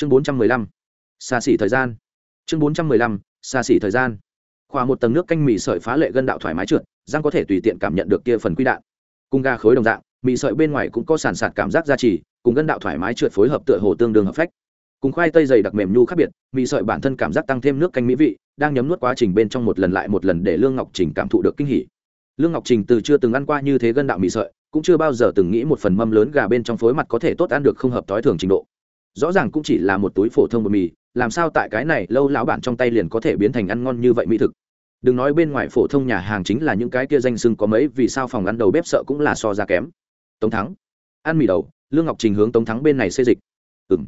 chương bốn trăm mười lăm. Xa xỉ thời gian. Chương bốn trăm mười lăm, xa xỉ thời gian. Khoa một tầng nước canh mì sợi phá lệ gân đạo thoải mái trượt, răng có thể tùy tiện cảm nhận được kia phần quy đạn. Cùng ga khối đồng dạng, mì sợi bên ngoài cũng có sản sạt cảm giác gia trì, cùng gân đạo thoải mái trượt phối hợp tựa hồ tương đương hợp phách. Cùng khoai tây dày đặc mềm nhu khác biệt, mì sợi bản thân cảm giác tăng thêm nước canh mỹ vị, đang nhấm nuốt quá trình bên trong một lần lại một lần để lương ngọc trình cảm thụ được kinh hỉ. Lương ngọc trình từ chưa từng ăn qua như thế gân đạo mì sợi, cũng chưa bao giờ từng nghĩ một phần mâm lớn gà bên trong phối mặt có thể tốt ăn được không hợp t ố i thường trình độ rõ ràng cũng chỉ là một túi phổ thông bột mì, làm sao tại cái này lâu lão bản trong tay liền có thể biến thành ăn ngon như vậy mỹ thực? Đừng nói bên ngoài phổ thông nhà hàng chính là những cái kia danh sưng có mấy, vì sao phòng ăn đầu bếp sợ cũng là so ra kém. Tống thắng, ăn mì đầu, lương ngọc trình hướng tống thắng bên này xây dịch. Ừ m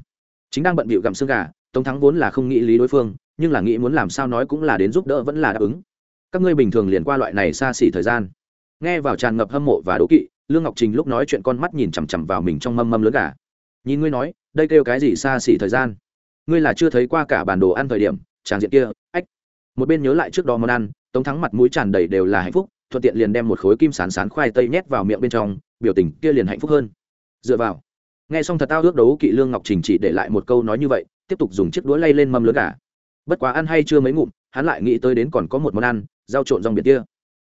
chính đang bận bịu gặm xương gà, tống thắng vốn là không nghĩ lý đối phương, nhưng là nghĩ muốn làm sao nói cũng là đến giúp đỡ vẫn là đáp ứng. Các ngươi bình thường liền qua loại này xa xỉ thời gian. Nghe vào tràn ngập hâm mộ và đố kỵ, lương ngọc trình lúc nói chuyện con mắt nhìn chằm chằm vào mình trong mâm mâm lớn gà. Nhìn ngươi nói đây kêu cái gì xa xỉ thời gian? Ngươi là chưa thấy qua cả bản đồ ăn thời điểm, tràng diện kia, ách. Một bên nhớ lại trước đó món ăn, tống thắng mặt mũi tràn đầy đều là hạnh phúc, thuận tiện liền đem một khối kim sán sán khoai tây nhét vào miệng bên trong, biểu tình kia liền hạnh phúc hơn. Dựa vào. Nghe xong thật tao ước đấu kỵ lương ngọc trình chỉ để lại một câu nói như vậy, tiếp tục dùng chiếc đũa lay lên mâm lớn cả bất quá ăn hay chưa mấy ngụm, hắn lại nghĩ tới đến còn có một món ăn, rau trộn rong biển kia.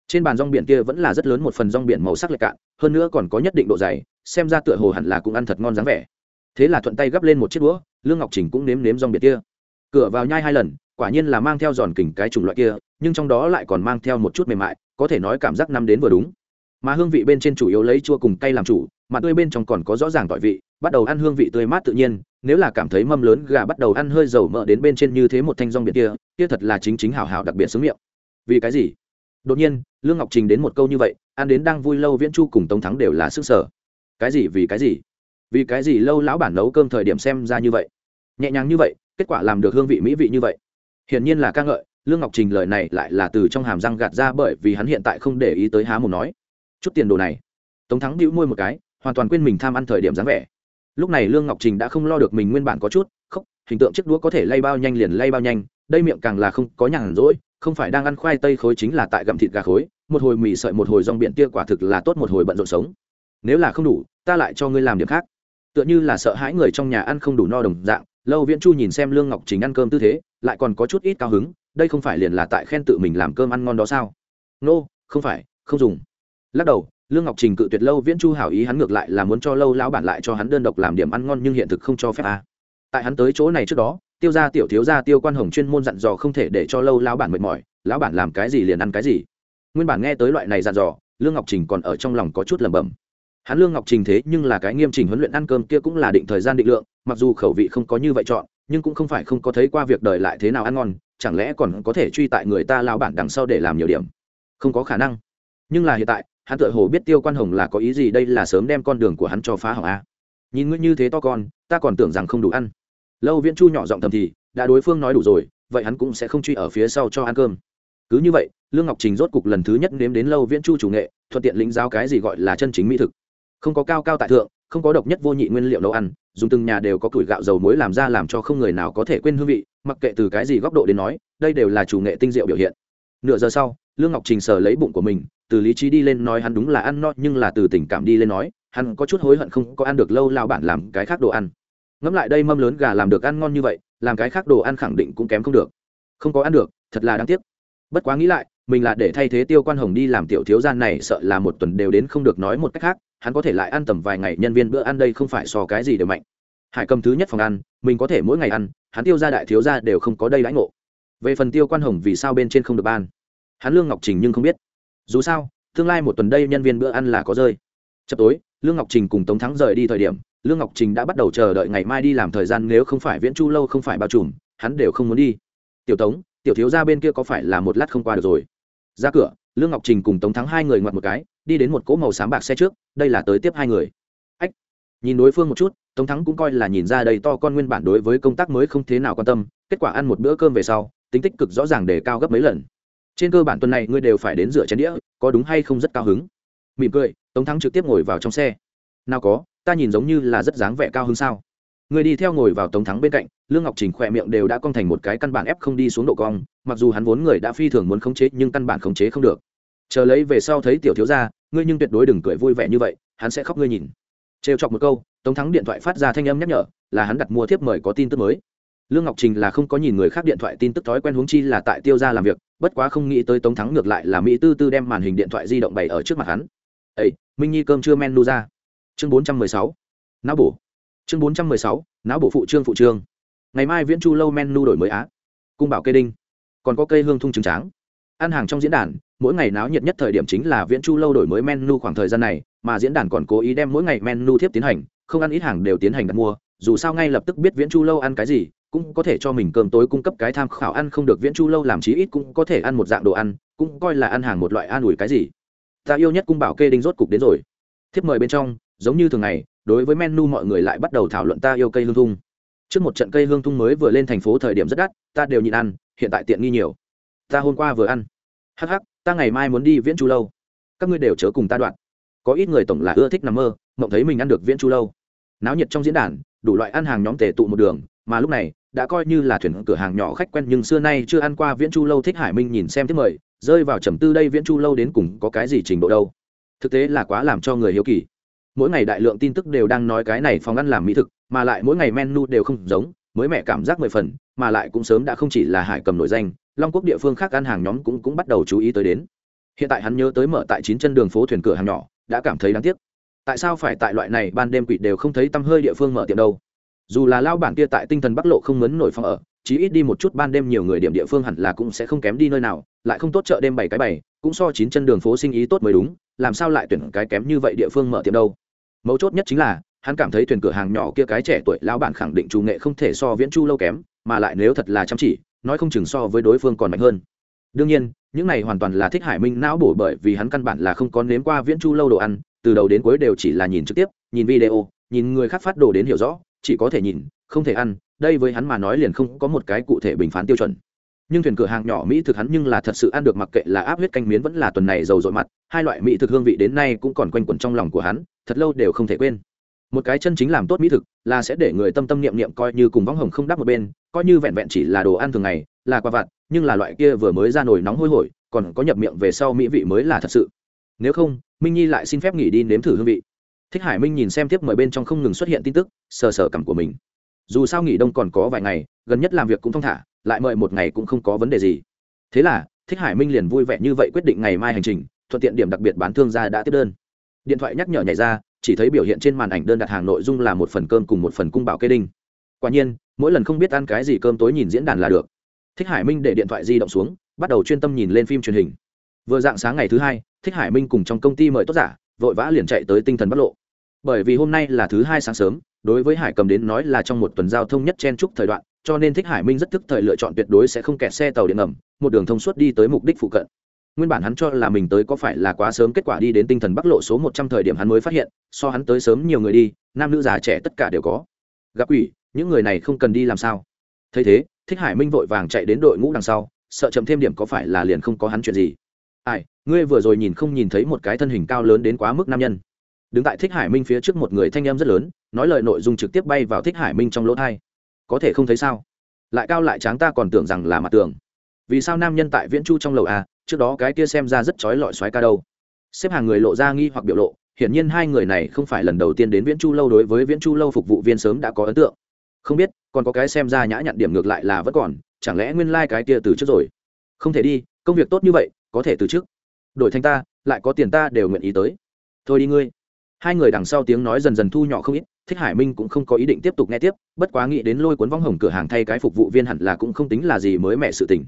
Trên bàn rong biển kia vẫn là rất lớn một phần rong biển màu sắc lệch cạn, hơn nữa còn có nhất định độ dày, xem ra tựa hồ hẳn là cũng ăn thật ngon dáng vẻ thế là thuận tay gấp lên một chiếc đũa, lương ngọc trình cũng nếm nếm rong biển kia. Cửa vào nhai hai lần, quả nhiên là mang theo giòn kình cái chủng loại kia, nhưng trong đó lại còn mang theo một chút mềm mại, có thể nói cảm giác năm đến vừa đúng. Mà hương vị bên trên chủ yếu lấy chua cùng cay làm chủ, mà tươi bên trong còn có rõ ràng tỏi vị, bắt đầu ăn hương vị tươi mát tự nhiên, nếu là cảm thấy mâm lớn, gà bắt đầu ăn hơi dầu mỡ đến bên trên như thế một thanh rong biển kia kia thật là chính chính hào hào đặc biệt sướng miệng. Vì cái gì? Đột nhiên, lương ngọc trình đến một câu như vậy, ăn đến đang vui lâu viễn chu cùng tống thắng đều là sức sở cái gì vì cái gì? Vì cái gì lâu lão bản nấu cơm thời điểm xem ra như vậy? Nhẹ nhàng như vậy, kết quả làm được hương vị mỹ vị như vậy. Hiển nhiên là ca ngợi, lương ngọc trình lời này lại là từ trong hàm răng gạt ra bởi vì hắn hiện tại không để ý tới há một nói. Chút tiền đồ này. Tống thắng đĩu môi một cái, hoàn toàn quên mình tham ăn thời điểm dáng vẻ. Lúc này lương ngọc trình đã không lo được mình nguyên bản có chút, khóc, hình tượng chiếc đũa có thể lay bao nhanh liền lay bao nhanh, đây miệng càng là không có nhàn rỗi, không phải đang ăn khoai tây khối chính là tại gặm thịt gà khối, một hồi mì sợi một hồi rong biển tia quả thực là tốt một hồi bận rộn sống. Nếu là không đủ, ta lại cho ngươi làm điểm khác tựa như là sợ hãi người trong nhà ăn không đủ no đồng dạng lâu viễn chu nhìn xem lương ngọc chính ăn cơm tư thế lại còn có chút ít cao hứng đây không phải liền là tại khen tự mình làm cơm ăn ngon đó sao? Nô、no, không phải không dùng. Lắc đầu lương ngọc trình cự tuyệt lâu viễn chu hảo ý hắn ngược lại là muốn cho lâu lão bản lại cho hắn đơn độc làm điểm ăn ngon nhưng hiện thực không cho phép à. tại hắn tới chỗ này trước đó tiêu gia tiểu thiếu gia tiêu quan hồng chuyên môn dặn dò không thể để cho lâu lão bản mệt mỏi lão bản làm cái gì liền ăn cái gì. Nguyên bản nghe tới loại này dặn dò lương ngọc trình còn ở trong lòng có chút lẩm bẩm hắn lương ngọc trình thế nhưng là cái nghiêm trình huấn luyện ăn cơm kia cũng là định thời gian định lượng, mặc dù khẩu vị không có như vậy chọn, nhưng cũng không phải không có thấy qua việc đời lại thế nào ăn ngon, chẳng lẽ còn có thể truy tại người ta lao bản đằng sau để làm nhiều điểm? Không có khả năng. Nhưng là hiện tại, hắn tự hồ biết tiêu quan hồng là có ý gì đây là sớm đem con đường của hắn cho phá hỏng a. Nhìn ngươi như thế to con, ta còn tưởng rằng không đủ ăn. Lâu viễn chu nhỏ giọng thầm thì, đã đối phương nói đủ rồi, vậy hắn cũng sẽ không truy ở phía sau cho ăn cơm. Cứ như vậy, lương ngọc trình rốt cục lần thứ nhất nếm đến lâu viễn chu chủ nghệ, thuận tiện lĩnh giáo cái gì gọi là chân chính mỹ thực không có cao cao tại thượng, không có độc nhất vô nhị nguyên liệu nấu ăn, dùng từng nhà đều có củi gạo dầu muối làm ra làm cho không người nào có thể quên hương vị, mặc kệ từ cái gì góc độ đến nói, đây đều là chủ nghệ tinh diệu biểu hiện. Nửa giờ sau, lương ngọc trình sờ lấy bụng của mình, từ lý trí đi lên nói hắn đúng là ăn no, nhưng là từ tình cảm đi lên nói, hắn có chút hối hận không có ăn được lâu lao bản làm cái khác đồ ăn. Ngẫm lại đây mâm lớn gà làm được ăn ngon như vậy, làm cái khác đồ ăn khẳng định cũng kém không được. Không có ăn được, thật là đáng tiếc. Bất quá nghĩ lại, mình là để thay thế tiêu quan hồng đi làm tiểu thiếu gian này sợ là một tuần đều đến không được nói một cách khác hắn có thể lại ăn tầm vài ngày nhân viên bữa ăn đây không phải so cái gì đều mạnh. Hải cầm thứ nhất phòng ăn, mình có thể mỗi ngày ăn, hắn tiêu ra đại thiếu ra đều không có đây lãnh ngộ. Về phần tiêu quan hồng vì sao bên trên không được ban? Hắn lương ngọc trình nhưng không biết. Dù sao, tương lai một tuần đây nhân viên bữa ăn là có rơi. Chập tối, lương ngọc trình cùng tống thắng rời đi thời điểm, lương ngọc trình đã bắt đầu chờ đợi ngày mai đi làm thời gian nếu không phải viễn chu lâu không phải bao trùm, hắn đều không muốn đi. Tiểu tống, tiểu thiếu ra bên kia có phải là một lát không qua được rồi? Ra cửa, lương ngọc trình cùng tống thắng hai người ngoặt một cái đi đến một cỗ màu xám bạc xe trước, đây là tới tiếp hai người. Ách, nhìn đối phương một chút, tống thắng cũng coi là nhìn ra đầy to con nguyên bản đối với công tác mới không thế nào quan tâm, kết quả ăn một bữa cơm về sau, tính tích cực rõ ràng để cao gấp mấy lần. Trên cơ bản tuần này ngươi đều phải đến rửa chén đĩa, có đúng hay không rất cao hứng. Mỉm cười, tống thắng trực tiếp ngồi vào trong xe. Nào có, ta nhìn giống như là rất dáng vẻ cao hứng sao. Người đi theo ngồi vào tống thắng bên cạnh, lương ngọc trình khỏe miệng đều đã cong thành một cái căn bản ép không đi xuống độ cong, mặc dù hắn vốn người đã phi thường muốn khống chế, nhưng căn bản khống chế không được chờ lấy về sau thấy tiểu thiếu gia, ngươi nhưng tuyệt đối đừng cười vui vẻ như vậy, hắn sẽ khóc ngươi nhìn. Trêu chọc một câu, tống thắng điện thoại phát ra thanh âm nhắc nhở, là hắn đặt mua thiếp mời có tin tức mới. Lương ngọc trình là không có nhìn người khác điện thoại tin tức thói quen huống chi là tại tiêu gia làm việc, bất quá không nghĩ tới tống thắng ngược lại là mỹ tư tư đem màn hình điện thoại di động bày ở trước mặt hắn. Ấy minh nhi cơm chưa menu ra? Chương bốn trăm mười sáu. Não bổ. Chương bốn trăm mười sáu. Não bổ phụ trương phụ trương. Ngày mai viễn chu lâu menu đổi mới á. Cung bảo cây đinh. Còn có cây hương thung trứng tráng ăn hàng trong diễn đàn, mỗi ngày náo nhiệt nhất thời điểm chính là viễn chu lâu đổi mới menu khoảng thời gian này, mà diễn đàn còn cố ý đem mỗi ngày menu tiếp tiến hành, không ăn ít hàng đều tiến hành đặt mua. Dù sao ngay lập tức biết viễn chu lâu ăn cái gì, cũng có thể cho mình cơm tối cung cấp cái tham khảo ăn không được viễn chu lâu làm chí ít cũng có thể ăn một dạng đồ ăn, cũng coi là ăn hàng một loại an ủi cái gì. Ta yêu nhất cung bảo kê đinh rốt cục đến rồi. Thiếp mời bên trong, giống như thường ngày, đối với menu mọi người lại bắt đầu thảo luận ta yêu cây hương thung. Trước một trận cây hương thung mới vừa lên thành phố thời điểm rất đắt, ta đều nhịn ăn, hiện tại tiện nghi nhiều ta hôm qua vừa ăn. Hắc hắc, ta ngày mai muốn đi viễn chu lâu. Các ngươi đều chớ cùng ta đoạn. Có ít người tổng là ưa thích nằm mơ, mộng thấy mình ăn được viễn chu lâu. Náo nhiệt trong diễn đàn, đủ loại ăn hàng nhóm tề tụ một đường, mà lúc này, đã coi như là thuyền cửa hàng nhỏ khách quen nhưng xưa nay chưa ăn qua viễn chu lâu thích hải minh nhìn xem thích mời, rơi vào trầm tư đây viễn chu lâu đến cùng có cái gì trình độ đâu. Thực tế là quá làm cho người hiếu kỳ. Mỗi ngày đại lượng tin tức đều đang nói cái này phòng ăn làm mỹ thực, mà lại mỗi ngày menu đều không giống, mới mẹ cảm giác mười phần, mà lại cũng sớm đã không chỉ là hải cầm nổi danh long quốc địa phương khác ăn hàng nhóm cũng cũng bắt đầu chú ý tới đến. Hiện tại hắn nhớ tới mở tại chín chân đường phố thuyền cửa hàng nhỏ, đã cảm thấy đáng tiếc. Tại sao phải tại loại này ban đêm quỷ đều không thấy tăm hơi địa phương mở tiệm đâu? Dù là lao bản kia tại tinh thần bắc lộ không mấn nổi phòng ở, chí ít đi một chút ban đêm nhiều người điểm địa phương hẳn là cũng sẽ không kém đi nơi nào, lại không tốt chợ đêm bảy cái bảy cũng so chín chân đường phố sinh ý tốt mới đúng, làm sao lại tuyển cái kém như vậy địa phương mở tiệm đâu? Mấu chốt nhất chính là, hắn cảm thấy thuyền cửa hàng nhỏ kia cái trẻ tuổi, lao bản khẳng định chủ nghệ không thể so viễn chu lâu kém, mà lại nếu thật là chăm chỉ nói không chừng so với đối phương còn mạnh hơn. Đương nhiên, những này hoàn toàn là thích hải minh não bổ bởi vì hắn căn bản là không có nếm qua viễn chu lâu đồ ăn, từ đầu đến cuối đều chỉ là nhìn trực tiếp, nhìn video, nhìn người khác phát đồ đến hiểu rõ, chỉ có thể nhìn, không thể ăn, đây với hắn mà nói liền không có một cái cụ thể bình phán tiêu chuẩn. Nhưng thuyền cửa hàng nhỏ mỹ thực hắn nhưng là thật sự ăn được mặc kệ là áp huyết canh miến vẫn là tuần này dầu dội mặt, hai loại mỹ thực hương vị đến nay cũng còn quanh quẩn trong lòng của hắn, thật lâu đều không thể quên. Một cái chân chính làm tốt mỹ thực là sẽ để người tâm tâm niệm niệm coi như cùng võng hồng không đáp một bên coi như vẹn vẹn chỉ là đồ ăn thường ngày, là quả vặt, nhưng là loại kia vừa mới ra nồi nóng hôi hổi, còn có nhập miệng về sau mỹ vị mới là thật sự. Nếu không, minh nhi lại xin phép nghỉ đi nếm thử hương vị. Thích hải minh nhìn xem tiếp mời bên trong không ngừng xuất hiện tin tức, sờ sờ cảm của mình. Dù sao nghỉ đông còn có vài ngày, gần nhất làm việc cũng thong thả, lại mời một ngày cũng không có vấn đề gì. Thế là, thích hải minh liền vui vẻ như vậy quyết định ngày mai hành trình, thuận tiện điểm đặc biệt bán thương gia đã tiếp đơn. Điện thoại nhắc nhở nhảy ra, chỉ thấy biểu hiện trên màn ảnh đơn đặt hàng nội dung là một phần cơm cùng một phần cung bảo kê đinh quả nhiên, mỗi lần không biết ăn cái gì cơm tối nhìn diễn đàn là được. Thích hải minh để điện thoại di động xuống, bắt đầu chuyên tâm nhìn lên phim truyền hình. Vừa dạng sáng ngày thứ hai, thích hải minh cùng trong công ty mời tốt giả, vội vã liền chạy tới tinh thần bắc lộ. Bởi vì hôm nay là thứ hai sáng sớm, đối với hải cầm đến nói là trong một tuần giao thông nhất chen trúc thời đoạn, cho nên thích hải minh rất thức thời lựa chọn tuyệt đối sẽ không kẹt xe tàu điện ngầm, một đường thông suốt đi tới mục đích phụ cận. Nguyên bản hắn cho là mình tới có phải là quá sớm kết quả đi đến tinh thần bắc lộ số một trăm thời điểm hắn mới phát hiện, so hắn tới sớm nhiều người đi, nam nữ già trẻ tất cả đều có. Gặp quỷ những người này không cần đi làm sao? Thấy thế, thích hải minh vội vàng chạy đến đội ngũ đằng sau, sợ chậm thêm điểm có phải là liền không có hắn chuyện gì? Ai, ngươi vừa rồi nhìn không nhìn thấy một cái thân hình cao lớn đến quá mức nam nhân? Đứng tại thích hải minh phía trước một người thanh em rất lớn, nói lời nội dung trực tiếp bay vào thích hải minh trong lỗ thai. Có thể không thấy sao? Lại cao lại tráng ta còn tưởng rằng là mặt tường. Vì sao nam nhân tại viễn chu trong lầu a trước đó cái kia xem ra rất trói lọi xoáy ca đâu. Xếp hàng người lộ ra nghi hoặc biểu lộ, hiển nhiên hai người này không phải lần đầu tiên đến viễn chu lâu đối với viễn chu lâu phục vụ viên sớm đã có ấn tượng không biết, còn có cái xem ra nhã nhặn điểm ngược lại là vẫn còn, chẳng lẽ nguyên lai、like、cái kia từ trước rồi? Không thể đi, công việc tốt như vậy, có thể từ trước. Đổi thành ta, lại có tiền ta đều nguyện ý tới. Thôi đi ngươi. Hai người đằng sau tiếng nói dần dần thu nhỏ không ít, thích hải minh cũng không có ý định tiếp tục nghe tiếp, bất quá nghĩ đến lôi cuốn vong hồng cửa hàng thay cái phục vụ viên hẳn là cũng không tính là gì mới mẹ sự tình.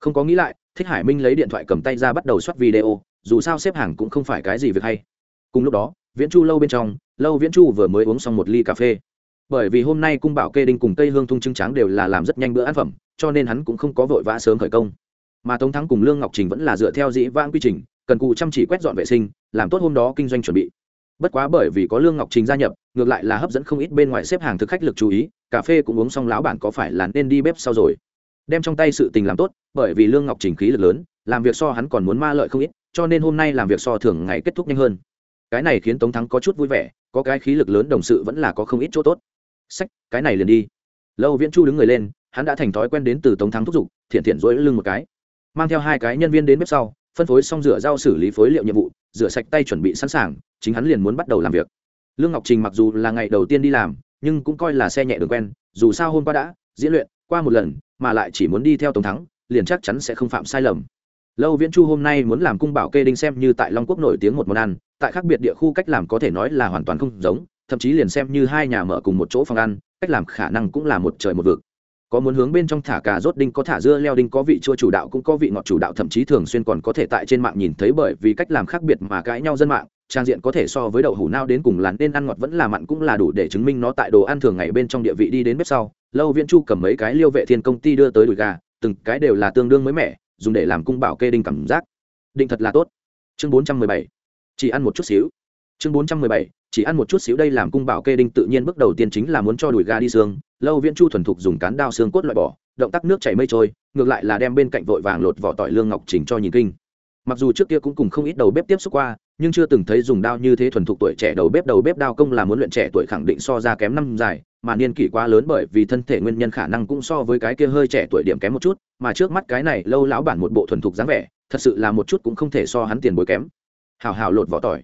Không có nghĩ lại, thích hải minh lấy điện thoại cầm tay ra bắt đầu soát video, dù sao xếp hàng cũng không phải cái gì việc hay. Cùng lúc đó, viễn chu lâu bên trong, lâu viễn chu vừa mới uống xong một ly cà phê bởi vì hôm nay cung bảo kê đinh cùng cây hương thung trưng tráng đều là làm rất nhanh bữa ăn phẩm, cho nên hắn cũng không có vội vã sớm khởi công. Mà tống thắng cùng lương ngọc trình vẫn là dựa theo dĩ vãng quy trình, cần cụ chăm chỉ quét dọn vệ sinh, làm tốt hôm đó kinh doanh chuẩn bị. Bất quá bởi vì có lương ngọc trình gia nhập, ngược lại là hấp dẫn không ít bên ngoài xếp hàng thực khách lực chú ý, cà phê cũng uống xong lão bản có phải là nên đi bếp sau rồi. Đem trong tay sự tình làm tốt, bởi vì lương ngọc trình khí lực lớn, làm việc so hắn còn muốn ma lợi không ít, cho nên hôm nay làm việc so thường ngày kết thúc nhanh hơn. Cái này khiến tống thắng có chút vui vẻ, có cái khí lực lớn đồng sự vẫn là có không ít chỗ tốt sách, cái này liền đi. Lâu viễn chu đứng người lên, hắn đã thành thói quen đến từ tống thắng thúc giục, thiện thiện dỗi lưng một cái. Mang theo hai cái nhân viên đến bếp sau, phân phối xong rửa rau xử lý phối liệu nhiệm vụ, rửa sạch tay chuẩn bị sẵn sàng, chính hắn liền muốn bắt đầu làm việc. Lương ngọc trình mặc dù là ngày đầu tiên đi làm, nhưng cũng coi là xe nhẹ đường quen, dù sao hôm qua đã diễn luyện, qua một lần, mà lại chỉ muốn đi theo Tống thắng, liền chắc chắn sẽ không phạm sai lầm. Lâu viễn chu hôm nay muốn làm cung bảo kê đinh xem như tại long quốc nổi tiếng một món ăn, tại khác biệt địa khu cách làm có thể nói là hoàn toàn không giống thậm chí liền xem như hai nhà mở cùng một chỗ phòng ăn, cách làm khả năng cũng là một trời một vực. Có muốn hướng bên trong thả cà rốt đinh, có thả dưa leo đinh, có vị chua chủ đạo cũng có vị ngọt chủ đạo, thậm chí thường xuyên còn có thể tại trên mạng nhìn thấy bởi vì cách làm khác biệt mà cãi nhau dân mạng, trang diện có thể so với đậu hủ nao đến cùng làn nên ăn ngọt vẫn là mặn cũng là đủ để chứng minh nó tại đồ ăn thường ngày bên trong địa vị đi đến bếp sau. Lâu viễn chu cầm mấy cái liêu vệ thiên công ty đưa tới đùi gà, từng cái đều là tương đương mới mẻ, dùng để làm cung bảo kê đinh cảm giác. Định thật là tốt. Chương 417 chỉ ăn một chút xíu chương 417 chỉ ăn một chút xíu đây làm cung bảo kê đinh tự nhiên bước đầu tiên chính là muốn cho đùi gà đi xương, lâu viễn chu thuần thục dùng cán đao xương cốt loại bỏ, động tác nước chảy mây trôi, ngược lại là đem bên cạnh vội vàng lột vỏ tỏi lương ngọc chỉnh cho nhìn kinh. Mặc dù trước kia cũng cùng không ít đầu bếp tiếp xúc qua, nhưng chưa từng thấy dùng đao như thế thuần thục tuổi trẻ đầu bếp đầu bếp đao công là muốn luyện trẻ tuổi khẳng định so ra kém năm dài, mà niên kỷ quá lớn bởi vì thân thể nguyên nhân khả năng cũng so với cái kia hơi trẻ tuổi điểm kém một chút, mà trước mắt cái này lâu lão bản một bộ thuần thục dáng vẻ, thật sự là một chút cũng không thể so hắn tiền bối kém. Hào hào lột vỏ tỏi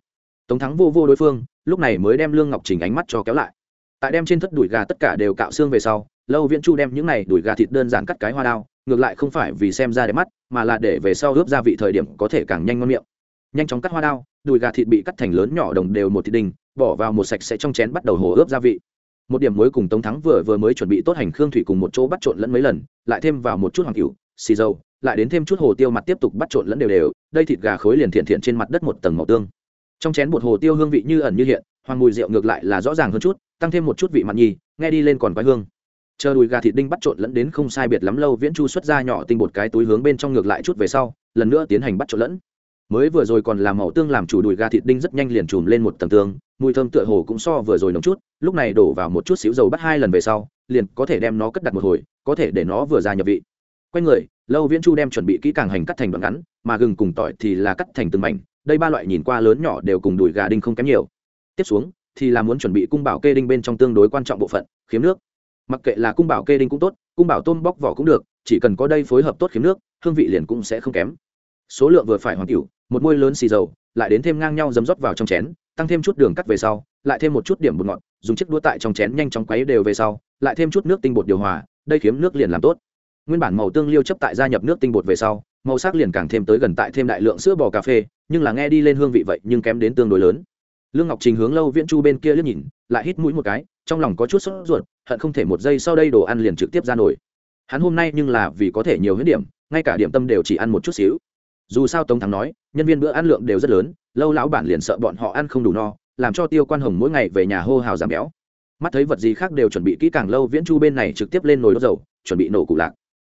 tống thắng vô vô đối phương, lúc này mới đem lương ngọc trình ánh mắt cho kéo lại. Tại đem trên thất đùi gà tất cả đều cạo xương về sau, lâu viễn chu đem những này đùi gà thịt đơn giản cắt cái hoa đao, ngược lại không phải vì xem ra để mắt, mà là để về sau ướp gia vị thời điểm có thể càng nhanh ngon miệng. Nhanh chóng cắt hoa đao, đùi gà thịt bị cắt thành lớn nhỏ đồng đều một thịt đình bỏ vào một sạch sẽ trong chén bắt đầu hồ ướp gia vị. Một điểm muối cùng tống thắng vừa vừa mới chuẩn bị tốt hành khương thủy cùng một chỗ bắt trộn lẫn mấy lần, lại thêm vào một chút hoàng cửu, xì dầu, lại đến thêm chút hồ tiêu mặt tiếp tục bắt trộn lẫn đều đều, đây thịt gà khối liền thiện thiện trên mặt đất một tầng màu tương trong chén bột hồ tiêu hương vị như ẩn như hiện, hoàng mùi rượu ngược lại là rõ ràng hơn chút, tăng thêm một chút vị mặn nhì, nghe đi lên còn quái hương. Chờ đùi gà thịt đinh bắt trộn lẫn đến không sai biệt lắm lâu, viễn chu xuất ra nhỏ tinh bột cái túi hướng bên trong ngược lại chút về sau, lần nữa tiến hành bắt trộn lẫn. Mới vừa rồi còn làm màu tương làm chủ đùi gà thịt đinh rất nhanh liền chùm lên một tầng tương, mùi thơm tựa hồ cũng so vừa rồi nồng chút, lúc này đổ vào một chút xíu dầu bắt hai lần về sau, liền có thể đem nó cất đặt một hồi, có thể để nó vừa ra nhập vị. Quay người, lâu viễn chu đem chuẩn bị kỹ càng hành cắt thành đoạn ngắn, mà gừng cùng tỏi thì là cắt thành từng mảnh đây ba loại nhìn qua lớn nhỏ đều cùng đùi gà đinh không kém nhiều. Tiếp xuống, thì là muốn chuẩn bị cung bảo kê đinh bên trong tương đối quan trọng bộ phận, khiếm nước. Mặc kệ là cung bảo kê đinh cũng tốt, cung bảo tôm bóc vỏ cũng được, chỉ cần có đây phối hợp tốt khiếm nước, hương vị liền cũng sẽ không kém. Số lượng vừa phải hoàn cửu, một môi lớn xì dầu, lại đến thêm ngang nhau dấm rót vào trong chén, tăng thêm chút đường cắt về sau, lại thêm một chút điểm bột ngọt, dùng chiếc đũa tại trong chén nhanh chóng quấy đều về sau, lại thêm chút nước tinh bột điều hòa, đây khiếm nước liền làm tốt. Nguyên bản màu tương liêu chấp tại gia nhập nước tinh bột về sau màu sắc liền càng thêm tới gần tại thêm đại lượng sữa bò cà phê, nhưng là nghe đi lên hương vị vậy nhưng kém đến tương đối lớn. Lương ngọc trình hướng lâu viễn chu bên kia liếc nhìn, lại hít mũi một cái, trong lòng có chút sốt ruột, hận không thể một giây sau đây đồ ăn liền trực tiếp ra nổi. Hắn hôm nay nhưng là vì có thể nhiều huyết điểm, ngay cả điểm tâm đều chỉ ăn một chút xíu. Dù sao tống thắng nói, nhân viên bữa ăn lượng đều rất lớn, lâu lão bản liền sợ bọn họ ăn không đủ no, làm cho tiêu quan hồng mỗi ngày về nhà hô hào giảm béo. Mắt thấy vật gì khác đều chuẩn bị kỹ càng, lâu viễn chu bên này trực tiếp lên nồi đốt dầu, chuẩn bị nổ cụ lạc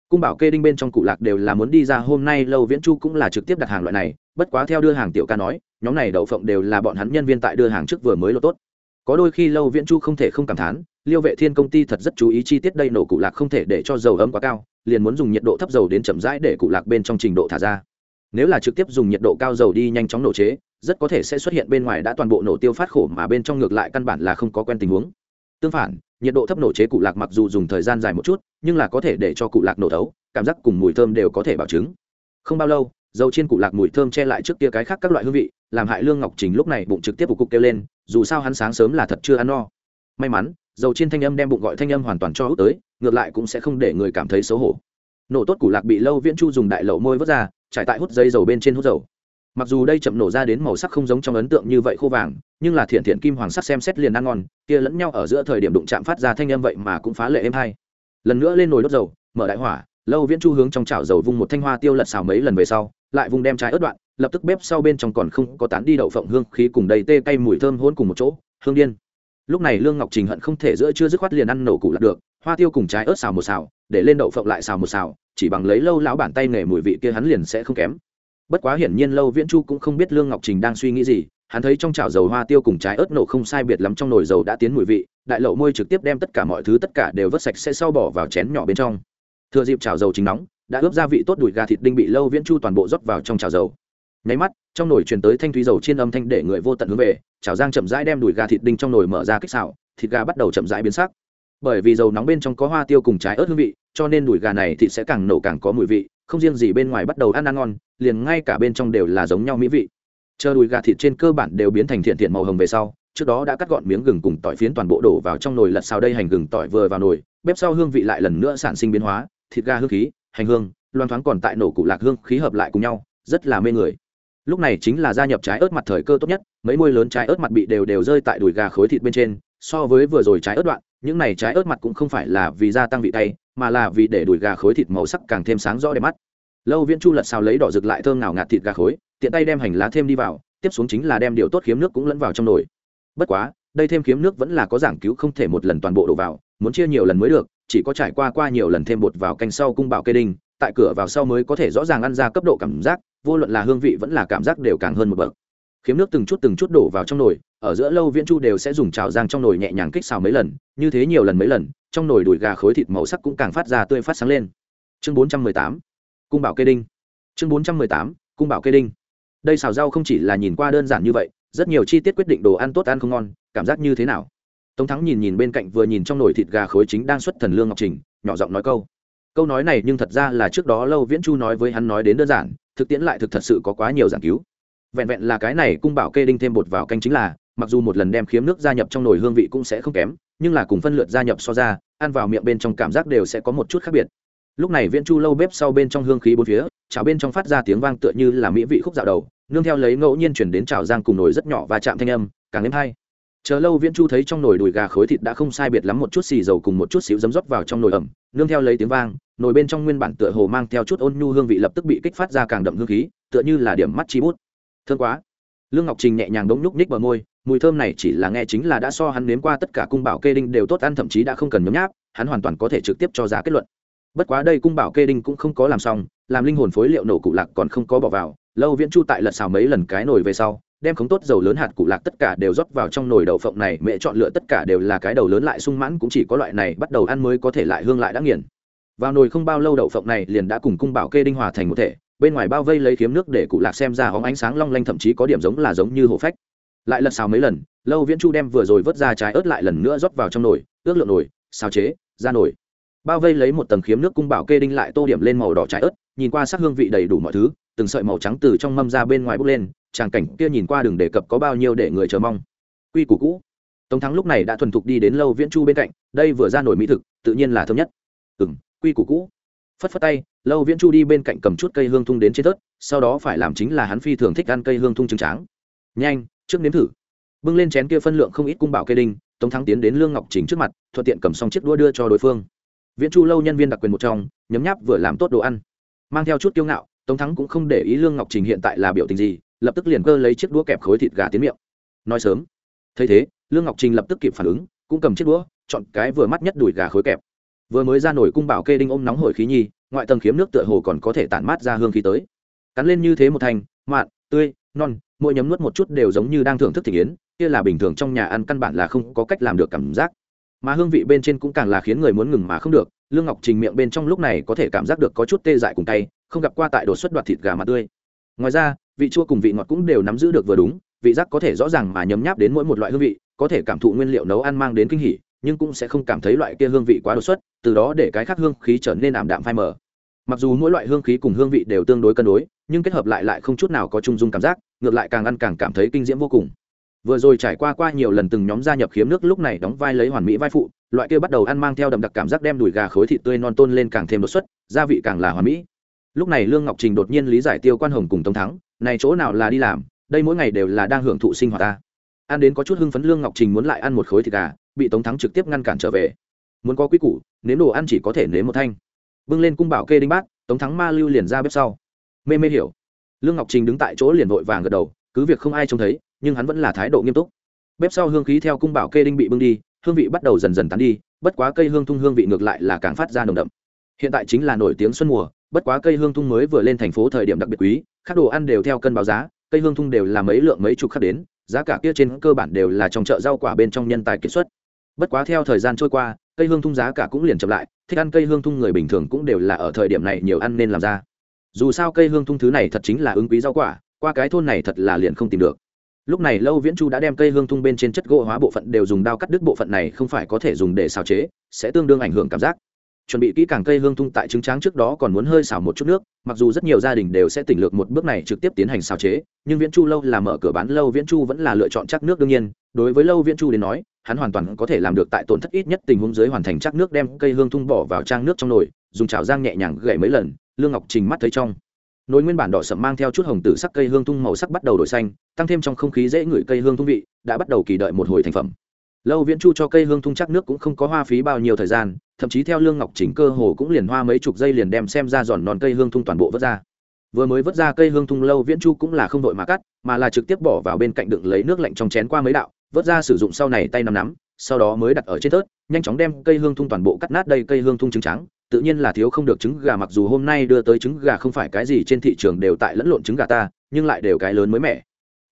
cung bảo kê đinh bên trong cụ lạc đều là muốn đi ra, hôm nay lâu viễn chu cũng là trực tiếp đặt hàng loại này, bất quá theo đưa hàng tiểu ca nói, nhóm này đậu phộng đều là bọn hắn nhân viên tại đưa hàng trước vừa mới lột tốt. Có đôi khi lâu viễn chu không thể không cảm thán, liêu vệ thiên công ty thật rất chú ý chi tiết đây, nổ cụ lạc không thể để cho dầu ấm quá cao, liền muốn dùng nhiệt độ thấp dầu đến chậm rãi để cụ lạc bên trong trình độ thả ra. Nếu là trực tiếp dùng nhiệt độ cao dầu đi nhanh chóng nổ chế, rất có thể sẽ xuất hiện bên ngoài đã toàn bộ nổ tiêu phát khổ mà bên trong ngược lại căn bản là không có quen tình huống. Tương phản nhiệt độ thấp nổ chế cụ lạc mặc dù dùng thời gian dài một chút, nhưng là có thể để cho cụ lạc nổ thấu, cảm giác cùng mùi thơm đều có thể bảo chứng. Không bao lâu, dầu trên cụ lạc mùi thơm che lại trước kia cái khác các loại hương vị, làm hại lương ngọc trình lúc này bụng trực tiếp của cục kêu lên, dù sao hắn sáng sớm là thật chưa ăn no. May mắn, dầu trên thanh âm đem bụng gọi thanh âm hoàn toàn cho hút tới, ngược lại cũng sẽ không để người cảm thấy xấu hổ. Nổ tốt cụ lạc bị lâu viễn chu dùng đại lẩu môi vớt ra, trải tại hút dây dầu bên trên hút dầu mặc dù đây chậm nổ ra đến màu sắc không giống trong ấn tượng như vậy khô vàng, nhưng là thiện thiện kim hoàng sắc xem xét liền ăn ngon, kia lẫn nhau ở giữa thời điểm đụng chạm phát ra thanh âm vậy mà cũng phá lệ êm hay. Lần nữa lên nồi đốt dầu, mở đại hỏa, lâu viễn chu hướng trong chảo dầu vung một thanh hoa tiêu lật xào mấy lần về sau, lại vung đem trái ớt đoạn, lập tức bếp sau bên trong còn không có tán đi đậu phộng hương khí cùng đầy tê cay mùi thơm hôn cùng một chỗ, hương điên. Lúc này lương ngọc trình hận không thể giữa chưa dứt khoát liền ăn nổ củ lạc được, hoa tiêu cùng trái ớt xào một xào, để lên đậu phộng lại xào một xào, chỉ bằng lấy lâu lão bản tay nghề mùi vị kia hắn liền sẽ không kém bất quá hiển nhiên lâu viễn chu cũng không biết lương ngọc trình đang suy nghĩ gì, hắn thấy trong chảo dầu hoa tiêu cùng trái ớt nổ không sai biệt lắm trong nồi dầu đã tiến mùi vị, đại lậu môi trực tiếp đem tất cả mọi thứ tất cả đều vớt sạch sẽ sau bỏ vào chén nhỏ bên trong. Thừa dịp chảo dầu chính nóng, đã ướp gia vị tốt đùi gà thịt đinh bị lâu viễn chu toàn bộ rót vào trong chảo dầu. Nháy mắt, trong nồi truyền tới thanh thúy dầu chiên âm thanh để người vô tận hướng về, chảo giang chậm rãi đem đùi gà thịt đinh trong nồi mở ra kích xào thịt gà bắt đầu chậm rãi biến sắc. Bởi vì dầu nóng bên trong có hoa tiêu cùng trái ớt hương vị, cho nên đùi gà này thịt sẽ càng nổ càng có mùi vị, không riêng gì bên ngoài bắt đầu ăn ăn ngon liền ngay cả bên trong đều là giống nhau mỹ vị. Chờ đùi gà thịt trên cơ bản đều biến thành thiện thiện màu hồng về sau, trước đó đã cắt gọn miếng gừng cùng tỏi phiến toàn bộ đổ vào trong nồi lật xào đây hành gừng tỏi vừa vào nồi, bếp sau hương vị lại lần nữa sản sinh biến hóa, thịt gà hương khí, hành hương loan thoáng còn tại nổ cụ lạc hương khí hợp lại cùng nhau, rất là mê người. Lúc này chính là gia nhập trái ớt mặt thời cơ tốt nhất, mấy môi lớn trái ớt mặt bị đều đều rơi tại đùi gà khối thịt bên trên, so với vừa rồi trái ớt đoạn, những này trái ớt mặt cũng không phải là vì gia tăng vị tay mà là vì để đùi gà khối thịt màu sắc càng thêm sáng rõ đẹp mắt lâu viễn chu lật xào lấy đỏ rực lại thơm nào ngạt thịt gà khối, tiện tay đem hành lá thêm đi vào, tiếp xuống chính là đem điều tốt khiếm nước cũng lẫn vào trong nồi. Bất quá, đây thêm khiếm nước vẫn là có giảng cứu không thể một lần toàn bộ đổ vào, muốn chia nhiều lần mới được, chỉ có trải qua qua nhiều lần thêm bột vào canh sau cung bảo kê đinh, tại cửa vào sau mới có thể rõ ràng ăn ra cấp độ cảm giác, vô luận là hương vị vẫn là cảm giác đều càng hơn một bậc. Khiếm nước từng chút từng chút đổ vào trong nồi, ở giữa lâu viễn chu đều sẽ dùng chảo giang trong nồi nhẹ nhàng kích xào mấy lần, như thế nhiều lần mấy lần, trong nồi đùi gà khối thịt màu sắc cũng càng phát ra tươi phát sáng lên. Chương bốn trăm mười tám cung bảo kê đinh. Chương bốn trăm mười tám, cung bảo kê đinh. Đây xào rau không chỉ là nhìn qua đơn giản như vậy, rất nhiều chi tiết quyết định đồ ăn tốt ăn không ngon, cảm giác như thế nào? Tống thắng nhìn nhìn bên cạnh vừa nhìn trong nồi thịt gà khối chính đang xuất thần lương ngọc trình, nhỏ giọng nói câu. Câu nói này nhưng thật ra là trước đó lâu viễn chu nói với hắn nói đến đơn giản, thực tiễn lại thực thật sự có quá nhiều giảng cứu. Vẹn vẹn là cái này cung bảo kê đinh thêm bột vào canh chính là, mặc dù một lần đem khiếm nước gia nhập trong nồi hương vị cũng sẽ không kém, nhưng là cùng phân lượt gia nhập so ra, ăn vào miệng bên trong cảm giác đều sẽ có một chút khác biệt lúc này viễn chu lâu bếp sau bên trong hương khí bốn phía, chảo bên trong phát ra tiếng vang tựa như là mỹ vị khúc dạo đầu, nương theo lấy ngẫu nhiên chuyển đến chảo giang cùng nồi rất nhỏ và chạm thanh âm, càng êm hay. Chờ lâu viễn chu thấy trong nồi đùi gà khối thịt đã không sai biệt lắm một chút xì dầu cùng một chút xíu dấm rót vào trong nồi ẩm, nương theo lấy tiếng vang, nồi bên trong nguyên bản tựa hồ mang theo chút ôn nhu hương vị lập tức bị kích phát ra càng đậm hương khí, tựa như là điểm mắt chi bút. Thương quá. Lương ngọc trình nhẹ nhàng đống nhúc nhích bờ môi, mùi thơm này chỉ là nghe chính là đã so hắn nếm qua tất cả cung bảo kê đinh đều tốt ăn thậm chí đã không cần nhấm nháp, hắn hoàn toàn có thể trực tiếp cho giá kết luận bất quá đây cung bảo kê đinh cũng không có làm xong, làm linh hồn phối liệu nổ cụ lạc còn không có bỏ vào. Lâu viễn chu tại lật xào mấy lần cái nồi về sau, đem khống tốt dầu lớn hạt cụ lạc tất cả đều rót vào trong nồi đậu phộng này, mẹ chọn lựa tất cả đều là cái đầu lớn lại sung mãn cũng chỉ có loại này, bắt đầu ăn mới có thể lại hương lại đã nghiền. Vào nồi không bao lâu đậu phộng này liền đã cùng cung bảo kê đinh hòa thành một thể, bên ngoài bao vây lấy kiếm nước để cụ lạc xem ra hóng ánh sáng long lanh thậm chí có điểm giống là giống như hổ phách. Lại lật xào mấy lần, lâu viễn chu đem vừa rồi vớt ra trái ớt lại lần nữa rót vào trong nồi, ước lượng nồi, xào chế, ra nồi bao vây lấy một tầng khiếm nước cung bảo kê đinh lại tô điểm lên màu đỏ trái ớt, nhìn qua sắc hương vị đầy đủ mọi thứ, từng sợi màu trắng từ trong mâm ra bên ngoài bốc lên, tràng cảnh kia nhìn qua đường đề cập có bao nhiêu để người chờ mong. Quy củ cũ. Tống thắng lúc này đã thuần thục đi đến lâu viễn chu bên cạnh, đây vừa ra nổi mỹ thực, tự nhiên là thống nhất. Ừ m quy củ cũ. Phất phất tay, lâu viễn chu đi bên cạnh cầm chút cây hương thung đến trên tớt sau đó phải làm chính là hắn phi thường thích ăn cây hương thung trứng tráng. Nhanh, trước nếm thử. Bưng lên chén kia phân lượng không ít cung bảo cây đinh, tống thắng tiến đến lương ngọc chính trước mặt, thuận tiện cầm xong chiếc đũa đưa cho đối phương viễn chu lâu nhân viên đặc quyền một trong, nhấm nháp vừa làm tốt đồ ăn. Mang theo chút kiêu ngạo, tống thắng cũng không để ý lương ngọc trình hiện tại là biểu tình gì, lập tức liền cơ lấy chiếc đũa kẹp khối thịt gà tiến miệng. Nói sớm. Thấy thế, lương ngọc trình lập tức kịp phản ứng, cũng cầm chiếc đũa, chọn cái vừa mắt nhất đùi gà khối kẹp. Vừa mới ra nổi cung bảo kê đinh ôm nóng hổi khí nhi, ngoại tầng khiếm nước tựa hồ còn có thể tản mát ra hương khí tới. Cắn lên như thế một thành, mạn, tươi, non, mỗi nhấm nuốt một chút đều giống như đang thưởng thức thị yến, kia là bình thường trong nhà ăn căn bản là không có cách làm được cảm giác mà hương vị bên trên cũng càng là khiến người muốn ngừng mà không được. Lương ngọc trình miệng bên trong lúc này có thể cảm giác được có chút tê dại cùng tay không gặp qua tại đột xuất đoạt thịt gà mặt tươi. Ngoài ra, vị chua cùng vị ngọt cũng đều nắm giữ được vừa đúng, vị giác có thể rõ ràng mà nhấm nháp đến mỗi một loại hương vị, có thể cảm thụ nguyên liệu nấu ăn mang đến kinh hỉ, nhưng cũng sẽ không cảm thấy loại kia hương vị quá đột xuất, từ đó để cái khác hương khí trở nên ảm đạm phai mờ. Mặc dù mỗi loại hương khí cùng hương vị đều tương đối cân đối, nhưng kết hợp lại lại không chút nào có trung dung cảm giác, ngược lại càng ăn càng cảm thấy kinh diễm vô cùng vừa rồi trải qua qua nhiều lần từng nhóm gia nhập khiếm nước, lúc này đóng vai lấy hoàn mỹ vai phụ, loại kia bắt đầu ăn mang theo đậm đặc cảm giác đem đùi gà khối thịt tươi non tôn lên càng thêm đột xuất, gia vị càng là hoàn mỹ. Lúc này lương ngọc trình đột nhiên lý giải tiêu quan hồng cùng tống thắng, này chỗ nào là đi làm, đây mỗi ngày đều là đang hưởng thụ sinh hoạt ta. Ăn đến có chút hưng phấn, lương ngọc trình muốn lại ăn một khối thịt gà, bị tống thắng trực tiếp ngăn cản trở về. Muốn có quy củ, nếm đồ ăn chỉ có thể nếm một thanh. Bưng lên cung bảo kê đinh bát, tống thắng ma lưu liền ra bếp sau. Mê mê hiểu. Lương ngọc trình đứng tại chỗ liền vội vàng gật đầu, cứ việc không ai trông thấy nhưng hắn vẫn là thái độ nghiêm túc. Bếp sau hương khí theo cung bảo kê đinh bị bưng đi, hương vị bắt đầu dần dần tán đi, bất quá cây hương thung hương vị ngược lại là càng phát ra nồng đậm. Hiện tại chính là nổi tiếng xuân mùa, bất quá cây hương thung mới vừa lên thành phố thời điểm đặc biệt quý các đồ ăn đều theo cân báo giá, cây hương thung đều là mấy lượng mấy chục khắc đến, giá cả kia trên cơ bản đều là trong chợ rau quả bên trong nhân tài kiệt xuất. Bất quá theo thời gian trôi qua, cây hương thung giá cả cũng liền chậm lại, thích ăn cây hương thung người bình thường cũng đều là ở thời điểm này nhiều ăn nên làm ra. Dù sao cây hương thung thứ này thật chính là ứng quý rau quả, qua cái thôn này thật là liền không tìm được lúc này lâu viễn chu đã đem cây hương thung bên trên chất gỗ hóa bộ phận đều dùng đao cắt đứt, bộ phận này không phải có thể dùng để xào chế, sẽ tương đương ảnh hưởng cảm giác. Chuẩn bị kỹ càng cây hương thung tại trứng tráng trước đó còn muốn hơi xào một chút nước, mặc dù rất nhiều gia đình đều sẽ tỉnh lược một bước này trực tiếp tiến hành xào chế, nhưng viễn chu lâu là mở cửa bán, lâu viễn chu vẫn là lựa chọn chắc nước đương nhiên. Đối với lâu viễn chu đến nói, hắn hoàn toàn có thể làm được tại tổn thất ít nhất tình huống dưới hoàn thành chắc nước đem cây hương thung bỏ vào trang nước trong nồi, dùng chảo giang nhẹ nhàng gậy mấy lần, lương ngọc trình mắt thấy trong nồi nguyên bản đỏ sậm mang theo chút hồng tử sắc cây hương thung màu sắc bắt đầu đổi xanh, tăng thêm trong không khí dễ ngửi cây hương thung vị, đã bắt đầu kỳ đợi một hồi thành phẩm. Lâu viễn chu cho cây hương thung chắc nước cũng không có hoa phí bao nhiêu thời gian, thậm chí theo lương ngọc chỉnh cơ hồ cũng liền hoa mấy chục giây liền đem xem ra giòn non cây hương thung toàn bộ vớt ra. Vừa mới vớt ra cây hương thung, lâu viễn chu cũng là không đội mà cắt, mà là trực tiếp bỏ vào bên cạnh đựng lấy nước lạnh trong chén qua mấy đạo, vớt ra sử dụng sau này tay nắm nắm, sau đó mới đặt ở trên tớt nhanh chóng đem cây hương thung toàn bộ cắt nát đây cây hương thung trứng trắng tự nhiên là thiếu không được trứng gà, mặc dù hôm nay đưa tới trứng gà không phải cái gì trên thị trường đều tại lẫn lộn trứng gà ta, nhưng lại đều cái lớn mới mẻ.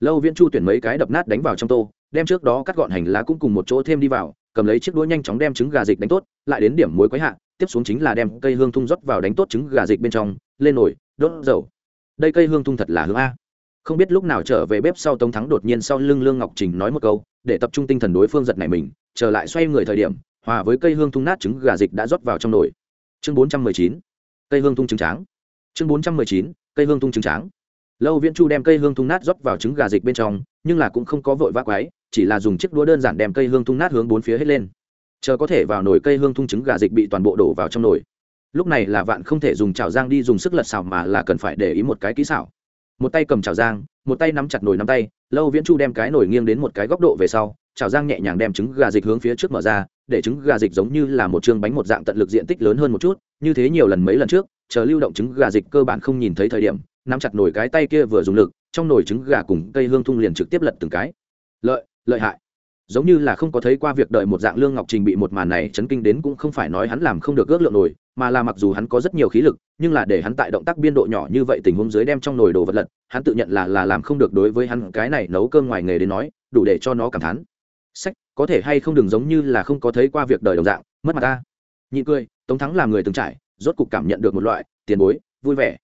Lâu viễn chu tuyển mấy cái đập nát đánh vào trong tô, đem trước đó cắt gọn hành lá cũng cùng một chỗ thêm đi vào, cầm lấy chiếc đũa nhanh chóng đem trứng gà dịch đánh tốt, lại đến điểm muối quấy hạ, tiếp xuống chính là đem cây hương thung rót vào đánh tốt trứng gà dịch bên trong, lên nồi, đốt dầu. Đây cây hương thung thật là hương a. Không biết lúc nào trở về bếp sau tống thắng đột nhiên sau lưng lương ngọc trình nói một câu, để tập trung tinh thần đối phương giật này mình, trở lại xoay người thời điểm, hòa với cây hương thung nát trứng gà dịch đã rót vào trong nồi chương bốn trăm mười chín, cây hương thung trứng tráng. Chương bốn trăm mười chín, cây hương thung trứng tráng. Lâu viễn chu đem cây hương thung nát rót vào trứng gà dịch bên trong, nhưng là cũng không có vội vã quái chỉ là dùng chiếc đũa đơn giản đem cây hương thung nát hướng bốn phía hết lên. Chờ có thể vào nồi cây hương thung trứng gà dịch bị toàn bộ đổ vào trong nồi. Lúc này là vạn không thể dùng chảo giang đi dùng sức lật xào mà là cần phải để ý một cái kỹ xảo. Một tay cầm chảo giang, một tay nắm chặt nồi nắm tay, lâu viễn chu đem cái nồi nghiêng đến một cái góc độ về sau, chảo giang nhẹ nhàng đem trứng gà dịch hướng phía trước mở ra để trứng gà dịch giống như là một chương bánh một dạng tận lực diện tích lớn hơn một chút, như thế nhiều lần mấy lần trước, chờ lưu động trứng gà dịch cơ bản không nhìn thấy thời điểm, nắm chặt nồi cái tay kia vừa dùng lực, trong nồi trứng gà cùng cây hương thung liền trực tiếp lật từng cái. Lợi lợi hại. Giống như là không có thấy qua việc đợi một dạng lương ngọc trình bị một màn này chấn kinh đến cũng không phải nói hắn làm không được ước lượng nồi, mà là mặc dù hắn có rất nhiều khí lực, nhưng là để hắn tại động tác biên độ nhỏ như vậy tình huống dưới đem trong nồi đồ vật lật, hắn tự nhận là là làm không được đối với hắn cái này nấu cơm ngoài nghề đến nói, đủ để cho nó cảm thán. Sách có thể hay không đừng giống như là không có thấy qua việc đời đồng dạng, mất mặt ta. Nhị cười, tống thắng làm người từng trải, rốt cục cảm nhận được một loại tiền bối, vui vẻ.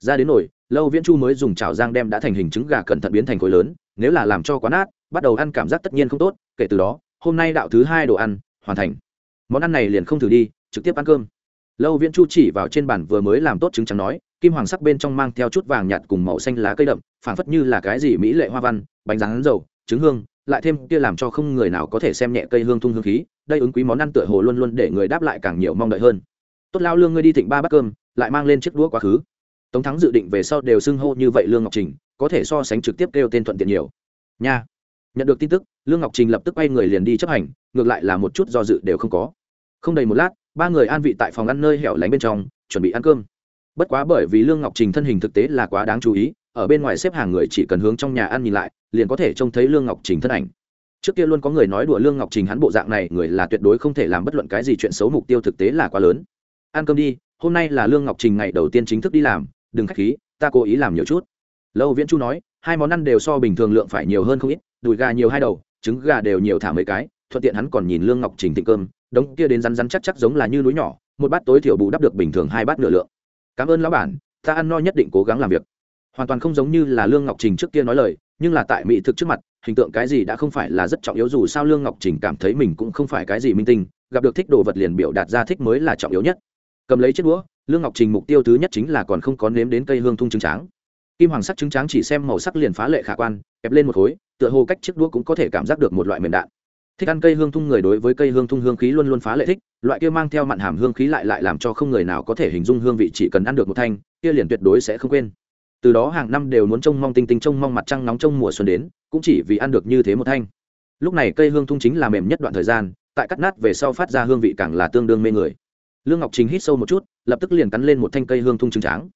Ra đến nồi lâu viễn chu mới dùng chảo giang đem đã thành hình trứng gà cẩn thận biến thành khối lớn, nếu là làm cho quá nát, bắt đầu ăn cảm giác tất nhiên không tốt, kể từ đó, hôm nay đạo thứ hai đồ ăn, hoàn thành. Món ăn này liền không thử đi, trực tiếp ăn cơm. Lâu viễn chu chỉ vào trên bàn vừa mới làm tốt trứng trắng nói, kim hoàng sắc bên trong mang theo chút vàng nhạt cùng màu xanh lá cây đậm, phảng phất như là cái gì mỹ lệ hoa văn, bánh rán dầu, trứng hương lại thêm kia làm cho không người nào có thể xem nhẹ cây hương thung hương khí, đây ứng quý món ăn tựa hồ luôn luôn để người đáp lại càng nhiều mong đợi hơn. Tốt lao lương ngươi đi thịnh ba bát cơm, lại mang lên chiếc đũa quá khứ. Tống thắng dự định về sau đều xưng hô như vậy lương ngọc trình, có thể so sánh trực tiếp kêu tên thuận tiện nhiều. Nha. Nhận được tin tức, lương ngọc trình lập tức quay người liền đi chấp hành, ngược lại là một chút do dự đều không có. Không đầy một lát, ba người an vị tại phòng ăn nơi hẻo lánh bên trong, chuẩn bị ăn cơm. Bất quá bởi vì lương ngọc trình thân hình thực tế là quá đáng chú ý ở bên ngoài xếp hàng người chỉ cần hướng trong nhà ăn nhìn lại, liền có thể trông thấy lương ngọc trình thân ảnh. Trước kia luôn có người nói đùa lương ngọc trình hắn bộ dạng này, người là tuyệt đối không thể làm bất luận cái gì chuyện xấu, mục tiêu thực tế là quá lớn. Ăn cơm đi, hôm nay là lương ngọc trình ngày đầu tiên chính thức đi làm, đừng khách khí, ta cố ý làm nhiều chút. Lâu viễn chu nói, hai món ăn đều so bình thường lượng phải nhiều hơn không ít, đùi gà nhiều hai đầu, trứng gà đều nhiều thả mấy cái, thuận tiện hắn còn nhìn lương ngọc trình thịnh cơm, đống kia đến rắn rắn chắc chắc giống là như núi nhỏ, một bát tối thiểu bù đắp được bình thường hai bát nửa lượng. Cảm ơn lão bản, ta ăn no nhất định cố gắng làm việc hoàn toàn không giống như là lương ngọc trình trước kia nói lời, nhưng là tại mỹ thực trước mặt, hình tượng cái gì đã không phải là rất trọng yếu dù sao lương ngọc trình cảm thấy mình cũng không phải cái gì minh tinh, gặp được thích đồ vật liền biểu đạt ra thích mới là trọng yếu nhất. Cầm lấy chiếc đũa, lương ngọc trình mục tiêu thứ nhất chính là còn không có nếm đến cây hương thung trứng tráng. Kim hoàng sắc trứng tráng chỉ xem màu sắc liền phá lệ khả quan ép lên một khối, tựa hồ cách chiếc đũa cũng có thể cảm giác được một loại mềm đạn. Thích ăn cây hương thung người đối với cây hương thung hương khí luôn luôn phá lệ thích, loại kia mang theo mặn hàm hương khí lại lại làm cho không người nào có thể hình dung hương vị chỉ cần ăn được một thanh, kia liền tuyệt đối sẽ không quên từ đó hàng năm đều muốn trông mong tinh tinh, trông mong mặt trăng nóng, trông mùa xuân đến, cũng chỉ vì ăn được như thế một thanh. Lúc này cây hương thung chính là mềm nhất đoạn thời gian, tại cắt nát về sau phát ra hương vị càng là tương đương mê người. Lương ngọc trình hít sâu một chút, lập tức liền cắn lên một thanh cây hương thung trứng tráng.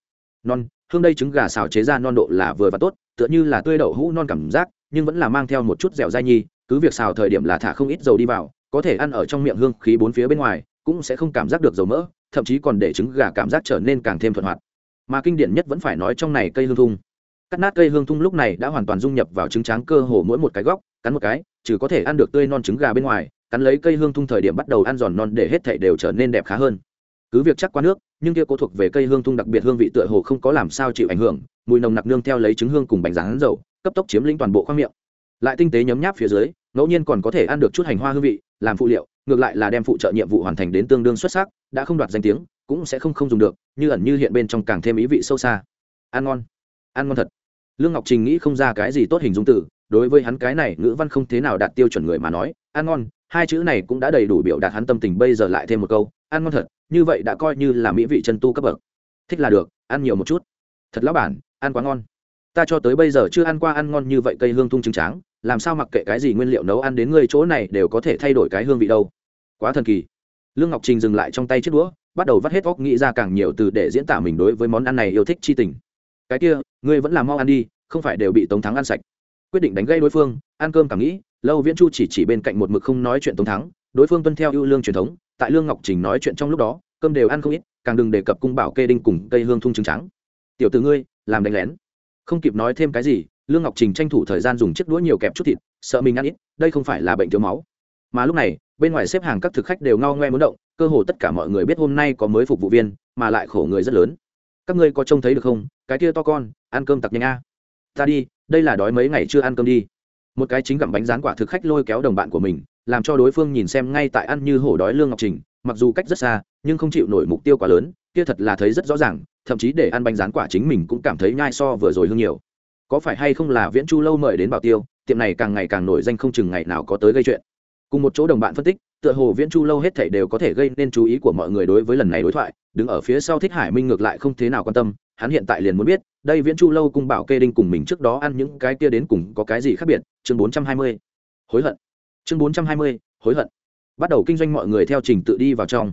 Non, hương đây trứng gà xào chế ra non độ là vừa và tốt, tựa như là tươi đậu hũ non cảm giác, nhưng vẫn là mang theo một chút dẻo dai nhi, cứ việc xào thời điểm là thả không ít dầu đi vào, có thể ăn ở trong miệng hương khí bốn phía bên ngoài, cũng sẽ không cảm giác được dầu mỡ, thậm chí còn để trứng gà cảm giác trở nên càng thêm thuận hoạt mà kinh điển nhất vẫn phải nói trong này cây hương thung. Cắt nát cây hương thung lúc này đã hoàn toàn dung nhập vào trứng tráng cơ hồ mỗi một cái góc, cắn một cái, trừ có thể ăn được tươi non trứng gà bên ngoài, cắn lấy cây hương thung thời điểm bắt đầu ăn giòn non để hết thảy đều trở nên đẹp khá hơn. Cứ việc chắc qua nước, nhưng kia cố thuộc về cây hương thung đặc biệt hương vị tựa hồ không có làm sao chịu ảnh hưởng, mùi nồng nặc nương theo lấy trứng hương cùng bánh rán dầu, cấp tốc chiếm lĩnh toàn bộ khoang miệng. Lại tinh tế nhấm nháp phía dưới, ngẫu nhiên còn có thể ăn được chút hành hoa hương vị, làm phụ liệu, ngược lại là đem phụ trợ nhiệm vụ hoàn thành đến tương đương xuất sắc, đã không đoạt danh tiếng cũng sẽ không không dùng được, như ẩn như hiện bên trong càng thêm ý vị sâu xa. Ăn ngon ăn ngon thật. Lương ngọc trình nghĩ không ra cái gì tốt hình dung từ, đối với hắn cái này ngữ văn không thế nào đạt tiêu chuẩn người mà nói, ăn ngon, hai chữ này cũng đã đầy đủ biểu đạt hắn tâm tình bây giờ lại thêm một câu, ăn ngon thật, như vậy đã coi như là mỹ vị chân tu cấp bậc. Thích là được, ăn nhiều một chút. Thật lão bản, ăn quá ngon. Ta cho tới bây giờ chưa ăn qua ăn ngon như vậy cây hương thung trứng tráng, làm sao mặc kệ cái gì nguyên liệu nấu ăn đến ngươi chỗ này đều có thể thay đổi cái hương vị đâu. Quá thần kỳ lương ngọc trình dừng lại trong tay chiếc đũa, bắt đầu vắt hết óc nghĩ ra càng nhiều từ để diễn tả mình đối với món ăn này yêu thích chi tình. Cái kia, ngươi vẫn làm mau ăn đi, không phải đều bị tống thắng ăn sạch. Quyết định đánh gây đối phương, ăn cơm càng nghĩ, lâu viễn chu chỉ chỉ bên cạnh một mực không nói chuyện tống thắng, đối phương tuân theo ưu lương truyền thống, tại lương ngọc trình nói chuyện trong lúc đó, cơm đều ăn không ít, càng đừng đề cập cung bảo kê đinh cùng cây hương thung trứng trắng. Tiểu từ ngươi, làm đánh lén. Không kịp nói thêm cái gì, lương ngọc trình tranh thủ thời gian dùng chiếc đũa nhiều kẹp chút thịt, sợ mình ăn ít, đây không phải là bệnh thiếu máu. Mà lúc này bên ngoài xếp hàng các thực khách đều ngao ngoe muốn động, cơ hồ tất cả mọi người biết hôm nay có mới phục vụ viên, mà lại khổ người rất lớn. Các ngươi có trông thấy được không? Cái kia to con, ăn cơm tặc nhanh a. Ta đi, đây là đói mấy ngày chưa ăn cơm đi. Một cái chính gặm bánh rán quả thực khách lôi kéo đồng bạn của mình, làm cho đối phương nhìn xem ngay tại ăn như hổ đói lương ngọc trình, mặc dù cách rất xa, nhưng không chịu nổi mục tiêu quá lớn, kia thật là thấy rất rõ ràng, thậm chí để ăn bánh rán quả chính mình cũng cảm thấy nhai so vừa rồi hương nhiều. Có phải hay không là viễn chu lâu mời đến bảo tiêu, tiệm này càng ngày càng nổi danh không chừng ngày nào có tới gây chuyện cùng một chỗ đồng bạn phân tích, tựa hồ viễn chu lâu hết thảy đều có thể gây nên chú ý của mọi người đối với lần này đối thoại, đứng ở phía sau thích hải minh ngược lại không thế nào quan tâm, hắn hiện tại liền muốn biết, đây viễn chu lâu cung bảo kê đinh cùng mình trước đó ăn những cái kia đến cùng có cái gì khác biệt, chương bốn trăm hai mươi. Hối hận. Chương bốn trăm hai mươi, hối hận. Bắt đầu kinh doanh mọi người theo trình tự đi vào trong.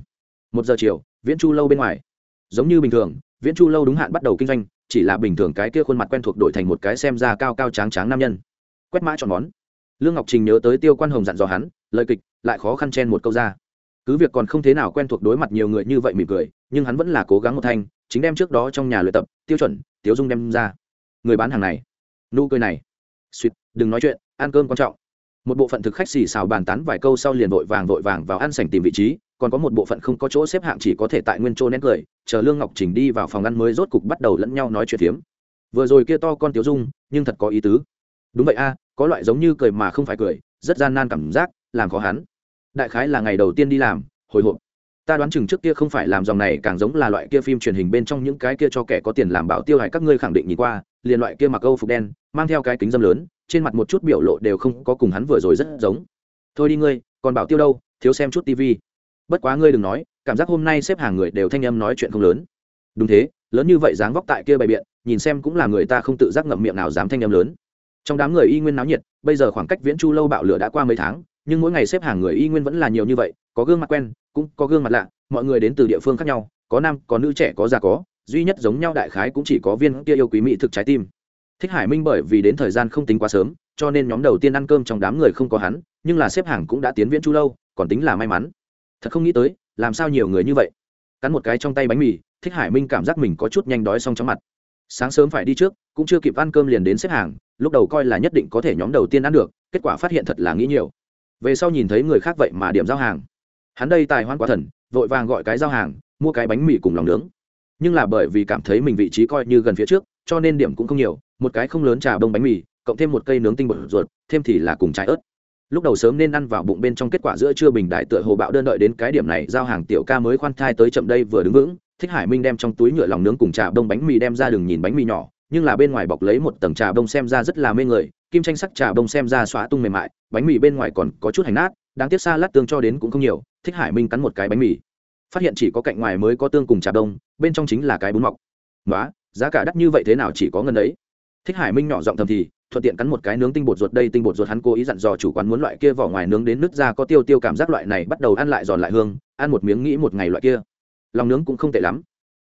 Một giờ chiều, viễn chu lâu bên ngoài. Giống như bình thường, viễn chu lâu đúng hạn bắt đầu kinh doanh, chỉ là bình thường cái kia khuôn mặt quen thuộc đổi thành một cái xem ra cao cao tráng tráng nam nhân. Quét mã chọn món lương ngọc trình nhớ tới tiêu quan hồng dặn dò hắn, lời kịch, lại khó khăn chen một câu ra. Cứ việc còn không thế nào quen thuộc đối mặt nhiều người như vậy mỉm cười, nhưng hắn vẫn là cố gắng một thanh, chính đem trước đó trong nhà luyện tập, tiêu chuẩn, tiếu dung đem ra. Người bán hàng này. Nụ cười này. Suýt đừng nói chuyện, ăn cơm quan trọng. Một bộ phận thực khách xì xào bàn tán vài câu sau liền vội vàng vội vàng vào ăn sảnh tìm vị trí, còn có một bộ phận không có chỗ xếp hạng chỉ có thể tại nguyên chỗ nén cười, chờ lương ngọc trình đi vào phòng ăn mới rốt cục bắt đầu lẫn nhau nói chuyện phiếm. Vừa rồi kia to con tiếu dung, nhưng thật có ý tứ. Đúng vậy a có loại giống như cười mà không phải cười, rất gian nan cảm giác, làm khó hắn. Đại khái là ngày đầu tiên đi làm, hồi hộp. Ta đoán chừng trước kia không phải làm dòng này, càng giống là loại kia phim truyền hình bên trong những cái kia cho kẻ có tiền làm bảo tiêu hại các ngươi khẳng định nhìn qua, liền loại kia mặc âu phục đen, mang theo cái kính dâm lớn, trên mặt một chút biểu lộ đều không có cùng hắn vừa rồi rất giống. Thôi đi ngươi, còn bảo tiêu đâu, thiếu xem chút tivi bất quá ngươi đừng nói, cảm giác hôm nay xếp hàng người đều thanh âm nói chuyện không lớn. Đúng thế, lớn như vậy dáng vóc tại kia bày biện, nhìn xem cũng là người ta không tự giác ngậm miệng nào dám thanh âm lớn trong đám người y nguyên náo nhiệt, bây giờ khoảng cách viễn chu lâu bạo lửa đã qua mấy tháng, nhưng mỗi ngày xếp hàng người y nguyên vẫn là nhiều như vậy, có gương mặt quen, cũng có gương mặt lạ, mọi người đến từ địa phương khác nhau, có nam, có nữ, trẻ, có già, có, duy nhất giống nhau đại khái cũng chỉ có viên kia yêu quý mỹ thực trái tim. Thích hải minh bởi vì đến thời gian không tính quá sớm, cho nên nhóm đầu tiên ăn cơm trong đám người không có hắn, nhưng là xếp hàng cũng đã tiến viễn chu lâu, còn tính là may mắn. Thật không nghĩ tới, làm sao nhiều người như vậy? Cắn một cái trong tay bánh mì, thích hải minh cảm giác mình có chút nhanh đói xong chóng mặt. Sáng sớm phải đi trước, cũng chưa kịp ăn cơm liền đến xếp hàng lúc đầu coi là nhất định có thể nhóm đầu tiên ăn được, kết quả phát hiện thật là nghĩ nhiều. Về sau nhìn thấy người khác vậy mà điểm giao hàng. Hắn đây tài hoan quả thần, vội vàng gọi cái giao hàng, mua cái bánh mì cùng lòng nướng. Nhưng là bởi vì cảm thấy mình vị trí coi như gần phía trước, cho nên điểm cũng không nhiều, một cái không lớn trà bông bánh mì, cộng thêm một cây nướng tinh bột ruột, thêm thì là cùng trái ớt. Lúc đầu sớm nên ăn vào bụng bên trong kết quả giữa trưa bình đại tựa hồ bạo đơn đợi đến cái điểm này, giao hàng tiểu ca mới khoan thai tới chậm đây vừa đứng vững, thích hải minh đem trong túi nhựa lòng nướng cùng trà bông bánh mì đem ra đường nhìn bánh mì nhỏ nhưng là bên ngoài bọc lấy một tầng trà bông xem ra rất là mê người, kim tranh sắc trà bông xem ra xóa tung mềm mại, bánh mì bên ngoài còn có chút hành nát, đáng tiếc xa lát tương cho đến cũng không nhiều, thích hải minh cắn một cái bánh mì. Phát hiện chỉ có cạnh ngoài mới có tương cùng trà đông bên trong chính là cái bún mọc. Nói giá cả đắt như vậy thế nào chỉ có ngân ấy thích hải minh nhỏ giọng thầm thì, thuận tiện cắn một cái nướng tinh bột ruột đây, tinh bột ruột hắn cố ý dặn dò chủ quán muốn loại kia vỏ ngoài nướng đến nước ra có tiêu tiêu cảm giác loại này bắt đầu ăn lại giòn lại hương, ăn một miếng nghĩ một ngày loại kia. Lòng nướng cũng không tệ lắm.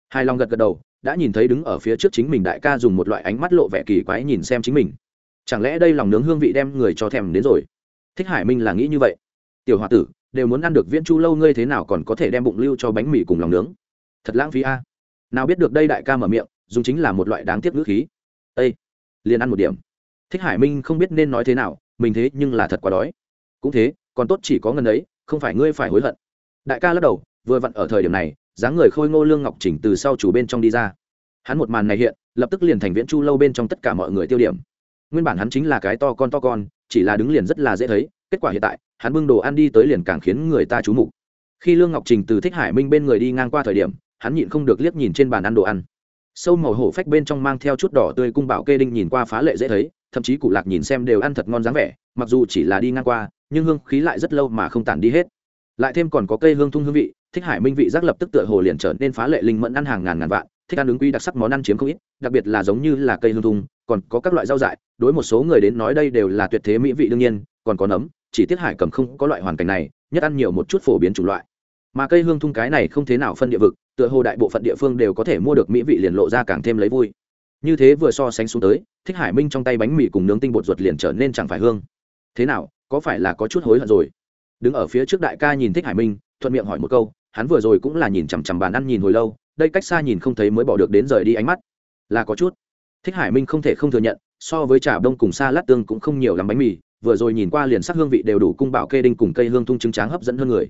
Hai lòng gật gật đầu đã nhìn thấy đứng ở phía trước chính mình đại ca dùng một loại ánh mắt lộ vẻ kỳ quái nhìn xem chính mình. Chẳng lẽ đây lòng nướng hương vị đem người cho thèm đến rồi? Thích hải minh là nghĩ như vậy. Tiểu h o a tử, đều muốn ăn được viễn chu lâu ngươi thế nào còn có thể đem bụng lưu cho bánh mì cùng lòng nướng? Thật lãng phí a. Nào biết được đây đại ca mở miệng, dùng chính là một loại đáng tiếc ngữ khí. Ây liền ăn một điểm. Thích hải minh không biết nên nói thế nào, mình thế nhưng là thật quá đói. Cũng thế, còn tốt chỉ có ngần ấy, không phải ngươi phải hối hận. Đại ca lắc đầu, vừa vặn ở thời điểm này dáng người khôi ngô lương ngọc chỉnh từ sau chủ bên trong đi ra. Hắn một màn này hiện, lập tức liền thành viễn chu lâu bên trong tất cả mọi người tiêu điểm. Nguyên bản hắn chính là cái to con to con, chỉ là đứng liền rất là dễ thấy, kết quả hiện tại, hắn bưng đồ ăn đi tới liền càng khiến người ta trú mục. Khi lương ngọc trình từ thích hải minh bên người đi ngang qua thời điểm, hắn nhịn không được liếc nhìn trên bàn ăn đồ ăn. Sâu màu hổ phách bên trong mang theo chút đỏ tươi cung bảo kê đinh nhìn qua phá lệ dễ thấy, thậm chí cụ lạc nhìn xem đều ăn thật ngon dáng vẻ, mặc dù chỉ là đi ngang qua, nhưng hương khí lại rất lâu mà không tản đi hết. Lại thêm còn có cây hương thung hương vị thích hải minh vị giác lập tức tựa hồ liền trở nên phá lệ linh mẫn ăn hàng ngàn ngàn vạn, thích ăn ứng quy đặc sắc món ăn chiếm không ít, đặc biệt là giống như là cây hương thung còn có các loại rau dại, đối một số người đến nói đây đều là tuyệt thế mỹ vị đương nhiên, còn có nấm, chỉ tiết hải cầm không có loại hoàn cảnh này, nhất ăn nhiều một chút phổ biến chủng loại. Mà cây hương thung cái này không thế nào phân địa vực, tựa hồ đại bộ phận địa phương đều có thể mua được mỹ vị liền lộ ra càng thêm lấy vui. Như thế vừa so sánh xuống tới, thích hải minh trong tay bánh mì cùng nướng tinh bột ruột liền trở nên chẳng phải hương. Thế nào, có phải là có chút hối hận rồi? Đứng ở phía trước đại ca nhìn thích hải minh, thuận miệng hỏi một câu hắn vừa rồi cũng là nhìn chằm chằm bàn ăn nhìn hồi lâu, đây cách xa nhìn không thấy mới bỏ được đến rời đi ánh mắt. Là có chút. Thích hải minh không thể không thừa nhận, so với trà đông cùng xa lát tương cũng không nhiều lắm bánh mì, vừa rồi nhìn qua liền sắc hương vị đều đủ cung bảo kê đinh cùng cây hương thung trứng tráng hấp dẫn hơn người.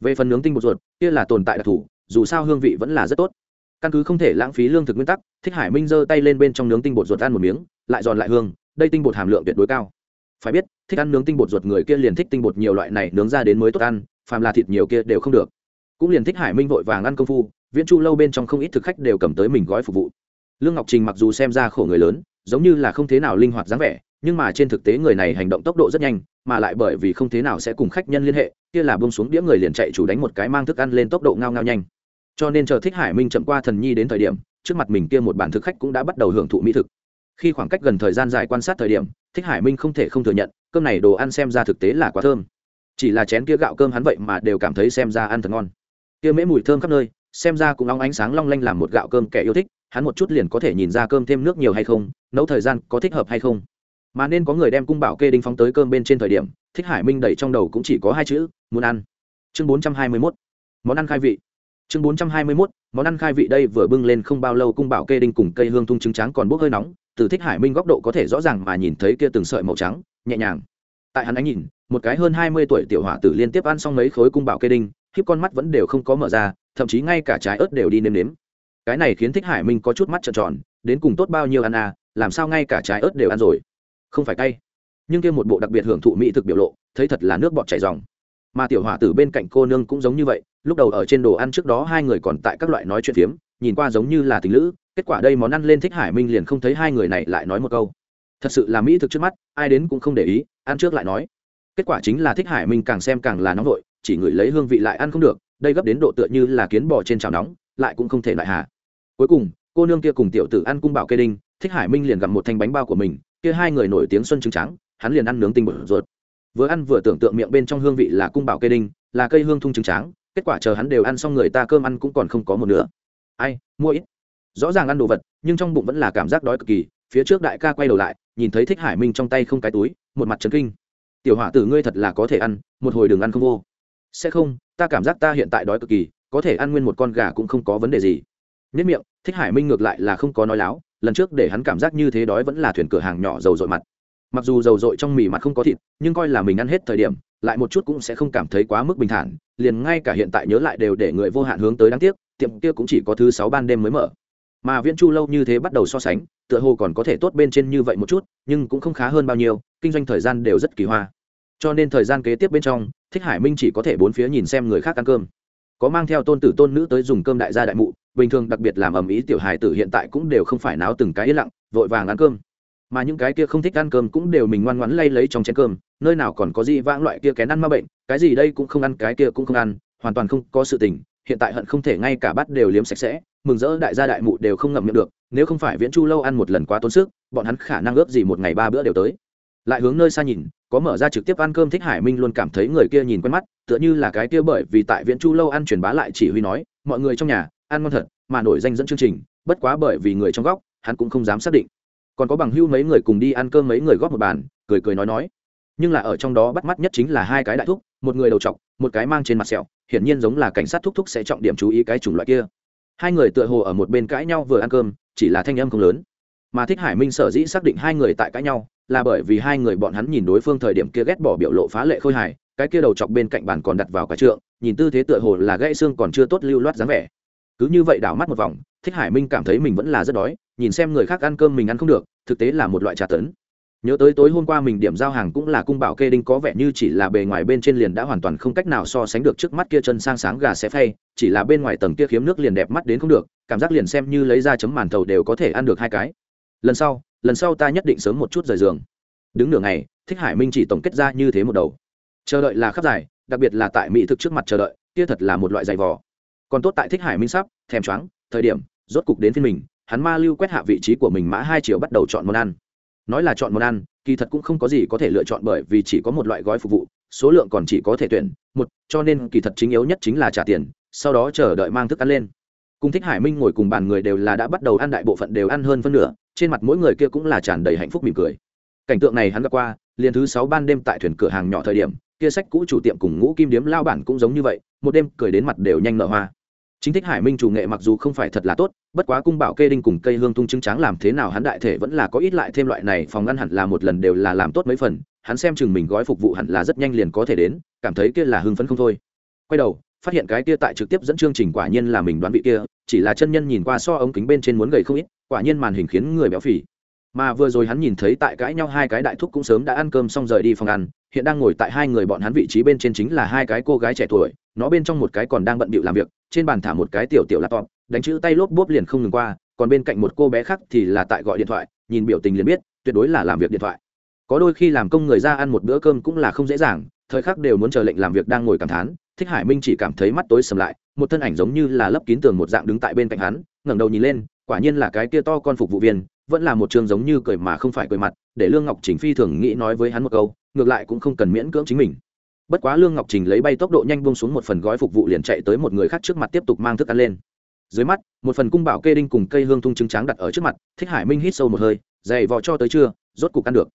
Về phần nướng tinh bột ruột, kia là tồn tại đặc thù, dù sao hương vị vẫn là rất tốt. Căn cứ không thể lãng phí lương thực nguyên tắc, thích hải minh giơ tay lên bên trong nướng tinh bột ruột ăn một miếng, lại giòn lại hương, đây tinh bột hàm lượng tuyệt đối cao. Phải biết, thích ăn nướng tinh bột ruột người kia liền thích tinh bột nhiều loại này nướng ra đến mới tốt ăn, phàm là thịt nhiều kia đều không được cũng liền thích hải minh vội vàng ăn công phu, viễn chu lâu bên trong không ít thực khách đều cầm tới mình gói phục vụ. Lương ngọc trình mặc dù xem ra khổ người lớn, giống như là không thế nào linh hoạt dáng vẻ, nhưng mà trên thực tế người này hành động tốc độ rất nhanh, mà lại bởi vì không thế nào sẽ cùng khách nhân liên hệ, kia là bông xuống đĩa người liền chạy chủ đánh một cái mang thức ăn lên tốc độ ngao ngao nhanh. Cho nên chờ thích hải minh chậm qua thần nhi đến thời điểm, trước mặt mình kia một bản thực khách cũng đã bắt đầu hưởng thụ mỹ thực. Khi khoảng cách gần thời gian dài quan sát thời điểm, thích hải minh không thể không thừa nhận, cơm này đồ ăn xem ra thực tế là quá thơm. Chỉ là chén kia gạo cơm hắn vậy mà đều cảm thấy xem ra ăn thật ngon kia mễ mùi thơm khắp nơi, xem ra cũng óng ánh sáng long lanh làm một gạo cơm kẻ yêu thích, hắn một chút liền có thể nhìn ra cơm thêm nước nhiều hay không, nấu thời gian có thích hợp hay không. Mà nên có người đem cung bảo kê đinh phóng tới cơm bên trên thời điểm, thích hải minh đẩy trong đầu cũng chỉ có hai chữ, muốn ăn. Chương bốn trăm hai mươi mốt. Món ăn khai vị. Chương bốn trăm hai mươi mốt. Món ăn khai vị đây vừa bưng lên không bao lâu cung bảo kê đinh cùng cây hương thung trứng trắng còn bốc hơi nóng, từ thích hải minh góc độ có thể rõ ràng mà nhìn thấy kia từng sợi màu trắng, nhẹ nhàng. Tại hắn ánh nhìn, một cái hơn hai mươi tuổi tiểu hỏa tử liên tiếp ăn xong mấy khối cung bảo kê đinh khiếp con mắt vẫn đều không có mở ra, thậm chí ngay cả trái ớt đều đi nêm nếm. Cái này khiến thích hải minh có chút mắt trợn tròn, đến cùng tốt bao nhiêu ăn à làm sao ngay cả trái ớt đều ăn rồi? Không phải cay. Nhưng kia một bộ đặc biệt hưởng thụ mỹ thực biểu lộ, thấy thật là nước bọt chảy dòng mà tiểu hỏa tử bên cạnh cô nương cũng giống như vậy, lúc đầu ở trên đồ ăn trước đó hai người còn tại các loại nói chuyện phiếm, nhìn qua giống như là tình lữ, kết quả đây món ăn lên thích hải minh liền không thấy hai người này lại nói một câu. Thật sự là mỹ thực trước mắt, ai đến cũng không để ý, ăn trước lại nói. Kết quả chính là thích hải minh càng xem càng là nóng vội chỉ ngửi lấy hương vị lại ăn không được, đây gấp đến độ tựa như là kiến bò trên chảo nóng, lại cũng không thể lại hạ cuối cùng, cô nương kia cùng tiểu tử ăn cung bảo kê đinh, thích hải minh liền gặp một thanh bánh bao của mình, kia hai người nổi tiếng xuân trứng trắng, hắn liền ăn nướng tinh bột ruột. Vừa ăn vừa tưởng tượng miệng bên trong hương vị là cung bảo cây đinh, là cây hương thung trứng trắng, kết quả chờ hắn đều ăn xong người ta cơm ăn cũng còn không có một nữa ai, mua ít. Rõ ràng ăn đồ vật, nhưng trong bụng vẫn là cảm giác đói cực kỳ, phía trước đại ca quay đầu lại, nhìn thấy thích hải minh trong tay không cái túi, một mặt trấn kinh. Tiểu hỏa tử ngươi thật là có thể ăn, một hồi đường ăn không vô sẽ không, ta cảm giác ta hiện tại đói cực kỳ, có thể ăn nguyên một con gà cũng không có vấn đề gì. Nhất miệng, thích hải minh ngược lại là không có nói láo, lần trước để hắn cảm giác như thế đói vẫn là thuyền cửa hàng nhỏ dầu dội mặt. Mặc dù dầu dội trong mì mặt không có thịt, nhưng coi là mình ăn hết thời điểm, lại một chút cũng sẽ không cảm thấy quá mức bình thản, liền ngay cả hiện tại nhớ lại đều để người vô hạn hướng tới đáng tiếc, tiệm kia cũng chỉ có thứ sáu ban đêm mới mở. Mà viễn chu lâu như thế bắt đầu so sánh, tựa hồ còn có thể tốt bên trên như vậy một chút, nhưng cũng không khá hơn bao nhiêu, kinh doanh thời gian đều rất kỳ hoa cho nên thời gian kế tiếp bên trong, thích hải minh chỉ có thể bốn phía nhìn xem người khác ăn cơm. Có mang theo tôn tử tôn nữ tới dùng cơm đại gia đại mụ, bình thường đặc biệt làm ầm ĩ tiểu hài tử hiện tại cũng đều không phải náo từng cái yên lặng, vội vàng ăn cơm. Mà những cái kia không thích ăn cơm cũng đều mình ngoan ngoãn lay lấy trong chén cơm, nơi nào còn có gì vãng loại kia kén ăn ma bệnh, cái gì đây cũng không ăn, cái kia cũng không ăn, hoàn toàn không có sự tình, hiện tại hận không thể ngay cả bát đều liếm sạch sẽ, mừng rỡ đại gia đại mụ đều không ngậm miệng được, nếu không phải viễn chu lâu ăn một lần quá tốn sức, bọn hắn khả năng ướp gì một ngày ba bữa đều tới. Lại hướng nơi xa nhìn có mở ra trực tiếp ăn cơm thích hải minh luôn cảm thấy người kia nhìn quen mắt, tựa như là cái kia bởi vì tại viễn chu lâu ăn truyền bá lại chỉ huy nói, mọi người trong nhà, ăn ngon thật, mà nổi danh dẫn chương trình, bất quá bởi vì người trong góc, hắn cũng không dám xác định. Còn có bằng hưu mấy người cùng đi ăn cơm mấy người góp một bàn, cười cười nói nói. Nhưng là ở trong đó bắt mắt nhất chính là hai cái đại thúc, một người đầu trọc, một cái mang trên mặt sẹo, hiển nhiên giống là cảnh sát thúc thúc sẽ trọng điểm chú ý cái chủng loại kia. Hai người tựa hồ ở một bên cãi nhau vừa ăn cơm, chỉ là thanh âm không lớn. Mà thích hải minh sở dĩ xác định hai người tại cãi nhau là bởi vì hai người bọn hắn nhìn đối phương thời điểm kia ghét bỏ biểu lộ phá lệ khôi hài, cái kia đầu chọc bên cạnh bàn còn đặt vào cả trượng, nhìn tư thế tựa hồ là gãy xương còn chưa tốt lưu loát dáng vẻ. Cứ như vậy đảo mắt một vòng, thích hải minh cảm thấy mình vẫn là rất đói, nhìn xem người khác ăn cơm mình ăn không được, thực tế là một loại trà tấn. Nhớ tới tối hôm qua mình điểm giao hàng cũng là cung bảo kê đinh có vẻ như chỉ là bề ngoài bên trên liền đã hoàn toàn không cách nào so sánh được trước mắt kia chân sang sáng gà xé phay, chỉ là bên ngoài tầng kia khiếm nước liền đẹp mắt đến không được, cảm giác liền xem như lấy ra chấm màn thầu đều có thể ăn được hai cái. Lần sau lần sau ta nhất định sớm một chút rời giường. Đứng nửa ngày, thích hải minh chỉ tổng kết ra như thế một đầu. Chờ đợi là khắp dài, đặc biệt là tại mỹ thực trước mặt chờ đợi, kia thật là một loại giày vò. Còn tốt tại thích hải minh sắp, thèm choáng, thời điểm, rốt cục đến phiên mình, hắn ma lưu quét hạ vị trí của mình mã hai triệu bắt đầu chọn món ăn. Nói là chọn món ăn, kỳ thật cũng không có gì có thể lựa chọn bởi vì chỉ có một loại gói phục vụ, số lượng còn chỉ có thể tuyển một, cho nên kỳ thật chính yếu nhất chính là trả tiền, sau đó chờ đợi mang thức ăn lên cùng thích hải minh ngồi cùng bàn người đều là đã bắt đầu ăn đại bộ phận đều ăn hơn phân nửa, trên mặt mỗi người kia cũng là tràn đầy hạnh phúc mỉm cười. Cảnh tượng này hắn gặp qua, liền thứ sáu ban đêm tại thuyền cửa hàng nhỏ thời điểm, kia sách cũ chủ tiệm cùng ngũ kim điếm lao bản cũng giống như vậy, một đêm cười đến mặt đều nhanh nở hoa. Chính thích hải minh chủ nghệ mặc dù không phải thật là tốt, bất quá cung bảo kê đinh cùng cây hương tung chứng tráng làm thế nào hắn đại thể vẫn là có ít lại thêm loại này phòng ngăn hẳn là một lần đều là làm tốt mấy phần, hắn xem chừng mình gói phục vụ hẳn là rất nhanh liền có thể đến, cảm thấy kia là hưng phấn không thôi. Quay đầu phát hiện cái kia tại trực tiếp dẫn chương trình quả nhiên là mình đoán vị kia, chỉ là chân nhân nhìn qua so ống kính bên trên muốn gầy không ít, quả nhiên màn hình khiến người béo phì. Mà vừa rồi hắn nhìn thấy tại cãi nhau hai cái đại thúc cũng sớm đã ăn cơm xong rời đi phòng ăn, hiện đang ngồi tại hai người bọn hắn vị trí bên trên chính là hai cái cô gái trẻ tuổi, nó bên trong một cái còn đang bận bịu làm việc, trên bàn thả một cái tiểu tiểu laptop, đánh chữ tay lốp bốp liền không ngừng qua, còn bên cạnh một cô bé khác thì là tại gọi điện thoại, nhìn biểu tình liền biết, tuyệt đối là làm việc điện thoại. Có đôi khi làm công người ra ăn một bữa cơm cũng là không dễ dàng, thời khắc đều muốn chờ lệnh làm việc đang ngồi cảm thán thích hải minh chỉ cảm thấy mắt tối sầm lại, một thân ảnh giống như là lấp kín tường một dạng đứng tại bên cạnh hắn, ngẩng đầu nhìn lên, quả nhiên là cái kia to con phục vụ viên, vẫn là một trường giống như cười mà không phải cười mặt, để lương ngọc trình phi thường nghĩ nói với hắn một câu, ngược lại cũng không cần miễn cưỡng chính mình. Bất quá lương ngọc trình lấy bay tốc độ nhanh bông xuống một phần gói phục vụ liền chạy tới một người khác trước mặt tiếp tục mang thức ăn lên. Dưới mắt, một phần cung bảo kê đinh cùng cây hương thung trứng tráng đặt ở trước mặt, thích hải minh hít sâu một hơi, dày vò cho tới trưa, rốt cục ăn được.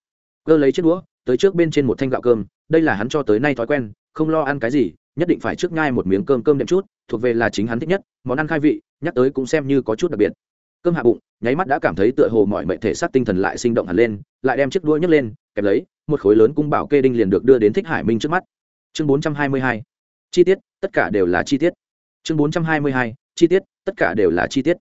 Cơ lấy chiếc đũa, tới trước bên trên một thanh gạo cơm, đây là hắn cho tới nay thói quen, không lo ăn cái gì nhất định phải trước ngai một miếng cơm cơm đệm chút, thuộc về là chính hắn thích nhất, món ăn khai vị, nhắc tới cũng xem như có chút đặc biệt. Cơm hạ bụng, nháy mắt đã cảm thấy tựa hồ mọi mệnh thể xác tinh thần lại sinh động hẳn lên, lại đem chiếc đuôi nhấc lên, kẹp lấy, một khối lớn cung bảo kê đinh liền được đưa đến thích hải minh trước mắt. Chương 422. chi tiết, tất cả đều là chi tiết. Chương 422. chi tiết, tất cả đều là chi tiết.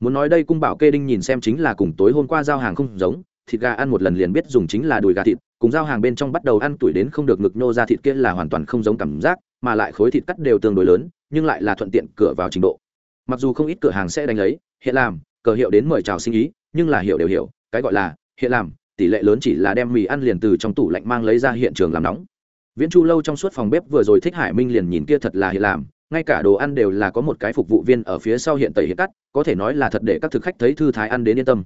Muốn nói đây cung bảo kê đinh nhìn xem chính là cùng tối hôm qua giao hàng không giống, thịt gà ăn một lần liền biết dùng chính là đùi gà thịt, cùng giao hàng bên trong bắt đầu ăn tuổi đến không được ngực nô ra thịt kia là hoàn toàn không giống cảm giác mà lại khối thịt cắt đều tương đối lớn, nhưng lại là thuận tiện cửa vào trình độ. Mặc dù không ít cửa hàng sẽ đánh lấy, hiện làm, cờ hiệu đến mời chào sinh ý, nhưng là hiểu đều hiểu, cái gọi là, hiện làm, tỷ lệ lớn chỉ là đem mì ăn liền từ trong tủ lạnh mang lấy ra hiện trường làm nóng. Viễn chu lâu trong suốt phòng bếp vừa rồi thích hải minh liền nhìn kia thật là hiện làm, ngay cả đồ ăn đều là có một cái phục vụ viên ở phía sau hiện tẩy hiện cắt, có thể nói là thật để các thực khách thấy thư thái ăn đến yên tâm.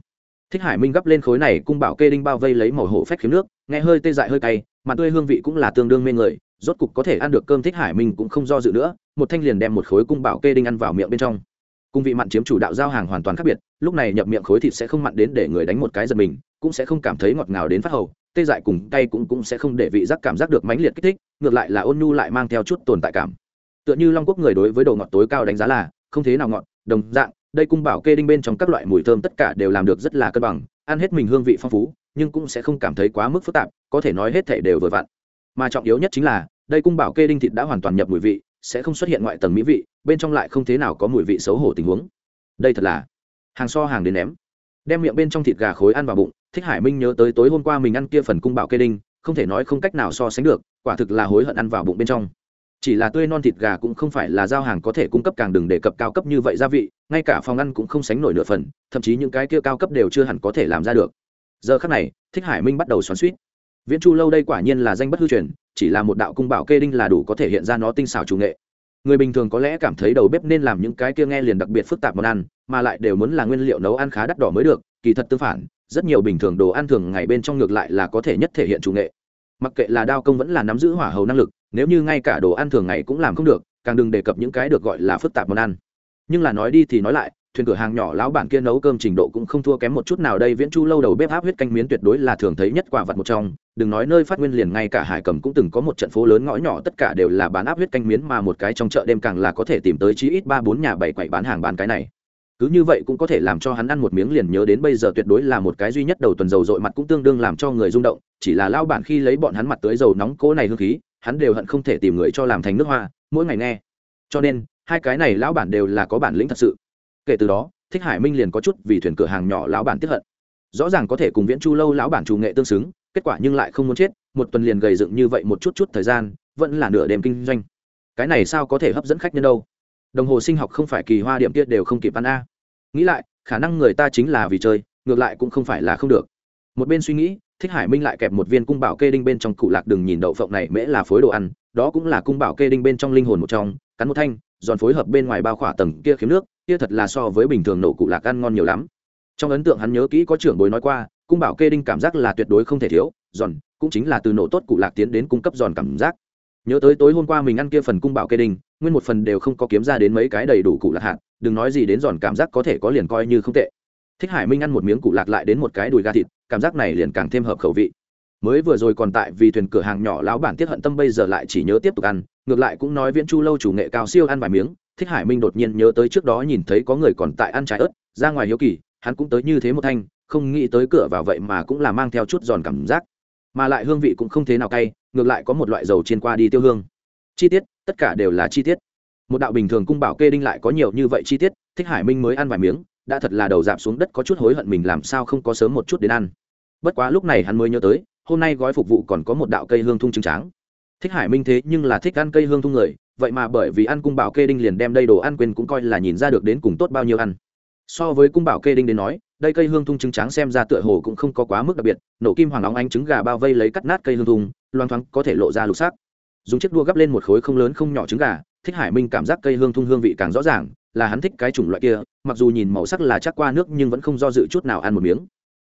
Thích hải minh gấp lên khối này cung bảo kê đinh bao vây lấy màu hổ phách khiếm nước, nghe hơi tê dại hơi cay, mà tươi hương vị cũng là tương đương mê người rốt cục có thể ăn được cơm thích hải minh cũng không do dự nữa, một thanh liền đem một khối cung bảo kê đinh ăn vào miệng bên trong. Cung vị mặn chiếm chủ đạo giao hàng hoàn toàn khác biệt, lúc này nhập miệng khối thịt sẽ không mặn đến để người đánh một cái giật mình, cũng sẽ không cảm thấy ngọt ngào đến phát hầu, tê dại cùng cay cũng cũng sẽ không để vị giác cảm giác được mãnh liệt kích thích, ngược lại là ôn nhu lại mang theo chút tồn tại cảm. Tựa như long quốc người đối với đồ ngọt tối cao đánh giá là, không thế nào ngọt, đồng dạng, đây cung bảo kê đinh bên trong các loại mùi thơm tất cả đều làm được rất là cân bằng, ăn hết mình hương vị phong phú, nhưng cũng sẽ không cảm thấy quá mức phức tạp, có thể nói hết thể đều vừa vặn mà trọng yếu nhất chính là, đây cung bảo kê đinh thịt đã hoàn toàn nhập mùi vị, sẽ không xuất hiện ngoại tầng mỹ vị, bên trong lại không thế nào có mùi vị xấu hổ tình huống. Đây thật là, hàng so hàng đến ném. Đem miệng bên trong thịt gà khối ăn vào bụng, thích hải minh nhớ tới tối hôm qua mình ăn kia phần cung bảo kê đinh, không thể nói không cách nào so sánh được, quả thực là hối hận ăn vào bụng bên trong. Chỉ là tươi non thịt gà cũng không phải là giao hàng có thể cung cấp càng đừng đề cập cao cấp như vậy gia vị, ngay cả phòng ăn cũng không sánh nổi nửa phần, thậm chí những cái kia cao cấp đều chưa hẳn có thể làm ra được. Giờ khắc này, thích hải minh bắt đầu xoắn suýt viễn chu lâu đây quả nhiên là danh bất hư truyền, chỉ là một đạo cung bảo kê đinh là đủ có thể hiện ra nó tinh xảo chủ nghệ. Người bình thường có lẽ cảm thấy đầu bếp nên làm những cái kia nghe liền đặc biệt phức tạp món ăn, mà lại đều muốn là nguyên liệu nấu ăn khá đắt đỏ mới được, kỳ thật tương phản, rất nhiều bình thường đồ ăn thường ngày bên trong ngược lại là có thể nhất thể hiện chủ nghệ. Mặc kệ là đao công vẫn là nắm giữ hỏa hầu năng lực, nếu như ngay cả đồ ăn thường ngày cũng làm không được, càng đừng đề cập những cái được gọi là phức tạp món ăn. Nhưng là nói đi thì nói lại thuyền cửa hàng nhỏ lão bản kia nấu cơm trình độ cũng không thua kém một chút nào đây, viễn chu lâu đầu bếp áp huyết canh miến tuyệt đối là thường thấy nhất quả vật một trong. Đừng nói nơi phát nguyên liền, ngay cả hải cầm cũng từng có một trận phố lớn ngõ nhỏ, tất cả đều là bán áp huyết canh miến mà một cái trong chợ đêm càng là có thể tìm tới chí ít ba bốn nhà bảy quậy bán hàng bán cái này. Cứ như vậy cũng có thể làm cho hắn ăn một miếng liền nhớ đến bây giờ tuyệt đối là một cái duy nhất đầu tuần dầu dội mặt cũng tương đương làm cho người rung động. Chỉ là lao bản khi lấy bọn hắn mặt tới dầu nóng cố này hương khí, hắn đều hận không thể tìm người cho làm thành nước hoa, mỗi ngày nghe. Cho nên, hai cái này lão bản đều là có bản lĩnh thật sự kể từ đó, thích hải minh liền có chút vì thuyền cửa hàng nhỏ lão bản tiếp hận. Rõ ràng có thể cùng viễn chu lâu lão bản chủ nghệ tương xứng, kết quả nhưng lại không muốn chết, một tuần liền gầy dựng như vậy một chút chút thời gian, vẫn là nửa đêm kinh doanh. Cái này sao có thể hấp dẫn khách nhân đâu? Đồng hồ sinh học không phải kỳ hoa điểm kia đều không kịp ăn a. Nghĩ lại, khả năng người ta chính là vì chơi, ngược lại cũng không phải là không được. Một bên suy nghĩ, thích hải minh lại kẹp một viên cung bảo kê đinh bên trong cụ lạc đừng nhìn đậu phộng này mễ là phối đồ ăn, đó cũng là cung bảo kê đinh bên trong linh hồn một trong, cắn một thanh, giòn phối hợp bên ngoài bao khỏa tầng kia khiếm nước kia thật là so với bình thường nổ cụ lạc ăn ngon nhiều lắm. Trong ấn tượng hắn nhớ kỹ có trưởng bối nói qua, cung bảo kê đinh cảm giác là tuyệt đối không thể thiếu, giòn, cũng chính là từ nổ tốt cụ lạc tiến đến cung cấp giòn cảm giác. Nhớ tới tối hôm qua mình ăn kia phần cung bảo kê đinh, nguyên một phần đều không có kiếm ra đến mấy cái đầy đủ cụ lạc hạt, đừng nói gì đến giòn cảm giác có thể có liền coi như không tệ. Thích hải minh ăn một miếng cụ lạc lại đến một cái đùi gà thịt, cảm giác này liền càng thêm hợp khẩu vị. Mới vừa rồi còn tại vì thuyền cửa hàng nhỏ lão bản tiết hận tâm bây giờ lại chỉ nhớ tiếp tục ăn, ngược lại cũng nói viễn chu lâu chủ nghệ cao siêu ăn vài miếng thích hải minh đột nhiên nhớ tới trước đó nhìn thấy có người còn tại ăn trái ớt, ra ngoài hiếu kỳ, hắn cũng tới như thế một thanh, không nghĩ tới cửa vào vậy mà cũng là mang theo chút giòn cảm giác. Mà lại hương vị cũng không thế nào cay, ngược lại có một loại dầu chiên qua đi tiêu hương. Chi tiết, tất cả đều là chi tiết. Một đạo bình thường cung bảo kê đinh lại có nhiều như vậy chi tiết, thích hải minh mới ăn vài miếng, đã thật là đầu dạp xuống đất có chút hối hận mình làm sao không có sớm một chút đến ăn. Bất quá lúc này hắn mới nhớ tới, hôm nay gói phục vụ còn có một đạo cây hương thung trứng tráng. Thích hải minh thế nhưng là thích ăn cây hương thung người vậy mà bởi vì ăn cung bảo kê đinh liền đem đây đồ ăn quên cũng coi là nhìn ra được đến cùng tốt bao nhiêu ăn. So với cung bảo kê đinh đến nói, đây cây hương thung trứng tráng xem ra tựa hồ cũng không có quá mức đặc biệt, nổ kim hoàng óng ánh trứng gà bao vây lấy cắt nát cây hương thung, loang thoáng có thể lộ ra lục xác dùng chiếc đua gấp lên một khối không lớn không nhỏ trứng gà, thích hải minh cảm giác cây hương thung hương vị càng rõ ràng, là hắn thích cái chủng loại kia, mặc dù nhìn màu sắc là chắc qua nước nhưng vẫn không do dự chút nào ăn một miếng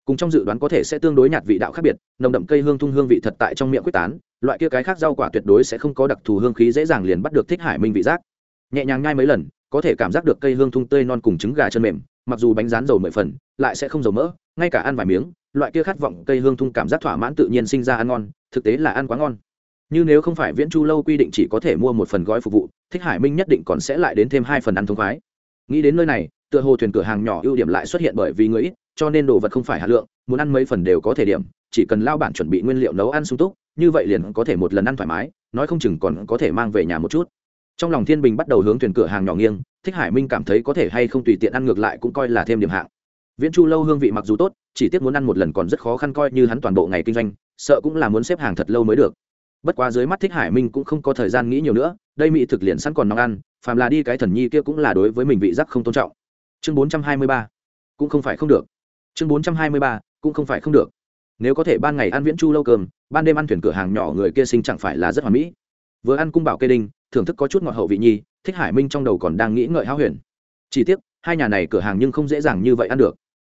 cùng trong dự đoán có thể sẽ tương đối nhạt vị đạo khác biệt, nồng đậm cây hương thung hương vị thật tại trong miệng quyết tán, loại kia cái khác rau quả tuyệt đối sẽ không có đặc thù hương khí dễ dàng liền bắt được thích hải minh vị giác. Nhẹ nhàng ngay mấy lần, có thể cảm giác được cây hương thung tươi non cùng trứng gà chân mềm, mặc dù bánh rán dầu mười phần, lại sẽ không dầu mỡ, ngay cả ăn vài miếng, loại kia khát vọng cây hương thung cảm giác thỏa mãn tự nhiên sinh ra ăn ngon, thực tế là ăn quá ngon. Như nếu không phải viễn chu lâu quy định chỉ có thể mua một phần gói phục vụ, thích hải minh nhất định còn sẽ lại đến thêm hai phần ăn thông khoái. Nghĩ đến nơi này, tựa hồ thuyền cửa hàng nhỏ ưu điểm lại xuất hiện bởi vì người ít cho nên đồ vật không phải hạt lượng, muốn ăn mấy phần đều có thể điểm, chỉ cần lao bản chuẩn bị nguyên liệu nấu ăn sung túc, như vậy liền có thể một lần ăn thoải mái, nói không chừng còn có thể mang về nhà một chút. Trong lòng thiên bình bắt đầu hướng thuyền cửa hàng nhỏ nghiêng, thích hải minh cảm thấy có thể hay không tùy tiện ăn ngược lại cũng coi là thêm điểm hạng. Viễn chu lâu hương vị mặc dù tốt, chỉ tiếc muốn ăn một lần còn rất khó khăn coi như hắn toàn bộ ngày kinh doanh, sợ cũng là muốn xếp hàng thật lâu mới được. Bất quá dưới mắt thích hải minh cũng không có thời gian nghĩ nhiều nữa, đây mỹ thực liền sẵn còn nóng ăn, phàm là đi cái thần nhi kia cũng là đối với mình vị giác không tôn trọng. Chương bốn trăm hai mươi ba, cũng không phải không được chương bốn trăm hai mươi ba, cũng không phải không được. Nếu có thể ban ngày ăn viễn chu lâu cơm, ban đêm ăn thuyền cửa hàng nhỏ người kia sinh chẳng phải là rất hoàn mỹ. Vừa ăn cung bảo kê đinh, thưởng thức có chút ngọt hậu vị nhi, thích hải minh trong đầu còn đang nghĩ ngợi háo huyền. Chỉ tiếc, hai nhà này cửa hàng nhưng không dễ dàng như vậy ăn được.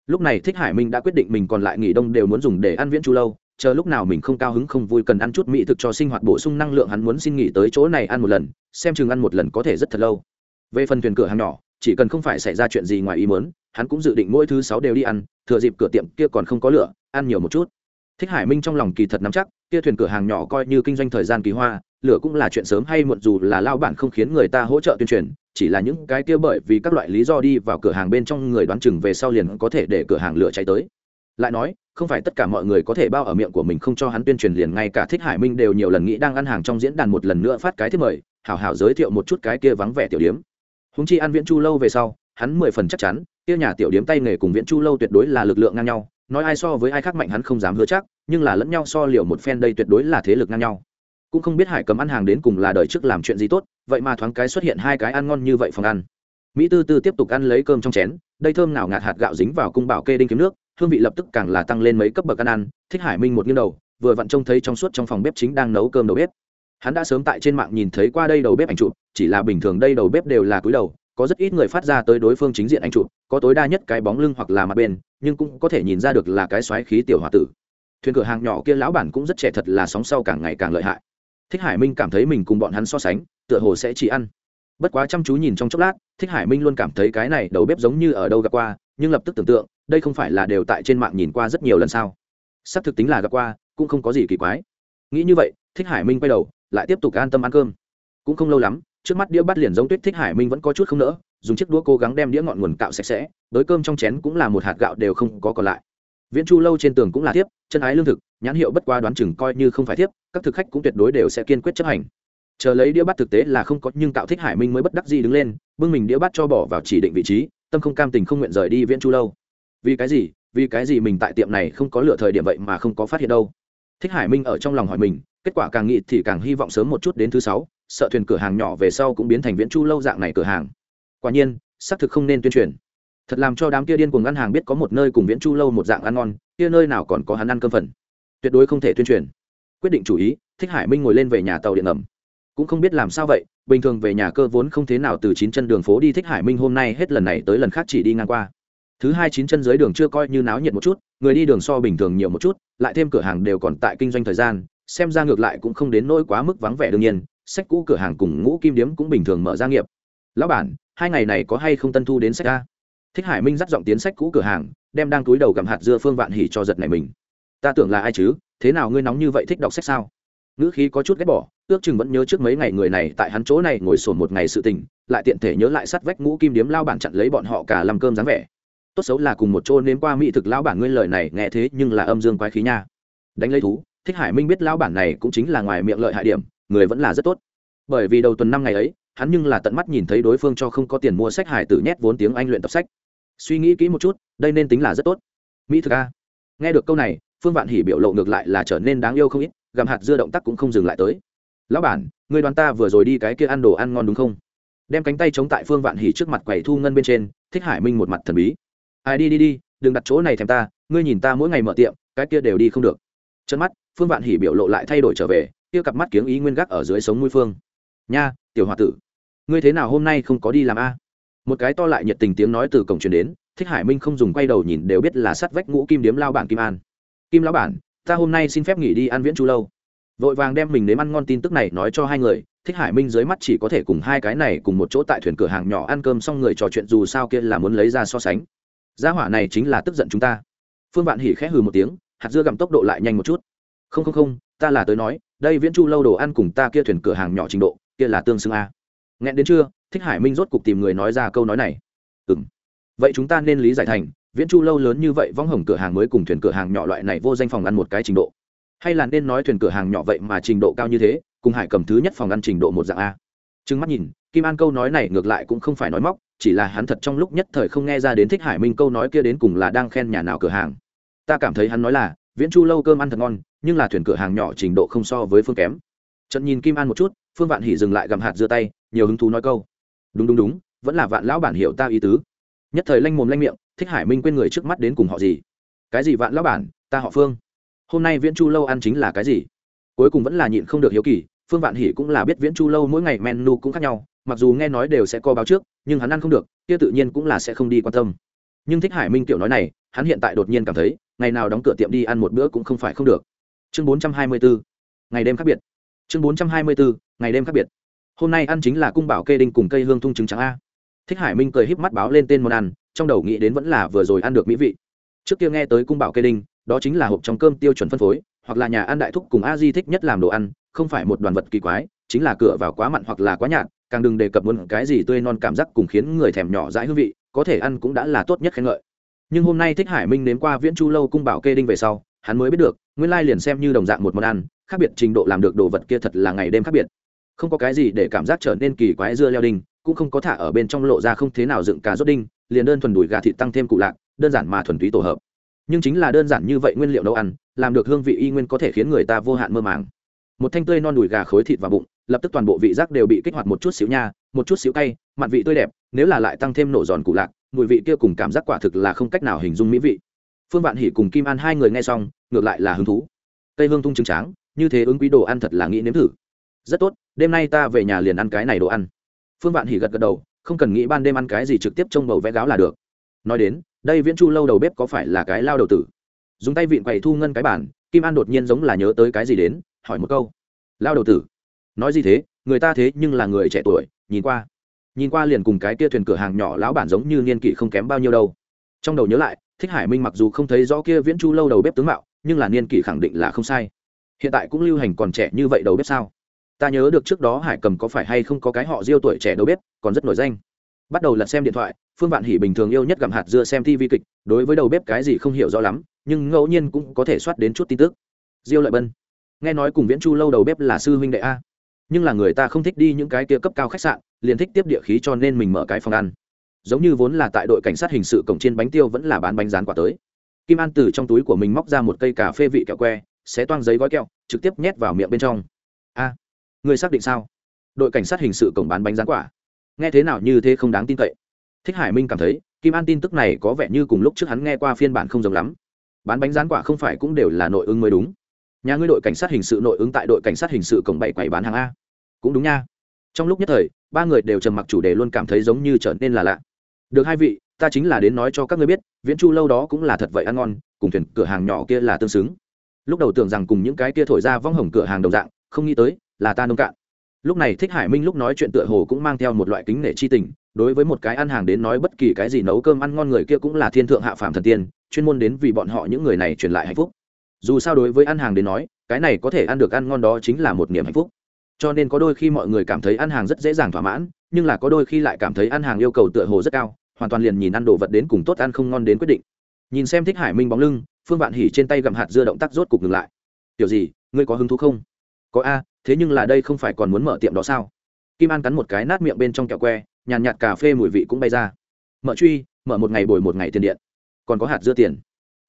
Lúc này thích hải minh đã quyết định mình còn lại nghỉ đông đều muốn dùng để ăn viễn chu lâu, chờ lúc nào mình không cao hứng không vui cần ăn chút mỹ thực cho sinh hoạt bổ sung năng lượng hắn muốn xin nghỉ tới chỗ này ăn một lần, xem chừng ăn một lần có thể rất thật lâu. Về phần thuyền cửa hàng nhỏ, chỉ cần không phải xảy ra chuyện gì ngoài ý muốn, hắn cũng dự định mỗi thứ sáu đều đi ăn thừa dịp cửa tiệm kia còn không có lửa, ăn nhiều một chút. Thích hải minh trong lòng kỳ thật nắm chắc, kia thuyền cửa hàng nhỏ coi như kinh doanh thời gian kỳ hoa, lửa cũng là chuyện sớm hay muộn dù là lao bản không khiến người ta hỗ trợ tuyên truyền, chỉ là những cái kia bởi vì các loại lý do đi vào cửa hàng bên trong người đoán chừng về sau liền có thể để cửa hàng lửa cháy tới. Lại nói, không phải tất cả mọi người có thể bao ở miệng của mình không cho hắn tuyên truyền liền ngay cả thích hải minh đều nhiều lần nghĩ đang ăn hàng trong diễn đàn một lần nữa phát cái thiết mời, hảo hảo giới thiệu một chút cái kia vắng vẻ tiểu điếm. Húng chi ăn viễn chu lâu về sau, hắn mười phần chắc chắn kia nhà tiểu điếm tay nghề cùng viễn chu lâu tuyệt đối là lực lượng ngang nhau, nói ai so với ai khác mạnh hắn không dám hứa chắc, nhưng là lẫn nhau so liều một phen đây tuyệt đối là thế lực ngang nhau. Cũng không biết hải cầm ăn hàng đến cùng là đời trước làm chuyện gì tốt, vậy mà thoáng cái xuất hiện hai cái ăn ngon như vậy phòng ăn. Mỹ tư tư tiếp tục ăn lấy cơm trong chén, đây thơm nào ngạt hạt gạo dính vào cung bảo kê đinh kiếm nước, hương vị lập tức càng là tăng lên mấy cấp bậc ăn ăn, thích hải minh một nghiêng đầu, vừa vặn trông thấy trong suốt trong phòng bếp chính đang nấu cơm đầu bếp. Hắn đã sớm tại trên mạng nhìn thấy qua đây đầu bếp ảnh chụp, chỉ là bình thường đây đầu bếp đều là cúi đầu có rất ít người phát ra tới đối phương chính diện ảnh chụp, có tối đa nhất cái bóng lưng hoặc là mặt bên, nhưng cũng có thể nhìn ra được là cái xoáy khí tiểu h tử. Thuyền cửa hàng nhỏ kia lão bản cũng rất trẻ thật là sóng sau càng ngày càng lợi hại. Thích hải minh cảm thấy mình cùng bọn hắn so sánh, tựa hồ sẽ chỉ ăn. Bất quá chăm chú nhìn trong chốc lát, thích hải minh luôn cảm thấy cái này đầu bếp giống như ở đâu gặp qua, nhưng lập tức tưởng tượng, đây không phải là đều tại trên mạng nhìn qua rất nhiều lần sao? Sắp thực tính là gặp qua, cũng không có gì kỳ quái. Nghĩ như vậy, thích hải minh quay đầu, lại tiếp tục an tâm ăn cơm. Cũng không lâu lắm trước mắt đĩa bắt liền giống tuyết thích hải minh vẫn có chút không nỡ, dùng chiếc đũa cố gắng đem đĩa ngọn nguồn cạo sạch sẽ, đới cơm trong chén cũng là một hạt gạo đều không có còn lại. Viễn chu lâu trên tường cũng là thiếp, chân ái lương thực, nhãn hiệu bất qua đoán chừng coi như không phải thiếp, các thực khách cũng tuyệt đối đều sẽ kiên quyết chấp hành. Chờ lấy đĩa bắt thực tế là không có, nhưng cạo thích hải minh mới bất đắc gì đứng lên, bưng mình đĩa bắt cho bỏ vào chỉ định vị trí, tâm không cam tình không nguyện rời đi viễn chu lâu. Vì cái gì? Vì cái gì mình tại tiệm này không có lựa thời điểm vậy mà không có phát hiện đâu? Thích hải minh ở trong lòng hỏi mình, kết quả càng nghĩ thì càng hy vọng sớm một chút đến thứ sáu sợ thuyền cửa hàng nhỏ về sau cũng biến thành viễn chu lâu dạng này cửa hàng. Quả nhiên, xác thực không nên tuyên truyền. Thật làm cho đám kia điên cùng ăn hàng biết có một nơi cùng viễn chu lâu một dạng ăn ngon, kia nơi nào còn có hắn ăn cơm phần. Tuyệt đối không thể tuyên truyền. Quyết định chủ ý, thích hải minh ngồi lên về nhà tàu điện ngầm. Cũng không biết làm sao vậy, bình thường về nhà cơ vốn không thế nào từ chín chân đường phố đi thích hải minh hôm nay hết lần này tới lần khác chỉ đi ngang qua. Thứ hai chín chân dưới đường chưa coi như náo nhiệt một chút, người đi đường so bình thường nhiều một chút, lại thêm cửa hàng đều còn tại kinh doanh thời gian, xem ra ngược lại cũng không đến nỗi quá mức vắng vẻ đương nhiên sách cũ cửa hàng cùng ngũ kim điếm cũng bình thường mở ra nghiệp. Lão bản, hai ngày này có hay không tân thu đến sách a? Thích hải minh dắt giọng tiến sách cũ cửa hàng, đem đang túi đầu gặm hạt dưa phương vạn hỉ cho giật này mình. Ta tưởng là ai chứ? Thế nào ngươi nóng như vậy thích đọc sách sao? Ngữ khí có chút ghét bỏ, ước chừng vẫn nhớ trước mấy ngày người này tại hắn chỗ này ngồi sồn một ngày sự tình, lại tiện thể nhớ lại sắt vách ngũ kim điếm lao bản chặn lấy bọn họ cả làm cơm dáng vẻ. Tốt xấu là cùng một chỗ nếm qua mỹ thực lão bản ngươi lời này nghe thế nhưng là âm dương quái khí nha. Đánh lấy thú, thích hải minh biết lão bản này cũng chính là ngoài miệng lợi hại điểm người vẫn là rất tốt. Bởi vì đầu tuần năm ngày ấy, hắn nhưng là tận mắt nhìn thấy đối phương cho không có tiền mua sách hải tử nhét vốn tiếng anh luyện tập sách. Suy nghĩ kỹ một chút, đây nên tính là rất tốt. Mỹ thực a. Nghe được câu này, phương vạn hỉ biểu lộ ngược lại là trở nên đáng yêu không ít, gặm hạt dưa động tác cũng không dừng lại tới. Lão bản, người đoàn ta vừa rồi đi cái kia ăn đồ ăn ngon đúng không? Đem cánh tay chống tại phương vạn hỉ trước mặt quầy thu ngân bên trên, thích hải minh một mặt thần bí. Ai đi đi đi, đừng đặt chỗ này thèm ta, ngươi nhìn ta mỗi ngày mở tiệm, cái kia đều đi không được. Chân mắt, phương vạn hỉ biểu lộ lại thay đổi trở về kia cặp mắt kiếng ý nguyên gác ở dưới sống mũi phương. Nha, tiểu h tử, ngươi thế nào hôm nay không có đi làm a? Một cái to lại nhiệt tình tiếng nói từ cổng truyền đến, thích hải minh không dùng quay đầu nhìn đều biết là sắt vách ngũ kim điếm lao bản kim an. Kim lão bản, ta hôm nay xin phép nghỉ đi ăn viễn chu lâu. Vội vàng đem mình nếm ăn ngon tin tức này nói cho hai người, thích hải minh dưới mắt chỉ có thể cùng hai cái này cùng một chỗ tại thuyền cửa hàng nhỏ ăn cơm xong người trò chuyện dù sao kia là muốn lấy ra so sánh. Gia hỏa này chính là tức giận chúng ta. Phương vạn hỉ khẽ hừ một tiếng, hạt dưa gặm tốc độ lại nhanh một chút. Không không không ta là tới nói, đây viễn chu lâu đồ ăn cùng ta kia thuyền cửa hàng nhỏ trình độ, kia là tương xứng a. Nghẹn đến chưa? Thích hải minh rốt cục tìm người nói ra câu nói này. Ừ m vậy chúng ta nên lý giải thành, viễn chu lâu lớn như vậy vong hồng cửa hàng mới cùng thuyền cửa hàng nhỏ loại này vô danh phòng ăn một cái trình độ. Hay là nên nói thuyền cửa hàng nhỏ vậy mà trình độ cao như thế, cùng hải cầm thứ nhất phòng ăn trình độ một dạng a? Trừng mắt nhìn, kim an câu nói này ngược lại cũng không phải nói móc, chỉ là hắn thật trong lúc nhất thời không nghe ra đến thích hải minh câu nói kia đến cùng là đang khen nhà nào cửa hàng. Ta cảm thấy hắn nói là viễn chu lâu cơm ăn thật ngon, nhưng là thuyền cửa hàng nhỏ trình độ không so với phương kém. Trận nhìn kim an một chút, phương vạn hỉ dừng lại gặm hạt dưa tay, nhiều hứng thú nói câu. Đúng đúng đúng, vẫn là vạn lão bản hiểu ta ý tứ. Nhất thời lanh mồm lanh miệng, thích hải minh quên người trước mắt đến cùng họ gì. Cái gì vạn lão bản, ta họ phương. Hôm nay viễn chu lâu ăn chính là cái gì? Cuối cùng vẫn là nhịn không được hiếu kỳ, phương vạn hỉ cũng là biết viễn chu lâu mỗi ngày menu cũng khác nhau, mặc dù nghe nói đều sẽ co báo trước, nhưng hắn ăn không được, kia tự nhiên cũng là sẽ không đi quan tâm. Nhưng thích hải minh tiểu nói này, hắn hiện tại đột nhiên cảm thấy ngày nào đóng cửa tiệm đi ăn một bữa cũng không phải không được. Chương bốn trăm hai mươi bốn ngày đêm khác biệt. Chương bốn trăm hai mươi bốn ngày đêm khác biệt. Hôm nay ăn chính là cung bảo kê đinh cùng cây hương thung trứng trắng a. Thích hải minh cười híp mắt báo lên tên món ăn, trong đầu nghĩ đến vẫn là vừa rồi ăn được mỹ vị. Trước kia nghe tới cung bảo kê đinh, đó chính là hộp trong cơm tiêu chuẩn phân phối, hoặc là nhà ăn đại thúc cùng a di thích nhất làm đồ ăn, không phải một đoàn vật kỳ quái, chính là cửa vào quá mặn hoặc là quá nhạt, càng đừng đề cập muốn cái gì tươi non cảm giác cùng khiến người thèm nhỏ dãi hương vị, có thể ăn cũng đã là tốt nhất khen ngợi nhưng hôm nay thích hải minh nếm qua viễn chu lâu cung bảo kê đinh về sau, hắn mới biết được, nguyên lai liền xem như đồng dạng một món ăn, khác biệt trình độ làm được đồ vật kia thật là ngày đêm khác biệt. Không có cái gì để cảm giác trở nên kỳ quái dưa leo đinh, cũng không có thả ở bên trong lộ ra không thế nào dựng cà rốt đinh, liền đơn thuần đùi gà thịt tăng thêm cụ lạc, đơn giản mà thuần túy tổ hợp. Nhưng chính là đơn giản như vậy nguyên liệu nấu ăn, làm được hương vị y nguyên có thể khiến người ta vô hạn mơ màng. Một thanh tươi non đùi gà khối thịt vào bụng, lập tức toàn bộ vị giác đều bị kích hoạt một chút xíu nha, một chút xíu cay, mặn vị tươi đẹp, nếu là lại tăng thêm nổ giòn cụ lạc mùi vị kia cùng cảm giác quả thực là không cách nào hình dung mỹ vị. Phương vạn hỉ cùng kim an hai người nghe xong, ngược lại là hứng thú. Tây hương tung trứng tráng, như thế ứng quý đồ ăn thật là nghĩ nếm thử. Rất tốt, đêm nay ta về nhà liền ăn cái này đồ ăn. Phương vạn hỉ gật gật đầu, không cần nghĩ ban đêm ăn cái gì trực tiếp trông bầu vẽ gáo là được. Nói đến, đây viễn chu lâu đầu bếp có phải là cái lao đầu tử? Dùng tay vịn quầy thu ngân cái bản kim an đột nhiên giống là nhớ tới cái gì đến, hỏi một câu. Lao đầu tử? Nói gì thế? Người ta thế nhưng là người trẻ tuổi, nhìn qua nhìn qua liền cùng cái kia thuyền cửa hàng nhỏ lão bản giống như niên kỷ không kém bao nhiêu đâu. Trong đầu nhớ lại, thích hải minh mặc dù không thấy rõ kia viễn chu lâu đầu bếp tướng mạo, nhưng là niên kỷ khẳng định là không sai. Hiện tại cũng lưu hành còn trẻ như vậy đầu bếp sao? Ta nhớ được trước đó hải cầm có phải hay không có cái họ diêu tuổi trẻ đầu bếp, còn rất nổi danh. Bắt đầu lật xem điện thoại, phương vạn hỉ bình thường yêu nhất gặm hạt dưa xem tv kịch, đối với đầu bếp cái gì không hiểu rõ lắm, nhưng ngẫu nhiên cũng có thể soát đến chút tin tức. Diêu lợi bân. Nghe nói cùng viễn chu lâu đầu bếp là sư huynh đệ a. Nhưng là người ta không thích đi những cái kia cấp cao khách sạn liền thích tiếp địa khí cho nên mình mở cái phòng ăn. Giống như vốn là tại đội cảnh sát hình sự cổng trên bánh tiêu vẫn là bán bánh rán quả tới. Kim an từ trong túi của mình móc ra một cây cà phê vị kẹo que sẽ toang giấy gói kẹo, trực tiếp nhét vào miệng bên trong. A người xác định sao? Đội cảnh sát hình sự cổng bán bánh rán quả. Nghe thế nào như thế không đáng tin cậy. Thích hải minh cảm thấy, kim an tin tức này có vẻ như cùng lúc trước hắn nghe qua phiên bản không giống lắm. Bán bánh rán quả không phải cũng đều là nội ứng mới đúng. Nhà ngươi đội cảnh sát hình sự nội ứng tại đội cảnh sát hình sự cổng bảy quầy bán hàng a. Cũng đúng nha trong lúc nhất thời, ba người đều trầm mặc chủ đề luôn cảm thấy giống như trở nên là lạ. Được hai vị, ta chính là đến nói cho các ngươi biết, viễn chu lâu đó cũng là thật vậy ăn ngon, cùng thuyền cửa hàng nhỏ kia là tương xứng. Lúc đầu tưởng rằng cùng những cái kia thổi ra vong hồng cửa hàng đồng dạng, không nghĩ tới, là ta nông cạn. Lúc này thích hải minh lúc nói chuyện tựa hồ cũng mang theo một loại kính nể chi tình, đối với một cái ăn hàng đến nói bất kỳ cái gì nấu cơm ăn ngon người kia cũng là thiên thượng hạ phàm thần tiên, chuyên môn đến vì bọn họ những người này truyền lại hạnh phúc. Dù sao đối với ăn hàng đến nói, cái này có thể ăn được ăn ngon đó chính là một niềm hạnh phúc cho nên có đôi khi mọi người cảm thấy ăn hàng rất dễ dàng thỏa mãn, nhưng là có đôi khi lại cảm thấy ăn hàng yêu cầu tựa hồ rất cao, hoàn toàn liền nhìn ăn đồ vật đến cùng tốt ăn không ngon đến quyết định. Nhìn xem thích hải minh bóng lưng, phương vạn hỉ trên tay gặm hạt dưa động tác rốt cục ngừng lại. Kiểu gì, ngươi có hứng thú không? Có a, thế nhưng là đây không phải còn muốn mở tiệm đó sao? Kim an cắn một cái nát miệng bên trong kẹo que, nhàn nhạt cà phê mùi vị cũng bay ra. Mở truy, mở một ngày bồi một ngày tiền điện. Còn có hạt dưa tiền.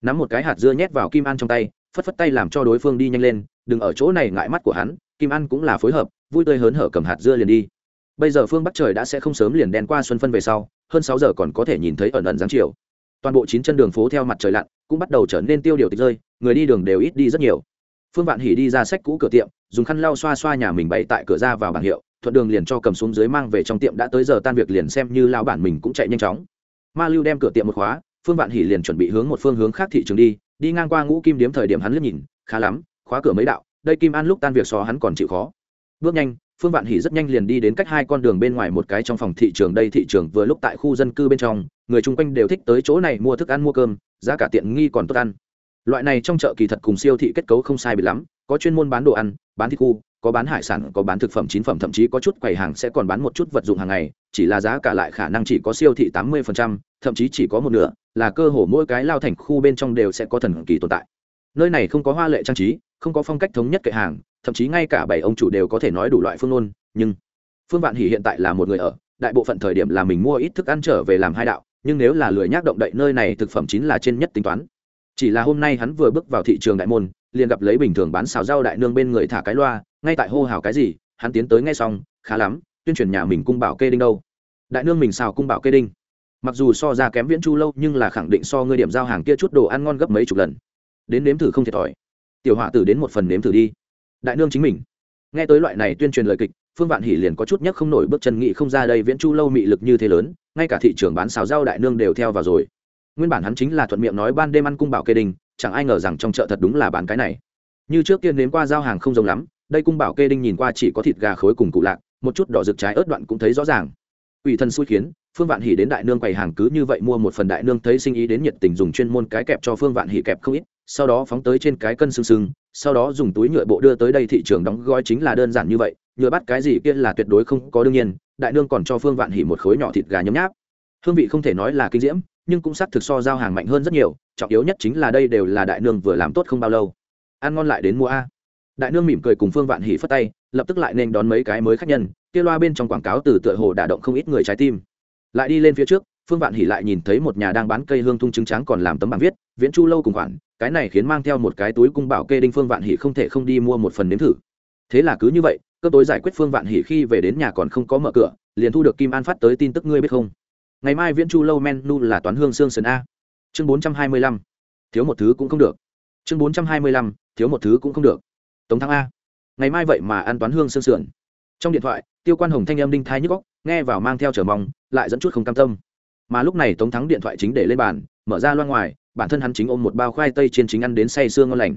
Nắm một cái hạt dưa nhét vào kim an trong tay, phất phất tay làm cho đối phương đi nhanh lên, đừng ở chỗ này, ngại mắt của hắn kim an cũng là phối hợp, vui tươi hớn hở cầm hạt dưa liền đi. Bây giờ phương bắc trời đã sẽ không sớm liền đen qua xuân phân về sau, hơn sáu giờ còn có thể nhìn thấy ẩn ẩn dáng chiều. Toàn bộ chín chân đường phố theo mặt trời lặn, cũng bắt đầu trở nên tiêu điều tịch rơi, người đi đường đều ít đi rất nhiều. Phương vạn hỉ đi ra sách cũ cửa tiệm, dùng khăn lau xoa xoa nhà mình bày tại cửa ra vào bảng hiệu, thuận đường liền cho cầm xuống dưới mang về trong tiệm đã tới giờ tan việc liền xem như lao bản mình cũng chạy nhanh chóng. Ma lưu đem cửa tiệm một khóa, phương vạn hỉ liền chuẩn bị hướng một phương hướng khác thị trường đi đi ngang qua ngũ kim điếm thời điểm hắn liếc nhìn, khá lắm, khóa cửa mấy đạo đây kim an lúc tan việc xó hắn còn chịu khó. Bước nhanh, phương vạn hỉ rất nhanh liền đi đến cách hai con đường bên ngoài một cái trong phòng thị trường. Đây thị trường vừa lúc tại khu dân cư bên trong, người chung quanh đều thích tới chỗ này mua thức ăn mua cơm, giá cả tiện nghi còn tốt ăn. Loại này trong chợ kỳ thật cùng siêu thị kết cấu không sai bị lắm, có chuyên môn bán đồ ăn, bán thịt khu, có bán hải sản, có bán thực phẩm chín phẩm, thậm chí có chút quầy hàng sẽ còn bán một chút vật dụng hàng ngày, chỉ là giá cả lại khả năng chỉ có siêu thị tám mươi thậm chí chỉ có một nửa, là cơ hồ mỗi cái lao thành khu bên trong đều sẽ có thần kỳ tồn tại nơi này không có hoa lệ trang trí, không có phong cách thống nhất kệ hàng, thậm chí ngay cả bảy ông chủ đều có thể nói đủ loại phương ngôn, nhưng phương vạn hỉ hiện tại là một người ở, đại bộ phận thời điểm là mình mua ít thức ăn trở về làm hai đạo, nhưng nếu là lười nhác động đậy nơi này thực phẩm chính là trên nhất tính toán. Chỉ là hôm nay hắn vừa bước vào thị trường đại môn, liền gặp lấy bình thường bán xào rau đại nương bên người thả cái loa, ngay tại hô hào cái gì, hắn tiến tới ngay xong, khá lắm, tuyên truyền nhà mình cung bảo kê đinh đâu. Đại nương mình xào cung bảo kê đinh. Mặc dù so ra kém viễn chu lâu, nhưng là khẳng định so ngươi điểm giao hàng kia chút đồ ăn ngon gấp mấy chục lần đến nếm thử không thiệt thòi. Tiểu họa tử đến một phần nếm thử đi. Đại nương chính mình. Nghe tới loại này tuyên truyền lời kịch, phương vạn hỉ liền có chút nhất không nổi bước chân nghị không ra đây viễn chu lâu mị lực như thế lớn, ngay cả thị trường bán xào rau đại nương đều theo vào rồi. Nguyên bản hắn chính là thuận miệng nói ban đêm ăn cung bảo kê đình, chẳng ai ngờ rằng trong chợ thật đúng là bán cái này. Như trước kia nếm qua giao hàng không giống lắm, đây cung bảo kê đinh nhìn qua chỉ có thịt gà khối cùng cụ lạc, một chút đỏ rực trái ớt đoạn cũng thấy rõ ràng. Ủy thân xui khiến, phương vạn hỉ đến đại nương quầy hàng cứ như vậy mua một phần đại nương thấy sinh ý đến nhiệt tình dùng chuyên môn cái kẹp cho phương vạn hỉ kẹp không ít sau đó phóng tới trên cái cân sưng sưng sau đó dùng túi nhựa bộ đưa tới đây thị trường đóng gói chính là đơn giản như vậy, nhựa bắt cái gì kia là tuyệt đối không có đương nhiên, đại nương còn cho phương vạn hỉ một khối nhỏ thịt gà nhấm nháp. Hương vị không thể nói là kinh diễm, nhưng cũng xác thực so giao hàng mạnh hơn rất nhiều, trọng yếu nhất chính là đây đều là đại nương vừa làm tốt không bao lâu. Ăn ngon lại đến mua a. Đại nương mỉm cười cùng phương vạn hỉ phất tay, lập tức lại nên đón mấy cái mới khách nhân, kia loa bên trong quảng cáo từ tựa hồ đả động không ít người trái tim. Lại đi lên phía trước, phương vạn hỉ lại nhìn thấy một nhà đang bán cây hương thung trứng trắng còn làm tấm bảng viết, viễn chu lâu cùng khoản cái này khiến mang theo một cái túi cung bảo kê đinh phương vạn hỉ không thể không đi mua một phần nếm thử. Thế là cứ như vậy cơ tối giải quyết phương vạn hỉ khi về đến nhà còn không có mở cửa, liền thu được kim an phát tới tin tức ngươi biết không? Ngày mai viễn chu lâu nu là toán hương xương sườn a. Chương bốn trăm hai mươi lăm, thiếu một thứ cũng không được. Chương bốn trăm hai mươi lăm, thiếu một thứ cũng không được. Tống thắng a. Ngày mai vậy mà ăn toán hương xương sườn. Trong điện thoại, tiêu quan hồng thanh âm đinh thai nhức góc nghe vào mang theo trở mong, lại dẫn chút không cam tâm. Mà lúc này tống thắng điện thoại chính để lên bàn, mở ra loa ngoài bản thân hắn chính ôm một bao khoai tây trên chính ăn đến say sương ngon lành.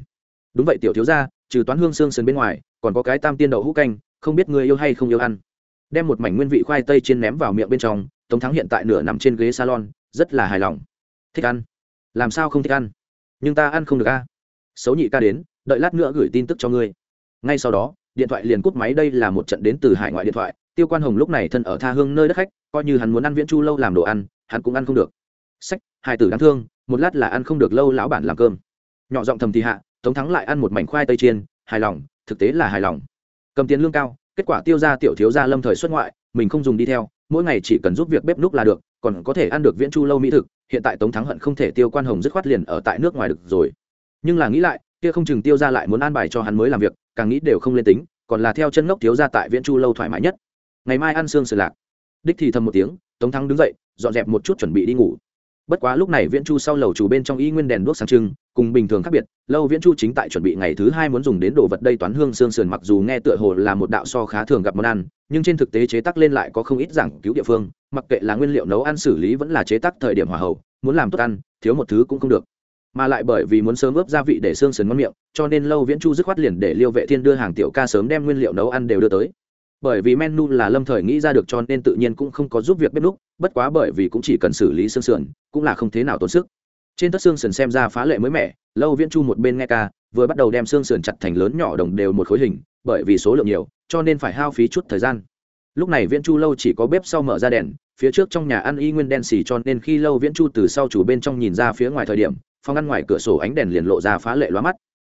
Đúng vậy tiểu thiếu gia, trừ toán hương xương sườn bên ngoài còn có cái tam tiên đậu hũ canh không biết người yêu hay không yêu ăn. Đem một mảnh nguyên vị khoai tây trên ném vào miệng bên trong tống thắng hiện tại nửa nằm trên ghế salon rất là hài lòng. Thích ăn. Làm sao không thích ăn? Nhưng ta ăn không được a. Xấu nhị ca đến đợi lát nữa gửi tin tức cho ngươi. Ngay sau đó điện thoại liền cúp máy đây là một trận đến từ hải ngoại điện thoại. Tiêu quan hồng lúc này thân ở tha hương nơi đất khách coi như hắn muốn ăn viễn chu lâu làm đồ ăn hắn cũng ăn không được. Sách hai tử đáng thương một lát là ăn không được lâu lão bản làm cơm. Nhỏ giọng thầm thì hạ, tống thắng lại ăn một mảnh khoai tây chiên, hài lòng, thực tế là hài lòng. Cầm tiền lương cao, kết quả tiêu ra tiểu thiếu gia lâm thời xuất ngoại, mình không dùng đi theo, mỗi ngày chỉ cần giúp việc bếp núc là được, còn có thể ăn được viễn chu lâu mỹ thực, hiện tại tống thắng hận không thể tiêu quan hồng dứt khoát liền ở tại nước ngoài được rồi. Nhưng là nghĩ lại, kia không chừng tiêu ra lại muốn an bài cho hắn mới làm việc, càng nghĩ đều không lên tính, còn là theo chân ngốc thiếu ra tại viễn chu lâu thoải mái nhất. Ngày mai ăn xương sườn lạc. Đích thì thầm một tiếng, tống thắng đứng dậy, dọn dẹp một chút chuẩn bị đi ngủ bất quá lúc này viễn chu sau lầu chủ bên trong y nguyên đèn đuốc sáng trưng, cùng bình thường khác biệt, lâu viễn chu chính tại chuẩn bị ngày thứ hai muốn dùng đến đồ vật đây toán hương xương sườn mặc dù nghe tựa hồ là một đạo so khá thường gặp món ăn, nhưng trên thực tế chế tác lên lại có không ít giảng cứu địa phương, mặc kệ là nguyên liệu nấu ăn xử lý vẫn là chế tác thời điểm hòa hậu, muốn làm tốt ăn, thiếu một thứ cũng không được. Mà lại bởi vì muốn sớm ướp gia vị để xương sườn ngon miệng, cho nên lâu viễn chu dứt khoát liền để liêu vệ thiên đưa hàng tiểu ca sớm đem nguyên liệu nấu ăn đều đưa tới bởi vì menu là lâm thời nghĩ ra được cho nên tự nhiên cũng không có giúp việc bếp núc, bất quá bởi vì cũng chỉ cần xử lý xương sườn, cũng là không thế nào tốn sức. Trên tất xương sườn xem ra phá lệ mới mẻ, lâu viễn chu một bên nghe ca, vừa bắt đầu đem xương sườn chặt thành lớn nhỏ đồng đều một khối hình, bởi vì số lượng nhiều, cho nên phải hao phí chút thời gian. Lúc này viễn chu lâu chỉ có bếp sau mở ra đèn, phía trước trong nhà ăn y nguyên đen xì cho nên khi lâu viễn chu từ sau chủ bên trong nhìn ra phía ngoài thời điểm, phòng ăn ngoài cửa sổ ánh đèn liền lộ ra phá lệ loa mắt.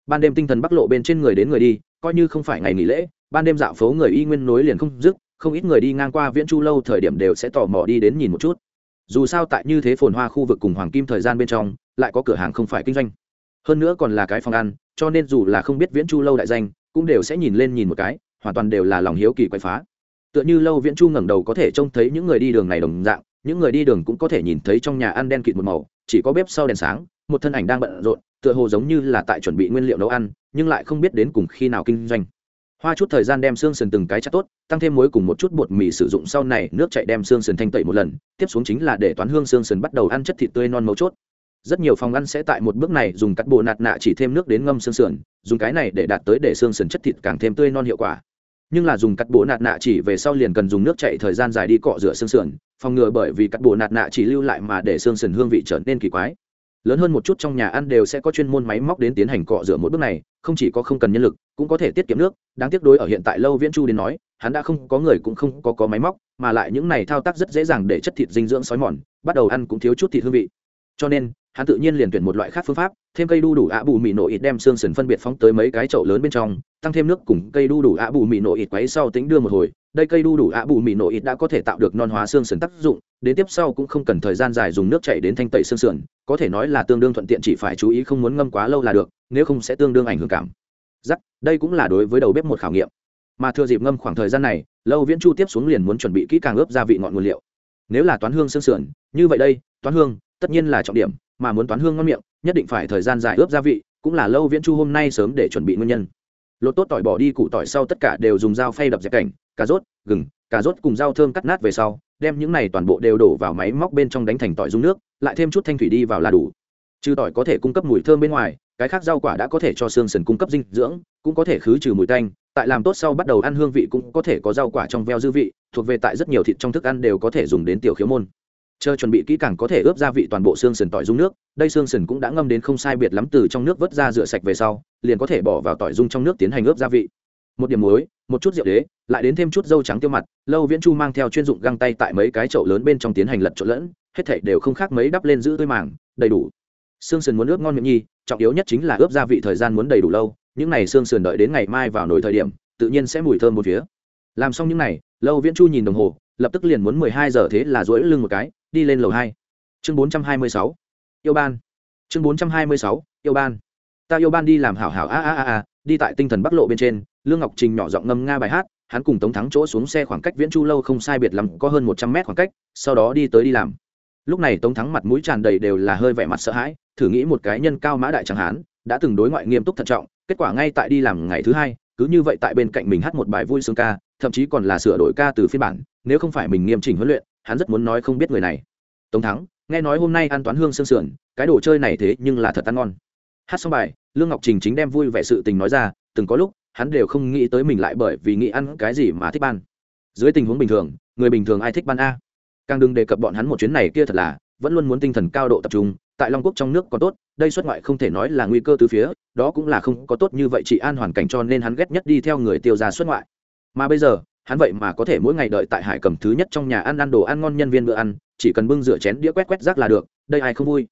Ban đêm tinh thần bắc lộ bên trên người đến người đi, coi như không phải ngày nghỉ lễ ban đêm dạo phố người y nguyên nối liền không dứt, không ít người đi ngang qua viễn chu lâu thời điểm đều sẽ tò mò đi đến nhìn một chút. Dù sao tại như thế phồn hoa khu vực cùng hoàng kim thời gian bên trong, lại có cửa hàng không phải kinh doanh. Hơn nữa còn là cái phòng ăn, cho nên dù là không biết viễn chu lâu đại danh, cũng đều sẽ nhìn lên nhìn một cái, hoàn toàn đều là lòng hiếu kỳ quậy phá. Tựa như lâu viễn chu ngẩng đầu có thể trông thấy những người đi đường này đồng dạng, những người đi đường cũng có thể nhìn thấy trong nhà ăn đen kịt một màu, chỉ có bếp sau đèn sáng, một thân ảnh đang bận rộn, tựa hồ giống như là tại chuẩn bị nguyên liệu nấu ăn, nhưng lại không biết đến cùng khi nào kinh doanh hoa chút thời gian đem xương sườn từng cái chặt tốt, tăng thêm muối cùng một chút bột mì sử dụng sau này, nước chạy đem xương sườn thanh tẩy một lần, tiếp xuống chính là để toán hương xương sườn bắt đầu ăn chất thịt tươi non mấu chốt. Rất nhiều phòng ăn sẽ tại một bước này dùng cắt bộ nạt nạ chỉ thêm nước đến ngâm xương sườn, dùng cái này để đạt tới để xương sườn chất thịt càng thêm tươi non hiệu quả. Nhưng là dùng cắt bộ nạt nạ chỉ về sau liền cần dùng nước chạy thời gian dài đi cọ rửa xương sườn, phòng ngừa bởi vì cắt bộ nạt nạ chỉ lưu lại mà để xương sườn hương vị trở nên kỳ quái. Lớn hơn một chút trong nhà ăn đều sẽ có chuyên môn máy móc đến tiến hành cọ rửa một bước này không chỉ có không cần nhân lực, cũng có thể tiết kiệm nước, đáng tiếc đối ở hiện tại lâu viễn chu đến nói, hắn đã không có người cũng không có có máy móc, mà lại những này thao tác rất dễ dàng để chất thịt dinh dưỡng xói mòn, bắt đầu ăn cũng thiếu chút thịt hương vị. Cho nên, hắn tự nhiên liền tuyển một loại khác phương pháp, thêm cây đu đủ ạ bù mì nổ ít đem xương sườn phân biệt phóng tới mấy cái chậu lớn bên trong, tăng thêm nước cùng cây đu đủ ạ bù mì nổ ít quấy sau tính đưa một hồi. Đây cây đu đủ ạ bù mì nổ ít đã có thể tạo được non hóa xương sườn tác dụng, đến tiếp sau cũng không cần thời gian dài dùng nước chảy đến thanh tẩy xương sườn, có thể nói là tương đương thuận tiện chỉ phải chú ý không muốn ngâm quá lâu là được nếu không sẽ tương đương ảnh hưởng cảm. Giắc đây cũng là đối với đầu bếp một khảo nghiệm. Mà thừa dịp ngâm khoảng thời gian này, lâu viễn chu tiếp xuống liền muốn chuẩn bị kỹ càng ướp gia vị ngọn nguyên liệu. Nếu là toán hương xương sườn, như vậy đây, toán hương, tất nhiên là trọng điểm, mà muốn toán hương ngon miệng, nhất định phải thời gian dài ướp gia vị, cũng là lâu viễn chu hôm nay sớm để chuẩn bị nguyên nhân. Lột tốt tỏi bỏ đi củ tỏi sau tất cả đều dùng dao phay đập dẹp cảnh cà rốt, gừng, cà rốt cùng dao thơm cắt nát về sau, đem những này toàn bộ đều đổ vào máy móc bên trong đánh thành tỏi dung nước, lại thêm chút thanh thủy đi vào là đủ. Trừ tỏi có thể cung cấp mùi thơm bên ngoài cái khác rau quả đã có thể cho xương sườn cung cấp dinh dưỡng, cũng có thể khứ trừ mùi tanh, tại làm tốt sau bắt đầu ăn hương vị cũng có thể có rau quả trong veo dư vị, thuộc về tại rất nhiều thịt trong thức ăn đều có thể dùng đến tiểu khiếu môn. Chờ chuẩn bị kỹ càng có thể ướp gia vị toàn bộ xương sườn tỏi dung nước, đây xương sườn cũng đã ngâm đến không sai biệt lắm từ trong nước vớt ra rửa sạch về sau, liền có thể bỏ vào tỏi dung trong nước tiến hành ướp gia vị. Một điểm muối, một chút rượu đế, lại đến thêm chút dâu trắng tiêu mặt, lâu viễn chu mang theo chuyên dụng găng tay tại mấy cái chậu lớn bên trong tiến hành lật trộn lẫn, hết thảy đều không khác mấy đắp lên giữ tươi màng, đầy đủ xương sườn muốn ướp ngon miệng nhi, trọng yếu nhất chính là ướp gia vị thời gian muốn đầy đủ lâu, những này xương sườn đợi đến ngày mai vào nồi thời điểm, tự nhiên sẽ mùi thơm một phía. Làm xong những này, lâu viễn chu nhìn đồng hồ, lập tức liền muốn mười hai giờ thế là duỗi lưng một cái, đi lên lầu hai. Chương bốn trăm hai mươi sáu. Yêu ban. Chương bốn trăm hai mươi sáu, yêu ban. Ta yêu ban đi làm hảo hảo a a a a, đi tại tinh thần bắc lộ bên trên, lương ngọc trình nhỏ giọng ngâm nga bài hát, hắn cùng tống thắng chỗ xuống xe khoảng cách viễn chu lâu không sai biệt lắm, có hơn một trăm mét khoảng cách, sau đó đi tới đi làm lúc này tống thắng mặt mũi tràn đầy đều là hơi vẻ mặt sợ hãi, thử nghĩ một cái nhân cao mã đại chẳng hán, đã từng đối ngoại nghiêm túc thận trọng, kết quả ngay tại đi làm ngày thứ hai, cứ như vậy tại bên cạnh mình hát một bài vui sướng ca, thậm chí còn là sửa đổi ca từ phiên bản, nếu không phải mình nghiêm chỉnh huấn luyện, hắn rất muốn nói không biết người này. Tống thắng, nghe nói hôm nay ăn toán hương sương sườn, cái đồ chơi này thế nhưng là thật ăn ngon. Hát xong bài, lương ngọc trình chính đem vui vẻ sự tình nói ra, từng có lúc, hắn đều không nghĩ tới mình lại bởi vì nghĩ ăn cái gì mà thích ban. Dưới tình huống bình thường, người bình thường ai thích ban a? Càng đừng đề cập bọn hắn một chuyến này kia thật là, vẫn luôn muốn tinh thần cao độ tập trung, tại long quốc trong nước còn tốt, đây xuất ngoại không thể nói là nguy cơ từ phía, đó cũng là không có tốt như vậy chị an hoàn cảnh cho nên hắn ghét nhất đi theo người tiêu ra xuất ngoại. Mà bây giờ, hắn vậy mà có thể mỗi ngày đợi tại hải cầm thứ nhất trong nhà ăn ăn đồ ăn ngon nhân viên bữa ăn, chỉ cần bưng rửa chén đĩa quét quét rác là được, đây ai không vui.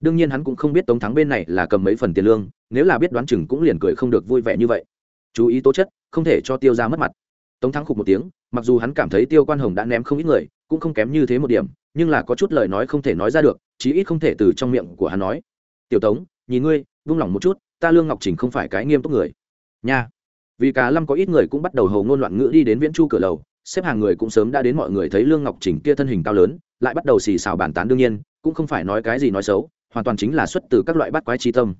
Đương nhiên hắn cũng không biết tống thắng bên này là cầm mấy phần tiền lương, nếu là biết đoán chừng cũng liền cười không được vui vẻ như vậy. Chú ý tố chất, không thể cho tiêu ra mất mặt. Tống thắng khục một tiếng, mặc dù hắn cảm thấy tiêu quan hồng đã ném không ít người cũng không kém như thế một điểm, nhưng là có chút lời nói không thể nói ra được, chí ít không thể từ trong miệng của hắn nói. Tiểu tống, nhìn ngươi, vung lòng một chút, ta lương ngọc trình không phải cái nghiêm túc người. Nha. Vì cả lâm có ít người cũng bắt đầu hầu ngôn loạn ngữ đi đến viễn chu cửa lầu, xếp hàng người cũng sớm đã đến mọi người thấy lương ngọc trình kia thân hình cao lớn, lại bắt đầu xì xào bàn tán đương nhiên, cũng không phải nói cái gì nói xấu, hoàn toàn chính là xuất từ các loại bắt quái chi tâm.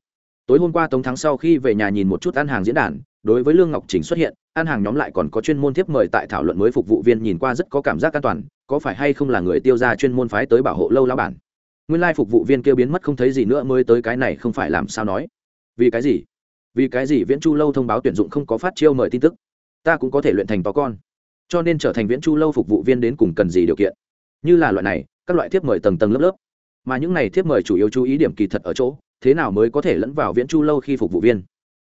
Tối hôm qua tống thắng sau khi về nhà nhìn một chút ăn hàng diễn đàn đối với lương ngọc trình xuất hiện ăn hàng nhóm lại còn có chuyên môn tiếp mời tại thảo luận mới phục vụ viên nhìn qua rất có cảm giác an toàn, có phải hay không là người tiêu ra chuyên môn phái tới bảo hộ lâu lao bản? Nguyên lai phục vụ viên kêu biến mất không thấy gì nữa mới tới cái này không phải làm sao nói. Vì cái gì? Vì cái gì viễn chu lâu thông báo tuyển dụng không có phát chiêu mời tin tức? Ta cũng có thể luyện thành to con. Cho nên trở thành viễn chu lâu phục vụ viên đến cùng cần gì điều kiện? Như là loại này, các loại thiếp mời tầng tầng lớp lớp. Mà những này thiếp mời chủ yếu chú ý điểm kỳ thật ở chỗ, thế nào mới có thể lẫn vào viễn chu lâu khi phục vụ viên?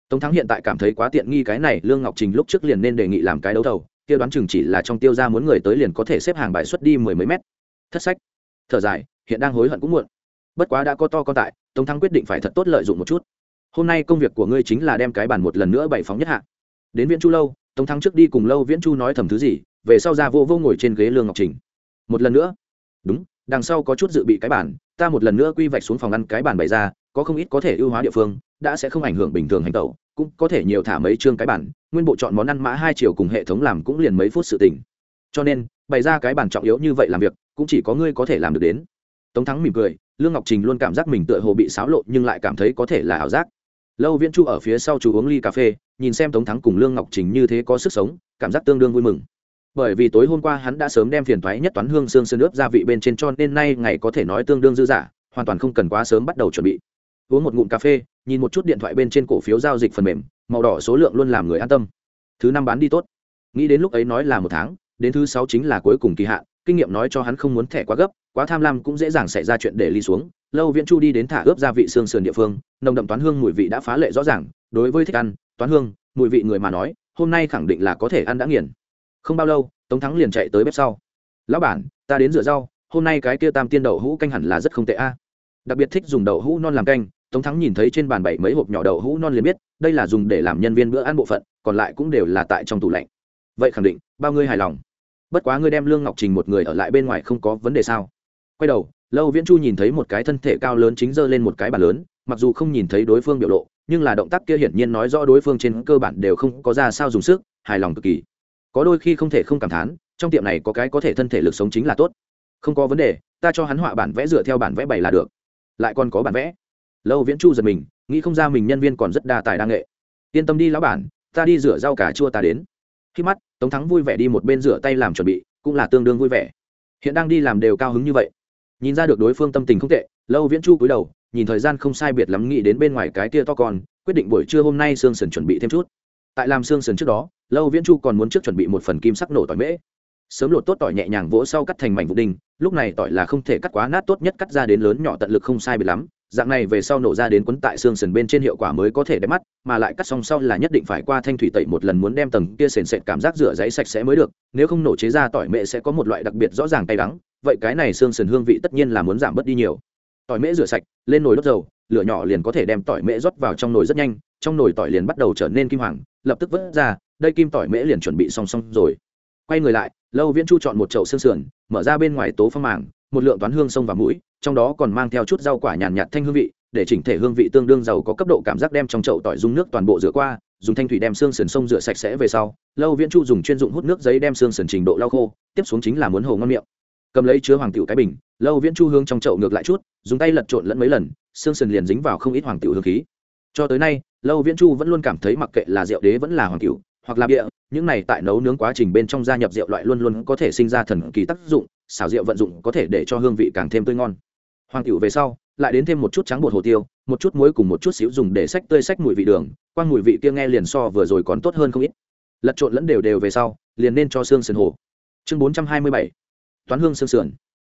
Tống thắng hiện tại cảm thấy quá tiện nghi cái này, lương ngọc trình lúc trước liền nên đề nghị làm cái đấu thầu, kia đoán chừng chỉ là trong tiêu ra muốn người tới liền có thể xếp hàng bài xuất đi mười mấy mét. Thất sách. Thở dài, hiện đang hối hận cũng muộn. Bất quá đã có to con tại, tống thắng quyết định phải thật tốt lợi dụng một chút. Hôm nay công việc của ngươi chính là đem cái bản một lần nữa bày phóng nhất hạ. Đến viễn chu lâu, tống thắng trước đi cùng lâu viễn chu nói thầm thứ gì, về sau ra vô vô ngồi trên ghế lương ngọc trình. Một lần nữa. Đúng, đằng sau có chút dự bị cái bản ta một lần nữa quy vạch xuống phòng ăn cái bản bày ra, có không ít có thể ưu hóa địa phương đã sẽ không ảnh hưởng bình thường hành tẩu, cũng có thể nhiều thả mấy chương cái bản, nguyên bộ chọn món ăn mã hai chiều cùng hệ thống làm cũng liền mấy phút sự tình. Cho nên, bày ra cái bản trọng yếu như vậy làm việc, cũng chỉ có ngươi có thể làm được đến. Tống thắng mỉm cười, lương ngọc trình luôn cảm giác mình tựa hồ bị xáo lộ nhưng lại cảm thấy có thể là ảo giác. Lâu viễn chu ở phía sau chú uống ly cà phê, nhìn xem tống thắng cùng lương ngọc trình như thế có sức sống, cảm giác tương đương vui mừng. Bởi vì tối hôm qua hắn đã sớm đem phiền thoái nhất toán hương xương sơn ướp gia vị bên trên cho nên nay ngày có thể nói tương đương dư dả, hoàn toàn không cần quá sớm bắt đầu chuẩn bị uống một ngụm cà phê, nhìn một chút điện thoại bên trên cổ phiếu giao dịch phần mềm, màu đỏ số lượng luôn làm người an tâm. Thứ năm bán đi tốt. Nghĩ đến lúc ấy nói là một tháng, đến thứ sáu chính là cuối cùng kỳ hạn, kinh nghiệm nói cho hắn không muốn thẻ quá gấp, quá tham lam cũng dễ dàng xảy ra chuyện để ly xuống. Lâu viễn chu đi đến thả ướp gia vị xương sườn địa phương, nồng đậm toán hương mùi vị đã phá lệ rõ ràng. Đối với thích ăn, toán hương, mùi vị người mà nói, hôm nay khẳng định là có thể ăn đã nghiền. Không bao lâu, tống thắng liền chạy tới bếp sau. Lão bản, ta đến rửa rau, hôm nay cái kia tam tiên đậu hũ canh hẳn là rất không tệ a. Đặc biệt thích dùng đậu hũ non làm canh tống thắng nhìn thấy trên bàn bảy mấy hộp nhỏ đậu hũ non liền biết, đây là dùng để làm nhân viên bữa ăn bộ phận, còn lại cũng đều là tại trong tủ lạnh. Vậy khẳng định, bao ngươi hài lòng. Bất quá ngươi đem lương ngọc trình một người ở lại bên ngoài không có vấn đề sao? Quay đầu, lâu viễn chu nhìn thấy một cái thân thể cao lớn chính giơ lên một cái bàn lớn, mặc dù không nhìn thấy đối phương biểu lộ, nhưng là động tác kia hiển nhiên nói rõ đối phương trên cơ bản đều không có ra sao dùng sức, hài lòng cực kỳ. Có đôi khi không thể không cảm thán, trong tiệm này có cái có thể thân thể lực sống chính là tốt. Không có vấn đề, ta cho hắn họa bản vẽ dựa theo bản vẽ bày là được. Lại còn có bản vẽ lâu viễn chu giật mình, nghĩ không ra mình nhân viên còn rất đa tài đa nghệ. Yên tâm đi lão bản, ta đi rửa rau cà chua ta đến. Khi mắt, tống thắng vui vẻ đi một bên rửa tay làm chuẩn bị, cũng là tương đương vui vẻ. Hiện đang đi làm đều cao hứng như vậy. Nhìn ra được đối phương tâm tình không tệ, lâu viễn chu cúi đầu, nhìn thời gian không sai biệt lắm nghĩ đến bên ngoài cái tia to con, quyết định buổi trưa hôm nay sương sần chuẩn bị thêm chút. Tại làm xương sườn trước đó, lâu viễn chu còn muốn trước chuẩn bị một phần kim sắc nổ tỏi mễ. Sớm lột tốt tỏi nhẹ nhàng vỗ sau cắt thành mảnh vụ đinh, lúc này tỏi là không thể cắt quá nát tốt nhất cắt ra đến lớn nhỏ tận lực không sai biệt lắm dạng này về sau nổ ra đến quấn tại xương sườn bên trên hiệu quả mới có thể đẹp mắt, mà lại cắt xong sau là nhất định phải qua thanh thủy tẩy một lần muốn đem tầng kia sền sệt cảm giác rửa giấy sạch sẽ mới được, nếu không nổ chế ra tỏi mễ sẽ có một loại đặc biệt rõ ràng cay đắng, vậy cái này xương sườn hương vị tất nhiên là muốn giảm bớt đi nhiều. Tỏi mễ rửa sạch, lên nồi đốt dầu, lửa nhỏ liền có thể đem tỏi mễ rót vào trong nồi rất nhanh, trong nồi tỏi liền bắt đầu trở nên kim hoàng, lập tức vớt ra, đây kim tỏi mễ liền chuẩn bị song song rồi. Quay người lại, lâu viễn chu chọn một chậu xương sườn, mở ra bên ngoài tố phong màng một lượng toán hương sông và mũi trong đó còn mang theo chút rau quả nhàn nhạt, nhạt thanh hương vị để chỉnh thể hương vị tương đương giàu có cấp độ cảm giác đem trong chậu tỏi dung nước toàn bộ rửa qua dùng thanh thủy đem xương sườn sông rửa sạch sẽ về sau lâu viễn chu dùng chuyên dụng hút nước giấy đem xương sườn trình độ lau khô tiếp xuống chính là muốn hồ ngon miệng. Cầm lấy chứa hoàng tiểu cái bình lâu viễn chu hương trong chậu ngược lại chút dùng tay lật trộn lẫn mấy lần xương sườn liền dính vào không ít hoàng tiểu hương khí. Cho tới nay lâu viễn chu vẫn luôn cảm thấy mặc kệ là rượu đế vẫn là hoàng tiểu, hoặc là bịa, những này tại nấu nướng quá trình bên trong gia nhập rượu loại luôn luôn có thể sinh ra thần kỳ tác dụng xảo rượu vận dụng có thể để cho hương vị càng thêm tươi ngon. Hoàng cửu về sau, lại đến thêm một chút trắng bột hồ tiêu, một chút muối cùng một chút xíu dùng để sách tươi sách mùi vị đường, quang mùi vị kia nghe liền so vừa rồi còn tốt hơn không ít. Lật trộn lẫn đều đều về sau, liền nên cho xương sườn hồ. Chương bốn trăm hai mươi bảy, toán hương xương sườn.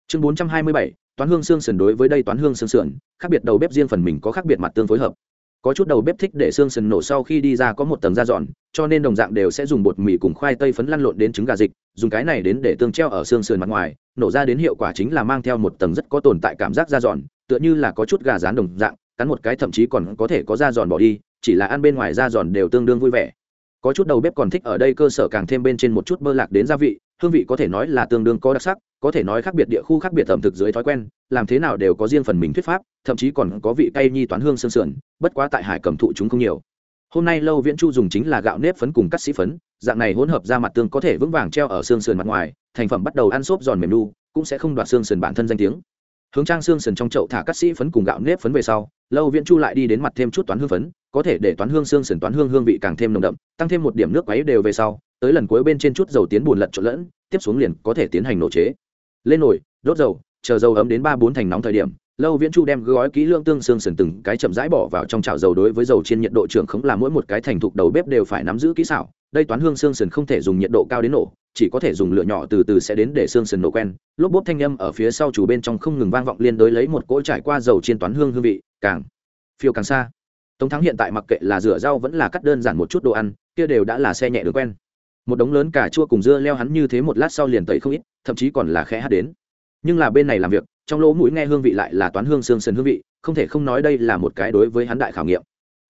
Chương bốn trăm hai mươi bảy, toán hương xương sườn đối với đây toán hương xương sườn, khác biệt đầu bếp riêng phần mình có khác biệt mặt tương phối hợp có chút đầu bếp thích để xương sườn nổ sau khi đi ra có một tầng da giòn cho nên đồng dạng đều sẽ dùng bột mì cùng khoai tây phấn lăn lộn đến trứng gà dịch, dùng cái này đến để tương treo ở xương sườn mặt ngoài, nổ ra đến hiệu quả chính là mang theo một tầng rất có tồn tại cảm giác da giòn tựa như là có chút gà rán đồng dạng, cắn một cái thậm chí còn có thể có da giòn bỏ đi, chỉ là ăn bên ngoài da giòn đều tương đương vui vẻ. Có chút đầu bếp còn thích ở đây cơ sở càng thêm bên trên một chút bơ lạc đến gia vị hương vị có thể nói là tương đương có đặc sắc, có thể nói khác biệt địa khu khác biệt ẩm thực dưới thói quen, làm thế nào đều có riêng phần mình thuyết pháp, thậm chí còn có vị cay nhi toán hương sơn sườn, bất quá tại hải cầm thụ chúng không nhiều. Hôm nay lâu viễn chu dùng chính là gạo nếp phấn cùng cắt sĩ phấn, dạng này hỗn hợp ra mặt tương có thể vững vàng treo ở xương sườn mặt ngoài, thành phẩm bắt đầu ăn xốp giòn mềm nu, cũng sẽ không đoạt xương sườn bản thân danh tiếng. Hướng trang xương sườn trong chậu thả cắt sĩ phấn cùng gạo nếp phấn về sau, lâu viễn chu lại đi đến mặt thêm chút toán hương phấn, có thể để toán hương xương sườn toán hương hương vị càng thêm nồng đậm, tăng thêm một điểm nước quấy đều về sau tới lần cuối bên trên chút dầu tiến bùn lật trộn lẫn, tiếp xuống liền có thể tiến hành nổ chế. Lên nồi, đốt dầu, chờ dầu ấm đến ba bốn thành nóng thời điểm, lâu viễn chu đem gói kỹ lương tương xương sườn từng cái chậm rãi bỏ vào trong chảo dầu đối với dầu trên nhiệt độ trưởng không là mỗi một cái thành thục đầu bếp đều phải nắm giữ kỹ xảo, đây toán hương xương sườn không thể dùng nhiệt độ cao đến nổ, chỉ có thể dùng lửa nhỏ từ từ sẽ đến để xương sườn nổ quen. Lốp bốp thanh âm ở phía sau chủ bên trong không ngừng vang vọng liên đối lấy một cỗ trải qua dầu trên toán hương hương vị, càng, phiêu càng xa. Tống thắng hiện tại mặc kệ là rửa rau vẫn là cắt đơn giản một chút đồ ăn, kia đều đã là xe nhẹ được quen một đống lớn cà chua cùng dưa leo hắn như thế một lát sau liền tẩy không ít, thậm chí còn là khẽ hát đến. Nhưng là bên này làm việc, trong lỗ mũi nghe hương vị lại là toán hương xương sườn hương vị, không thể không nói đây là một cái đối với hắn đại khảo nghiệm.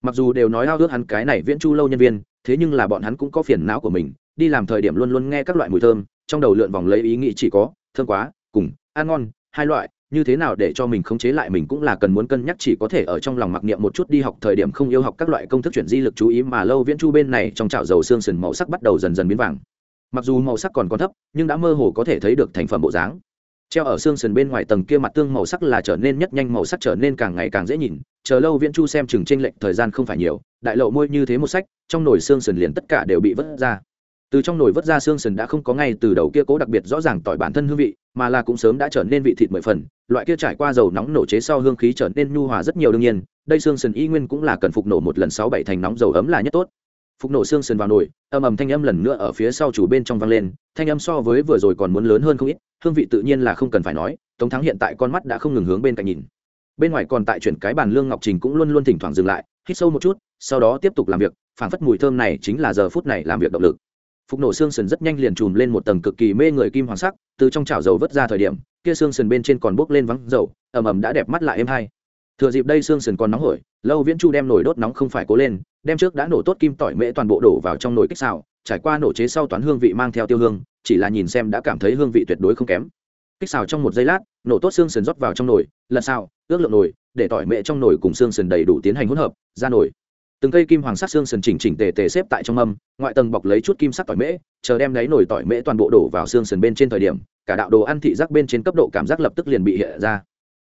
Mặc dù đều nói ao ước hắn cái này viễn chu lâu nhân viên, thế nhưng là bọn hắn cũng có phiền não của mình, đi làm thời điểm luôn luôn nghe các loại mùi thơm, trong đầu lượn vòng lấy ý nghĩ chỉ có, thơm quá, cùng, ăn ngon, hai loại như thế nào để cho mình khống chế lại mình cũng là cần muốn cân nhắc, chỉ có thể ở trong lòng mặc niệm một chút đi học thời điểm không yêu học các loại công thức chuyển di lực chú ý mà lâu viễn chu bên này trong chảo dầu xương sườn màu sắc bắt đầu dần dần biến vàng. Mặc dù màu sắc còn còn thấp, nhưng đã mơ hồ có thể thấy được thành phẩm bộ dáng. Treo ở xương sườn bên ngoài tầng kia mặt tương màu sắc là trở nên nhất nhanh, màu sắc trở nên càng ngày càng dễ nhìn. Chờ lâu viễn chu xem chừng tranh lệch thời gian không phải nhiều, đại lộ môi như thế một sách, trong nồi xương sườn liền tất cả đều bị vớt ra từ trong nồi vớt ra xương sườn đã không có ngay từ đầu kia cố đặc biệt rõ ràng tỏi bản thân hương vị, mà là cũng sớm đã trở nên vị thịt mười phần, loại kia trải qua dầu nóng nổ chế sau hương khí trở nên nhu hòa rất nhiều đương nhiên, đây xương sườn y nguyên cũng là cần phục nổ một lần sáu bảy thành nóng dầu ấm là nhất tốt. Phục nổ xương sườn vào nồi, âm ầm thanh âm lần nữa ở phía sau chủ bên trong vang lên, thanh âm so với vừa rồi còn muốn lớn hơn không ít, hương vị tự nhiên là không cần phải nói, tống thắng hiện tại con mắt đã không ngừng hướng bên cạnh nhìn. Bên ngoài còn tại chuyển cái bàn lương ngọc trình cũng luôn luôn thỉnh thoảng dừng lại, hít sâu một chút, sau đó tiếp tục làm việc, phảng phất mùi thơm này chính là giờ phút này làm việc động lực phục nổ xương sườn rất nhanh liền chùm lên một tầng cực kỳ mê người kim hoàng sắc, từ trong chảo dầu vớt ra thời điểm, kia xương sườn bên trên còn bốc lên vắng dầu ẩm ẩm đã đẹp mắt lại êm hay. Thừa dịp đây xương sườn còn nóng hổi, lâu viễn chu đem nồi đốt nóng không phải cố lên, đem trước đã nổ tốt kim tỏi mễ toàn bộ đổ vào trong nồi kích xào, trải qua nổ chế sau toán hương vị mang theo tiêu hương, chỉ là nhìn xem đã cảm thấy hương vị tuyệt đối không kém. Kích xào trong một giây lát, nổ tốt xương sườn rót vào trong nồi lần sau ước lượng nồi, để tỏi mễ trong nồi cùng xương sườn đầy đủ tiến hành hỗn hợp, ra nồi từng cây kim hoàng sắc xương sườn chỉnh chỉnh tề tề xếp tại trong âm, ngoại tầng bọc lấy chút kim sắc tỏi mễ chờ đem lấy nồi tỏi mễ toàn bộ đổ vào xương sườn bên trên thời điểm cả đạo đồ ăn thị giác bên trên cấp độ cảm giác lập tức liền bị hiện ra.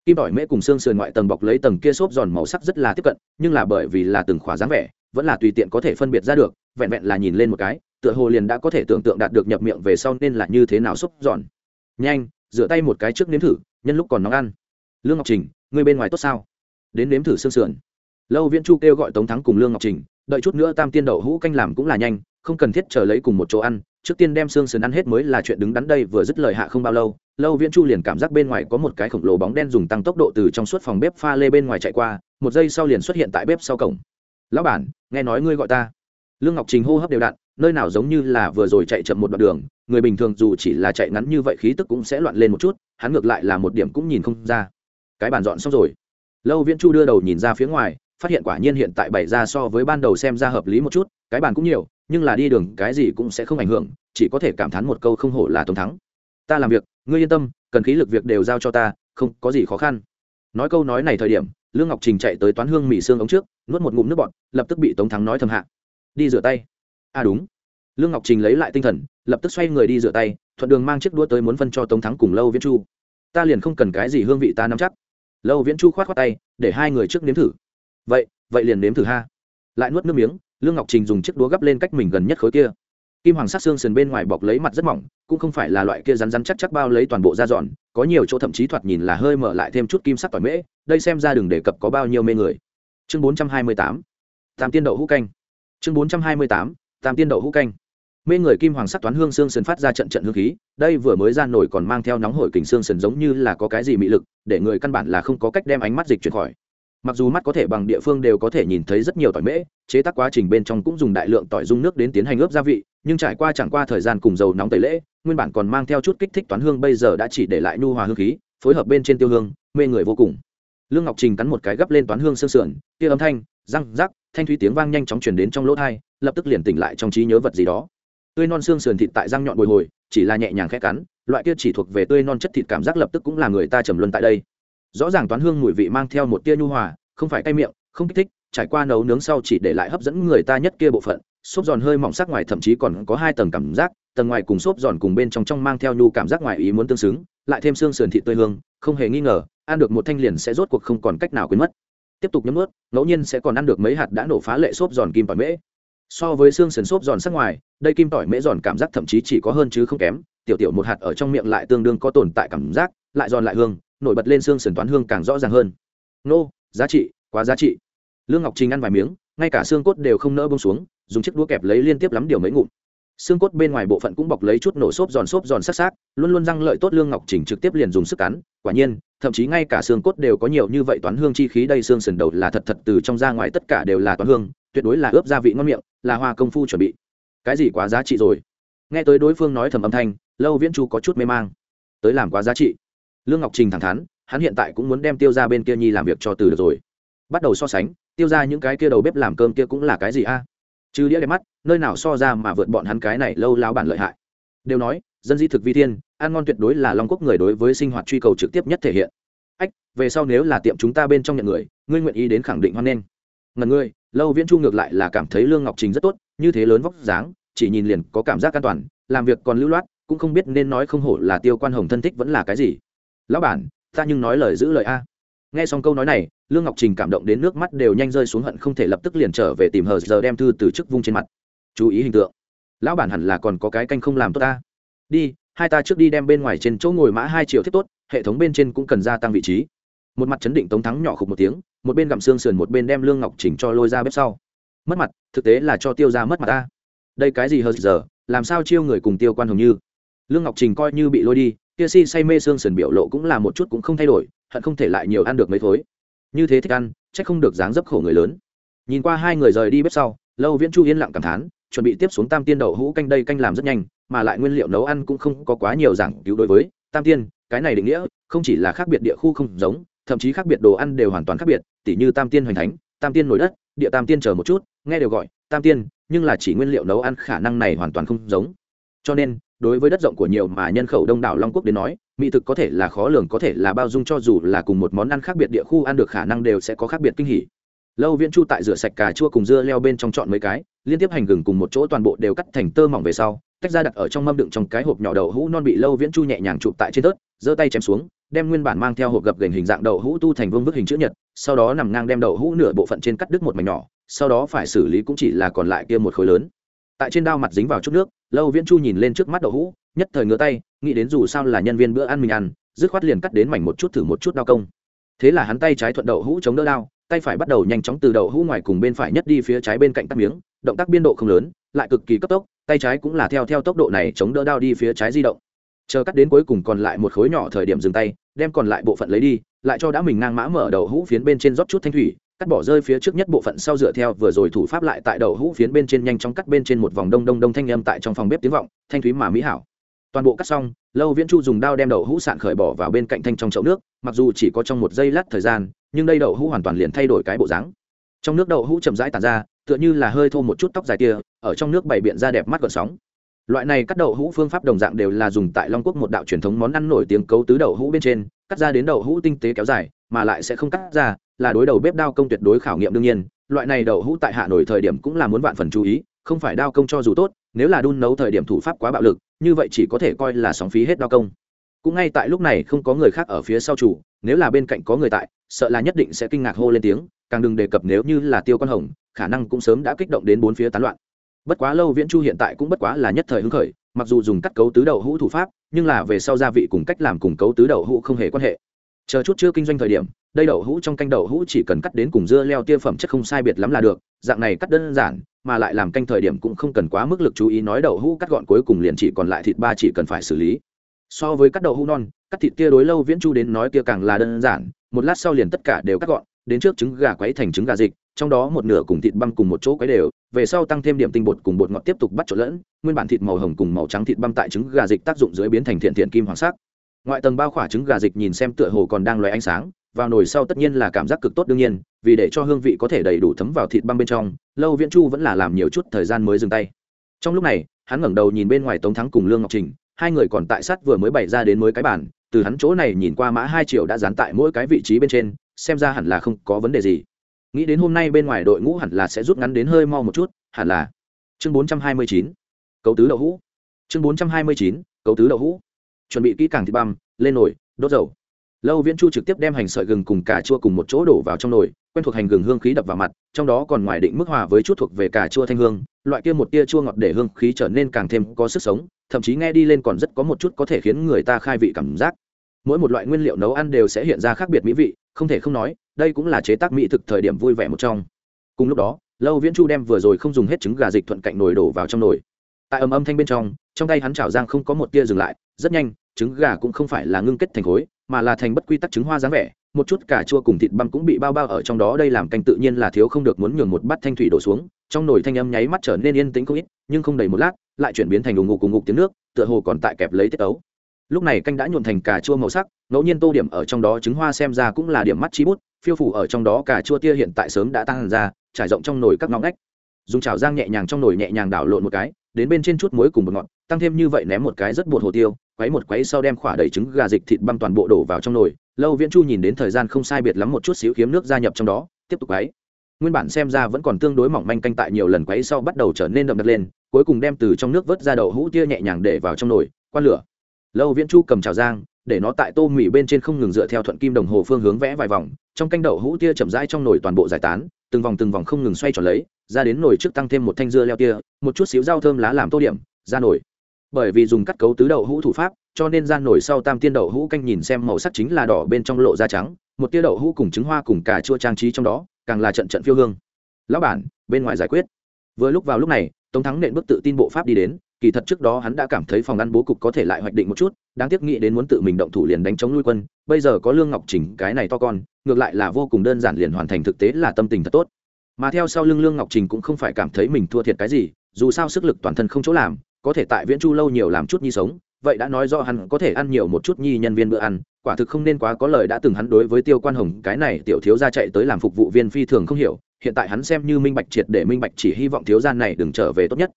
Kim tỏi mễ cùng xương sườn ngoại tầng bọc lấy tầng kia xốp giòn màu sắc rất là tiếp cận nhưng là bởi vì là từng khóa dáng vẻ vẫn là tùy tiện có thể phân biệt ra được vẹn vẹn là nhìn lên một cái tựa hồ liền đã có thể tưởng tượng đạt được nhập miệng về sau nên là như thế nào xốp giòn. Nhanh rửa tay một cái trước nếm thử nhân lúc còn nóng ăn. Lương ngọc trình người bên ngoài tốt sao? Đến nếm thử xương sườn lâu viễn chu kêu gọi tống thắng cùng lương ngọc trình, đợi chút nữa tam tiên đậu hũ canh làm cũng là nhanh, không cần thiết chờ lấy cùng một chỗ ăn, trước tiên đem xương sườn ăn hết mới là chuyện đứng đắn đây vừa dứt lời hạ không bao lâu lâu viễn chu liền cảm giác bên ngoài có một cái khổng lồ bóng đen dùng tăng tốc độ từ trong suốt phòng bếp pha lê bên ngoài chạy qua, một giây sau liền xuất hiện tại bếp sau cổng. Lão bản, nghe nói ngươi gọi ta. Lương ngọc trình hô hấp đều đặn, nơi nào giống như là vừa rồi chạy chậm một đoạn đường, người bình thường dù chỉ là chạy ngắn như vậy khí tức cũng sẽ loạn lên một chút, hắn ngược lại là một điểm cũng nhìn không ra. Cái bàn dọn xong rồi. Lâu viễn chu đưa đầu nhìn ra phía ngoài phát hiện quả nhiên hiện tại bày ra so với ban đầu xem ra hợp lý một chút, cái bàn cũng nhiều, nhưng là đi đường cái gì cũng sẽ không ảnh hưởng, chỉ có thể cảm thán một câu không hổ là tống thắng. Ta làm việc, ngươi yên tâm, cần khí lực việc đều giao cho ta, không có gì khó khăn. Nói câu nói này thời điểm, lương ngọc trình chạy tới toán hương mỹ xương ống trước, nuốt một ngụm nước bọt, lập tức bị tống thắng nói thầm hạ. Đi rửa tay. À đúng. Lương ngọc trình lấy lại tinh thần, lập tức xoay người đi rửa tay, thuận đường mang chiếc đũa tới muốn phân cho tống thắng cùng lâu viễn chu. Ta liền không cần cái gì hương vị ta nắm chắc. Lâu viễn chu khoát khoát tay, để hai người trước nếm thử vậy vậy liền nếm thử ha. Lại nuốt nước miếng, lương ngọc trình dùng chiếc đũa gắp lên cách mình gần nhất khối kia. Kim hoàng sắc xương sườn bên ngoài bọc lấy mặt rất mỏng, cũng không phải là loại kia rắn rắn chắc chắc bao lấy toàn bộ da giòn có nhiều chỗ thậm chí thoạt nhìn là hơi mở lại thêm chút kim sắc tỏi mễ, đây xem ra đừng đề cập có bao nhiêu mê người. Chương bốn trăm hai mươi tám, tam tiên đậu hũ canh. Chương bốn trăm hai mươi tám, tam tiên đậu hũ canh. Mê người kim hoàng sắc toán hương xương sườn phát ra trận trận hương khí, đây vừa mới ra nổi còn mang theo nóng hổi kình xương sườn giống như là có cái gì mị lực, để người căn bản là không có cách đem ánh mắt dịch chuyển khỏi mặc dù mắt có thể bằng địa phương đều có thể nhìn thấy rất nhiều tỏi mễ, chế tác quá trình bên trong cũng dùng đại lượng tỏi dung nước đến tiến hành ướp gia vị, nhưng trải qua chẳng qua thời gian cùng dầu nóng tẩy lễ, nguyên bản còn mang theo chút kích thích toán hương bây giờ đã chỉ để lại nhu hòa hương khí, phối hợp bên trên tiêu hương, mê người vô cùng. Lương ngọc trình cắn một cái gấp lên toán hương sương sườn kia âm thanh, răng rắc, thanh thúy tiếng vang nhanh chóng chuyển đến trong lỗ thai, lập tức liền tỉnh lại trong trí nhớ vật gì đó. Tươi non xương sườn thịt tại răng nhọn bồi hồi, chỉ là nhẹ nhàng khẽ cắn, loại kia chỉ thuộc về tươi non chất thịt cảm giác lập tức cũng là người ta trầm luân tại đây rõ ràng toán hương mùi vị mang theo một tia nhu hòa, không phải cay miệng, không kích thích, trải qua nấu nướng sau chỉ để lại hấp dẫn người ta nhất kia bộ phận, xốp giòn hơi mỏng sắc ngoài thậm chí còn có hai tầng cảm giác, tầng ngoài cùng xốp giòn cùng bên trong trong mang theo nhu cảm giác ngoài ý muốn tương xứng, lại thêm xương sườn thịt tươi hương, không hề nghi ngờ, ăn được một thanh liền sẽ rốt cuộc không còn cách nào quên mất. Tiếp tục nhấm ướt ngẫu nhiên sẽ còn ăn được mấy hạt đã nổ phá lệ xốp giòn kim tỏi mễ. So với xương sườn xốp giòn sắc ngoài, đây kim tỏi mễ giòn cảm giác thậm chí chỉ có hơn chứ không kém, tiểu tiểu một hạt ở trong miệng lại tương đương có tồn tại cảm giác, lại giòn lại hương nổi bật lên xương sườn toán hương càng rõ ràng hơn. Nô, giá trị, quá giá trị. Lương ngọc trình ăn vài miếng, ngay cả xương cốt đều không nỡ bông xuống, dùng chiếc đũa kẹp lấy liên tiếp lắm điều mấy ngụm. Xương cốt bên ngoài bộ phận cũng bọc lấy chút nổ xốp giòn xốp giòn sắc sắc, luôn luôn răng lợi tốt lương ngọc trình trực tiếp liền dùng sức cắn, quả nhiên, thậm chí ngay cả xương cốt đều có nhiều như vậy toán hương chi khí, đây xương sườn đầu là thật thật từ trong ra ngoài tất cả đều là toán hương, tuyệt đối là ướp gia vị ngon miệng, là hoa công phu chuẩn bị. Cái gì quá giá trị rồi? Nghe tới đối phương nói thầm âm thanh, lâu viễn chu có chút mê mang. Tới làm quá giá trị lương ngọc trình thẳng thắn, hắn hiện tại cũng muốn đem tiêu ra bên kia nhi làm việc cho từ được rồi. Bắt đầu so sánh, tiêu ra những cái kia đầu bếp làm cơm kia cũng là cái gì a? À? chứ đĩa đẹp mắt, nơi nào so ra mà vượt bọn hắn cái này lâu lao bản lợi hại. Đều nói, dân di thực vi thiên, ăn ngon tuyệt đối là long quốc người đối với sinh hoạt truy cầu trực tiếp nhất thể hiện. Ách, về sau nếu là tiệm chúng ta bên trong nhận người, ngươi nguyện ý đến khẳng định hoan nghênh. Ngần ngươi, lâu viễn chu ngược lại là cảm thấy lương ngọc trình rất tốt, như thế lớn vóc dáng, chỉ nhìn liền có cảm giác an toàn, làm việc còn lưu loát, cũng không biết nên nói không hổ là tiêu quan hồng thân thích vẫn là cái gì lão bản, ta nhưng nói lời giữ lời a. Nghe xong câu nói này, lương ngọc trình cảm động đến nước mắt đều nhanh rơi xuống hận không thể lập tức liền trở về tìm hờ giờ đem thư từ chức vung trên mặt. Chú ý hình tượng. Lão bản hẳn là còn có cái canh không làm tốt ta. Đi, hai ta trước đi đem bên ngoài trên chỗ ngồi mã hai triệu thiết tốt, hệ thống bên trên cũng cần gia tăng vị trí. Một mặt chấn định tống thắng nhỏ khục một tiếng, một bên gặm xương sườn một bên đem lương ngọc trình cho lôi ra bếp sau. Mất mặt, thực tế là cho tiêu ra mất mặt ta. Đây cái gì hờ giờ, làm sao chiêu người cùng tiêu quan hồng như? Lương ngọc trình coi như bị lôi đi, kia si say mê xương sườn biểu lộ cũng là một chút cũng không thay đổi, hận không thể lại nhiều ăn được mấy thối. Như thế thích ăn, chắc không được dáng dấp khổ người lớn. Nhìn qua hai người rời đi bếp sau, lâu viễn chu yên lặng cảm thán, chuẩn bị tiếp xuống tam tiên đậu hũ canh đây canh làm rất nhanh, mà lại nguyên liệu nấu ăn cũng không có quá nhiều giảng cứu đối với. Tam tiên, cái này định nghĩa, không chỉ là khác biệt địa khu không giống, thậm chí khác biệt đồ ăn đều hoàn toàn khác biệt, tỉ như tam tiên hoành thánh, tam tiên nổi đất, địa tam tiên chờ một chút, nghe đều gọi tam tiên, nhưng là chỉ nguyên liệu nấu ăn khả năng này hoàn toàn không giống. Cho nên đối với đất rộng của nhiều mà nhân khẩu đông đảo long quốc đến nói, mỹ thực có thể là khó lường, có thể là bao dung cho dù là cùng một món ăn khác biệt địa khu ăn được khả năng đều sẽ có khác biệt kinh hỉ. Lâu viễn chu tại rửa sạch cà chua cùng dưa leo bên trong chọn mấy cái, liên tiếp hành gừng cùng một chỗ toàn bộ đều cắt thành tơ mỏng về sau, tách ra đặt ở trong mâm đựng trong cái hộp nhỏ đậu hũ non bị lâu viễn chu nhẹ nhàng chụp tại trên tớt giơ tay chém xuống, đem nguyên bản mang theo hộp gập gành hình dạng đậu hũ tu thành vương vức hình chữ nhật, sau đó nằm ngang đem đậu hũ nửa bộ phận trên cắt đứt một mảnh nhỏ, sau đó phải xử lý cũng chỉ là còn lại kia một khối lớn. Tại trên đao mặt dính vào chút nước lâu viễn chu nhìn lên trước mắt đậu hũ, nhất thời ngứa tay, nghĩ đến dù sao là nhân viên bữa ăn mình ăn, dứt khoát liền cắt đến mảnh một chút thử một chút đao công. Thế là hắn tay trái thuận đậu hũ chống đỡ đao, tay phải bắt đầu nhanh chóng từ đậu hũ ngoài cùng bên phải nhất đi phía trái bên cạnh cắt miếng, động tác biên độ không lớn, lại cực kỳ cấp tốc, tay trái cũng là theo theo tốc độ này chống đỡ đao đi phía trái di động. Chờ cắt đến cuối cùng còn lại một khối nhỏ thời điểm dừng tay, đem còn lại bộ phận lấy đi, lại cho đã mình ngang mã mở đầu hũ phiến bên trên rót chút thanh thủy cắt bỏ rơi phía trước nhất bộ phận sau dựa theo vừa rồi thủ pháp lại tại đầu hũ phiến bên trên nhanh chóng cắt bên trên một vòng đông đông đông thanh âm tại trong phòng bếp tiếng vọng, thanh thúy mà mỹ hảo. Toàn bộ cắt xong, lâu viễn chu dùng đao đem đậu hũ sạn khởi bỏ vào bên cạnh thanh trong chậu nước, mặc dù chỉ có trong một giây lát thời gian, nhưng đây đậu hũ hoàn toàn liền thay đổi cái bộ dáng. Trong nước đậu hũ chậm rãi tàn ra, tựa như là hơi thô một chút tóc dài kia, ở trong nước bày biện ra đẹp mắt gợn sóng. Loại này cắt đậu hũ phương pháp đồng dạng đều là dùng tại long quốc một đạo truyền thống món ăn nổi tiếng cấu tứ đậu hũ bên trên, cắt ra đến đậu hũ tinh tế kéo dài, mà lại sẽ không cắt ra là đối đầu bếp đao công tuyệt đối khảo nghiệm đương nhiên, loại này đậu hũ tại hạ nổi thời điểm cũng là muốn vạn phần chú ý, không phải đao công cho dù tốt, nếu là đun nấu thời điểm thủ pháp quá bạo lực, như vậy chỉ có thể coi là sóng phí hết đao công. Cũng ngay tại lúc này không có người khác ở phía sau chủ, nếu là bên cạnh có người tại, sợ là nhất định sẽ kinh ngạc hô lên tiếng, càng đừng đề cập nếu như là tiêu con hồng, khả năng cũng sớm đã kích động đến bốn phía tán loạn. Bất quá lâu viễn chu hiện tại cũng bất quá là nhất thời hứng khởi, mặc dù dùng cắt cấu tứ đậu hũ thủ pháp, nhưng là về sau gia vị cùng cách làm cùng cấu tứ đậu hũ không hề quan hệ chờ chút chưa kinh doanh thời điểm, đây đậu hũ trong canh đậu hũ chỉ cần cắt đến cùng dưa leo tia phẩm chất không sai biệt lắm là được, dạng này cắt đơn giản, mà lại làm canh thời điểm cũng không cần quá mức lực chú ý nói đậu hũ cắt gọn cuối cùng liền chỉ còn lại thịt ba chỉ cần phải xử lý. So với cắt đậu hũ non, cắt thịt tia đối lâu viễn chu đến nói kia càng là đơn giản, một lát sau liền tất cả đều cắt gọn, đến trước trứng gà quấy thành trứng gà dịch, trong đó một nửa cùng thịt băm cùng một chỗ quấy đều, về sau tăng thêm điểm tinh bột cùng bột ngọt tiếp tục bắt trộn lẫn, nguyên bản thịt màu hồng cùng màu trắng thịt băm tại trứng gà dịch tác dụng dưới biến thành thiện thiện kim hoàng sắc ngoại tầng bao khỏa trứng gà dịch nhìn xem tựa hồ còn đang loay ánh sáng, vào nồi sau tất nhiên là cảm giác cực tốt đương nhiên, vì để cho hương vị có thể đầy đủ thấm vào thịt băm bên trong, lâu viễn chu vẫn là làm nhiều chút thời gian mới dừng tay. Trong lúc này, hắn ngẩng đầu nhìn bên ngoài tống thắng cùng lương ngọc trình, hai người còn tại sát vừa mới bày ra đến mới cái bản từ hắn chỗ này nhìn qua mã hai triệu đã dán tại mỗi cái vị trí bên trên, xem ra hẳn là không có vấn đề gì. Nghĩ đến hôm nay bên ngoài đội ngũ hẳn là sẽ rút ngắn đến hơi mau một chút, hẳn là. Chương bốn trăm hai mươi chín, cấu tứ đậu hũ. Chương bốn trăm hai mươi chín, cấu tứ đậu hũ chuẩn bị kỹ càng thịt băm, lên nồi, đốt dầu. Lâu viễn chu trực tiếp đem hành sợi gừng cùng cà chua cùng một chỗ đổ vào trong nồi, quen thuộc hành gừng hương khí đập vào mặt, trong đó còn ngoài định mức hòa với chút thuộc về cà chua thanh hương, loại kia một tia chua ngọt để hương khí trở nên càng thêm có sức sống, thậm chí nghe đi lên còn rất có một chút có thể khiến người ta khai vị cảm giác. Mỗi một loại nguyên liệu nấu ăn đều sẽ hiện ra khác biệt mỹ vị, không thể không nói, đây cũng là chế tác mỹ thực thời điểm vui vẻ một trong. Cùng lúc đó, lâu viễn chu đem vừa rồi không dùng hết trứng gà dịch thuận cạnh nồi đổ vào trong nồi tại ầm âm thanh bên trong trong tay hắn chảo giang không có một tia dừng lại, rất nhanh, trứng gà cũng không phải là ngưng kết thành khối, mà là thành bất quy tắc trứng hoa dáng vẻ, một chút cà chua cùng thịt băm cũng bị bao bao ở trong đó, đây làm canh tự nhiên là thiếu không được muốn nhường một bát thanh thủy đổ xuống, trong nồi thanh âm nháy mắt trở nên yên tĩnh không ít, nhưng không đầy một lát, lại chuyển biến thành ủng ngục cùng ngục tiếng nước, tựa hồ còn tại kẹp lấy tiết ấu. Lúc này canh đã nhuộn thành cà chua màu sắc, ngẫu nhiên tô điểm ở trong đó trứng hoa xem ra cũng là điểm mắt chi bút, phiêu phủ ở trong đó cà chua tia hiện tại sớm đã tăng ra, trải rộng trong nồi các ngóng ngách. Dùng chảo giang nhẹ nhàng trong nồi nhẹ nhàng đảo lộn một cái đến bên trên chút muối cùng một ngọt, tăng thêm như vậy ném một cái rất bột hồ tiêu, quấy một quấy sau đem khỏa đầy trứng gà dịch thịt băm toàn bộ đổ vào trong nồi. Lâu viễn chu nhìn đến thời gian không sai biệt lắm một chút xíu kiếm nước gia nhập trong đó, tiếp tục quấy. Nguyên bản xem ra vẫn còn tương đối mỏng manh canh tại nhiều lần quấy sau bắt đầu trở nên đậm đặc lên, cuối cùng đem từ trong nước vớt ra đậu hũ tia nhẹ nhàng để vào trong nồi, quan lửa. Lâu viễn chu cầm chảo giang, để nó tại tô mì bên trên không ngừng dựa theo thuận kim đồng hồ phương hướng vẽ vài vòng, trong canh đậu hũ tia chậm rãi trong nồi toàn bộ giải tán từng vòng từng vòng không ngừng xoay tròn lấy, ra đến nồi trước tăng thêm một thanh dưa leo tia, một chút xíu rau thơm lá làm tô điểm, ra nồi. Bởi vì dùng cắt cấu tứ đậu hũ thủ pháp, cho nên ra nồi sau tam tiên đậu hũ canh nhìn xem màu sắc chính là đỏ bên trong lộ da trắng, một tia đậu hũ cùng trứng hoa cùng cà chua trang trí trong đó, càng là trận trận phiêu hương. Lão bản, bên ngoài giải quyết. Vừa lúc vào lúc này, tống thắng nện bước tự tin bộ pháp đi đến, kỳ thật trước đó hắn đã cảm thấy phòng ăn bố cục có thể lại hoạch định một chút đáng tiếc nghĩ đến muốn tự mình động thủ liền đánh chống nuôi quân, bây giờ có lương ngọc trình cái này to con, ngược lại là vô cùng đơn giản liền hoàn thành thực tế là tâm tình thật tốt. Mà theo sau lưng lương ngọc trình cũng không phải cảm thấy mình thua thiệt cái gì, dù sao sức lực toàn thân không chỗ làm, có thể tại viễn chu lâu nhiều làm chút nhi sống, vậy đã nói do hắn có thể ăn nhiều một chút nhi nhân viên bữa ăn, quả thực không nên quá có lời đã từng hắn đối với tiêu quan hồng, cái này tiểu thiếu gia chạy tới làm phục vụ viên phi thường không hiểu, hiện tại hắn xem như minh bạch triệt để minh bạch chỉ hy vọng thiếu gia này đừng trở về tốt nhất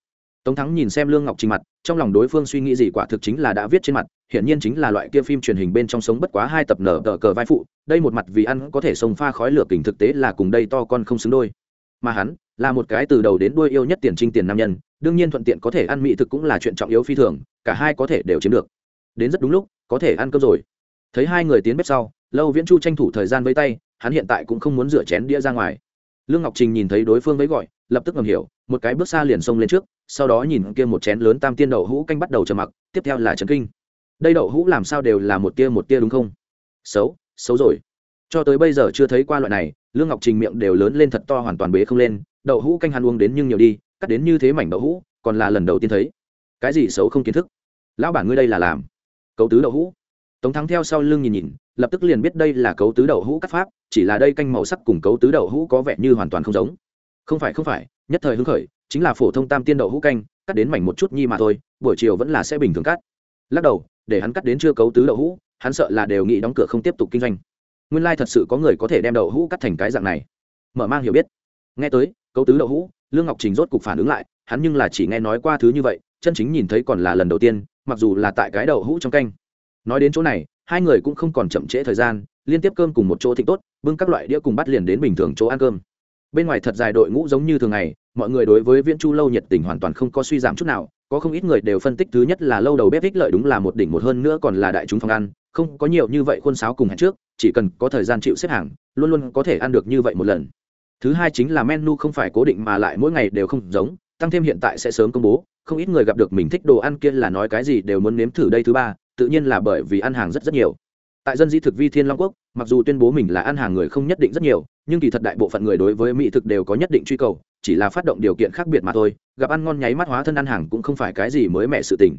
tống thắng nhìn xem lương ngọc trình mặt, trong lòng đối phương suy nghĩ gì quả thực chính là đã viết trên mặt, hiển nhiên chính là loại kia phim truyền hình bên trong sống bất quá hai tập nở tờ cờ vai phụ, đây một mặt vì ăn có thể sông pha khói lửa kình thực tế là cùng đây to con không xứng đôi. Mà hắn là một cái từ đầu đến đuôi yêu nhất tiền trinh tiền nam nhân, đương nhiên thuận tiện có thể ăn mỹ thực cũng là chuyện trọng yếu phi thường, cả hai có thể đều chiếm được. Đến rất đúng lúc, có thể ăn cơm rồi. Thấy hai người tiến bếp sau, lâu viễn chu tranh thủ thời gian với tay, hắn hiện tại cũng không muốn rửa chén đĩa ra ngoài. Lương ngọc trình nhìn thấy đối phương với gọi lập tức ngầm hiểu, một cái bước xa liền xông lên trước, sau đó nhìn kia một chén lớn tam tiên đậu hũ canh bắt đầu trầm mặc, tiếp theo là trấn kinh. Đây đậu hũ làm sao đều là một tia một tia đúng không? Xấu xấu rồi. Cho tới bây giờ chưa thấy qua loại này, lương ngọc trình miệng đều lớn lên thật to hoàn toàn bế không lên, đậu hũ canh hắn uống đến nhưng nhiều đi, cắt đến như thế mảnh đậu hũ, còn là lần đầu tiên thấy. Cái gì xấu không kiến thức? Lão bản ngươi đây là làm cấu tứ đậu hũ. Tống thắng theo sau lưng nhìn nhìn, lập tức liền biết đây là cấu tứ đậu hũ cắt pháp, chỉ là đây canh màu sắc cùng cấu tứ đậu hũ có vẻ như hoàn toàn không giống không phải không phải, nhất thời hứng khởi, chính là phổ thông tam tiên đậu hũ canh, cắt đến mảnh một chút nhi mà thôi, buổi chiều vẫn là sẽ bình thường cắt. Lắc đầu, để hắn cắt đến chưa cấu tứ đậu hũ, hắn sợ là đều nghĩ đóng cửa không tiếp tục kinh doanh. Nguyên lai thật sự có người có thể đem đậu hũ cắt thành cái dạng này. Mở mang hiểu biết. Nghe tới, cấu tứ đậu hũ, lương ngọc trình rốt cục phản ứng lại, hắn nhưng là chỉ nghe nói qua thứ như vậy, chân chính nhìn thấy còn là lần đầu tiên, mặc dù là tại cái đậu hũ trong canh. Nói đến chỗ này, hai người cũng không còn chậm trễ thời gian, liên tiếp cơm cùng một chỗ thịnh tốt, bưng các loại đĩa cùng bắt liền đến bình thường chỗ ăn cơm bên ngoài thật dài đội ngũ giống như thường ngày, mọi người đối với viễn chu lâu nhiệt tình hoàn toàn không có suy giảm chút nào, có không ít người đều phân tích thứ nhất là lâu đầu bếp ích lợi đúng là một đỉnh một hơn nữa còn là đại chúng phòng ăn, không có nhiều như vậy khuôn sáo cùng hẹn trước, chỉ cần có thời gian chịu xếp hàng, luôn luôn có thể ăn được như vậy một lần. Thứ hai chính là menu không phải cố định mà lại mỗi ngày đều không giống, tăng thêm hiện tại sẽ sớm công bố, không ít người gặp được mình thích đồ ăn kia là nói cái gì đều muốn nếm thử đây thứ ba, tự nhiên là bởi vì ăn hàng rất rất nhiều. Tại dân di thực vi thiên long quốc mặc dù tuyên bố mình là ăn hàng người không nhất định rất nhiều, nhưng kỳ thật đại bộ phận người đối với mỹ thực đều có nhất định truy cầu, chỉ là phát động điều kiện khác biệt mà thôi, gặp ăn ngon nháy mắt hóa thân ăn hàng cũng không phải cái gì mới mẻ sự tình.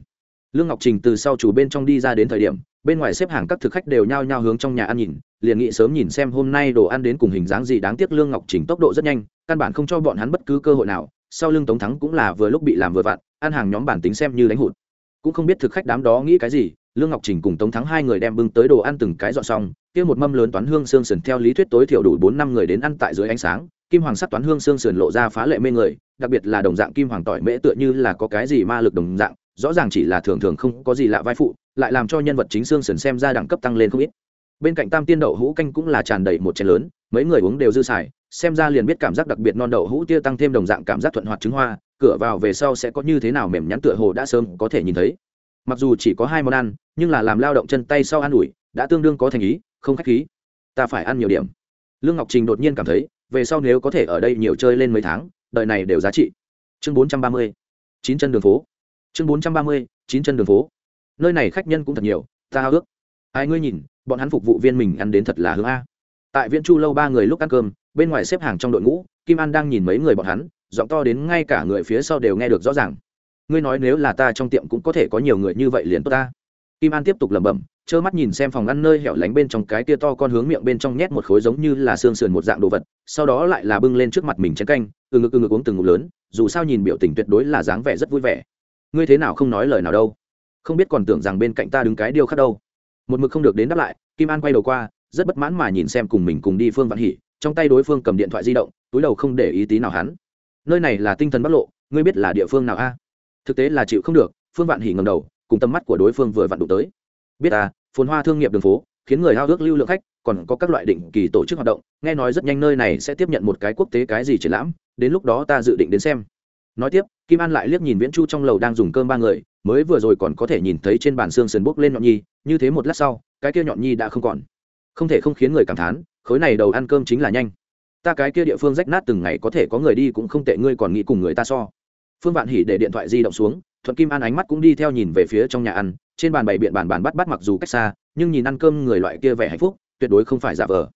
Lương ngọc trình từ sau chủ bên trong đi ra đến thời điểm, bên ngoài xếp hàng các thực khách đều nhao nhao hướng trong nhà ăn nhìn, liền nghĩ sớm nhìn xem hôm nay đồ ăn đến cùng hình dáng gì đáng tiếc lương ngọc trình tốc độ rất nhanh, căn bản không cho bọn hắn bất cứ cơ hội nào, sau lưng tống thắng cũng là vừa lúc bị làm vừa vặn, ăn hàng nhóm bản tính xem như đánh hụt. Cũng không biết thực khách đám đó nghĩ cái gì, lương ngọc trình cùng tống thắng hai người đem bưng tới đồ ăn từng cái dọn xong kia một mâm lớn toán hương xương sườn theo lý thuyết tối thiểu đủ bốn năm người đến ăn tại dưới ánh sáng, kim hoàng sắc toán hương xương sườn lộ ra phá lệ mê người, đặc biệt là đồng dạng kim hoàng tỏi mễ tựa như là có cái gì ma lực đồng dạng, rõ ràng chỉ là thường thường không có gì lạ vai phụ, lại làm cho nhân vật chính xương sườn xem ra đẳng cấp tăng lên không ít. Bên cạnh tam tiên đậu hũ canh cũng là tràn đầy một chén lớn, mấy người uống đều dư xài, xem ra liền biết cảm giác đặc biệt non đậu hũ tia tăng thêm đồng dạng cảm giác thuận hoạt trứng hoa, cửa vào về sau sẽ có như thế nào mềm nhắn tựa hồ đã sớm có thể nhìn thấy. Mặc dù chỉ có hai món ăn, nhưng là làm lao động chân tay sau ăn ủi, đã tương đương có thành ý không khách khí. Ta phải ăn nhiều điểm. Lương ngọc trình đột nhiên cảm thấy, về sau nếu có thể ở đây nhiều chơi lên mấy tháng, đời này đều giá trị. Chương bốn trăm ba mươi, chín chân đường phố. Chương bốn trăm ba mươi, chín chân đường phố. Nơi này khách nhân cũng thật nhiều, ta hao ước. Ai ngươi nhìn, bọn hắn phục vụ viên mình ăn đến thật là hướng a. Tại viện chu lâu ba người lúc ăn cơm, bên ngoài xếp hàng trong đội ngũ, kim an đang nhìn mấy người bọn hắn, giọng to đến ngay cả người phía sau đều nghe được rõ ràng. Ngươi nói nếu là ta trong tiệm cũng có thể có nhiều người như vậy liền tốt ta. Kim an tiếp tục lẩm bẩm trơ mắt nhìn xem phòng ăn nơi hẻo lánh bên trong cái tia to con hướng miệng bên trong nhét một khối giống như là xương sườn một dạng đồ vật, sau đó lại là bưng lên trước mặt mình chén canh, từ ngực từ ngực uống từng ngụm lớn, dù sao nhìn biểu tình tuyệt đối là dáng vẻ rất vui vẻ. Ngươi thế nào không nói lời nào đâu? Không biết còn tưởng rằng bên cạnh ta đứng cái điêu khác đâu. Một mực không được đến đáp lại, kim an quay đầu qua, rất bất mãn mà nhìn xem cùng mình cùng đi phương vạn hỉ trong tay đối phương cầm điện thoại di động, túi đầu không để ý tí nào hắn. Nơi này là tinh thần bắc lộ, ngươi biết là địa phương nào a? Thực tế là chịu không được, phương vạn hỉ ngầm đầu, cùng tầm mắt của đối phương vừa vặn đụng tới. Biết à phồn hoa thương nghiệp đường phố, khiến người hao ước lưu lượng khách, còn có các loại định kỳ tổ chức hoạt động. Nghe nói rất nhanh nơi này sẽ tiếp nhận một cái quốc tế cái gì triển lãm, đến lúc đó ta dự định đến xem. Nói tiếp, kim an lại liếc nhìn viễn chu trong lầu đang dùng cơm ba người, mới vừa rồi còn có thể nhìn thấy trên bàn xương sườn bốc lên nhọn nhi, như thế một lát sau, cái kia nhọn nhi đã không còn. Không thể không khiến người cảm thán, khối này đầu ăn cơm chính là nhanh. Ta cái kia địa phương rách nát từng ngày có thể có người đi cũng không tệ, ngươi còn nghĩ cùng người ta so. Phương vạn hỉ để điện thoại di động xuống thuận kim an ánh mắt cũng đi theo nhìn về phía trong nhà ăn, trên bàn bày biện bàn bàn bắt bắt mặc dù cách xa, nhưng nhìn ăn cơm người loại kia vẻ hạnh phúc, tuyệt đối không phải giả vờ.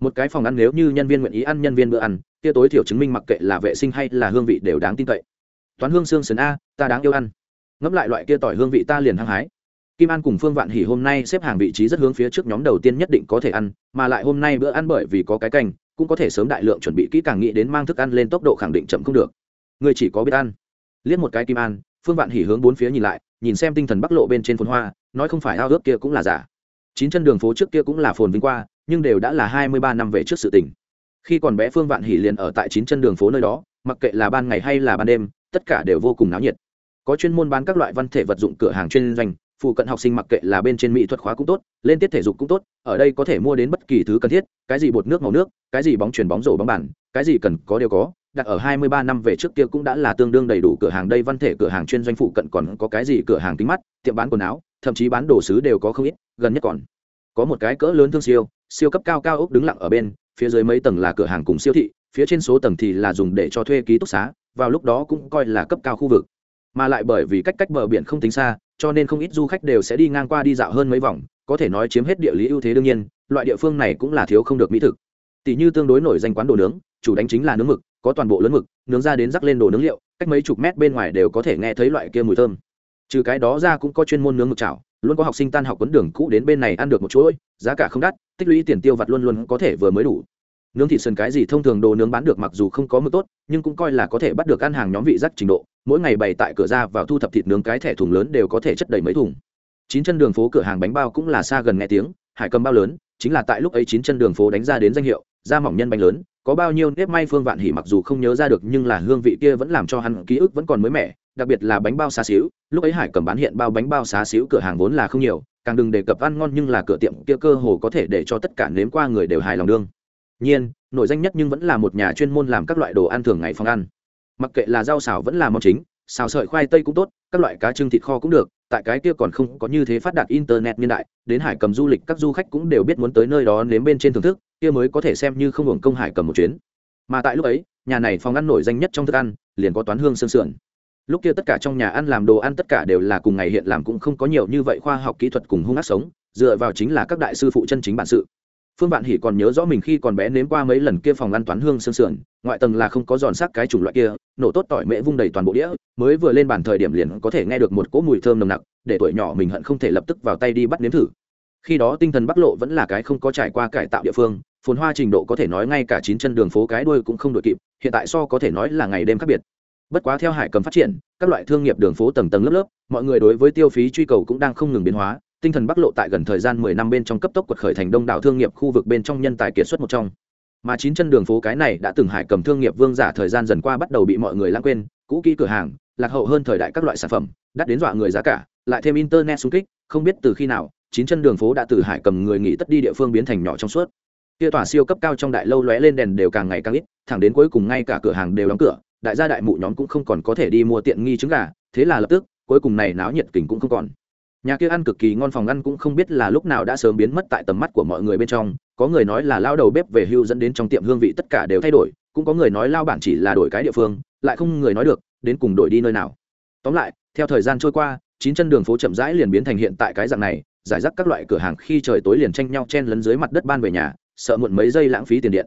Một cái phòng ăn nếu như nhân viên nguyện ý ăn nhân viên bữa ăn, kia tối thiểu chứng minh mặc kệ là vệ sinh hay là hương vị đều đáng tin cậy. Toán hương xương sườn a, ta đáng yêu ăn. Ngẫm lại loại kia tỏi hương vị ta liền hăng hái. Kim an cùng phương vạn hỉ hôm nay xếp hàng vị trí rất hướng phía trước nhóm đầu tiên nhất định có thể ăn, mà lại hôm nay bữa ăn bởi vì có cái canh, cũng có thể sớm đại lượng chuẩn bị kỹ càng nghĩ đến mang thức ăn lên tốc độ khẳng định chậm không được. Người chỉ có biết ăn. Liếc một cái kim an phương vạn hỉ hướng bốn phía nhìn lại, nhìn xem tinh thần bắc lộ bên trên phồn hoa, nói không phải ao ước kia cũng là giả. Chín chân đường phố trước kia cũng là phồn vinh qua, nhưng đều đã là hai mươi ba năm về trước sự tình. Khi còn bé phương vạn hỉ liền ở tại chín chân đường phố nơi đó, mặc kệ là ban ngày hay là ban đêm, tất cả đều vô cùng náo nhiệt. Có chuyên môn bán các loại văn thể vật dụng cửa hàng chuyên doanh, phụ cận học sinh mặc kệ là bên trên mỹ thuật khóa cũng tốt, lên tiết thể dục cũng tốt, ở đây có thể mua đến bất kỳ thứ cần thiết, cái gì bột nước màu nước, cái gì bóng chuyền bóng rổ bóng bàn, cái gì cần có đều có đặt ở 23 năm về trước kia cũng đã là tương đương đầy đủ cửa hàng đây, văn thể cửa hàng chuyên doanh phụ cận còn có cái gì cửa hàng kính mắt, tiệm bán quần áo, thậm chí bán đồ sứ đều có không ít, gần nhất còn có một cái cỡ lớn thương siêu siêu cấp cao cao ốc đứng lặng ở bên, phía dưới mấy tầng là cửa hàng cùng siêu thị, phía trên số tầng thì là dùng để cho thuê ký túc xá, vào lúc đó cũng coi là cấp cao khu vực. Mà lại bởi vì cách cách bờ biển không tính xa, cho nên không ít du khách đều sẽ đi ngang qua đi dạo hơn mấy vòng, có thể nói chiếm hết địa lý ưu thế đương nhiên, loại địa phương này cũng là thiếu không được mỹ thực. Tỷ như tương đối nổi danh quán đồ nướng, chủ đánh chính là nướng mực có toàn bộ lớn mực, nướng ra đến rắc lên đồ nướng liệu, cách mấy chục mét bên ngoài đều có thể nghe thấy loại kia mùi thơm. Trừ cái đó ra cũng có chuyên môn nướng mực chảo, luôn có học sinh tan học quấn đường cũ đến bên này ăn được một chuỗi, giá cả không đắt, tích lũy tiền tiêu vặt luôn luôn có thể vừa mới đủ. Nướng thịt sườn cái gì thông thường đồ nướng bán được mặc dù không có mực tốt, nhưng cũng coi là có thể bắt được ăn hàng nhóm vị rắc trình độ, mỗi ngày bày tại cửa ra vào thu thập thịt nướng cái thẻ thùng lớn đều có thể chất đầy mấy thùng. Chín chân đường phố cửa hàng bánh bao cũng là xa gần nghe tiếng, hải cầm bao lớn, chính là tại lúc ấy chín chân đường phố đánh ra đến danh hiệu, da mỏng nhân bánh lớn có bao nhiêu nếp may phương vạn hỉ mặc dù không nhớ ra được nhưng là hương vị kia vẫn làm cho hắn ký ức vẫn còn mới mẻ, đặc biệt là bánh bao xá xíu. Lúc ấy hải cầm bán hiện bao bánh bao xá xíu cửa hàng vốn là không nhiều, càng đừng đề cập ăn ngon nhưng là cửa tiệm kia cơ hồ có thể để cho tất cả nếm qua người đều hài lòng đương. Nhiên, nổi danh nhất nhưng vẫn là một nhà chuyên môn làm các loại đồ ăn thường ngày phòng ăn. Mặc kệ là rau xào vẫn là món chính, xào sợi khoai tây cũng tốt, các loại cá trưng thịt kho cũng được, tại cái kia còn không có như thế phát đạt internet niên đại, đến hải cầm du lịch các du khách cũng đều biết muốn tới nơi đó nếm bên trên thưởng thức kia mới có thể xem như không hưởng công hải cầm một chuyến. Mà tại lúc ấy, nhà này phòng ăn nổi danh nhất trong thức ăn, liền có toán hương sương sườn. Lúc kia tất cả trong nhà ăn làm đồ ăn tất cả đều là cùng ngày hiện làm cũng không có nhiều như vậy khoa học kỹ thuật cùng hung ác sống, dựa vào chính là các đại sư phụ chân chính bản sự. Phương vạn hỉ còn nhớ rõ mình khi còn bé nếm qua mấy lần kia phòng ăn toán hương sương sườn, ngoại tầng là không có giòn sắc cái chủng loại kia, nổ tốt tỏi mễ vung đầy toàn bộ đĩa, mới vừa lên bàn thời điểm liền có thể nghe được một cỗ mùi thơm nồng nặc, để tuổi nhỏ mình hận không thể lập tức vào tay đi bắt nếm thử. Khi đó tinh thần bắc lộ vẫn là cái không có trải qua cải tạo địa phương phồn hoa trình độ có thể nói ngay cả chín chân đường phố cái đuôi cũng không đội kịp, hiện tại so có thể nói là ngày đêm khác biệt. Bất quá theo hải cầm phát triển, các loại thương nghiệp đường phố tầng tầng lớp lớp, mọi người đối với tiêu phí truy cầu cũng đang không ngừng biến hóa, tinh thần bắc lộ tại gần thời gian mười năm bên trong cấp tốc quật khởi thành đông đảo thương nghiệp khu vực bên trong nhân tài kiệt xuất một trong. Mà chín chân đường phố cái này đã từng hải cầm thương nghiệp vương giả thời gian dần qua bắt đầu bị mọi người lãng quên, cũ kỹ cửa hàng, lạc hậu hơn thời đại các loại sản phẩm, đắt đến dọa người giá cả, lại thêm internet xung kích, không biết từ khi nào, chín chân đường phố đã từ hải cầm người nghỉ tất đi địa phương biến thành nhỏ trong suốt kia tòa siêu cấp cao trong đại lâu lóe lên đèn đều càng ngày càng ít, thẳng đến cuối cùng ngay cả cửa hàng đều đóng cửa, đại gia đại mụ nhóm cũng không còn có thể đi mua tiện nghi trứng gà, thế là lập tức, cuối cùng này náo nhiệt kình cũng không còn. Nhà kia ăn cực kỳ ngon phòng ăn cũng không biết là lúc nào đã sớm biến mất tại tầm mắt của mọi người bên trong, có người nói là lao đầu bếp về hưu dẫn đến trong tiệm hương vị tất cả đều thay đổi, cũng có người nói lao bản chỉ là đổi cái địa phương, lại không người nói được, đến cùng đổi đi nơi nào. Tóm lại, theo thời gian trôi qua, chín chân đường phố chậm rãi liền biến thành hiện tại cái dạng này, giải rác các loại cửa hàng khi trời tối liền tranh nhau chen lấn dưới mặt đất ban về nhà sợ muộn mấy giây lãng phí tiền điện.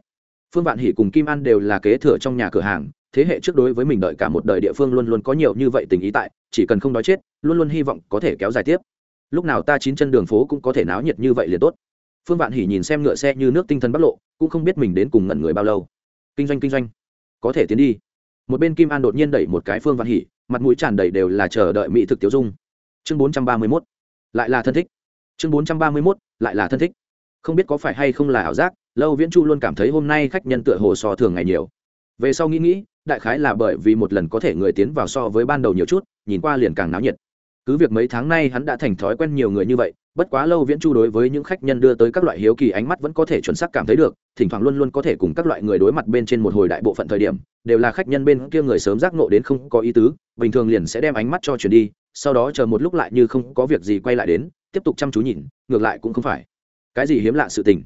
Phương vạn hỷ cùng kim an đều là kế thừa trong nhà cửa hàng, thế hệ trước đối với mình đợi cả một đời địa phương luôn luôn có nhiều như vậy tình ý tại, chỉ cần không đói chết, luôn luôn hy vọng có thể kéo dài tiếp. Lúc nào ta chín chân đường phố cũng có thể náo nhiệt như vậy liền tốt. Phương vạn hỉ nhìn xem ngựa xe như nước tinh thần bắc lộ, cũng không biết mình đến cùng ngẩn người bao lâu. Kinh doanh kinh doanh. Có thể tiến đi. Một bên kim an đột nhiên đẩy một cái phương vạn hỉ mặt mũi tràn đầy đều là chờ đợi mỹ thực tiêu dung. Chương bốn trăm ba mươi mốt, lại là thân thích. Chương bốn trăm ba mươi mốt, lại là thân thích không biết có phải hay không là ảo giác, lâu viễn chu luôn cảm thấy hôm nay khách nhân tựa hồ so thường ngày nhiều. Về sau nghĩ nghĩ, đại khái là bởi vì một lần có thể người tiến vào so với ban đầu nhiều chút, nhìn qua liền càng náo nhiệt. Cứ việc mấy tháng nay hắn đã thành thói quen nhiều người như vậy, bất quá lâu viễn chu đối với những khách nhân đưa tới các loại hiếu kỳ ánh mắt vẫn có thể chuẩn xác cảm thấy được, thỉnh thoảng luôn luôn có thể cùng các loại người đối mặt bên trên một hồi đại bộ phận thời điểm, đều là khách nhân bên kia người sớm giác nộ đến không có ý tứ, bình thường liền sẽ đem ánh mắt cho chuyển đi, sau đó chờ một lúc lại như không có việc gì quay lại đến, tiếp tục chăm chú nhìn, ngược lại cũng không phải cái gì hiếm lạ sự tình.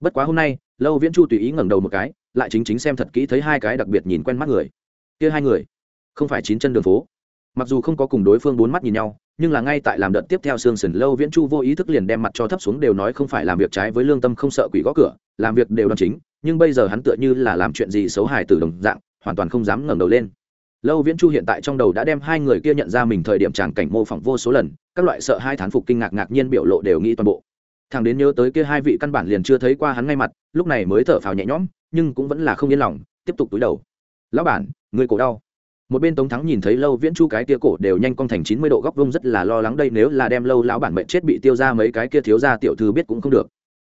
Bất quá hôm nay, lâu viễn chu tùy ý ngẩng đầu một cái, lại chính chính xem thật kỹ thấy hai cái đặc biệt nhìn quen mắt người. Kia hai người, không phải chín chân đường phố. Mặc dù không có cùng đối phương bốn mắt nhìn nhau, nhưng là ngay tại làm đợt tiếp theo sương sần, lâu viễn chu vô ý thức liền đem mặt cho thấp xuống đều nói không phải làm việc trái với lương tâm không sợ quỷ gõ cửa, làm việc đều đòn chính, nhưng bây giờ hắn tựa như là làm chuyện gì xấu hài từ đồng dạng, hoàn toàn không dám ngẩng đầu lên. Lâu viễn chu hiện tại trong đầu đã đem hai người kia nhận ra mình thời điểm tràng cảnh mô phỏng vô số lần, các loại sợ hai thán phục kinh ngạc ngạc nhiên biểu lộ đều nghĩ toàn bộ thằng đến nhớ tới kia hai vị căn bản liền chưa thấy qua hắn ngay mặt, lúc này mới thở phào nhẹ nhõm, nhưng cũng vẫn là không yên lòng, tiếp tục túi đầu. Lão bản, người cổ đau. Một bên tống thắng nhìn thấy lâu viễn chu cái kia cổ đều nhanh cong thành chín mươi độ góc vông rất là lo lắng đây, nếu là đem lâu lão bản mệnh chết bị tiêu ra mấy cái kia thiếu ra tiểu thư biết cũng không được.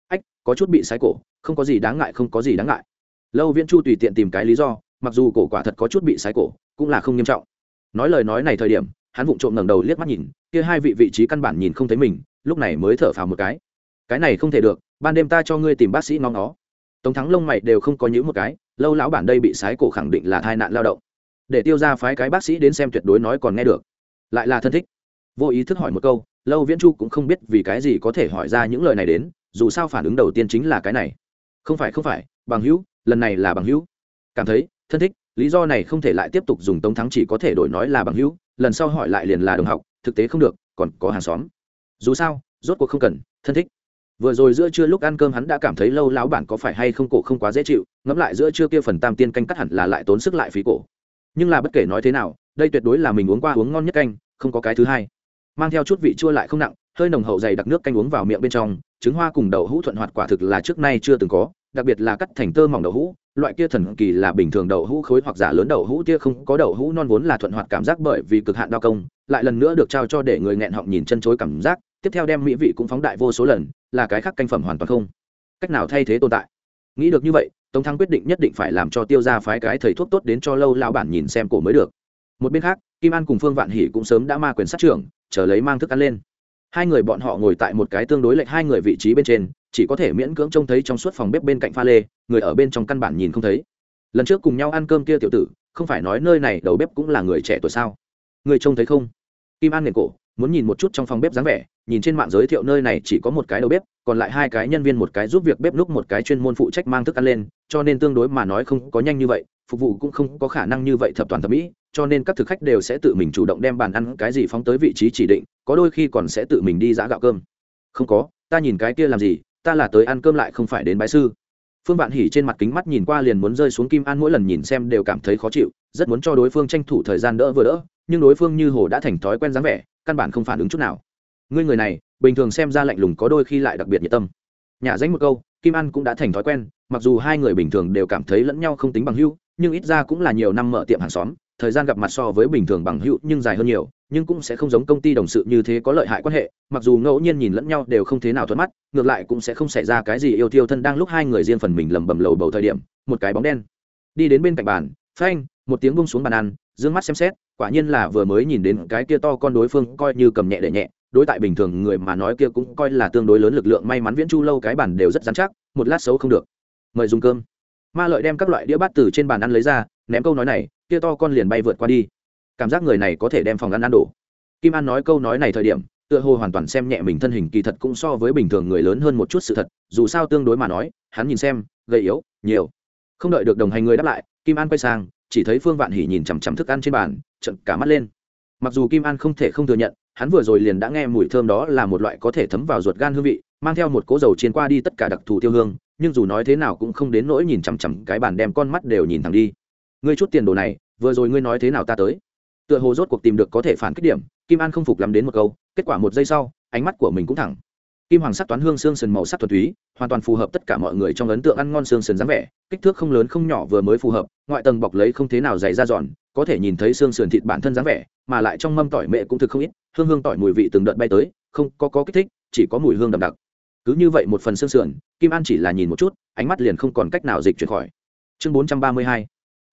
Ách, có chút bị sái cổ, không có gì đáng ngại, không có gì đáng ngại. Lâu viễn chu tùy tiện tìm cái lý do, mặc dù cổ quả thật có chút bị sái cổ, cũng là không nghiêm trọng. Nói lời nói này thời điểm, hắn vụng trộm ngẩng đầu liếc mắt nhìn, kia hai vị vị trí căn bản nhìn không thấy mình, lúc này mới thở phào một cái cái này không thể được, ban đêm ta cho ngươi tìm bác sĩ ngóng nó tống thắng lông mày đều không có những một cái, lâu lão bản đây bị sái cổ khẳng định là tai nạn lao động. Để tiêu ra phái cái bác sĩ đến xem tuyệt đối nói còn nghe được. Lại là thân thích. Vô ý thức hỏi một câu, lâu viễn chu cũng không biết vì cái gì có thể hỏi ra những lời này đến, dù sao phản ứng đầu tiên chính là cái này. Không phải không phải, bằng hữu, lần này là bằng hữu. Cảm thấy, thân thích, lý do này không thể lại tiếp tục dùng tống thắng chỉ có thể đổi nói là bằng hữu, lần sau hỏi lại liền là đồng học, thực tế không được, còn có hàng xóm. Dù sao, rốt cuộc không cần, thân thích vừa rồi giữa trưa lúc ăn cơm hắn đã cảm thấy lâu lão bản có phải hay không cổ không quá dễ chịu, ngẫm lại giữa trưa kia phần tam tiên canh cắt hẳn là lại tốn sức lại phí cổ. Nhưng là bất kể nói thế nào, đây tuyệt đối là mình uống qua uống ngon nhất canh, không có cái thứ hai. Mang theo chút vị chua lại không nặng, hơi nồng hậu dày đặc nước canh uống vào miệng bên trong, trứng hoa cùng đậu hũ thuận hoạt quả thực là trước nay chưa từng có, đặc biệt là cắt thành tơ mỏng đậu hũ, loại kia thần kỳ là bình thường đậu hũ khối hoặc giả lớn đậu hũ tia không có đậu hũ non vốn là thuận hoạt cảm giác bởi vì cực hạn đao công, lại lần nữa được trao cho để người nghẹn họng nhìn chân chối cảm giác, tiếp theo đem mỹ vị cũng phóng đại vô số lần là cái khác canh phẩm hoàn toàn không. Cách nào thay thế tồn tại? Nghĩ được như vậy, tống thắng quyết định nhất định phải làm cho tiêu ra phái cái thầy thuốc tốt đến cho lâu lao bản nhìn xem cổ mới được. Một bên khác, kim an cùng phương vạn hỷ cũng sớm đã ma quyền sát trưởng, chờ lấy mang thức ăn lên. Hai người bọn họ ngồi tại một cái tương đối lệch hai người vị trí bên trên, chỉ có thể miễn cưỡng trông thấy trong suốt phòng bếp bên cạnh pha lê, người ở bên trong căn bản nhìn không thấy. Lần trước cùng nhau ăn cơm kia tiểu tử, không phải nói nơi này đầu bếp cũng là người trẻ tuổi sao? Người trông thấy không? Kim an nghề cổ, muốn nhìn một chút trong phòng bếp dáng vẻ nhìn trên mạng giới thiệu nơi này chỉ có một cái đầu bếp, còn lại hai cái nhân viên một cái giúp việc bếp núc một cái chuyên môn phụ trách mang thức ăn lên, cho nên tương đối mà nói không có nhanh như vậy, phục vụ cũng không có khả năng như vậy thập toàn thẩm mỹ, cho nên các thực khách đều sẽ tự mình chủ động đem bàn ăn cái gì phóng tới vị trí chỉ định, có đôi khi còn sẽ tự mình đi giã gạo cơm. Không có, ta nhìn cái kia làm gì, ta là tới ăn cơm lại không phải đến bái sư. Phương vạn hỉ trên mặt kính mắt nhìn qua liền muốn rơi xuống kim an mỗi lần nhìn xem đều cảm thấy khó chịu, rất muốn cho đối phương tranh thủ thời gian đỡ vừa đỡ, nhưng đối phương như hồ đã thành thói quen dáng vẻ, căn bản không phản ứng chút nào ngươi người này, bình thường xem ra lạnh lùng có đôi khi lại đặc biệt nhiệt tâm. Nhà danh một câu, kim an cũng đã thành thói quen, mặc dù hai người bình thường đều cảm thấy lẫn nhau không tính bằng hữu, nhưng ít ra cũng là nhiều năm mở tiệm hàng xóm, thời gian gặp mặt so với bình thường bằng hữu nhưng dài hơn nhiều, nhưng cũng sẽ không giống công ty đồng sự như thế có lợi hại quan hệ, mặc dù ngẫu nhiên nhìn lẫn nhau đều không thế nào thuận mắt, ngược lại cũng sẽ không xảy ra cái gì yêu thiêu thân đang lúc hai người riêng phần mình lầm bầm lầu bầu thời điểm, một cái bóng đen. Đi đến bên cạnh bàn, phanh, một tiếng bung xuống bàn ăn d ư ơ n g mắt xem xét, quả nhiên là vừa mới nhìn đến cái kia to con đối phương coi như cầm nhẹ để nhẹ đối tại bình thường người mà nói kia cũng coi là tương đối lớn lực lượng, may mắn viễn chu lâu cái bản đều rất dán chắc, một lát xấu không được. Mời dùng cơm. Ma lợi đem các loại đĩa bát từ trên bàn ăn lấy ra, ném câu nói này, kia to con liền bay vượt qua đi. Cảm giác người này có thể đem phòng ăn ăn đổ. Kim an nói câu nói này thời điểm, tựa hồ hoàn toàn xem nhẹ mình thân hình, kỳ thật cũng so với bình thường người lớn hơn một chút sự thật, dù sao tương đối mà nói, hắn nhìn xem, gầy yếu, nhiều. Không đợi được đồng hành người đáp lại, kim an quay sang, chỉ thấy phương vạn hỉ nhìn chằm chằm thức ăn trên bàn trận cả mắt lên mặc dù kim an không thể không thừa nhận, hắn vừa rồi liền đã nghe mùi thơm đó là một loại có thể thấm vào ruột gan hương vị, mang theo một cỗ dầu chiên qua đi tất cả đặc thù tiêu hương, nhưng dù nói thế nào cũng không đến nỗi nhìn chằm chằm cái bàn đem con mắt đều nhìn thẳng đi. Ngươi chút tiền đồ này, vừa rồi ngươi nói thế nào ta tới? Tựa hồ rốt cuộc tìm được có thể phản kích điểm, kim an không phục lắm đến một câu, kết quả một giây sau, ánh mắt của mình cũng thẳng. Kim hoàng sắc toán hương xương sườn màu sắc thuần túy, hoàn toàn phù hợp tất cả mọi người trong ấn tượng ăn ngon xương sườn dáng vẻ, kích thước không lớn không nhỏ vừa mới phù hợp, ngoại tầng bọc lấy không thế nào dày ra giòn có thể nhìn thấy xương sườn thịt bản thân dáng vẻ, mà lại trong mâm tỏi mẹ cũng thực không ít, hương hương tỏi mùi vị từng đợt bay tới, không có có kích thích, chỉ có mùi hương đậm đặc. Cứ như vậy một phần xương sườn, kim an chỉ là nhìn một chút, ánh mắt liền không còn cách nào dịch chuyển khỏi. Chương bốn trăm ba mươi hai,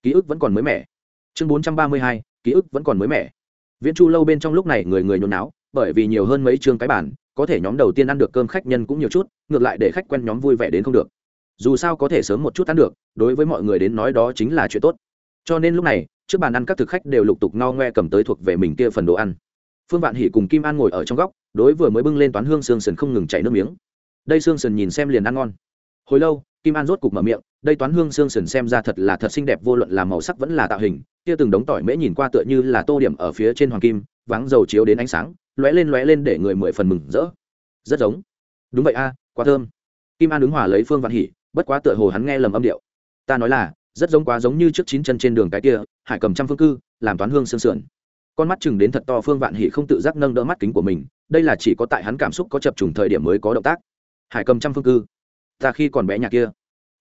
ký ức vẫn còn mới mẻ. Chương bốn trăm ba mươi hai, ký ức vẫn còn mới mẻ. Viễn chu lâu bên trong lúc này người người nhốn náo, bởi vì nhiều hơn mấy chương cái bản, có thể nhóm đầu tiên ăn được cơm khách nhân cũng nhiều chút, ngược lại để khách quen nhóm vui vẻ đến không được. Dù sao có thể sớm một chút ăn được, đối với mọi người đến nói đó chính là chuyện tốt. Cho nên lúc này trước bàn ăn các thực khách đều lục tục no ngoe cầm tới thuộc về mình kia phần đồ ăn. Phương vạn hỉ cùng kim an ngồi ở trong góc, đối vừa mới bưng lên toán hương sương sần không ngừng chảy nước miếng. Đây sương sần nhìn xem liền ăn ngon. Hồi lâu, kim an rốt cục mở miệng, đây toán hương sương sần xem ra thật là thật xinh đẹp, vô luận là màu sắc vẫn là tạo hình, kia từng đống tỏi mễ nhìn qua tựa như là tô điểm ở phía trên hoàng kim vắng dầu chiếu đến ánh sáng, lóe lên lóe lên để người mười phần mừng rỡ. Rất giống. Đúng vậy a, quá thơm. Kim an ứng hòa lấy phương vạn hỉ bất quá tựa hồ hắn nghe lầm âm điệu. Ta nói là rất giống quá giống như trước chín chân trên đường cái kia, hải cầm trăm phương cư, làm toán hương sương sườn. Con mắt chừng đến thật to phương vạn hỉ không tự giác nâng đỡ mắt kính của mình, đây là chỉ có tại hắn cảm xúc có chập trùng thời điểm mới có động tác. Hải cầm trăm phương cư, ta khi còn bé nhà kia.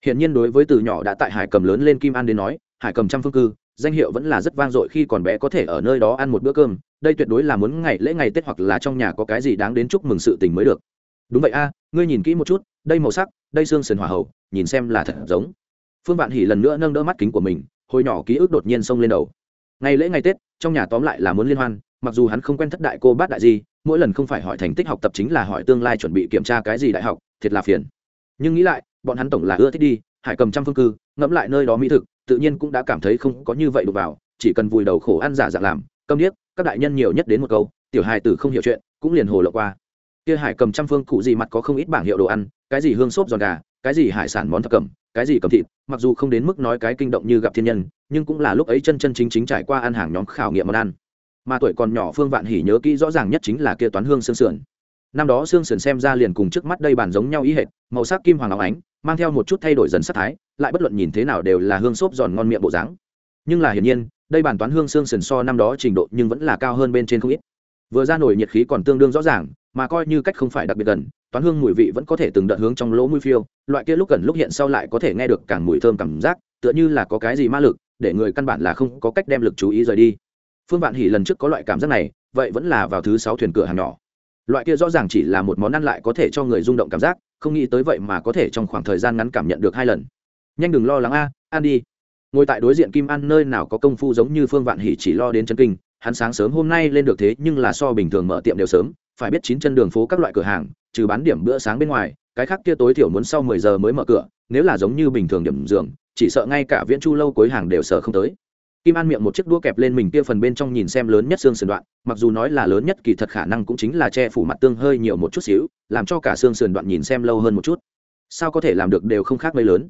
Hiện nhiên đối với từ nhỏ đã tại hải cầm lớn lên kim an đến nói, hải cầm trăm phương cư, danh hiệu vẫn là rất vang dội khi còn bé có thể ở nơi đó ăn một bữa cơm, đây tuyệt đối là muốn ngày lễ ngày tết hoặc là trong nhà có cái gì đáng đến chúc mừng sự tình mới được. Đúng vậy a, ngươi nhìn kỹ một chút, đây màu sắc, đây xương sườn hỏa hậu, nhìn xem là thật giống phương vạn hỉ lần nữa nâng đỡ mắt kính của mình, hồi nhỏ ký ức đột nhiên xông lên đầu. Ngày lễ ngày tết, trong nhà tóm lại là muốn liên hoan, mặc dù hắn không quen thất đại cô bát đại gì mỗi lần không phải hỏi thành tích học tập chính là hỏi tương lai chuẩn bị kiểm tra cái gì đại học, thiệt là phiền. Nhưng nghĩ lại, bọn hắn tổng là ưa thích đi, hải cầm trăm phương cư, ngẫm lại nơi đó mỹ thực, tự nhiên cũng đã cảm thấy không có như vậy đụng vào, chỉ cần vùi đầu khổ ăn giả dạng làm, câm điếc, các đại nhân nhiều nhất đến một câu, tiểu hài tử không hiểu chuyện, cũng liền hồ lộ qua. Kia hải cầm trăm phương cụ gì mặt có không ít bảng hiệu đồ ăn, cái gì hương xốp giòn gà cái gì hải sản món thập cẩm, cái gì cầm thịt, mặc dù không đến mức nói cái kinh động như gặp thiên nhân, nhưng cũng là lúc ấy chân chân chính chính trải qua ăn hàng nhóm khảo nghiệm món ăn. Mà tuổi còn nhỏ phương vạn hỉ nhớ kỹ rõ ràng nhất chính là kia toán hương xương sườn. Năm đó xương sườn xem ra liền cùng trước mắt đây bàn giống nhau ý hệt, màu sắc kim hoàng óng ánh, mang theo một chút thay đổi dần sắc thái, lại bất luận nhìn thế nào đều là hương xốp giòn ngon miệng bộ dáng. Nhưng là hiển nhiên, đây bản toán hương xương sườn so năm đó trình độ nhưng vẫn là cao hơn bên trên không ít. Vừa ra nổi nhiệt khí còn tương đương rõ ràng mà coi như cách không phải đặc biệt gần, toán hương mùi vị vẫn có thể từng đợt hướng trong lỗ mũi phiêu, loại kia lúc gần lúc hiện sau lại có thể nghe được càng mùi thơm cảm giác, tựa như là có cái gì ma lực, để người căn bản là không có cách đem lực chú ý rời đi. Phương vạn hỉ lần trước có loại cảm giác này, vậy vẫn là vào thứ sáu thuyền cửa hàng nhỏ. Loại kia rõ ràng chỉ là một món ăn lại có thể cho người rung động cảm giác, không nghĩ tới vậy mà có thể trong khoảng thời gian ngắn cảm nhận được hai lần. Nhanh đừng lo lắng a, ăn đi. Ngồi tại đối diện kim ăn nơi nào có công phu giống như phương vạn hỷ chỉ lo đến chân kinh, hắn sáng sớm hôm nay lên được thế nhưng là so bình thường mở tiệm đều sớm phải biết chín chân đường phố các loại cửa hàng, trừ bán điểm bữa sáng bên ngoài, cái khác kia tối thiểu muốn sau mười giờ mới mở cửa, nếu là giống như bình thường điểm giường, chỉ sợ ngay cả viễn chu lâu cuối hàng đều sợ không tới. Kim an miệng một chiếc đũa kẹp lên mình kia phần bên trong nhìn xem lớn nhất xương sườn đoạn, mặc dù nói là lớn nhất kỳ thật khả năng cũng chính là che phủ mặt tương hơi nhiều một chút xíu, làm cho cả xương sườn đoạn nhìn xem lâu hơn một chút. Sao có thể làm được đều không khác mấy lớn.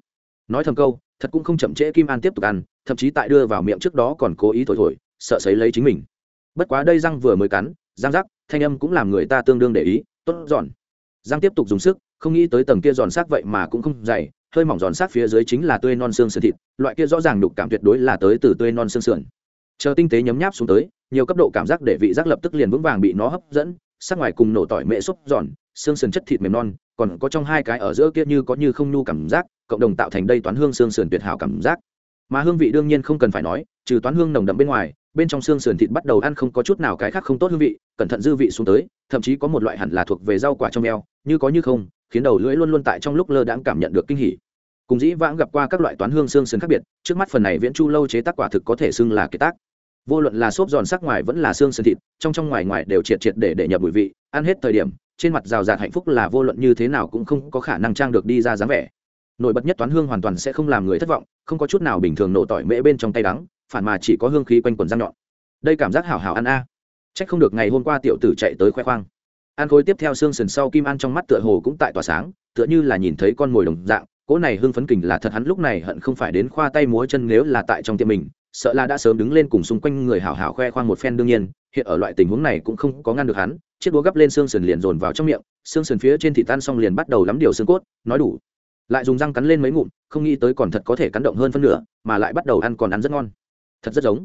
Nói thầm câu, thật cũng không chậm trễ kim an tiếp tục ăn, thậm chí tại đưa vào miệng trước đó còn cố ý thổi thổi, sợ sấy lấy chính mình. Bất quá đây răng vừa mới cắn giang giác, thanh âm cũng làm người ta tương đương để ý, tốt giòn. Giang tiếp tục dùng sức, không nghĩ tới tầng kia giòn xác vậy mà cũng không dày, hơi mỏng giòn xác phía dưới chính là tươi non xương sườn thịt, loại kia rõ ràng đục cảm tuyệt đối là tới từ tươi non xương sườn. Chờ tinh tế nhấm nháp xuống tới, nhiều cấp độ cảm giác để vị giác lập tức liền vững vàng bị nó hấp dẫn, sắc ngoài cùng nổ tỏi mệ xúc giòn, xương sườn chất thịt mềm non, còn có trong hai cái ở giữa kia như có như không nhu cảm giác, cộng đồng tạo thành đây toán hương xương sườn tuyệt hảo cảm giác. Mà hương vị đương nhiên không cần phải nói, trừ toán hương nồng đậm bên ngoài bên trong xương sườn thịt bắt đầu ăn không có chút nào cái khác không tốt hương vị, cẩn thận dư vị xuống tới, thậm chí có một loại hẳn là thuộc về rau quả trong eo, như có như không, khiến đầu lưỡi luôn luôn tại trong lúc lơ đãng cảm nhận được kinh hỉ. Cùng dĩ vãng gặp qua các loại toán hương xương sườn khác biệt, trước mắt phần này viễn chu lâu chế tác quả thực có thể xưng là kiệt tác. Vô luận là xốp giòn sắc ngoài vẫn là xương sườn thịt, trong trong ngoài ngoài đều triệt triệt để để nhập mùi vị, ăn hết thời điểm, trên mặt rào rạt hạnh phúc là vô luận như thế nào cũng không có khả năng trang được đi ra dáng vẻ. Nổi bật nhất toán hương hoàn toàn sẽ không làm người thất vọng, không có chút nào bình thường nổ tỏi mễ bên trong tay đắng phản mà chỉ có hương khí quanh quần răng nhọn. Đây cảm giác hảo hảo ăn a. À. trách không được ngày hôm qua tiểu tử chạy tới khoe khoang. Ăn khối tiếp theo xương sườn sau kim ăn trong mắt tựa hồ cũng tại tỏa sáng, tựa như là nhìn thấy con mồi đồng dạng, cỗ này hưng phấn kình là thật hắn lúc này hận không phải đến khoa tay múa chân nếu là tại trong tiệm mình, sợ là đã sớm đứng lên cùng xung quanh người hảo hảo khoe khoang một phen đương nhiên, hiện ở loại tình huống này cũng không có ngăn được hắn, chiếc búa gắp lên xương sườn liền dồn vào trong miệng, xương sườn phía trên thị tan xong liền bắt đầu lắm điều xương cốt, nói đủ. Lại dùng răng cắn lên mấy ngụm, không nghĩ tới còn thật có thể cắn động hơn phân nửa, mà lại bắt đầu ăn còn ăn rất ngon thật rất giống.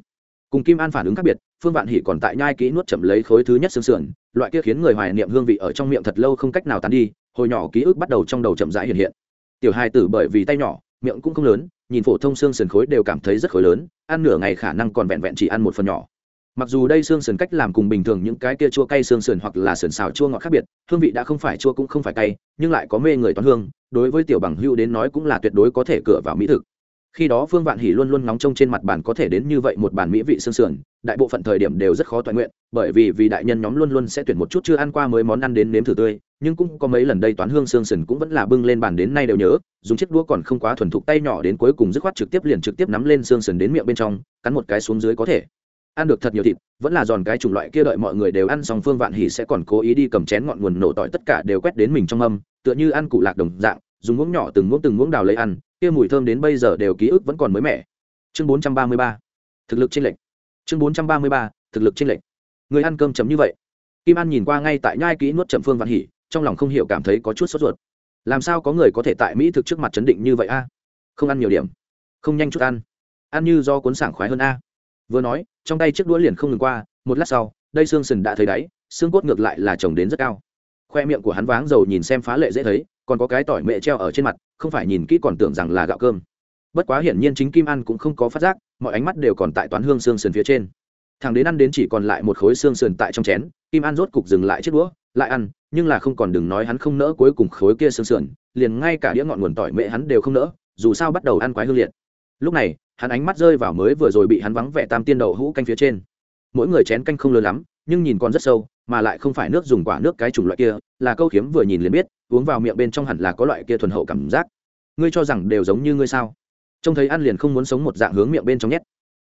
Cùng kim an phản ứng khác biệt, phương vạn hỉ còn tại nhai kỹ nuốt chậm lấy khối thứ nhất xương sườn, loại kia khiến người hoài niệm hương vị ở trong miệng thật lâu không cách nào tán đi, hồi nhỏ ký ức bắt đầu trong đầu chậm rãi hiện hiện. Tiểu hai tử bởi vì tay nhỏ, miệng cũng không lớn, nhìn phổ thông xương sườn khối đều cảm thấy rất khối lớn, ăn nửa ngày khả năng còn vẹn vẹn chỉ ăn một phần nhỏ. Mặc dù đây xương sườn cách làm cùng bình thường những cái kia chua cay xương sườn hoặc là sườn xào chua ngọt khác biệt, hương vị đã không phải chua cũng không phải cay, nhưng lại có mê người toán hương, đối với tiểu bằng hưu đến nói cũng là tuyệt đối có thể cửa vào mỹ thực khi đó phương vạn hỉ luôn luôn nóng trông trên mặt bàn có thể đến như vậy một bàn mỹ vị sương sườn, đại bộ phận thời điểm đều rất khó toàn nguyện, bởi vì vì đại nhân nhóm luôn luôn sẽ tuyển một chút chưa ăn qua mới món ăn đến nếm thử tươi, nhưng cũng có mấy lần đây toán hương sương sườn cũng vẫn là bưng lên bàn đến nay đều nhớ, dùng chiếc đũa còn không quá thuần thục tay nhỏ đến cuối cùng dứt khoát trực tiếp liền trực tiếp nắm lên sương sườn đến miệng bên trong, cắn một cái xuống dưới có thể. Ăn được thật nhiều thịt, vẫn là giòn cái chủng loại kia đợi mọi người đều ăn xong phương vạn hỉ sẽ còn cố ý đi cầm chén ngọn nguồn nổ tỏi tất cả đều quét đến mình trong âm tựa như ăn cụ lạc đồng dạng, dùng muỗng nhỏ từng muỗng từng muỗng đào lấy ăn kia mùi thơm đến bây giờ đều ký ức vẫn còn mới mẻ. Chương bốn trăm ba mươi ba. Thực lực trên lệnh chương bốn trăm ba mươi ba. Thực lực trên lệnh người ăn cơm chấm như vậy. Kim an nhìn qua ngay tại nhai kỹ nuốt chậm phương vạn hỉ trong lòng không hiểu cảm thấy có chút sốt ruột. Làm sao có người có thể tại mỹ thực trước mặt chấn định như vậy a? Không ăn nhiều điểm. Không nhanh chút ăn. Ăn như do cuốn sảng khoái hơn a. Vừa nói, trong tay chiếc đũa liền không ngừng qua, một lát sau, đây xương sườn đã thấy đáy, xương cốt ngược lại là trồng đến rất cao. Khoe miệng của hắn váng dầu nhìn xem phá lệ dễ thấy còn có cái tỏi mẹ treo ở trên mặt, không phải nhìn kỹ còn tưởng rằng là gạo cơm. Bất quá hiển nhiên chính kim ăn cũng không có phát giác, mọi ánh mắt đều còn tại toán hương xương sườn phía trên. Thằng đến ăn đến chỉ còn lại một khối xương sườn tại trong chén, kim ăn rốt cục dừng lại chiếc đũa, lại ăn, nhưng là không còn đừng nói hắn không nỡ cuối cùng khối kia xương sườn, liền ngay cả đĩa ngọn nguồn tỏi mẹ hắn đều không nỡ, dù sao bắt đầu ăn quái hương liệt. Lúc này, hắn ánh mắt rơi vào mới vừa rồi bị hắn vắng vẻ tam tiên đậu hũ canh phía trên. Mỗi người chén canh không lớn lắm, nhưng nhìn còn rất sâu mà lại không phải nước dùng quả nước cái chủng loại kia, là câu khiếm vừa nhìn liền biết, uống vào miệng bên trong hẳn là có loại kia thuần hậu cảm giác. Ngươi cho rằng đều giống như ngươi sao? Trông thấy ăn liền không muốn sống một dạng hướng miệng bên trong nhét.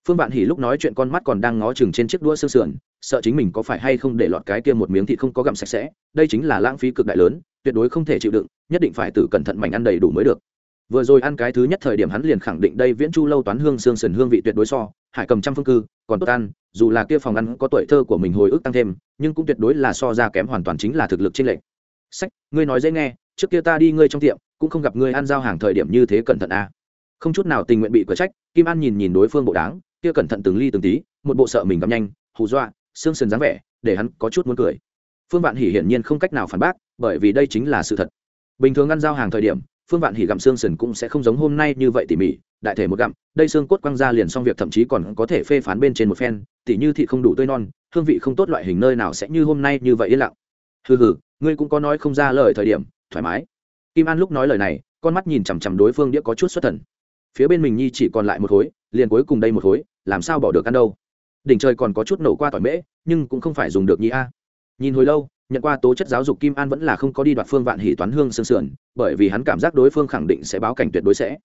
Phương vạn hỉ lúc nói chuyện con mắt còn đang ngó chừng trên chiếc đũa xương sườn, sợ chính mình có phải hay không để lọt cái kia một miếng thịt không có gặm sạch sẽ, đây chính là lãng phí cực đại lớn, tuyệt đối không thể chịu đựng, nhất định phải tự cẩn thận mảnh ăn đầy đủ mới được. Vừa rồi ăn cái thứ nhất thời điểm hắn liền khẳng định đây viễn chu lâu toán hương xương sườn hương vị tuyệt đối so, hải cầm trăm phương cư, còn tốt ăn dù là kia phòng ăn có tuổi thơ của mình hồi ức tăng thêm, nhưng cũng tuyệt đối là so ra kém hoàn toàn chính là thực lực trên lệnh sách, ngươi nói dễ nghe, trước kia ta đi ngươi trong tiệm, cũng không gặp ngươi ăn giao hàng thời điểm như thế cẩn thận à. không chút nào tình nguyện bị cửa trách, kim an nhìn nhìn đối phương bộ đáng kia cẩn thận từng ly từng tí, một bộ sợ mình gặp nhanh, hù dọa xương sườn dáng vẻ, để hắn có chút muốn cười. Phương vạn hỉ hiển nhiên không cách nào phản bác, bởi vì đây chính là sự thật. Bình thường ăn giao hàng thời điểm phương vạn hỉ gặm xương sườn cũng sẽ không giống hôm nay như vậy tỉ mỉ, đại thể một gặm, đây xương cốt quăng ra liền xong việc, thậm chí còn có thể phê phán bên trên một phen, tỉ như thị không đủ tươi non, hương vị không tốt loại hình nơi nào sẽ như hôm nay như vậy yên lặng. Hừ hừ, ngươi cũng có nói không ra lời thời điểm, thoải mái. Kim an lúc nói lời này, con mắt nhìn chằm chằm đối phương đĩa có chút xuất thần. Phía bên mình nhi chỉ còn lại một khối liền cuối cùng đây một khối làm sao bỏ được ăn đâu? Đỉnh trời còn có chút nổ qua tỏi mễ, nhưng cũng không phải dùng được nhi a. Nhìn hồi lâu nhận qua tố chất giáo dục kim an vẫn là không có đi đoạt phương vạn hỷ toán hương sương sườn, bởi vì hắn cảm giác đối phương khẳng định sẽ báo cảnh tuyệt đối sẽ.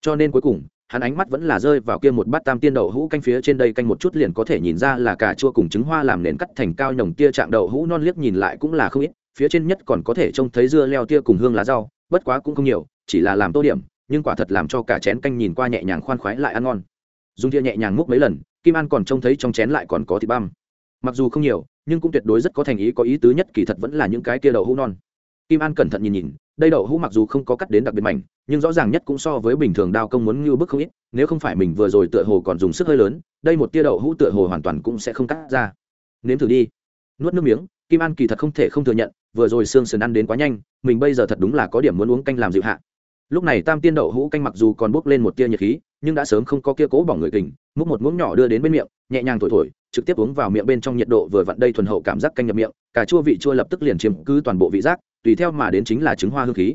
Cho nên cuối cùng, hắn ánh mắt vẫn là rơi vào kia một bát tam tiên đậu hũ canh phía trên đây canh một chút liền có thể nhìn ra là cà chua cùng trứng hoa làm nền cắt thành cao nhồng tia trạng đậu hũ non liếc nhìn lại cũng là không ít, phía trên nhất còn có thể trông thấy dưa leo tia cùng hương lá rau, bất quá cũng không nhiều, chỉ là làm tô điểm, nhưng quả thật làm cho cả chén canh nhìn qua nhẹ nhàng khoan khoái lại ăn ngon. Dùng tia nhẹ nhàng múc mấy lần, kim an còn trông thấy trong chén lại còn có thịt băm. Mặc dù không nhiều nhưng cũng tuyệt đối rất có thành ý, có ý tứ nhất kỳ thật vẫn là những cái kia đậu hũ non. Kim an cẩn thận nhìn nhìn, đây đậu hũ mặc dù không có cắt đến đặc biệt mảnh, nhưng rõ ràng nhất cũng so với bình thường đao công muốn như bức không ít, nếu không phải mình vừa rồi tựa hồ còn dùng sức hơi lớn, đây một tia đậu hũ tựa hồ hoàn toàn cũng sẽ không cắt ra. Nếm thử đi. Nuốt nước miếng, kim an kỳ thật không thể không thừa nhận, vừa rồi xương sườn ăn đến quá nhanh, mình bây giờ thật đúng là có điểm muốn uống canh làm dịu hạ. Lúc này tam tiên đậu hũ canh mặc dù còn bốc lên một tia nhiệt khí, nhưng đã sớm không có kia cố bỏng người kình, múc một muỗng nhỏ đưa đến bên miệng, nhẹ nhàng thổi thổi trực tiếp uống vào miệng bên trong nhiệt độ vừa vặn đây thuần hậu cảm giác canh nhập miệng, cà chua vị chua lập tức liền chiếm cứ toàn bộ vị giác, tùy theo mà đến chính là trứng hoa hương khí.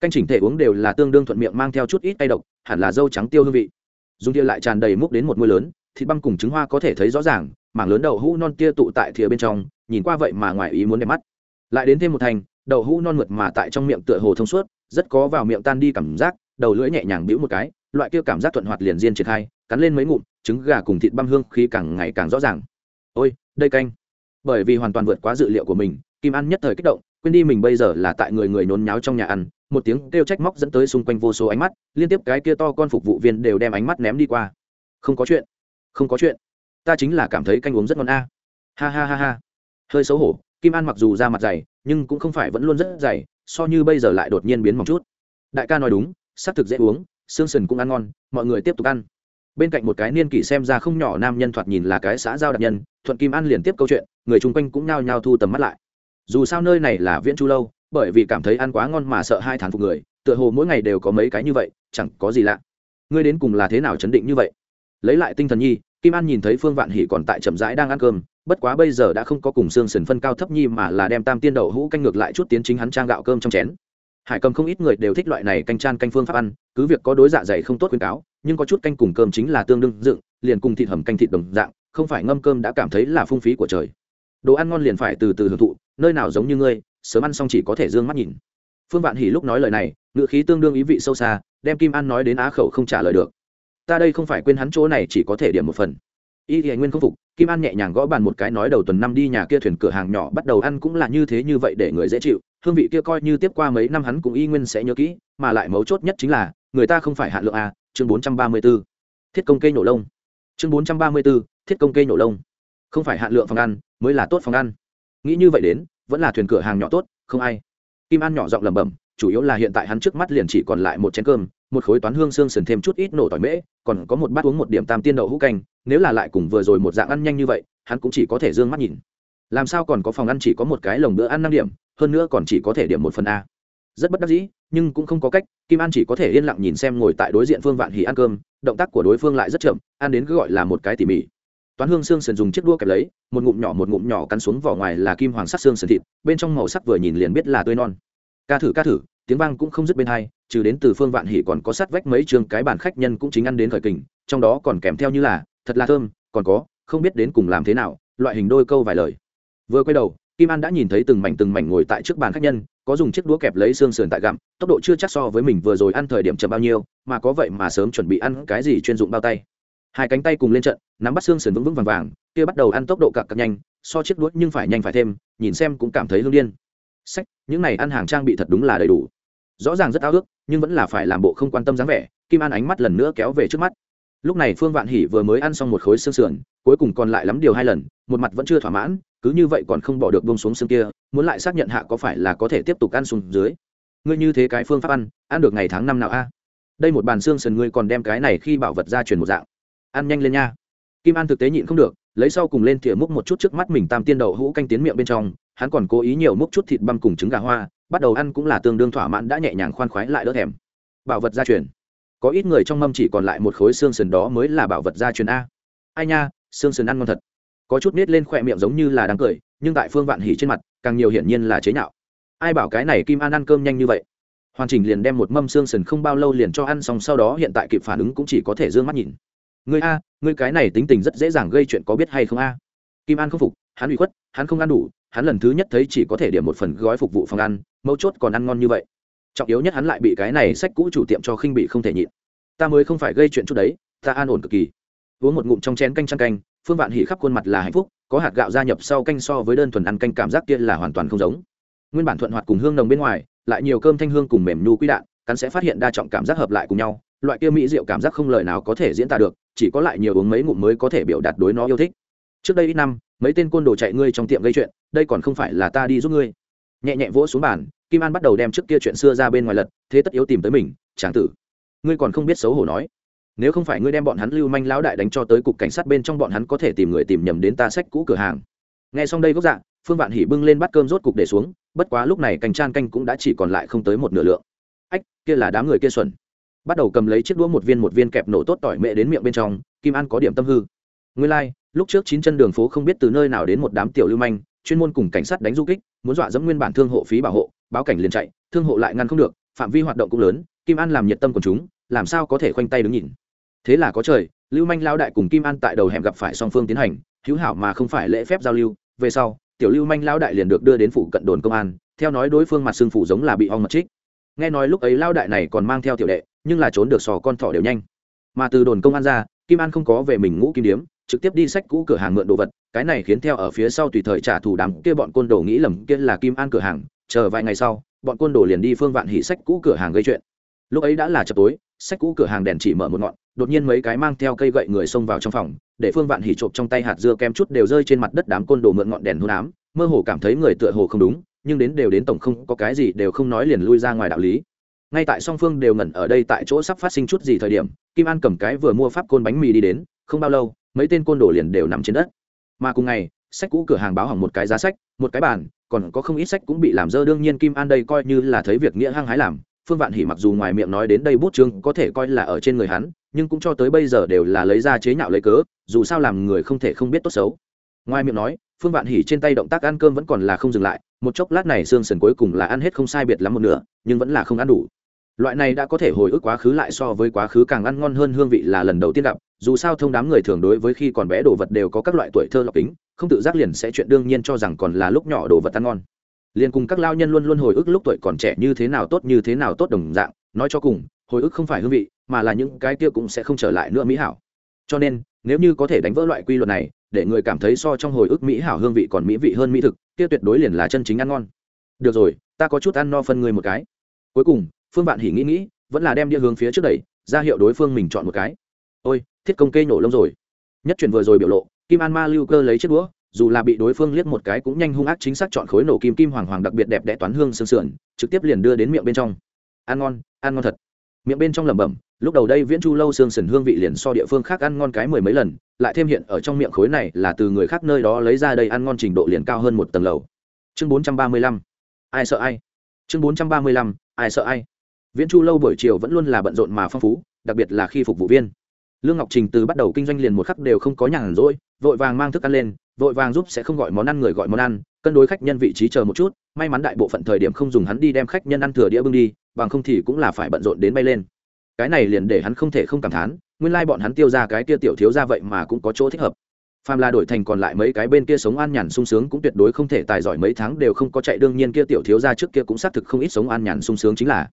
Canh chỉnh thể uống đều là tương đương thuận miệng mang theo chút ít tay độc, hẳn là dâu trắng tiêu hương vị. Dùng tia lại tràn đầy múc đến một mưa lớn, thịt băm cùng trứng hoa có thể thấy rõ ràng, mảng lớn đậu hũ non tia tụ tại thìa bên trong, nhìn qua vậy mà ngoài ý muốn đẹp mắt. Lại đến thêm một thành, đậu hũ non mượt mà tại trong miệng tựa hồ thông suốt, rất có vào miệng tan đi cảm giác, đầu lưỡi nhẹ nhàng bĩu một cái, loại kia cảm giác thuận hoạt liền diên triển khai, cắn lên mấy ngụm trứng gà cùng thịt băm hương khi càng ngày càng rõ ràng. Ôi, đây canh. Bởi vì hoàn toàn vượt quá dự liệu của mình, kim ăn nhất thời kích động, quên đi mình bây giờ là tại người người nôn nháo trong nhà ăn, một tiếng kêu trách móc dẫn tới xung quanh vô số ánh mắt, liên tiếp cái kia to con phục vụ viên đều đem ánh mắt ném đi qua. Không có chuyện. Không có chuyện. Ta chính là cảm thấy canh uống rất ngon a. À. Ha ha ha ha. Hơi xấu hổ, kim an mặc dù ra mặt dày, nhưng cũng không phải vẫn luôn rất dày, so như bây giờ lại đột nhiên biến mỏng chút. Đại ca nói đúng xác thực dễ uống, xương sần cũng ăn ngon, mọi người tiếp tục ăn bên cạnh một cái niên kỷ xem ra không nhỏ nam nhân thoạt nhìn là cái xã giao đặc nhân, thuận kim an liền tiếp câu chuyện, người chung quanh cũng nhao nhao thu tầm mắt lại. Dù sao nơi này là viễn chu lâu, bởi vì cảm thấy ăn quá ngon mà sợ hai thán phục người, tựa hồ mỗi ngày đều có mấy cái như vậy, chẳng có gì lạ. Ngươi đến cùng là thế nào chấn định như vậy? Lấy lại tinh thần nhi, kim an nhìn thấy phương vạn hỉ còn tại chậm rãi đang ăn cơm, bất quá bây giờ đã không có cùng xương sần phân cao thấp nhi mà là đem tam tiên đậu hũ canh ngược lại chút tiến chính hắn trang gạo cơm trong chén. Hải cầm không ít người đều thích loại này canh chan canh phương pháp ăn, cứ việc có đối dạ dày không tốt khuyên cáo nhưng có chút canh cùng cơm chính là tương đương dựng, liền cùng thịt hầm canh thịt đồng dạng, không phải ngâm cơm đã cảm thấy là phung phí của trời. Đồ ăn ngon liền phải từ từ hưởng thụ, nơi nào giống như ngươi, sớm ăn xong chỉ có thể d ư ơ n g mắt nhìn. Phương vạn hỉ lúc nói lời này ngự khí tương đương ý vị sâu xa, đem kim an nói đến á khẩu không trả lời được. Ta đây không phải quên hắn chỗ này chỉ có thể điểm một phần. Y thì nguyên không phục, kim an nhẹ nhàng gõ bàn một cái nói đầu tuần năm đi nhà kia thuyền cửa hàng nhỏ bắt đầu ăn cũng là như thế như vậy để người dễ chịu, hương vị kia coi như tiếp qua mấy năm hắn cũng y nguyên sẽ nhớ kỹ, mà lại mấu chốt nhất chính là, người ta không phải hạn lượng à chương bốn trăm ba mươi b ố thiết công cây nổ lông. chương bốn trăm ba mươi b ố thiết công cây nổ lông. không phải hạn lượng phòng ăn, mới là tốt phòng ăn. nghĩ như vậy đến, vẫn là thuyền cửa hàng nhỏ tốt, không ai. kim an nhỏ giọng lẩm bẩm, chủ yếu là hiện tại hắn trước mắt liền chỉ còn lại một chén cơm, một khối toán hương xương sườn thêm chút ít nổ tỏi mễ, còn có một bát uống một điểm tam tiên đậu hũ canh, nếu là lại cùng vừa rồi một dạng ăn nhanh như vậy, hắn cũng chỉ có thể d ư ơ n g mắt nhìn. làm sao còn có phòng ăn chỉ có một cái lồng bữa ăn năm điểm, hơn nữa còn chỉ có thể điểm một phần a rất bất đắc dĩ, nhưng cũng không có cách, kim an chỉ có thể yên lặng nhìn xem ngồi tại đối diện phương vạn hỉ ăn cơm, động tác của đối phương lại rất chậm, ăn đến cứ gọi là một cái tỉ mỉ. Toán hương xương sườn dùng chiếc đua kẹp lấy, một ngụm nhỏ một ngụm nhỏ cắn xuống vỏ ngoài là kim hoàng sắc xương sườn thịt, bên trong màu sắc vừa nhìn liền biết là tươi non. Ca thử ca thử, tiếng vang cũng không dứt bên hai, trừ đến từ phương vạn hỉ còn có sát vách mấy trường cái bàn khách nhân cũng chính ăn đến khởi kình, trong đó còn kèm theo như là, thật là thơm, còn có, không biết đến cùng làm thế nào, loại hình đôi câu vài lời. Vừa quay đầu, kim an đã nhìn thấy từng mảnh từng mảnh ngồi tại trước bàn khách nhân có dùng chiếc đũa kẹp lấy xương sườn tại gặm, tốc độ chưa chắc so với mình vừa rồi ăn thời điểm chậm bao nhiêu, mà có vậy mà sớm chuẩn bị ăn cái gì chuyên dụng bao tay. Hai cánh tay cùng lên trận, nắm bắt xương sườn vững vững vàng vàng, kia bắt đầu ăn tốc độ cặp cặp nhanh, so chiếc đũa nhưng phải nhanh phải thêm, nhìn xem cũng cảm thấy hương điên. Sách, những này ăn hàng trang bị thật đúng là đầy đủ. Rõ ràng rất ao ước, nhưng vẫn là phải làm bộ không quan tâm dáng vẻ, kim an ánh mắt lần nữa kéo về trước mắt. Lúc này phương vạn hỉ vừa mới ăn xong một khối xương sườn cuối cùng còn lại lắm điều hai lần, một mặt vẫn chưa thỏa mãn, cứ như vậy còn không bỏ được bông xuống xương kia, muốn lại xác nhận hạ có phải là có thể tiếp tục ăn xuống dưới. Ngươi như thế cái phương pháp ăn ăn được ngày tháng năm nào a? Đây một bàn xương sườn ngươi còn đem cái này khi bảo vật ra truyền một dạng. Ăn nhanh lên nha. Kim an thực tế nhịn không được, lấy sau cùng lên thìa múc một chút trước mắt mình tam tiên đậu hũ canh tiến miệng bên trong, hắn còn cố ý nhiều múc chút thịt băm cùng trứng gà hoa, bắt đầu ăn cũng là tương đương thỏa mãn đã nhẹ nhàng khoan khoái lại đỡ thèm. Bảo vật gia truyền. Có ít người trong mâm chỉ còn lại một khối xương sườn đó mới là bảo vật gia truyền a. Ai nha xương sườn ăn ngon thật. Có chút nết lên khỏe miệng giống như là đang cười, nhưng tại phương vạn hỉ trên mặt, càng nhiều hiển nhiên là chế nhạo. Ai bảo cái này kim an ăn cơm nhanh như vậy? Hoàn chỉnh liền đem một mâm xương sườn không bao lâu liền cho ăn xong, sau đó hiện tại kịp phản ứng cũng chỉ có thể d ư ơ n g mắt nhìn. Ngươi a, ngươi cái này tính tình rất dễ dàng gây chuyện có biết hay không a? Kim an không phục, hắn bị khuất, hắn không ăn đủ, hắn lần thứ nhất thấy chỉ có thể điểm một phần gói phục vụ phòng ăn, mấu chốt còn ăn ngon như vậy. Trọng yếu nhất hắn lại bị cái này sách cũ chủ tiệm cho khinh bị không thể nhịn. Ta mới không phải gây chuyện chút đấy, ta an ổn cực kỳ. Uống một ngụm trong chén canh trăng canh phương vạn hỉ khắp khuôn mặt là hạnh phúc, có hạt gạo gia nhập sau canh so với đơn thuần ăn canh cảm giác kia là hoàn toàn không giống. Nguyên bản thuận hoạt cùng hương nồng bên ngoài, lại nhiều cơm thanh hương cùng mềm nhu quý đạn, cắn sẽ phát hiện đa trọng cảm giác hợp lại cùng nhau, loại kia mỹ rượu cảm giác không lời nào có thể diễn tả được, chỉ có lại nhiều uống mấy ngụm mới có thể biểu đạt đối nó yêu thích. Trước đây ít năm, mấy tên côn đồ chạy ngươi trong tiệm gây chuyện, đây còn không phải là ta đi giúp ngươi. Nhẹ nhẹ vỗ xuống bàn, kim an bắt đầu đem trước kia chuyện xưa ra bên ngoài lật, thế tất yếu tìm tới mình tráng tử. Ngươi còn không biết xấu hổ nói nếu không phải ngươi đem bọn hắn lưu manh lão đại đánh cho tới cục cảnh sát bên trong bọn hắn có thể tìm người tìm nhầm đến ta sách cũ cửa hàng. Nghe xong đây gốc dạng phương vạn hỉ bưng lên bắt cơm rốt cục để xuống bất quá lúc này cành trang canh cũng đã chỉ còn lại không tới một nửa lượng. Ách kia là đám người kia xuẩn. Bắt đầu cầm lấy chiếc đũa một viên một viên kẹp nổ tốt tỏi mẹ đến miệng bên trong kim an có điểm tâm hư. Nguyên lai、like, lúc trước chín chân đường phố không biết từ nơi nào đến một đám tiểu lưu manh chuyên môn cùng cảnh sát đánh du kích muốn dọa dẫm nguyên bản thương hộ phí bảo hộ báo cảnh liền chạy thương hộ lại ngăn không được phạm vi hoạt động cũng lớn kim an làm nhiệt tâm của chúng làm sao có thể khoanh tay đứng nhìn thế là có trời, lưu manh lao đại cùng kim an tại đầu hẻm gặp phải song phương tiến hành, hữu hảo mà không phải lễ phép giao lưu, về sau, tiểu lưu manh lao đại liền được đưa đến phủ cận đồn công an, theo nói đối phương mặt xương phủ giống là bị ong mật trích. Nghe nói lúc ấy lao đại này còn mang theo tiểu đệ, nhưng là trốn được sò con thỏ đều nhanh. Mà từ đồn công an ra, kim an không có về mình ngũ kim điếm, trực tiếp đi sách cũ cửa hàng mượn đồ vật, cái này khiến theo ở phía sau tùy thời trả thù đám kia bọn côn đồ nghĩ lầm kia là kim an cửa hàng, chờ vài ngày sau, bọn côn đồ liền đi phương vạn hỉ sách cũ cửa hàng gây chuyện. Lúc ấy đã là chập tối, sách cũ cửa hàng đèn chỉ mở một ngọn đột nhiên mấy cái mang theo cây gậy người xông vào trong phòng, để phương vạn hỉ trộm trong tay hạt dưa kem chút đều rơi trên mặt đất đám côn đồ mượn ngọn đèn hôn ám, mơ hồ cảm thấy người tựa hồ không đúng, nhưng đến đều đến tổng không có cái gì đều không nói liền lui ra ngoài đạo lý. Ngay tại song phương đều ngẩn ở đây tại chỗ sắp phát sinh chút gì thời điểm, kim an cầm cái vừa mua pháp côn bánh mì đi đến, không bao lâu, mấy tên côn đồ liền đều nằm trên đất. Mà cùng ngày, sách cũ cửa hàng báo hỏng một cái giá sách, một cái bàn, còn có không ít sách cũng bị làm dơ, đương nhiên kim an đây coi như là thấy việc nghĩa hăng hái làm, phương vạn hỉ mặc dù ngoài miệng nói đến đây bút chương có thể coi là ở trên người hắn nhưng cũng cho tới bây giờ đều là lấy ra chế nhạo lấy cớ, dù sao làm người không thể không biết tốt xấu. Ngoài miệng nói, phương vạn hỉ trên tay động tác ăn cơm vẫn còn là không dừng lại, một chốc lát này xương Sần cuối cùng là ăn hết không sai biệt lắm một nửa, nhưng vẫn là không ăn đủ. Loại này đã có thể hồi ức quá khứ lại so với quá khứ càng ăn ngon hơn hương vị là lần đầu tiên gặp, dù sao thông đám người thường đối với khi còn bé đồ vật đều có các loại tuổi thơ lọc kính, không tự giác liền sẽ chuyện đương nhiên cho rằng còn là lúc nhỏ đồ vật ăn ngon. Liền cùng các lao nhân luôn luôn hồi ức lúc tuổi còn trẻ như thế nào tốt như thế nào tốt đồng dạng, nói cho cùng, hồi ức không phải hương vị mà là những cái kia cũng sẽ không trở lại nữa mỹ hảo. Cho nên, nếu như có thể đánh vỡ loại quy luật này, để người cảm thấy so trong hồi ức mỹ hảo hương vị còn mỹ vị hơn mỹ thực, kia tuyệt đối liền là chân chính ăn ngon. Được rồi, ta có chút ăn no phân người một cái. Cuối cùng, phương bạn hỉ nghĩ nghĩ, vẫn là đem đĩa hướng phía trước đẩy, ra hiệu đối phương mình chọn một cái. Ôi, thiết công kê nổ lông rồi. Nhất chuyển vừa rồi biểu lộ, kim an ma lưu cơ lấy chiếc đũa, dù là bị đối phương liếc một cái cũng nhanh hung ác chính xác chọn khối nổ kim kim hoàng hoàng đặc biệt đẹp đẽ toán hương sương sườn, trực tiếp liền đưa đến miệng bên trong. Ăn ngon ăn ngon thật. Miệng bên trong lẩm bẩm lúc đầu đây viễn chu lâu xương sần hương vị liền so địa phương khác ăn ngon cái mười mấy lần, lại thêm hiện ở trong miệng khối này là từ người khác nơi đó lấy ra đây ăn ngon trình độ liền cao hơn một tầng lầu. Chương bốn trăm ba mươi lăm, ai sợ ai? Chương bốn trăm ba mươi lăm, ai sợ ai? Viễn chu lâu buổi chiều vẫn luôn là bận rộn mà phong phú, đặc biệt là khi phục vụ viên. Lương ngọc trình từ bắt đầu kinh doanh liền một khắc đều không có nhàn rỗi, vội vàng mang thức ăn lên, vội vàng giúp sẽ không gọi món ăn người gọi món ăn, cân đối khách nhân vị trí chờ một chút, may mắn đại bộ phận thời điểm không dùng hắn đi đem khách nhân ăn thừa đĩa bưng đi, bằng không thì cũng là phải bận rộn đến bay lên cái này liền để hắn không thể không cảm thán, nguyên lai bọn hắn tiêu ra cái kia tiểu thiếu ra vậy mà cũng có chỗ thích hợp. Phàm là đổi thành còn lại mấy cái bên kia sống an nhàn sung sướng cũng tuyệt đối không thể tài giỏi mấy tháng đều không có chạy, đương nhiên kia tiểu thiếu ra trước kia cũng xác thực không ít sống an nhàn sung sướng chính là.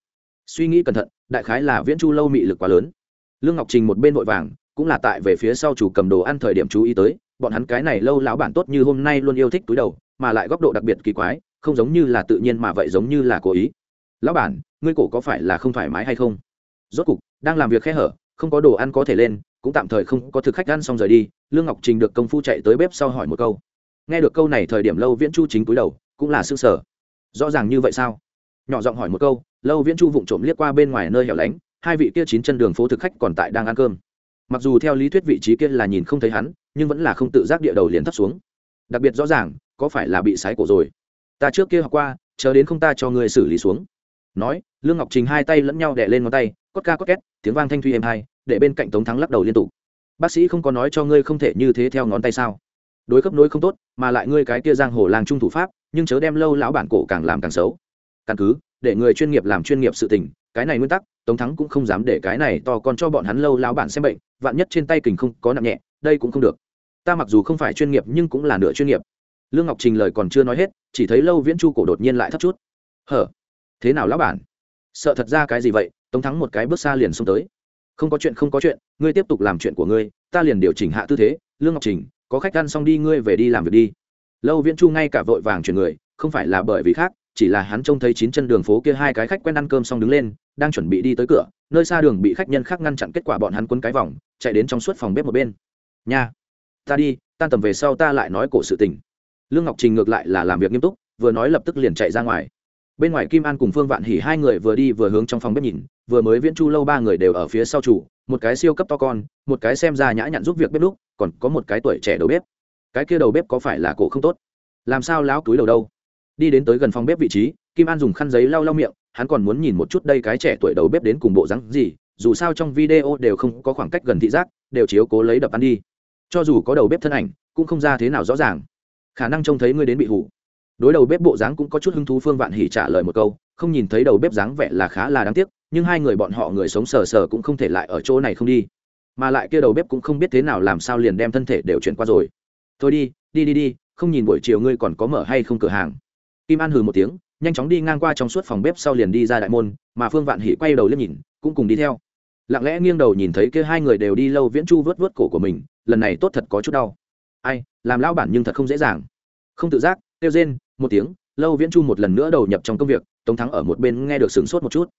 Suy nghĩ cẩn thận, đại khái là viễn chu lâu mị lực quá lớn. Lương ngọc trình một bên vội vàng, cũng là tại về phía sau chủ cầm đồ ăn thời điểm chú ý tới, bọn hắn cái này lâu lão bản tốt như hôm nay luôn yêu thích túi đầu, mà lại góc độ đặc biệt kỳ quái, không giống như là tự nhiên mà vậy giống như là cố ý. Lão bản, ngươi cổ có phải là không thoải mái hay không? Rốt cục, đang làm việc khe hở, không có đồ ăn có thể lên, cũng tạm thời không có thực khách ăn xong rời đi, lương ngọc trình được công phu chạy tới bếp sau hỏi một câu. Nghe được câu này thời điểm lâu viễn chu chính túi đầu, cũng là s ư sở rõ ràng như vậy sao? Nhỏ giọng hỏi một câu, lâu viễn chu vụng trộm liếc qua bên ngoài nơi hẻo lánh, hai vị kia chín chân đường phố thực khách còn tại đang ăn cơm. Mặc dù theo lý thuyết vị trí kia là nhìn không thấy hắn, nhưng vẫn là không tự giác địa đầu liền thấp xuống. Đặc biệt rõ ràng, có phải là bị sái cổ rồi? Ta trước kia học qua, chờ đến không ta cho ngươi xử lý xuống nói, lương ngọc trình hai tay lẫn nhau đẻ lên ngón tay, cốt ca cốt két, tiếng vang thanh thuy êm hai, để bên cạnh tống thắng lắc đầu liên tục. Bác sĩ không có nói cho ngươi không thể như thế theo ngón tay sao? Đối cấp nối không tốt, mà lại ngươi cái kia giang hồ làng trung thủ pháp, nhưng chớ đem lâu lão bản cổ càng làm càng xấu. Căn cứ, để người chuyên nghiệp làm chuyên nghiệp sự tình, cái này nguyên tắc, tống thắng cũng không dám để cái này to còn cho bọn hắn lâu lão bản xem bệnh, vạn nhất trên tay kình không có nặng nhẹ, đây cũng không được. Ta mặc dù không phải chuyên nghiệp nhưng cũng là nửa chuyên nghiệp. Lương ngọc trình lời còn chưa nói hết, chỉ thấy lâu viễn chu cổ đột nhiên lại thấp chút. Hở? Thế nào lão bản? Sợ thật ra cái gì vậy? Tống thắng một cái bước xa liền xông tới. Không có chuyện, không có chuyện, ngươi tiếp tục làm chuyện của ngươi, ta liền điều chỉnh hạ tư thế, lương ngọc trình, có khách ăn xong đi, ngươi về đi làm việc đi. Lâu viễn chu ngay cả vội vàng chuyển người, không phải là bởi vì khác, chỉ là hắn trông thấy chín chân đường phố kia hai cái khách quen ăn cơm xong đứng lên, đang chuẩn bị đi tới cửa, nơi xa đường bị khách nhân khác ngăn chặn kết quả bọn hắn quấn cái vòng, chạy đến trong suốt phòng bếp một bên. Nha, ta đi, tan tầm về sau ta lại nói cổ sự tình. Lương ngọc trình ngược lại là làm việc nghiêm túc, vừa nói lập tức liền chạy ra ngoài bên ngoài kim an cùng phương vạn hỉ hai người vừa đi vừa hướng trong phòng bếp nhìn, vừa mới viễn chu lâu ba người đều ở phía sau chủ, một cái siêu cấp to con, một cái xem ra nhã nhặn giúp việc bếp lúc, còn có một cái tuổi trẻ đầu bếp. Cái kia đầu bếp có phải là cổ không tốt? Làm sao láo túi đầu đâu? Đi đến tới gần phòng bếp vị trí, kim an dùng khăn giấy lau lau miệng, hắn còn muốn nhìn một chút đây cái trẻ tuổi đầu bếp đến cùng bộ rắn gì, dù sao trong video đều không có khoảng cách gần thị giác, đều chiếu cố lấy đập ăn đi. Cho dù có đầu bếp thân ảnh, cũng không ra thế nào rõ ràng. Khả năng trông thấy ngươi đến bị hủ đối đầu bếp bộ dáng cũng có chút hứng thú phương vạn hỉ trả lời một câu, không nhìn thấy đầu bếp dáng vẻ là khá là đáng tiếc, nhưng hai người bọn họ người sống sờ sờ cũng không thể lại ở chỗ này không đi. Mà lại kia đầu bếp cũng không biết thế nào làm sao liền đem thân thể đều chuyển qua rồi. Thôi đi đi đi đi, không nhìn buổi chiều ngươi còn có mở hay không cửa hàng. Kim an hừ một tiếng, nhanh chóng đi ngang qua trong suốt phòng bếp sau liền đi ra đại môn, mà phương vạn hỉ quay đầu liếc nhìn, cũng cùng đi theo. Lặng lẽ nghiêng đầu nhìn thấy kia hai người đều đi lâu viễn chu vớt vớt cổ của mình, lần này tốt thật có chút đau. Ai, làm lao bản nhưng thật không dễ dàng. Không tự giác, kêu rên một tiếng, lâu viễn chu một lần nữa đầu nhập trong công việc, tống thắng ở một bên nghe được sửng sốt một chút.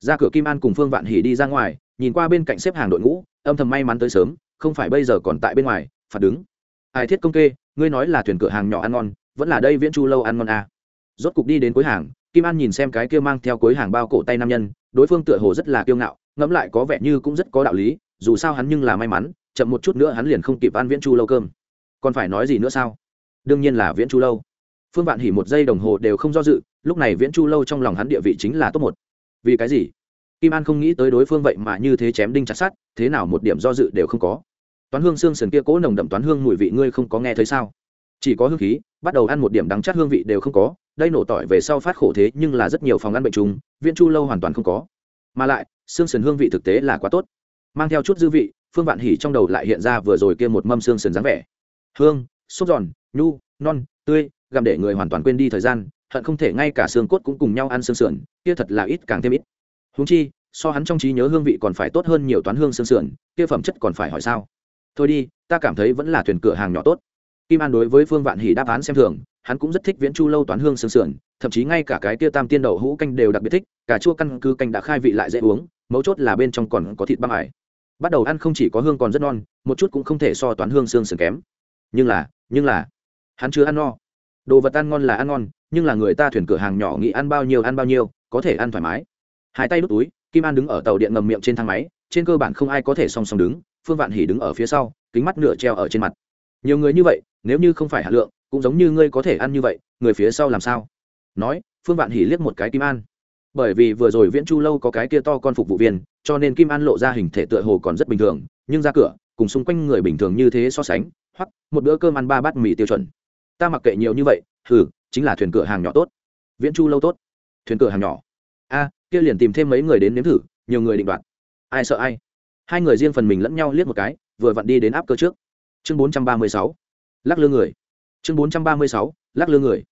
Ra cửa kim an cùng phương vạn hỉ đi ra ngoài, nhìn qua bên cạnh xếp hàng đội ngũ, âm thầm may mắn tới sớm, không phải bây giờ còn tại bên ngoài, phạt đứng. Ai thiết công kê, ngươi nói là thuyền cửa hàng nhỏ ăn ngon, vẫn là đây viễn chu lâu ăn ngon à. rốt cục đi đến cuối hàng, kim an nhìn xem cái kia mang theo cuối hàng bao cổ tay nam nhân, đối phương tựa hồ rất là kiêu ngạo, ngẫm lại có vẻ như cũng rất có đạo lý, dù sao hắn nhưng là may mắn, chậm một chút nữa hắn liền không kịp ăn viễn chu lâu cơm. Còn phải nói gì nữa sao? Đương nhiên là viễn chu lâu phương vạn hỉ một giây đồng hồ đều không do dự, lúc này viễn chu lâu trong lòng hắn địa vị chính là top một. Vì cái gì? Kim an không nghĩ tới đối phương vậy mà như thế chém đinh chặt sát thế nào một điểm do dự đều không có. Toán hương xương sườn kia cố nồng đậm toán hương mùi vị ngươi không có nghe thấy sao? Chỉ có hương khí, bắt đầu ăn một điểm đắng chát hương vị đều không có, đây nổ tỏi về sau phát khổ thế nhưng là rất nhiều phòng ăn bệnh trùng, viễn chu lâu hoàn toàn không có. Mà lại xương sườn hương vị thực tế là quá tốt. Mang theo chút dư vị, phương vạn hỉ trong đầu lại hiện ra vừa rồi kia một mâm xương sườn dáng vẻ. Hương xúc giòn, nhu, non, tươi gặm để người hoàn toàn quên đi thời gian, hận không thể ngay cả xương cốt cũng cùng nhau ăn xương sườn, kia thật là ít càng thêm ít. Húng chi, so hắn trong trí nhớ hương vị còn phải tốt hơn nhiều toán hương xương sườn, kia phẩm chất còn phải hỏi sao? Thôi đi, ta cảm thấy vẫn là thuyền cửa hàng nhỏ tốt. Kim an đối với phương vạn hỉ đáp án xem thường, hắn cũng rất thích viễn chu lâu toán hương xương sườn, thậm chí ngay cả cái kia tam tiên đậu hũ canh đều đặc biệt thích cả chua căn cứ canh đã khai vị lại dễ uống, mấu chốt là bên trong còn có thịt băng ải. Bắt đầu ăn không chỉ có hương còn rất non, một chút cũng không thể so toán hương xương sườn kém. Nhưng là nhưng là, hắn chưa ăn no đồ vật ăn ngon là ăn ngon, nhưng là người ta thuyền cửa hàng nhỏ nghĩ ăn bao nhiêu ăn bao nhiêu, có thể ăn thoải mái. Hai tay đút túi, kim an đứng ở tàu điện ngầm miệng trên thang máy, trên cơ bản không ai có thể song song đứng, phương vạn hỉ đứng ở phía sau, kính mắt nửa treo ở trên mặt. Nhiều người như vậy, nếu như không phải hạ lượng, cũng giống như ngươi có thể ăn như vậy, người phía sau làm sao? Nói, phương vạn hỉ liếc một cái kim an. Bởi vì vừa rồi viễn chu lâu có cái kia to con phục vụ viên, cho nên kim an lộ ra hình thể tựa hồ còn rất bình thường, nhưng ra cửa, cùng xung quanh người bình thường như thế so sánh, hoặc, một bữa cơm ăn ba bát mì tiêu chuẩn ta mặc kệ nhiều như vậy thử chính là thuyền cửa hàng nhỏ tốt. Viễn chu lâu tốt. Thuyền cửa hàng nhỏ. A, kia liền tìm thêm mấy người đến nếm thử, nhiều người định đoạt. Ai sợ ai? Hai người riêng phần mình lẫn nhau liếc một cái, vừa vặn đi đến áp cơ trước. Chương bốn trăm ba mươi sáu. Lắc lư người. Chương bốn trăm ba mươi sáu. Lắc lư người.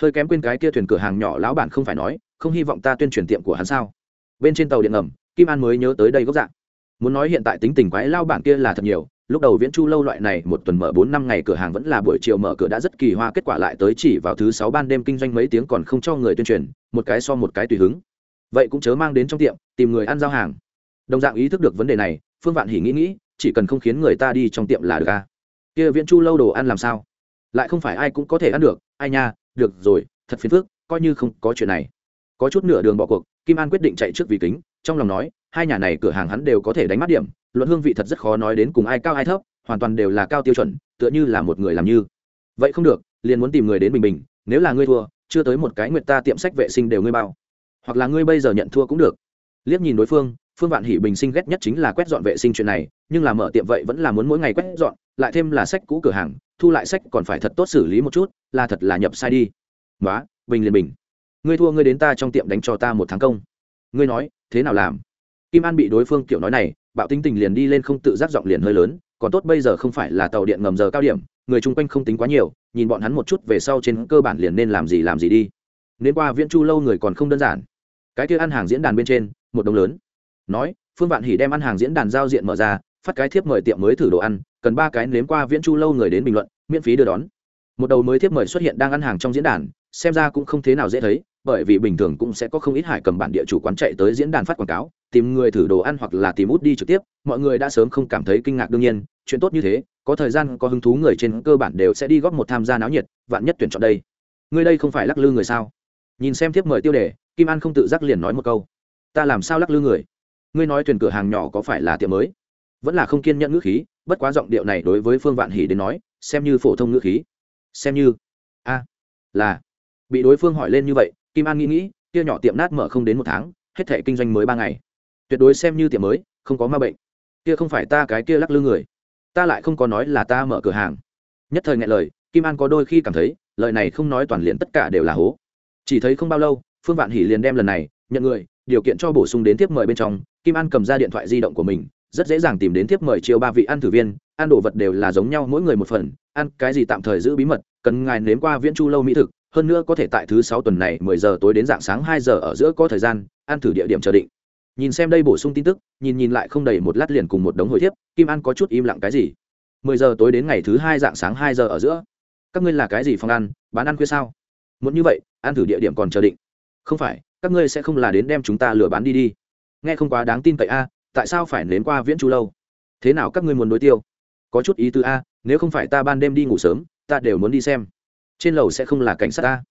Hơi kém quên cái kia thuyền cửa hàng nhỏ lão bản không phải nói, không hy vọng ta tuyên truyền tiệm của hắn sao? Bên trên tàu điện ngầm, kim an mới nhớ tới đây gốc dạng. Muốn nói hiện tại tính tình quái lao bản kia là thật nhiều lúc đầu viễn chu lâu loại này, một tuần mở bốn năm ngày cửa hàng vẫn là buổi chiều mở cửa đã rất kỳ hoa, kết quả lại tới chỉ vào thứ sáu ban đêm kinh doanh mấy tiếng còn không cho người tuyên truyền, một cái so một cái tùy hứng. Vậy cũng chớ mang đến trong tiệm, tìm người ăn giao hàng. Đồng dạng ý thức được vấn đề này, phương vạn hỉ nghĩ nghĩ, chỉ cần không khiến người ta đi trong tiệm là được a kia viễn chu lâu đồ ăn làm sao? Lại không phải ai cũng có thể ăn được, ai nha, được rồi, thật phiền phức, coi như không có chuyện này. Có chút nửa đường bỏ cuộc, kim an quyết định chạy trước vì kính, trong lòng nói hai nhà này cửa hàng hắn đều có thể đánh mắt điểm, luận hương vị thật rất khó nói đến cùng ai cao ai thấp, hoàn toàn đều là cao tiêu chuẩn, tựa như là một người làm như. Vậy không được, liền muốn tìm người đến bình bình, nếu là ngươi thua, chưa tới một cái nguyệt ta tiệm sách vệ sinh đều ngươi bao. Hoặc là ngươi bây giờ nhận thua cũng được. Liếc nhìn đối phương phương vạn hỷ bình sinh ghét nhất chính là quét dọn vệ sinh chuyện này, nhưng là mở tiệm vậy vẫn là muốn mỗi ngày quét dọn, lại thêm là sách cũ cửa hàng, thu lại sách còn phải thật tốt xử lý một chút, là thật là nhập sai đi. Nói bình liền bình. Ngươi thua ngươi đến ta trong tiệm đánh cho ta một tháng công. Ngươi nói, thế nào làm? Kim an bị đối phương kiểu nói này, bạo tính tình liền đi lên không tự giác giọng liền hơi lớn, còn tốt bây giờ không phải là tàu điện ngầm giờ cao điểm, người chung quanh không tính quá nhiều, nhìn bọn hắn một chút về sau trên cơ bản liền nên làm gì làm gì đi. Nên qua viễn chu lâu người còn không đơn giản. Cái kia ăn hàng diễn đàn bên trên, một đồng lớn. Nói, phương vạn hỉ đem ăn hàng diễn đàn giao diện mở ra, phát cái thiếp mời tiệm mới thử đồ ăn, cần ba cái nếm qua viễn chu lâu người đến bình luận, miễn phí đưa đón. Một đầu mới thiếp mời xuất hiện đang ăn hàng trong diễn đàn, xem ra cũng không thế nào dễ thấy bởi vì bình thường cũng sẽ có không ít hải cầm bản địa chủ quán chạy tới diễn đàn phát quảng cáo, tìm người thử đồ ăn hoặc là tìm út đi trực tiếp, mọi người đã sớm không cảm thấy kinh ngạc đương nhiên, chuyện tốt như thế, có thời gian, có hứng thú người trên cơ bản đều sẽ đi góp một tham gia náo nhiệt, vạn nhất tuyển chọn đây. Người đây không phải lắc lư người sao? Nhìn xem thiếp mời tiêu đề, kim an không tự giác liền nói một câu. Ta làm sao lắc lư người? Ngươi nói thuyền cửa hàng nhỏ có phải là tiệm mới? Vẫn là không kiên nhẫn ngữ khí, bất quá giọng điệu này đối với phương vạn hỉ đến nói, xem như phổ thông ngữ khí. Xem như. A, là. Bị đối phương hỏi lên như vậy kim an nghĩ nghĩ kia nhỏ tiệm nát mở không đến một tháng, hết thảy kinh doanh mới ba ngày. Tuyệt đối xem như tiệm mới, không có ma bệnh. Kia không phải ta cái kia lắc lư người. Ta lại không có nói là ta mở cửa hàng. Nhất thời ngại lời, kim an có đôi khi cảm thấy, lời này không nói toàn liền tất cả đều là hố. Chỉ thấy không bao lâu, phương vạn hỉ liền đem lần này, nhận người, điều kiện cho bổ sung đến tiếp mời bên trong. Kim an cầm ra điện thoại di động của mình, rất dễ dàng tìm đến tiếp mời chiêu ba vị ăn thử viên. Ăn đồ vật đều là giống nhau mỗi người một phần. Ăn cái gì tạm thời giữ bí mật, cần ngài nếm qua viễn chu lâu mỹ thực hơn nữa có thể tại thứ sáu tuần này mười giờ tối đến dạng sáng hai giờ ở giữa có thời gian, ăn thử địa điểm chờ định. Nhìn xem đây bổ sung tin tức, nhìn nhìn lại không đầy một lát liền cùng một đống hồi thiếp, kim an có chút im lặng cái gì? Mười giờ tối đến ngày thứ hai dạng sáng hai giờ ở giữa. Các ngươi là cái gì phòng ăn, bán ăn khuya sao? Muốn như vậy, ăn thử địa điểm còn chờ định. Không phải, các ngươi sẽ không là đến đem chúng ta lừa bán đi đi. Nghe không quá đáng tin cậy a à, tại sao phải đến qua viễn chu lâu? Thế nào các ngươi muốn đối tiêu? Có chút ý tứ a à, nếu không phải ta ban đêm đi ngủ sớm, ta đều muốn đi xem trên lầu sẽ không là cảnh sát ta.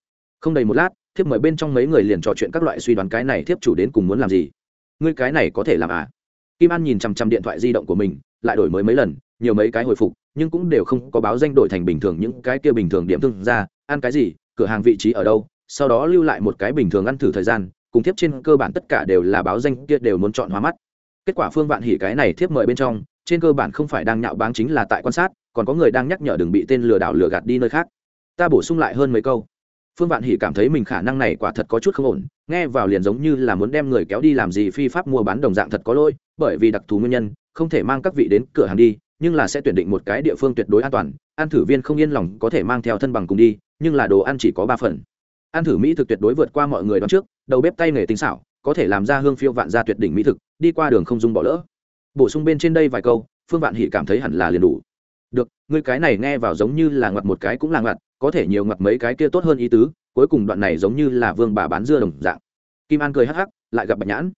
Không đầy một lát, thiếp mời bên trong mấy người liền trò chuyện các loại suy đoán cái này thiếp chủ đến cùng muốn làm gì. Ngươi cái này có thể làm à? Kim an nhìn chằm chằm điện thoại di động của mình, lại đổi mới mấy lần, nhiều mấy cái hồi phục, nhưng cũng đều không có báo danh đổi thành bình thường những cái kia bình thường điểm thương ra, ăn cái gì, cửa hàng vị trí ở đâu, sau đó lưu lại một cái bình thường ăn thử thời gian, cùng thiếp trên cơ bản tất cả đều là báo danh kia đều muốn chọn hóa mắt. Kết quả phương vạn hỉ cái này thiếp mời bên trong, trên cơ bản không phải đang nhạo báng chính là tại quan sát, còn có người đang nhắc nhở đừng bị tên lừa đảo lừa gạt đi nơi khác ta bổ sung lại hơn mấy câu. Phương vạn hỉ cảm thấy mình khả năng này quả thật có chút không ổn, nghe vào liền giống như là muốn đem người kéo đi làm gì phi pháp mua bán đồng dạng thật có lỗi, bởi vì đặc thù nguyên nhân, không thể mang các vị đến cửa hàng đi, nhưng là sẽ tuyển định một cái địa phương tuyệt đối an toàn ăn thử viên không yên lòng có thể mang theo thân bằng cùng đi, nhưng là đồ ăn chỉ có ba phần. Ăn thử mỹ thực tuyệt đối vượt qua mọi người đón trước, đầu bếp tay nghề tinh xảo, có thể làm ra hương phiêu vạn gia tuyệt đỉnh mỹ thực, đi qua đường không dung bỏ lỡ. Bổ sung bên trên đây vài câu, phương vạn hỉ cảm thấy hẳn là liền đủ. Được, ngươi cái này nghe vào giống như là ngoặt một cái cũng là ngoặt có thể nhiều ngặt mấy cái kia tốt hơn ý tứ, cuối cùng đoạn này giống như là vương bà bán dưa đồng dạng. Kim an cười hắc hắc, lại gặp bạch nhãn.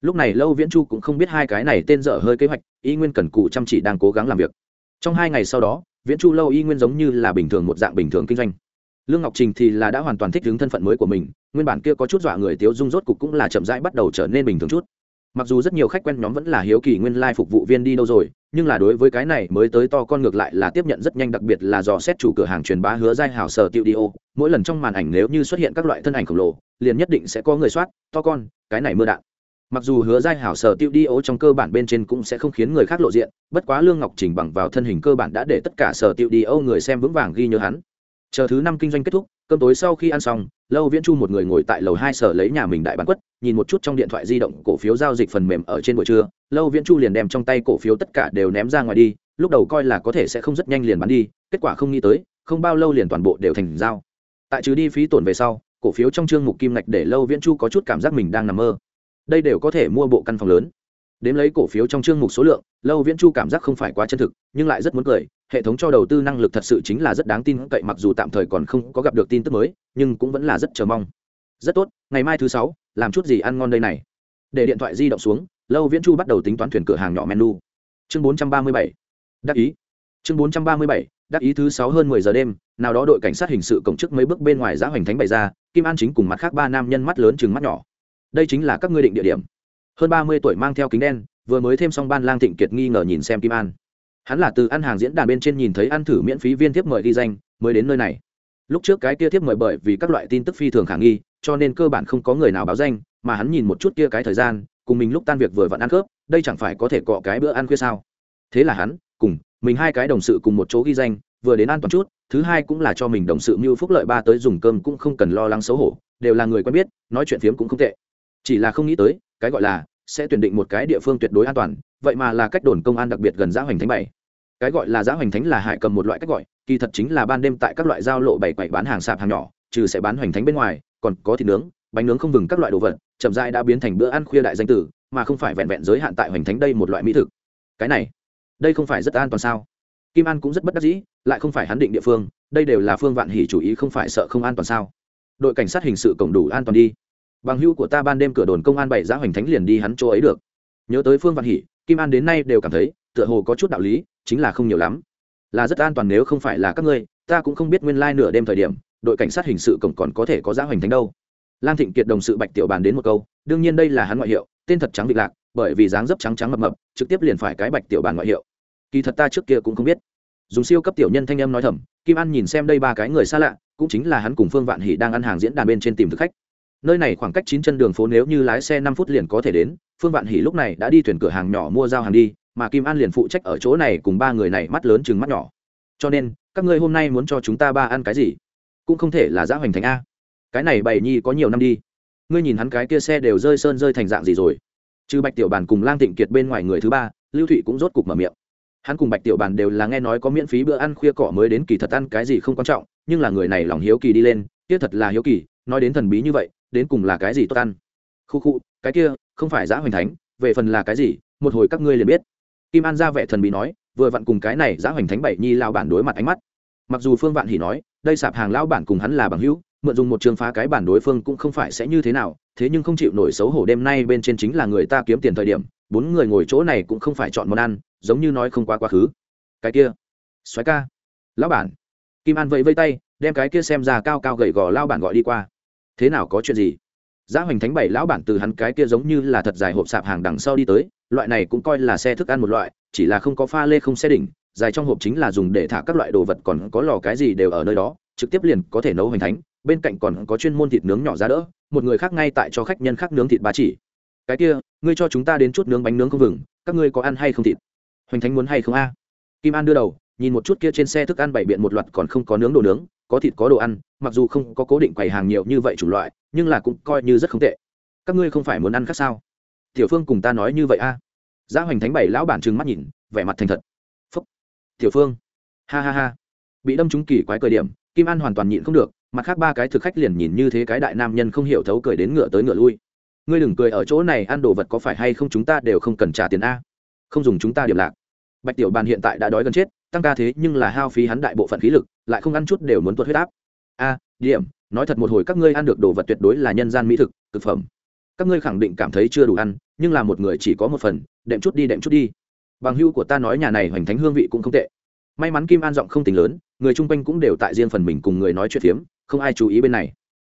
Lúc này lâu viễn chu cũng không biết hai cái này tên dở hơi kế hoạch, y nguyên cần cụ chăm chỉ đang cố gắng làm việc. Trong hai ngày sau đó, viễn chu lâu y nguyên giống như là bình thường một dạng bình thường kinh doanh. Lương ngọc trình thì là đã hoàn toàn thích ứng thân phận mới của mình, nguyên bản kia có chút dọa người tiếu dung rốt cục cũng là chậm rãi bắt đầu trở nên bình thường chút. Mặc dù rất nhiều khách quen nhóm vẫn là hiếu kỳ nguyên lai、like、phục vụ viên đi đâu rồi nhưng là đối với cái này mới tới to con ngược lại là tiếp nhận rất nhanh, đặc biệt là dò xét chủ cửa hàng truyền bá hứa giai hảo sở tiêu đi ô mỗi lần trong màn ảnh nếu như xuất hiện các loại thân ảnh khổng lồ, liền nhất định sẽ có người soát, to con, cái này mưa đạn. Mặc dù hứa giai hảo sở tiêu đi ô trong cơ bản bên trên cũng sẽ không khiến người khác lộ diện, bất quá lương ngọc trình bằng vào thân hình cơ bản đã để tất cả sở tiêu đi ô người xem vững vàng ghi nhớ hắn. Chờ thứ năm kinh doanh kết thúc cơm tối sau khi ăn xong, lâu viễn chu một người ngồi tại lầu hai sở lấy nhà mình đại bán quất, nhìn một chút trong điện thoại di động cổ phiếu giao dịch phần mềm ở trên buổi trưa. Lâu viễn chu liền đem trong tay cổ phiếu tất cả đều ném ra ngoài đi, lúc đầu coi là có thể sẽ không rất nhanh liền bán đi, kết quả không nghĩ tới, không bao lâu liền toàn bộ đều thành giao. Tại trừ đi phí tổn về sau, cổ phiếu trong chương mục kim ngạch để lâu viễn chu có chút cảm giác mình đang nằm mơ. Đây đều có thể mua bộ căn phòng lớn. Đếm lấy cổ phiếu trong chương mục số lượng, lâu viễn chu cảm giác không phải quá chân thực, nhưng lại rất muốn cười hệ thống cho đầu tư năng lực thật sự chính là rất đáng tin cậy, mặc dù tạm thời còn không có gặp được tin tức mới, nhưng cũng vẫn là rất chờ mong. Rất tốt, ngày mai thứ sáu, làm chút gì ăn ngon đây này. Để điện thoại di động xuống, lâu viễn chu bắt đầu tính toán thuyền cửa hàng nhỏ menu. Chương bốn trăm ba mươi bảy. Đắc ý. Chương bốn trăm ba mươi bảy, đắc ý thứ sáu hơn mười giờ đêm, nào đó đội cảnh sát hình sự cổng chức mấy bước bên ngoài giã hoành thánh bày ra, kim an chính cùng mặt khác ba nam nhân mắt lớn chừng mắt nhỏ. Đây chính là các ngươi định địa điểm. Hơn ba mươi tuổi mang theo kính đen, vừa mới thêm xong ban lang thịnh kiệt nghi ngờ nhìn xem kim an hắn là từ ăn hàng diễn đàn bên trên nhìn thấy ăn thử miễn phí viên thiếp mời ghi danh, mới đến nơi này. Lúc trước cái kia thiếp mời bởi vì các loại tin tức phi thường khả nghi, cho nên cơ bản không có người nào báo danh, mà hắn nhìn một chút kia cái thời gian, cùng mình lúc tan việc vừa vặn ăn khớp, đây chẳng phải có thể cọ cái bữa ăn khuya sao? Thế là hắn, cùng mình hai cái đồng sự cùng một chỗ ghi danh, vừa đến an toàn chút, thứ hai cũng là cho mình đồng sự mưu phúc lợi ba tới dùng cơm cũng không cần lo lắng xấu hổ, đều là người quen biết, nói chuyện phiếm cũng không tệ. Chỉ là không nghĩ tới, cái gọi là sẽ tuyển định một cái địa phương tuyệt đối an toàn vậy mà là cách đồn công an đặc biệt gần giã hoành thánh bảy. Cái gọi là giã hoành thánh là hải cầm một loại cách gọi, kỳ thật chính là ban đêm tại các loại giao lộ bảy quậy bán hàng sạp hàng nhỏ, trừ sẽ bán hoành thánh bên ngoài, còn có thịt nướng, bánh nướng không vừng các loại đồ vật, chậm dai đã biến thành bữa ăn khuya đại danh tử, mà không phải vẹn vẹn giới hạn tại hoành thánh đây một loại mỹ thực. Cái này, đây không phải rất an toàn sao? Kim an cũng rất bất đắc dĩ, lại không phải hắn định địa phương, đây đều là phương vạn hỉ chủ ý không phải sợ không an toàn sao? Đội cảnh sát hình sự cổng đủ an toàn đi. Bằng hữu của ta ban đêm cửa đồn công an bảy giá hoành thánh liền đi hắn chỗ ấy được. Nhớ tới phương vạn hỉ kim an đến nay đều cảm thấy, tựa hồ có chút đạo lý, chính là không nhiều lắm. Là rất an toàn nếu không phải là các ngươi, ta cũng không biết nguyên lai nửa đêm thời điểm, đội cảnh sát hình sự cổng còn có thể có giá hoành thánh đâu. Lan thịnh kiệt đồng sự bạch tiểu bàn đến một câu, đương nhiên đây là hắn ngoại hiệu, tên thật trắng vịt lạc, bởi vì dáng dấp trắng trắng mập mập, trực tiếp liền phải cái bạch tiểu bàn ngoại hiệu. Kỳ thật ta trước kia cũng không biết. Dùng siêu cấp tiểu nhân thanh âm nói thầm, kim an nhìn xem đây ba cái người xa lạ, cũng chính là hắn cùng phương vạn hỷ đang ăn hàng diễn đàn bên trên tìm thực khách nơi này khoảng cách chín chân đường phố nếu như lái xe năm phút liền có thể đến, phương vạn hỷ lúc này đã đi thuyền cửa hàng nhỏ mua giao hàng đi, mà kim an liền phụ trách ở chỗ này cùng ba người này mắt lớn chừng mắt nhỏ. Cho nên, các ngươi hôm nay muốn cho chúng ta ba ăn cái gì? Cũng không thể là giã hoành thành a. Cái này bày nhi có nhiều năm đi. Ngươi nhìn hắn cái kia xe đều rơi sơn rơi thành dạng gì rồi. Trừ bạch tiểu bàn cùng lang thịnh kiệt bên ngoài người thứ ba, lưu thụy cũng rốt cục mở miệng. Hắn cùng bạch tiểu bàn đều là nghe nói có miễn phí bữa ăn khuya cỏ mới đến kỳ thật ăn cái gì không quan trọng, nhưng là người này lòng hiếu kỳ đi lên, kia thật là hiếu kỳ, nói đến thần bí như vậy đến cùng là cái gì tốt ăn? Khu khu, cái kia, không phải giã hoành thánh, về phần là cái gì, một hồi các ngươi liền biết. Kim an ra vẻ thần bí nói, vừa vặn cùng cái này giã hoành thánh bảy nhi lao bản đối mặt ánh mắt. Mặc dù phương vạn hỉ nói, đây sạp hàng lao bản cùng hắn là bằng hữu, mượn dùng một trường phá cái bản đối phương cũng không phải sẽ như thế nào, thế nhưng không chịu nổi xấu hổ đêm nay bên trên chính là người ta kiếm tiền thời điểm, bốn người ngồi chỗ này cũng không phải chọn món ăn, giống như nói không qua quá khứ. Cái kia xoáy ca, lão bản. Kim an vẫy vây tay, đem cái kia xem ra cao cao gầy gò lao bản gọi đi qua thế nào có chuyện gì? Giá hoành thánh bảy lão bản từ hắn cái kia giống như là thật dài hộp sạp hàng đằng sau đi tới, loại này cũng coi là xe thức ăn một loại, chỉ là không có pha lê không xe đỉnh, dài trong hộp chính là dùng để thả các loại đồ vật còn có lò cái gì đều ở nơi đó, trực tiếp liền có thể nấu hoành thánh, bên cạnh còn có chuyên môn thịt nướng nhỏ ra đỡ, một người khác ngay tại cho khách nhân khác nướng thịt ba chỉ. Cái kia, ngươi cho chúng ta đến chút nướng bánh nướng không vừng, các ngươi có ăn hay không thịt? Hoành thánh muốn hay không a? Kim an đưa đầu, nhìn một chút kia trên xe thức ăn bảy biện một loạt còn không có nướng đồ nướng có thịt có đồ ăn, mặc dù không có cố định quầy hàng nhiều như vậy chủng loại, nhưng là cũng coi như rất không tệ. Các ngươi không phải muốn ăn khác sao? Tiểu phương cùng ta nói như vậy a. À? giá hoành thánh bảy lão bản trừng mắt nhìn, vẻ mặt thành thật. Phúc. Tiểu phương. Ha ha ha. Bị đâm trúng kỳ quái cười điểm, kim an hoàn toàn nhịn không được, mặt khác ba cái thực khách liền nhìn như thế cái đại nam nhân không hiểu thấu cười đến ngựa tới ngựa lui. Ngươi đừng cười ở chỗ này, ăn đồ vật có phải hay không chúng ta đều không cần trả tiền a? Không dùng chúng ta điểm lạc. Bạch tiểu bàn hiện tại đã đói gần chết, tăng ca thế nhưng là hao phí hắn đại bộ phận khí lực lại không ăn chút đều muốn tuột huyết áp. A, điểm, nói thật một hồi các ngươi ăn được đồ vật tuyệt đối là nhân gian mỹ thực thực phẩm. Các ngươi khẳng định cảm thấy chưa đủ ăn, nhưng là một người chỉ có một phần, đệm chút đi, đệm chút đi. Bằng hưu của ta nói nhà này hoành thánh hương vị cũng không tệ. May mắn kim an giọng không tính lớn, người chung quanh cũng đều tại riêng phần mình cùng người nói chuyện phiếm, không ai chú ý bên này.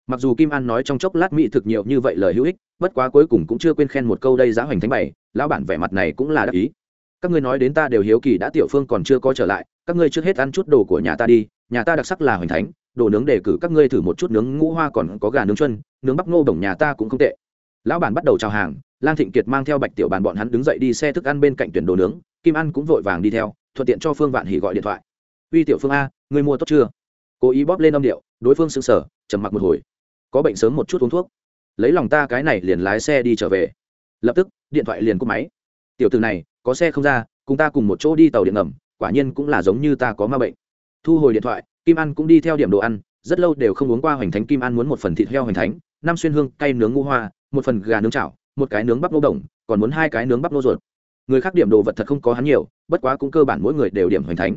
Mặc dù kim an nói trong chốc lát mỹ thực nhiều như vậy lời hữu ích, bất quá cuối cùng cũng chưa quên khen một câu đây giá hoành thánh bảy lão bản vẻ mặt này cũng là đắc ý. Các ngươi nói đến ta đều hiếu kỳ đã tiểu phương còn chưa có trở lại, các ngươi trước hết ăn chút đồ của nhà ta đi nhà ta đặc sắc là hoành thánh, đồ nướng đề cử các ngươi thử một chút nướng ngũ hoa còn có gà nướng chân nướng bắp ngô đồng nhà ta cũng không tệ. Lão bản bắt đầu chào hàng, lang thịnh kiệt mang theo bạch tiểu bàn bọn hắn đứng dậy đi xe thức ăn bên cạnh tuyển đồ nướng, kim ăn cũng vội vàng đi theo, thuận tiện cho phương vạn hỉ gọi điện thoại. Uy tiểu phương a người mua tốt chưa? Cố ý bóp lên âm điệu, đối phương sững sờ, trầm mặc một hồi. Có bệnh sớm một chút uống thuốc. Lấy lòng ta cái này liền lái xe đi trở về. Lập tức, điện thoại liền cúp máy. Tiểu từ này, có xe không ra, cùng ta cùng một chỗ đi tàu điện ngầm, quả nhiên cũng là giống như ta có ma bệnh thu hồi điện thoại, kim An cũng đi theo điểm đồ ăn, rất lâu đều không uống qua hoành thánh kim An muốn một phần thịt heo hoành thánh, năm xuyên hương, cay nướng ngũ hoa, một phần gà nướng chảo, một cái nướng bắp nô đồng, còn muốn hai cái nướng bắp nô ruột. Người khác điểm đồ vật thật không có hắn nhiều, bất quá cũng cơ bản mỗi người đều điểm hoành thánh.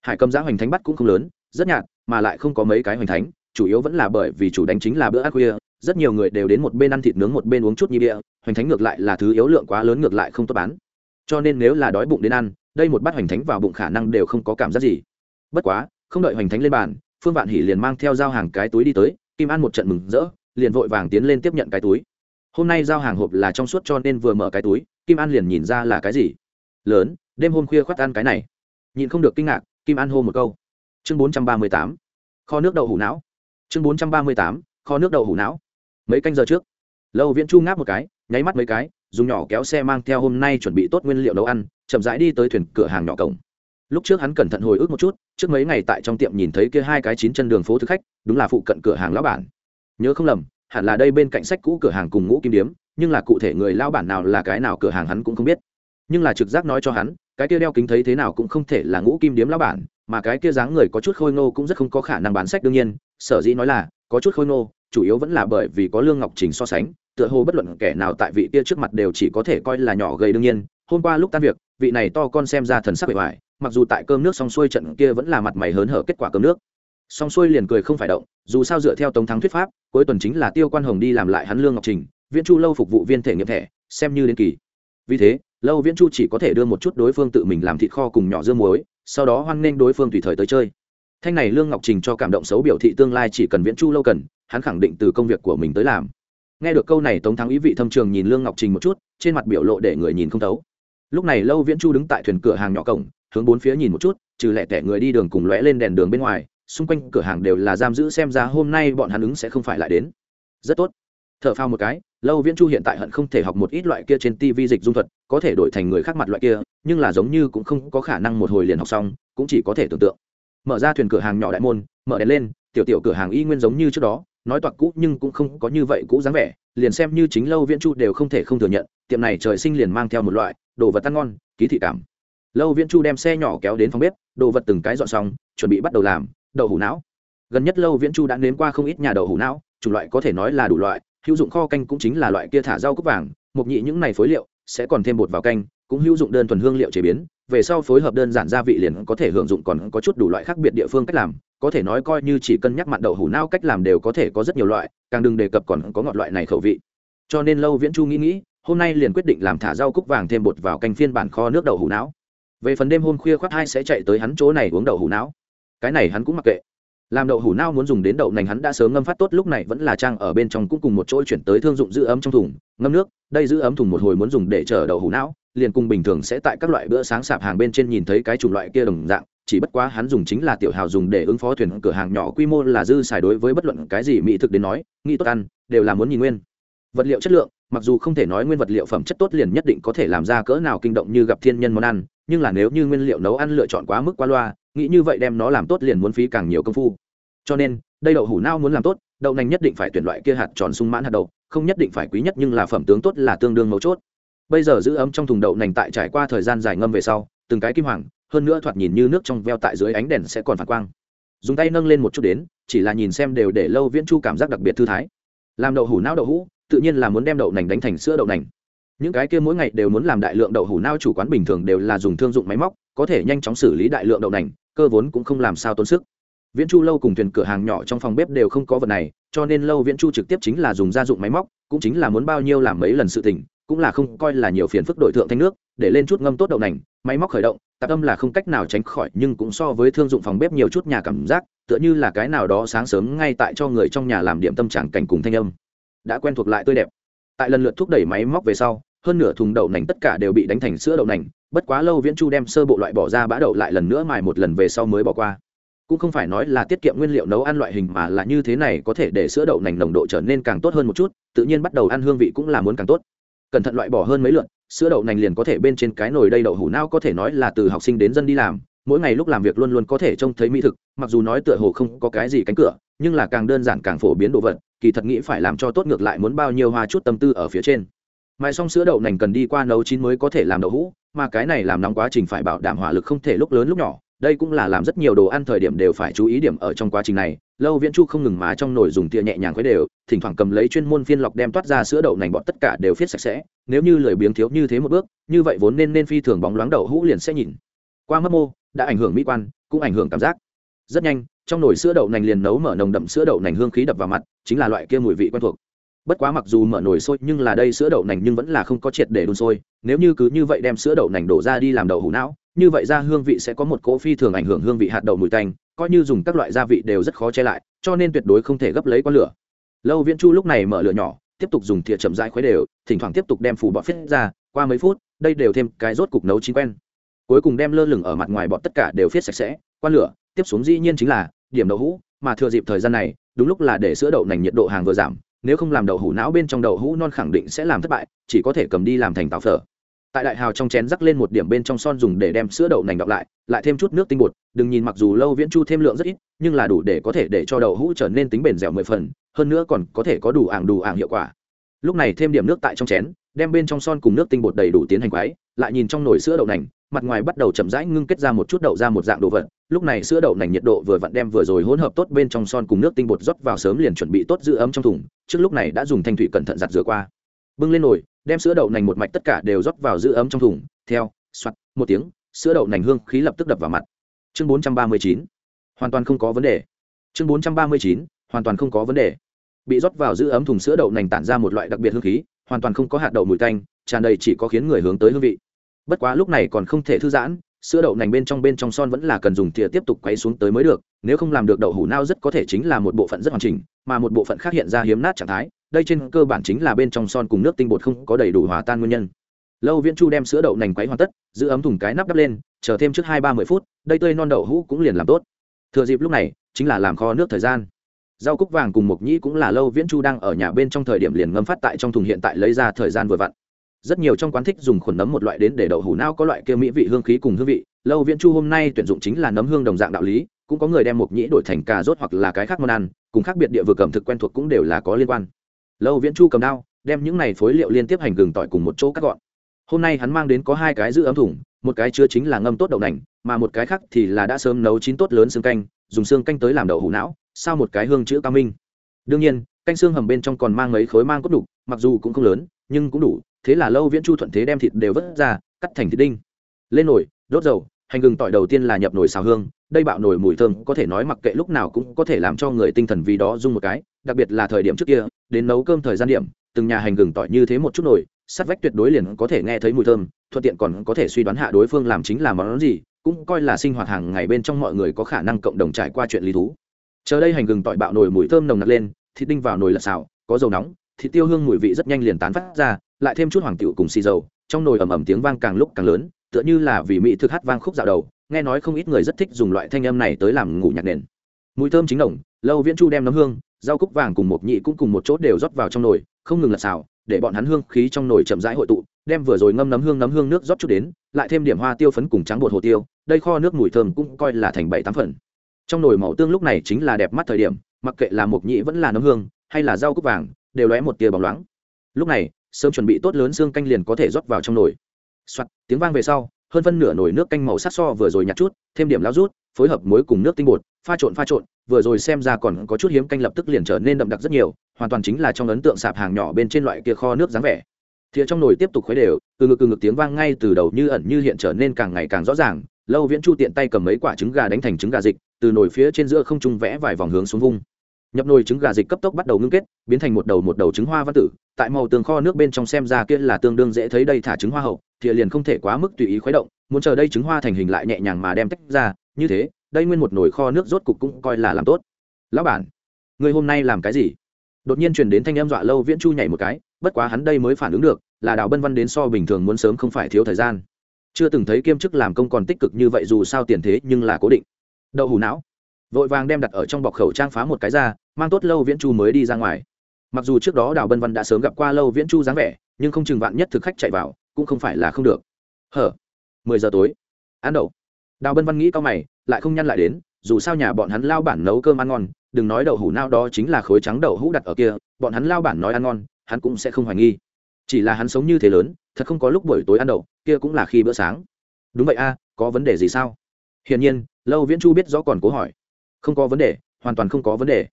Hải cầm giá hoành thánh bắt cũng không lớn, rất nhạt, mà lại không có mấy cái hoành thánh, chủ yếu vẫn là bởi vì chủ đánh chính là bữa ăn khuya, rất nhiều người đều đến một bên ăn thịt nướng một bên uống chút nhi bia, hoành thánh ngược lại là thứ yếu lượng quá lớn ngược lại không tốt bán. Cho nên nếu là đói bụng đến ăn, đây một bát hoành thánh vào bụng khả năng đều không có cảm giác gì bất quá, không đợi hoành thánh lên bàn, phương vạn hỉ liền mang theo giao hàng cái túi đi tới, kim an một trận mừng rỡ, liền vội vàng tiến lên tiếp nhận cái túi. Hôm nay giao hàng hộp là trong suốt cho nên vừa mở cái túi, kim an liền nhìn ra là cái gì. Lớn, đêm hôm khuya khoắt ăn cái này. Nhìn không được kinh ngạc, kim an hô một câu. Chương bốn trăm ba mươi tám, kho nước đậu hủ não. Chương bốn trăm ba mươi tám, kho nước đậu hủ não. Mấy canh giờ trước, lâu viễn chu ngáp một cái, nháy mắt mấy cái, dùng nhỏ kéo xe mang theo hôm nay chuẩn bị tốt nguyên liệu nấu ăn, chậm rãi đi tới thuyền cửa hàng nhỏ cổng. Lúc trước hắn cẩn thận hồi ức một chút trước mấy ngày tại trong tiệm nhìn thấy kia hai cái chín chân đường phố thực khách, đúng là phụ cận cửa hàng lão bản. Nhớ không lầm, hẳn là đây bên cạnh sách cũ cửa hàng cùng ngũ kim điếm, nhưng là cụ thể người lão bản nào là cái nào cửa hàng hắn cũng không biết. Nhưng là trực giác nói cho hắn, cái kia đeo kính thấy thế nào cũng không thể là ngũ kim điếm lão bản, mà cái kia dáng người có chút khôi ngô cũng rất không có khả năng bán sách đương nhiên. Sở dĩ nói là, có chút khôi ngô, chủ yếu vẫn là bởi vì có lương ngọc trình so sánh, tựa hồ bất luận kẻ nào tại vị kia trước mặt đều chỉ có thể coi là nhỏ gầy đương nhiên. Hôm qua lúc tan việc, vị này to con xem ra thần sắc bề ngoài mặc dù tại cơm nước xong xuôi trận kia vẫn là mặt mày hớn hở kết quả cơm nước. Xong xuôi liền cười không phải động, dù sao dựa theo tống thắng thuyết pháp, cuối tuần chính là tiêu quan hồng đi làm lại hắn lương ngọc trình, viễn chu lâu phục vụ viên thể nghiệm thẻ, xem như đến kỳ. Vì thế, lâu viễn chu chỉ có thể đưa một chút đối phương tự mình làm thịt kho cùng nhỏ dưa muối, sau đó hoan nghênh đối phương tùy thời tới chơi. Thanh này lương ngọc trình cho cảm động xấu biểu thị tương lai chỉ cần viễn chu lâu cần, hắn khẳng định từ công việc của mình tới làm. Nghe được câu này tống thắng ý vị thâm trường nhìn lương ngọc trình một chút, trên mặt biểu lộ để người nhìn không thấu. Lúc này lâu viễn chu đứng tại thuyền cửa hàng nhỏ cổng hướng bốn phía nhìn một chút, trừ lẻ tẻ người đi đường cùng lóe lên đèn đường bên ngoài, xung quanh cửa hàng đều là giam giữ xem ra hôm nay bọn hắn ứng sẽ không phải lại đến. Rất tốt. T h ở phao một cái, lâu viễn chu hiện tại hận không thể học một ít loại kia trên tv dịch dung thuật, có thể đổi thành người khác mặt loại kia, nhưng là giống như cũng không có khả năng một hồi liền học xong, cũng chỉ có thể tưởng tượng. Mở ra thuyền cửa hàng nhỏ đại môn, mở đèn lên, tiểu tiểu cửa hàng y nguyên giống như trước đó, nói toạc cũ nhưng cũng không có như vậy cũ dáng vẻ, liền xem như chính lâu viễn chu đều không thể không thừa nhận, tiệm này trời sinh liền mang theo một loại đồ vật ăn ngon, ký thị cảm lâu viễn chu đem xe nhỏ kéo đến phòng bếp, đồ vật từng cái dọn xong, chuẩn bị bắt đầu làm, đậu hủ não. Gần nhất lâu viễn chu đã nếm qua không ít nhà đậu hủ não, chủng loại có thể nói là đủ loại, hữu dụng kho canh cũng chính là loại kia thả rau cúc vàng, mộc nhị những này phối liệu, sẽ còn thêm bột vào canh, cũng hữu dụng đơn thuần hương liệu chế biến, về sau phối hợp đơn giản gia vị liền có thể hưởng dụng còn có chút đủ loại khác biệt địa phương cách làm, có thể nói coi như chỉ cân nhắc mặn đậu hủ não cách làm đều có thể có rất nhiều loại, càng đừng đề cập còn có ngọt loại này khẩu vị. Cho nên lâu viễn chu nghĩ nghĩ, hôm nay liền quyết định làm thả rau cúc vàng thêm bột vào canh phiên bản kho nước đậu hủ não về phần đêm hôm khuya khoác hai sẽ chạy tới hắn chỗ này uống đậu hủ não. Cái này hắn cũng mặc kệ. Làm đậu hủ não muốn dùng đến đậu nành hắn đã sớm ngâm phát tốt, lúc này vẫn là trang ở bên trong cũng cùng một chỗ chuyển tới thương dụng giữ ấm trong thùng, ngâm nước, đây giữ ấm thùng một hồi muốn dùng để chở đậu hủ não, liền cùng bình thường sẽ tại các loại bữa sáng sạp hàng bên trên nhìn thấy cái chủng loại kia đồng dạng, chỉ bất quá hắn dùng chính là tiểu hào dùng để ứng phó thuyền cửa hàng nhỏ quy mô là dư xài đối với bất luận cái gì mỹ thực đến nói, nghĩ tốt ăn, đều là muốn nhìn nguyên vật liệu chất lượng, mặc dù không thể nói nguyên vật liệu phẩm chất tốt liền nhất định có thể làm ra cỡ nào kinh động như gặp thiên nhân món ăn, nhưng là nếu như nguyên liệu nấu ăn lựa chọn quá mức qua loa, nghĩ như vậy đem nó làm tốt liền muốn phí càng nhiều công phu. Cho nên, đây đậu hủ nao muốn làm tốt, đậu nành nhất định phải tuyển loại kia hạt tròn sung mãn hạt đậu, không nhất định phải quý nhất nhưng là phẩm tướng tốt là tương đương mấu chốt. Bây giờ giữ ấm trong thùng đậu nành tại trải qua thời gian dài ngâm về sau, từng cái kim hoàng, hơn nữa thoạt nhìn như nước trong veo tại dưới ánh đèn sẽ còn phản quang. Dùng tay nâng lên một chút đến, chỉ là nhìn xem đều để lâu viễn chu cảm giác đặc biệt thư thái. Làm đậu hủ não đậu hũ tự nhiên là muốn đem đậu nành đánh thành sữa đậu nành. Những cái kia mỗi ngày đều muốn làm đại lượng đậu hủ nao chủ quán bình thường đều là dùng thương dụng máy móc có thể nhanh chóng xử lý đại lượng đậu nành cơ vốn cũng không làm sao tốn sức. Viễn chu lâu cùng thuyền cửa hàng nhỏ trong phòng bếp đều không có vật này cho nên lâu viễn chu trực tiếp chính là dùng gia dụng máy móc cũng chính là muốn bao nhiêu làm mấy lần sự tình, cũng là không coi là nhiều phiền phức đổi thượng thanh nước để lên chút ngâm tốt đậu nành máy móc khởi động tạp âm là không cách nào tránh khỏi nhưng cũng so với thương dụng phòng bếp nhiều chút nhà cảm giác tựa như là cái nào đó sáng sớm ngay tại cho người trong nhà làm điểm tâm trạng cảnh cùng thanh âm đã quen thuộc lại tươi đẹp. Tại lần lượt thúc đẩy máy móc về sau, hơn nửa thùng đậu nành tất cả đều bị đánh thành sữa đậu nành, bất quá lâu viễn chu đem sơ bộ loại bỏ ra bã đậu lại lần nữa mài một lần về sau mới bỏ qua. Cũng không phải nói là tiết kiệm nguyên liệu nấu ăn loại hình mà là như thế này có thể để sữa đậu nành nồng độ trở nên càng tốt hơn một chút, tự nhiên bắt đầu ăn hương vị cũng là muốn càng tốt. Cẩn thận loại bỏ hơn mấy lượn sữa đậu nành liền có thể bên trên cái nồi đây đậu hủ nao có thể nói là từ học sinh đến dân đi làm, mỗi ngày lúc làm việc luôn luôn có thể trông thấy mỹ thực, mặc dù nói tựa hồ không có cái gì cánh cửa nhưng là càng đơn giản càng phổ biến đồ vật, kỳ thật nghĩ phải làm cho tốt ngược lại muốn bao nhiêu hoa chút tâm tư ở phía trên. Mài xong sữa đậu nành cần đi qua nấu chín mới có thể làm đậu hũ, mà cái này làm nóng quá trình phải bảo đảm hỏa lực không thể lúc lớn lúc nhỏ, đây cũng là làm rất nhiều đồ ăn thời điểm đều phải chú ý điểm ở trong quá trình này. Lâu viễn chu không ngừng má trong nồi dùng tia nhẹ nhàng khuấy đều, thỉnh thoảng cầm lấy chuyên môn phiên lọc đem toát ra sữa đậu nành bọt tất cả đều phiết sạch sẽ, nếu như lười biếng thiếu như thế một bước, như vậy vốn nên nên phi thường bóng loáng đậu hũ liền sẽ nhìn. Qua mấp mô, đã ảnh hưởng mỹ quan, cũng ảnh hưởng cảm giác. Rất nhanh trong nồi sữa đậu nành liền nấu mở nồng đậm sữa đậu nành hương khí đập vào mặt, chính là loại kia mùi vị quen thuộc. Bất quá mặc dù mở nồi sôi, nhưng là đây sữa đậu nành nhưng vẫn là không có triệt để đun sôi. Nếu như cứ như vậy đem sữa đậu nành đổ ra đi làm đậu hủ não, như vậy ra hương vị sẽ có một cỗ phi thường ảnh hưởng hương vị hạt đậu mùi tanh, coi như dùng các loại gia vị đều rất khó che lại, cho nên tuyệt đối không thể gấp lấy con lửa. Lâu viễn chu lúc này mở lửa nhỏ, tiếp tục dùng thìa chậm rãi khuấy đều, thỉnh thoảng tiếp tục đem phủ bọt phết ra, qua mấy phút, đây đều thêm cái rốt cục nấu chín quen. Cuối cùng đem lơ lửng ở mặt ngoài bọt tất cả đều phết sạch sẽ, qua lửa tiếp xuống dĩ nhiên chính là điểm đậu hũ, mà thừa dịp thời gian này, đúng lúc là để sữa đậu nành nhiệt độ hàng vừa giảm, nếu không làm đậu hũ não bên trong đậu hũ non khẳng định sẽ làm thất bại, chỉ có thể cầm đi làm thành tàu phở. Tại đại hào trong chén rắc lên một điểm bên trong son dùng để đem sữa đậu nành đọc lại lại thêm chút nước tinh bột, đừng nhìn mặc dù lâu viễn chu thêm lượng rất ít, nhưng là đủ để có thể để cho đậu hũ trở nên tính bền dẻo mười phần, hơn nữa còn có thể có đủ ảng đủ ảng hiệu quả. Lúc này thêm điểm nước tại trong chén, đem bên trong son cùng nước tinh bột đầy đủ tiến hành quái lại nhìn trong nồi sữa đậu nành mặt ngoài bắt đầu chậm rãi ngưng kết ra một chút đậu ra một dạng đồ vật. Lúc này sữa đậu nành nhiệt độ vừa vặn đem vừa rồi hỗn hợp tốt bên trong son cùng nước tinh bột rót vào sớm liền chuẩn bị tốt giữ ấm trong thùng, trước lúc này đã dùng thanh thủy cẩn thận giặt rửa qua. Bưng lên nồi, đem sữa đậu nành một mạch tất cả đều rót vào giữ ấm trong thùng. Theo, soạt, một tiếng, sữa đậu nành hương khí lập tức đập vào mặt. Chương bốn trăm ba mươi chín, hoàn toàn không có vấn đề. Chương bốn trăm ba mươi chín, hoàn toàn không có vấn đề. Bị rót vào giữ ấm thùng sữa đậu nành tản ra một loại đặc biệt hương khí, hoàn toàn không có hạt đậu mùi tanh, tràn đầy chỉ có khiến người hướng tới hương vị bất quá lúc này còn không thể thư giãn, sữa đậu nành bên trong bên trong son vẫn là cần dùng thìa tiếp tục quấy xuống tới mới được, nếu không làm được đậu hủ nao rất có thể chính là một bộ phận rất hoàn chỉnh, mà một bộ phận khác hiện ra hiếm nát trạng thái, đây trên cơ bản chính là bên trong son cùng nước tinh bột không có đầy đủ hòa tan nguyên nhân. Lâu viễn chu đem sữa đậu nành quấy hoàn tất, giữ ấm thùng cái nắp đắp lên, chờ thêm trước hai ba mươi phút, đây tươi non đậu hũ cũng liền làm tốt. Thừa dịp lúc này, chính là làm kho nước thời gian. Rau cúc vàng cùng mộc nhĩ cũng là lâu viễn chu đang ở nhà bên trong thời điểm liền ngâm phát tại trong thùng hiện tại lấy ra thời gian vừa vặn rất nhiều trong quán thích dùng khuẩn nấm một loại đến để đậu hủ não có loại kia mỹ vị hương khí cùng hương vị. Lâu viễn chu hôm nay tuyển dụng chính là nấm hương đồng dạng đạo lý, cũng có người đem mộc nhĩ đổi thành cà rốt hoặc là cái khác món ăn, cùng khác biệt địa vực ẩm thực quen thuộc cũng đều là có liên quan. Lâu viễn chu cầm đao, đem những này phối liệu liên tiếp hành gừng tỏi cùng một chỗ cắt gọn. Hôm nay hắn mang đến có hai cái giữ ấm thủng một cái chứa chính là ngâm tốt đậu nành, mà một cái khác thì là đã sớm nấu chín tốt lớn xương canh, dùng xương canh tới làm đậu hủ não, sao một cái hương chữ cao minh. Đương nhiên, canh xương hầm bên trong còn mang mấy khối mang cốt đục mặc dù cũng không lớn, nhưng cũng đủ thế là lâu viễn chu thuận thế đem thịt đều vớt ra, cắt thành thịt đinh. Lên nồi, đốt dầu, hành gừng tỏi đầu tiên là nhập nồi xào hương, đây bạo nồi mùi thơm có thể nói mặc kệ lúc nào cũng có thể làm cho người tinh thần vì đó dung một cái, đặc biệt là thời điểm trước kia, đến nấu cơm thời gian điểm, từng nhà hành gừng tỏi như thế một chút nồi sắt vách tuyệt đối liền có thể nghe thấy mùi thơm, thuận tiện còn có thể suy đoán hạ đối phương làm chính là món gì, cũng coi là sinh hoạt hàng ngày bên trong mọi người có khả năng cộng đồng trải qua chuyện lý thú. Chờ đây hành gừng tỏi bạo nồi mùi thơm nồng nặc lên, thịt đinh vào nồi lật xào, có dầu nóng, thịt tiêu hương mùi vị rất nhanh liền tán phát ra lại thêm chút hoàng tiểu cùng xì dầu, trong nồi ầm ầm tiếng vang càng lúc càng lớn, tựa như là vì mỹ thực hát vang khúc dạo đầu, nghe nói không ít người rất thích dùng loại thanh âm này tới làm ngủ nhạc nền. Mùi thơm chính đồng, lâu viễn chu đem nấm hương, rau cúc vàng cùng một nhị cũng cùng một chốt đều rót vào trong nồi, không ngừng lật xào, để bọn hắn hương khí trong nồi chậm rãi hội tụ, đem vừa rồi ngâm nấm hương nấm hương nước rót chút đến, lại thêm điểm hoa tiêu phấn cùng trắng bột hồ tiêu, đây kho nước mùi thơm cũng coi là thành bảy tám phần. Trong nồi màu tương lúc này chính là đẹp mắt thời điểm, mặc kệ là mộc nhị vẫn là nấm hương, hay là rau cúc vàng, đều lóe một tia bóng loáng. Lúc này sớm chuẩn bị tốt lớn xương canh liền có thể rót vào trong nồi. Soạt, tiếng vang về sau hơn phân nửa nồi nước canh màu sắc so vừa rồi nhạt chút thêm điểm lao rút phối hợp muối cùng nước tinh bột pha trộn pha trộn vừa rồi xem ra còn có chút hiếm canh lập tức liền trở nên đậm đặc rất nhiều hoàn toàn chính là trong ấn tượng sạp hàng nhỏ bên trên loại kia kho nước dáng vẻ. Thìa trong nồi tiếp tục khuấy đều từ ngực từ ngực tiếng vang ngay từ đầu như ẩn như hiện trở nên càng ngày càng rõ ràng lâu viễn chu tiện tay cầm mấy quả trứng gà đánh thành trứng gà dịch từ nồi phía trên giữa không trung vẽ vài vòng hướng xuống vung nhập nồi trứng gà dịch cấp tốc bắt đầu ngưng kết, biến thành một đầu một đầu trứng hoa văn tử. Tại màu tường kho nước bên trong xem ra kia là tương đương dễ thấy đây thả trứng hoa hậu, thì liền không thể quá mức tùy ý khuấy động. Muốn chờ đây trứng hoa thành hình lại nhẹ nhàng mà đem tách ra, như thế, đây nguyên một nồi kho nước rốt cục cũng coi là làm tốt. Lão bản, người hôm nay làm cái gì? Đột nhiên truyền đến thanh âm dọa lâu viễn chu nhảy một cái, bất quá hắn đây mới phản ứng được, là đào bân văn đến so bình thường muốn sớm không phải thiếu thời gian. Chưa từng thấy kiêm chức làm công còn tích cực như vậy dù sao tiền thế nhưng là cố định. Đậu hủ não vội vàng đem đặt ở trong bọc khẩu trang phá một cái ra, mang tốt lâu viễn chu mới đi ra ngoài. Mặc dù trước đó đào bân văn đã sớm gặp qua lâu viễn chu dáng vẻ, nhưng không chừng vạn nhất thực khách chạy vào, cũng không phải là không được. Hở? Mười giờ tối. Ăn đậu. Đào bân văn nghĩ cao mày, lại không nhăn lại đến, dù sao nhà bọn hắn lao bản nấu cơm ăn ngon, đừng nói đậu hủ nao đó chính là khối trắng đậu hũ đặt ở kia, bọn hắn lao bản nói ăn ngon, hắn cũng sẽ không hoài nghi. Chỉ là hắn sống như thế lớn, thật không có lúc buổi tối ăn đậu, kia cũng là khi bữa sáng. Đúng vậy a, có vấn đề gì sao? Hiển nhiên, lâu viễn chu biết rõ còn cố hỏi không có vấn đề, hoàn toàn không có vấn đề.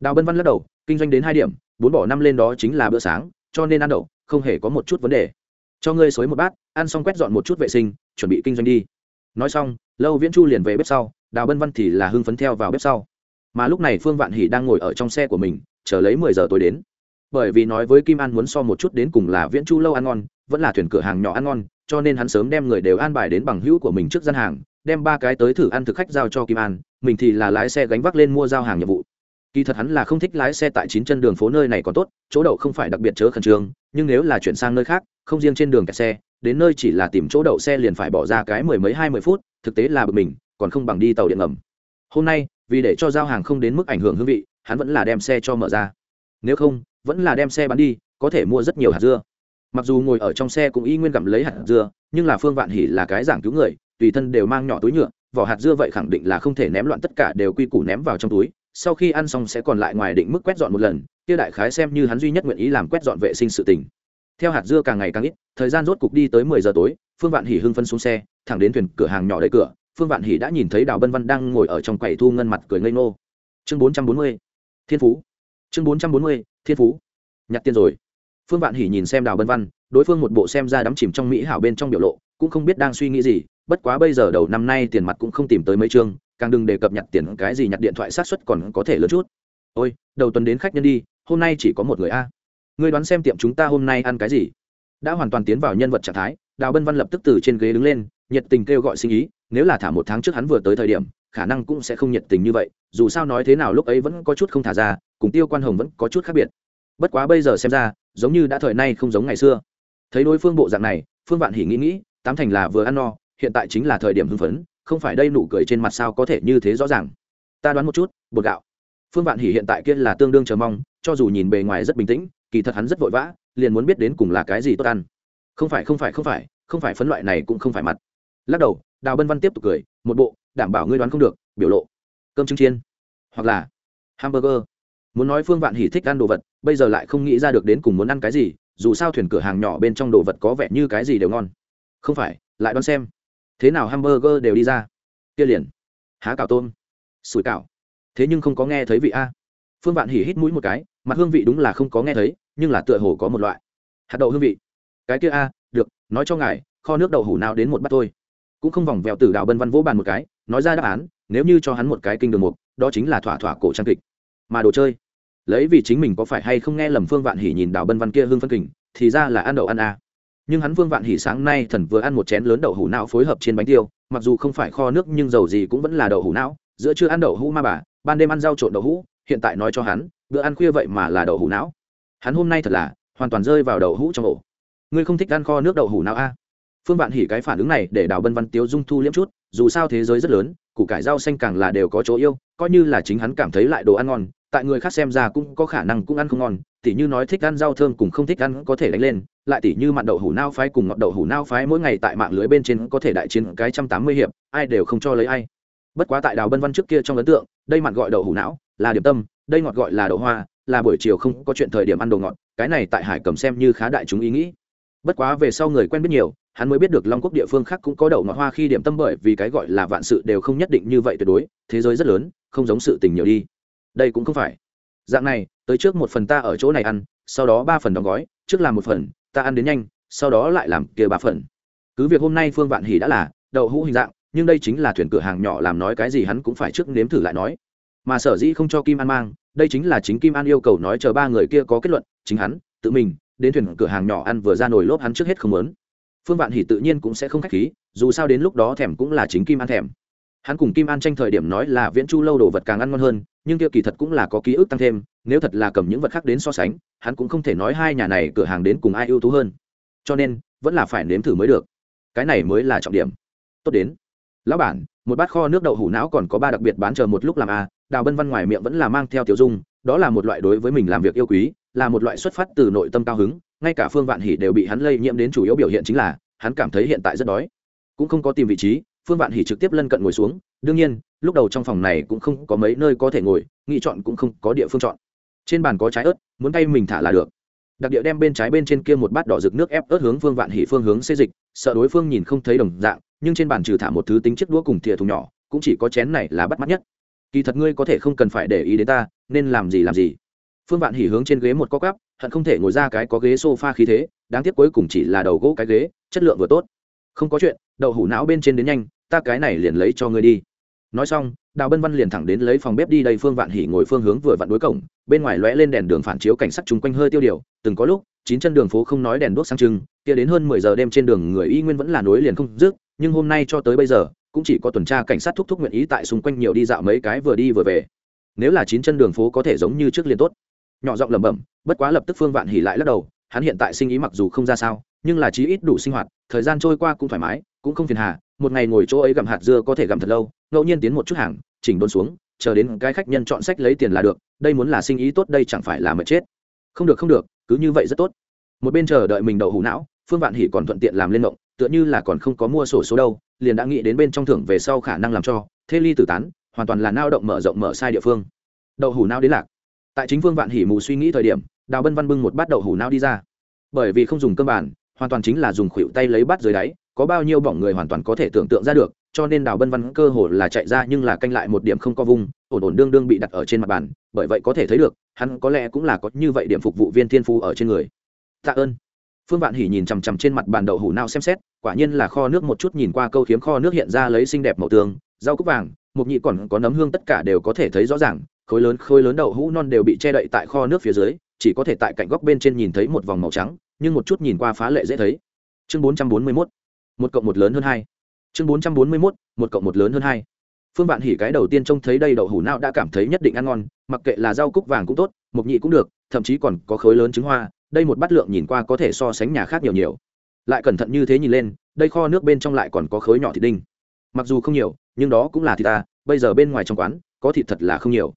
Đào bân văn lắc đầu, kinh doanh đến hai điểm, bốn bỏ năm lên đó chính là bữa sáng, cho nên ăn đậu, không hề có một chút vấn đề. Cho ngươi xối một bát, ăn xong quét dọn một chút vệ sinh, chuẩn bị kinh doanh đi. Nói xong, lâu viễn chu liền về bếp sau, đào bân văn thì là hưng phấn theo vào bếp sau. Mà lúc này phương vạn hỷ đang ngồi ở trong xe của mình, chờ lấy mười giờ tối đến. Bởi vì nói với kim an muốn so một chút đến cùng là viễn chu lâu ăn ngon, vẫn là thuyền cửa hàng nhỏ ăn ngon, cho nên hắn sớm đem người đều an bài đến bằng hữu của mình trước gian hàng, đem ba cái tới thử ăn thực khách giao cho kim an mình thì là lái xe gánh vác lên mua giao hàng nhiệm vụ. Kỳ thật hắn là không thích lái xe tại chín chân đường phố nơi này còn tốt, chỗ đậu không phải đặc biệt chớ khẩn trương, nhưng nếu là chuyển sang nơi khác, không riêng trên đường kẹt xe, đến nơi chỉ là tìm chỗ đậu xe liền phải bỏ ra cái mười mấy hai mươi phút, thực tế là bực mình, còn không bằng đi tàu điện ngầm. Hôm nay, vì để cho giao hàng không đến mức ảnh hưởng hương vị, hắn vẫn là đem xe cho mở ra. Nếu không, vẫn là đem xe bán đi, có thể mua rất nhiều hạt dưa. Mặc dù ngồi ở trong xe cũng y nguyên gặm lấy hạt dưa, nhưng là phương vạn hỉ là cái giảng cứu người tùy thân đều mang nhỏ túi nhựa, vỏ hạt dưa vậy khẳng định là không thể ném loạn tất cả đều quy củ ném vào trong túi, sau khi ăn xong sẽ còn lại ngoài định mức quét dọn một lần, kia đại khái xem như hắn duy nhất nguyện ý làm quét dọn vệ sinh sự tình. Theo hạt dưa càng ngày càng ít, thời gian rốt cục đi tới mười giờ tối, phương vạn hỉ hưng phân xuống xe, thẳng đến thuyền cửa hàng nhỏ đẩy cửa, phương vạn hỉ đã nhìn thấy đào bân văn đang ngồi ở trong quầy thu ngân mặt cười ngây ngô. Chương bốn trăm bốn mươi, thiên phú. Chương bốn trăm bốn mươi, thiên phú. Nhặt tiền rồi. Phương vạn hỉ nhìn xem đào bân văn, đối phương một bộ xem ra đắm chìm trong mỹ hảo bên trong biểu lộ, cũng không biết đang suy nghĩ gì bất quá bây giờ đầu năm nay tiền mặt cũng không tìm tới mấy chương, càng đừng đề cập nhặt tiền cái gì nhặt điện thoại sát xuất còn có thể lớn chút. Ôi, đầu tuần đến khách nhân đi, hôm nay chỉ có một người a. Người đoán xem tiệm chúng ta hôm nay ăn cái gì? Đã hoàn toàn tiến vào nhân vật trạng thái, đào bân văn lập tức từ trên ghế đứng lên, nhiệt tình kêu gọi sinh ý, nếu là thả một tháng trước hắn vừa tới thời điểm, khả năng cũng sẽ không nhiệt tình như vậy, dù sao nói thế nào lúc ấy vẫn có chút không thả ra, cùng tiêu quan hồng vẫn có chút khác biệt. Bất quá bây giờ xem ra, giống như đã thời nay không giống ngày xưa. Thấy đối phương bộ dạng này, phương vạn hỉ nghĩ nghĩ, tám thành là vừa ăn no hiện tại chính là thời điểm hưng phấn, không phải đây nụ cười trên mặt sao có thể như thế rõ ràng. Ta đoán một chút, bột gạo. Phương vạn hỉ hiện tại kia là tương đương chờ mong, cho dù nhìn bề ngoài rất bình tĩnh, kỳ thật hắn rất vội vã, liền muốn biết đến cùng là cái gì tốt ăn. Không phải không phải không phải không phải phấn loại này cũng không phải mặt. Lắc đầu, đào bân văn tiếp tục cười, một bộ, đảm bảo ngươi đoán không được, biểu lộ. Cơm trứng chiên, hoặc là hamburger. Muốn nói phương vạn hỉ thích ăn đồ vật, bây giờ lại không nghĩ ra được đến cùng muốn ăn cái gì, dù sao thuyền cửa hàng nhỏ bên trong đồ vật có vẻ như cái gì đều ngon. Không phải, lại đoán xem thế nào hamburger đều đi ra? Kia liền. Há cào tôm. Sủi cảo. Thế nhưng không có nghe thấy vị a. Phương vạn hỉ hít mũi một cái, mặt hương vị đúng là không có nghe thấy, nhưng là tựa hồ có một loại. Hạt đậu hương vị. Cái kia a, được, nói cho ngài, kho nước đậu hủ nào đến một bát thôi. Cũng không vòng vèo từ đào bân văn vỗ bàn một cái, nói ra đáp án, nếu như cho hắn một cái kinh đường mục, đó chính là thỏa thỏa cổ trang kịch. Mà đồ chơi. Lấy vì chính mình có phải hay không nghe lầm phương vạn hỉ nhìn đào bân văn kia hương phân kình, thì ra là ăn đậu ăn a nhưng hắn Vương vạn hỉ sáng nay thần vừa ăn một chén lớn đậu hủ não phối hợp trên bánh tiêu, mặc dù không phải kho nước nhưng dầu gì cũng vẫn là đậu hủ não, giữa trưa ăn đậu hũ ma bà, ban đêm ăn rau trộn đậu hũ, hiện tại nói cho hắn, bữa ăn khuya vậy mà là đậu hủ não. Hắn hôm nay thật là hoàn toàn rơi vào đậu hũ trong ổ. Ngươi không thích ăn kho nước đậu hủ não a phương vạn hỉ cái phản ứng này để đào bân văn tiếu dung thu liếm chút, dù sao thế giới rất lớn, củ cải rau xanh càng là đều có chỗ yêu, coi như là chính hắn cảm thấy lại đồ ăn ngon tại người khác xem ra cũng có khả năng cũng ăn không ngon, tỉ như nói thích ăn rau thơm cùng không thích ăn có thể đánh lên, lại tỉ như mặn đậu hủ nao phái cùng ngọt đậu hủ nao phái mỗi ngày tại mạng lưới bên trên có thể đại chiến cái trăm tám mươi hiệp, ai đều không cho lấy ai. Bất quá tại đào bân văn trước kia trong ấn tượng, đây mặn gọi đậu hủ não, là điểm tâm, đây ngọt gọi là đậu hoa, là buổi chiều không có chuyện thời điểm ăn đồ ngọt, cái này tại hải cầm xem như khá đại chúng ý nghĩ. Bất quá về sau người quen biết nhiều, hắn mới biết được long quốc địa phương khác cũng có đậu ngọt hoa khi điểm tâm bởi vì cái gọi là vạn sự đều không nhất định như vậy tuyệt đối, thế giới rất lớn, không giống sự tình nhiều đi đây cũng không phải. Dạng này, tới trước một phần ta ở chỗ này ăn, sau đó ba phần đóng gói, trước làm một phần, ta ăn đến nhanh, sau đó lại làm kia ba phần. Cứ việc hôm nay phương vạn hỉ đã là đậu hũ hình dạng, nhưng đây chính là thuyền cửa hàng nhỏ làm nói cái gì hắn cũng phải trước nếm thử lại nói. Mà sở dĩ không cho kim an mang, đây chính là chính kim an yêu cầu nói chờ ba người kia có kết luận, chính hắn, tự mình, đến thuyền cửa hàng nhỏ ăn vừa ra nồi lốp hắn trước hết không muốn. Phương vạn hỉ tự nhiên cũng sẽ không khách khí, dù sao đến lúc đó thèm cũng là chính kim an thèm. Hắn cùng kim an tranh thời điểm nói là viễn chu lâu đồ vật càng ăn ngon hơn nhưng kia kỳ thật cũng là có ký ức tăng thêm nếu thật là cầm những vật khác đến so sánh hắn cũng không thể nói hai nhà này cửa hàng đến cùng ai ưu tú hơn. Cho nên vẫn là phải nếm thử mới được. Cái này mới là trọng điểm. Tốt đến. Lão bản một bát kho nước đậu hủ não còn có ba đặc biệt bán chờ một lúc làm a à, đào bân văn ngoài miệng vẫn là mang theo tiểu dung đó là một loại đối với mình làm việc yêu quý là một loại xuất phát từ nội tâm cao hứng ngay cả phương vạn hỉ đều bị hắn lây nhiễm đến chủ yếu biểu hiện chính là hắn cảm thấy hiện tại rất đói. Cũng không có tìm vị trí phương vạn hỷ trực tiếp lân cận ngồi xuống, đương nhiên, lúc đầu trong phòng này cũng không có mấy nơi có thể ngồi, nghị chọn cũng không có địa phương chọn. Trên bàn có trái ớt, muốn tay mình thả là được. Đặc địa đem bên trái bên trên kia một bát đỏ rực nước ép ớt hướng phương vạn hỷ phương hướng xê dịch, sợ đối phương nhìn không thấy đồng dạng, nhưng trên bàn trừ thả một thứ tính chiếc đũa cùng thìa thùng nhỏ, cũng chỉ có chén này là bắt mắt nhất. Kỳ thật ngươi có thể không cần phải để ý đến ta, nên làm gì làm gì. Phương vạn hỉ hướng trên ghế một co cắp hận không thể ngồi ra cái có ghế s o f a khí thế, đáng tiếc cuối cùng chỉ là đầu gỗ cái ghế, chất lượng vừa tốt không có chuyện, đậu hủ não bên trên đến nhanh, ta cái này liền lấy cho ngươi đi. Nói xong, đào bân văn liền thẳng đến lấy phòng bếp đi đây phương vạn hỉ ngồi phương hướng vừa vặn đối cổng, bên ngoài lóe lên đèn đường phản chiếu cảnh sắc chung quanh hơi tiêu điều, từng có lúc, chín chân đường phố không nói đèn đuốc sang trưng, kia đến hơn mười giờ đêm trên đường người y nguyên vẫn là nối liền không dứt, nhưng hôm nay cho tới bây giờ, cũng chỉ có tuần tra cảnh sát thúc thúc nguyện ý tại xung quanh nhiều đi dạo mấy cái vừa đi vừa về. Nếu là chín chân đường phố có thể giống như trước liền tốt. Nhỏ giọng lẩm bẩm, bất quá lập tức phương vạn hỉ lại lắc đầu, hắn hiện tại sinh ý mặc dù không ra sao nhưng là chí ít đủ sinh hoạt, thời gian trôi qua cũng thoải mái, cũng không phiền hà, một ngày ngồi chỗ ấy gặm hạt dưa có thể gặm thật lâu, ngẫu nhiên tiến một chút hàng, chỉnh đốn xuống, chờ đến cái khách nhân chọn sách lấy tiền là được, đây muốn là sinh ý tốt đây chẳng phải là mệt chết. Không được không được, cứ như vậy rất tốt. Một bên chờ đợi mình đậu hủ não, phương vạn hỉ còn thuận tiện làm lên động tựa như là còn không có mua sổ số đâu, liền đã nghĩ đến bên trong thưởng về sau khả năng làm cho, thế ly tử tán, hoàn toàn là nao động mở rộng mở sai địa phương. Đậu hủ não đến lạc. Tại chính phương vạn hỉ mù suy nghĩ thời điểm, đào bân văn bưng một bát đậu hủ não đi ra. Bởi vì không dùng cơm bản hoàn toàn chính là dùng khuỷu tay lấy bắt dưới đáy, có bao nhiêu bỏng người hoàn toàn có thể tưởng tượng ra được, cho nên đào bân văn cơ hồ là chạy ra nhưng là canh lại một điểm không có vùng ổn ổn đương đương bị đặt ở trên mặt bàn, bởi vậy có thể thấy được, hắn có lẽ cũng là có như vậy điểm phục vụ viên thiên phu ở trên người. Tạ ơn. Phương vạn hỉ nhìn chằm chằm trên mặt bàn đậu hủ nao xem xét, quả nhiên là kho nước một chút nhìn qua câu khiếm kho nước hiện ra lấy xinh đẹp màu tường, rau cúc vàng mục nhị còn có nấm hương tất cả đều có thể thấy rõ ràng, khối lớn khối lớn đậu hũ non đều bị che đậy tại kho nước phía dưới, chỉ có thể tại cạnh góc bên trên nhìn thấy một vòng màu trắng nhưng một chút nhìn qua phá lệ dễ thấy. Chương bốn trăm bốn mươi mốt, một cộng một lớn hơn hai. Chương bốn trăm bốn mươi mốt, một cộng một lớn hơn hai. Phương vạn hỉ cái đầu tiên trông thấy đây đậu hủ não đã cảm thấy nhất định ăn ngon, mặc kệ là rau cúc vàng cũng tốt, mộc nhị cũng được, thậm chí còn có khối lớn trứng hoa, đây một bát lượng nhìn qua có thể so sánh nhà khác nhiều nhiều. Lại cẩn thận như thế nhìn lên, đây kho nước bên trong lại còn có khối nhỏ thịt đinh. Mặc dù không nhiều, nhưng đó cũng là thịt ta, bây giờ bên ngoài trong quán, có thịt thật là không nhiều.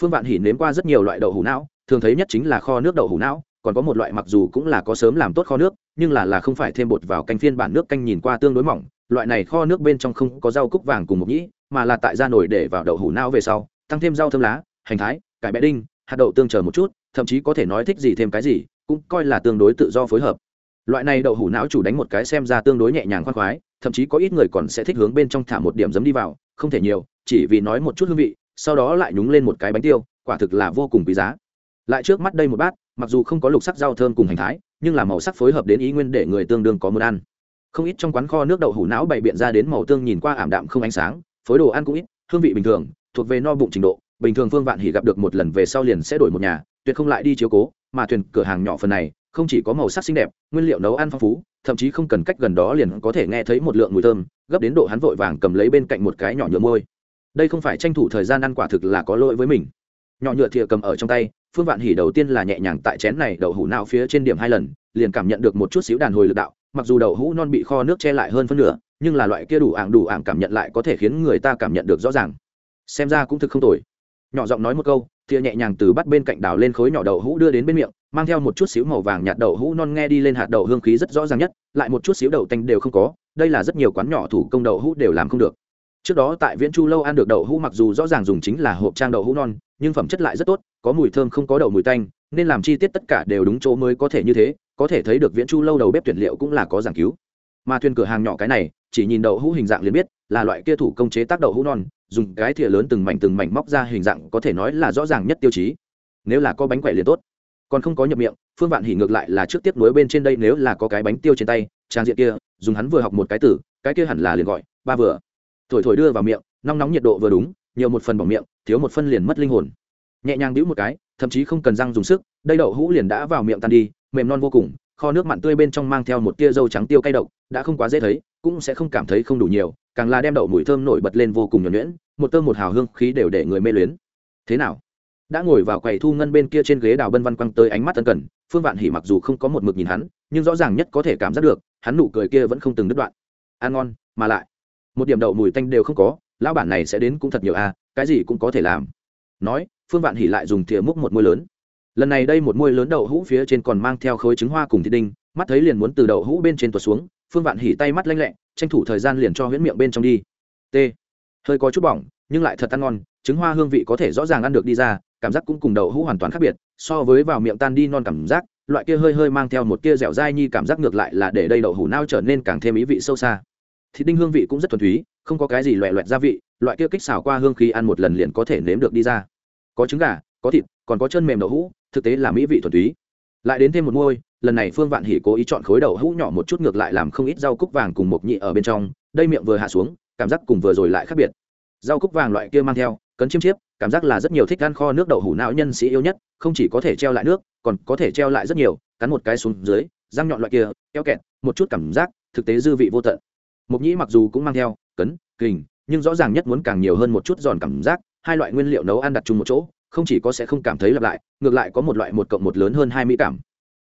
Phương vạn hỉ nếm qua rất nhiều loại đậu hủ não, thường thấy nhất chính là kho nước đậu hủ não còn có một loại mặc dù cũng là có sớm làm tốt kho nước, nhưng là là không phải thêm bột vào canh phiên bản nước canh nhìn qua tương đối mỏng. Loại này kho nước bên trong không có rau cúc vàng cùng mộc nhĩ, mà là tại ra nồi để vào đậu hủ não về sau, tăng thêm rau thơm lá, hành thái, cải bẹ đinh, hạt đậu tương chờ một chút, thậm chí có thể nói thích gì thêm cái gì, cũng coi là tương đối tự do phối hợp. Loại này đậu hủ não chủ đánh một cái xem ra tương đối nhẹ nhàng khoan khoái, thậm chí có ít người còn sẽ thích hướng bên trong thả một điểm giấm đi vào, không thể nhiều, chỉ vì nói một chút hương vị, sau đó lại nhúng lên một cái bánh tiêu, quả thực là vô cùng quý giá. Lại trước mắt đây một bát mặc dù không có lục sắc rau thơm cùng hành thái, nhưng là màu sắc phối hợp đến ý nguyên để người tương đương có muốn ăn. Không ít trong quán kho nước đậu hủ não bày biện ra đến màu tương nhìn qua ảm đạm không ánh sáng, phối đồ ăn cũng ít, hương vị bình thường, thuộc về no bụng trình độ. Bình thường phương vạn hỉ gặp được một lần về sau liền sẽ đổi một nhà, tuyệt không lại đi chiếu cố, mà thuyền cửa hàng nhỏ phần này, không chỉ có màu sắc xinh đẹp, nguyên liệu nấu ăn phong phú, thậm chí không cần cách gần đó liền có thể nghe thấy một lượng mùi thơm, gấp đến độ hắn vội vàng cầm lấy bên cạnh một cái nhỏ nhựa môi. Đây không phải tranh thủ thời gian ăn quả thực là có lỗi với mình. Nhỏ nhựa thìa cầm ở trong tay phương vạn hỉ đầu tiên là nhẹ nhàng tại chén này đậu hũ nào phía trên điểm hai lần, liền cảm nhận được một chút xíu đàn hồi lực đạo, mặc dù đậu hũ non bị kho nước che lại hơn phân nửa, nhưng là loại kia đủ ảng đủ ảng cảm nhận lại có thể khiến người ta cảm nhận được rõ ràng. Xem ra cũng thực không tồi. Nhỏ giọng nói một câu thìa nhẹ nhàng từ bắt bên cạnh đào lên khối nhỏ đậu hũ đưa đến bên miệng, mang theo một chút xíu màu vàng nhạt đậu hũ non nghe đi lên hạt đậu hương khí rất rõ ràng nhất, lại một chút xíu đậu tanh đều không có, đây là rất nhiều quán nhỏ thủ công đậu hũ đều làm không được. Trước đó tại viễn chu lâu ăn được đậu hũ mặc dù rõ ràng dùng chính là hộp trang đậu hũ non nhưng phẩm chất lại rất tốt, có mùi thơm không có đậu mùi tanh, nên làm chi tiết tất cả đều đúng chỗ mới có thể như thế, có thể thấy được viễn chu lâu đầu bếp tuyển liệu cũng là có giảng cứu. Mà thuyền cửa hàng nhỏ cái này, chỉ nhìn đậu hũ hình dạng liền biết, là loại kia thủ công chế tác đậu hũ non, dùng cái thìa lớn từng mảnh từng mảnh móc ra hình dạng có thể nói là rõ ràng nhất tiêu chí. Nếu là có bánh quậy liền tốt. Còn không có nhập miệng, phương vạn hỉ ngược lại là trước tiếp nối bên trên đây nếu là có cái bánh tiêu trên tay, trang diện kia, dùng hắn vừa học một cái tử cái kia hẳn là liền gọi, ba vừa. Thổi thổi đưa vào miệng nóng nóng nhiệt độ vừa đúng, nhiều một phần bỏng miệng thiếu một phân liền mất linh hồn. Nhẹ nhàng đĩu một cái, thậm chí không cần răng dùng sức, đây đậu hũ liền đã vào miệng tan đi, mềm non vô cùng, kho nước mặn tươi bên trong mang theo một tia dâu trắng tiêu cay độc, đã không quá dễ thấy, cũng sẽ không cảm thấy không đủ nhiều, càng là đem đậu mùi thơm nổi bật lên vô cùng nhuẩn nhuyễn, một tơm một hào hương khí đều để người mê luyến. Thế nào? Đã ngồi vào quầy thu ngân bên kia trên ghế đào bân văn quăng tới ánh mắt tân cần, phương vạn hỉ mặc dù không có một mực nhìn hắn, nhưng rõ ràng nhất có thể cảm giác được, hắn nụ cười kia vẫn không từng đứt đoạn. Ăn ngon, mà lại, một điểm đậu mùi tanh đều không có, lão bản này sẽ đến cũng thật nhiều a cái gì cũng có thể làm. Nói, phương vạn hỉ lại dùng thìa múc một môi lớn. Lần này đây một môi lớn đậu hũ phía trên còn mang theo khối trứng hoa cùng thịt đinh, mắt thấy liền muốn từ đậu hũ bên trên tuột xuống, phương vạn hỉ tay mắt lanh lẹ, tranh thủ thời gian liền cho huyễn miệng bên trong đi. T. Hơi có chút bỏng, nhưng lại thật ăn ngon, trứng hoa hương vị có thể rõ ràng ăn được đi ra, cảm giác cũng cùng đậu hũ hoàn toàn khác biệt, so với vào miệng tan đi non cảm giác, loại kia hơi hơi mang theo một kia dẻo dai nhi cảm giác ngược lại là để đây đậu hũ nao trở nên càng thêm ý vị sâu xa. Thịt đinh hương vị cũng rất thuần túy không có cái gì loẹ loẹt gia vị, loại kia kích xào qua hương khí ăn một lần liền có thể nếm được đi ra. Có trứng gà, có thịt, còn có chân mềm đậu hũ, thực tế là mỹ vị thuần túy. Lại đến thêm một môi, lần này phương vạn hỉ cố ý chọn khối đậu hũ nhỏ một chút ngược lại làm không ít rau cúc vàng cùng một nhị ở bên trong, đây miệng vừa hạ xuống, cảm giác cùng vừa rồi lại khác biệt. Rau cúc vàng loại kia mang theo, cấn chiêm chiếp, cảm giác là rất nhiều thích ăn kho nước đậu hủ não nhân sĩ yêu nhất, không chỉ có thể treo lại nước, còn có thể treo lại rất nhiều, cắn một cái xuống dưới, răng nhọn loại kia, keo kẹt, một chút cảm giác, thực tế dư vị vô tận. Mộc nhĩ mặc dù cũng mang theo cấn, kình, nhưng rõ ràng nhất muốn càng nhiều hơn một chút giòn cảm giác, hai loại nguyên liệu nấu ăn đặt chung một chỗ, không chỉ có sẽ không cảm thấy lặp lại, ngược lại có một loại một cộng một lớn hơn hai mỹ cảm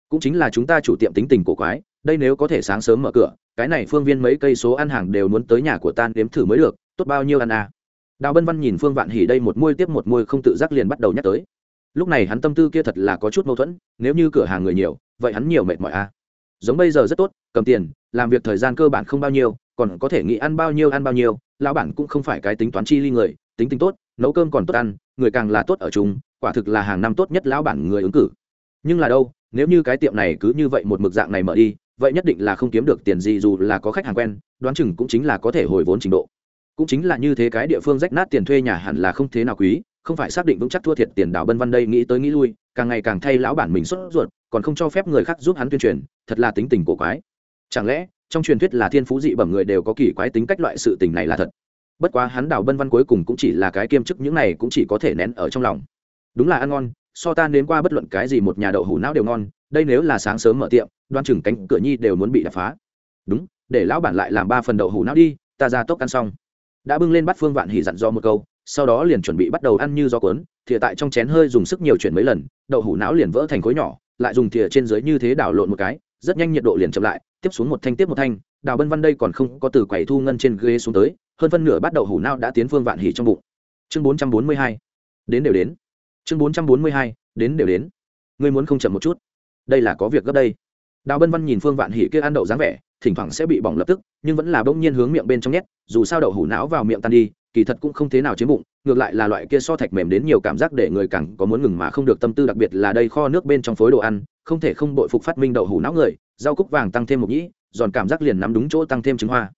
cũng chính là chúng ta chủ tiệm tính tình cổ quái, đây nếu có thể sáng sớm mở cửa, cái này phương viên mấy cây số ăn hàng đều muốn tới nhà của tan đếm thử mới được, tốt bao nhiêu ăn à. đào bân văn nhìn phương vạn hỉ đây một môi tiếp một môi không tự giác liền bắt đầu nhắc tới lúc này hắn tâm tư kia thật là có chút mâu thuẫn, nếu như cửa hàng người nhiều, vậy hắn nhiều mệt mỏi à. giống bây giờ rất tốt, cầm tiền làm việc thời gian cơ bản không bao nhiêu còn có thể nghĩ ăn bao nhiêu ăn bao nhiêu lão bản cũng không phải cái tính toán chi ly người tính tính tốt nấu cơm còn tốt ăn người càng là tốt ở chúng, quả thực là hàng năm tốt nhất lão bản người ứng cử. Nhưng là đâu nếu như cái tiệm này cứ như vậy một mực dạng này mở đi vậy nhất định là không kiếm được tiền gì dù là có khách hàng quen đoán chừng cũng chính là có thể hồi vốn trình độ. Cũng chính là như thế cái địa phương rách nát tiền thuê nhà hẳn là không thế nào quý không phải xác định vững chắc thua thiệt tiền đảo bân văn đây nghĩ tới nghĩ lui càng ngày càng thay lão bản mình xuất ruột còn không cho phép người khác giúp hắn tuyên truyền thật là tính tình cổ quái chẳng lẽ, trong truyền thuyết là thiên phú dị bẩm người đều có kỳ quái tính cách loại sự tình này là thật? Bất quá hắn đào bân văn cuối cùng cũng chỉ là cái kiêm chức, những này cũng chỉ có thể nén ở trong lòng. Đúng là ăn ngon, so ta đến qua bất luận cái gì một nhà đậu hủ não đều ngon, đây nếu là sáng sớm mở tiệm, đoan chừng cánh cửa nhi đều muốn bị đập phá. Đúng, để lão bản lại làm ba phần đậu hủ não đi, ta ra tốc ăn xong. Đã bưng lên bắt phương vạn hỉ dặn do một câu, sau đó liền chuẩn bị bắt đầu ăn như do cuốn, thìa tại trong chén hơi dùng sức nhiều chuyển mấy lần, đậu hủ não liền vỡ thành khối nhỏ, lại dùng thìa trên dưới như thế đảo lộn một cái rất nhanh nhiệt độ liền chậm lại, tiếp xuống một thanh tiếp một thanh, đào bân văn đây còn không có từ quầy thu ngân trên ghế xuống tới, hơn phân nửa bắt đầu hủ não đã tiến phương vạn hỉ trong bụng. Chương bốn trăm bốn mươi hai, đến đều đến. Chương bốn trăm bốn mươi hai, đến đều đến. Ngươi muốn không chậm một chút? Đây là có việc gấp đây. Đào bân văn nhìn phương vạn hỉ kia ăn đậu dáng vẻ, thỉnh thoảng sẽ bị bỏng lập tức, nhưng vẫn là bỗng nhiên hướng miệng bên trong nhét, dù sao đậu hủ não vào miệng tan đi, kỳ thật cũng không thế nào chiếm bụng, ngược lại là loại kia so thạch mềm đến nhiều cảm giác để người càng có muốn ngừng mà không được tâm tư, đặc biệt là đây kho nước bên trong phối đồ ăn không thể không bội phục phát minh đậu hủ não người, rau cúc vàng tăng thêm một nhĩ, giòn cảm giác liền nắm đúng chỗ tăng thêm trứng hoa.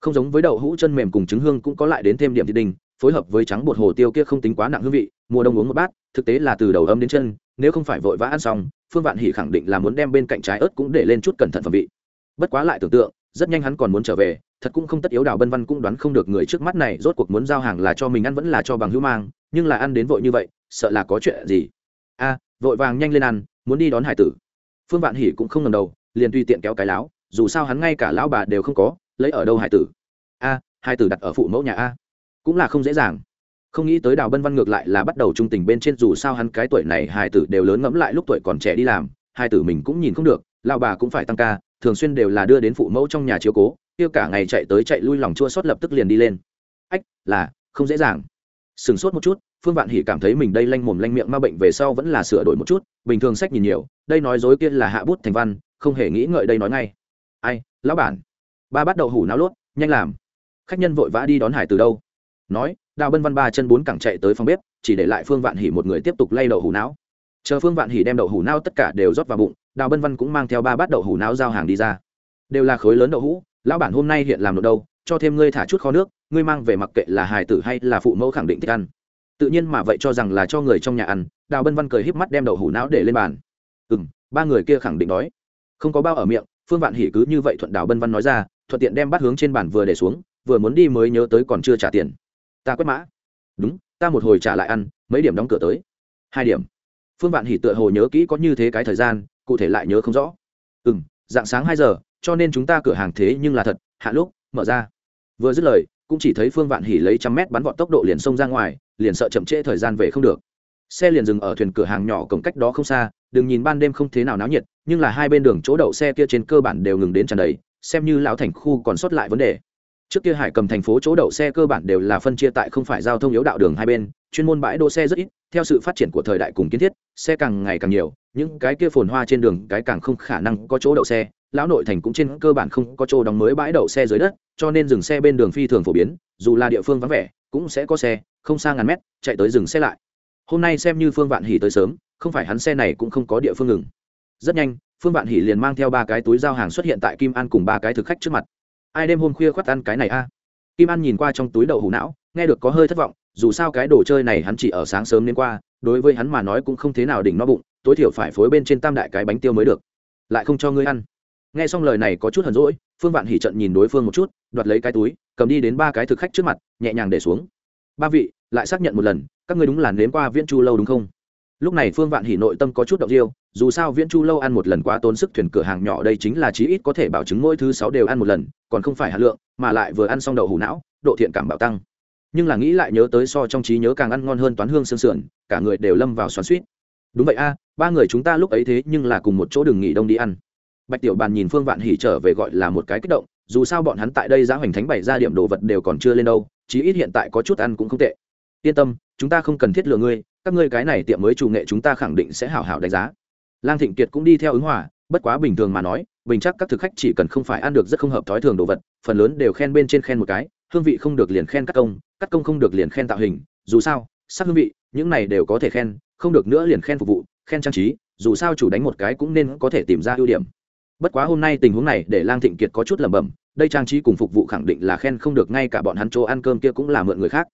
Không giống với đậu hũ chân mềm cùng trứng hương cũng có lại đến thêm điểm thị đình, phối hợp với trắng bột hồ tiêu kia không tính quá nặng hương vị, mùa đông uống một bát, thực tế là từ đầu âm đến chân, nếu không phải vội vã ăn xong, phương vạn hỉ khẳng định là muốn đem bên cạnh trái ớt cũng để lên chút cẩn thận phẩm vị. Bất quá lại tưởng tượng, rất nhanh hắn còn muốn trở về, thật cũng không tất yếu đào bân văn cũng đoán không được người trước mắt này rốt cuộc muốn giao hàng là cho mình ăn vẫn là cho bằng hữu mang, nhưng là ăn đến vội như vậy, sợ là có chuyện gì. A, vội vàng nhanh lên ăn muốn đi đón hải tử. Phương vạn hỉ cũng không ngầm đầu, liền tùy tiện kéo cái láo, dù sao hắn ngay cả lão bà đều không có, lấy ở đâu hải tử? A, hải tử đặt ở phụ mẫu nhà a, cũng là không dễ dàng. Không nghĩ tới đào bân văn ngược lại là bắt đầu trung tình bên trên dù sao hắn cái tuổi này hải tử đều lớn ngẫm lại lúc tuổi còn trẻ đi làm, hải tử mình cũng nhìn không được, lão bà cũng phải tăng ca, thường xuyên đều là đưa đến phụ mẫu trong nhà chiếu cố kia cả ngày chạy tới chạy lui lòng chua xót lập tức liền đi lên. Ách, là, không dễ dàng. Sừng sốt một chút phương vạn hỉ cảm thấy mình đây lanh mồm lanh miệng ma bệnh về sau vẫn là sửa đổi một chút, bình thường sách nhìn nhiều, đây nói dối kia là hạ bút thành văn, không hề nghĩ ngợi đây nói ngay. Ai, lão bản. Ba bắt đầu hủ náo lốt, nhanh làm. Khách nhân vội vã đi đón hải từ đâu? Nói, đào bân văn ba chân bốn cẳng chạy tới phòng bếp, chỉ để lại phương vạn hỉ một người tiếp tục lay đậu hủ não chờ phương vạn hỉ đem đậu hủ não tất cả đều rót vào bụng, đào bân văn cũng mang theo ba bát đậu hủ não giao hàng đi ra. Đều là khối lớn đậu hũ, lão bản hôm nay hiện làm được đâu, cho thêm ngươi thả chút kho nước, ngươi mang về mặc kệ là hài tử hay là phụ mẫu khẳng định thích ăn tự nhiên mà vậy cho rằng là cho người trong nhà ăn, đào bân văn cười híp mắt đem đậu hủ não để lên bàn. Ừ m ba người kia khẳng định đói. Không có bao ở miệng, phương vạn hỉ cứ như vậy thuận đào bân văn nói ra, thuận tiện đem bắt hướng trên bàn vừa để xuống, vừa muốn đi mới nhớ tới còn chưa trả tiền. Ta quét mã. Đúng, ta một hồi trả lại ăn, mấy điểm đóng cửa tới. Hai điểm. Phương vạn hỉ tựa hồ nhớ kỹ có như thế cái thời gian, cụ thể lại nhớ không rõ. Ừ m dạng sáng hai giờ, cho nên chúng ta cửa hàng thế nhưng là thật, hạ lúc, mở ra. Vừa dứt lời, cũng chỉ thấy phương vạn hỉ lấy trăm mét bắn vọt tốc độ liền xông ra ngoài liền sợ chậm trễ thời gian về không được. Xe liền dừng ở thuyền cửa hàng nhỏ cổng cách đó không xa, đừng nhìn ban đêm không thế nào náo nhiệt, nhưng là hai bên đường chỗ đậu xe kia trên cơ bản đều ngừng đến tràn đầy, xem như lão thành khu còn sót lại vấn đề. Trước kia hải cầm thành phố chỗ đậu xe cơ bản đều là phân chia tại không phải giao thông yếu đạo đường hai bên, chuyên môn bãi đỗ xe rất ít, theo sự phát triển của thời đại cùng kiến thiết, xe càng ngày càng nhiều, những cái kia phồn hoa trên đường cái càng không khả năng có chỗ đậu xe, lão nội thành cũng trên cơ bản không có chỗ đóng mới bãi đậu xe dưới đất, cho nên dừng xe bên đường phi thường phổ biến, dù là địa phương vắng vẻ, cũng sẽ có xe không xa ngàn mét, chạy tới dừng xe lại. Hôm nay xem như phương vạn hỉ tới sớm, không phải hắn xe này cũng không có địa phương ngừng. Rất nhanh, phương vạn hỉ liền mang theo ba cái túi giao hàng xuất hiện tại kim an cùng ba cái thực khách trước mặt. Ai đêm hôm khuya khoắt ăn cái này a? Kim an nhìn qua trong túi đậu hủ não, nghe được có hơi thất vọng, dù sao cái đồ chơi này hắn chỉ ở sáng sớm đến qua, đối với hắn mà nói cũng không thế nào đỉnh no bụng, tối thiểu phải phối bên trên tam đại cái bánh tiêu mới được. Lại không cho ngươi ăn. Nghe xong lời này có chút hờn rỗi phương vạn hỉ trận nhìn đối phương một chút, đoạt lấy cái túi, cầm đi đến ba cái thực khách trước mặt, nhẹ nhàng để xuống. Ba vị lại xác nhận một lần, các ngươi đúng là nếm qua viễn chu lâu đúng không? Lúc này phương vạn hỉ nội tâm có chút động riêu, dù sao viễn chu lâu ăn một lần quá tốn sức thuyền cửa hàng nhỏ đây chính là chí ít có thể bảo chứng mỗi thứ sáu đều ăn một lần, còn không phải hạt lượng, mà lại vừa ăn xong đậu hủ não, độ thiện cảm bảo tăng. Nhưng là nghĩ lại nhớ tới so trong trí nhớ càng ăn ngon hơn toán hương sương sườn, cả người đều lâm vào xoắn suýt đúng vậy a, ba người chúng ta lúc ấy thế nhưng là cùng một chỗ đừng nghỉ đông đi ăn. Bạch tiểu bàn nhìn phương vạn hỉ trở về gọi là một cái kích động, dù sao bọn hắn tại đây giá hoành thánh bảy ra điểm đồ vật đều còn chưa lên đâu, chí ít hiện tại có chút ăn cũng không tệ yên tâm, chúng ta không cần thiết lừa ngươi, các ngươi cái này tiệm mới chủ nghệ chúng ta khẳng định sẽ hảo hảo đánh giá. Lang thịnh kiệt cũng đi theo ứng hòa, bất quá bình thường mà nói, bình chắc các thực khách chỉ cần không phải ăn được rất không hợp thói thường đồ vật, phần lớn đều khen bên trên khen một cái, hương vị không được liền khen cắt công cắt công không được liền khen tạo hình, dù sao, sắc hương vị, những này đều có thể khen, không được nữa liền khen phục vụ, khen trang trí, dù sao chủ đánh một cái cũng nên có thể tìm ra ưu điểm. Bất quá hôm nay tình huống này để lang thịnh kiệt có chút lẩm bẩm, đây trang trí cùng phục vụ khẳng định là khen không được ngay cả bọn hắn chỗ ăn cơm kia cũng là mượn người khác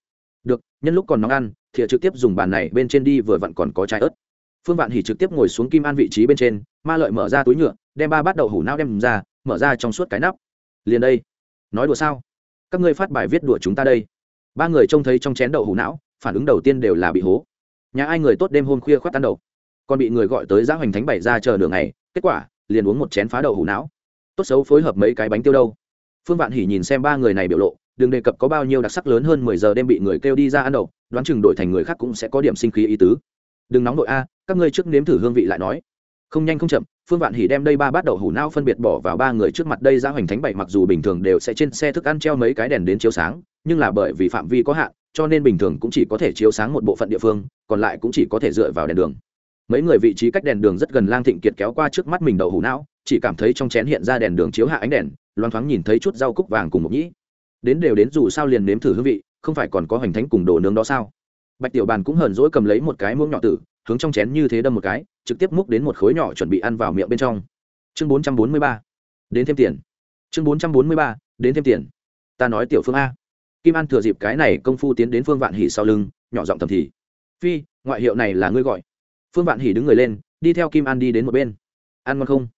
được, nhân lúc còn nóng ăn, thìa trực tiếp dùng bàn này bên trên đi vừa vặn còn có trái ớt. Phương vạn hỉ trực tiếp ngồi xuống kim an vị trí bên trên, ma lợi mở ra túi nhựa, đem ba bát đậu hủ nao đem ra, mở ra trong suốt cái nắp. Liền đây. Nói đùa sao? Các ngươi phát bài viết đùa chúng ta đây. Ba người trông thấy trong chén đậu hủ não, phản ứng đầu tiên đều là bị hố. Nhà ai người tốt đêm hôm khuya khoát tan đậu còn bị người gọi tới giã hoành thánh Bảy ra chờ nửa ngày, kết quả, liền uống một chén phá đậu hủ não. Tốt xấu phối hợp mấy cái bánh tiêu đâu. Phương vạn hỉ nhìn xem ba người này biểu lộ đừng đề cập có bao nhiêu đặc sắc lớn hơn mười giờ đêm bị người kêu đi ra ăn đậu, đoán chừng đổi thành người khác cũng sẽ có điểm sinh khí ý tứ. Đừng nóng đội a, các ngươi trước nếm thử hương vị lại nói. Không nhanh không chậm, phương vạn hỉ đem đây ba bát đậu hủ não phân biệt bỏ vào ba người trước mặt đây ra hoành thánh bảy mặc dù bình thường đều sẽ trên xe thức ăn treo mấy cái đèn đến chiếu sáng, nhưng là bởi vì phạm vi có hạn, cho nên bình thường cũng chỉ có thể chiếu sáng một bộ phận địa phương, còn lại cũng chỉ có thể dựa vào đèn đường. Mấy người vị trí cách đèn đường rất gần lang thịnh kiệt kéo qua trước mắt mình đậu hủ não, chỉ cảm thấy trong chén hiện ra đèn đường chiếu hạ ánh đèn loan thoáng nhìn thấy chút rau cúc vàng cùng một nhĩ đến đều đến dù sao liền nếm thử hương vị, không phải còn có hoành thánh cùng đồ nướng đó sao? Bạch tiểu bàn cũng hờn dỗi cầm lấy một cái muỗng nhỏ tử, hướng trong chén như thế đâm một cái, trực tiếp múc đến một khối nhỏ chuẩn bị ăn vào miệng bên trong. Chương bốn trăm bốn mươi ba, đến thêm tiền. Chương bốn trăm bốn mươi ba, đến thêm tiền. Ta nói tiểu phương a. Kim an thừa dịp cái này công phu tiến đến phương vạn hỉ sau lưng, nhỏ giọng thầm thì. Phi, ngoại hiệu này là ngươi gọi. Phương vạn hỉ đứng người lên, đi theo kim an đi đến một bên. Ăn ngon không?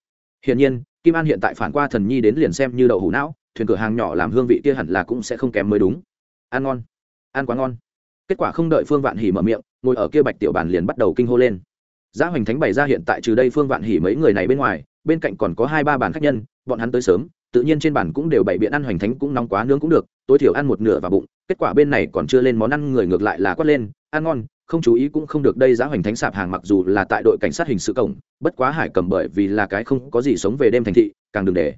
Hiển nhiên, kim an hiện tại phản qua thần nhi đến liền xem như đậu hủ não thuyền cửa hàng nhỏ làm hương vị kia hẳn là cũng sẽ không kém mới đúng. Ăn ngon. Ăn quá ngon. Kết quả không đợi phương vạn hỉ mở miệng, ngồi ở kia bạch tiểu bàn liền bắt đầu kinh hô lên. Giá hoành thánh bày ra hiện tại trừ đây phương vạn hỉ mấy người này bên ngoài, bên cạnh còn có hai ba bàn khách nhân, bọn hắn tới sớm, tự nhiên trên bàn cũng đều bày biện ăn hoành thánh cũng nóng quá nướng cũng được, tối thiểu ăn một nửa vào bụng, kết quả bên này còn chưa lên món ăn, người ngược lại là quát lên, ăn ngon, không chú ý cũng không được, đây giá hoành thánh sạp hàng mặc dù là tại đội cảnh sát hình sự cổng, bất quá hải cầm bởi vì là cái không có gì sống về đêm thành thị, càng đừng để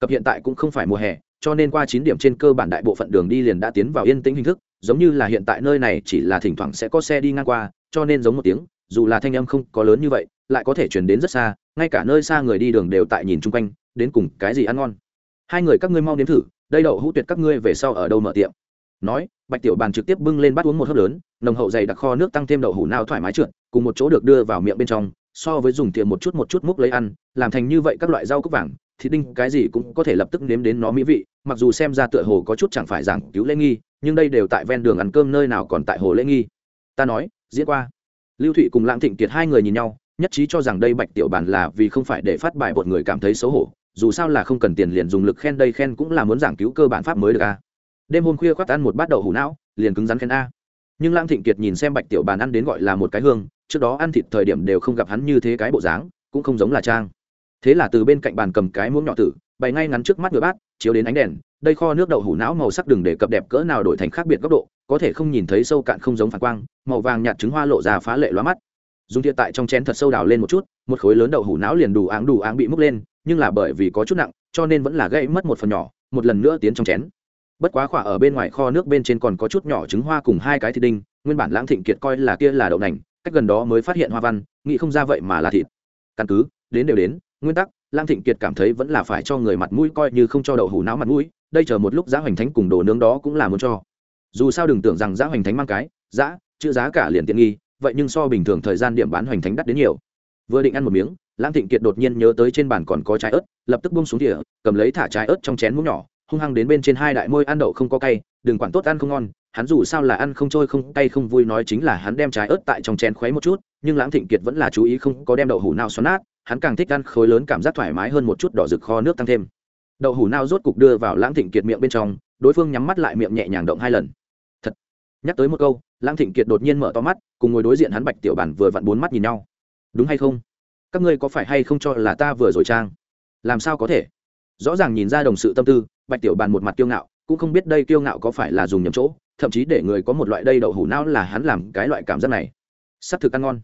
cập hiện tại cũng không phải mùa hè, cho nên qua chín điểm trên cơ bản đại bộ phận đường đi liền đã tiến vào yên tĩnh hình thức, giống như là hiện tại nơi này chỉ là thỉnh thoảng sẽ có xe đi ngang qua, cho nên giống một tiếng, dù là thanh âm không có lớn như vậy, lại có thể chuyển đến rất xa, ngay cả nơi xa người đi đường đều tại nhìn chung quanh, đến cùng cái gì ăn ngon. Hai người các ngươi mau nếm thử, đây đậu hũ tuyệt các ngươi về sau ở đâu mở tiệm? Nói, bạch tiểu bàn trực tiếp bưng lên bắt uống một hớp lớn, nồng hậu dày đặc kho nước tăng thêm đậu hũ nào thoải mái trượt, cùng một chỗ được đưa vào miệng bên trong, so với dùng tiền một chút một chút múc lấy ăn, làm thành như vậy các loại rau cúc vàng thịt đinh cái gì cũng có thể lập tức nếm đến nó mỹ vị, mặc dù xem ra tựa hồ có chút chẳng phải giảng cứu lễ nghi, nhưng đây đều tại ven đường ăn cơm nơi nào còn tại hồ lễ nghi. Ta nói, diễn qua. Lưu thụy cùng lãng thịnh kiệt hai người nhìn nhau, nhất trí cho rằng đây bạch tiểu bản là vì không phải để phát bài một người cảm thấy xấu hổ, dù sao là không cần tiền liền dùng lực khen đây khen cũng là muốn giảng cứu cơ bản pháp mới được a. Đêm hôm khuya khoác ăn một bát đậu hủ não, liền cứng rắn khen a. Nhưng lãng thịnh kiệt nhìn xem bạch tiểu bàn ăn đến gọi là một cái hương, trước đó ăn thịt thời điểm đều không gặp hắn như thế cái bộ dáng, cũng không giống là trang thế là từ bên cạnh bàn cầm cái muỗng nhỏ tử, bày ngay ngắn trước mắt người bát, chiếu đến ánh đèn, đây kho nước đậu hủ não màu sắc đừng để cập đẹp cỡ nào đổi thành khác biệt góc độ, có thể không nhìn thấy sâu cạn không giống phản quang, màu vàng nhạt trứng hoa lộ ra phá lệ loa mắt. Dùng thiệt tại trong chén thật sâu đào lên một chút, một khối lớn đậu hủ não liền đủ áng đủ áng bị múc lên, nhưng là bởi vì có chút nặng, cho nên vẫn là gây mất một phần nhỏ, một lần nữa tiến trong chén. Bất quá khỏa ở bên ngoài kho nước bên trên còn có chút nhỏ trứng hoa cùng hai cái thịt đinh, nguyên bản lãng thịnh kiệt coi là kia là đậu nành, cách gần đó mới phát hiện hoa văn, nghĩ không ra vậy mà là thịt. Căn cứ, đến đều đến nguyên tắc Lang thịnh kiệt cảm thấy vẫn là phải cho người mặt mũi coi như không cho đậu hủ não mặt mũi, đây chờ một lúc giá hoành thánh cùng đồ nướng đó cũng là muốn cho. Dù sao đừng tưởng rằng giá hoành thánh mang cái, giá, chữ giá cả liền tiện nghi, vậy nhưng so bình thường thời gian điểm bán hoành thánh đắt đến nhiều. Vừa định ăn một miếng Lang thịnh kiệt đột nhiên nhớ tới trên bàn còn có trái ớt, lập tức bung xuống đĩa cầm lấy thả trái ớt trong chén muỗng nhỏ, hung hăng đến bên trên hai đại môi ăn đậu không có cay, đừng quản tốt ăn không ngon, hắn dù sao là ăn không trôi không cay không vui nói chính là hắn đem trái ớt tại trong chén khuấy một chút, nhưng lãng thịnh kiệt vẫn là chú ý không có đem đậu hủ nào xoắn nát hắn càng thích ăn khối lớn cảm giác thoải mái hơn một chút đỏ rực kho nước tăng thêm. Đậu hủ nao rốt cục đưa vào lãng thịnh kiệt miệng bên trong, đối phương nhắm mắt lại miệng nhẹ nhàng động hai lần. Thật. Nhắc tới một câu, lãng thịnh kiệt đột nhiên mở to mắt, cùng ngồi đối diện hắn bạch tiểu bản vừa vặn bốn mắt nhìn nhau. Đúng hay không? Các ngươi có phải hay không cho là ta vừa rồi trang? Làm sao có thể? Rõ ràng nhìn ra đồng sự tâm tư, bạch tiểu bàn một mặt kiêu ngạo, cũng không biết đây kiêu ngạo có phải là dùng nhầm chỗ, thậm chí để người có một loại đây đậu hủ não là hắn làm cái loại cảm giác này. S ắ c thực ăn ngon.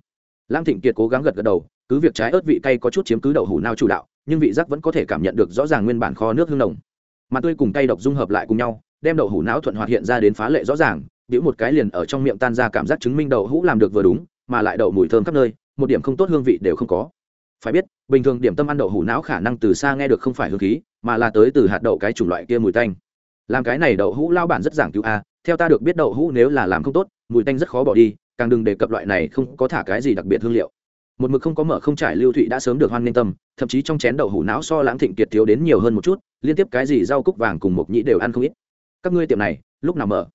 Lãng thịnh kiệt cố gắng gật gật đầu cứ việc trái ớt vị cay có chút chiếm cứ đậu hủ nao chủ đạo, nhưng vị giác vẫn có thể cảm nhận được rõ ràng nguyên bản kho nước hương nồng. Mặt tươi cùng cay độc dung hợp lại cùng nhau, đem đậu hủ não thuận hoạt hiện ra đến phá lệ rõ ràng biểu một cái liền ở trong miệng tan ra cảm giác chứng minh đậu hũ làm được vừa đúng, mà lại đậu mùi thơm khắp nơi, một điểm không tốt hương vị đều không có. Phải biết, bình thường điểm tâm ăn đậu hủ não khả năng từ xa nghe được không phải hương khí, mà là tới từ hạt đậu cái chủng loại kia mùi tanh. Làm cái này đậu hũ lao bản rất giảng cứu a, theo ta được biết đậu hũ nếu là làm không tốt, mùi tanh rất khó bỏ đi, càng đừng đề cập loại này không có thả cái gì đặc biệt hương liệu một mực không có mở không trải lưu thụy đã sớm được hoan nghênh tâm, thậm chí trong chén đậu hủ não so lãng thịnh kiệt thiếu đến nhiều hơn một chút, liên tiếp cái gì rau cúc vàng cùng mộc nhĩ đều ăn không ít. Các ngươi tiệm này, lúc nào mở?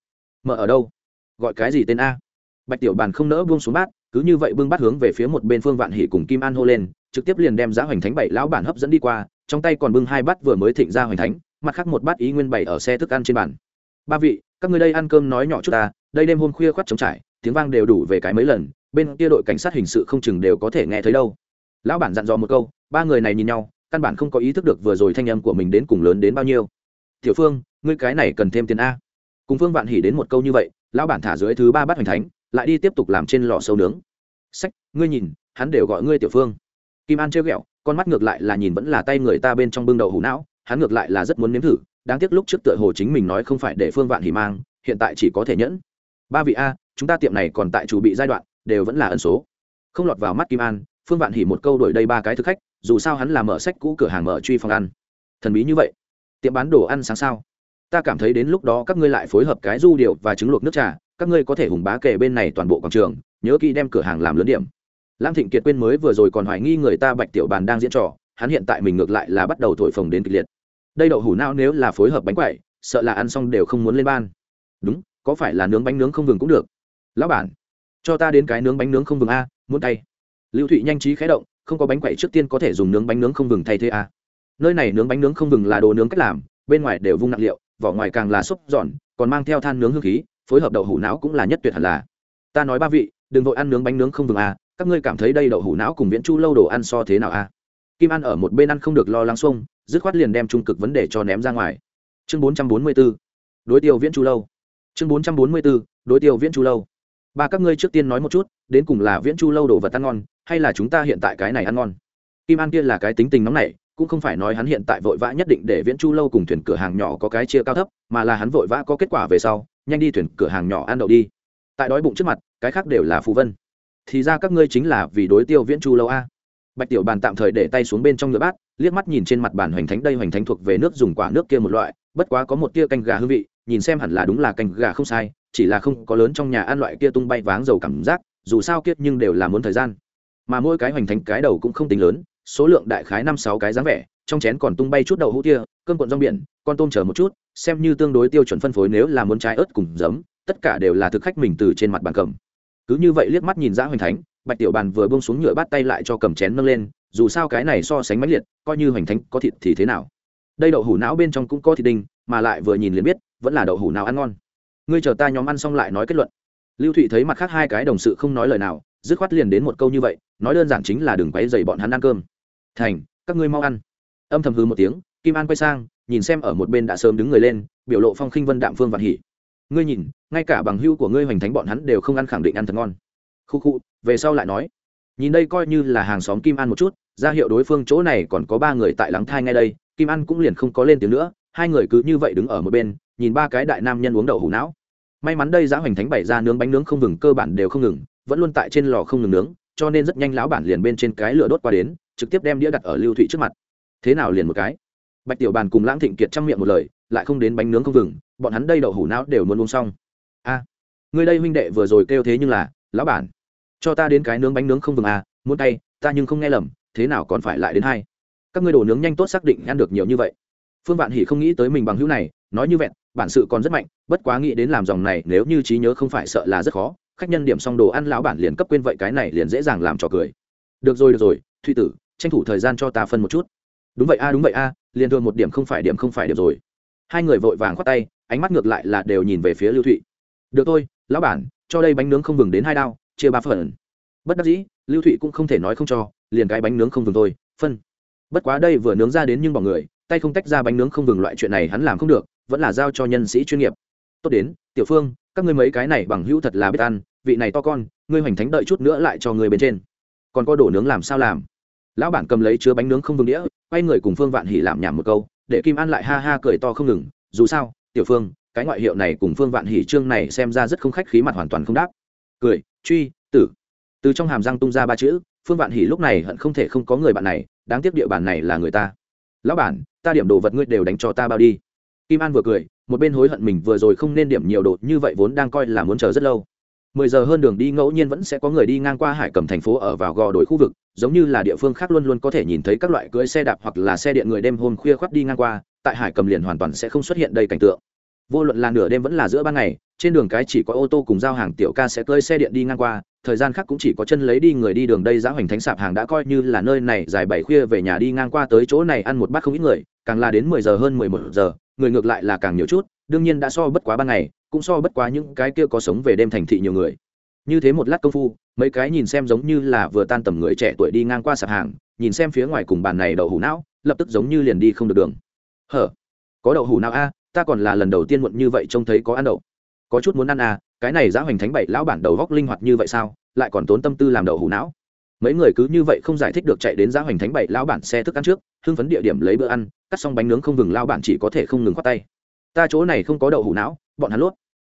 Mở ở đâu? Gọi cái gì tên a? Bạch tiểu bàn không nỡ buông xuống bát, cứ như vậy bưng bát hướng về phía một bên phương vạn hỉ cùng kim an hô lên, trực tiếp liền đem giá hoành thánh bảy lão bản hấp dẫn đi qua, trong tay còn bưng hai bát vừa mới thịnh ra hoành thánh, mặt khác một bát ý nguyên bảy ở xe thức ăn trên bàn. Ba vị, các ngươi đây ăn cơm nói nhỏ chút ta đây đêm hôm khuya khoắt trống trải, tiếng vang đều đủ về cái mấy lần, bên kia đội cảnh sát hình sự không chừng đều có thể nghe thấy đâu. Lão bản dặn dò một câu, ba người này nhìn nhau, căn bản không có ý thức được vừa rồi thanh âm của mình đến cùng lớn đến bao nhiêu. Tiểu phương, ngươi cái này cần thêm tiền a. Cùng phương vạn hỉ đến một câu như vậy, lão bản thả dưới thứ ba bát hoành thánh, lại đi tiếp tục làm trên lò sâu nướng. Sách, ngươi nhìn, hắn đều gọi ngươi tiểu phương. Kim an trêu ghẹo, con mắt ngược lại là nhìn vẫn là tay người ta bên trong bưng đậu hủ não, hắn ngược lại là rất muốn nếm thử, đáng tiếc lúc trước tựa hồ chính mình nói không phải để phương vạn hỉ mang, hiện tại chỉ có thể nhẫn ba vị a, chúng ta tiệm này còn tại chủ bị giai đoạn, đều vẫn là ẩn số. Không lọt vào mắt kim an, phương vạn hỉ một câu đổi đây ba cái thực khách, dù sao hắn là mở sách cũ cửa hàng mở truy phòng ăn. Thần bí như vậy. Tiệm bán đồ ăn sáng sao? Ta cảm thấy đến lúc đó các ngươi lại phối hợp cái du điệu và trứng luộc nước trà, các ngươi có thể hùng bá kể bên này toàn bộ quảng trường, nhớ kỹ đem cửa hàng làm lớn điểm. Lam thịnh kiệt quên mới vừa rồi còn hoài nghi người ta bạch tiểu bàn đang diễn trò, hắn hiện tại mình ngược lại là bắt đầu thổi phồng đến kịch liệt. Đây đậu hủ não nếu là phối hợp bánh quậy sợ là ăn xong đều không muốn lên ban. Đúng có phải là nướng bánh nướng không vừng cũng được? Lão bản, cho ta đến cái nướng bánh nướng không vừng a, muốn tay lưu thụy nhanh trí khé động, không có bánh quậy trước tiên có thể dùng nướng bánh nướng không vừng thay thế a. Nơi này nướng bánh nướng không vừng là đồ nướng cách làm, bên ngoài đều vung nặng liệu, vỏ ngoài càng là xúc giòn, còn mang theo than nướng hương khí, phối hợp đậu hủ não cũng là nhất tuyệt hẳn là. Ta nói ba vị, đừng vội ăn nướng bánh nướng không vừng a, các ngươi cảm thấy đây đậu hủ não cùng viễn chu lâu đồ ăn so thế nào a? Kim ăn ở một bên ăn không được lo lắng xuông, dứt khoát liền đem trung cực vấn đề cho ném ra ngoài. Chương bốn trăm bốn mươi b ố đối tiêu viễn chu lâu chương bốn trăm bốn mươi b ố đối tiêu viễn chu lâu. Ba các ngươi trước tiên nói một chút, đến cùng là viễn chu lâu đồ vật ăn ngon, hay là chúng ta hiện tại cái này ăn ngon? Kim an kia là cái tính tình nóng này cũng không phải nói hắn hiện tại vội vã nhất định để viễn chu lâu cùng thuyền cửa hàng nhỏ có cái chia cao thấp, mà là hắn vội vã có kết quả về sau, nhanh đi thuyền cửa hàng nhỏ ăn đậu đi. Tại đói bụng trước mặt, cái khác đều là phù vân. Thì ra các ngươi chính là vì đối tiêu viễn chu lâu a. Bạch tiểu bàn tạm thời để tay xuống bên trong ngựa bát, liếc mắt nhìn trên mặt bàn hoành thánh đây hoành thánh thuộc về nước dùng quả nước kia một loại, bất quá có một tia canh gà hương vị nhìn xem hẳn là đúng là canh gà không sai, chỉ là không có lớn trong nhà ăn loại kia tung bay váng dầu cảm giác, dù sao kiết nhưng đều là muốn thời gian. Mà mỗi cái hoành thánh cái đầu cũng không tính lớn, số lượng đại khái năm sáu cái dáng vẻ, trong chén còn tung bay chút đậu hũ tia, cơm cuộn rong biển, con tôm chờ một chút, xem như tương đối tiêu chuẩn phân phối nếu là muốn trái ớt cùng giấm, tất cả đều là thực khách mình từ trên mặt bàn cầm. Cứ như vậy liếc mắt nhìn ra hoành thánh, bạch tiểu bàn vừa bông xuống nhựa bắt tay lại cho cầm chén nâng lên, dù sao cái này so sánh mãnh liệt, coi như hoành thánh có thịt thì thế nào. Đây đậu hủ não bên trong cũng có thịt đinh, mà lại vừa nhìn liền biết vẫn là đậu hủ nào ăn ngon. Ngươi chờ ta nhóm ăn xong lại nói kết luận. Lưu thụy thấy mặt khác hai cái đồng sự không nói lời nào, dứt khoát liền đến một câu như vậy, nói đơn giản chính là đừng quấy dày bọn hắn ăn cơm. Thành, các ngươi mau ăn. Âm thầm hư một tiếng, kim an quay sang, nhìn xem ở một bên đã sớm đứng người lên, biểu lộ phong khinh vân đạm phương vạn hỉ. Ngươi nhìn, ngay cả bằng hưu của ngươi hoành thánh bọn hắn đều không ăn khẳng định ăn thật ngon. Khu khu, về sau lại nói. Nhìn đây coi như là hàng xóm kim an một chút, ra hiệu đối phương chỗ này còn có ba người tại lắng thai ngay đây, kim an cũng liền không có lên tiếng nữa, hai người cứ như vậy đứng ở một bên nhìn ba cái đại nam nhân uống đậu hủ não. May mắn đây giá hoành thánh bày ra nướng bánh nướng không ngừng cơ bản đều không ngừng vẫn luôn tại trên lò không ngừng nướng cho nên rất nhanh lão bản liền bên trên cái lửa đốt qua đến trực tiếp đem đĩa đặt ở lưu thụy trước mặt. Thế nào liền một cái? Bạch tiểu bàn cùng lãng thịnh kiệt trong miệng một lời lại không đến bánh nướng không vừng bọn hắn đây đậu hủ não đều muốn uống xong. A à, người đây huynh đệ vừa rồi kêu thế nhưng là lão bản cho ta đến cái nướng bánh nướng không vừng à muốn tay ta nhưng không nghe lầm thế nào còn phải lại đến hai? Các ngươi đồ nướng nhanh tốt xác định ăn được nhiều như vậy. Phương vạn hỉ không nghĩ tới mình bằng hữu này nói như vẹn bản sự còn rất mạnh, bất quá nghĩ đến làm dòng này, nếu như trí nhớ không phải sợ là rất khó, khách nhân điểm xong đồ ăn lão bản liền cấp quên vậy cái này liền dễ dàng làm trò cười. Được rồi được rồi, thụy tử, tranh thủ thời gian cho ta phân một chút. Đúng vậy a, đúng vậy a, liền thường một điểm không phải điểm không phải điểm rồi. Hai người vội vàng khoát tay, ánh mắt ngược lại là đều nhìn về phía lưu thụy. Được thôi, lão bản, cho đây bánh nướng không vừng đến hai đao, chia ba phần. Bất đắc dĩ, lưu thụy cũng không thể nói không cho, liền cái bánh nướng không vừng thôi, phân. Bất quá đây vừa nướng ra đến nhưng bỏ người, tay không tách ra bánh nướng không vừng loại chuyện này hắn làm không được vẫn là giao cho nhân sĩ chuyên nghiệp. Tốt đến, tiểu phương, các ngươi mấy cái này bằng hữu thật là biết ăn, vị này to con, ngươi hoành thánh đợi chút nữa lại cho người bên trên. Còn có đổ nướng làm sao làm? Lão bản cầm lấy chứa bánh nướng không vương đĩa, quay người cùng phương vạn hỉ làm nhảm một câu, để kim an lại ha ha cười to không ngừng. Dù sao, tiểu phương, cái ngoại hiệu này cùng phương vạn hỉ trương này xem ra rất không khách khí mặt hoàn toàn không đáp. Cười, truy, tử. Từ trong hàm răng tung ra ba chữ, phương vạn hỉ lúc này hận không thể không có người bạn này, đáng tiếc địa bàn này là người ta. Lão bản, ta điểm đồ vật ngươi đều đánh cho ta bao đi kim an vừa cười, một bên hối hận mình vừa rồi không nên điểm nhiều đột như vậy vốn đang coi là muốn chờ rất lâu. Mười giờ hơn đường đi ngẫu nhiên vẫn sẽ có người đi ngang qua hải cầm thành phố ở vào gò đổi khu vực, giống như là địa phương khác luôn luôn có thể nhìn thấy các loại cưỡi xe đạp hoặc là xe điện người đêm hôm khuya khoắt đi ngang qua, tại hải cầm liền hoàn toàn sẽ không xuất hiện đầy cảnh tượng. Vô luận là nửa đêm vẫn là giữa ban ngày, trên đường cái chỉ có ô tô cùng giao hàng tiểu ca sẽ cơi xe điện đi ngang qua, thời gian khác cũng chỉ có chân lấy đi người đi đường đây giá hoành thánh sạp hàng đã coi như là nơi này dài bảy khuya về nhà đi ngang qua tới chỗ này ăn một bát không ít người, càng là đến mười giờ hơn mười một giờ người ngược lại là càng nhiều chút, đương nhiên đã so bất quá ban ngày, cũng so bất quá những cái kia có sống về đêm thành thị nhiều người. Như thế một lát công phu, mấy cái nhìn xem giống như là vừa tan tầm người trẻ tuổi đi ngang qua sạp hàng, nhìn xem phía ngoài cùng bàn này đậu hủ não, lập tức giống như liền đi không được đường. Hở? Có đậu hủ não a, ta còn là lần đầu tiên muộn như vậy trông thấy có ăn đậu. Có chút muốn ăn à cái này giá hoành thánh bảy lão bản đầu góc linh hoạt như vậy sao, lại còn tốn tâm tư làm đậu hủ não mấy người cứ như vậy không giải thích được chạy đến giá hoành thánh bảy lão bản xe thức ăn trước, hưng phấn địa điểm lấy bữa ăn, cắt xong bánh nướng không vừng lao bản chỉ có thể không ngừng khoát tay. Ta chỗ này không có đậu hủ não, bọn hắn luốt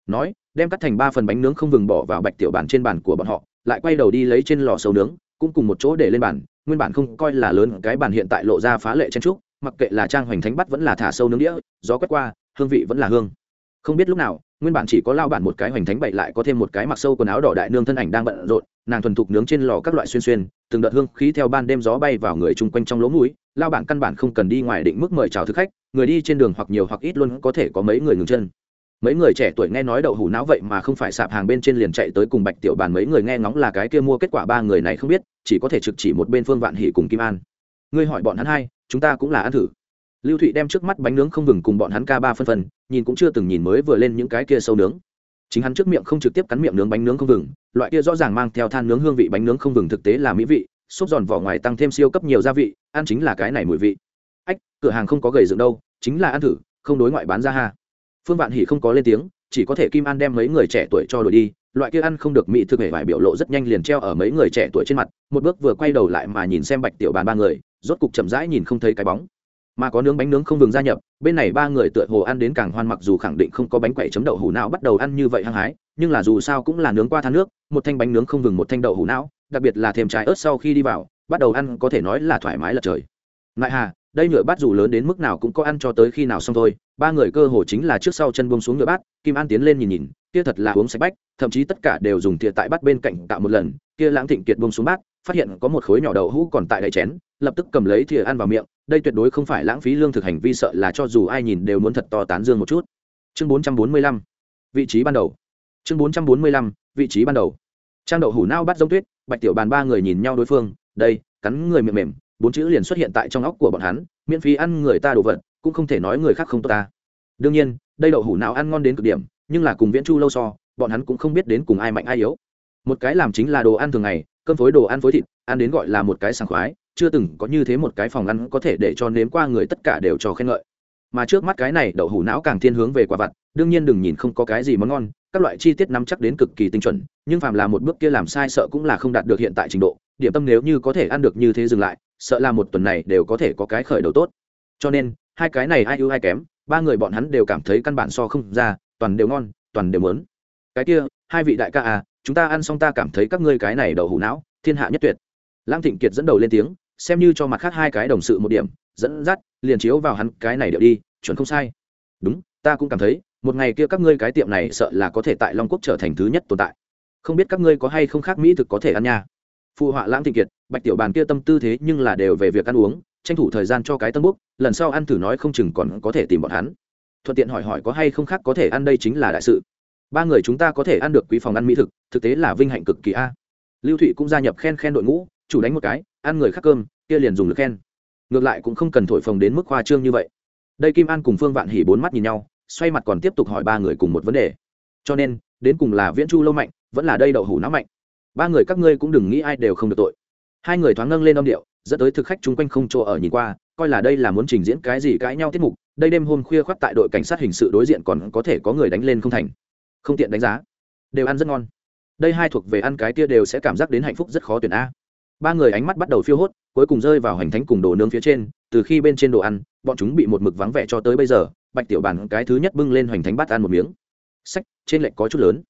nói, đem cắt thành ba phần bánh nướng không vừng bỏ vào bạch tiểu bản trên bàn của bọn họ, lại quay đầu đi lấy trên lò sầu nướng, cũng cùng một chỗ để lên bàn, nguyên bản không coi là lớn, cái bàn hiện tại lộ ra phá lệ chen trúc, mặc kệ là trang hoành thánh bắt vẫn là thả sâu nướng đĩa, gió quét qua, hương vị vẫn là hương không biết lúc nào, nguyên bản chỉ có lao bản một cái hoành thánh bậy lại có thêm một cái mặc sâu quần áo đỏ đại nương thân ảnh đang bận rộn, nàng thuần thục nướng trên lò các loại xuyên xuyên, từng đợt hương khí theo ban đêm gió bay vào người chung quanh trong lỗ mũi, lao bản căn bản không cần đi ngoài định mức mời chào thực khách, người đi trên đường hoặc nhiều hoặc ít luôn có thể có mấy người ngừng chân. Mấy người trẻ tuổi nghe nói đậu hủ não vậy mà không phải sạp hàng bên trên liền chạy tới cùng bạch tiểu bàn mấy người nghe ngóng là cái kia mua kết quả ba người này không biết, chỉ có thể trực chỉ một bên phương vạn hỉ cùng kim an. Ngươi hỏi bọn hắn hai, chúng ta cũng là ăn thử lưu thụy đem trước mắt bánh nướng không vừng cùng bọn hắn ca ba phân phần nhìn cũng chưa từng nhìn mới vừa lên những cái kia sâu nướng. Chính hắn trước miệng không trực tiếp cắn miệng nướng bánh nướng không vừng loại kia rõ ràng mang theo than nướng hương vị bánh nướng không vừng thực tế là mỹ vị, xốp giòn vỏ ngoài tăng thêm siêu cấp nhiều gia vị, ăn chính là cái này mùi vị. Ách, cửa hàng không có gầy dựng đâu, chính là ăn thử, không đối ngoại bán ra ha. Phương vạn hỉ không có lên tiếng, chỉ có thể kim an đem mấy người trẻ tuổi cho đổi đi, loại kia ăn không được mỹ thực hề vải biểu lộ rất nhanh liền treo ở mấy người trẻ tuổi trên mặt, một bước vừa quay đầu lại mà nhìn xem bạch tiểu bàn ba người, rốt cục chậm rãi nhìn không thấy cái bóng mà có nướng bánh nướng không vừng gia nhập, bên này ba người tựa hồ ăn đến càng hoan mặc dù khẳng định không có bánh quẩy chấm đậu hủ não bắt đầu ăn như vậy hăng hái, nhưng là dù sao cũng là nướng qua than nước, một thanh bánh nướng không vừng một thanh đậu hủ não, đặc biệt là thêm trái ớt sau khi đi vào, bắt đầu ăn có thể nói là thoải mái lật trời. Ngại hà, đây nhựa bát dù lớn đến mức nào cũng có ăn cho tới khi nào xong thôi, ba người cơ hồ chính là trước sau chân buông xuống nhựa bát, kim an tiến lên nhìn nhìn, kia thật là uống sạch bách, thậm chí tất cả đều dùng thìa tại bát bên cạnh tạo một lần, kia lãng thịnh kiệt buông xuống bát, phát hiện có một khối nhỏ đậu hũ còn tại đầy chén lập tức cầm lấy thìa ăn vào miệng, đây tuyệt đối không phải lãng phí lương thực hành vi, sợ là cho dù ai nhìn đều muốn thật to tán dương một chút. Chương bốn trăm bốn mươi lăm, vị trí ban đầu. Chương bốn trăm bốn mươi lăm, vị trí ban đầu. Trang đậu hủ nao bắt giống tuyết, bạch tiểu bàn ba người nhìn nhau đối phương, đây, cắn người miệng mềm, bốn chữ liền xuất hiện tại trong óc của bọn hắn, miễn phí ăn người ta đồ vật, cũng không thể nói người khác không tốt ta. Đương nhiên, đây đậu hủ nào ăn ngon đến cực điểm, nhưng là cùng viễn chu lâu so, bọn hắn cũng không biết đến cùng ai mạnh ai yếu. Một cái làm chính là đồ ăn thường ngày, cơm phối đồ ăn phối thịt, ăn đến gọi là một cái sảng khoái chưa từng có như thế một cái phòng ăn có thể để cho nếm qua người tất cả đều cho khen ngợi. Mà trước mắt cái này đậu hủ não càng thiên hướng về quả vặt, đương nhiên đừng nhìn không có cái gì món ngon, các loại chi tiết nắm chắc đến cực kỳ tinh chuẩn, nhưng phàm là một bước kia làm sai sợ cũng là không đạt được hiện tại trình độ, điểm tâm nếu như có thể ăn được như thế dừng lại, sợ là một tuần này đều có thể có cái khởi đầu tốt. Cho nên, hai cái này ai ưu ai kém, ba người bọn hắn đều cảm thấy căn bản so không ra, toàn đều ngon, toàn đều mớn cái kia, hai vị đại ca à chúng ta ăn xong ta cảm thấy các ngươi cái này đậu hủ não, thiên hạ nhất tuyệt. Lam thịnh kiệt dẫn đầu lên tiếng xem như cho mặt khác hai cái đồng sự một điểm, dẫn dắt, liền chiếu vào hắn cái này điệu đi, chuẩn không sai. Đúng, ta cũng cảm thấy, một ngày kia các ngươi cái tiệm này sợ là có thể tại long quốc trở thành thứ nhất tồn tại. Không biết các ngươi có hay không khác mỹ thực có thể ăn nha. Phụ họa lãng thịnh kiệt, bạch tiểu bàn kia tâm tư thế nhưng là đều về việc ăn uống, tranh thủ thời gian cho cái tân búc lần sau ăn thử nói không chừng còn có thể tìm bọn hắn. Thuận tiện hỏi hỏi có hay không khác có thể ăn đây chính là đại sự. Ba người chúng ta có thể ăn được quý phòng ăn mỹ thực thực tế là vinh hạnh cực kỳ a. Lưu thụy cũng gia nhập khen khen đội ngũ, chủ đánh một cái ăn người khác cơm, kia liền dùng lực khen. Ngược lại cũng không cần thổi phồng đến mức khoa trương như vậy. Đây kim an cùng phương vạn hỉ bốn mắt nhìn nhau, xoay mặt còn tiếp tục hỏi ba người cùng một vấn đề. Cho nên, đến cùng là viễn chu lâu mạnh, vẫn là đây đậu hủ não mạnh. Ba người các ngươi cũng đừng nghĩ ai đều không được tội. Hai người thoáng nâng lên âm điệu, dẫn tới thực khách chung quanh không chỗ ở nhìn qua, coi là đây là muốn trình diễn cái gì cãi nhau tiết mục, đây đêm hôm khuya khoác tại đội cảnh sát hình sự đối diện còn có thể có người đánh lên không thành. Không tiện đánh giá. Đều ăn rất ngon. Đây hai thuộc về ăn cái kia đều sẽ cảm giác đến hạnh phúc rất khó tuyển a ba người ánh mắt bắt đầu phiêu hốt, cuối cùng rơi vào hành thánh cùng đồ nướng phía trên, từ khi bên trên đồ ăn, bọn chúng bị một mực vắng vẻ cho tới bây giờ, bạch tiểu bản cái thứ nhất bưng lên hoành thánh bắt ăn một miếng. Sách, trên lệnh có chút lớn.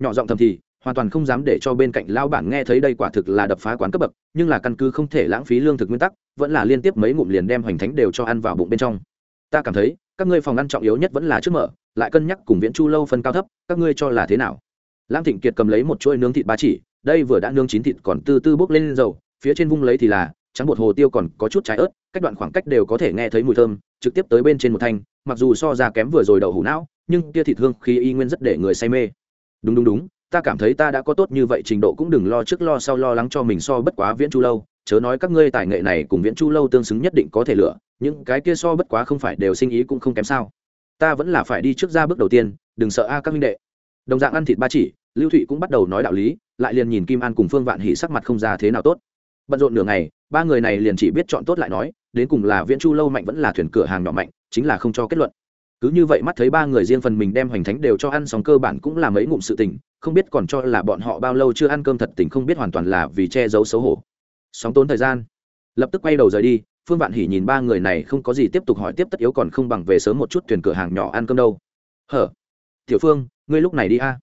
Nhỏ giọng thầm thì, hoàn toàn không dám để cho bên cạnh lao bản nghe thấy đây quả thực là đập phá quán cấp bậc, nhưng là căn cứ không thể lãng phí lương thực nguyên tắc, vẫn là liên tiếp mấy ngụm liền đem hoành thánh đều cho ăn vào bụng bên trong. Ta cảm thấy, các ngươi phòng ăn trọng yếu nhất vẫn là trước mở, lại cân nhắc cùng viễn chu lâu phân cao thấp, các ngươi cho là thế nào? Lãng thịnh kiệt cầm lấy một chuỗi nướng thịt ba chỉ đây vừa đã nướng chín thịt còn tư tư bốc lên dầu, phía trên vung lấy thì là, trắng bột hồ tiêu còn có chút trái ớt, cách đoạn khoảng cách đều có thể nghe thấy mùi thơm, trực tiếp tới bên trên một thanh, mặc dù so ra kém vừa rồi đậu hủ não, nhưng kia thịt hương khi y nguyên rất để người say mê. Đúng đúng đúng, ta cảm thấy ta đã có tốt như vậy, trình độ cũng đừng lo trước lo sau lo lắng cho mình so bất quá viễn chu lâu, chớ nói các ngươi tài nghệ này cùng viễn chu lâu tương xứng nhất định có thể lựa, những cái kia so bất quá không phải đều sinh ý cũng không kém sao. Ta vẫn là phải đi trước ra bước đầu tiên, đừng sợ a các minh đệ. Đồng dạng ăn thịt ba chỉ, lưu thụy cũng bắt đầu nói đạo lý lại liền nhìn kim an cùng phương vạn hỉ sắc mặt không ra thế nào tốt. Bận rộn nửa ngày, ba người này liền chỉ biết chọn tốt lại nói, đến cùng là viễn chu lâu mạnh vẫn là thuyền cửa hàng nhỏ mạnh, chính là không cho kết luận. Cứ như vậy mắt thấy ba người riêng phần mình đem hoành thánh đều cho ăn sóng cơ bản cũng là mấy ngụm sự tình, không biết còn cho là bọn họ bao lâu chưa ăn cơm thật tình không biết hoàn toàn là vì che giấu xấu hổ. Sóng tốn thời gian, lập tức quay đầu rời đi, phương vạn hỉ nhìn ba người này không có gì tiếp tục hỏi tiếp tất yếu còn không bằng về sớm một chút thuyền cửa hàng nhỏ ăn cơm đâu. Hở, tiểu phương, ngươi lúc này đi a.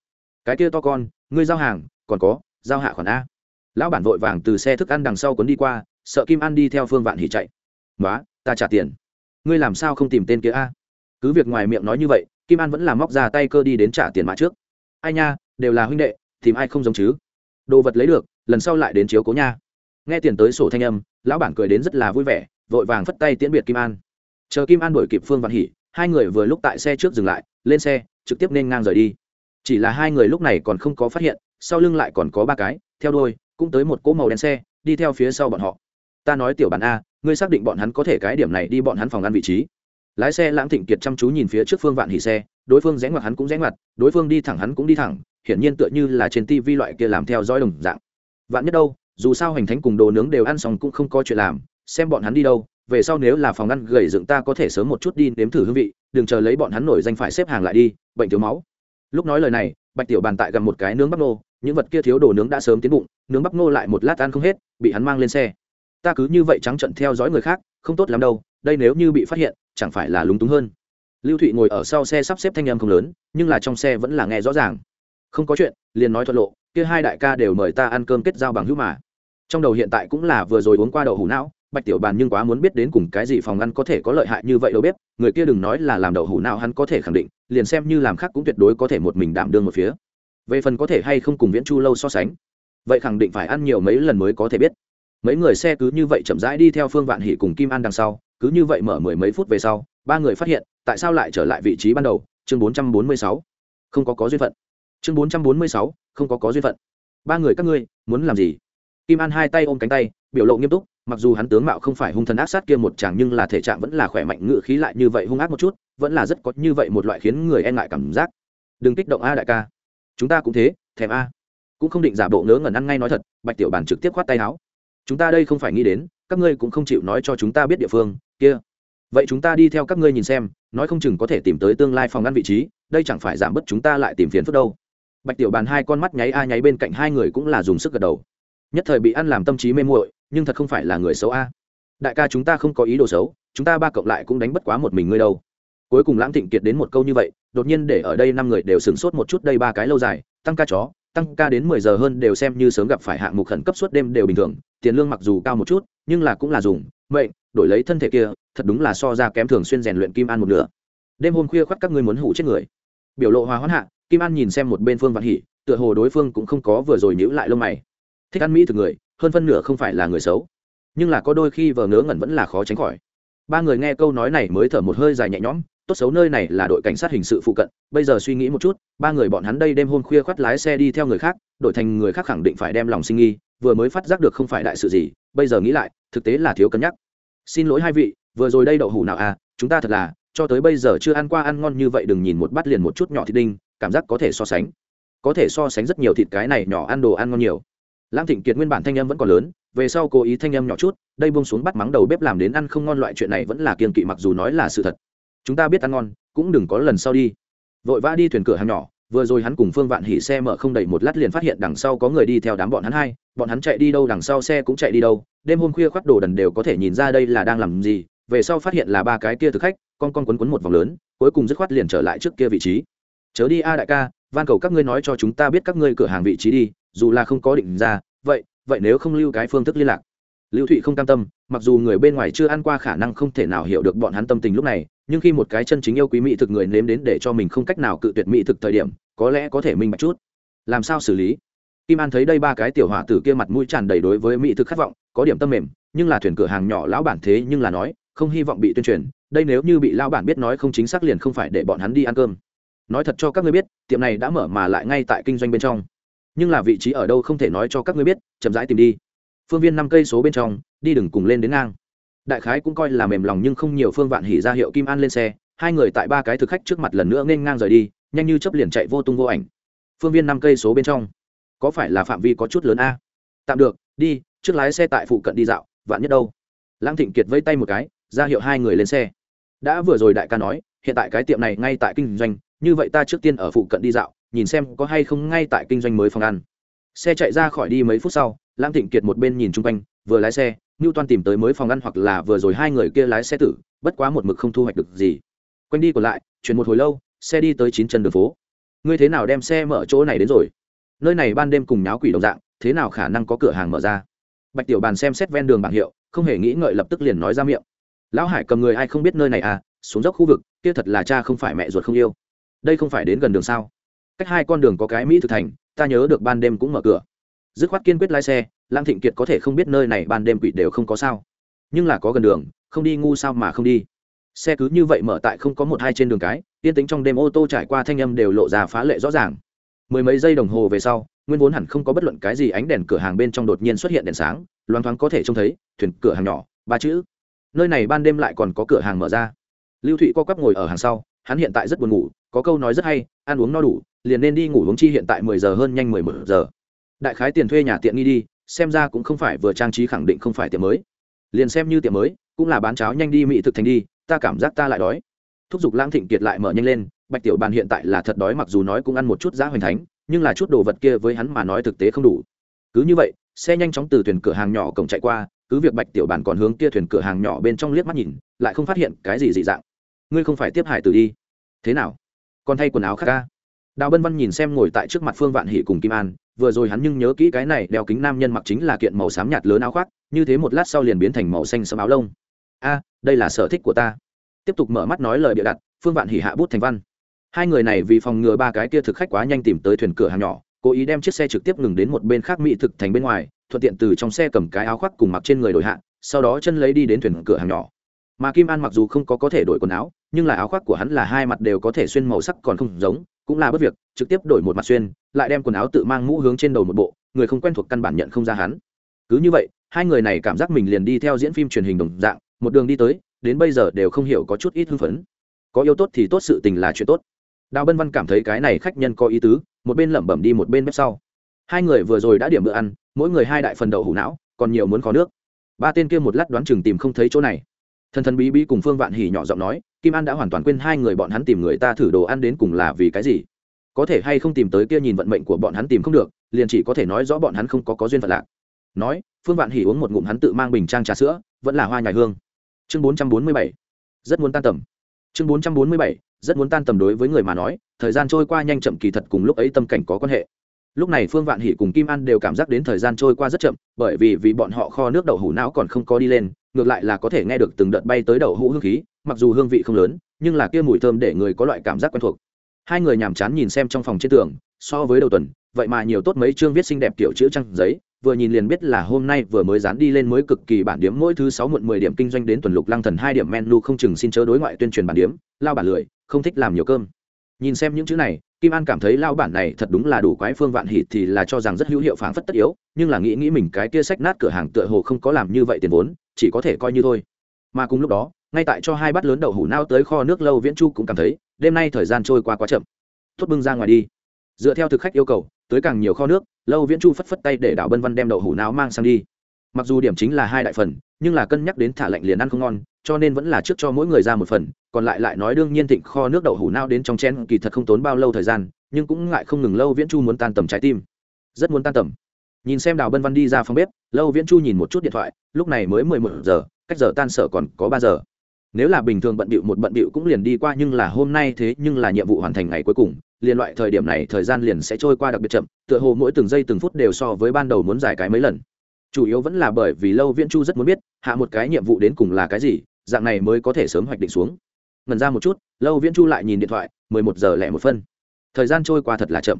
Cái kia to con, ngươi giao hàng còn có, giao hạ khoản a. Lão bản vội vàng từ xe thức ăn đằng sau cuốn đi qua, sợ kim an đi theo phương vạn hỉ chạy. Nói ta trả tiền. Ngươi làm sao không tìm tên kia a? Cứ việc ngoài miệng nói như vậy, kim an vẫn làm móc ra tay cơ đi đến trả tiền mã trước. Ai nha, đều là huynh đệ, tìm ai không giống chứ? Đồ vật lấy được, lần sau lại đến chiếu cố nha. Nghe tiền tới sổ thanh âm, lão bản cười đến rất là vui vẻ, vội vàng phất tay tiễn biệt kim an. Chờ kim an đuổi kịp phương vạn hỉ hai người vừa lúc tại xe trước dừng lại, lên xe, trực tiếp nên ngang rời đi. Chỉ là hai người lúc này còn không có phát hiện sau lưng lại còn có ba cái, theo đôi cũng tới một cỗ màu đen xe, đi theo phía sau bọn họ. Ta nói tiểu bản a, ngươi xác định bọn hắn có thể cái điểm này đi bọn hắn phòng ăn vị trí. Lái xe lãng thịnh kiệt chăm chú nhìn phía trước phương vạn hỉ xe, đối phương rẽ ngoặt hắn cũng rẽ ngoặt, đối phương đi thẳng hắn cũng đi thẳng, hiển nhiên tựa như là trên tivi loại kia làm theo dõi đồng dạng. Vạn nhất đâu, dù sao hành thánh cùng đồ nướng đều ăn xong cũng không có chuyện làm, xem bọn hắn đi đâu, về sau nếu là phòng ăn gầy dựng ta có thể sớm một chút đi nếm thử hương vị, đừng chờ lấy bọn hắn nổi danh phải xếp hàng lại đi, bệnh thiếu máu. Lúc nói lời này, bạch tiểu bàn tại gặp một cái nướng bắp nô những vật kia thiếu đồ nướng đã sớm tiến bụng, nướng bắp ngô lại một lát ăn không hết, bị hắn mang lên xe. Ta cứ như vậy trắng trận theo dõi người khác, không tốt lắm đâu, đây nếu như bị phát hiện, chẳng phải là lúng túng hơn. Lưu thụy ngồi ở sau xe sắp xếp thanh âm không lớn, nhưng là trong xe vẫn là nghe rõ ràng. Không có chuyện, liền nói thuận lộ, kia hai đại ca đều mời ta ăn cơm kết giao bằng hữu mà. Trong đầu hiện tại cũng là vừa rồi uống qua đậu hủ não, bạch tiểu bàn nhưng quá muốn biết đến cùng cái gì phòng ăn có thể có lợi hại như vậy đâu biết, người kia đừng nói là làm đậu hủ não hắn có thể khẳng định, liền xem như làm khác cũng tuyệt đối có thể một mình đảm đương một phía về phần có thể hay không cùng viễn chu lâu so sánh, vậy khẳng định phải ăn nhiều mấy lần mới có thể biết. Mấy người xe cứ như vậy chậm rãi đi theo phương vạn hỷ cùng kim an đằng sau, cứ như vậy mở mười mấy phút về sau, ba người phát hiện, tại sao lại trở lại vị trí ban đầu? Chương bốn trăm bốn mươi sáu. Không có có duyên phận. Chương bốn trăm bốn mươi sáu, không có có duyên phận. Ba người các ngươi, muốn làm gì? Kim an hai tay ôm cánh tay, biểu lộ nghiêm túc, mặc dù hắn tướng mạo không phải hung thần ác sát kia một chàng nhưng là thể trạng vẫn là khỏe mạnh, ngự khí lại như vậy hung ác một chút, vẫn là rất có như vậy một loại khiến người e ngại cảm giác. Đừng kích động a đại ca chúng ta cũng thế, thèm a. Cũng không định giả bộ ngớ ngẩn ăn ngay nói thật, bạch tiểu bàn trực tiếp khoát tay áo. Chúng ta đây không phải nghĩ đến, các ngươi cũng không chịu nói cho chúng ta biết địa phương, kia. Vậy chúng ta đi theo các ngươi nhìn xem, nói không chừng có thể tìm tới tương lai phòng ăn vị trí, đây chẳng phải giảm bớt chúng ta lại tìm phiền phức đâu. Bạch tiểu bàn hai con mắt nháy a nháy bên cạnh hai người cũng là dùng sức gật đầu. Nhất thời bị ăn làm tâm trí mê muội, nhưng thật không phải là người xấu a. Đại ca chúng ta không có ý đồ xấu, chúng ta ba cộng lại cũng đánh bất quá một mình ngươi đâu cuối cùng lãng thịnh kiệt đến một câu như vậy, đột nhiên để ở đây năm người đều sửng sốt một chút, đây ba cái lâu dài, tăng ca chó, tăng ca đến mười giờ hơn đều xem như sớm gặp phải hạng mục khẩn cấp suốt đêm đều bình thường, tiền lương mặc dù cao một chút, nhưng là cũng là dùng, mệnh, đổi lấy thân thể kia, thật đúng là so ra kém thường xuyên rèn luyện kim an một nửa. Đêm hôm khuya khoắt các ngươi muốn hủ chết người. Biểu lộ hòa hoãn hạ, kim an nhìn xem một bên phương vạn hỉ tựa hồ đối phương cũng không có vừa rồi nhữ lại lông mày. Thích ăn mỹ từ người, hơn phân nửa không phải là người xấu. Nhưng là có đôi khi vờ ngớ ngẩn vẫn là khó tránh khỏi. Ba người nghe câu nói này mới thở một hơi dài nhẹ nhõm tốt xấu nơi này là đội cảnh sát hình sự phụ cận, bây giờ suy nghĩ một chút, ba người bọn hắn đây đêm hôm khuya khoắt lái xe đi theo người khác, đổi thành người khác khẳng định phải đem lòng sinh nghi, vừa mới phát giác được không phải đại sự gì, bây giờ nghĩ lại, thực tế là thiếu cân nhắc. Xin lỗi hai vị, vừa rồi đây đậu hủ nào à chúng ta thật là, cho tới bây giờ chưa ăn qua ăn ngon như vậy đừng nhìn một bát liền một chút nhỏ thịt đinh, cảm giác có thể so sánh. Có thể so sánh rất nhiều thịt cái này nhỏ ăn đồ ăn ngon nhiều. Lãng thịnh kiệt nguyên bản thanh em vẫn còn lớn, về sau cố ý thanh em nhỏ chút, đây buông xuống bắt mắng đầu bếp làm đến ăn không ngon loại chuyện này vẫn là kiên kỵ mặc dù nói là sự thật chúng ta biết ăn ngon, cũng đừng có lần sau đi. Vội vã đi thuyền cửa hàng nhỏ, vừa rồi hắn cùng phương vạn hỉ xe mở không đầy một lát liền phát hiện đằng sau có người đi theo đám bọn hắn hai, bọn hắn chạy đi đâu đằng sau xe cũng chạy đi đâu, đêm hôm khuya khoác đồ đần đều có thể nhìn ra đây là đang làm gì, về sau phát hiện là ba cái kia thực khách, con con quấn quấn một vòng lớn, cuối cùng dứt khoát liền trở lại trước kia vị trí. Chớ đi a đại ca, van cầu các ngươi nói cho chúng ta biết các ngươi cửa hàng vị trí đi, dù là không có định ra, vậy vậy nếu không lưu cái phương thức liên lạc. Lưu thụy không cam tâm, mặc dù người bên ngoài chưa ăn qua khả năng không thể nào hiểu được bọn hắn tâm tình lúc này nhưng khi một cái chân chính yêu quý mỹ thực người nếm đến để cho mình không cách nào cự tuyệt mỹ thực thời điểm, có lẽ có thể minh bạch chút. Làm sao xử lý? Kim an thấy đây ba cái tiểu hỏa tử kia mặt mũi tràn đầy đối với mỹ thực khát vọng, có điểm tâm mềm, nhưng là thuyền cửa hàng nhỏ lão bản thế nhưng là nói, không hy vọng bị tuyên truyền, đây nếu như bị lão bản biết nói không chính xác liền không phải để bọn hắn đi ăn cơm. Nói thật cho các ngươi biết, tiệm này đã mở mà lại ngay tại kinh doanh bên trong. Nhưng là vị trí ở đâu không thể nói cho các ngươi biết, chậm rãi tìm đi. Phương viên năm cây số bên trong, đi đừng cùng lên đến ngang đại khái cũng coi là mềm lòng nhưng không nhiều phương vạn hỉ ra hiệu kim an lên xe, hai người tại ba cái thực khách trước mặt lần nữa nên ngang rời đi, nhanh như chấp liền chạy vô tung vô ảnh. Phương viên năm cây số bên trong, có phải là phạm vi có chút lớn a? Tạm được, đi, trước lái xe tại phụ cận đi dạo, vạn nhất đâu? Lãng thịnh kiệt vây tay một cái, ra hiệu hai người lên xe. Đã vừa rồi đại ca nói, hiện tại cái tiệm này ngay tại kinh doanh, như vậy ta trước tiên ở phụ cận đi dạo, nhìn xem có hay không ngay tại kinh doanh mới phòng ăn. Xe chạy ra khỏi đi mấy phút sau, lãng thịnh kiệt một bên nhìn chung quanh, vừa lái xe ngưu toan tìm tới mới phòng ăn hoặc là vừa rồi hai người kia lái xe tử, bất quá một mực không thu hoạch được gì. Quanh đi còn lại, chuyển một hồi lâu, xe đi tới chín chân đường phố. Ngươi thế nào đem xe mở chỗ này đến rồi? Nơi này ban đêm cùng nháo quỷ đồng dạng, thế nào khả năng có cửa hàng mở ra? Bạch tiểu bàn xem xét ven đường bảng hiệu, không hề nghĩ ngợi lập tức liền nói ra miệng. Lão hải cầm người ai không biết nơi này à xuống dốc khu vực, kia thật là cha không phải mẹ ruột không yêu. Đây không phải đến gần đường sao? Cách hai con đường có cái mỹ thực thành, ta nhớ được ban đêm cũng mở cửa. Dứt khoát kiên quyết lái xe lang thịnh kiệt có thể không biết nơi này ban đêm quỷ đều không có sao. Nhưng là có gần đường, không đi ngu sao mà không đi. Xe cứ như vậy mở tại không có một hai trên đường cái, yên tính trong đêm ô tô trải qua thanh âm đều lộ ra phá lệ rõ ràng. Mười mấy giây đồng hồ về sau, nguyên vốn hẳn không có bất luận cái gì ánh đèn cửa hàng bên trong đột nhiên xuất hiện đèn sáng, loáng thoáng có thể trông thấy, thuyền cửa hàng nhỏ, ba chữ. Nơi này ban đêm lại còn có cửa hàng mở ra. Lưu thụy co quắp ngồi ở hàng sau, hắn hiện tại rất buồn ngủ, có câu nói rất hay, ăn uống no đủ, liền nên đi ngủ uống chi hiện tại mười giờ hơn nhanh mười một giờ. Đại khái tiền thuê nhà tiện nghi đi xem ra cũng không phải vừa trang trí khẳng định không phải tiệm mới. Liền xem như tiệm mới, cũng là bán cháo nhanh đi mỹ thực thành đi, ta cảm giác ta lại đói. Thúc giục lãng thịnh kiệt lại mở nhanh lên, bạch tiểu bàn hiện tại là thật đói mặc dù nói cũng ăn một chút giá hoành thánh, nhưng là chút đồ vật kia với hắn mà nói thực tế không đủ. Cứ như vậy, xe nhanh chóng từ thuyền cửa hàng nhỏ cổng chạy qua, cứ việc bạch tiểu bàn còn hướng kia thuyền cửa hàng nhỏ bên trong liếc mắt nhìn, lại không phát hiện cái gì dị dạng. Ngươi không phải tiếp hải tử đi. Thế nào? Còn thay quần áo khác ca? Đào bân văn nhìn xem ngồi tại trước mặt phương vạn hỷ cùng kim an, vừa rồi hắn nhưng nhớ kỹ cái này đeo kính nam nhân mặc chính là kiện màu xám nhạt lớn áo khoác, như thế một lát sau liền biến thành màu xanh sẫm áo lông. A, đây là sở thích của ta. Tiếp tục mở mắt nói lời bịa đặt, phương vạn hỉ hạ bút thành văn. Hai người này vì phòng ngừa ba cái kia thực khách quá nhanh tìm tới thuyền cửa hàng nhỏ, cố ý đem chiếc xe trực tiếp ngừng đến một bên khác mỹ thực thành bên ngoài, thuận tiện từ trong xe cầm cái áo khoác cùng mặc trên người đổi hạ, sau đó chân lấy đi đến thuyền cửa hàng nhỏ. Mà kim an mặc dù không có có thể đổi quần áo, nhưng là áo khoác của hắn là hai mặt đều có thể xuyên màu sắc còn không giống cũng là bất việc, trực tiếp đổi một mặt xuyên, lại đem quần áo tự mang mũ hướng trên đầu một bộ, người không quen thuộc căn bản nhận không ra hắn. Cứ như vậy, hai người này cảm giác mình liền đi theo diễn phim truyền hình đồng dạng, một đường đi tới, đến bây giờ đều không hiểu có chút ít hưng phấn. Có yêu tốt thì tốt sự tình là chuyện tốt. Đào bân văn cảm thấy cái này khách nhân có ý tứ, một bên lẩm bẩm đi một bên bếp sau. Hai người vừa rồi đã điểm bữa ăn, mỗi người hai đại phần đậu hủ não, còn nhiều muốn có nước. Ba tên kia một lát đoán chừng tìm không thấy chỗ này. Thần thần bí bí cùng phương vạn hỉ nhỏ giọng nói kim an đã hoàn toàn quên hai người bọn hắn tìm người ta thử đồ ăn đến cùng là vì cái gì. Có thể hay không tìm tới kia nhìn vận mệnh của bọn hắn tìm không được, liền chỉ có thể nói rõ bọn hắn không có có duyên phận lạc. Nói, phương vạn hỉ uống một ngụm hắn tự mang bình trang trà sữa, vẫn là hoa nhài hương. Chương bốn trăm bốn mươi bảy. Rất muốn tan tầm. Chương bốn trăm bốn mươi bảy. Rất muốn tan tầm đối với người mà nói, thời gian trôi qua nhanh chậm kỳ thật cùng lúc ấy tâm cảnh có quan hệ. Lúc này phương vạn hỷ cùng kim an đều cảm giác đến thời gian trôi qua rất chậm, bởi vì vì bọn họ kho nước đậu hủ não còn không có đi lên, ngược lại là có thể nghe được từng đợt bay tới đậu hũ hương khí mặc dù hương vị không lớn, nhưng là kia mùi thơm để người có loại cảm giác quen thuộc. Hai người nhàm chán nhìn xem trong phòng trên tường, so với đầu tuần, vậy mà nhiều tốt mấy chương viết xinh đẹp kiểu chữ trăng giấy, vừa nhìn liền biết là hôm nay vừa mới dán đi lên mới cực kỳ bản điểm, mỗi thứ sáu muộn mười điểm kinh doanh đến tuần lục lăng thần hai điểm menu không chừng xin chớ đối ngoại tuyên truyền bản điểm, lao bản lười, không thích làm nhiều cơm. Nhìn xem những chữ này, kim an cảm thấy lao bản này thật đúng là đủ quái phương vạn hỉ thì là cho rằng rất hữu hiệu phảng phất tất yếu, nhưng là nghĩ nghĩ mình cái kia sách nát cửa hàng tựa hồ không có làm như vậy tiền vốn, chỉ có thể coi như thôi. Mà cùng lúc đó ngay tại cho hai bát lớn đậu hủ nao tới kho nước lâu viễn chu cũng cảm thấy, đêm nay thời gian trôi qua quá chậm. Tốt bưng ra ngoài đi. Dựa theo thực khách yêu cầu, tới càng nhiều kho nước, lâu viễn chu phất phất tay để đảo bân văn đem đậu hủ nao mang sang đi. Mặc dù điểm chính là hai đại phần, nhưng là cân nhắc đến thả lạnh liền ăn không ngon, cho nên vẫn là trước cho mỗi người ra một phần, còn lại lại nói đương nhiên thịnh kho nước đậu hủ nao đến trong chén kỳ thật không tốn bao lâu thời gian, nhưng cũng ngại không ngừng lâu viễn chu muốn tan tầm trái tim. Rất muốn tan tầm. Nhìn xem đào bân văn đi ra phòng bếp, lâu viễn chu nhìn một chút điện thoại, lúc này mới mười một giờ, cách giờ tan sở còn có ba giờ nếu là bình thường bận bịu một bận bịu cũng liền đi qua, nhưng là hôm nay thế, nhưng là nhiệm vụ hoàn thành ngày cuối cùng, liền loại thời điểm này, thời gian liền sẽ trôi qua đặc biệt chậm, tựa hồ mỗi từng giây từng phút đều so với ban đầu muốn dài cái mấy lần. Chủ yếu vẫn là bởi vì lâu viễn chu rất muốn biết, hạ một cái nhiệm vụ đến cùng là cái gì, dạng này mới có thể sớm hoạch định xuống. Ngần ra một chút, lâu viễn chu lại nhìn điện thoại, mười một giờ lẻ một phân. Thời gian trôi qua thật là chậm.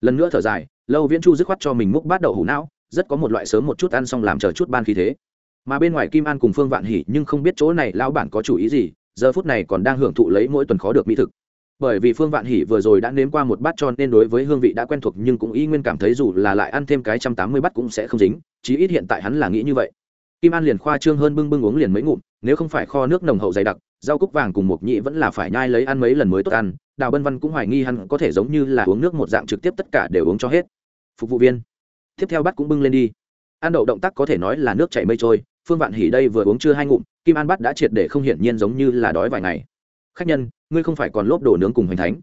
Lần nữa thở dài, lâu viễn chu dứt khoát cho mình múc bát đậu hủ não, rất có một loại sớm một chút ăn xong làm chờ chút ban khí thế mà bên ngoài kim an cùng phương vạn hỉ nhưng không biết chỗ này lão bản có chủ ý gì, giờ phút này còn đang hưởng thụ lấy mỗi tuần khó được mỹ thực. Bởi vì phương vạn hỉ vừa rồi đã nếm qua một bát tròn nên đối với hương vị đã quen thuộc nhưng cũng y nguyên cảm thấy dù là lại ăn thêm cái trăm tám mươi bát cũng sẽ không dính, chí ít hiện tại hắn là nghĩ như vậy. Kim an liền khoa trương hơn bưng bưng uống liền mấy ngụm, nếu không phải kho nước nồng hậu dày đặc, rau cúc vàng cùng mộc nhị vẫn là phải nhai lấy ăn mấy lần mới tốt ăn, đào bân văn cũng hoài nghi hắn có thể giống như là uống nước một dạng trực tiếp tất cả đều uống cho hết. Phục vụ viên, tiếp theo bắt cũng bưng lên đi. Ăn đậu động tác có thể nói là nước chảy mây trôi phương vạn hỉ đây vừa uống chưa hai ngụm, kim an bắt đã triệt để không hiển nhiên giống như là đói vài ngày. Khách nhân, ngươi không phải còn lốp đồ nướng cùng hoành thánh.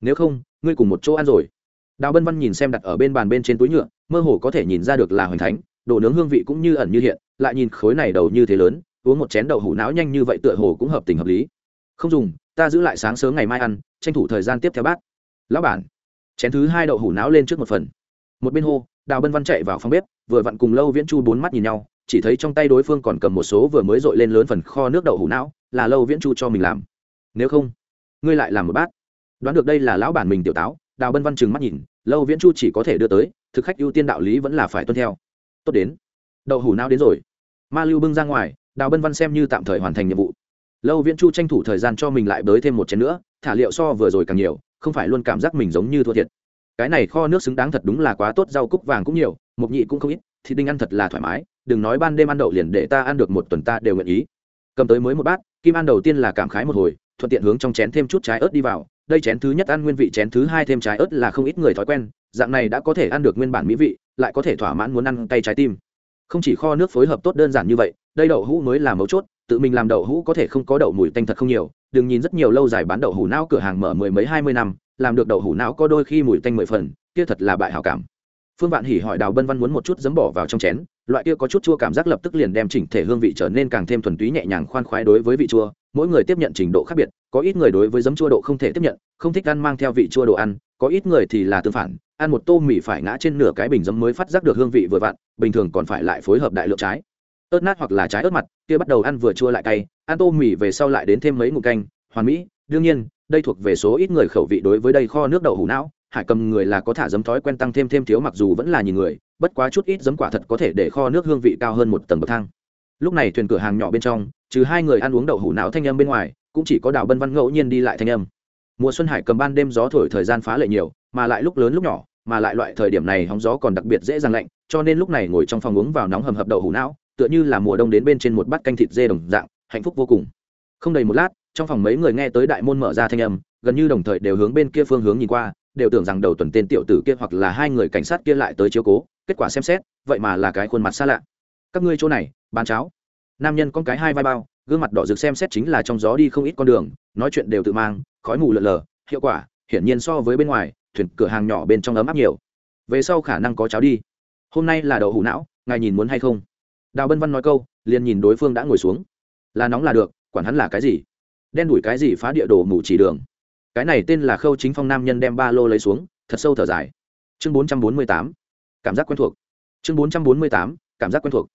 Nếu không, ngươi cùng một chỗ ăn rồi. Đào bân văn nhìn xem đặt ở bên bàn bên trên túi nhựa, mơ hồ có thể nhìn ra được là hoành thánh, đồ nướng hương vị cũng như ẩn như hiện, lại nhìn khối này đầu như thế lớn, uống một chén đậu hủ não nhanh như vậy tựa hồ cũng hợp tình hợp lý. Không dùng, ta giữ lại sáng sớm ngày mai ăn, tranh thủ thời gian tiếp theo bát. Lão bản, chén thứ hai đậu hủ não lên trước một phần. Một bên hô, đào bân văn chạy vào phòng bếp, vừa vặn cùng lâu viễn chu bốn mắt nhìn nhau chỉ thấy trong tay đối phương còn cầm một số vừa mới dội lên lớn phần kho nước đậu hủ não, là lâu viễn chu cho mình làm. Nếu không, ngươi lại làm một bát. Đoán được đây là lão bản mình tiểu táo, đào bân văn trừng mắt nhìn, lâu viễn chu chỉ có thể đưa tới, thực khách ưu tiên đạo lý vẫn là phải tuân theo. Tốt đến. Đậu hủ não đến rồi. Ma lưu bưng ra ngoài, đào bân văn xem như tạm thời hoàn thành nhiệm vụ. Lâu viễn chu tranh thủ thời gian cho mình lại bới thêm một chén nữa, thả liệu so vừa rồi càng nhiều, không phải luôn cảm giác mình giống như thua thiệt. Cái này kho nước xứng đáng thật đúng là quá tốt, rau cúc vàng cũng nhiều, mộc nhị cũng không ít thì đinh ăn thật là thoải mái đừng nói ban đêm ăn đậu liền để ta ăn được một tuần ta đều nguyện ý. Cầm tới mới một bát, kim ăn đầu tiên là cảm khái một hồi, thuận tiện hướng trong chén thêm chút trái ớt đi vào. Đây chén thứ nhất ăn nguyên vị, chén thứ hai thêm trái ớt là không ít người thói quen. Dạng này đã có thể ăn được nguyên bản mỹ vị, lại có thể thỏa mãn muốn ăn tay trái tim. Không chỉ kho nước phối hợp tốt đơn giản như vậy, đây đậu hũ mới là mấu chốt, tự mình làm đậu hũ có thể không có đậu mùi tanh thật không nhiều. Đừng nhìn rất nhiều lâu dài bán đậu hũ não cửa hàng mở mười mấy hai mươi năm, làm được đậu hũ não có đôi khi mùi tanh mười phần, kia thật là bại hảo cảm phương vạn hỉ hỏi đào bân văn muốn một chút dấm bỏ vào trong chén, loại kia có chút chua cảm giác lập tức liền đem chỉnh thể hương vị trở nên càng thêm thuần túy nhẹ nhàng khoan khoái đối với vị chua. Mỗi người tiếp nhận trình độ khác biệt, có ít người đối với giấm chua độ không thể tiếp nhận, không thích ăn mang theo vị chua đồ ăn, có ít người thì là tương phản, ăn một tô mì phải ngã trên nửa cái bình giấm mới phát giác được hương vị vừa vặn, bình thường còn phải lại phối hợp đại lượng trái. Ớt nát hoặc là trái ớt mặt, kia bắt đầu ăn vừa chua lại cay, ăn tô mì về sau lại đến thêm mấy ngụm canh, hoàn mỹ. Đương nhiên, đây thuộc về số ít người khẩu vị đối với đây kho nước đậu hủ não hải cầm người là có thả giấm thói quen tăng thêm thêm thiếu mặc dù vẫn là nhìn người, bất quá chút ít giấm quả thật có thể để kho nước hương vị cao hơn một tầng bậc thang. Lúc này thuyền cửa hàng nhỏ bên trong, trừ hai người ăn uống đậu hủ não thanh âm bên ngoài, cũng chỉ có đào bân văn ngẫu nhiên đi lại thanh âm. Mùa xuân hải cầm ban đêm gió thổi thời gian phá lệ nhiều, mà lại lúc lớn lúc nhỏ, mà lại loại thời điểm này hóng gió còn đặc biệt dễ dàng lạnh, cho nên lúc này ngồi trong phòng uống vào nóng hầm hập đậu hủ não tựa như là mùa đông đến bên trên một bát canh thịt dê đồng dạng, hạnh phúc vô cùng. Không đầy một lát, trong phòng mấy người nghe tới đại môn mở ra thanh âm, gần như đồng thời đều hướng bên kia phương hướng nhìn qua đều tưởng rằng đầu tuần tên tiểu tử kia hoặc là hai người cảnh sát kia lại tới chiếu cố, kết quả xem xét, vậy mà là cái khuôn mặt xa lạ. Các ngươi chỗ này, bán cháo. Nam nhân con cái hai vai bao, gương mặt đỏ rực xem xét chính là trong gió đi không ít con đường, nói chuyện đều tự mang, khói mù lợn lờ hiệu quả, hiển nhiên so với bên ngoài, thuyền cửa hàng nhỏ bên trong ấm áp nhiều. Về sau khả năng có cháo đi. Hôm nay là đậu hủ não, ngài nhìn muốn hay không? Đào bân văn nói câu, liền nhìn đối phương đã ngồi xuống. Là nóng là được, quản hắn là cái gì? Đen đủi cái gì phá địa đồ mù chỉ đường? Cái này tên là khâu chính phong nam nhân đem ba lô lấy xuống, thật sâu thở dài. Chương bốn trăm bốn mươi tám, cảm giác quen thuộc. Chương bốn trăm bốn mươi tám, cảm giác quen thuộc.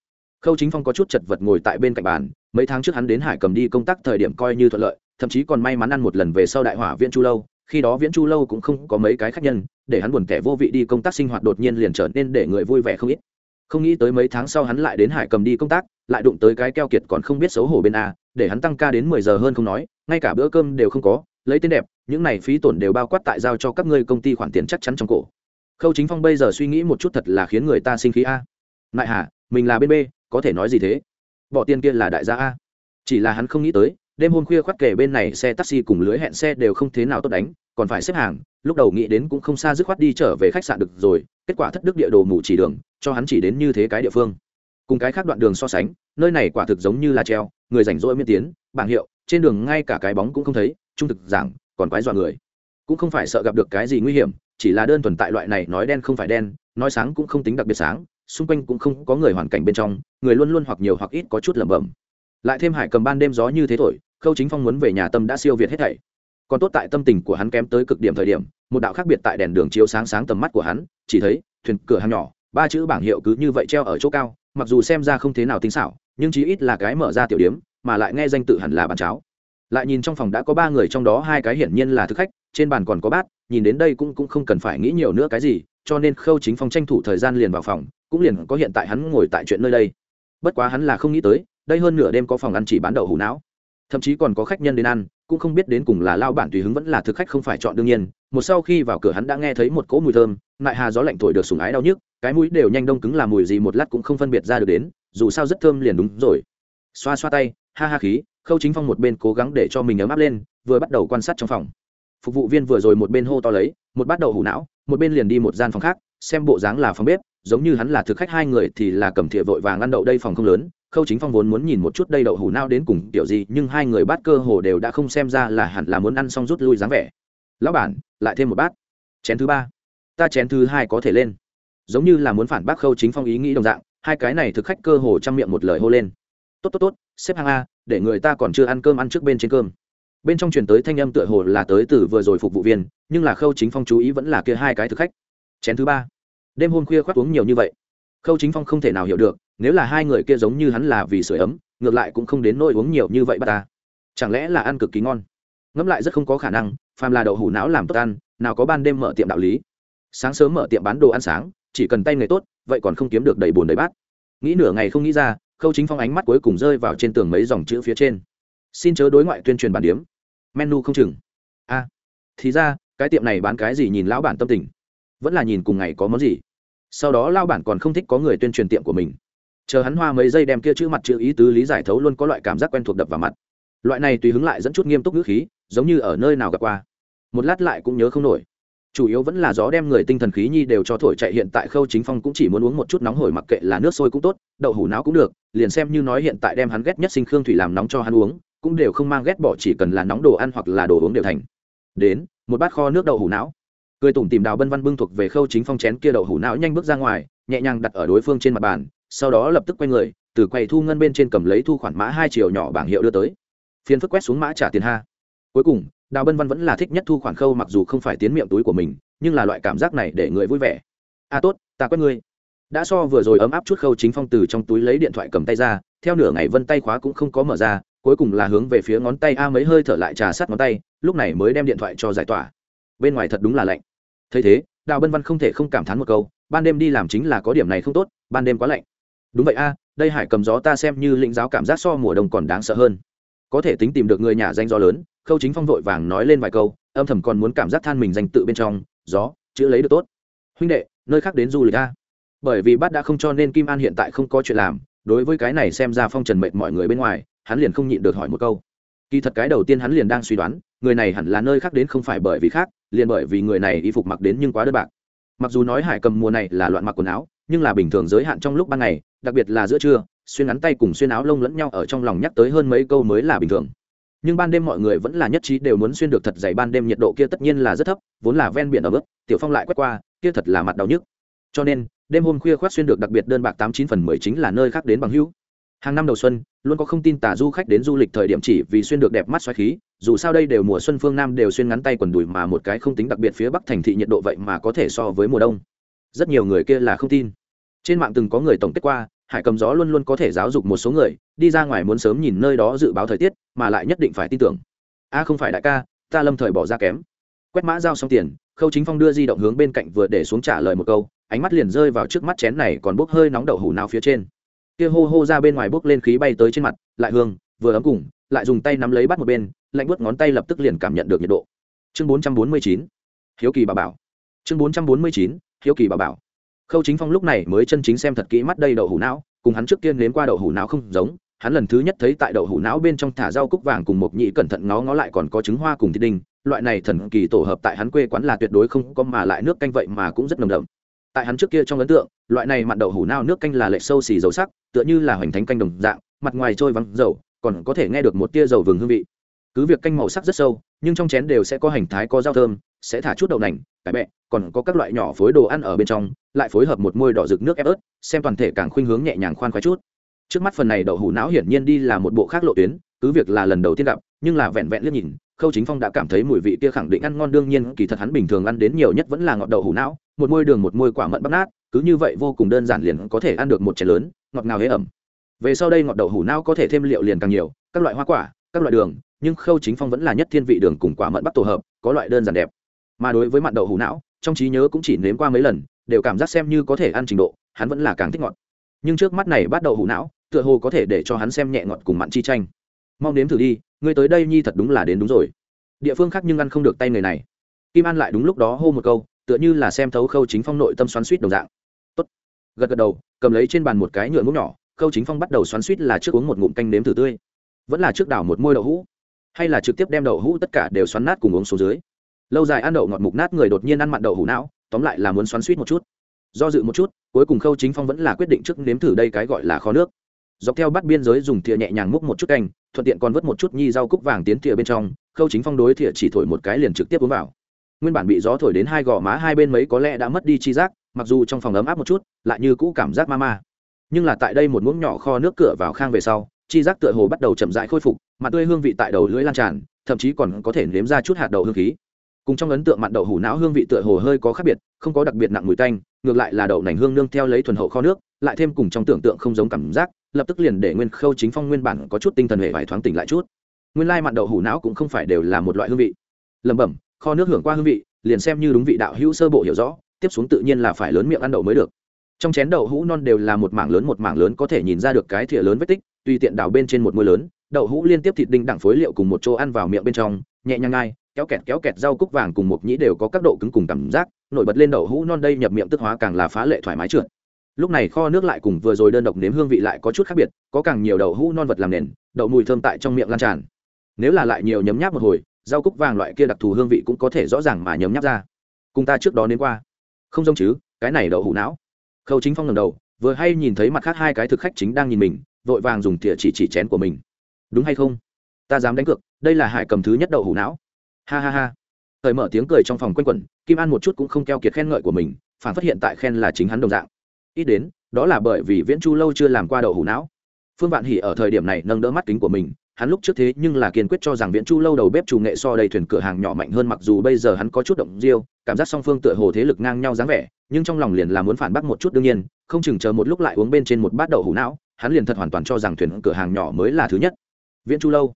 Khâu chính phong có chút chật vật ngồi tại bên cạnh bàn, mấy tháng trước hắn đến hải cầm đi công tác thời điểm coi như thuận lợi, thậm chí còn may mắn ăn một lần về sau đại hỏa viễn chu lâu, khi đó viễn chu lâu cũng không có mấy cái khách nhân, để hắn buồn kẻ vô vị đi công tác sinh hoạt đột nhiên liền trở nên để người vui vẻ không ít. Không nghĩ tới mấy tháng sau hắn lại đến hải cầm đi công tác, lại đụng tới cái keo kiệt còn không biết xấu hổ bên a, để hắn tăng ca đến mười giờ hơn không nói, ngay cả bữa cơm đều không có, lấy tên đẹp những này phí tổn đều bao quát tại giao cho các ngươi công ty khoản tiền chắc chắn trong cổ. Khâu chính phong bây giờ suy nghĩ một chút thật là khiến người ta sinh khí a. Nại hà mình là bên b, có thể nói gì thế? Bỏ tiền kia là đại gia a. Chỉ là hắn không nghĩ tới, đêm hôm khuya khoắt kể bên này xe taxi cùng lưới hẹn xe đều không thế nào tốt đánh, còn phải xếp hàng, lúc đầu nghĩ đến cũng không xa dứt khoát đi trở về khách sạn được rồi, kết quả thất đức địa đồ mù chỉ đường, cho hắn chỉ đến như thế cái địa phương. Cùng cái khác đoạn đường so sánh, nơi này quả thực giống như là treo, người rảnh rỗi miên tiến, bảng hiệu, trên đường ngay cả cái bóng cũng không thấy, trung thực giảng còn quái dọa người. Cũng không phải sợ gặp được cái gì nguy hiểm, chỉ là đơn thuần tại loại này nói đen không phải đen, nói sáng cũng không tính đặc biệt sáng, xung quanh cũng không có người hoàn cảnh bên trong, người luôn luôn hoặc nhiều hoặc ít có chút lẩm bẩm. Lại thêm hải cầm ban đêm gió như thế thổi, khâu chính phong muốn về nhà tâm đã siêu việt hết thảy. Còn tốt tại tâm tình của hắn kém tới cực điểm thời điểm, một đạo khác biệt tại đèn đường chiếu sáng sáng tầm mắt của hắn, chỉ thấy, thuyền cửa hàng nhỏ, ba chữ bảng hiệu cứ như vậy treo ở chỗ cao, mặc dù xem ra không thế nào tinh xảo, nhưng chí ít là cái mở ra tiểu điếm mà lại nghe danh tự hẳn là bàn cháo lại nhìn trong phòng đã có ba người, trong đó hai cái hiển nhiên là thực khách, trên bàn còn có bát, nhìn đến đây cũng cũng không cần phải nghĩ nhiều nữa cái gì, cho nên khâu chính phong tranh thủ thời gian liền vào phòng, cũng liền có hiện tại hắn ngồi tại chuyện nơi đây. Bất quá hắn là không nghĩ tới, đây hơn nửa đêm có phòng ăn chỉ bán đậu hủ não. Thậm chí còn có khách nhân đến ăn, cũng không biết đến cùng là lao bản tùy hứng vẫn là thực khách không phải chọn đương nhiên. Một sau khi vào cửa hắn đã nghe thấy một cỗ mùi thơm nại hà gió lạnh thổi được sùng ái đau nhức, cái mũi đều nhanh đông cứng là mùi gì một lát cũng không phân biệt ra được đến, dù sao rất thơm liền đúng rồi. Xoa xoa tay, ha ha khí khâu chính phong một bên cố gắng để cho mình ấm áp lên, vừa bắt đầu quan sát trong phòng. Phục vụ viên vừa rồi một bên hô to lấy, một bắt đầu hủ não, một bên liền đi một gian phòng khác, xem bộ dáng là phòng bếp, giống như hắn là thực khách hai người thì là cầm thìa vội vàng ăn đậu đây phòng không lớn. Khâu chính phong vốn muốn nhìn một chút đây đậu hủ nao đến cùng kiểu gì, nhưng hai người bát cơ hồ đều đã không xem ra là hẳn là muốn ăn xong rút lui dáng vẻ. Lão bản, lại thêm một bát. Chén thứ ba. Ta chén thứ hai có thể lên. Giống như là muốn phản bác khâu chính phong ý nghĩ đồng dạng, hai cái này thực khách cơ hồ chăm miệng một lời hô lên. Tốt tốt tốt, xếp hàng a để người ta còn chưa ăn cơm ăn trước bên trên cơm. Bên trong truyền tới thanh âm tựa hồ là tới từ vừa rồi phục vụ viên, nhưng là khâu chính phong chú ý vẫn là kia hai cái thực khách. Chén thứ ba. Đêm hôm khuya khoác uống nhiều như vậy. Khâu chính phong không thể nào hiểu được, nếu là hai người kia giống như hắn là vì sửa ấm, ngược lại cũng không đến nỗi uống nhiều như vậy bà ta. Chẳng lẽ là ăn cực kỳ ngon? Ngẫm lại rất không có khả năng, phàm là đậu hủ não làm tốt ăn, nào có ban đêm mở tiệm đạo lý. Sáng sớm mở tiệm bán đồ ăn sáng, chỉ cần tay nghề tốt, vậy còn không kiếm được đầy bồn đầy bát. Nghĩ nửa ngày không nghĩ ra khâu chính phong ánh mắt cuối cùng rơi vào trên tường mấy dòng chữ phía trên. Xin chớ đối ngoại tuyên truyền bản điếm. Menu không chừng. A. Thì ra, cái tiệm này bán cái gì nhìn lão bản tâm tình. Vẫn là nhìn cùng ngày có món gì. Sau đó lao bản còn không thích có người tuyên truyền tiệm của mình. Chờ hắn hoa mấy giây đem kia chữ mặt chữ ý tứ lý giải thấu luôn có loại cảm giác quen thuộc đập vào mặt. Loại này tùy hứng lại dẫn chút nghiêm túc ngữ khí, giống như ở nơi nào gặp qua. Một lát lại cũng nhớ không nổi chủ yếu vẫn là gió đem người tinh thần khí nhi đều cho thổi chạy hiện tại khâu chính phong cũng chỉ muốn uống một chút nóng hổi mặc kệ là nước sôi cũng tốt, đậu hủ não cũng được, liền xem như nói hiện tại đem hắn ghét nhất sinh khương thủy làm nóng cho hắn uống, cũng đều không mang ghét bỏ chỉ cần là nóng đồ ăn hoặc là đồ uống đều thành. Đến, một bát kho nước đậu hủ não cười tủm tìm đào bân văn bưng thuộc về khâu chính phong chén kia đậu hủ não nhanh bước ra ngoài, nhẹ nhàng đặt ở đối phương trên mặt bàn, sau đó lập tức quay người, từ quầy thu ngân bên trên cầm lấy thu khoản mã hai triệu nhỏ bảng hiệu đưa tới. Phiên phức quét xuống mã trả tiền ha cuối cùng, đào bân văn vẫn là thích nhất thu khoản khâu mặc dù không phải tiến miệng túi của mình, nhưng là loại cảm giác này để người vui vẻ. A à tốt, ta quét ngươi. Đã so vừa rồi ấm áp chút khâu chính phong từ trong túi lấy điện thoại cầm tay ra, theo nửa ngày vân tay khóa cũng không có mở ra, cuối cùng là hướng về phía ngón tay a mấy hơi thở lại trà sát ngón tay, lúc này mới đem điện thoại cho giải tỏa. Bên ngoài thật đúng là lạnh. Thấy thế, đào bân văn không thể không cảm thán một câu, ban đêm đi làm chính là có điểm này không tốt, ban đêm quá lạnh. Đúng vậy a, đây hải cầm gió ta xem như lĩnh giáo cảm giác so mùa đông còn đáng sợ hơn. Có thể tính tìm được người nhà danh gió lớn khâu chính phong vội vàng nói lên vài câu, âm thầm còn muốn cảm giác than mình danh tự bên trong, gió, chữ lấy được tốt. Huynh đệ, nơi khác đến du lịch ta. bởi vì bát đã không cho nên kim an hiện tại không có chuyện làm, đối với cái này xem ra phong trần mệt mọi người bên ngoài, hắn liền không nhịn được hỏi một câu. Kỳ thật cái đầu tiên hắn liền đang suy đoán, người này hẳn là nơi khác đến không phải bởi vì khác, liền bởi vì người này y phục mặc đến nhưng quá đơn bạc. Mặc dù nói hải cầm mùa này là loạn mặc quần áo, nhưng là bình thường giới hạn trong lúc ban ngày, đặc biệt là giữa trưa, xuyên ngắn tay cùng xuyên áo lông lẫn nhau ở trong lòng nhắc tới hơn mấy câu mới là bình thường nhưng ban đêm mọi người vẫn là nhất trí đều muốn xuyên được thật dày ban đêm nhiệt độ kia tất nhiên là rất thấp, vốn là ven biển ở bước tiểu phong lại quét qua, kia thật là mặt đau nhức. Cho nên, đêm hôm khuya khoác xuyên được đặc biệt đơn bạc tám chín phần mười chính là nơi khác đến bằng hữu. Hàng năm đầu xuân, luôn có không tin tà du khách đến du lịch thời điểm chỉ vì xuyên được đẹp mắt xoáy khí, dù sao đây đều mùa xuân phương nam đều xuyên ngắn tay quần đùi mà một cái không tính đặc biệt phía bắc thành thị nhiệt độ vậy mà có thể so với mùa đông. Rất nhiều người kia là không tin. Trên mạng từng có người tổng kết qua, hải cầm gió luôn luôn có thể giáo dục một số người đi ra ngoài muốn sớm nhìn nơi đó dự báo thời tiết, mà lại nhất định phải tin tưởng. A không phải đại ca, ta lâm thời bỏ ra kém. Quét mã giao xong tiền, khâu chính phong đưa di động hướng bên cạnh vừa để xuống trả lời một câu, ánh mắt liền rơi vào trước mắt chén này còn bốc hơi nóng đậu hủ nào phía trên. Kia hô hô ra bên ngoài bốc lên khí bay tới trên mặt, lại hương, vừa ấm cùng, lại dùng tay nắm lấy bắt một bên, lạnh buốt ngón tay lập tức liền cảm nhận được nhiệt độ. Chương bốn trăm bốn mươi chín, hiếu kỳ bà bảo. Chương bốn trăm bốn mươi chín, hiếu kỳ bà bảo. Khâu chính phong lúc này mới chân chính xem thật kỹ mắt đây đậu hủ não cùng hắn trước tiên nếm qua đậu hủ não không giống, hắn lần thứ nhất thấy tại đậu hủ não bên trong thả rau cúc vàng cùng một nhị cẩn thận ngó ngó lại còn có trứng hoa cùng thịt đinh, loại này thần kỳ tổ hợp tại hắn quê quán là tuyệt đối không có mà lại nước canh vậy mà cũng rất nồng đậm. Tại hắn trước kia trong ấn tượng, loại này mặn đậu hủ nao nước canh là lệch sâu xì dầu sắc, tựa như là hoành thánh canh đồng dạng, mặt ngoài trôi vắng dầu, còn có thể nghe được một tia dầu vừng hương vị. Cứ việc canh màu sắc rất sâu, nhưng trong chén đều sẽ có hành thái có rau thơm sẽ thả chút đậu nành, cải bẹ, còn có các loại nhỏ phối đồ ăn ở bên trong, lại phối hợp một môi đỏ rực nước ép ớt, xem toàn thể càng khuynh hướng nhẹ nhàng khoan khoái chút. Trước mắt phần này đậu hủ não hiển nhiên đi là một bộ khác lộ tuyến, cứ việc là lần đầu tiên gặp, nhưng là vẹn vẹn liếc nhìn, khâu chính phong đã cảm thấy mùi vị kia khẳng định ăn ngon đương nhiên, kỳ thật hắn bình thường ăn đến nhiều nhất vẫn là ngọt đậu hủ não, một môi đường một môi quả mận bắp nát, cứ như vậy vô cùng đơn giản liền có thể ăn được một chén lớn, ngọt ngào hế ẩm. Về sau đây ngọt đậu hủ não có thể thêm liệu liền càng nhiều, các loại hoa quả, các loại đường, nhưng khâu chính phong vẫn là nhất thiên vị đường cùng quả mận bắp tổ hợp, có loại đơn giản đẹp mà đối với mặn đậu hủ não, trong trí nhớ cũng chỉ nếm qua mấy lần, đều cảm giác xem như có thể ăn trình độ, hắn vẫn là càng thích ngọt. Nhưng trước mắt này bắt đậu hủ não, tựa hồ có thể để cho hắn xem nhẹ ngọt cùng mặn chi tranh mong nếm thử đi, ngươi tới đây nhi thật đúng là đến đúng rồi. Địa phương khác nhưng ăn không được tay người này. Kim an lại đúng lúc đó hô một câu, tựa như là xem thấu khâu chính phong nội tâm xoắn suýt đồng dạng. Tốt. gật gật đầu, cầm lấy trên bàn một cái nhựa múc nhỏ, khâu chính phong bắt đầu xoắn suýt là trước uống một ngụm canh nếm thử tươi. Vẫn là trước đảo một môi đậu hũ, hay là trực tiếp đem đậu hũ tất cả đều xoắn nát cùng uống xuống dưới lâu dài ăn đậu ngọt mục nát người đột nhiên ăn mặn đậu hủ não, tóm lại là muốn xoắn suýt một chút. Do dự một chút, cuối cùng khâu chính phong vẫn là quyết định trước nếm thử đây cái gọi là kho nước. Dọc theo bắt biên giới dùng thìa nhẹ nhàng múc một chút canh, thuận tiện còn vớt một chút nhi rau cúc vàng tiến thìa bên trong, khâu chính phong đối thìa chỉ thổi một cái liền trực tiếp uống vào. Nguyên bản bị gió thổi đến hai gò má hai bên mấy có lẽ đã mất đi chi giác, mặc dù trong phòng ấm áp một chút, lại như cũ cảm giác ma ma. Nhưng là tại đây một muỗng nhỏ kho nước cửa vào khang về sau, chi giác tựa hồ bắt đầu chậm rãi khôi phục mặt tươi hương vị tại đầu lưỡi lan tràn, thậm chí còn có thể nếm ra chút hạt đậu hương khí cùng trong ấn tượng mặn đậu hủ não hương vị tựa hồ hơi có khác biệt, không có đặc biệt nặng mùi tanh, ngược lại là đậu nành hương nương theo lấy thuần hậu kho nước, lại thêm cùng trong tưởng tượng không giống cảm giác, lập tức liền để nguyên khâu chính phong nguyên bản có chút tinh thần hệ vải thoáng tỉnh lại chút. Nguyên lai mặn đậu hủ não cũng không phải đều là một loại hương vị. Lẩm bẩm, kho nước hưởng qua hương vị, liền xem như đúng vị đạo hữu sơ bộ hiểu rõ, tiếp xuống tự nhiên là phải lớn miệng ăn đậu mới được. Trong chén đậu hũ non đều là một mảng lớn một mảng lớn có thể nhìn ra được cái thìa lớn vết tích, tùy tiện đào bên trên một mưa lớn, đậu hũ liên tiếp thịt đinh đẳng phối liệu cùng một chỗ ăn vào miệng bên trong, nhẹ nhàng ngay kéo kẹt kéo kẹt rau cúc vàng cùng một nhĩ đều có các độ cứng cùng cảm giác, nổi bật lên đậu hũ non đây nhập miệng tức hóa càng là phá lệ thoải mái trượt. Lúc này kho nước lại cùng vừa rồi đơn độc nếm hương vị lại có chút khác biệt, có càng nhiều đậu hũ non vật làm nền, đậu mùi thơm tại trong miệng lan tràn. Nếu là lại nhiều nhấm nháp một hồi, rau cúc vàng loại kia đặc thù hương vị cũng có thể rõ ràng mà nhấm nháp ra. Cùng ta trước đó đến qua. Không giống chứ, cái này đậu hũ não. Khâu chính phong ngầm đầu, vừa hay nhìn thấy mặt khác hai cái thực khách chính đang nhìn mình, vội vàng dùng thìa chỉ chỉ chén của mình. Đúng hay không? Ta dám đánh cược, đây là hải cầm thứ nhất đậu hủ não ha ha ha. Thời mở tiếng cười trong phòng quanh quẩn, kim an một chút cũng không keo kiệt khen ngợi của mình, phản phát hiện tại khen là chính hắn đồng dạng. Ít đến, đó là bởi vì viễn chu lâu chưa làm qua đậu hủ não. Phương vạn hỉ ở thời điểm này nâng đỡ mắt kính của mình, hắn lúc trước thế nhưng là kiên quyết cho rằng viễn chu lâu đầu bếp chủ nghệ so đầy thuyền cửa hàng nhỏ mạnh hơn mặc dù bây giờ hắn có chút động riêu, cảm giác song phương tựa hồ thế lực ngang nhau dáng vẻ, nhưng trong lòng liền là muốn phản bác một chút đương nhiên, không chừng chờ một lúc lại uống bên trên một bát đậu hủ não, hắn liền thật hoàn toàn cho rằng thuyền cửa hàng nhỏ mới là thứ nhất. Viễn chu lâu,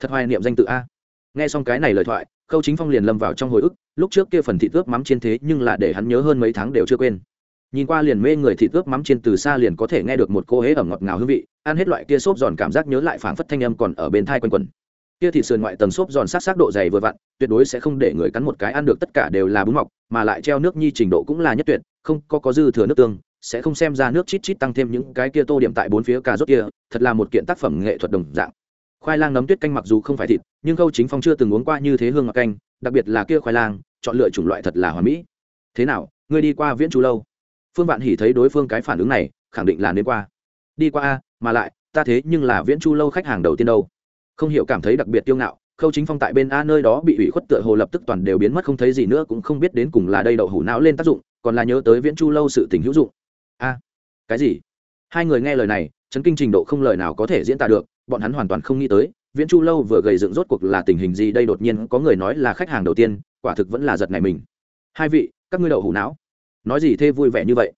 thật hoài niệm danh tự a nghe xong cái này lời thoại, khâu chính phong liền lâm vào trong hồi ức, lúc trước kia phần thịt ướp mắm trên thế nhưng là để hắn nhớ hơn mấy tháng đều chưa quên. Nhìn qua liền mê người thịt ướp mắm trên từ xa liền có thể nghe được một cô hế ẩm ngọt ngào hương vị, ăn hết loại kia xốp giòn cảm giác nhớ lại phảng phất thanh âm còn ở bên thai quanh quần kia thịt sườn ngoại tầng xốp giòn sát sát độ dày vừa vặn, tuyệt đối sẽ không để người cắn một cái ăn được tất cả đều là bún mọc, mà lại treo nước nhi trình độ cũng là nhất tuyệt, không có có dư thừa nước tương, sẽ không xem ra nước chít chít tăng thêm những cái kia tô điểm tại bốn phía cà rốt kia, thật là một kiện tác phẩm nghệ thuật đồng dạng khoai lang nấm tuyết canh mặc dù không phải thịt, nhưng khâu chính phong chưa từng uống qua như thế hương ngọc canh, đặc biệt là kia khoai lang, chọn lựa chủng loại thật là hoàn mỹ. Thế nào, ngươi đi qua viễn chu lâu? Phương vạn hỉ thấy đối phương cái phản ứng này, khẳng định là nên qua. Đi qua a, mà lại, ta thế nhưng là viễn chu lâu khách hàng đầu tiên đâu. Không hiểu cảm thấy đặc biệt tiêu ngạo, khâu chính phong tại bên a nơi đó bị ủy khuất tựa hồ lập tức toàn đều biến mất không thấy gì nữa cũng không biết đến cùng là đây đậu hủ não lên tác dụng, còn là nhớ tới viễn chu lâu sự tình hữu dụng. A, cái gì? Hai người nghe lời này, chấn kinh trình độ không lời nào có thể diễn tả được bọn hắn hoàn toàn không nghĩ tới, viễn chu lâu vừa gầy dựng rốt cuộc là tình hình gì, đây đột nhiên có người nói là khách hàng đầu tiên, quả thực vẫn là giật này mình. Hai vị, các ngươi đậu hủ não. Nói gì thê vui vẻ như vậy?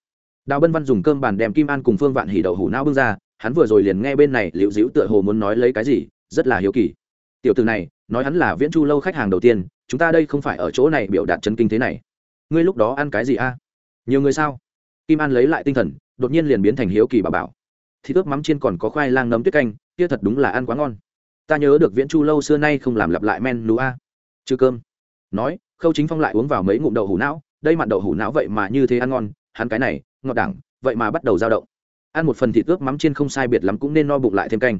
Đào bân văn dùng cơm bàn đem kim an cùng phương vạn hỉ đậu hủ não bưng ra, hắn vừa rồi liền nghe bên này liệu dĩu tựa hồ muốn nói lấy cái gì, rất là hiếu kỳ. Tiểu từ này, nói hắn là viễn chu lâu khách hàng đầu tiên, chúng ta đây không phải ở chỗ này biểu đạt chân kinh thế này. Ngươi lúc đó ăn cái gì a? Nhiều người sao? Kim an lấy lại tinh thần, đột nhiên liền biến thành hiếu kỳ bà bảo. Thì ướp mắm chiên còn có khoai lang nấm tuyết canh kia thật đúng là ăn quá ngon. Ta nhớ được viễn chu lâu xưa nay không làm lặp lại men nú a. Trừ cơm. Nói, khâu chính phong lại uống vào mấy ngụm đậu hủ não, đây mặn đậu hủ não vậy mà như thế ăn ngon, hắn cái này, ngọt đẳng, vậy mà bắt đầu dao động. Ăn một phần thịt ướp mắm chiên không sai biệt lắm cũng nên no bụng lại thêm canh.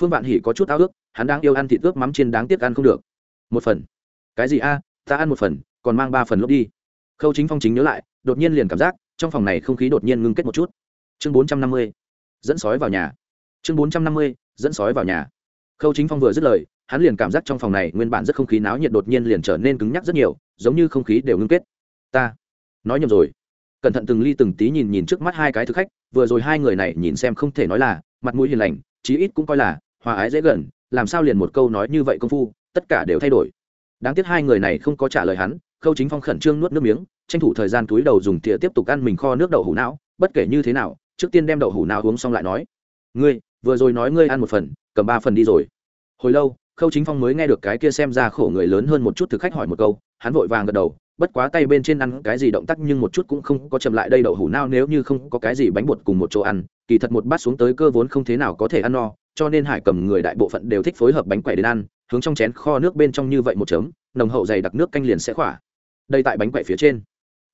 Phương vạn hỉ có chút ao ước, hắn đang yêu ăn thịt ướp mắm chiên đáng tiếc ăn không được. Một phần. Cái gì a? Ta ăn một phần, còn mang ba phần lốp đi. Khâu chính phong chính nhớ lại, đột nhiên liền cảm giác, trong phòng này không khí đột nhiên ngưng kết một chút. Chương bốn trăm năm mươi. Dẫn sói vào nhà. Chương bốn trăm năm mươi dẫn sói vào nhà. Khâu chính phong vừa dứt lời, hắn liền cảm giác trong phòng này nguyên bản rất không khí náo nhiệt đột nhiên liền trở nên cứng nhắc rất nhiều, giống như không khí đều ngưng kết. Ta, nói nhầm rồi. Cẩn thận từng ly từng tí nhìn nhìn trước mắt hai cái thực khách, vừa rồi hai người này nhìn xem không thể nói là, mặt mũi hiền lành, chí ít cũng coi là, hòa ái dễ gần, làm sao liền một câu nói như vậy công phu, tất cả đều thay đổi. Đáng tiếc hai người này không có trả lời hắn, khâu chính phong khẩn trương nuốt nước miếng, tranh thủ thời gian túi đầu dùng thìa tiếp tục ăn mình kho nước đậu hủ não, bất kể như thế nào, trước tiên đem đậu hủ não uống xong lại nói, ngươi vừa rồi nói ngươi ăn một phần, cầm ba phần đi rồi. Hồi lâu, khâu chính phong mới nghe được cái kia xem ra khổ người lớn hơn một chút thực khách hỏi một câu, hắn vội vàng gật đầu, bất quá tay bên trên ăn cái gì động tác nhưng một chút cũng không có chậm lại đây đậu hủ nao nếu như không có cái gì bánh bột cùng một chỗ ăn, kỳ thật một bát xuống tới cơ vốn không thế nào có thể ăn no, cho nên hải cầm người đại bộ phận đều thích phối hợp bánh quẩy đến ăn, hướng trong chén kho nước bên trong như vậy một chấm, nồng hậu dày đặc nước canh liền sẽ khỏa. Đây tại bánh quẩy phía trên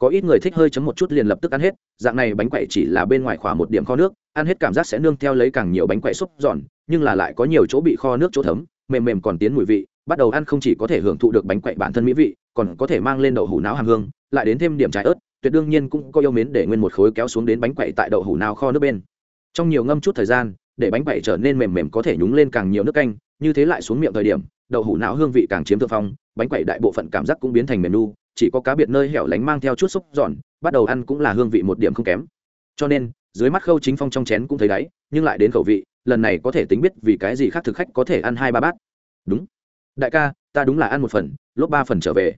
có ít người thích hơi chấm một chút liền lập tức ăn hết, dạng này bánh quẩy chỉ là bên ngoài khỏa một điểm kho nước, ăn hết cảm giác sẽ nương theo lấy càng nhiều bánh quẩy xúc giòn, nhưng là lại có nhiều chỗ bị kho nước chỗ thấm, mềm mềm còn tiến mùi vị, bắt đầu ăn không chỉ có thể hưởng thụ được bánh quậy bản thân mỹ vị, còn có thể mang lên đậu hủ não hàm hương, lại đến thêm điểm trái ớt, tuyệt đương nhiên cũng có yêu mến để nguyên một khối kéo xuống đến bánh quậy tại đậu hủ nào kho nước bên. Trong nhiều ngâm chút thời gian, để bánh quậy trở nên mềm mềm có thể nhúng lên càng nhiều nước canh, như thế lại xuống miệng thời điểm, đậu hủ não hương vị càng chiếm thượng phong bánh quẩy đại bộ phận cảm giác cũng biến thành mềm nu chỉ có cá biệt nơi hẻo lánh mang theo chút xúc giòn, bắt đầu ăn cũng là hương vị một điểm không kém. Cho nên, dưới mắt khâu chính phong trong chén cũng thấy đáy nhưng lại đến khẩu vị, lần này có thể tính biết vì cái gì khác thực khách có thể ăn hai ba bát. Đúng. Đại ca, ta đúng là ăn một phần, lốp ba phần trở về.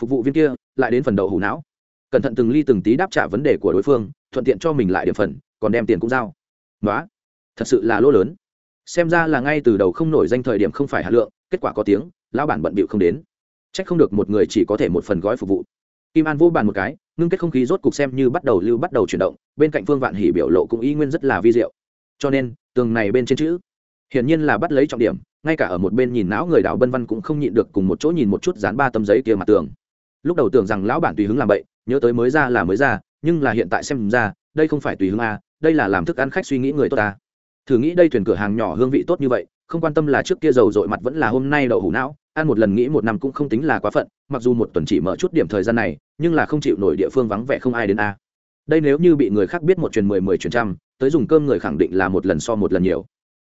Phục vụ viên kia, lại đến phần đậu hủ não. Cẩn thận từng ly từng tí đáp trả vấn đề của đối phương, thuận tiện cho mình lại điểm phần, còn đem tiền cũng giao. Nói thật sự là lỗ lớn. Xem ra là ngay từ đầu không nổi danh thời điểm không phải hạt lượng, kết quả có tiếng, lão bản bận bịu không đến chắc không được một người chỉ có thể một phần gói phục vụ. Kim an vô bàn một cái, ngưng kết không khí rốt cục xem như bắt đầu lưu, bắt đầu chuyển động, bên cạnh phương vạn hỉ biểu lộ cũng y nguyên rất là vi diệu. Cho nên, tường này bên trên chữ, hiển nhiên là bắt lấy trọng điểm, ngay cả ở một bên nhìn não người đảo bân văn cũng không nhịn được cùng một chỗ nhìn một chút dán ba tấm giấy kia mặt tường. Lúc đầu tưởng rằng lão bản tùy hứng làm bậy, nhớ tới mới ra là mới ra, nhưng là hiện tại xem ra, đây không phải tùy hứng a đây là làm thức ăn khách suy nghĩ người tốt ta thử nghĩ đây thuyền cửa hàng nhỏ hương vị tốt như vậy không quan tâm là trước kia dầu dội mặt vẫn là hôm nay đậu hủ não, ăn một lần nghĩ một năm cũng không tính là quá phận, mặc dù một tuần chỉ mở chút điểm thời gian này, nhưng là không chịu nổi địa phương vắng vẻ không ai đến a. Đây nếu như bị người khác biết một truyền mười mười truyền trăm, tới dùng cơm người khẳng định là một lần so một lần nhiều.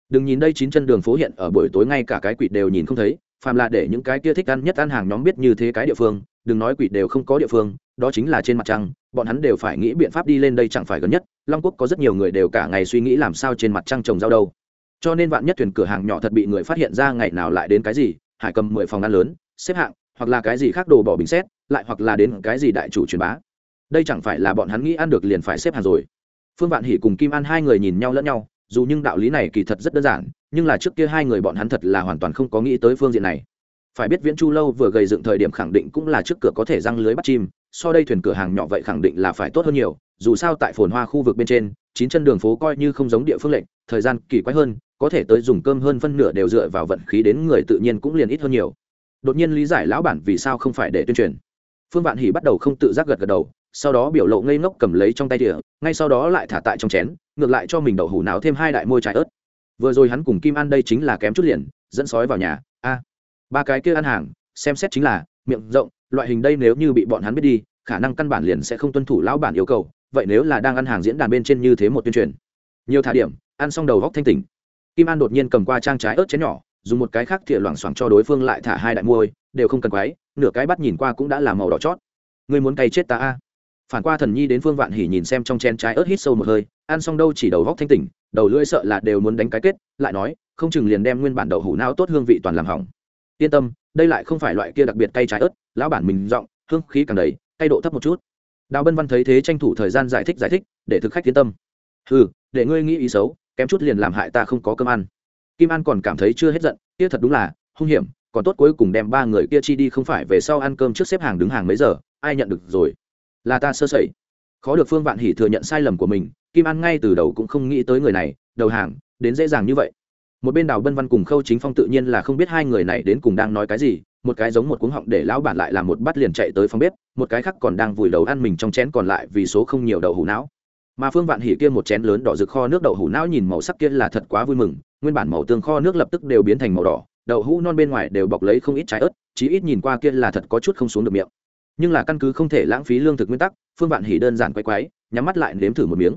Đừng nhìn đây chín chân đường phố hiện ở buổi tối ngay cả cái quỷ đều nhìn không thấy, phàm là để những cái kia thích ăn nhất ăn hàng nhóm biết như thế cái địa phương, đừng nói quỷ đều không có địa phương, đó chính là trên mặt trăng, bọn hắn đều phải nghĩ biện pháp đi lên đây chẳng phải gần nhất, long quốc có rất nhiều người đều cả ngày suy nghĩ làm sao trên mặt trăng trồng rau đâu cho nên vạn nhất thuyền cửa hàng nhỏ thật bị người phát hiện ra ngày nào lại đến cái gì, hải cầm mười phòng ăn lớn, xếp hạng, hoặc là cái gì khác đồ bỏ bình xét, lại hoặc là đến cái gì đại chủ truyền bá. Đây chẳng phải là bọn hắn nghĩ ăn được liền phải xếp hàng rồi. Phương vạn hỉ cùng kim an hai người nhìn nhau lẫn nhau, dù nhưng đạo lý này kỳ thật rất đơn giản, nhưng là trước kia hai người bọn hắn thật là hoàn toàn không có nghĩ tới phương diện này. Phải biết viễn chu lâu vừa gầy dựng thời điểm khẳng định cũng là trước cửa có thể răng lưới bắt chim so đây thuyền cửa hàng nhỏ vậy khẳng định là phải tốt hơn nhiều, dù sao tại phồn hoa khu vực bên trên, chín chân đường phố coi như không giống địa phương lệnh thời gian kỳ quái hơn, có thể tới dùng cơm hơn phân nửa đều dựa vào vận khí đến người tự nhiên cũng liền ít hơn nhiều. Đột nhiên lý giải lão bản vì sao không phải để tuyên truyền. Phương vạn hỉ bắt đầu không tự giác gật gật đầu, sau đó biểu lộ ngây ngốc cầm lấy trong tay đĩa ngay sau đó lại thả tại trong chén, ngược lại cho mình đậu hủ não thêm hai đại môi trái ớt. Vừa rồi hắn cùng kim ăn đây chính là kém chút liền, dẫn sói vào nhà. A, ba cái kia ăn hàng, xem xét chính là, miệng rộng loại hình đây nếu như bị bọn hắn biết đi, khả năng căn bản liền sẽ không tuân thủ lão bản yêu cầu, vậy nếu là đang ăn hàng diễn đàn bên trên như thế một tuyên truyền. Nhiều thả điểm, ăn xong đầu góc thanh tỉnh. Kim an đột nhiên cầm qua trang trái ớt chén nhỏ, dùng một cái khác thìa loảng xoảng cho đối phương lại thả hai đại môi đều không cần quái nửa cái bắt nhìn qua cũng đã là màu đỏ chót. Ngươi muốn cay chết ta a? Phản qua thần nhi đến phương vạn hỉ nhìn xem trong chén trái ớt hít sâu một hơi, ăn xong đâu chỉ đầu góc thanh tỉnh, đầu lưỡi sợ là đều muốn đánh cái kết, lại nói, không chừng liền đem nguyên bản đậu hủ não tốt hương vị toàn làm hỏng. Yên tâm đây lại không phải loại kia đặc biệt cay trái ớt, lão bản mình giọng, hương khí càng đầy, cay độ thấp một chút. Đào bân văn thấy thế tranh thủ thời gian giải thích giải thích, để thực khách yên tâm. Ừ để ngươi nghĩ ý xấu, kém chút liền làm hại ta không có cơm ăn. Kim an còn cảm thấy chưa hết giận, kia thật đúng là, hung hiểm, còn tốt cuối cùng đem ba người kia chi đi không phải về sau ăn cơm trước xếp hàng đứng hàng mấy giờ, ai nhận được rồi? Là ta sơ sẩy. Khó được phương vạn hỉ thừa nhận sai lầm của mình, kim an ngay từ đầu cũng không nghĩ tới người này, đầu hàng, đến dễ dàng như vậy một bên đào bân văn cùng khâu chính phong tự nhiên là không biết hai người này đến cùng đang nói cái gì, một cái giống một cuống họng để lão bản lại làm một bát liền chạy tới phòng bếp, một cái khác còn đang vùi đầu ăn mình trong chén còn lại vì số không nhiều đậu hủ não. Mà phương vạn hỉ kia một chén lớn đỏ rực kho nước đậu hủ não nhìn màu sắc kia là thật quá vui mừng, nguyên bản màu tương kho nước lập tức đều biến thành màu đỏ, đậu hũ non bên ngoài đều bọc lấy không ít trái ớt, chí ít nhìn qua kia là thật có chút không xuống được miệng. Nhưng là căn cứ không thể lãng phí lương thực nguyên tắc, phương vạn hỉ đơn giản quay quái, nhắm mắt lại nếm thử một miếng.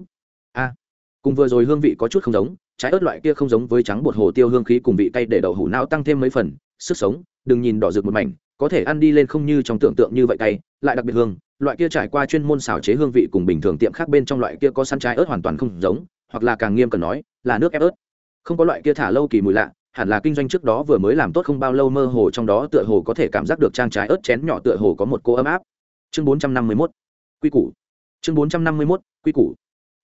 A, cùng vừa rồi hương vị có chút không giống trái ớt loại kia không giống với trắng bột hồ tiêu hương khí cùng vị cay để đậu hủ não tăng thêm mấy phần, sức sống, đừng nhìn đỏ rực một mảnh, có thể ăn đi lên không như trong tưởng tượng như vậy cay, lại đặc biệt hương, loại kia trải qua chuyên môn xào chế hương vị cùng bình thường tiệm khác bên trong loại kia có săn trái ớt hoàn toàn không giống, hoặc là càng nghiêm cần nói, là nước ép ớt. Không có loại kia thả lâu kỳ mùi lạ, hẳn là kinh doanh trước đó vừa mới làm tốt không bao lâu mơ hồ trong đó tựa hồ có thể cảm giác được trang trái ớt chén nhỏ tựa hồ có một cô ấm áp. Chương bốn trăm năm mươi mốt, quy củ. Chương bốn trăm năm mươi mốt, quy củ.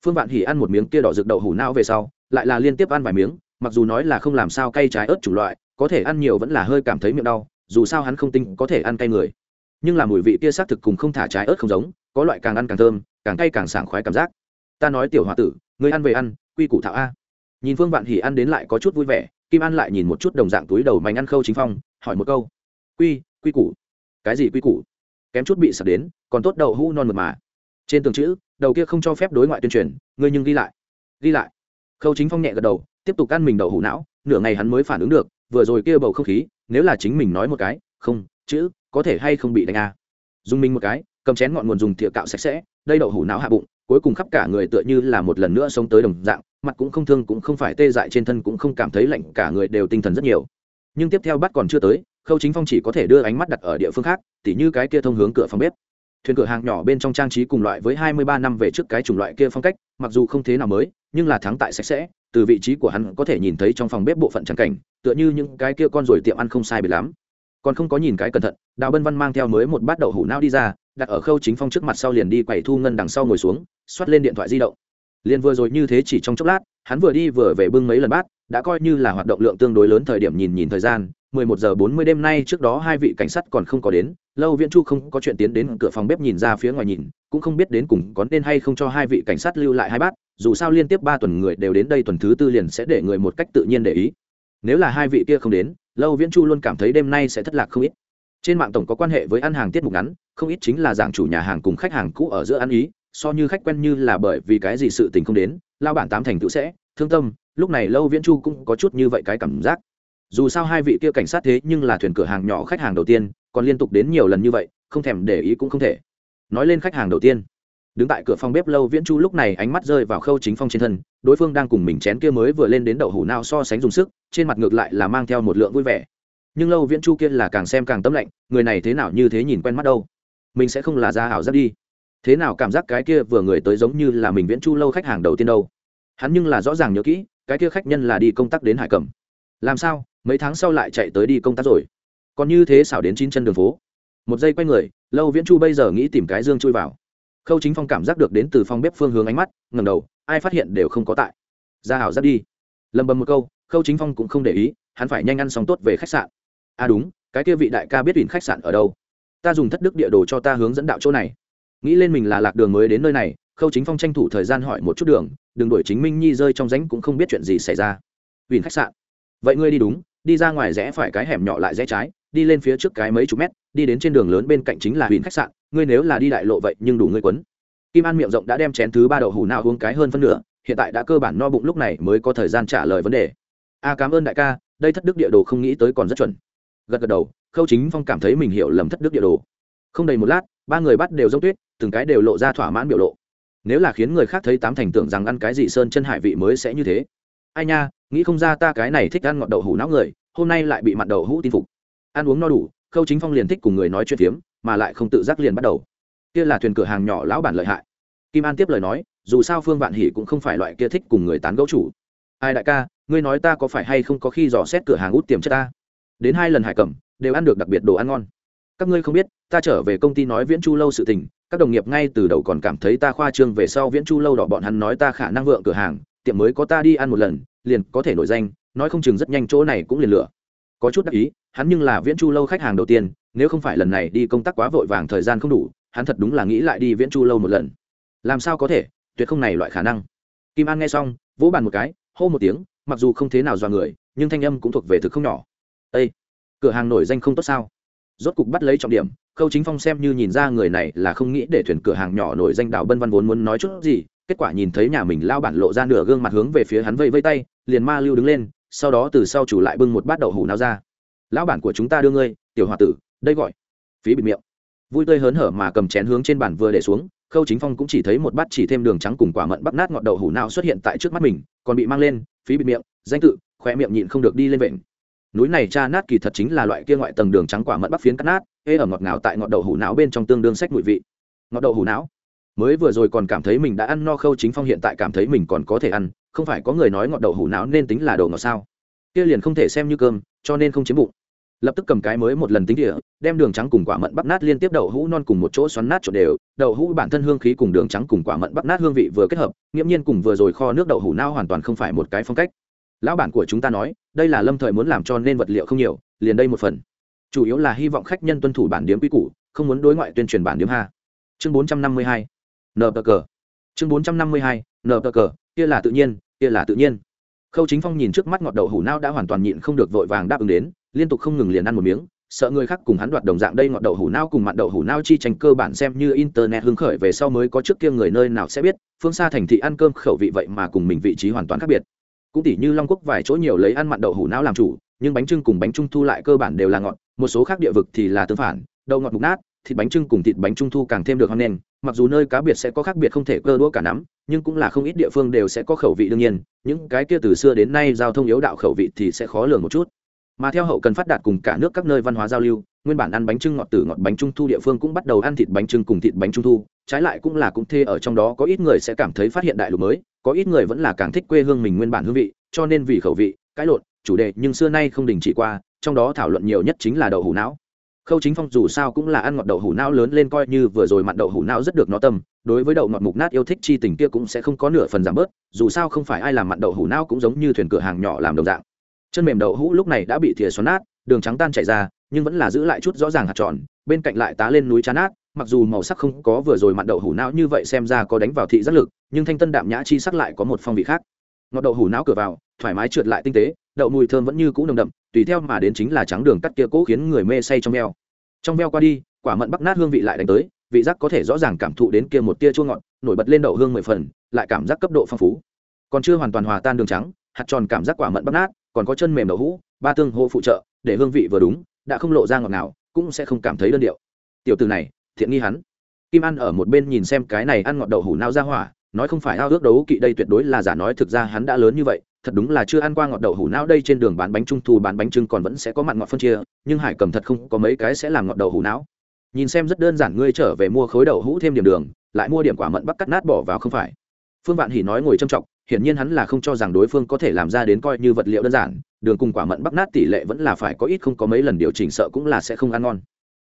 Phương vạn hỉ ăn một miếng kia đỏ rực đậu hủ não về sau lại là liên tiếp ăn vài miếng, mặc dù nói là không làm sao cay trái ớt chủ loại, có thể ăn nhiều vẫn là hơi cảm thấy miệng đau, dù sao hắn không tinh có thể ăn cay người. Nhưng là mùi vị kia xác thực cùng không thả trái ớt không giống, có loại càng ăn càng thơm, càng cay càng sảng khoái cảm giác. Ta nói tiểu h o a tử, người ăn về ăn, quy củ thạo a. Nhìn phương vạn hỉ ăn đến lại có chút vui vẻ, kim ăn lại nhìn một chút đồng dạng túi đầu mảnh ăn khâu chính phong, hỏi một câu. Quy quy củ. Cái gì quy củ? Kém chút bị sập đến, còn tốt đậu hũ non mật mà. Trên tường chữ, đầu kia không cho phép đối ngoại tuyên truyền, ngươi nhưng ghi lại. Ghi lại khâu chính phong nhẹ gật đầu, tiếp tục ăn mình đậu hủ não, nửa ngày hắn mới phản ứng được, vừa rồi kia bầu không khí, nếu là chính mình nói một cái, không, chữ, có thể hay không bị đánh à? dùng mình một cái, cầm chén ngọn nguồn dùng thìa cạo sạch sẽ, đây đậu hủ não hạ bụng, cuối cùng khắp cả người tựa như là một lần nữa sống tới đồng dạng, mặt cũng không thương cũng không phải tê dại trên thân cũng không cảm thấy lạnh, cả người đều tinh thần rất nhiều nhưng tiếp theo bắt còn chưa tới, khâu chính phong chỉ có thể đưa ánh mắt đặt ở địa phương khác, tỉ như cái kia thông hướng cửa phòng bếp thuyền cửa hàng nhỏ bên trong trang trí cùng loại với hai mươi ba năm về trước cái chủng loại kia phong cách, mặc dù không thế nào mới, nhưng là thắng tại sạch sẽ, từ vị trí của hắn có thể nhìn thấy trong phòng bếp bộ phận trắng cảnh, tựa như những cái kia con rồi tiệm ăn không sai biệt lắm. Còn không có nhìn cái cẩn thận, đào bân văn mang theo mới một bát đậu hủ não đi ra, đặt ở khâu chính phong trước mặt sau liền đi quẩy thu ngân đằng sau ngồi xuống xoát lên điện thoại di động. Liền vừa rồi như thế chỉ trong chốc lát, hắn vừa đi vừa về bưng mấy lần bát, đã coi như là hoạt động lượng tương đối lớn thời điểm nhìn nhìn thời gian 11 giờ 40 đêm nay trước đó hai vị cảnh sát còn không có đến lâu viễn chu không có chuyện tiến đến cửa phòng bếp nhìn ra phía ngoài nhìn, cũng không biết đến cùng có nên hay không cho hai vị cảnh sát lưu lại hai bát, dù sao liên tiếp ba tuần người đều đến đây tuần thứ tư liền sẽ để người một cách tự nhiên để ý. Nếu là hai vị kia không đến, lâu viễn chu luôn cảm thấy đêm nay sẽ thất lạc không ít. Trên mạng tổng có quan hệ với ăn hàng tiết mục ngắn, không ít chính là giảng chủ nhà hàng cùng khách hàng cũ ở giữa ăn ý, so như khách quen như là bởi vì cái gì sự tình không đến, lao bản tám thành tựu sẽ, thương tâm, lúc này lâu viễn chu cũng có chút như vậy cái cảm giác. Dù sao hai vị kia cảnh sát thế nhưng là thuyền cửa hàng nhỏ khách hàng đầu tiên còn liên tục đến nhiều lần như vậy, không thèm để ý cũng không thể. Nói lên khách hàng đầu tiên. Đứng tại cửa phòng bếp lâu viễn chu lúc này ánh mắt rơi vào khâu chính phong trên thân, đối phương đang cùng mình chén kia mới vừa lên đến đậu hủ nao so sánh dùng sức, trên mặt ngược lại là mang theo một lượng vui vẻ. Nhưng lâu viễn chu kia là càng xem càng tâm lạnh, người này thế nào như thế nhìn quen mắt đâu? Mình sẽ không là ra hảo giáp đi. Thế nào cảm giác cái kia vừa người tới giống như là mình viễn chu lâu khách hàng đầu tiên đâu? Hắn nhưng là rõ ràng nhớ kỹ, cái kia khách nhân là đi công tác đến hải cẩm. Làm sao? Mấy tháng sau lại chạy tới đi công tác rồi còn như thế xảo đến chín chân đường phố. Một giây quay người, lâu viễn chu bây giờ nghĩ tìm cái dương chui vào. Khâu chính phong cảm giác được đến từ phòng bếp phương hướng ánh mắt ngầm đầu, ai phát hiện đều không có tại. Ra hảo giáp đi. Lầm bầm một câu, khâu chính phong cũng không để ý, hắn phải nhanh ăn xong tốt về khách sạn. À đúng, cái kia vị đại ca biết ủy khách sạn ở đâu. Ta dùng thất đức địa đồ cho ta hướng dẫn đạo chỗ này. Nghĩ lên mình là lạc đường mới đến nơi này, khâu chính phong tranh thủ thời gian hỏi một chút đường, đừng đuổi chính minh nhi rơi trong ránh cũng không biết chuyện gì xảy ra. Ủy khách sạn. Vậy ngươi đi đúng, đi ra ngoài rẽ phải cái hẻm nhỏ lại rẽ trái đi lên phía trước cái mấy chục mét, đi đến trên đường lớn bên cạnh chính là huyền khách sạn. Ngươi nếu là đi đại lộ vậy nhưng đủ ngươi quấn. Kim an miệng rộng đã đem chén thứ ba đậu hủ nào uống cái hơn phân nửa, hiện tại đã cơ bản no bụng lúc này mới có thời gian trả lời vấn đề. A, cảm ơn đại ca, đây thất đức địa đồ không nghĩ tới còn rất chuẩn. Gật gật đầu, khâu chính phong cảm thấy mình hiểu lầm thất đức địa đồ. Không đầy một lát, ba người bắt đều giống tuyết, từng cái đều lộ ra thỏa mãn biểu lộ. Nếu là khiến người khác thấy tám thành tưởng rằng ăn cái gì sơn chân hải vị mới sẽ như thế. Ai nha, nghĩ không ra ta cái này thích ăn ngọt đậu hủ não người, hôm nay lại bị mặn đậu hũ tin phục ăn uống no đủ, khâu chính phong liền thích cùng người nói chuyện phiếm, mà lại không tự giác liền bắt đầu. Kia là thuyền cửa hàng nhỏ lão bản lợi hại. Kim an tiếp lời nói, dù sao phương vạn hỉ cũng không phải loại kia thích cùng người tán gẫu chủ. Ai đại ca, ngươi nói ta có phải hay không có khi dò xét cửa hàng út tiềm chất ta? Đến hai lần hải cẩm, đều ăn được đặc biệt đồ ăn ngon. Các ngươi không biết, ta trở về công ty nói viễn chu lâu sự tình, các đồng nghiệp ngay từ đầu còn cảm thấy ta khoa trương về sau viễn chu lâu đỏ bọn hắn nói ta khả năng vượng cửa hàng, tiệm mới có ta đi ăn một lần, liền có thể nổi danh, nói không chừng rất nhanh chỗ này cũng liền lửa có chút đắc ý, hắn nhưng là viễn chu lâu khách hàng đầu tiên, nếu không phải lần này đi công tác quá vội vàng thời gian không đủ, hắn thật đúng là nghĩ lại đi viễn chu lâu một lần. Làm sao có thể, tuyệt không này loại khả năng. Kim an nghe xong, vỗ bàn một cái, hô một tiếng, mặc dù không thế nào dọa người, nhưng thanh âm cũng thuộc về thực không nhỏ. Â cửa hàng nổi danh không tốt sao? Rốt cục bắt lấy trọng điểm, khâu chính phong xem như nhìn ra người này là không nghĩ để thuyền cửa hàng nhỏ nổi danh đào bân văn vốn muốn nói chút gì, kết quả nhìn thấy nhà mình lao bản lộ ra nửa gương mặt hướng về phía hắn vây vây tay, liền ma lưu đứng lên sau đó từ sau chủ lại bưng một bát đậu hủ náo ra. Lão bản của chúng ta đưa ngươi, tiểu h o a tử, đây gọi. Phí bịt miệng. Vui tươi hớn hở mà cầm chén hướng trên bàn vừa để xuống, khâu chính phong cũng chỉ thấy một bát chỉ thêm đường trắng cùng quả mận bắp nát ngọt đậu hủ nào xuất hiện tại trước mắt mình, còn bị mang lên, phí bịt miệng, danh tự, khoe miệng nhịn không được đi lên vịnh. Núi này cha nát kỳ thật chính là loại kia ngoại tầng đường trắng quả mận bắp phiến cắt nát, ê ở ngọt ngào tại ngọt đậu hủ não bên trong tương đương sách mùi vị. Ngọt đậu hủ não. Mới vừa rồi còn cảm thấy mình đã ăn no, khâu chính phong hiện tại cảm thấy mình còn có thể ăn không phải có người nói ngọt đậu hủ não nên tính là đồ ngọt sao? Kia liền không thể xem như cơm, cho nên không chiếm bụng. Lập tức cầm cái mới một lần tính địa, đem đường trắng cùng quả mận bắp nát liên tiếp đậu hũ non cùng một chỗ xoắn nát trộn đều. Đậu hũ bản thân hương khí cùng đường trắng cùng quả mận bắp nát hương vị vừa kết hợp, nghiễm nhiên cùng vừa rồi kho nước đậu hủ nao hoàn toàn không phải một cái phong cách. Lão bản của chúng ta nói, đây là lâm thời muốn làm cho nên vật liệu không nhiều, liền đây một phần. Chủ yếu là hy vọng khách nhân tuân thủ bản điếm quy củ, không muốn đối ngoại tuyên truyền bản điếm ha. Chương bốn trăm năm mươi hai nờ cờ chương bốn trăm năm mươi hai nờ cờ kia là tự nhiên kia là tự nhiên. Khâu chính phong nhìn trước mắt ngọt đậu hủ nao đã hoàn toàn nhịn không được vội vàng đáp ứng đến, liên tục không ngừng liền ăn một miếng, sợ người khác cùng hắn đoạt đồng dạng đây ngọt đậu hủ nao cùng mặn đậu hủ nao chi tranh cơ bản xem như internet hứng khởi về sau mới có trước kia người nơi nào sẽ biết, phương xa thành thị ăn cơm khẩu vị vậy mà cùng mình vị trí hoàn toàn khác biệt. Cũng tỉ như long quốc vài chỗ nhiều lấy ăn mặn đậu hủ nao làm chủ, nhưng bánh trưng cùng bánh trung thu lại cơ bản đều là ngọt, một số khác địa vực thì là tương phản, đậu ngọt mục nát, thịt bánh trưng cùng thịt bánh trung thu càng thêm được hoan nghênh mặc dù nơi cá biệt sẽ có khác biệt không thể cơ đũa cả nắm, nhưng cũng là không ít địa phương đều sẽ có khẩu vị đương nhiên, những cái kia từ xưa đến nay giao thông yếu đạo khẩu vị thì sẽ khó lường một chút. Mà theo hậu cần phát đạt cùng cả nước các nơi văn hóa giao lưu, nguyên bản ăn bánh trưng ngọt từ ngọt bánh trung thu địa phương cũng bắt đầu ăn thịt bánh trưng cùng thịt bánh trung thu, trái lại cũng là cũng thê ở trong đó, có ít người sẽ cảm thấy phát hiện đại lục mới, có ít người vẫn là càng thích quê hương mình nguyên bản hương vị, cho nên vì khẩu vị, cái lộn, chủ đề nhưng xưa nay không đình chỉ qua, trong đó thảo luận nhiều nhất chính là đậu hủ não khâu chính phong dù sao cũng là ăn ngọt đậu hủ não lớn lên coi như vừa rồi mặn đậu hủ não rất được nó tâm, đối với đậu ngọt mục nát yêu thích chi tình kia cũng sẽ không có nửa phần giảm bớt, dù sao không phải ai làm mặn đậu hủ não cũng giống như thuyền cửa hàng nhỏ làm đồng dạng. Chân mềm đậu hũ lúc này đã bị thìa xoắn nát, đường trắng tan chảy ra, nhưng vẫn là giữ lại chút rõ ràng hạt tròn, bên cạnh lại tá lên núi chán nát, mặc dù màu sắc không có vừa rồi mặn đậu hủ não như vậy xem ra có đánh vào thị giác lực, nhưng thanh tân đạm nhã chi sắc lại có một phong vị khác. Ngọt đậu hủ não cửa vào, thoải mái trượt lại tinh tế, đậu mùi thơm vẫn như cũ nồng đậm tùy theo mà đến chính là trắng đường cắt kia cố khiến người mê say trong veo. Trong veo qua đi, quả mận bắc nát hương vị lại đánh tới, vị giác có thể rõ ràng cảm thụ đến kia một tia chua ngọt, nổi bật lên đậu hương mười phần, lại cảm giác cấp độ phong phú. Còn chưa hoàn toàn hòa tan đường trắng, hạt tròn cảm giác quả mận bắc nát, còn có chân mềm đậu hũ, ba tương hô phụ trợ, để hương vị vừa đúng, đã không lộ ra ngọt nào, cũng sẽ không cảm thấy đơn điệu. Tiểu từ này, thiện nghi hắn. Kim ăn ở một bên nhìn xem cái này ăn ngọt đậu hủ nao ra hỏa nói không phải ao ước đấu kỵ đây tuyệt đối là giả nói, thực ra hắn đã lớn như vậy, thật đúng là chưa ăn qua ngọt đậu hủ não đây trên đường bán bánh trung thu, bán bánh trưng còn vẫn sẽ có mặn ngọt phân chia, nhưng hải cầm thật không có mấy cái sẽ làm ngọt đậu hủ não. Nhìn xem rất đơn giản, ngươi trở về mua khối đậu hũ thêm điểm đường, lại mua điểm quả mận bắc cắt nát bỏ vào không phải. Phương vạn hỉ nói ngồi trầm trọng, hiển nhiên hắn là không cho rằng đối phương có thể làm ra đến coi như vật liệu đơn giản, đường cùng quả mận bắc nát tỷ lệ vẫn là phải có ít, không có mấy lần điều chỉnh sợ cũng là sẽ không ăn ngon.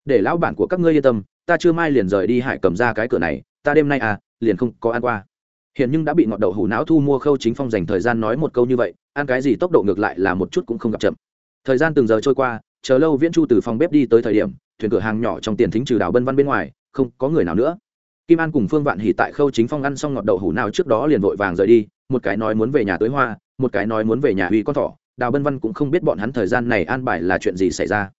Để lão bản của các ngươi yên tâm, ta chưa mai liền rời đi hải cầm ra cái cửa này, ta đêm nay à liền không có ăn qua. Hiện nhưng đã bị ngọt đậu hủ não thu mua khâu chính phong dành thời gian nói một câu như vậy, ăn cái gì tốc độ ngược lại là một chút cũng không gặp chậm. Thời gian từng giờ trôi qua, chờ lâu viễn chu từ phòng bếp đi tới thời điểm, thuyền cửa hàng nhỏ trong tiền thính trừ đào bân văn bên ngoài, không có người nào nữa. Kim an cùng phương vạn hỉ tại khâu chính phong ăn xong ngọt đậu hủ nào trước đó liền vội vàng rời đi, một cái nói muốn về nhà tới hoa, một cái nói muốn về nhà huy con thỏ. Đào bân văn cũng không biết bọn hắn thời gian này an bài là chuyện gì xảy ra.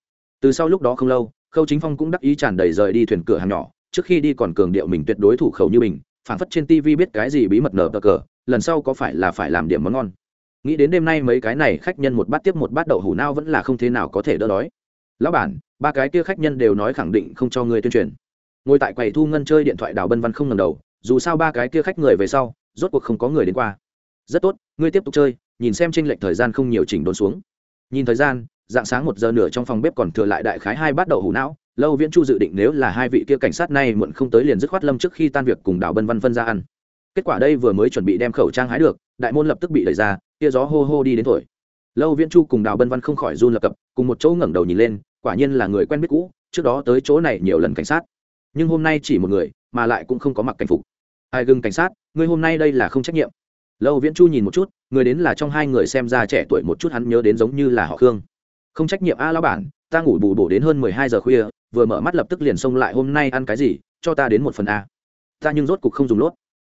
Từ sau lúc đó không lâu, khâu chính phong cũng đắc ý tràn đầy rời đi thuyền cửa hàng nhỏ, trước khi đi còn cường điệu mình tuyệt đối thủ khẩu như mình phản phất trên tv biết cái gì bí mật nở cờ cờ, lần sau có phải là phải làm điểm món ngon. Nghĩ đến đêm nay mấy cái này khách nhân một bát tiếp một bát đậu hủ nao vẫn là không thế nào có thể đỡ đói. Lão bản, ba cái kia khách nhân đều nói khẳng định không cho người tuyên truyền. Ngồi tại quầy thu ngân chơi điện thoại đào bân văn không ngầm đầu, dù sao ba cái kia khách người về sau, rốt cuộc không có người đến qua. Rất tốt, ngươi tiếp tục chơi, nhìn xem tranh lệch thời gian không nhiều chỉnh đốn xuống. Nhìn thời gian, dạng sáng một giờ nửa trong phòng bếp còn thừa lại đại khái hai bát đậu hủ não lâu viễn chu dự định nếu là hai vị kia cảnh sát này muộn không tới liền dứt khoát lâm trước khi tan việc cùng đào bân văn phân ra ăn. Kết quả đây vừa mới chuẩn bị đem khẩu trang hái được, đại môn lập tức bị đẩy ra kia gió hô hô đi đến thổi. Lâu viễn chu cùng đào bân văn không khỏi run lập cập, cùng một chỗ ngẩng đầu nhìn lên, quả nhiên là người quen biết cũ, trước đó tới chỗ này nhiều lần cảnh sát. Nhưng hôm nay chỉ một người, mà lại cũng không có mặc cảnh phục. Ai gừng cảnh sát người hôm nay đây là không trách nhiệm. Lâu viễn chu nhìn một chút, người đến là trong hai người xem ra trẻ tuổi một chút hắn nhớ đến giống như là họ khương. Không trách nhiệm a lão bản ta ngủ bù bổ đến hơn mười hai giờ khuya, vừa mở mắt lập tức liền xông lại hôm nay ăn cái gì, cho ta đến một phần a. Ta nhưng rốt cục không dùng lốt.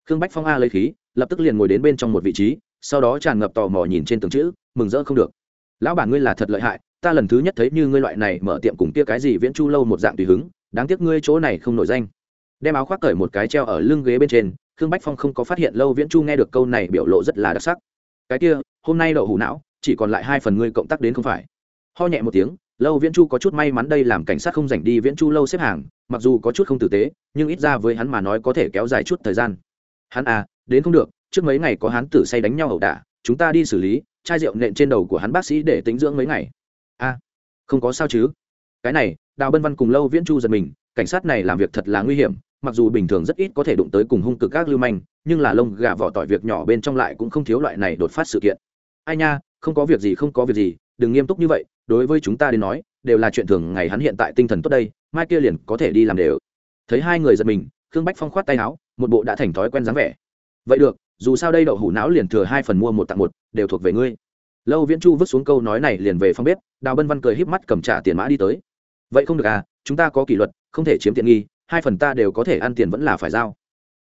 Khương bách phong a lấy khí, lập tức liền ngồi đến bên trong một vị trí, sau đó tràn ngập tò mò nhìn trên tường chữ, mừng rỡ không được. Lão bản ngươi là thật lợi hại, ta lần thứ nhất thấy như ngươi loại này mở tiệm cùng kia cái gì viễn chu lâu một dạng tùy hứng, đáng tiếc ngươi chỗ này không nổi danh. Đem áo khoác cởi một cái treo ở lưng ghế bên trên, khương bách phong không có phát hiện lâu viễn chu nghe được câu này biểu lộ rất là đặc sắc. Cái kia, hôm nay đậu hủ não, chỉ còn lại hai phần ngươi cộng tác đến không phải. Ho nhẹ một tiếng lâu viễn chu có chút may mắn đây làm cảnh sát không dành đi viễn chu lâu xếp hàng, mặc dù có chút không tử tế, nhưng ít ra với hắn mà nói có thể kéo dài chút thời gian. Hắn à đến không được, trước mấy ngày có hắn tử say đánh nhau ẩu đả, chúng ta đi xử lý, chai rượu nện trên đầu của hắn bác sĩ để tính dưỡng mấy ngày. A không có sao chứ. Cái này, đào bân văn cùng lâu viễn chu giật mình, cảnh sát này làm việc thật là nguy hiểm, mặc dù bình thường rất ít có thể đụng tới cùng hung cực các lưu manh, nhưng là lông gà vỏ tỏi việc nhỏ bên trong lại cũng không thiếu loại này đột phát sự kiện. Ai nha, không có việc gì, không có việc gì, đừng nghiêm túc như vậy đối với chúng ta đến nói, đều là chuyện thường ngày hắn hiện tại tinh thần tốt đây, mai kia liền có thể đi làm đều. Thấy hai người giật mình, khương bách phong khoát tay áo, một bộ đã thành thói quen dáng vẻ. Vậy được, dù sao đây đậu hủ não liền thừa hai phần mua một tặng một, đều thuộc về ngươi. Lâu viễn chu vứt xuống câu nói này liền về phòng bếp, đào bân văn cười híp mắt cầm trả tiền mã đi tới. Vậy không được à chúng ta có kỷ luật, không thể chiếm tiện nghi, hai phần ta đều có thể ăn tiền vẫn là phải giao.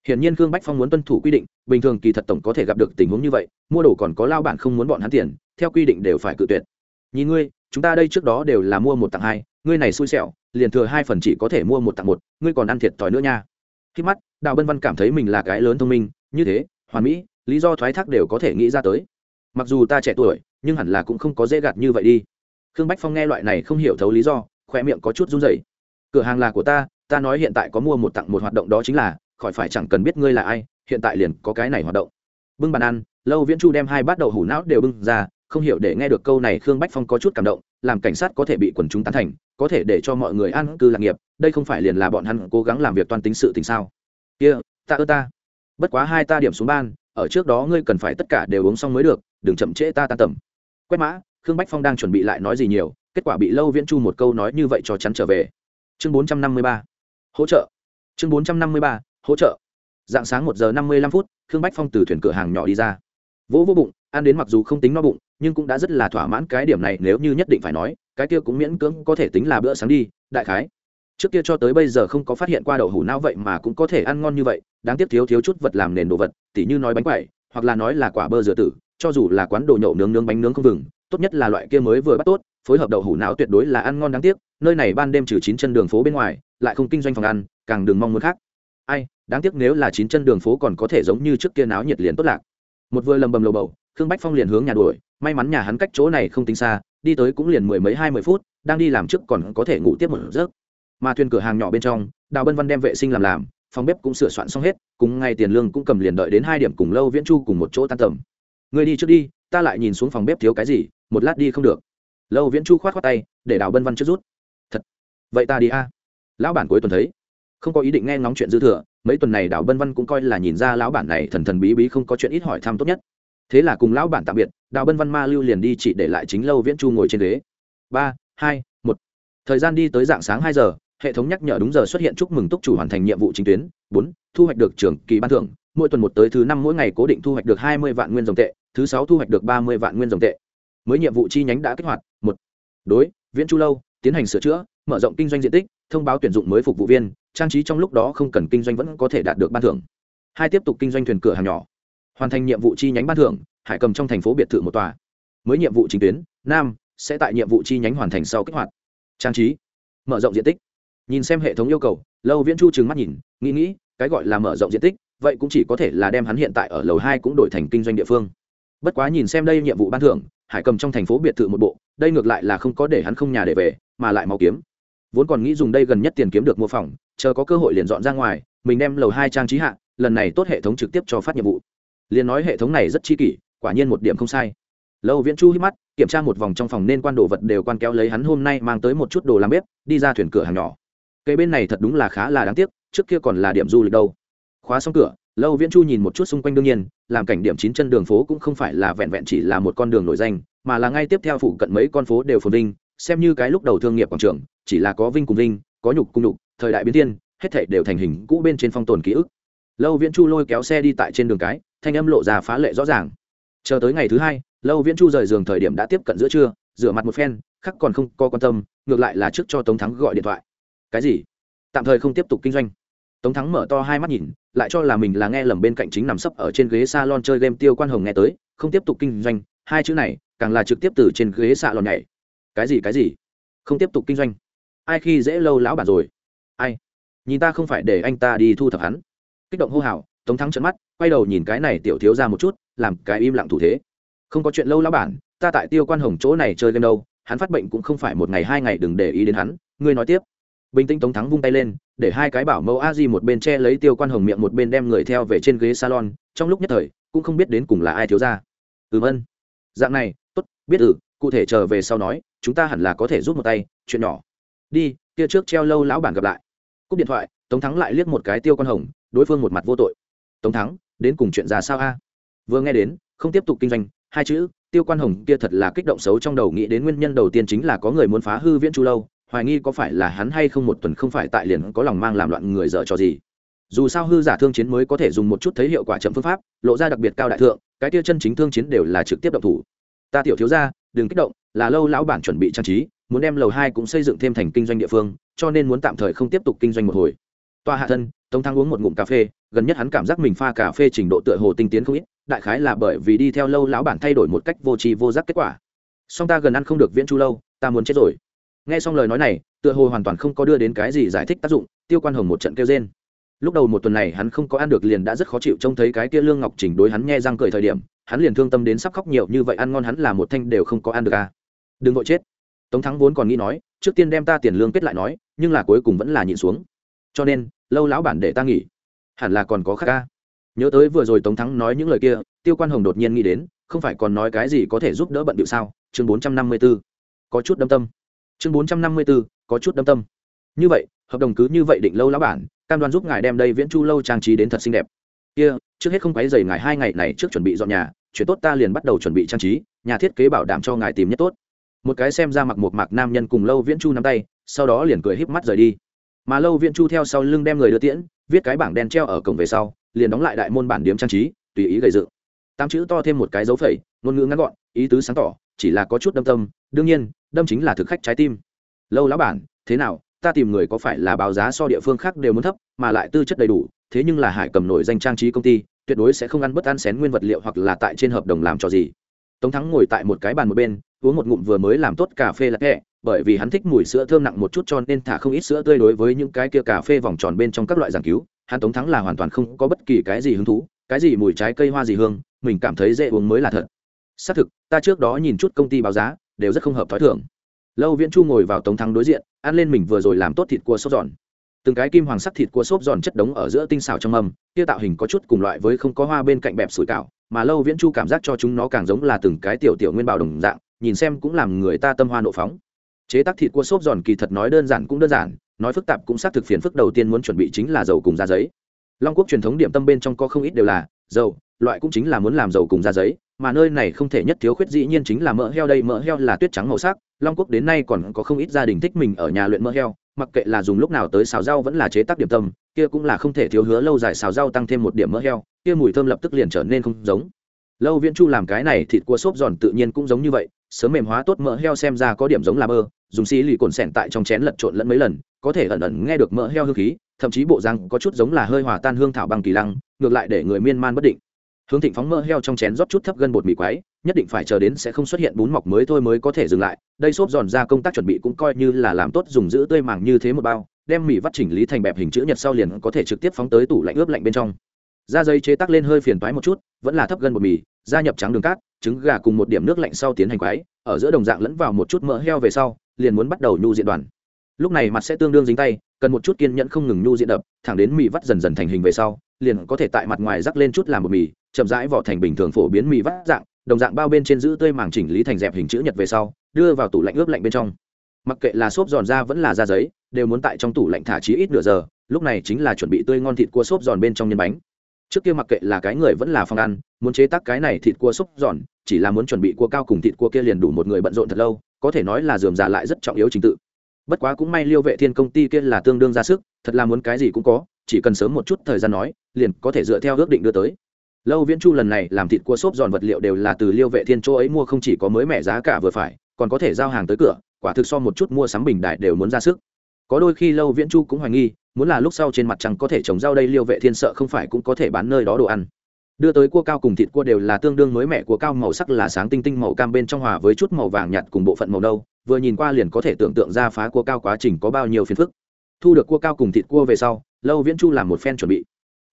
Hiển nhiên khương bách phong muốn tuân thủ quy định, bình thường kỳ thật tổng có thể gặp được tình huống như vậy, mua đồ còn có lao bản không muốn bọn hắn tiền, theo quy định đều phải cự tuyệt. Nhìn ngươi chúng ta đây trước đó đều là mua một tặng hai, ngươi này xui xẻo, liền thừa hai phần chỉ có thể mua một tặng một, ngươi còn ăn thiệt thòi nữa nha. Khi mắt, đào bân văn cảm thấy mình là cái lớn thông minh, như thế, hoàn mỹ, lý do thoái thác đều có thể nghĩ ra tới. Mặc dù ta trẻ tuổi, nhưng hẳn là cũng không có dễ gạt như vậy đi. Khương bách phong nghe loại này không hiểu thấu lý do khoe miệng có chút run rẩy. Cửa hàng là của ta ta nói hiện tại có mua một tặng một hoạt động đó chính là, khỏi phải chẳng cần biết ngươi là ai, hiện tại liền có cái này hoạt động. Bưng bàn ăn, lâu viễn chu đem hai bát đậu hủ não đều bưng ra không hiểu để nghe được câu này khương bách phong có chút cảm động làm cảnh sát có thể bị quần chúng tán thành có thể để cho mọi người an cư lạc nghiệp đây không phải liền là bọn hắn cố gắng làm việc toàn tính sự tình sao? Kia、yeah, ta ơ ta. Bất quá hai ta điểm xuống ban ở trước đó ngươi cần phải tất cả đều uống xong mới được đừng chậm trễ ta tan tầm. Quét mã khương bách phong đang chuẩn bị lại nói gì nhiều kết quả bị lâu viễn chu một câu nói như vậy cho chắn trở về. Chương bốn trăm năm mươi ba. Hỗ trợ. Chương bốn trăm năm mươi ba. Hỗ trợ. Dạng sáng một giờ năm mươi lăm phút khương bách phong từ thuyền cửa hàng nhỏ đi ra. Vỗ vỗ bụng ăn đến mặc dù không tính no bụng, nhưng cũng đã rất là thỏa mãn cái điểm này nếu như nhất định phải nói, cái kia cũng miễn cưỡng có thể tính là bữa sáng đi, đại khái. Trước kia cho tới bây giờ không có phát hiện qua đậu hủ não vậy mà cũng có thể ăn ngon như vậy, đáng tiếc thiếu thiếu chút vật làm nền đồ vật, tỉ như nói bánh quẩy, hoặc là nói là quả bơ dừa tử, cho dù là quán đồ nhậu nướng nướng bánh nướng không vừng, tốt nhất là loại kia mới vừa bắt tốt, phối hợp đậu hủ não tuyệt đối là ăn ngon đáng tiếc, nơi này ban đêm trừ chín chân đường phố bên ngoài, lại không kinh doanh phòng ăn, càng đừng mong muốn khác. Ai, đáng tiếc nếu là chín chân đường phố còn có thể giống như trước kia náo nhiệt liền tốt lạc. Một vừa lầm bầm lầu bầu khương bách phong liền hướng nhà đuổi, may mắn nhà hắn cách chỗ này không tính xa, đi tới cũng liền mười mấy hai mươi phút, đang đi làm trước còn có thể ngủ tiếp một giấc. Mà thuyền cửa hàng nhỏ bên trong, đào bân văn đem vệ sinh làm làm, phòng bếp cũng sửa soạn xong hết, cùng ngay tiền lương cũng cầm liền đợi đến hai điểm cùng lâu viễn chu cùng một chỗ tan tầm. Người đi trước đi, ta lại nhìn xuống phòng bếp thiếu cái gì, một lát đi không được. Lâu viễn chu khoát khoát tay, để đào bân văn trước rút. Thật, vậy ta đi a. Lão bản cuối tuần thấy, không có ý định nghe ngóng chuyện dư thừa, mấy tuần này đào bân văn cũng coi là nhìn ra lão bản này thần thần bí bí không có chuyện ít hỏi thăm tốt nhất thế là cùng lão bản tạm biệt, đào bân văn ma lưu liền đi chỉ để lại chính lâu viễn chu ngồi trên ghế. Ba, hai, một. Thời gian đi tới dạng sáng hai giờ, hệ thống nhắc nhở đúng giờ xuất hiện chúc mừng túc chủ hoàn thành nhiệm vụ chính tuyến. Bốn, thu hoạch được trưởng kỳ ban thưởng, mỗi tuần một tới thứ năm mỗi ngày cố định thu hoạch được hai mươi vạn nguyên dòng tệ, thứ sáu thu hoạch được ba mươi vạn nguyên dòng tệ. Mới nhiệm vụ chi nhánh đã kích hoạt. Một, đối, viễn chu lâu, tiến hành sửa chữa, mở rộng kinh doanh diện tích, thông báo tuyển dụng mới phục vụ viên, trang trí trong lúc đó không cần kinh doanh vẫn có thể đạt được ban thưởng. Hai, tiếp tục kinh doanh thuyền cửa hàng nhỏ hoàn thành nhiệm vụ chi nhánh ban thưởng, hải cầm trong thành phố biệt thự một tòa. Mới nhiệm vụ chính tuyến, nam, sẽ tại nhiệm vụ chi nhánh hoàn thành sau kích hoạt. Trang trí. Mở rộng diện tích. Nhìn xem hệ thống yêu cầu, lâu viễn chu trừng mắt nhìn, nghĩ nghĩ, cái gọi là mở rộng diện tích, vậy cũng chỉ có thể là đem hắn hiện tại ở lầu hai cũng đổi thành kinh doanh địa phương. Bất quá nhìn xem đây nhiệm vụ ban thưởng, hải cầm trong thành phố biệt thự một bộ, đây ngược lại là không có để hắn không nhà để về, mà lại mau kiếm. Vốn còn nghĩ dùng đây gần nhất tiền kiếm được mua phòng, chờ có cơ hội liền dọn ra ngoài, mình đem lầu hai trang trí hạ, lần này tốt hệ thống trực tiếp cho phát nhiệm vụ liền nói hệ thống này rất chi kỷ, quả nhiên một điểm không sai. Lâu viễn chu hít mắt, kiểm tra một vòng trong phòng nên quan đồ vật đều quan kéo lấy hắn hôm nay mang tới một chút đồ làm bếp, đi ra thuyền cửa hàng nhỏ. Cây bên này thật đúng là khá là đáng tiếc, trước kia còn là điểm du lịch đâu. Khóa xong cửa, lâu viễn chu nhìn một chút xung quanh đương nhiên, làm cảnh điểm chín chân đường phố cũng không phải là vẹn vẹn chỉ là một con đường nổi danh, mà là ngay tiếp theo phụ cận mấy con phố đều phồn vinh, xem như cái lúc đầu thương nghiệp quảng trường, chỉ là có vinh cùng vinh, có nhục cùng nhục, thời đại biến thiên, hết thảy đều thành hình cũ bên trên phong tồn ký ức lâu viễn chu lôi kéo xe đi tại trên đường cái, thanh âm lộ ra phá lệ rõ ràng. Chờ tới ngày thứ hai, lâu viễn chu rời giường thời điểm đã tiếp cận giữa trưa, rửa mặt một phen, khắc còn không có quan tâm, ngược lại là trước cho tống thắng gọi điện thoại. Cái gì? Tạm thời không tiếp tục kinh doanh. Tống thắng mở to hai mắt nhìn, lại cho là mình là nghe lầm bên cạnh chính nằm sấp ở trên ghế s a lon chơi game tiêu quan hồng nghe tới, không tiếp tục kinh doanh, hai chữ này, càng là trực tiếp từ trên ghế xạ lon nhảy. Cái gì cái gì? Không tiếp tục kinh doanh. Ai khi dễ lâu lão bản rồi? Ai? Nhìn ta không phải để anh ta đi thu thập hắn kích động hô hào, tống thắng trận mắt, quay đầu nhìn cái này tiểu thiếu ra một chút, làm cái im lặng thủ thế. Không có chuyện lâu lão bản, ta tại tiêu quan hồng chỗ này chơi game đâu, hắn phát bệnh cũng không phải một ngày hai ngày đừng để ý đến hắn, ngươi nói tiếp. Bình tĩnh tống thắng vung tay lên, để hai cái bảo mẫu a di một bên che lấy tiêu quan hồng miệng một bên đem người theo về trên ghế salon, trong lúc nhất thời, cũng không biết đến cùng là ai thiếu ra. Ừm ân dạng này, tốt, biết ừ cụ thể trở về sau nói, chúng ta hẳn là có thể rút một tay, chuyện nhỏ. Đi, kia trước treo lâu lão bản gặp lại. Cúp điện thoại, tống thắng lại liếc một cái tiêu quan hồng đối phương một mặt vô tội. Tống thắng, đến cùng chuyện ra sao a? Vừa nghe đến, không tiếp tục kinh doanh, hai chữ, tiêu quan hồng kia thật là kích động xấu trong đầu nghĩ đến nguyên nhân đầu tiên chính là có người muốn phá hư viễn chu lâu, hoài nghi có phải là hắn hay không một tuần không phải tại liền có lòng mang làm loạn người dở cho gì. Dù sao hư giả thương chiến mới có thể dùng một chút thấy hiệu quả chậm phương pháp, lộ ra đặc biệt cao đại thượng, cái tiêu chân chính thương chiến đều là trực tiếp động thủ. Ta tiểu thiếu ra đừng kích động, là lâu lão bản chuẩn bị trang trí, muốn đem lầu hai cũng xây dựng thêm thành kinh doanh địa phương, cho nên muốn tạm thời không tiếp tục kinh doanh một hồi toa hạ thân, tống thăng uống một ngụm cà phê, gần nhất hắn cảm giác mình pha cà phê trình độ tựa hồ tinh tiến không ít, đại khái là bởi vì đi theo lâu lão bản thay đổi một cách vô tri vô giác kết quả. Song ta gần ăn không được viễn chu lâu, ta muốn chết rồi. Nghe xong lời nói này, tựa hồ hoàn toàn không có đưa đến cái gì giải thích tác dụng, tiêu quan hồng một trận kêu trên lúc đầu một tuần này hắn không có ăn được liền đã rất khó chịu trông thấy cái kia lương ngọc chỉnh đối hắn nghe răng cười thời điểm, hắn liền thương tâm đến sắp khóc nhiều như vậy ăn ngon hắn là một thanh đều không có ăn được à. đừng vội chết. Tống thắng vốn còn nghĩ nói, trước tiên đem ta tiền lương kết lại nói, nhưng là cuối cùng vẫn là nhịn xuống cho nên, lâu lão bản để ta nghỉ. Hẳn là còn có khác ca. Nhớ tới vừa rồi tống thắng nói những lời kia, tiêu quan hồng đột nhiên nghĩ đến, không phải còn nói cái gì có thể giúp đỡ bận điệu sao? Chương bốn trăm năm mươi b ố có chút đâm tâm. Chương bốn trăm năm mươi b ố có chút đâm tâm. Như vậy, hợp đồng cứ như vậy định lâu lão bản, cam đoan giúp ngài đem đây viễn chu lâu trang trí đến thật xinh đẹp. Kia, trước hết không quấy dày ngài hai ngày này trước chuẩn bị dọn nhà, chuyện tốt ta liền bắt đầu chuẩn bị trang trí, nhà thiết kế bảo đảm cho ngài tìm nhất tốt. Một cái xem ra mặc một mạc nam nhân cùng lâu viễn chu nắm tay, sau đó liền cười híp mắt rời đi mà lâu viện chu theo sau lưng đem người đưa tiễn, viết cái bảng đen treo ở cổng về sau, liền đóng lại đại môn bản điếm trang trí, tùy ý gây dựng. Tám chữ to thêm một cái dấu phẩy, ngôn ngữ ngắn gọn, ý tứ sáng tỏ, chỉ là có chút đâm tâm, đương nhiên, đâm chính là thực khách trái tim. Lâu lão bản, thế nào, ta tìm người có phải là báo giá so địa phương khác đều muốn thấp, mà lại tư chất đầy đủ, thế nhưng là hải cầm nổi danh trang trí công ty, tuyệt đối sẽ không ăn bất ăn xén nguyên vật liệu hoặc là tại trên hợp đồng làm cho gì. Tống thắng ngồi tại một cái bàn một bên, uống một ngụm vừa mới làm tốt cà phê lạc hẹ bởi vì hắn thích mùi sữa thơm nặng một chút cho nên thả không ít sữa tươi đối với những cái kia cà phê vòng tròn bên trong các loại giảng cứu. Hắn tống thắng là hoàn toàn không có bất kỳ cái gì hứng thú, cái gì mùi trái cây hoa gì hương, mình cảm thấy dễ uống mới là thật. Xác thực, ta trước đó nhìn chút công ty báo giá, đều rất không hợp t h ó i thưởng lâu viễn chu ngồi vào tống thắng đối diện, ăn lên mình vừa rồi làm tốt thịt cua sốt giòn. Từng cái kim hoàng sắc thịt cua xốp giòn chất đống ở giữa tinh xào trong mâm, kia tạo hình có chút cùng loại với không có hoa bên cạnh bẹp sủi cảo, mà lâu viễn chu cảm giác cho chúng nó càng giống là từng cái tiểu tiểu nguyên bảo đồng dạng, nhìn xem cũng làm người ta tâm hoa nộ phóng chế tác thịt cua xốp giòn kỳ thật nói đơn giản cũng đơn giản, nói phức tạp cũng xác thực phiền phức đầu tiên muốn chuẩn bị chính là dầu cùng da giấy. Long quốc truyền thống điểm tâm bên trong có không ít đều là dầu, loại cũng chính là muốn làm dầu cùng da giấy, mà nơi này không thể nhất thiếu khuyết dĩ nhiên chính là mỡ heo đây, mỡ heo là tuyết trắng màu sắc, long quốc đến nay còn có không ít gia đình thích mình ở nhà luyện mỡ heo, mặc kệ là dùng lúc nào tới xào rau vẫn là chế tác điểm tâm, kia cũng là không thể thiếu hứa lâu dài xào rau tăng thêm một điểm mỡ heo, kia mùi thơm lập tức liền trở nên không giống. Lâu viễn chu làm cái này thịt cua xốp giòn tự nhiên cũng giống như vậy, sớm mềm hóa tốt mỡ heo xem ra có điểm giống là bơ dùng xí lì cồn sẹn tại trong chén lật trộn lẫn mấy lần, có thể ẩn ẩn nghe được mỡ heo hương khí, thậm chí bộ răng có chút giống là hơi hòa tan hương thảo bằng kỳ lăng, ngược lại để người miên man bất định. Hướng thịnh phóng mỡ heo trong chén rót chút thấp gân bột mì quái, nhất định phải chờ đến sẽ không xuất hiện bún mọc mới thôi mới có thể dừng lại. Đây xốp giòn ra công tác chuẩn bị cũng coi như là làm tốt dùng giữ tươi màng như thế một bao, đem mì vắt chỉnh lý thành bẹp hình chữ nhật sau liền có thể trực tiếp phóng tới tủ lạnh ướp lạnh bên trong. Da dây chế tác lên hơi phiền toái một chút, vẫn là thấp gân bột mì gia nhập trắng đường cát, trứng gà cùng một điểm nước lạnh sau tiến hành quái ở giữa đồng dạng lẫn vào một chút mỡ heo về sau, liền muốn bắt đầu nhu diện đoàn. Lúc này mặt sẽ tương đương dính tay, cần một chút kiên nhẫn không ngừng nhu diện đập, thẳng đến mì vắt dần dần thành hình về sau, liền có thể tại mặt ngoài rắc lên chút làm một mì, chậm rãi vỏ thành bình thường phổ biến mì vắt dạng, đồng dạng bao bên trên giữ tươi màng chỉnh lý thành dẹp hình chữ nhật về sau, đưa vào tủ lạnh ướp lạnh bên trong. Mặc kệ là xốp giòn da vẫn là da giấy, đều muốn tại trong tủ lạnh thả chí ít nửa giờ, lúc này chính là chuẩn bị tươi ngon thịt cua xốp giòn bên trong nhân bánh trước kia mặc kệ là cái người vẫn là phòng ăn, muốn chế tác cái này thịt cua xốp giòn, chỉ là muốn chuẩn bị cua cao cùng thịt cua kia liền đủ một người bận rộn thật lâu, có thể nói là dườm già lại rất trọng yếu trình tự. Bất quá cũng may liêu vệ thiên công ty kia là tương đương ra sức, thật là muốn cái gì cũng có, chỉ cần sớm một chút thời gian nói, liền có thể dựa theo ước định đưa tới. Lâu viễn chu lần này làm thịt cua xốp giòn vật liệu đều là từ liêu vệ thiên chỗ ấy mua không chỉ có mới mẻ giá cả vừa phải, còn có thể giao hàng tới cửa, quả thực so một chút mua sắm bình đại đều muốn ra sức có đôi khi lâu viễn chu cũng hoài nghi, muốn là lúc sau trên mặt trăng có thể trồng rau đây liêu vệ thiên sợ không phải cũng có thể bán nơi đó đồ ăn. Đưa tới cua cao cùng thịt cua đều là tương đương mới mẻ của cao màu sắc là sáng tinh tinh màu cam bên trong hòa với chút màu vàng nhạt cùng bộ phận màu nâu, vừa nhìn qua liền có thể tưởng tượng ra phá cua cao quá trình có bao nhiêu phiền phức. Thu được cua cao cùng thịt cua về sau, lâu viễn chu làm một phen chuẩn bị.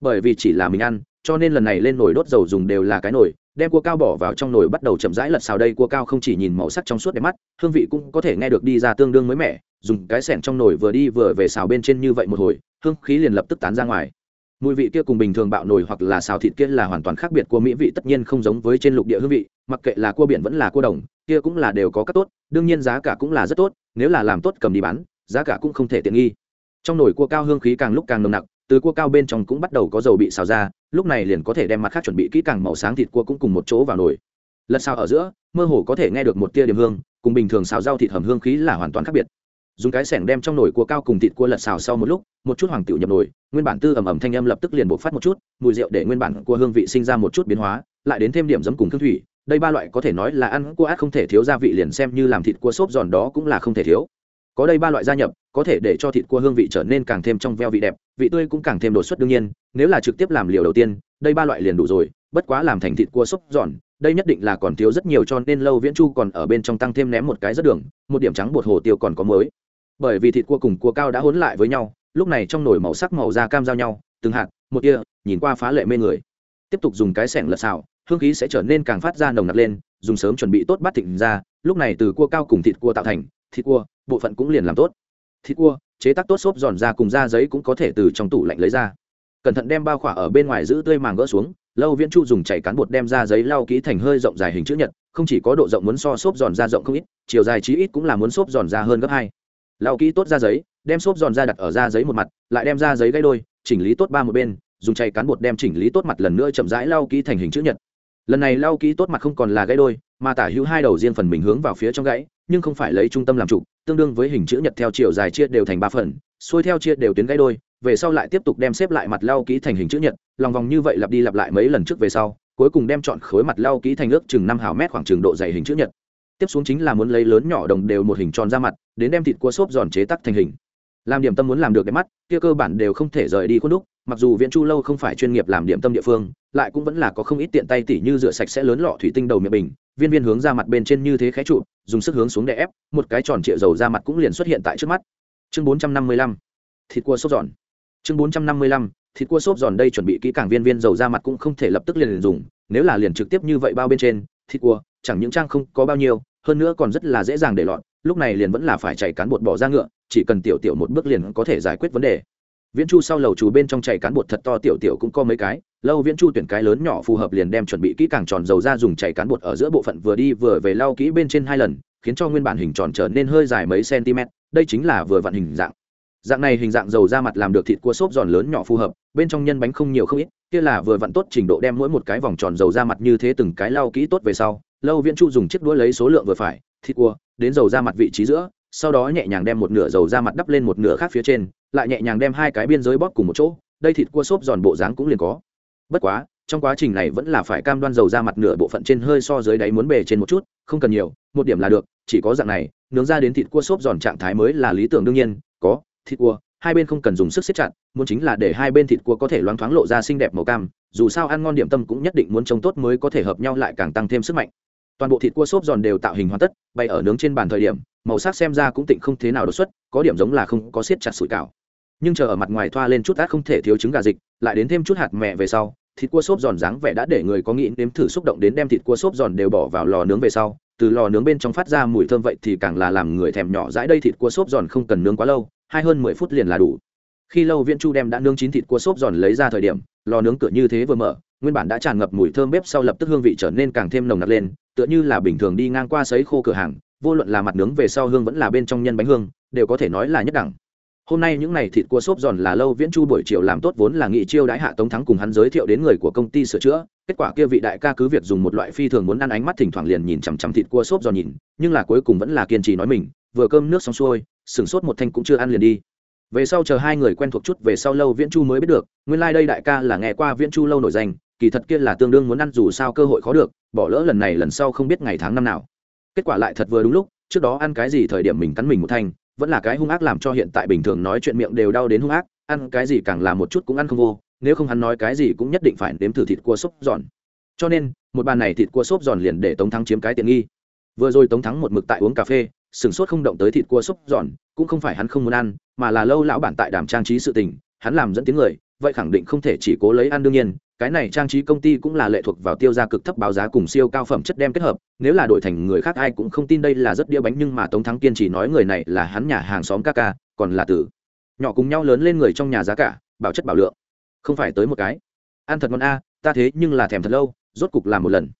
Bởi vì chỉ là mình ăn, cho nên lần này lên nồi đốt dầu dùng đều là cái nồi đem cua cao bỏ vào trong nồi bắt đầu chậm rãi lật xào đây, cua cao không chỉ nhìn màu sắc trong suốt đẹp mắt, hương vị cũng có thể nghe được đi ra tương đương mới mẻ. Dùng cái sẻn trong nồi vừa đi vừa về xào bên trên như vậy một hồi, hương khí liền lập tức tán ra ngoài. Mùi vị kia cùng bình thường bạo nồi hoặc là xào thịt kia là hoàn toàn khác biệt của mỹ vị tất nhiên không giống với trên lục địa hương vị, mặc kệ là cua biển vẫn là cua đồng, kia cũng là đều có các tốt, đương nhiên giá cả cũng là rất tốt, nếu là làm tốt cầm đi bán, giá cả cũng không thể tiện nghi. Trong nồi cua cao hương khí càng lúc càng nồng nặc từ cua cao bên trong cũng bắt đầu có dầu bị xào ra, lúc này liền có thể đem mặt khác chuẩn bị kỹ càng màu sáng thịt cua cũng cùng một chỗ vào nồi. Lật xào ở giữa, mơ hồ có thể nghe được một tia điểm hương, cùng bình thường xào rau thịt hầm hương khí là hoàn toàn khác biệt. Dùng cái sẻng đem trong nồi cua cao cùng thịt cua lật xào sau một lúc, một chút hoàng tiểu nhập nồi, nguyên bản tư ẩm ẩm thanh âm lập tức liền bộc phát một chút, mùi rượu để nguyên bản cua hương vị sinh ra một chút biến hóa, lại đến thêm điểm giấm cùng thương thủy. Đây ba loại có thể nói là ăn cua át không thể thiếu, gia vị liền xem như làm thịt cua xốp giòn đó cũng là không thể thiếu có đây ba loại gia nhập, có thể để cho thịt cua hương vị trở nên càng thêm trong veo vị đẹp, vị tươi cũng càng thêm đột xuất đương nhiên, nếu là trực tiếp làm liều đầu tiên, đây ba loại liền đủ rồi, bất quá làm thành thịt cua xốp giòn, đây nhất định là còn thiếu rất nhiều cho nên lâu viễn chu còn ở bên trong tăng thêm ném một cái rất đường, một điểm trắng bột hồ tiêu còn có mới. Bởi vì thịt cua cùng cua cao đã hỗn lại với nhau, lúc này trong nồi màu sắc màu da cam giao nhau, từng hạt, một kia, nhìn qua phá lệ mê người. Tiếp tục dùng cái sẻng lật xào, hương khí sẽ trở nên càng phát ra nồng nặc lên, dùng sớm chuẩn bị tốt bát thịnh ra, lúc này từ cua cao cùng thịt cua tạo thành, thịt cua bộ phận cũng liền làm tốt. Thịt cua, chế tác tốt xốp giòn ra cùng da giấy cũng có thể từ trong tủ lạnh lấy ra. Cẩn thận đem bao khỏa ở bên ngoài giữ tươi màng gỡ xuống, lâu viễn chu dùng chảy cán bột đem ra giấy lau ký thành hơi rộng dài hình chữ nhật, không chỉ có độ rộng muốn so xốp giòn ra rộng không ít, chiều dài chí ít cũng là muốn xốp giòn ra hơn gấp hai. Lau kỹ tốt ra giấy, đem xốp giòn ra đặt ở da giấy một mặt, lại đem ra giấy gây đôi, chỉnh lý tốt ba một bên, dùng chảy cán bột đem chỉnh lý tốt mặt lần nữa chậm rãi lau kỹ thành hình chữ nhật. Lần này lau kỹ tốt mặt không còn là gây đôi, mà tả hữu hai đầu riêng phần mình hướng vào phía trong gãy nhưng không phải lấy trung tâm làm trụ, tương đương với hình chữ nhật theo chiều dài chia đều thành ba phần xuôi theo chia đều tuyến gãy đôi về sau lại tiếp tục đem xếp lại mặt lau kỹ thành hình chữ nhật lòng vòng như vậy lặp đi lặp lại mấy lần trước về sau cuối cùng đem chọn khối mặt lau kỹ thành ước chừng năm hào mét khoảng trường độ dày hình chữ nhật. Tiếp xuống chính là muốn lấy lớn nhỏ đồng đều một hình tròn ra mặt đến đem thịt cua xốp giòn chế tắc thành hình. Làm điểm tâm muốn làm được đẹp mắt kia cơ bản đều không thể rời đi khuôn đúc mặc dù viễn chu lâu không phải chuyên nghiệp làm điểm tâm địa phương lại cũng vẫn là có không ít tiện tay tỉ như rửa sạch sẽ lớn lọ thủy tinh đầu miệng bình viên viên hướng ra mặt bên trên như thế khẽ trụ, dùng sức hướng xuống đè ép, một cái tròn trịa dầu ra mặt cũng liền xuất hiện tại trước mắt. Chương bốn trăm năm mươi lăm, thịt cua xốp giòn. Chương bốn trăm năm mươi lăm, thịt cua xốp giòn đây chuẩn bị kỹ càng viên viên dầu ra mặt cũng không thể lập tức liền dùng, nếu là liền trực tiếp như vậy bao bên trên, thịt cua, chẳng những trang không có bao nhiêu, hơn nữa còn rất là dễ dàng để lọt, lúc này liền vẫn là phải chạy cán bột bỏ ra ngựa, chỉ cần tiểu tiểu một bước liền có thể giải quyết vấn đề. Viễn chu sau lầu chú bên trong chạy cán bột thật to, tiểu tiểu cũng có mấy cái lâu viễn chu tuyển cái lớn nhỏ phù hợp liền đem chuẩn bị kỹ càng tròn dầu ra dùng chảy cán bột ở giữa bộ phận vừa đi vừa về lau kỹ bên trên hai lần, khiến cho nguyên bản hình tròn trở nên hơi dài mấy cm đây chính là vừa vặn hình dạng. Dạng này hình dạng dầu ra mặt làm được thịt cua xốp giòn lớn nhỏ phù hợp, bên trong nhân bánh không nhiều không ít, kia là vừa vặn tốt trình độ đem mỗi một cái vòng tròn dầu ra mặt như thế từng cái lau kỹ tốt về sau, lâu viễn chu dùng chiếc đũa lấy số lượng vừa phải, thịt cua, đến dầu ra mặt vị trí giữa, sau đó nhẹ nhàng đem một nửa dầu ra mặt đắp lên một nửa khác phía trên, lại nhẹ nhàng đem hai cái biên giới bóp cùng một chỗ, đây thịt cua xốp giòn bộ dáng cũng liền có bất quá, trong quá trình này vẫn là phải cam đoan dầu ra mặt nửa bộ phận trên hơi so dưới đáy muốn bề trên một chút, không cần nhiều, một điểm là được, chỉ có dạng này, nướng ra đến thịt cua xốp giòn trạng thái mới là lý tưởng đương nhiên, có, thịt cua, hai bên không cần dùng sức siết chặt, muốn chính là để hai bên thịt cua có thể loáng thoáng lộ ra xinh đẹp màu cam, dù sao ăn ngon điểm tâm cũng nhất định muốn trông tốt mới có thể hợp nhau lại càng tăng thêm sức mạnh. Toàn bộ thịt cua xốp giòn đều tạo hình hoàn tất bay ở nướng trên bàn thời điểm, màu sắc xem ra cũng tịnh không thế nào đột xuất, có điểm giống là không có siết chặt sủi cảo nhưng chờ ở mặt ngoài thoa lên chút át không thể thiếu trứng gà dịch, lại đến thêm chút hạt mẹ về sau, thịt cua xốp giòn dáng vẻ đã để người có nghĩ nếm thử xúc động đến đem thịt cua xốp giòn đều bỏ vào lò nướng về sau. Từ lò nướng bên trong phát ra mùi thơm vậy thì càng là làm người thèm nhỏ dãi đây thịt cua xốp giòn không cần nướng quá lâu, hai hơn mười phút liền là đủ. Khi lâu viễn chu đem đã nướng chín thịt cua xốp giòn lấy ra thời điểm, lò nướng cửa như thế vừa mở, nguyên bản đã tràn ngập mùi thơm bếp sau lập tức hương vị trở nên càng thêm nồng nặc lên, tựa như là bình thường đi ngang qua sấy khô cửa hàng, vô luận là mặt nướng về sau hương vẫn là bên trong nhân bánh hương, đều có thể nói là nhất đẳng hôm nay những n à y thịt cua xốp giòn là lâu viễn chu buổi chiều làm tốt vốn là nghị chiêu đãi hạ tống thắng cùng hắn giới thiệu đến người của công ty sửa chữa. Kết quả kia vị đại ca cứ việc dùng một loại phi thường muốn ăn ánh mắt thỉnh thoảng liền nhìn chằm chằm thịt cua xốp giòn nhìn, nhưng là cuối cùng vẫn là kiên trì nói mình, vừa cơm nước xong xuôi sửng sốt một thanh cũng chưa ăn liền đi. Về sau chờ hai người quen thuộc chút, về sau lâu viễn chu mới biết được, nguyên lai、like、đây đại ca là nghe qua viễn chu lâu nổi danh, kỳ thật kia là tương đương muốn ăn dù sao cơ hội khó được, bỏ lỡ lần này lần sau không biết ngày tháng năm nào. Kết quả lại thật vừa đúng lúc, trước đó ăn cái gì thời điểm mình cắn mình một thanh vẫn là cái hung ác làm cho hiện tại bình thường nói chuyện miệng đều đau đến hung ác, ăn cái gì càng là một chút cũng ăn không vô, nếu không hắn nói cái gì cũng nhất định phải nếm thử thịt cua xốp giòn. Cho nên, một bàn này thịt cua xốp giòn liền để tống thắng chiếm cái tiện nghi. Vừa rồi tống thắng một mực tại uống cà phê sửng sốt không động tới thịt cua xốp giòn, cũng không phải hắn không muốn ăn, mà là lâu lão bản tại đàm trang trí sự tình, hắn làm dẫn tiếng người vậy khẳng định không thể chỉ cố lấy ăn đương nhiên, cái này trang trí công ty cũng là lệ thuộc vào tiêu gia cực thấp báo giá cùng siêu cao phẩm chất đem kết hợp, nếu là đổi thành người khác ai cũng không tin đây là rất đĩa bánh nhưng mà tống thắng kiên chỉ nói người này là hắn nhà hàng xóm ca ca, còn là tử. Nhỏ cùng nhau lớn lên người trong nhà giá cả, bảo chất bảo lượng. Không phải tới một cái. Ăn thật ngon a, ta thế nhưng là thèm thật lâu, rốt cục làm một lần.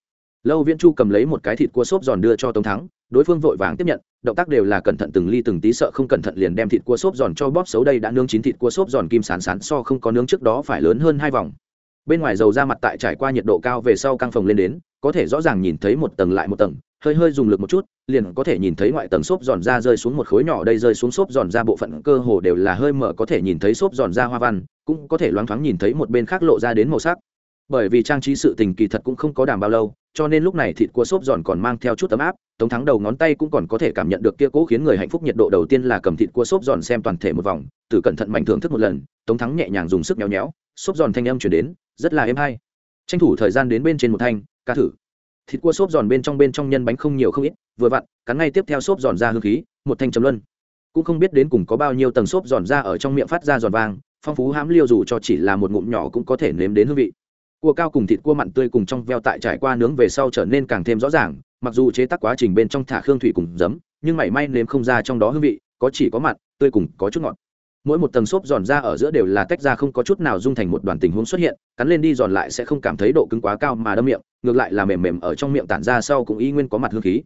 Lâu viễn chu cầm lấy một cái thịt cua xốp giòn đưa cho tống thắng đối phương vội vàng tiếp nhận, động tác đều là cẩn thận từng ly từng tí sợ không cẩn thận liền đem thịt cua xốp giòn cho bóp xấu đây đã nướng chín thịt cua xốp giòn kim sán sán so không có nướng trước đó phải lớn hơn hai vòng. Bên ngoài dầu ra mặt tại trải qua nhiệt độ cao về sau căng phồng lên đến, có thể rõ ràng nhìn thấy một tầng lại một tầng, hơi hơi dùng lực một chút, liền có thể nhìn thấy ngoại tầng xốp giòn ra rơi xuống một khối nhỏ đây rơi xuống xốp giòn ra bộ phận cơ hồ đều là hơi mở có thể nhìn thấy xốp giòn ra hoa văn, cũng có thể loáng thoáng nhìn thấy một bên khác lộ ra đến màu sắc bởi vì trang trí sự tình kỳ thật cũng không có đảm bao lâu, cho nên lúc này thịt cua xốp giòn còn mang theo chút ấm áp. Tống thắng đầu ngón tay cũng còn có thể cảm nhận được kia cố khiến người hạnh phúc nhiệt độ đầu tiên là cầm thịt cua xốp giòn xem toàn thể một vòng, từ cẩn thận mạnh thưởng thức một lần, tống thắng nhẹ nhàng dùng sức nhéo nhéo, xốp giòn thanh âm chuyển đến, rất là êm hay. Tranh thủ thời gian đến bên trên một thanh, ca thử. Thịt cua xốp giòn bên trong bên trong nhân bánh không nhiều không ít, vừa vặn, cắn ngay tiếp theo xốp giòn ra hương khí, một thanh chấm luân. Cũng không biết đến cùng có bao nhiêu tầng xốp giòn ra ở trong miệng phát ra giòn vàng phong phú hãm liêu dù cho chỉ là một ngụm nhỏ cũng có thể nếm đến hương vị cua cao cùng thịt cua mặn tươi cùng trong veo tại trải qua nướng về sau trở nên càng thêm rõ ràng, mặc dù chế tác quá trình bên trong thả khương thủy cùng giấm, nhưng mảy may nếm không ra trong đó hương vị, có chỉ có mặn, tươi cùng có chút ngọt. Mỗi một tầng xốp giòn ra ở giữa đều là tách ra không có chút nào dung thành một đoàn tình huống xuất hiện, cắn lên đi giòn lại sẽ không cảm thấy độ cứng quá cao mà đâm miệng, ngược lại là mềm mềm ở trong miệng tản ra sau cũng y nguyên có mặt hương khí.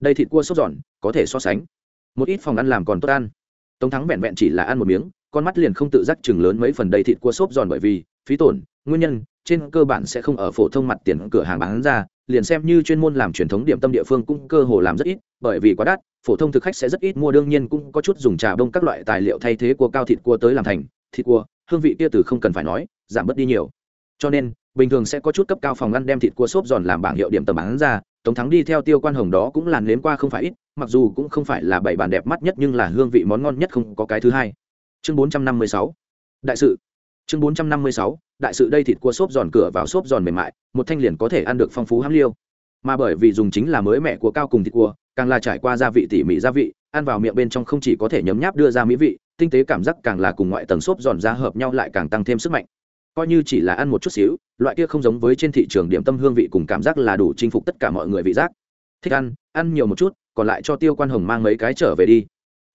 Đây thịt cua xốp giòn, có thể so sánh. Một ít phòng ăn làm còn tốt ăn. Tống thắng vẹn vẹn chỉ là ăn một miếng, con mắt liền không tự giác chừng lớn mấy phần đầy thịt cua xốp giòn bởi vì, phí tổn, nguyên nhân trên cơ bản sẽ không ở phổ thông mặt tiền cửa hàng bán ra, liền xem như chuyên môn làm truyền thống điểm tâm địa phương cũng cơ hồ làm rất ít, bởi vì quá đắt, phổ thông thực khách sẽ rất ít mua, đương nhiên cũng có chút dùng trà bông các loại tài liệu thay thế của cao thịt cua tới làm thành, thịt cua, hương vị kia từ không cần phải nói, giảm bớt đi nhiều. Cho nên, bình thường sẽ có chút cấp cao phòng ngăn đem thịt cua xốp giòn làm bảng hiệu điểm tầm bán ra, tống thắng đi theo tiêu quan hồng đó cũng làn nếm qua không phải ít, mặc dù cũng không phải là bảy bàn đẹp mắt nhất nhưng là hương vị món ngon nhất không có cái thứ hai. Chương bốn trăm năm mươi sáu. Đại sự chương bốn trăm năm mươi sáu, đại sự đây thịt cua xốp giòn cửa vào xốp giòn mềm mại, một thanh liền có thể ăn được phong phú hám liêu. Mà bởi vì dùng chính là mới mẹ của cao cùng thịt cua, càng là trải qua gia vị tỉ mỉ gia vị, ăn vào miệng bên trong không chỉ có thể nhấm nháp đưa ra mỹ vị, tinh tế cảm giác càng là cùng ngoại tầng xốp giòn ra hợp nhau lại càng tăng thêm sức mạnh. Coi như chỉ là ăn một chút xíu, loại kia không giống với trên thị trường điểm tâm hương vị cùng cảm giác là đủ chinh phục tất cả mọi người vị giác. Thích ăn ăn nhiều một chút, còn lại cho tiêu quan hồng mang mấy cái trở về đi.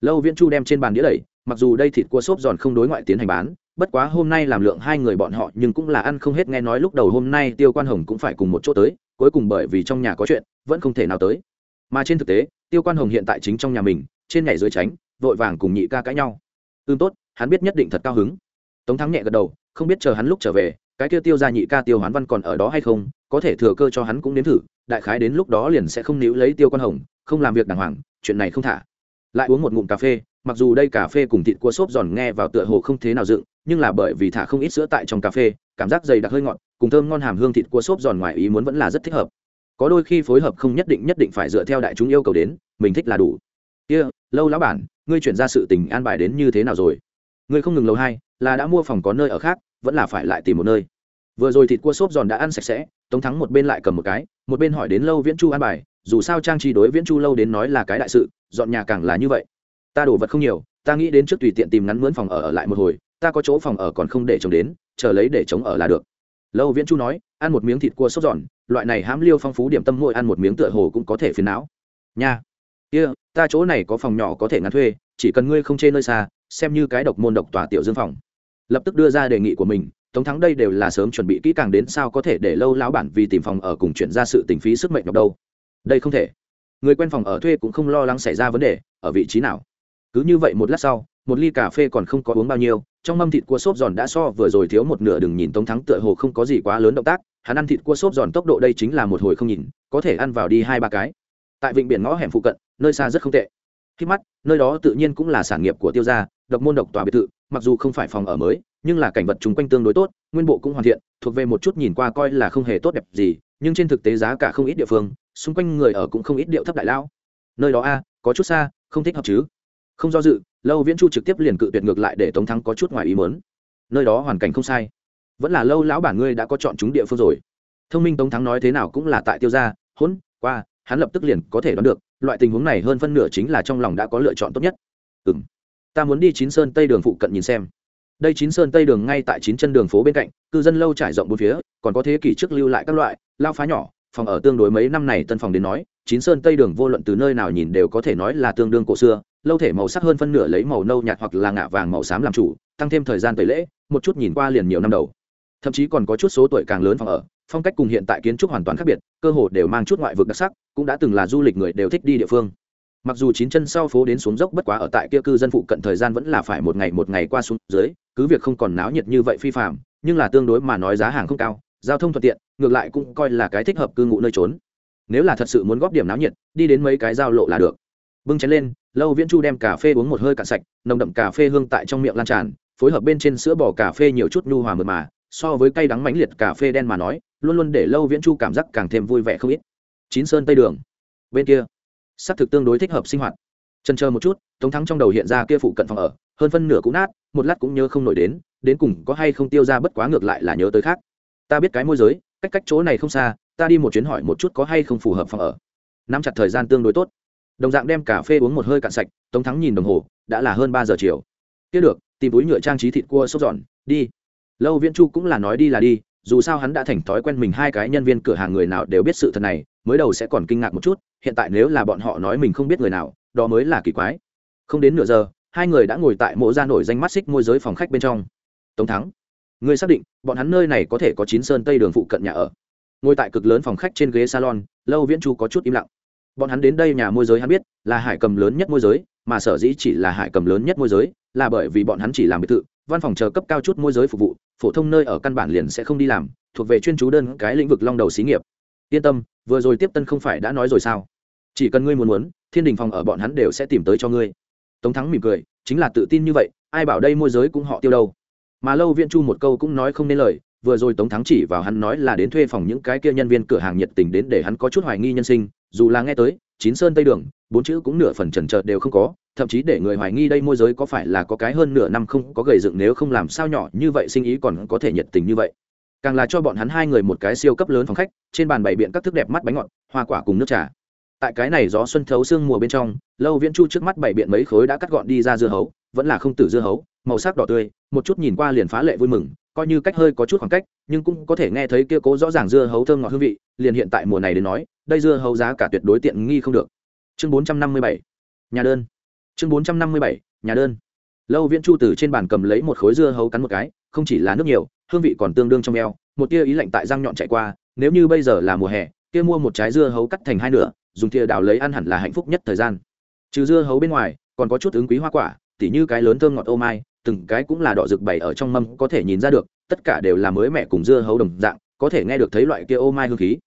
Lâu viễn chu đem trên bàn đĩa đẩy, mặc dù đây thịt cua xốp giòn không đối ngoại tiến hành bán bất quá hôm nay làm lượng hai người bọn họ nhưng cũng là ăn không hết nghe nói lúc đầu hôm nay tiêu quan hồng cũng phải cùng một chỗ tới, cuối cùng bởi vì trong nhà có chuyện, vẫn không thể nào tới. Mà trên thực tế, tiêu quan hồng hiện tại chính trong nhà mình, trên nhảy dưới tránh, vội vàng cùng nhị ca cãi nhau. Ưm tốt, hắn biết nhất định thật cao hứng. Tống thắng nhẹ gật đầu, không biết chờ hắn lúc trở về, cái kia tiêu ra nhị ca tiêu hoán văn còn ở đó hay không, có thể thừa cơ cho hắn cũng nếm thử, đại khái đến lúc đó liền sẽ không níu lấy tiêu quan hồng, không làm việc đàng hoàng, chuyện này không thả. Lại uống một ngụm cà phê, mặc dù đây cà phê cùng thịt cua xốp giòn nghe vào tựa hồ không thế nào dựng nhưng là bởi vì thả không ít sữa tại trong cà phê cảm giác dày đặc hơi ngọt cùng thơm ngon hàm hương thịt cua xốp giòn ngoài ý muốn vẫn là rất thích hợp. Có đôi khi phối hợp không nhất định nhất định phải dựa theo đại chúng yêu cầu đến mình thích là đủ. Kia、yeah, lâu lão bản ngươi chuyển ra sự tình an bài đến như thế nào rồi? Ngươi không ngừng lâu hai là đã mua phòng có nơi ở khác vẫn là phải lại tìm một nơi. Vừa rồi thịt cua xốp giòn đã ăn sạch sẽ tống thắng một bên lại cầm một cái một bên hỏi đến lâu viễn chu an bài dù sao trang trí đối viễn chu lâu đến nói là cái đại sự dọn nhà càng là như vậy. Ta đổ vật không nhiều ta nghĩ đến trước tùy tiện tìm ngắn mướn phòng ở, ở lại một hồi ta có chỗ phòng ở còn không để chống đến chờ lấy để chống ở là được. Lâu viễn chu nói ăn một miếng thịt cua sốt giòn loại này hám liêu phong phú điểm tâm mỗi ăn một miếng tựa hồ cũng có thể phiền não. Nha. Kia、yeah, ta chỗ này có phòng nhỏ có thể ngắn thuê chỉ cần ngươi không chê nơi xa xem như cái độc môn độc tòa tiểu dương phòng. Lập tức đưa ra đề nghị của mình tống thắng đây đều là sớm chuẩn bị kỹ càng đến sao có thể để lâu lão bản vì tìm phòng ở cùng chuyển ra sự tình phí sức mệnh nhọc đâu. Đây không thể. Người quen phòng ở thuê cũng không lo lắng xảy ra vấn đề ở vị trí nào. Cứ như vậy một lát sau một ly cà phê còn không có uống bao nhiêu trong mâm thịt cua xốp giòn đã so vừa rồi thiếu một nửa, đừng nhìn tống thắng tựa hồ không có gì quá lớn động tác, hắn ăn thịt cua xốp giòn tốc độ đây chính là một hồi không nhìn, có thể ăn vào đi hai ba cái. Tại vịnh biển ngõ hẻm phụ cận, nơi xa rất không tệ. Khi mắt, nơi đó tự nhiên cũng là sản nghiệp của tiêu gia, độc môn độc tòa biệt thự, mặc dù không phải phòng ở mới, nhưng là cảnh vật chung quanh tương đối tốt, nguyên bộ cũng hoàn thiện, thuộc về một chút nhìn qua coi là không hề tốt đẹp gì, nhưng trên thực tế giá cả không ít địa phương, xung quanh người ở cũng không ít điệu thấp đại lao nơi đó a, có chút xa, không thích hợp chứ? Không do dự, lâu viễn chu trực tiếp liền cự tuyệt ngược lại để tống thắng có chút ngoài ý mớn nơi đó hoàn cảnh không sai. Vẫn là lâu lão bản ngươi đã có chọn chúng địa phương rồi. Thông minh tống thắng nói thế nào cũng là tại tiêu gia, hỗn, qua, hắn lập tức liền có thể đoán được, loại tình huống này hơn phân nửa chính là trong lòng đã có lựa chọn tốt nhất. Ừ m ta muốn đi chín sơn tây đường phụ cận nhìn xem. Đây chín sơn tây đường ngay tại chín chân đường phố bên cạnh, cư dân lâu trải rộng bốn phía, còn có thế kỷ trước lưu lại các loại, lao phá nhỏ, phòng ở tương đối mấy năm này tân phòng đến nói, chín sơn tây đường vô luận từ nơi nào nhìn đều có thể nói là tương đương cổ xưa lâu thể màu sắc hơn phân nửa lấy màu nâu nhạt hoặc là ngả vàng màu xám làm chủ, tăng thêm thời gian tẩy lễ, một chút nhìn qua liền nhiều năm đầu. Thậm chí còn có chút số tuổi càng lớn phòng ở, phong cách cùng hiện tại kiến trúc hoàn toàn khác biệt, cơ hồ đều mang chút ngoại vực đặc sắc, cũng đã từng là du lịch người đều thích đi địa phương. Mặc dù chín chân sau phố đến xuống dốc bất quá ở tại kia cư dân phụ cận thời gian vẫn là phải một ngày một ngày qua xuống dưới, cứ việc không còn náo nhiệt như vậy phi phạm nhưng là tương đối mà nói giá hàng không cao, giao thông thuận tiện, ngược lại cũng coi là cái thích hợp cư ngụ nơi trốn. Nếu là thật sự muốn góp điểm náo nhiệt, đi đến mấy cái giao lộ là được bưng chén lên, lâu viễn chu đem cà phê uống một hơi cạn sạch, nồng đậm cà phê hương tại trong miệng lan tràn, phối hợp bên trên sữa bò cà phê nhiều chút nhu hòa mượt mà, so với cay đắng mãnh liệt cà phê đen mà nói, luôn luôn để lâu viễn chu cảm giác càng thêm vui vẻ không ít. Chín sơn tây đường. Bên kia s ắ c thực tương đối thích hợp sinh hoạt. Trần chờ một chút, tống thắng trong đầu hiện ra kia phụ cận phòng ở, hơn phân nửa cũng nát, một lát cũng nhớ không nổi đến đến cùng có hay không tiêu ra bất quá ngược lại là nhớ tới khác. Ta biết cái môi giới, cách cách chỗ này không xa, ta đi một chuyến hỏi một chút có hay không phù hợp phòng ở. Nắm chặt thời gian tương đối tốt đồng dạng đem cà phê uống một hơi cạn sạch, tống thắng nhìn đồng hồ, đã là hơn ba giờ chiều. Tiếp được, tìm túi nhựa trang trí thịt cua sốt giòn đi. Lâu viễn chu cũng là nói đi là đi, dù sao hắn đã thành thói quen mình hai cái nhân viên cửa hàng người nào đều biết sự thật này, mới đầu sẽ còn kinh ngạc một chút, hiện tại nếu là bọn họ nói mình không biết người nào, đó mới là kỳ quái. Không đến nửa giờ, hai người đã ngồi tại mộ ra nổi danh mắt xích môi giới phòng khách bên trong. Tống thắng người xác định, bọn hắn nơi này có thể có chín sơn tây đường phụ cận nhà ở. Ngồi tại cực lớn phòng khách trên ghế salon, lâu viễn chu có chút im lặng bọn hắn đến đây nhà môi giới hắn biết, là hải cầm lớn nhất môi giới, mà sở dĩ chỉ là hải cầm lớn nhất môi giới, là bởi vì bọn hắn chỉ làm biệt thự, văn phòng chờ cấp cao chút môi giới phục vụ, phổ thông nơi ở căn bản liền sẽ không đi làm, thuộc về chuyên chú đơn cái lĩnh vực long đầu xí nghiệp. Yên tâm, vừa rồi tiếp tân không phải đã nói rồi sao? Chỉ cần ngươi muốn muốn, thiên đình phòng ở bọn hắn đều sẽ tìm tới cho ngươi. Tống thắng mỉm cười, chính là tự tin như vậy, ai bảo đây môi giới cũng họ tiêu đâu. Mà lâu viễn chu một câu cũng nói không nên lời, vừa rồi tống thắng chỉ vào hắn nói là đến thuê phòng những cái kia nhân viên cửa hàng nhiệt tình đến để hắn có chút hoài nghi nhân sinh dù là nghe tới, chín sơn tây đường, bốn chữ cũng nửa phần trần trợt đều không có, thậm chí để người hoài nghi đây môi giới có phải là có cái hơn nửa năm không có gầy dựng nếu không làm sao nhỏ như vậy sinh ý còn có thể nhiệt tình như vậy. Càng là cho bọn hắn hai người một cái siêu cấp lớn phòng khách, trên bàn bày biện các thức đẹp mắt bánh ngọt, hoa quả cùng nước trà. Tại cái này gió xuân thấu sương mùa bên trong, lâu viễn chu trước mắt bày biện mấy khối đã cắt gọn đi ra dưa hấu, vẫn là không tử dưa hấu, màu sắc đỏ tươi, một chút nhìn qua liền phá lệ vui mừng coi như cách hơi có chút khoảng cách, nhưng cũng có thể nghe thấy kia cố rõ ràng dưa hấu thơm ngọt hương vị, liền hiện tại mùa này đến nói, đây dưa hấu giá cả tuyệt đối tiện nghi không được. Chương bốn trăm năm mươi bảy, nhà đơn. Chương bốn trăm năm mươi bảy, nhà đơn. Lâu viễn chu từ trên bàn cầm lấy một khối dưa hấu cắn một cái, không chỉ là nước nhiều, hương vị còn tương đương trong eo, một tia ý lạnh tại răng nhọn chạy qua, nếu như bây giờ là mùa hè, kia mua một trái dưa hấu cắt thành hai nửa, dùng thìa đào lấy ăn hẳn là hạnh phúc nhất thời gian. Trừ dưa hấu bên ngoài, còn có chút ứng quý hoa quả, tỉ như cái lớn thơm ngọt ô mai từng cái cũng là đỏ rực bày ở trong mâm có thể nhìn ra được, tất cả đều là mới mẻ cùng dưa hấu đồng dạng, có thể nghe được thấy loại kia ô mai hương khí.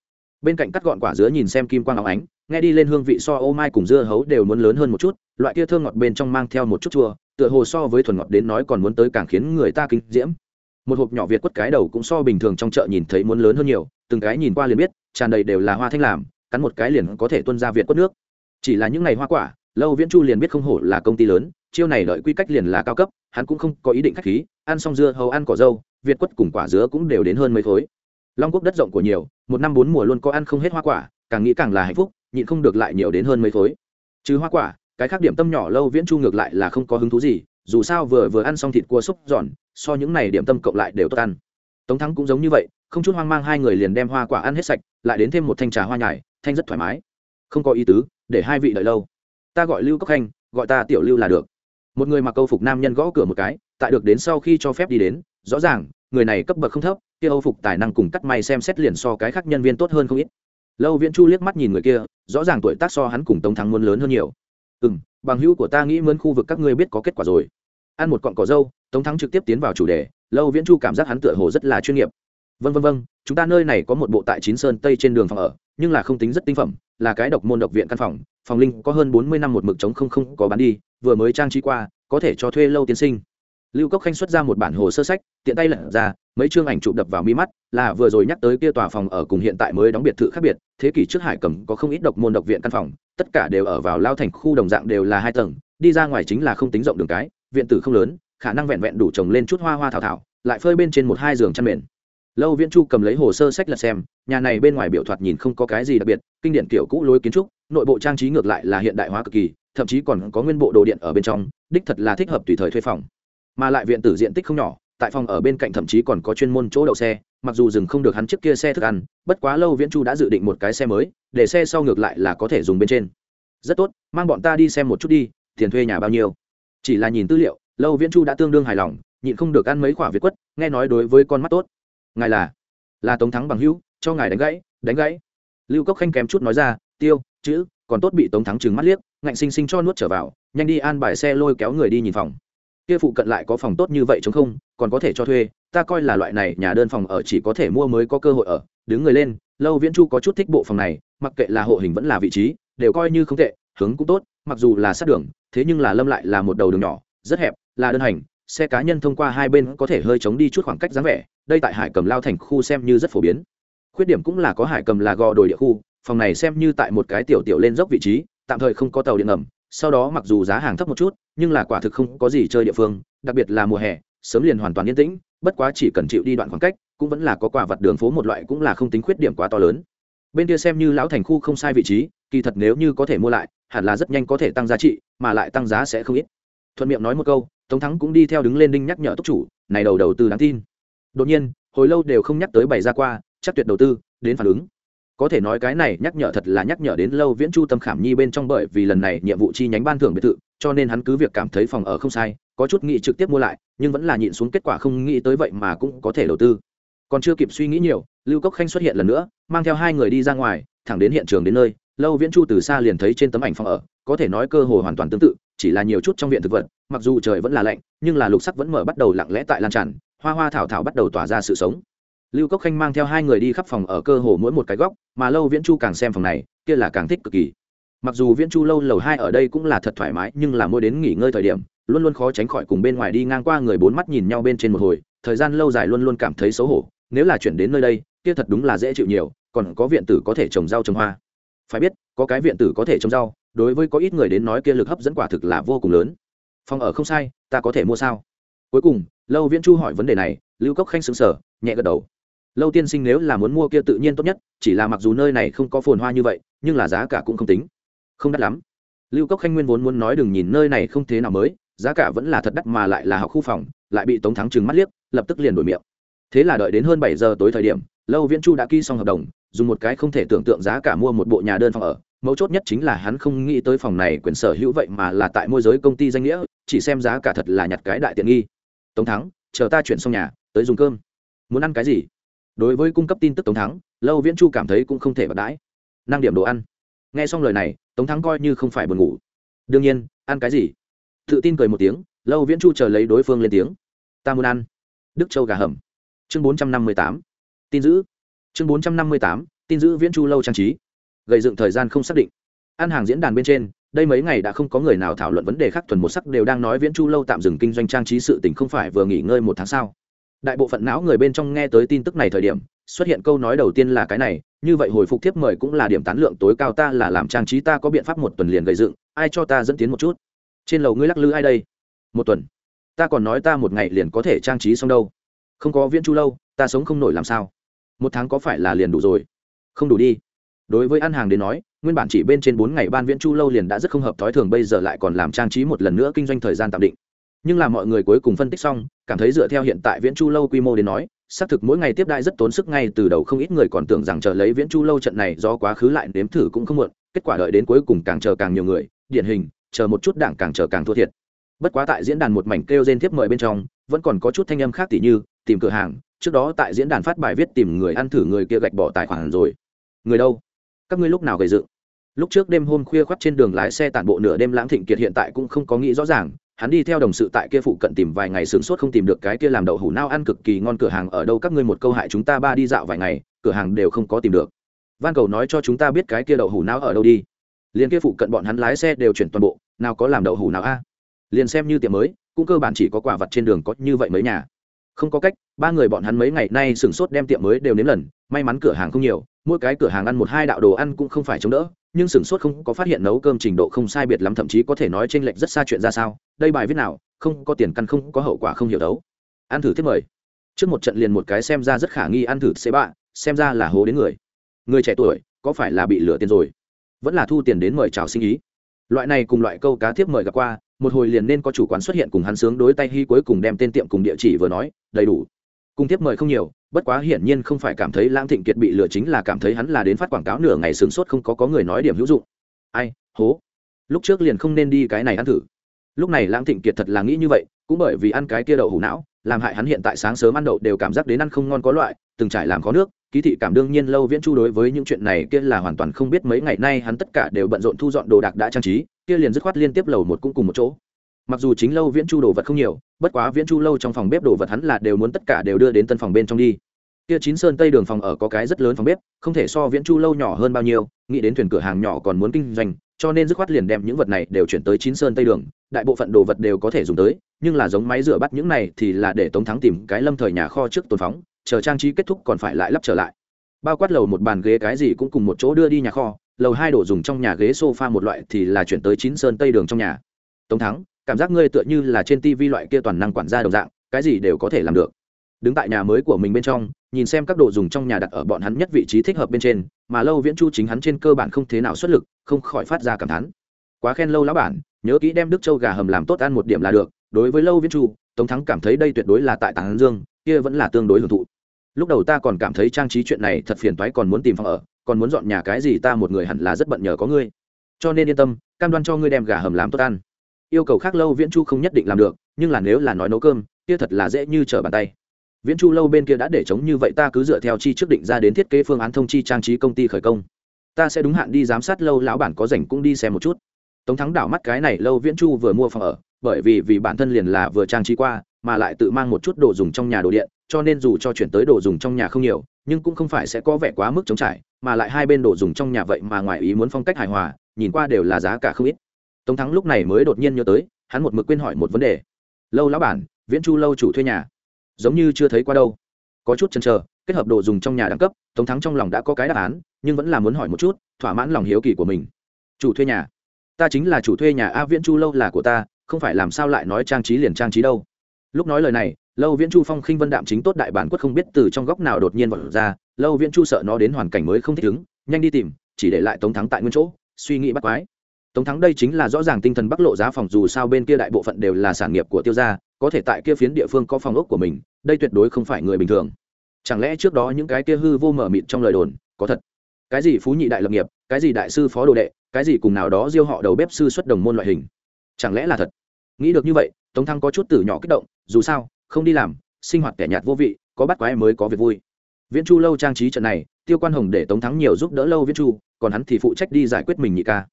Bên cạnh cắt gọn quả dứa nhìn xem kim quang óng ánh, nghe đi lên hương vị so ô mai cùng dưa hấu đều muốn lớn hơn một chút, loại kia thơm ngọt bên trong mang theo một chút chua, tựa hồ so với thuần ngọt đến nói còn muốn tới càng khiến người ta kinh diễm. Một hộp nhỏ việt quất cái đầu cũng so bình thường trong chợ nhìn thấy muốn lớn hơn nhiều, từng cái nhìn qua liền biết, tràn đầy đều là hoa thanh làm, cắn một cái liền có thể tuân ra việt quất nước. Chỉ là những ngày hoa quả, lâu viễn chu liền biết không hổ là công ty lớn chiêu này đợi quy cách liền là cao cấp, hắn cũng không có ý định k h á c h khí, ăn xong dưa hầu ăn cỏ dâu, việt quất cùng quả dứa cũng đều đến hơn mấy khối. Long quốc đất rộng của nhiều, một năm bốn mùa luôn có ăn không hết hoa quả, càng nghĩ càng là hạnh phúc, nhịn không được lại nhiều đến hơn mấy khối. Chứ hoa quả, cái khác điểm tâm nhỏ lâu viễn chu ngược lại là không có hứng thú gì, dù sao vừa vừa ăn xong thịt cua xúc giòn, so những này điểm tâm cộng lại đều tốt ăn. Tống thắng cũng giống như vậy, không chút hoang mang hai người liền đem hoa quả ăn hết sạch, lại đến thêm một thanh trà hoa nhài, thanh rất thoải mái. Không có ý tứ, để hai vị đợi lâu. Ta gọi lưu cốc khanh, gọi ta tiểu lưu là được một người mặc câu phục nam nhân gõ cửa một cái, tại được đến sau khi cho phép đi đến, rõ ràng, người này cấp bậc không thấp, kia âu phục tài năng cùng cắt may xem xét liền so cái khác nhân viên tốt hơn không ít. Lâu viễn chu liếc mắt nhìn người kia, rõ ràng tuổi tác so hắn cùng tống thắng muốn lớn hơn nhiều. Ừ m bằng hữu của ta nghĩ mướn khu vực các ngươi biết có kết quả rồi. Ăn một cọn cỏ dâu, tống thắng trực tiếp tiến vào chủ đề, lâu viễn chu cảm giác hắn tựa hồ rất là chuyên nghiệp. Vân vân vân chúng ta nơi này có một bộ tại chín sơn tây trên đường phòng ở, nhưng là không tính rất tinh phẩm, là cái độc môn độc viện căn phòng phòng linh có hơn bốn mươi năm một mực trống không không có bán đi, vừa mới trang trí qua, có thể cho thuê lâu tiến sinh. Lưu cốc khanh xuất ra một bản hồ sơ sách, tiện tay lật ra, mấy chương ảnh chụp đập vào mi mắt, là vừa rồi nhắc tới kia tòa phòng ở cùng hiện tại mới đóng biệt thự khác biệt, thế kỷ trước hải cầm có không ít độc môn độc viện căn phòng, tất cả đều ở vào lao thành khu đồng dạng đều là hai tầng, đi ra ngoài chính là không tính rộng đường cái, viện tử không lớn, khả năng vẹn vẹn đủ trồng lên chút hoa hoa thảo thảo, lại phơi bên trên một hai giường chăn mền lâu viễn chu cầm lấy hồ sơ sách lật xem, nhà này bên ngoài biểu thoạt nhìn không có cái gì đặc biệt, kinh điển kiểu cũ lối kiến trúc, nội bộ trang trí ngược lại là hiện đại hóa cực kỳ, thậm chí còn có nguyên bộ đồ điện ở bên trong, đích thật là thích hợp tùy thời thuê phòng. Mà lại viện tử diện tích không nhỏ, tại phòng ở bên cạnh thậm chí còn có chuyên môn chỗ đậu xe, mặc dù dừng không được hắn trước kia xe thức ăn, bất quá lâu viễn chu đã dự định một cái xe mới, để xe sau ngược lại là có thể dùng bên trên. Rất tốt, mang bọn ta đi xem một chút đi, tiền thuê nhà bao nhiêu. Chỉ là nhìn tư liệu, lâu viễn chu đã tương đương hài lòng, nhịn không được ăn mấy quả việt quất, nghe nói đối với con mắt tốt ngài là là tống thắng bằng hữu, cho ngài đánh gãy đánh gãy. Lưu cốc khanh kém chút nói ra, tiêu, chữ, còn tốt bị tống thắng trừng mắt liếc, ngạnh xinh xinh cho nuốt trở vào, nhanh đi an bài xe lôi kéo người đi nhìn phòng. Kia phụ cận lại có phòng tốt như vậy chống không, còn có thể cho thuê, ta coi là loại này nhà đơn phòng ở chỉ có thể mua mới có cơ hội ở. Đứng người lên, lâu viễn chu có chút thích bộ phòng này, mặc kệ là hộ hình vẫn là vị trí, đều coi như không tệ, hướng cũng tốt, mặc dù là sát đường, thế nhưng là lâm lại là một đầu đường nhỏ, rất hẹp, là đơn hành xe cá nhân thông qua hai bên có thể hơi chống đi chút khoảng cách dáng vẻ, đây tại hải cầm lao thành khu xem như rất phổ biến. Khuyết điểm cũng là có hải cầm là gò đồi địa khu, phòng này xem như tại một cái tiểu tiểu lên dốc vị trí, tạm thời không có tàu điện ngầm, sau đó mặc dù giá hàng thấp một chút, nhưng là quả thực không có gì chơi địa phương, đặc biệt là mùa hè, sớm liền hoàn toàn yên tĩnh, bất quá chỉ cần chịu đi đoạn khoảng cách, cũng vẫn là có quả vật đường phố một loại cũng là không tính khuyết điểm quá to lớn. Bên kia xem như lão thành khu không sai vị trí, kỳ thật nếu như có thể mua lại, hẳn là rất nhanh có thể tăng giá trị, mà lại tăng giá sẽ không ít. Thuận miệng nói một câu tống thắng cũng đi theo đứng lên đinh nhắc nhở túc chủ, này đầu đầu tư đáng tin. Đột nhiên, hồi lâu đều không nhắc tới bày ra qua, chắc tuyệt đầu tư, đến phản ứng. Có thể nói cái này nhắc nhở thật là nhắc nhở đến lâu viễn chu tâm khảm nhi bên trong bởi vì lần này nhiệm vụ chi nhánh ban thưởng biệt thự, cho nên hắn cứ việc cảm thấy phòng ở không sai, có chút nghĩ trực tiếp mua lại, nhưng vẫn là nhịn xuống kết quả không nghĩ tới vậy mà cũng có thể đầu tư. Còn chưa kịp suy nghĩ nhiều, lưu cốc khanh xuất hiện lần nữa, mang theo hai người đi ra ngoài, thẳng đến hiện trường đến nơi, lâu viễn chu từ xa liền thấy trên tấm ảnh phòng ở, có thể nói cơ hồ hoàn toàn tương tự, chỉ là nhiều chút trong viện thực vật mặc dù trời vẫn là lạnh, nhưng là lục sắc vẫn mở bắt đầu lặng lẽ tại lan tràn, hoa hoa thảo thảo bắt đầu tỏa ra sự sống. Lưu cốc khanh mang theo hai người đi khắp phòng ở cơ hồ mỗi một cái góc, mà lâu viễn chu càng xem phòng này, kia là càng thích cực kỳ. Mặc dù viễn chu lâu lầu hai ở đây cũng là thật thoải mái, nhưng là mỗi đến nghỉ ngơi thời điểm, luôn luôn khó tránh khỏi cùng bên ngoài đi ngang qua người bốn mắt nhìn nhau bên trên một hồi, thời gian lâu dài luôn luôn cảm thấy xấu hổ, nếu là chuyển đến nơi đây, kia thật đúng là dễ chịu nhiều, còn có viện tử có thể trồng rau trồng hoa. Phải biết, có cái viện tử có thể trồng rau, đối với có ít người đến nói kia lực hấp dẫn quả thực là vô cùng lớn phòng ở không sai, ta có thể mua sao? Cuối cùng, lâu viễn chu hỏi vấn đề này, lưu cốc khanh xứng sở nhẹ gật đầu. Lâu tiên sinh nếu là muốn mua kia tự nhiên tốt nhất, chỉ là mặc dù nơi này không có phồn hoa như vậy, nhưng là giá cả cũng không tính. Không đắt lắm. Lưu cốc khanh nguyên vốn muốn nói đừng nhìn nơi này không thế nào mới, giá cả vẫn là thật đắt mà lại là học khu phòng, lại bị tống thắng trừng mắt liếc, lập tức liền đổi miệng. Thế là đợi đến hơn bảy giờ tối thời điểm, lâu viễn chu đã ký xong hợp đồng, dùng một cái không thể tưởng tượng giá cả mua một bộ nhà đơn phòng ở. Mấu chốt nhất chính là hắn không nghĩ tới phòng này quyền sở hữu vậy mà là tại môi giới công ty danh nghĩa chỉ xem giá cả thật là nhặt cái đại tiện nghi. Tống thắng, chờ ta chuyển xong nhà, tới dùng cơm. Muốn ăn cái gì? Đối với cung cấp tin tức tống thắng, lâu viễn chu cảm thấy cũng không thể bật đãi. Năng điểm đồ ăn. Nghe xong lời này, tống thắng coi như không phải buồn ngủ. Đương nhiên, ăn cái gì? Tự tin cười một tiếng, lâu viễn chu chờ lấy đối phương lên tiếng. Ta muốn ăn. Đức châu gà hầm. Chương bốn trăm năm mươi tám. Tin giữ. Chương bốn trăm năm mươi tám, tin giữ viễn chu lâu trang trí. Gầy dựng thời gian không xác định ăn hàng diễn đàn bên trên, đây mấy ngày đã không có người nào thảo luận vấn đề khác thuần một sắc đều đang nói viễn chu lâu tạm dừng kinh doanh trang trí sự tình không phải vừa nghỉ ngơi một tháng sau đại bộ phận não người bên trong nghe tới tin tức này thời điểm, xuất hiện câu nói đầu tiên là cái này, như vậy hồi phục tiếp mời cũng là điểm tán lượng tối cao ta là làm trang trí ta có biện pháp một tuần liền gầy dựng, ai cho ta dẫn tiến một chút? Trên lầu ngươi lắc lư ai đây? Một tuần. Ta còn nói ta một ngày liền có thể trang trí xong đâu. Không có viễn chu lâu, ta sống không nổi làm sao? Một tháng có phải là liền đủ rồi? Không đủ đi đối với ăn hàng đến nói, nguyên bản chỉ bên trên bốn ngày ban viễn chu lâu liền đã rất không hợp thói thường, bây giờ lại còn làm trang trí một lần nữa kinh doanh thời gian tạm định. Nhưng là mọi người cuối cùng phân tích xong, cảm thấy dựa theo hiện tại viễn chu lâu quy mô đến nói, xác thực mỗi ngày tiếp đại rất tốn sức ngay từ đầu không ít người còn tưởng rằng chờ lấy viễn chu lâu trận này do quá khứ lại nếm thử cũng không muộn, kết quả đợi đến cuối cùng càng chờ càng nhiều người, điển hình, chờ một chút đảng càng chờ càng thua thiệt. Bất quá tại diễn đàn một mảnh kêu gen tiếp mời bên trong, vẫn còn có chút thanh âm khác tỉ như, tìm cửa hàng, trước đó tại diễn đàn phát bài viết tìm người ăn thử người kia gạch bỏ tài khoản rồi. Người đâu? Các ngươi lúc nào gây dựng? Lúc trước đêm hôm khuya khoắt trên đường lái xe tản bộ nửa đêm lãng thịnh kiệt hiện tại cũng không có nghĩ rõ ràng, hắn đi theo đồng sự tại kia phụ cận tìm vài ngày sướng sốt không tìm được cái kia làm đậu hủ nao ăn cực kỳ ngon cửa hàng ở đâu, các ngươi một câu hại chúng ta ba đi dạo vài ngày, cửa hàng đều không có tìm được. Van cầu nói cho chúng ta biết cái kia đậu hủ nao ở đâu đi. Liền kia phụ cận bọn hắn lái xe đều chuyển toàn bộ, nào có làm đậu hủ nào a? Liền xem như tiệm mới, cũng cơ bản chỉ có quả vật trên đường có như vậy mấy nhà. Không có cách, ba người bọn hắn mấy ngày nay sửng sốt đem tiệm mới đều nếm lần may mắn cửa hàng không nhiều, mỗi cái cửa hàng ăn một hai đạo đồ ăn cũng không phải chống đỡ, nhưng sửng sốt không có phát hiện nấu cơm trình độ không sai biệt lắm, thậm chí có thể nói trên lệch rất xa chuyện ra sao, đây bài viết nào, không có tiền căn không có hậu quả không hiểu đấu. Ăn thử thiết mời. Trước một trận liền một cái xem ra rất khả nghi ăn thử xế bạ, xem ra là hố đến người. Người trẻ tuổi, có phải là bị lừa tiền rồi? Vẫn là thu tiền đến mời chào sinh ý. Loại này cùng loại câu cá thiếp mời gặp qua, một hồi liền nên có chủ quán xuất hiện cùng hắn sướng đối tay hy cuối cùng đem tên tiệm cùng địa chỉ vừa nói, đầy đủ cung tiếp mời không nhiều, bất quá hiển nhiên không phải cảm thấy lãng thịnh kiệt bị lừa chính là cảm thấy hắn là đến phát quảng cáo nửa ngày sướng sốt không có có người nói điểm hữu dụng. Ai, hố. Lúc trước liền không nên đi cái này ăn thử. Lúc này lãng thịnh kiệt thật là nghĩ như vậy, cũng bởi vì ăn cái kia đậu hủ não, làm hại hắn hiện tại sáng sớm ăn đậu đều cảm giác đến ăn không ngon có loại, từng trải làm khó nước, ký thị cảm đương nhiên lâu viễn chu đối với những chuyện này kia là hoàn toàn không biết mấy ngày nay hắn tất cả đều bận rộn thu dọn đồ đạc đã trang trí, kia liền dứt khoát liên tiếp lầu một cũng cùng một chỗ mặc dù chính lâu viễn chu đồ vật không nhiều, bất quá viễn chu lâu trong phòng bếp đồ vật hắn là đều muốn tất cả đều đưa đến tân phòng bên trong đi. Kia chín sơn tây đường phòng ở có cái rất lớn phòng bếp, không thể so viễn chu lâu nhỏ hơn bao nhiêu, nghĩ đến thuyền cửa hàng nhỏ còn muốn kinh doanh, cho nên dứt khoát liền đem những vật này đều chuyển tới chín sơn tây đường, đại bộ phận đồ vật đều có thể dùng tới, nhưng là giống máy rửa bắt những này thì là để tống thắng tìm cái lâm thời nhà kho trước tồn phóng, chờ trang trí kết thúc còn phải lại lắp trở lại. Bao quát lầu một bàn ghế cái gì cũng cùng một chỗ đưa đi nhà kho, lầu hai đồ dùng trong nhà ghế sofa một loại thì là chuyển tới chín sơn tây đường trong nhà. Tống thắng cảm giác ngươi tựa như là trên tivi loại kia toàn năng quản gia đồng dạng, cái gì đều có thể làm được. Đứng tại nhà mới của mình bên trong, nhìn xem các đồ dùng trong nhà đặt ở bọn hắn nhất vị trí thích hợp bên trên, mà lâu viễn chu chính hắn trên cơ bản không thế nào xuất lực, không khỏi phát ra cảm thán. Quá khen lâu lão bản, nhớ kỹ đem đức châu gà hầm làm tốt ăn một điểm là được, đối với lâu viễn chu, tống thắng cảm thấy đây tuyệt đối là tại tàng dương, kia vẫn là tương đối hưởng thụ. Lúc đầu ta còn cảm thấy trang trí chuyện này thật phiền toái còn muốn tìm phòng ở, còn muốn dọn nhà cái gì ta một người hẳn là rất bận nhờ có ngươi. Cho nên yên tâm, cam đoan cho ngươi đem gà hầm làm tốt ăn yêu cầu khác lâu viễn chu không nhất định làm được, nhưng là nếu là nói nấu cơm, kia thật là dễ như trở bàn tay. Viễn chu lâu bên kia đã để chống như vậy ta cứ dựa theo chi trước định ra đến thiết kế phương án thông chi trang trí công ty khởi công. Ta sẽ đúng hạn đi giám sát lâu lão bản có rảnh cũng đi xem một chút. Tống thắng đảo mắt cái này lâu viễn chu vừa mua phòng ở, bởi vì vì bản thân liền là vừa trang trí qua, mà lại tự mang một chút đồ dùng trong nhà đồ điện, cho nên dù cho chuyển tới đồ dùng trong nhà không nhiều, nhưng cũng không phải sẽ có vẻ quá mức chống trải, mà lại hai bên đồ dùng trong nhà vậy mà ngoài ý muốn phong cách hài hòa, nhìn qua đều là giá cả không ít tống thắng lúc này mới đột nhiên nhớ tới, hắn một mực quên hỏi một vấn đề. Lâu lão bản, viễn chu lâu chủ thuê nhà. Giống như chưa thấy qua đâu. Có chút chần chờ, kết hợp đồ dùng trong nhà đẳng cấp, tống thắng trong lòng đã có cái đáp án, nhưng vẫn là muốn hỏi một chút, thỏa mãn lòng hiếu kỳ của mình. Chủ thuê nhà. Ta chính là chủ thuê nhà a, viễn chu lâu là của ta, không phải làm sao lại nói trang trí liền trang trí đâu. Lúc nói lời này, lâu viễn chu phong khinh vân đạm chính tốt đại bản quất không biết từ trong góc nào đột nhiên vọt ra, lâu viễn chu sợ nó đến hoàn cảnh mới không thích ứng, nhanh đi tìm, chỉ để lại tống thắng tại nguyên chỗ, suy nghĩ bắt quái tống thắng đây chính là rõ ràng tinh thần bắc lộ giá phòng, dù sao bên kia đại bộ phận đều là sản nghiệp của tiêu gia, có thể tại kia phiến địa phương có phòng ốc của mình, đây tuyệt đối không phải người bình thường. Chẳng lẽ trước đó những cái kia hư vô mở mịt trong lời đồn, có thật? Cái gì phú nhị đại lập nghiệp, cái gì đại sư phó đồ đệ, cái gì cùng nào đó diêu họ đầu bếp sư xuất đồng môn loại hình? Chẳng lẽ là thật? Nghĩ được như vậy, tống thăng có chút từ nhỏ kích động, dù sao, không đi làm, sinh hoạt tẻ nhạt vô vị, có bắt quái mới có việc vui. Viễn chu lâu trang trí trận này, tiêu quan hồng để tống thắng nhiều giúp đỡ lâu viễn chu, còn hắn thì phụ trách đi giải quyết mình nhị ca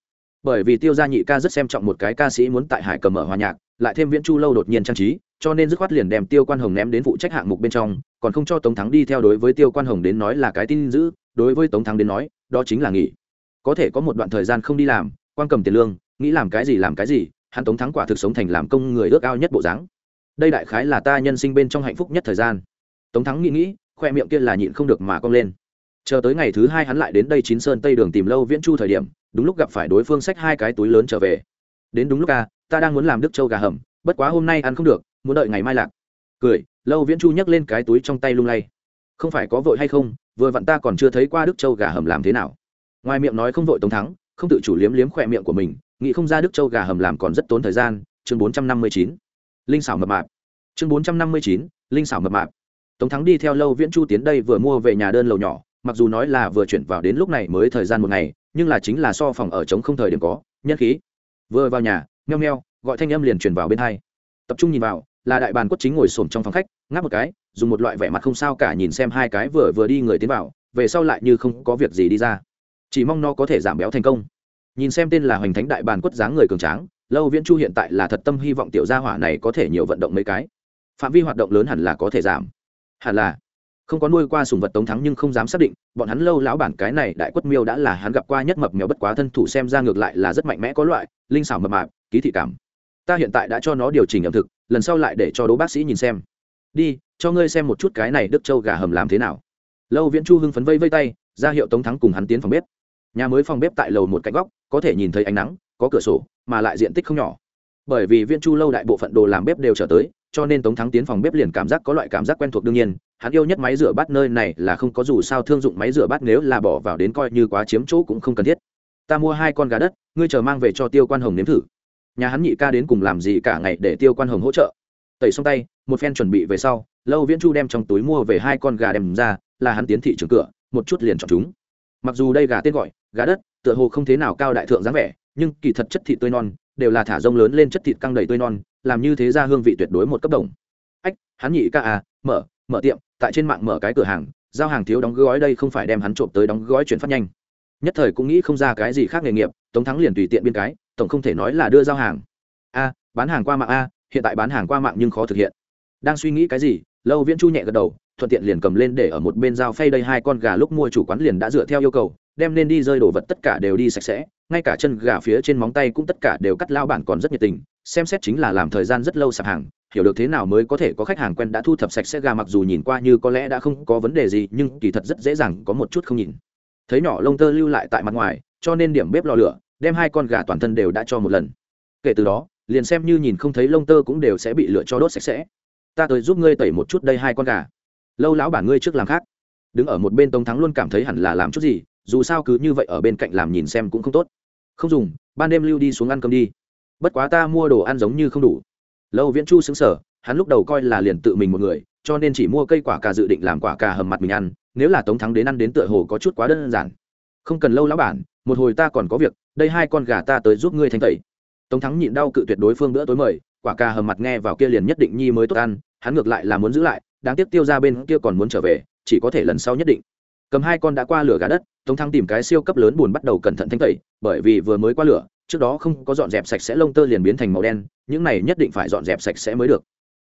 bởi vì tiêu gia nhị ca rất xem trọng một cái ca sĩ muốn tại hải cầm mở hòa nhạc, lại thêm viễn chu lâu đột nhiên trang trí, cho nên dứt khoát liền đem tiêu quan hồng ném đến phụ trách hạng mục bên trong, còn không cho tống thắng đi theo đối với tiêu quan hồng đến nói là cái tin giữ đối với tống thắng đến nói, đó chính là nghỉ. Có thể có một đoạn thời gian không đi làm, quan cầm tiền lương, nghĩ làm cái gì làm cái gì, hắn tống thắng quả thực sống thành làm công người ước ao nhất bộ dáng. Đây đại khái là ta nhân sinh bên trong hạnh phúc nhất thời gian. Tống thắng nghĩ nghĩ, khoe miệng kia là nhịn không được mà cong lên. Chờ tới ngày thứ hai hắn lại đến đây chín sơn tây đường tìm lâu viễn chu thời điểm đúng lúc gặp phải đối phương xách hai cái túi lớn trở về. Đến đúng lúc a ta đang muốn làm đức châu gà hầm, bất quá hôm nay ăn không được, muốn đợi ngày mai lạc. Cười, lâu viễn chu nhấc lên cái túi trong tay lung lay. Không phải có vội hay không, vừa vặn ta còn chưa thấy qua đức châu gà hầm làm thế nào. Ngoài miệng nói không vội tống thắng, không tự chủ liếm liếm khỏe miệng của mình, nghĩ không ra đức châu gà hầm làm còn rất tốn thời gian, chương bốn trăm năm mươi chín. Linh xảo mập mạp. Chương bốn trăm năm mươi chín, linh xảo mập mạp. Tống thắng đi theo lâu viễn chu tiến đây vừa mua về nhà đơn lầu nhỏ, mặc dù nói là vừa chuyển vào đến lúc này mới thời gian một ngày nhưng là chính là so phòng ở trống không thời điểm có, nhân khí. Vừa vào nhà nheo nheo gọi thanh âm liền truyền vào bên hai. Tập trung nhìn vào, là đại bàn quất chính ngồi xổm trong phòng khách, ngáp một cái, dùng một loại vẻ mặt không sao cả nhìn xem hai cái vừa vừa đi người tiến vào, về sau lại như không có việc gì đi ra. Chỉ mong nó có thể giảm béo thành công. Nhìn xem tên là hoành thánh đại bàn quất dáng người cường tráng, lâu viễn chu hiện tại là thật tâm hy vọng tiểu gia hỏa này có thể nhiều vận động mấy cái. Phạm vi hoạt động lớn hẳn là có thể giảm. Hẳn là không có nuôi qua sùng vật tống thắng nhưng không dám xác định, bọn hắn lâu lão bản cái này đại quất miêu đã là hắn gặp qua nhất mập mèo bất quá thân thủ xem ra ngược lại là rất mạnh mẽ có loại, linh xảo mập mạp, ký thị cảm. Ta hiện tại đã cho nó điều chỉnh ẩm thực, lần sau lại để cho đố bác sĩ nhìn xem. Đi, cho ngươi xem một chút cái này đức châu gà hầm làm thế nào. Lâu viễn chu hưng phấn vây vây tay, ra hiệu tống thắng cùng hắn tiến phòng bếp. Nhà mới phòng bếp tại lầu một cạnh góc, có thể nhìn thấy ánh nắng, có cửa sổ, mà lại diện tích không nhỏ. Bởi vì viễn chu lâu đại bộ phận đồ làm bếp đều trở tới, cho nên tống thắng tiến phòng bếp liền cảm giác có loại cảm giác quen thuộc đương nhiên hắn yêu nhất máy rửa bát nơi này là không có dù sao thương dụng máy rửa bát nếu là bỏ vào đến coi như quá chiếm chỗ cũng không cần thiết. Ta mua hai con gà đất, ngươi chờ mang về cho tiêu quan hồng nếm thử. Nhà hắn nhị ca đến cùng làm gì cả ngày để tiêu quan hồng hỗ trợ. Tẩy xong tay, một phen chuẩn bị về sau, lâu viễn chu đem trong túi mua về hai con gà đem ra, là hắn tiến thị trường cửa, một chút liền chọn chúng. Mặc dù đây gà tên gọi, gà đất, tựa hồ không thế nào cao đại thượng dáng vẻ, nhưng kỳ thật chất thịt tươi non, đều là thả rông lớn lên chất thịt căng đầy tươi non, làm như thế ra hương vị tuyệt đối một cấp đồng. Ách, hắn nhị ca à mở mở tiệm, tại trên mạng mở cái cửa hàng, giao hàng thiếu đóng gói đây không phải đem hắn trộm tới đóng gói chuyển phát nhanh. Nhất thời cũng nghĩ không ra cái gì khác nghề nghiệp, tống thắng liền tùy tiện biên cái, tổng không thể nói là đưa giao hàng. A, bán hàng qua mạng a, hiện tại bán hàng qua mạng nhưng khó thực hiện. Đang suy nghĩ cái gì, lâu viễn chu nhẹ gật đầu, thuận tiện liền cầm lên để ở một bên dao phay đây hai con gà lúc mua chủ quán liền đã dựa theo yêu cầu, đem nên đi rơi đồ vật tất cả đều đi sạch sẽ, ngay cả chân gà phía trên móng tay cũng tất cả đều cắt lao bản còn rất nhiệt tình, xem xét chính là làm thời gian rất lâu sạp hàng hiểu được thế nào mới có thể có khách hàng quen đã thu thập sạch sẽ gà mặc dù nhìn qua như có lẽ đã không có vấn đề gì, nhưng kỳ thật rất dễ dàng có một chút không nhìn. Thấy nhỏ lông tơ lưu lại tại mặt ngoài, cho nên điểm bếp lò lửa, đem hai con gà toàn thân đều đã cho một lần. Kể từ đó, liền xem như nhìn không thấy lông tơ cũng đều sẽ bị lửa cho đốt sạch sẽ. Ta tới giúp ngươi tẩy một chút đây hai con gà. Lâu lão bản ngươi trước làm khác. Đứng ở một bên tống thắng luôn cảm thấy hẳn là làm chút gì, dù sao cứ như vậy ở bên cạnh làm nhìn xem cũng không tốt. Không dùng, ban đêm lưu đi xuống ăn cơm đi. Bất quá ta mua đồ ăn giống như không đủ lâu viễn chu xứng sở hắn lúc đầu coi là liền tự mình một người, cho nên chỉ mua cây quả cà dự định làm quả cà hầm mặt mình ăn, nếu là tống thắng đến ăn đến tựa hồ có chút quá đơn giản. Không cần lâu lão bản một hồi ta còn có việc, đây hai con gà ta tới giúp ngươi thanh tẩy. Tống thắng nhịn đau cự tuyệt đối phương bữa tối mời, quả cà hầm mặt nghe vào kia liền nhất định nhi mới tốt ăn, hắn ngược lại là muốn giữ lại, đáng tiếc tiêu ra bên kia còn muốn trở về, chỉ có thể lần sau nhất định. Cầm hai con đã qua lửa gà đất, tống thắng tìm cái siêu cấp lớn buồn bắt đầu cẩn thận thanh tẩy, bởi vì vừa mới qua lửa trước đó không có dọn dẹp sạch sẽ lông tơ liền biến thành màu đen, những này nhất định phải dọn dẹp sạch sẽ mới được.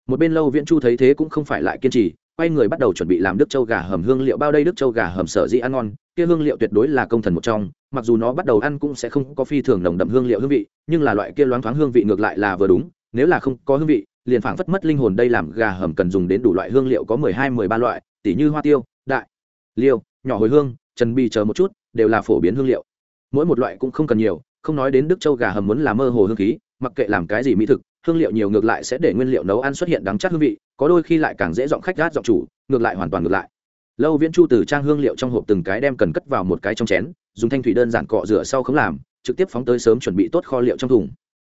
Một bên lâu viễn chu thấy thế cũng không phải lại kiên trì, quay người bắt đầu chuẩn bị làm đức châu gà hầm hương liệu, bao đây đức châu gà hầm sở dĩ ăn ngon, kia hương liệu tuyệt đối là công thần một trong, mặc dù nó bắt đầu ăn cũng sẽ không có phi thường nồng đậm hương liệu hương vị, nhưng là loại kia loáng thoáng hương vị ngược lại là vừa đúng, nếu là không có hương vị, liền phảng phất mất linh hồn đây làm gà hầm cần dùng đến đủ loại hương liệu có mười hai, mười ba loại, tỉ như hoa tiêu, đại, liêu, nhỏ hồi hương, trần bi chờ một chút, đều là phổ biến hương liệu. Mỗi một loại cũng không cần nhiều không nói đến đức châu gà hầm muốn là mơ hồ hương khí, mặc kệ làm cái gì mỹ thực, hương liệu nhiều ngược lại sẽ để nguyên liệu nấu ăn xuất hiện đắng chắc hương vị, có đôi khi lại càng dễ dọn khách gát dọn chủ, ngược lại hoàn toàn ngược lại. Lâu viễn chu từ trang hương liệu trong hộp từng cái đem cần cất vào một cái trong chén, dùng thanh thủy đơn giản cọ rửa sau không làm, trực tiếp phóng tới sớm chuẩn bị tốt kho liệu trong thùng.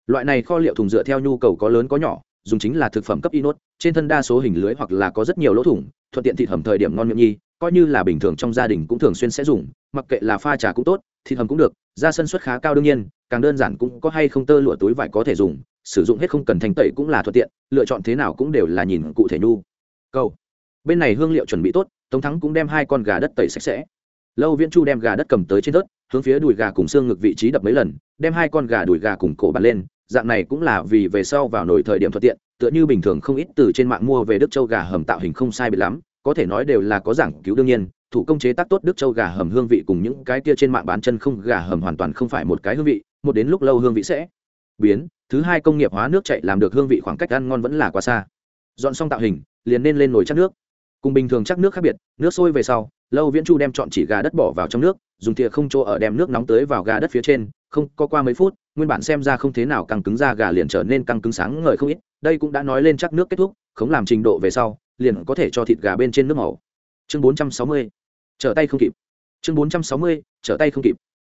Loại này kho liệu thùng dựa theo nhu cầu có lớn có nhỏ, dùng chính là thực phẩm cấp inốt, trên thân đa số hình lưới hoặc là có rất nhiều lỗ thủng, thuận tiện thịt hầm thời điểm ngon miệng nhi, coi như là bình thường trong gia đình cũng thường xuyên sẽ dùng, mặc kệ là pha trà cũng tốt thịt hầm cũng được ra sân suất khá cao đương nhiên, càng đơn giản cũng có hay không tơ lụa túi vải có thể dùng, sử dụng hết không cần thành tẩy cũng là thuận tiện, lựa chọn thế nào cũng đều là nhìn cụ thể nhu. Câu. Bên này hương liệu chuẩn bị tốt, tống thắng cũng đem hai con gà đất tẩy sạch sẽ. Lâu viễn chu đem gà đất cầm tới trên đất, hướng phía đùi gà cùng xương ngực vị trí đập mấy lần, đem hai con gà đùi gà cùng cổ bắn lên, dạng này cũng là vì về sau vào nồi thời điểm thuận tiện, tựa như bình thường không ít từ trên mạng mua về đức châu gà hầm tạo hình không sai biệt lắm, có thể nói đều là có giảng cứu đương nhiên thủ công chế tác tốt đức châu gà hầm hương vị cùng những cái kia trên mạng bán chân không gà hầm hoàn toàn không phải một cái hương vị, một đến lúc lâu hương vị sẽ biến. Thứ hai công nghiệp hóa nước chạy làm được hương vị khoảng cách ăn ngon vẫn là quá xa. Dọn xong tạo hình, liền nên lên nồi chắc nước. Cùng bình thường chắc nước khác biệt, nước sôi về sau, lâu viễn chu đem chọn chỉ gà đất bỏ vào trong nước, dùng thìa không chỗ ở đem nước nóng tới vào gà đất phía trên, không có qua mấy phút, nguyên bản xem ra không thế nào căng cứng ra gà liền trở nên căng cứng sáng ngời không ít, đây cũng đã nói lên chắc nước kết thúc không làm trình độ về sau, liền có thể cho thịt gà bên trên nước màu. Chương 460 trở tay không kịp. Chương 460. trở tay không kịp.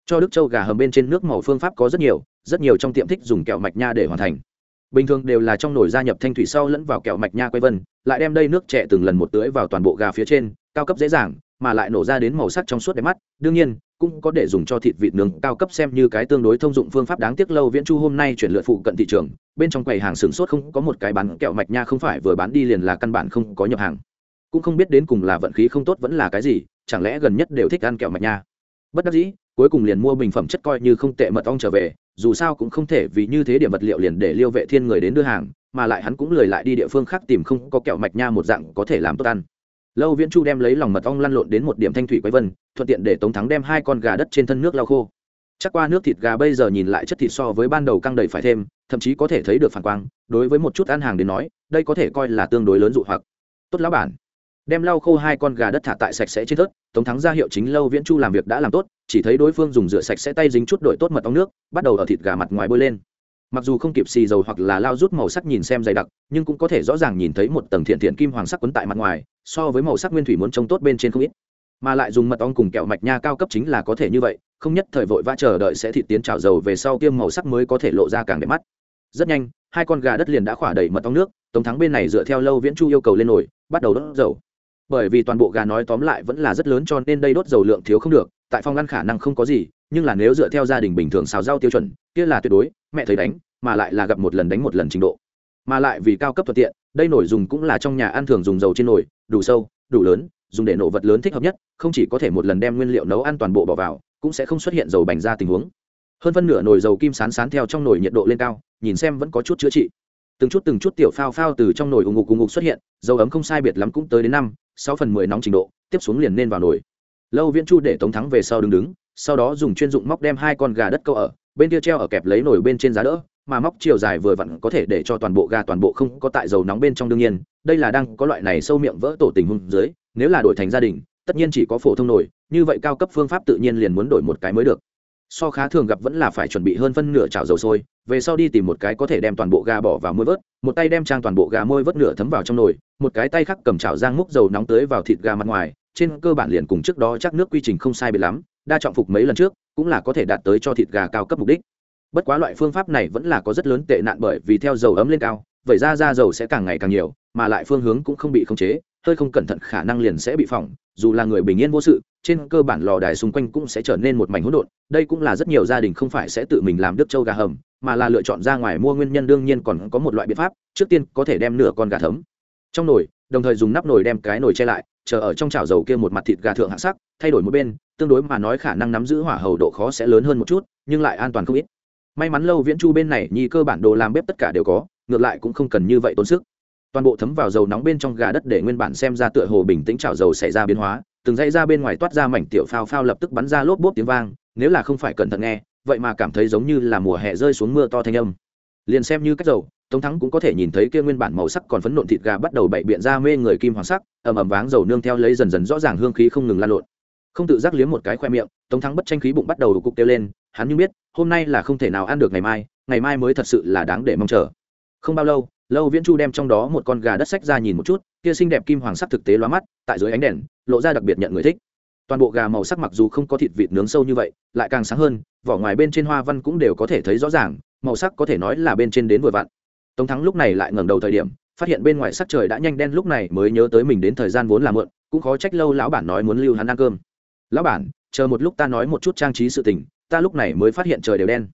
Cho đức châu gà hầm bên trên nước màu phương pháp có rất nhiều rất nhiều trong tiệm thích dùng kẹo mạch nha để hoàn thành. Bình thường đều là trong nồi gia nhập thanh thủy sau lẫn vào kẹo mạch nha quay vân, lại đem đây nước trẻ từng lần một tưới vào toàn bộ gà phía trên, cao cấp dễ dàng, mà lại nổ ra đến màu sắc trong suốt đẹp mắt. Đương nhiên, cũng có để dùng cho thịt vịt nướng cao cấp xem như cái tương đối thông dụng phương pháp đáng tiếc lâu viễn chu hôm nay chuyển lượt phụ cận thị trường, bên trong quầy hàng sừng sốt không có một cái bán kẹo mạch nha không phải vừa bán đi liền là căn bản không có nhập hàng. Cũng không biết đến cùng là vận khí không tốt vẫn là cái gì chẳng lẽ gần nhất đều thích ăn kẹo mạch nha? Bất đắc dĩ, cuối cùng liền mua bình phẩm chất coi như không tệ mật ong trở về, dù sao cũng không thể vì như thế điểm vật liệu liền để liêu vệ thiên người đến đưa hàng, mà lại hắn cũng lười lại đi địa phương khác tìm không có kẹo mạch nha một dạng có thể làm tốt ăn. Lâu viễn chu đem lấy lòng mật ong lăn lộn đến một điểm thanh thủy quấy vân, thuận tiện để tống thắng đem hai con gà đất trên thân nước lau khô. Chắc qua nước thịt gà bây giờ nhìn lại chất thịt so với ban đầu căng đầy phải thêm, thậm chí có thể thấy được phản quang, đối với một chút ăn hàng đến nói, đây có thể coi là tương đối lớn dụ hoặc. Tốt lão bản. Đem lau khô hai con gà đất thả tại sạch sẽ trên thớt tống thắng ra hiệu chính lâu viễn chu làm việc đã làm tốt, chỉ thấy đối phương dùng rửa sạch sẽ tay dính chút đổi tốt mật ong nước, bắt đầu ở thịt gà mặt ngoài bôi lên. Mặc dù không kịp xì dầu hoặc là lao rút màu sắc nhìn xem dày đặc, nhưng cũng có thể rõ ràng nhìn thấy một tầng thiện thiện kim hoàng sắc quấn tại mặt ngoài, so với màu sắc nguyên thủy muốn trông tốt bên trên không ít. Mà lại dùng mật ong cùng kẹo mạch nha cao cấp chính là có thể như vậy, không nhất thời vội vã chờ đợi sẽ thịt tiến trào dầu về sau tiêm màu sắc mới có thể lộ ra càng đẹp mắt. Rất nhanh, hai con gà đất liền đã khỏa đầy mật ong nước, tống thắng bên này dựa theo lâu viễn chu yêu cầu lên nồi, bắt đầu đốt dầu bởi vì toàn bộ gà nói tóm lại vẫn là rất lớn cho nên đây đốt dầu lượng thiếu không được, tại phòng ngăn khả năng không có gì, nhưng là nếu dựa theo gia đình bình thường xào rau tiêu chuẩn, kia là tuyệt đối, mẹ thấy đánh, mà lại là gặp một lần đánh một lần trình độ. Mà lại vì cao cấp thuận tiện, đây nổi dùng cũng là trong nhà ăn thường dùng dầu trên nồi, đủ sâu, đủ lớn, dùng để nổ vật lớn thích hợp nhất, không chỉ có thể một lần đem nguyên liệu nấu ăn toàn bộ bỏ vào, cũng sẽ không xuất hiện dầu bành ra tình huống. Hơn phân nửa nồi dầu kim sán sán theo trong nồi nhiệt độ lên cao, nhìn xem vẫn có chút chữa trị. Từng chút từng chút tiểu phao phao từ trong nồi ù ngục ù ngục xuất hiện, dầu ấm không sai biệt lắm cũng tới đến năm sáu phần mười nóng trình độ, tiếp xuống liền nên vào nồi lâu viễn chu để tống thắng về sau đứng đứng, sau đó dùng chuyên dụng móc đem hai con gà đất câu ở, bên kia treo ở kẹp lấy nồi bên trên giá đỡ, mà móc chiều dài vừa vặn có thể để cho toàn bộ gà toàn bộ không có tại dầu nóng bên trong đương nhiên, đây là đang có loại này sâu miệng vỡ tổ tình huống dưới, nếu là đổi thành gia đình, tất nhiên chỉ có phổ thông nồi, như vậy cao cấp phương pháp tự nhiên liền muốn đổi một cái mới được so khá thường gặp vẫn là phải chuẩn bị hơn phân nửa chảo dầu sôi, về sau đi tìm một cái có thể đem toàn bộ gà bỏ vào môi vớt, một tay đem trang toàn bộ gà môi vớt nửa thấm vào trong nồi, một cái tay khác cầm chảo rang múc dầu nóng tới vào thịt gà mặt ngoài, trên cơ bản liền cùng trước đó chắc nước quy trình không sai biệt lắm, đa trọng phục mấy lần trước, cũng là có thể đạt tới cho thịt gà cao cấp mục đích. Bất quá loại phương pháp này vẫn là có rất lớn tệ nạn bởi vì theo dầu ấm lên cao vậy ra da dầu sẽ càng ngày càng nhiều, mà lại phương hướng cũng không bị khống chế, hơi không cẩn thận khả năng liền sẽ bị phỏng. Dù là người bình yên vô sự, trên cơ bản lò đài xung quanh cũng sẽ trở nên một mảnh hỗn độn. Đây cũng là rất nhiều gia đình không phải sẽ tự mình làm đức châu gà hầm, mà là lựa chọn ra ngoài mua nguyên nhân đương nhiên còn có một loại biện pháp, trước tiên có thể đem nửa con gà thấm trong nồi, đồng thời dùng nắp nồi đem cái nồi che lại, chờ ở trong chảo dầu kia một mặt thịt gà thượng hạ sắc, thay đổi một bên, tương đối mà nói khả năng nắm giữ hỏa hầu độ khó sẽ lớn hơn một chút, nhưng lại an toàn không ít. May mắn lâu viễn chu bên này, nhi cơ bản đồ làm bếp tất cả đều có ngược lại cũng không cần như vậy tốn sức. Toàn bộ thấm vào dầu nóng bên trong gà đất để nguyên bản xem ra tựa hồ bình tĩnh chảo dầu xảy ra biến hóa, từng dãy ra bên ngoài toát ra mảnh tiểu phao phao lập tức bắn ra lốp bốp tiếng vang, nếu là không phải cẩn thận nghe, vậy mà cảm thấy giống như là mùa hè rơi xuống mưa to thanh âm. Liền xem như cách dầu, tống thắng cũng có thể nhìn thấy kia nguyên bản màu sắc còn phấn nộn thịt gà bắt đầu bậy biện ra mê người kim hoàng sắc, ầm ầm váng dầu nương theo lấy dần dần rõ ràng hương khí không ngừng lan lộn. Không tự giác liếm một cái khoe miệng, tống thắng bất tranh khí bụng bắt đầu cục kêu lên, hắn như biết, hôm nay là không thể nào ăn được ngày mai ngày mai mới thật sự là đáng để mong chờ không bao lâu lâu viễn chu đem trong đó một con gà đất sách ra nhìn một chút, kia xinh đẹp kim hoàng sắc thực tế lóa mắt, tại dưới ánh đèn, lộ ra đặc biệt nhận người thích. Toàn bộ gà màu sắc mặc dù không có thịt vịt nướng sâu như vậy, lại càng sáng hơn, vỏ ngoài bên trên hoa văn cũng đều có thể thấy rõ ràng, màu sắc có thể nói là bên trên đến vừa vặn. Tống thắng lúc này lại ngẩng đầu thời điểm, phát hiện bên ngoài sắc trời đã nhanh đen lúc này mới nhớ tới mình đến thời gian vốn là mượn cũng khó trách lâu lão bản nói muốn lưu hắn ăn cơm. Lão bản, chờ một lúc ta nói một chút trang trí sự tình, ta lúc này mới phát hiện trời đều đen.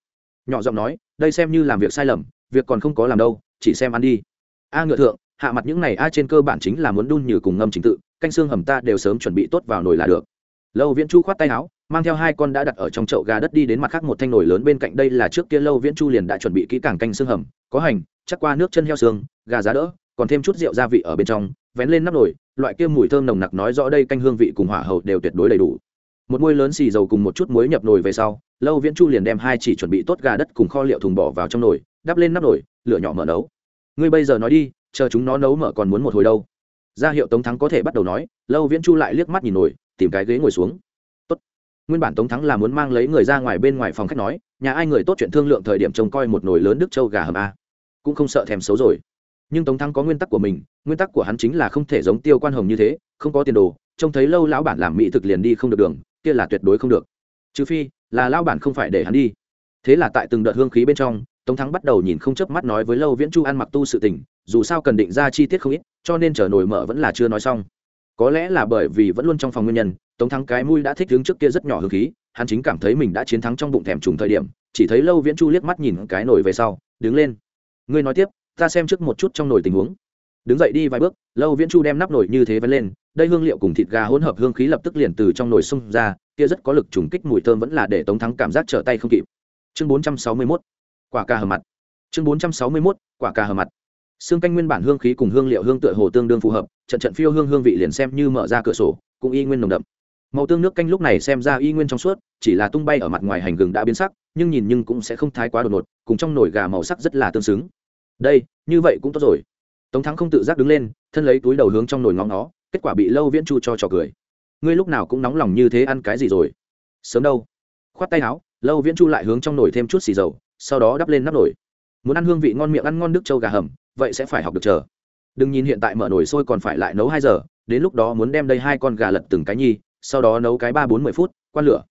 Nhỏ giọng nói, đây xem như làm việc sai lầm việc còn không có làm đâu, chỉ xem ăn đi. A ngựa thượng, hạ mặt những này a trên cơ bản chính là muốn đun như cùng ngâm chính tự, canh xương hầm ta đều sớm chuẩn bị tốt vào nồi là được. Lâu viễn chu khoát tay áo, mang theo hai con đã đặt ở trong chậu gà đất đi đến mặt khác một thanh nồi lớn bên cạnh đây là trước kia lâu viễn chu liền đã chuẩn bị kỹ càng canh xương hầm, có hành, chắc qua nước chân heo xương, gà giá đỡ, còn thêm chút rượu gia vị ở bên trong, vén lên nắp nồi, loại kia mùi thơm nồng nặc nói rõ đây canh hương vị cùng hỏa hậu đều tuyệt đối đầy đủ. Một muôi lớn xì dầu cùng một chút muối nhập nồi về sau, lâu viễn chu liền đem hai chỉ chuẩn bị tốt gà đất cùng kho liệu thùng bỏ vào trong nồi đắp lên nắp nồi, lửa nhỏ mở nấu. Ngươi bây giờ nói đi, chờ chúng nó nấu mở còn muốn một hồi đâu. Ra hiệu tống thắng có thể bắt đầu nói, lâu viễn chu lại liếc mắt nhìn nồi, tìm cái ghế ngồi xuống. Tốt. nguyên bản tống thắng là muốn mang lấy người ra ngoài bên ngoài phòng khách nói, nhà ai người tốt chuyện thương lượng thời điểm trông coi một nồi lớn đức châu gà hầm a. Cũng không sợ thèm xấu rồi. Nhưng tống thắng có nguyên tắc của mình, nguyên tắc của hắn chính là không thể giống tiêu quan hồng như thế, không có tiền đồ, trông thấy lâu lão bản làm mỹ thực liền đi không được đường, kia là tuyệt đối không được. Trừ phi, là lão bản không phải để hắn đi. Thế là tại từng đợt hương khí bên trong tống thắng bắt đầu nhìn không chớp mắt nói với lâu viễn chu ăn mặc tu sự tình dù sao cần định ra chi tiết không ít cho nên chờ nổi mở vẫn là chưa nói xong. Có lẽ là bởi vì vẫn luôn trong phòng nguyên nhân tống thắng cái mũi đã thích hướng trước kia rất nhỏ hương khí hắn chính cảm thấy mình đã chiến thắng trong bụng thèm trùng thời điểm chỉ thấy lâu viễn chu liếc mắt nhìn cái nổi về sau đứng lên. Ngươi nói tiếp ta xem trước một chút trong nồi tình huống. Đứng dậy đi vài bước lâu viễn chu đem nắp nồi như thế vẫn lên đây hương liệu cùng thịt gà hỗn hợp hương khí lập tức liền từ trong nồi xung ra kia rất có lực trùng kích mùi thơm vẫn là để tống thắng cảm giác trở tay không kịp. Chương 461, quả cà hờ mặt. Chương 461, quả cà hờ mặt. Xương canh nguyên bản hương khí cùng hương liệu hương tựa hồ tương đương phù hợp trận trận phiêu hương hương vị liền xem như mở ra cửa sổ cũng y nguyên nồng đậm. Màu tương nước canh lúc này xem ra y nguyên trong suốt chỉ là tung bay ở mặt ngoài hành gừng đã biến sắc nhưng nhìn nhưng cũng sẽ không thái quá đột ngột cùng trong nồi gà màu sắc rất là tương xứng. Đây như vậy cũng tốt rồi. Tống thắng không tự giác đứng lên thân lấy túi đầu hướng trong nồi ngóng nó kết quả bị lâu viễn chu cho trò cười. Ngươi lúc nào cũng nóng lòng như thế ăn cái gì rồi? Sớm đâu. Khoát tay áo lâu viễn chu lại hướng trong nồi thêm chút xì dầu sau đó đắp lên nắp nồi. Muốn ăn hương vị ngon miệng ăn ngon nước trâu gà hầm, vậy sẽ phải học được chờ. Đừng nhìn hiện tại mở nồi sôi còn phải lại nấu hai giờ, đến lúc đó muốn đem đây hai con gà lật từng cái nhi, sau đó nấu cái ba bốn mươi phút, quan lửa.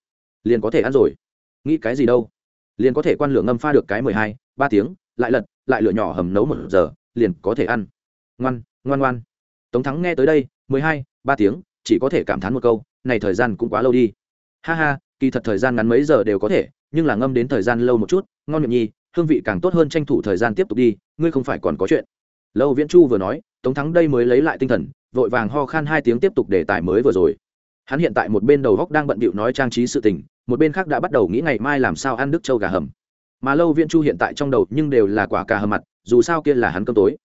Liền có thể ăn rồi. Nghĩ cái gì đâu. Liền có thể quan lửa ngâm pha được cái mười hai, ba tiếng, lại lật, lại lửa nhỏ hầm nấu một giờ, liền có thể ăn. Ngoan ngoan ngoan. Tống thắng nghe tới đây, mười hai, ba tiếng, chỉ có thể cảm thán một câu, này thời gian cũng quá lâu đi. Ha ha, kỳ thật thời gian ngắn mấy giờ đều có thể nhưng là ngâm đến thời gian lâu một chút, ngon miệng nhi, hương vị càng tốt hơn tranh thủ thời gian tiếp tục đi, ngươi không phải còn có chuyện. Lâu viễn chu vừa nói, tống thắng đây mới lấy lại tinh thần, vội vàng ho khan hai tiếng tiếp tục đề tài mới vừa rồi. Hắn hiện tại một bên đầu góc đang bận bịu nói trang trí sự tình, một bên khác đã bắt đầu nghĩ ngày mai làm sao ăn đức châu gà hầm. Mà lâu viễn chu hiện tại trong đầu nhưng đều là quả cà hầm mặt, dù sao kia là hắn cơm tối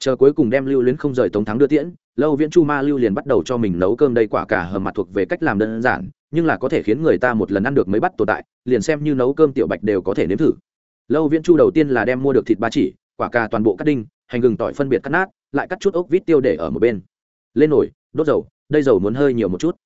chờ cuối cùng đem lưu luyến không rời tống thắng đưa tiễn, lâu viễn chu ma lưu liền bắt đầu cho mình nấu cơm đây quả cà hầm mặt thuộc về cách làm đơn giản, nhưng là có thể khiến người ta một lần ăn được mới bắt tồn tại, liền xem như nấu cơm tiểu bạch đều có thể nếm thử. Lâu viễn chu đầu tiên là đem mua được thịt ba chỉ, quả cà toàn bộ cắt đinh, hành gừng tỏi phân biệt cắt nát, lại cắt chút ốc vít tiêu để ở một bên. Lên nổi đốt dầu, đây dầu muốn hơi nhiều một chút.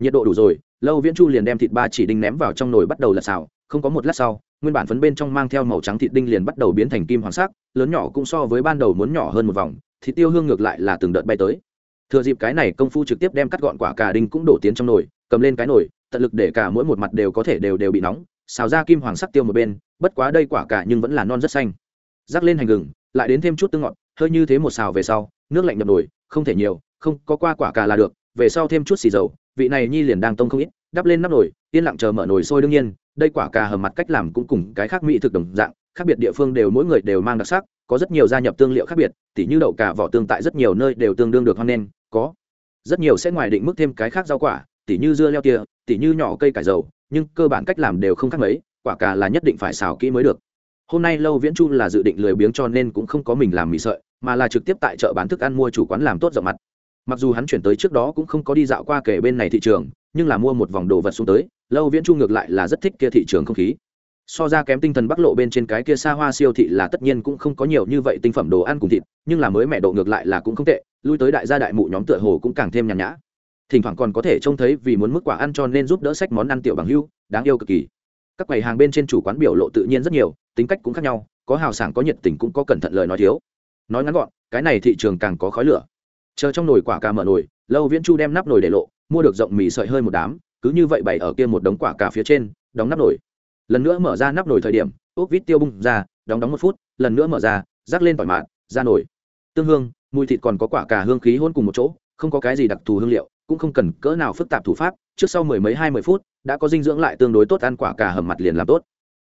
Nhiệt độ đủ rồi, lâu viễn chu liền đem thịt ba chỉ đinh ném vào trong nồi bắt đầu lật xào, không có một lát sau nguyên bản phấn bên trong mang theo màu trắng thịt đinh liền bắt đầu biến thành kim hoàng sắc, lớn nhỏ cũng so với ban đầu muốn nhỏ hơn một vòng, thịt tiêu hương ngược lại là từng đợt bay tới. Thừa dịp cái này công phu trực tiếp đem cắt gọn quả cà đinh cũng đổ tiến trong nồi, cầm lên cái nồi, tận lực để cả mỗi một mặt đều có thể đều đều bị nóng, xào ra kim hoàng sắc tiêu một bên, bất quá đây quả cà nhưng vẫn là non rất xanh. Rắc lên hành gừng, lại đến thêm chút tương ngọt, hơi như thế một xào về sau, nước lạnh nhập nồi, không thể nhiều, không có qua quả cà là được, về sau thêm chút xì dầu, vị này nhi liền đang tông không ít đắp lên nắp nồi, yên lặng chờ mở nồi sôi đương nhiên, đây quả cà hầm mặt cách làm cũng cùng cái khác mỹ thực đồng dạng, khác biệt địa phương đều mỗi người đều mang đặc sắc, có rất nhiều gia nhập tương liệu khác biệt, tỉ như đậu cà vỏ tương tại rất nhiều nơi đều tương đương được hoan nghênh, có rất nhiều sẽ ngoài định mức thêm cái khác rau quả, tỉ như dưa leo tia, tỉ như nhỏ cây cải dầu, nhưng cơ bản cách làm đều không khác mấy, quả cà là nhất định phải xào kỹ mới được. Hôm nay lâu viễn chu là dự định lười biếng cho nên cũng không có mình làm mì sợi, mà là trực tiếp tại chợ bán thức ăn mua chủ quán làm tốt rộng mặt mặc dù hắn chuyển tới trước đó cũng không có đi dạo qua kể bên này thị trường, nhưng là mua một vòng đồ vật xuống tới, lâu viễn chu ngược lại là rất thích kia thị trường không khí. So ra kém tinh thần bắc lộ bên trên cái kia xa hoa siêu thị là tất nhiên cũng không có nhiều như vậy tinh phẩm đồ ăn cùng thịt, nhưng là mới mẹ độ ngược lại là cũng không tệ, lui tới đại gia đại mụ nhóm tựa hồ cũng càng thêm nhàn nhã. Thỉnh thoảng còn có thể trông thấy vì muốn mức quả ăn cho nên giúp đỡ sách món ăn tiểu bằng hưu, đáng yêu cực kỳ. Các quầy hàng bên trên chủ quán biểu lộ tự nhiên rất nhiều, tính cách cũng khác nhau, có hào sảng có nhiệt tình cũng có cẩn thận lời nói thiếu. Nói ngắn gọn, cái này thị trường càng có khói lửa chờ trong nồi quả cà mở nồi, lâu viễn chu đem nắp nồi để lộ, mua được rộng mì sợi hơi một đám, cứ như vậy bày ở kia một đống quả cà phía trên, đóng nắp nồi. Lần nữa mở ra nắp nồi thời điểm, ốc vít tiêu bung ra, đóng đóng một phút, lần nữa mở ra, rắc lên tỏi mạn ra nồi. Tương hương, mùi thịt còn có quả cà hương khí hôn cùng một chỗ, không có cái gì đặc thù hương liệu, cũng không cần cỡ nào phức tạp thủ pháp, trước sau mười mấy hai mươi phút, đã có dinh dưỡng lại tương đối tốt, ăn quả cà hầm mặt liền làm tốt.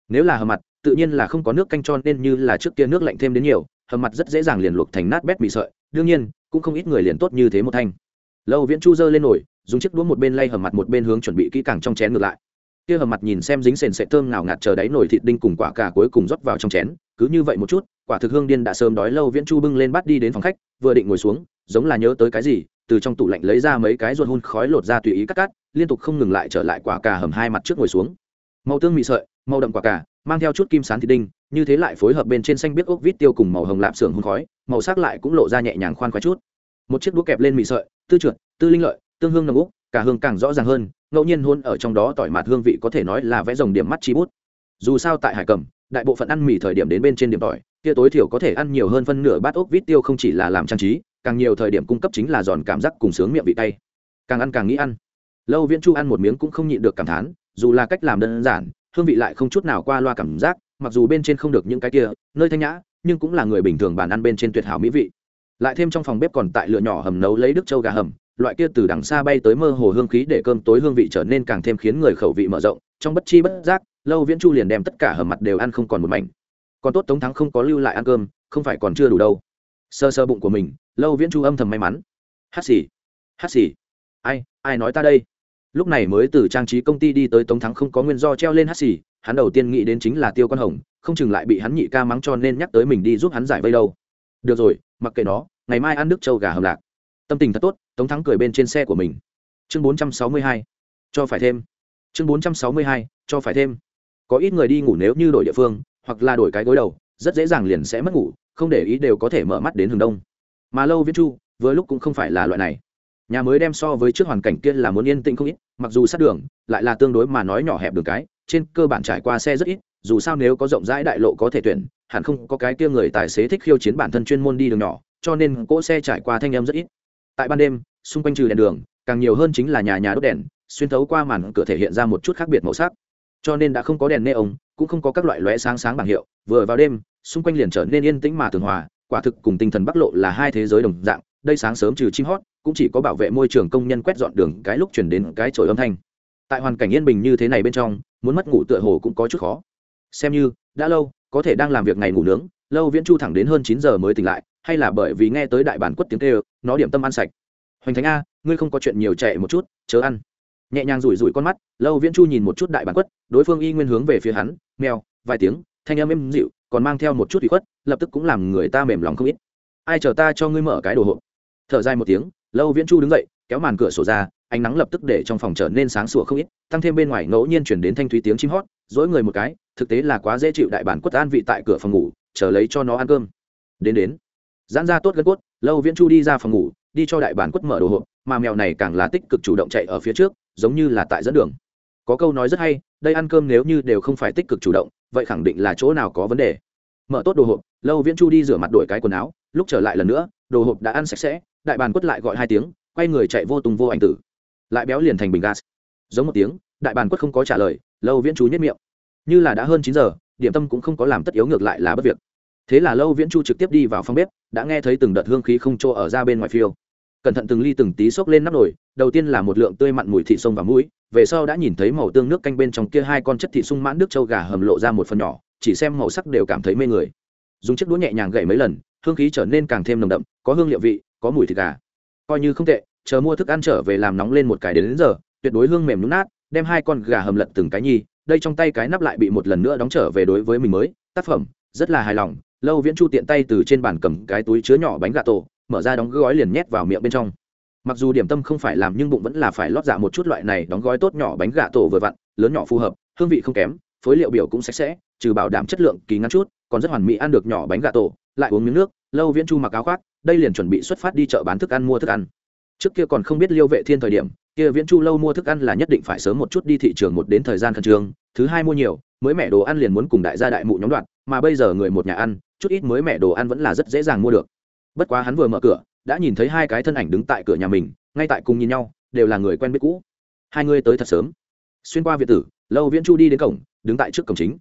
Nếu là hầm mặt, tự nhiên là không có nước canh tròn nên như là trước kia nước lạnh thêm đến nhiều, hầm mặt rất dễ dàng liền luộc thành nát bét mì sợi. Đương nhiên cũng không ít người liền tốt như thế một thanh. Lâu viễn chu dơ lên nổi dùng chiếc đũa một bên lay hầm mặt một bên hướng chuẩn bị kỹ càng trong chén ngược lại. Kia hầm mặt nhìn xem dính sền sệt thơm ngào ngạt chờ đáy nồi thịt đinh cùng quả cà cuối cùng rót vào trong chén, cứ như vậy một chút, quả thực hương điên đã sớm đói. Lâu viễn chu bưng lên bắt đi đến phòng khách, vừa định ngồi xuống, giống là nhớ tới cái gì, từ trong tủ lạnh lấy ra mấy cái ruột hun khói lột ra tùy ý cắt cắt, liên tục không ngừng lại trở lại quả cà hầm hai mặt trước ngồi xuống. Màu tương mị sợi, màu đậm quả cà mang theo chút kim sán thịt đinh, như thế lại phối hợp bên trên xanh biết ốc vít tiêu cùng màu hồng lạp xưởng hôn khói, màu sắc lại cũng lộ ra nhẹ nhàng khoan khoái chút. Một chiếc đũa kẹp lên mì sợi, tư trượt, tư linh lợi, tương hương nồng úc, cả hương càng rõ ràng hơn, ngẫu nhiên hôn ở trong đó tỏi mạt hương vị có thể nói là vẽ dòng điểm mắt chi bút. Dù sao tại hải cầm đại bộ phận ăn mì thời điểm đến bên trên điểm tỏi, kia tối thiểu có thể ăn nhiều hơn phân nửa bát ốc vít tiêu không chỉ là làm trang trí, càng nhiều thời điểm cung cấp chính là giòn cảm giác cùng sướng miệng vị tay càng ăn càng nghĩ ăn. Lâu viễn chu ăn một miếng cũng không nhịn được cảm thán, dù là cách làm đơn giản hương vị lại không chút nào qua loa cảm giác, mặc dù bên trên không được những cái kia, nơi thanh nhã, nhưng cũng là người bình thường bàn ăn bên trên tuyệt hảo mỹ vị. Lại thêm trong phòng bếp còn tại lửa nhỏ hầm nấu lấy đức châu gà hầm, loại kia từ đằng xa bay tới mơ hồ hương khí để cơm tối hương vị trở nên càng thêm khiến người khẩu vị mở rộng, trong bất chi bất giác, lâu viễn chu liền đem tất cả hầm mặt đều ăn không còn một mảnh. Còn tốt tống thắng không có lưu lại ăn cơm, không phải còn chưa đủ đâu. Sơ sơ bụng của mình, lâu viễn chu âm thầm may mắn. Hát xì hát xì. Ai ai nói ta đây? Lúc này mới từ trang trí công ty đi tới tống thắng không có nguyên do treo lên hát xì, hắn đầu tiên nghĩ đến chính là tiêu quan hồng, không chừng lại bị hắn nhị ca mắng cho nên nhắc tới mình đi giúp hắn giải vây đâu. Được rồi, mặc kệ nó, ngày mai ăn nước trâu gà hầm lạc. Tâm tình thật tốt, tống thắng cười bên trên xe của mình. Chương bốn trăm sáu mươi hai, cho phải thêm. Chương bốn trăm sáu mươi hai, cho phải thêm. Có ít người đi ngủ nếu như đổi địa phương, hoặc là đổi cái gối đầu, rất dễ dàng liền sẽ mất ngủ, không để ý đều có thể mở mắt đến hướng đông. Mà lâu viết chu với lúc cũng không phải là loại này nhà mới đem so với trước hoàn cảnh kia là muốn yên tĩnh không ít, mặc dù sát đường, lại là tương đối mà nói nhỏ hẹp đường cái, trên cơ bản trải qua xe rất ít, dù sao nếu có rộng rãi đại lộ có thể tuyển, hẳn không có cái kia người tài xế thích khiêu chiến bản thân chuyên môn đi đường nhỏ, cho nên cỗ xe trải qua thanh em rất ít. Tại ban đêm, xung quanh trừ đèn đường, càng nhiều hơn chính là nhà nhà đốt đèn, xuyên thấu qua màn cửa thể hiện ra một chút khác biệt màu sắc. Cho nên đã không có đèn nê ống cũng không có các loại lóe sáng sáng bảng hiệu, vừa vào đêm, xung quanh liền trở nên yên tĩnh mà tường hòa, quả thực cùng tinh thần bắc lộ là hai thế giới đồng dạng, đây sáng sớm trừ chim hót cũng chỉ có bảo vệ môi trường công nhân quét dọn đường cái lúc chuyển đến cái chổi âm thanh. Tại hoàn cảnh yên bình như thế này bên trong, muốn mất ngủ tựa hồ cũng có chút khó. Xem như, đã lâu, có thể đang làm việc ngày ngủ nướng, lâu viễn chu thẳng đến hơn chín giờ mới tỉnh lại, hay là bởi vì nghe tới đại bản quất tiếng kêu, nó điểm tâm ăn sạch. Hoành thánh a, ngươi không có chuyện nhiều chạy một chút, chớ ăn. Nhẹ nhàng rủi rủi con mắt, lâu viễn chu nhìn một chút đại bản quất, đối phương y nguyên hướng về phía hắn mèo vài tiếng, thanh âm êm dịu, còn mang theo một chút bị khuất, lập tức cũng làm người ta mềm lòng không ít. Ai chờ ta cho ngươi mở cái đồ hộp? Thở dài một tiếng lâu viễn chu đứng dậy, kéo màn cửa sổ ra, ánh nắng lập tức để trong phòng trở nên sáng sủa không ít, tăng thêm bên ngoài ngẫu nhiên chuyển đến thanh thúy tiếng chim hót, dỗi người một cái, thực tế là quá dễ chịu đại bản quất an vị tại cửa phòng ngủ, chờ lấy cho nó ăn cơm. Đến đến. Giãn ra tốt gân cốt, lâu viễn chu đi ra phòng ngủ, đi cho đại bản quất mở đồ hộp, mà mèo này càng là tích cực chủ động chạy ở phía trước, giống như là tại dẫn đường. Có câu nói rất hay, đây ăn cơm nếu như đều không phải tích cực chủ động, vậy khẳng định là chỗ nào có vấn đề. Mở tốt đồ hộp, lâu viễn chu đi rửa mặt đổi cái quần áo, lúc trở lại lần nữa, đồ hộp đã ăn sạch sẽ đại bàn quất lại gọi hai tiếng, quay người chạy vô tùng vô ảnh tử. Lại béo liền thành bình gas. Giống một tiếng, đại bàn quất không có trả lời, lâu viễn chu nhất miệng. Như là đã hơn chín giờ, điểm tâm cũng không có làm tất yếu ngược lại là bất việc. Thế là lâu viễn chu trực tiếp đi vào phòng bếp, đã nghe thấy từng đợt hương khí không trô ở ra bên ngoài phiêu. Cẩn thận từng ly từng tí xốc lên nắp nồi, đầu tiên là một lượng tươi mặn mùi thịt sông và mũi về sau đã nhìn thấy màu tương nước canh bên trong kia hai con chất thịt sung mãn nước trâu gà hầm lộ ra một phần nhỏ, chỉ xem màu sắc đều cảm thấy mê người. Dùng chiếc đũa nhẹ nhàng gậy mấy lần, hương khí trở nên càng thêm nồng đậm, có hương liệu vị có mùi thịt gà. Coi như không tệ chờ mua thức ăn trở về làm nóng lên một cái đến, đến giờ tuyệt đối hương mềm nhún nát đem hai con gà hầm lật từng cái nhi đây trong tay cái nắp lại bị một lần nữa đóng trở về đối với mình mới tác phẩm rất là hài lòng. Lâu viễn chu tiện tay từ trên bàn cầm cái túi chứa nhỏ bánh gà tổ mở ra đóng gói liền nhét vào miệng bên trong. Mặc dù điểm tâm không phải làm nhưng bụng vẫn là phải lót dạ một chút loại này đóng gói tốt nhỏ bánh gà tổ vừa vặn lớn nhỏ phù hợp hương vị không kém phối liệu biểu cũng sạch sẽ trừ bảo đảm chất lượng kỳ ngắn chút còn rất hoàn mỹ ăn được nhỏ bánh gà tổ lại uống miếng nước, lâu viễn chu mặc áo khoác, đây liền chuẩn bị xuất phát đi chợ bán thức ăn mua thức ăn. Trước kia còn không biết liêu vệ thiên thời điểm, kia viễn chu lâu mua thức ăn là nhất định phải sớm một chút đi thị trường một đến thời gian khẩn trương, thứ hai mua nhiều, mới mẻ đồ ăn liền muốn cùng đại gia đại mụ nhóm đoạn mà bây giờ người một nhà ăn, chút ít mới mẻ đồ ăn vẫn là rất dễ dàng mua được. Bất quá hắn vừa mở cửa, đã nhìn thấy hai cái thân ảnh đứng tại cửa nhà mình, ngay tại cùng nhìn nhau, đều là người quen biết cũ. Hai người tới thật sớm. Xuyên qua viện tử, lâu viễn chu đi đến cổng, đứng tại trước cổng chính.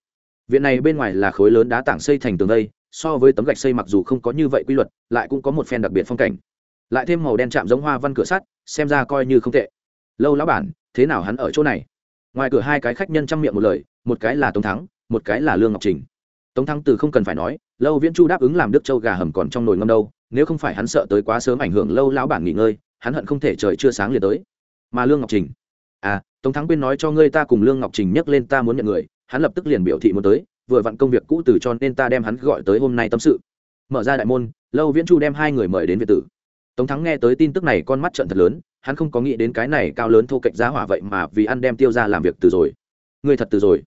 Viện này bên ngoài là khối lớn đá tảng xây thành tường đây so với tấm gạch xây mặc dù không có như vậy quy luật, lại cũng có một phen đặc biệt phong cảnh. Lại thêm màu đen chạm giống hoa văn cửa sắt, xem ra coi như không tệ. Lâu lão bản, thế nào hắn ở chỗ này? Ngoài cửa hai cái khách nhân chăm miệng một lời, một cái là tống thắng, một cái là lương ngọc trình. Tống thắng từ không cần phải nói, lâu viễn chu đáp ứng làm đức châu gà hầm còn trong nồi ngâm đâu, nếu không phải hắn sợ tới quá sớm ảnh hưởng lâu lão bản nghỉ ngơi, hắn hận không thể trời chưa sáng liền tới. Mà lương ngọc trình à tống thắng quên nói cho ngươi ta cùng lương ngọc trình nhắc lên ta muốn nhận người, hắn lập tức liền biểu thị muốn tới vừa vặn công việc cũ từ cho nên ta đem hắn gọi tới hôm nay tâm sự. Mở ra đại môn, lâu viễn chu đem hai người mời đến việt tử. Tống thắng nghe tới tin tức này con mắt trận thật lớn, hắn không có nghĩ đến cái này cao lớn thô cạnh giá hỏa vậy mà vì ăn đem tiêu ra làm việc từ rồi. Người thật từ rồi.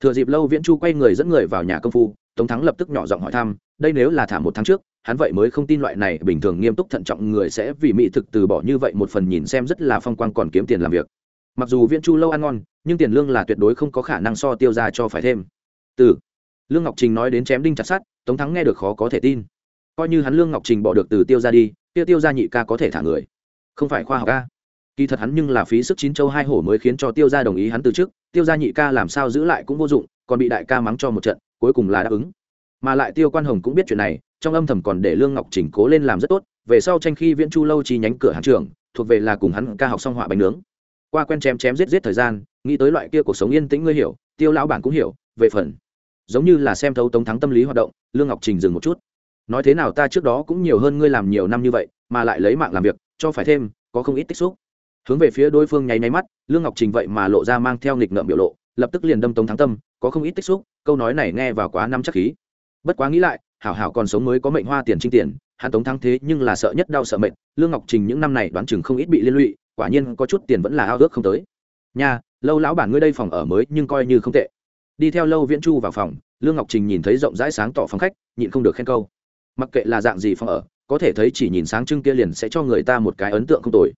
Thừa dịp lâu viễn chu quay người dẫn người vào nhà công phu, tống thắng lập tức nhỏ giọng hỏi thăm, đây nếu là thả một tháng trước, hắn vậy mới không tin loại này bình thường nghiêm túc thận trọng người sẽ vì mỹ thực từ bỏ như vậy một phần nhìn xem rất là phong quang còn kiếm tiền làm việc. Mặc dù viễn chu lâu ăn ngon, nhưng tiền lương là tuyệt đối không có khả năng so tiêu ra cho phải thêm từ. Lương ngọc trình nói đến chém đinh chặt sát tống thắng nghe được khó có thể tin. Coi như hắn lương ngọc trình bỏ được từ tiêu ra đi, tiêu tiêu ra nhị ca có thể thả người. Không phải khoa học ca kỳ thật hắn nhưng là phí sức chín châu hai hổ mới khiến cho tiêu gia đồng ý hắn từ chức tiêu gia nhị ca làm sao giữ lại cũng vô dụng, còn bị đại ca mắng cho một trận, cuối cùng là đáp ứng. Mà lại tiêu quan hồng cũng biết chuyện này, trong âm thầm còn để lương ngọc Trình cố lên làm rất tốt, về sau tranh khi viễn chu lâu chi nhánh cửa hàng trường, thuộc về là cùng hắn ca học xong họa bánh nướng. Qua quen chém chém giết giết thời gian, nghĩ tới loại kia cuộc sống yên tĩnh ngươi hiểu, tiêu lão bản cũng hiểu, về phần giống như là xem thấu tống thắng tâm lý hoạt động, lương ngọc trình dừng một chút. Nói thế nào ta trước đó cũng nhiều hơn ngươi làm nhiều năm như vậy, mà lại lấy mạng làm việc, cho phải thêm, có không ít tích xúc. Hướng về phía đối phương nháy nháy mắt, lương ngọc trình vậy mà lộ ra mang theo nghịch ngợm biểu lộ, lập tức liền đâm tống thắng tâm, có không ít tích xúc, câu nói này nghe vào quá năm chắc khí. Bất quá nghĩ lại, hảo hảo còn sống mới có mệnh hoa tiền trinh tiền, hắn tống thắng thế nhưng là sợ nhất đau sợ mệnh lương ngọc trình những năm này đoán chừng không ít bị liên lụy, quả nhiên có chút tiền vẫn là ao ước không tới. Nha, lâu lão bản ngươi đây phòng ở mới nhưng coi như không tệ đi theo lâu viễn chu vào phòng, lương ngọc trình nhìn thấy rộng rãi sáng tỏ phòng khách, nhịn không được khen câu. Mặc kệ là dạng gì phòng ở, có thể thấy chỉ nhìn sáng trưng kia liền sẽ cho người ta một cái ấn tượng không tồi.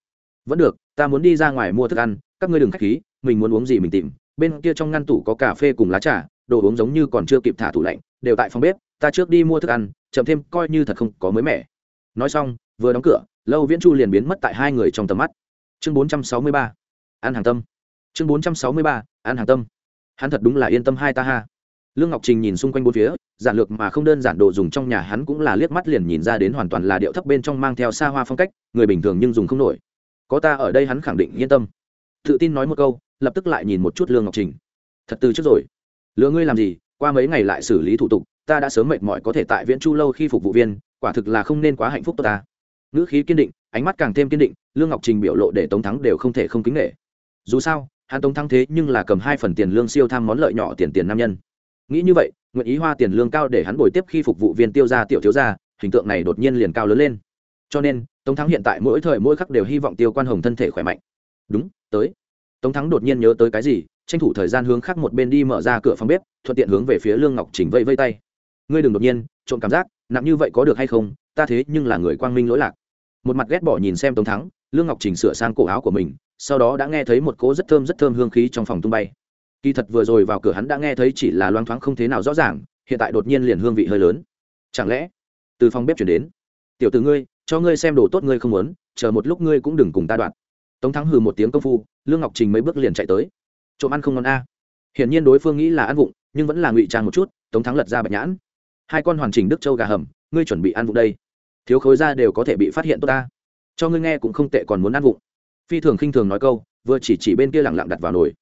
Vẫn được, ta muốn đi ra ngoài mua thức ăn, các ngươi đừng khách khí, mình muốn uống gì mình tìm. Bên kia trong ngăn tủ có cà phê cùng lá trà, đồ uống giống như còn chưa kịp thả tủ lạnh, đều tại phòng bếp, ta trước đi mua thức ăn, chậm thêm, coi như thật không có mới mẻ. Nói xong, vừa đóng cửa, lâu viễn chu liền biến mất tại hai người trong tầm mắt. Chương bốn trăm sáu mươi ba ăn hàng tâm. Chương bốn trăm sáu mươi ba ăn hàng tâm hắn thật đúng là yên tâm hai ta ha. Lương ngọc trình nhìn xung quanh bốn phía, giản lược mà không đơn giản đồ dùng trong nhà hắn cũng là liếc mắt liền nhìn ra đến hoàn toàn là điệu thấp bên trong mang theo xa hoa phong cách, người bình thường nhưng dùng không nổi. Có ta ở đây hắn khẳng định yên tâm. Tự tin nói một câu, lập tức lại nhìn một chút lương ngọc trình. Thật từ trước rồi. Lừa ngươi làm gì, qua mấy ngày lại xử lý thủ tục, ta đã sớm mệt mỏi có thể tại viễn chu lâu khi phục vụ viên, quả thực là không nên quá hạnh phúc tốt ta. Ngữ khí kiên định, ánh mắt càng thêm kiên định, lương ngọc trình biểu lộ để tống thắng đều không thể không kính nghệ dù sao hắn tống thắng thế nhưng là cầm hai phần tiền lương siêu tham món lợi nhỏ tiền tiền nam nhân. Nghĩ như vậy, nguyện ý hoa tiền lương cao để hắn bồi tiếp khi phục vụ viên tiêu gia tiểu thiếu gia, hình tượng này đột nhiên liền cao lớn lên. Cho nên, tống thắng hiện tại mỗi thời mỗi khắc đều hy vọng tiêu quan hồng thân thể khỏe mạnh. Đúng, tới. Tống thắng đột nhiên nhớ tới cái gì, tranh thủ thời gian hướng khác một bên đi mở ra cửa phòng bếp, thuận tiện hướng về phía lương ngọc chỉnh vây vây tay. Ngươi đừng đột nhiên, trộm cảm giác, nặng như vậy có được hay không, ta thế nhưng là người quang minh lỗi lạc. Một mặt ghét bỏ nhìn xem tống thắng, lương ngọc chỉnh sửa sang cổ áo của mình sau đó đã nghe thấy một cỗ rất thơm rất thơm hương khí trong phòng tung bay. Kỳ thật vừa rồi vào cửa hắn đã nghe thấy chỉ là loang thoáng không thế nào rõ ràng, hiện tại đột nhiên liền hương vị hơi lớn. Chẳng lẽ, từ phòng bếp chuyển đến, tiểu tử ngươi, cho ngươi xem đồ tốt ngươi không muốn, chờ một lúc ngươi cũng đừng cùng ta đoạn. Tống thắng hừ một tiếng công phu, lương ngọc trình mấy bước liền chạy tới. Trộm ăn không ngon a. Hiển nhiên đối phương nghĩ là ăn vụng, nhưng vẫn là ngụy trang một chút, tống thắng lật ra bạch nhãn. Hai con hoàn chỉnh đức châu gà hầm, ngươi chuẩn bị ăn vụng đây. Thiếu khối ra đều có thể bị phát hiện tốt ta. Cho ngươi nghe cũng không tệ còn muốn ăn vụng phi thường khinh thường nói câu, vừa chỉ chỉ bên kia lẳng lặng đặt vào nồi.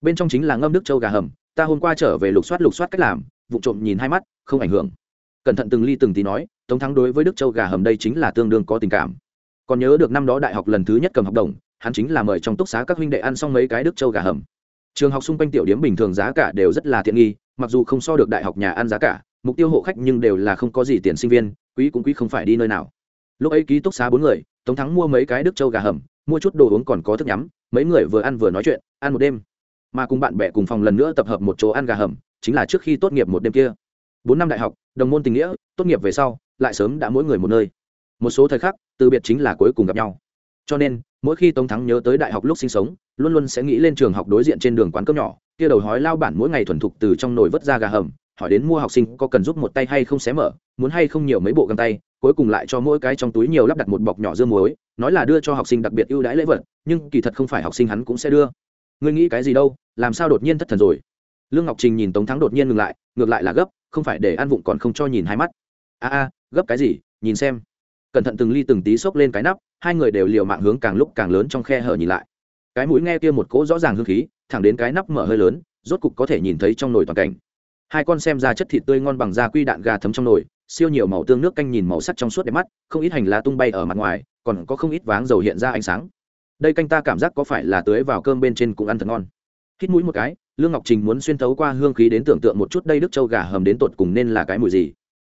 Bên trong chính là ngâm nước châu gà hầm, ta hôm qua trở về lục soát lục soát cách làm, vụ trộm nhìn hai mắt, không ảnh hưởng. Cẩn thận từng ly từng tí nói, tống thắng đối với đức châu gà hầm đây chính là tương đương có tình cảm. Còn nhớ được năm đó đại học lần thứ nhất cầm học đồng, hắn chính là mời trong túc xá các huynh đệ ăn xong mấy cái đức châu gà hầm. Trường học xung quanh tiểu điểm bình thường giá cả đều rất là tiện nghi, mặc dù không so được đại học nhà ăn giá cả, mục tiêu hộ khách nhưng đều là không có gì tiền sinh viên, quý cũng quý không phải đi nơi nào. Lúc ấy ký túc xá bốn người, tống thắng mua mấy cái đức châu gà hầm mua chút đồ uống còn có thức nhắm, mấy người vừa ăn vừa nói chuyện, ăn một đêm. Mà cùng bạn bè cùng phòng lần nữa tập hợp một chỗ ăn gà hầm, chính là trước khi tốt nghiệp một đêm kia. Bốn năm đại học, đồng môn tình nghĩa, tốt nghiệp về sau, lại sớm đã mỗi người một nơi. Một số thời khắc, từ biệt chính là cuối cùng gặp nhau. Cho nên, mỗi khi tống thắng nhớ tới đại học lúc sinh sống, luôn luôn sẽ nghĩ lên trường học đối diện trên đường quán cơm nhỏ, kia đầu hói lao bản mỗi ngày thuần thục từ trong nồi vớt ra gà hầm, hỏi đến mua học sinh có cần giúp một tay hay không xé mở, muốn hay không nhiều mấy bộ găng tay cuối cùng lại cho mỗi cái trong túi nhiều lắp đặt một bọc nhỏ dưa muối, nói là đưa cho học sinh đặc biệt ưu đãi lễ vật, nhưng kỳ thật không phải học sinh hắn cũng sẽ đưa. Ngươi nghĩ cái gì đâu, làm sao đột nhiên thất thần rồi? Lương ngọc trình nhìn tống thắng đột nhiên ngừng lại, ngược lại là gấp, không phải để ăn vụng còn không cho nhìn hai mắt. A a, gấp cái gì, nhìn xem. Cẩn thận từng ly từng tí xốc lên cái nắp, hai người đều liều mạng hướng càng lúc càng lớn trong khe hở nhìn lại. Cái mũi nghe kia một cỗ rõ ràng hương khí, thẳng đến cái nắp mở hơi lớn, rốt cục có thể nhìn thấy trong nồi toàn cảnh. Hai con xem ra chất thịt tươi ngon bằng da quy đạn gà thấm trong nồi siêu nhiều màu tương nước canh nhìn màu sắc trong suốt đẹp mắt, không ít hành lá tung bay ở mặt ngoài, còn có không ít váng dầu hiện ra ánh sáng. Đây canh ta cảm giác có phải là tưới vào cơm bên trên cũng ăn thật ngon. Hít mũi một cái, lương ngọc trình muốn xuyên thấu qua hương khí đến tưởng tượng một chút đây đức châu gà hầm đến tột cùng nên là cái mùi gì.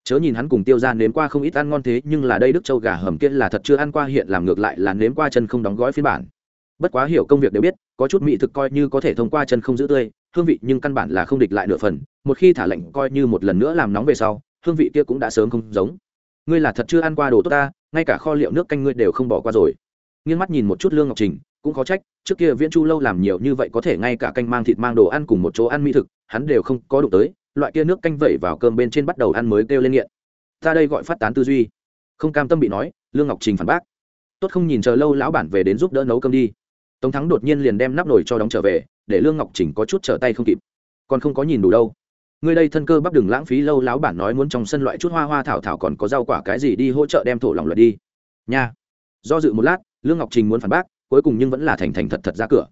Chớ nhìn hắn cùng tiêu ra nếm qua không ít ăn ngon thế, nhưng là đây đức châu gà hầm kia là thật chưa ăn qua, hiện làm ngược lại là nếm qua chân không đóng gói phiên bản. Bất quá hiểu công việc đều biết, có chút mỹ thực coi như có thể thông qua chân không giữ tươi, hương vị nhưng căn bản là không địch lại nửa phần, một khi thả lạnh coi như một lần nữa làm nóng về sau hương vị kia cũng đã sớm không giống. Ngươi là thật chưa ăn qua đồ tốt ta, ngay cả kho liệu nước canh ngươi đều không bỏ qua rồi. Nghiêng mắt nhìn một chút lương ngọc trình, cũng khó trách, trước kia viễn chu lâu làm nhiều như vậy có thể ngay cả canh mang thịt mang đồ ăn cùng một chỗ ăn mỹ thực, hắn đều không có đủ tới, loại kia nước canh vẩy vào cơm bên trên bắt đầu ăn mới kêu lên nghiện. Ta đây gọi phát tán tư duy. Không cam tâm bị nói, lương ngọc trình phản bác. Tốt không nhìn chờ lâu lão bản về đến giúp đỡ nấu cơm đi. Tống thắng đột nhiên liền đem nắp nồi cho đóng trở về, để lương ngọc trình có chút trở tay không kịp. Còn không có nhìn đủ đâu ngươi đây thân cơ bắp đừng lãng phí, lâu láo bản nói muốn trong sân loại chút hoa hoa thảo thảo còn có rau quả cái gì đi hỗ trợ đem thổ lòng luật đi. Nha. Do dự một lát, lương ngọc trình muốn phản bác, cuối cùng nhưng vẫn là thành thành thật thật ra cửa.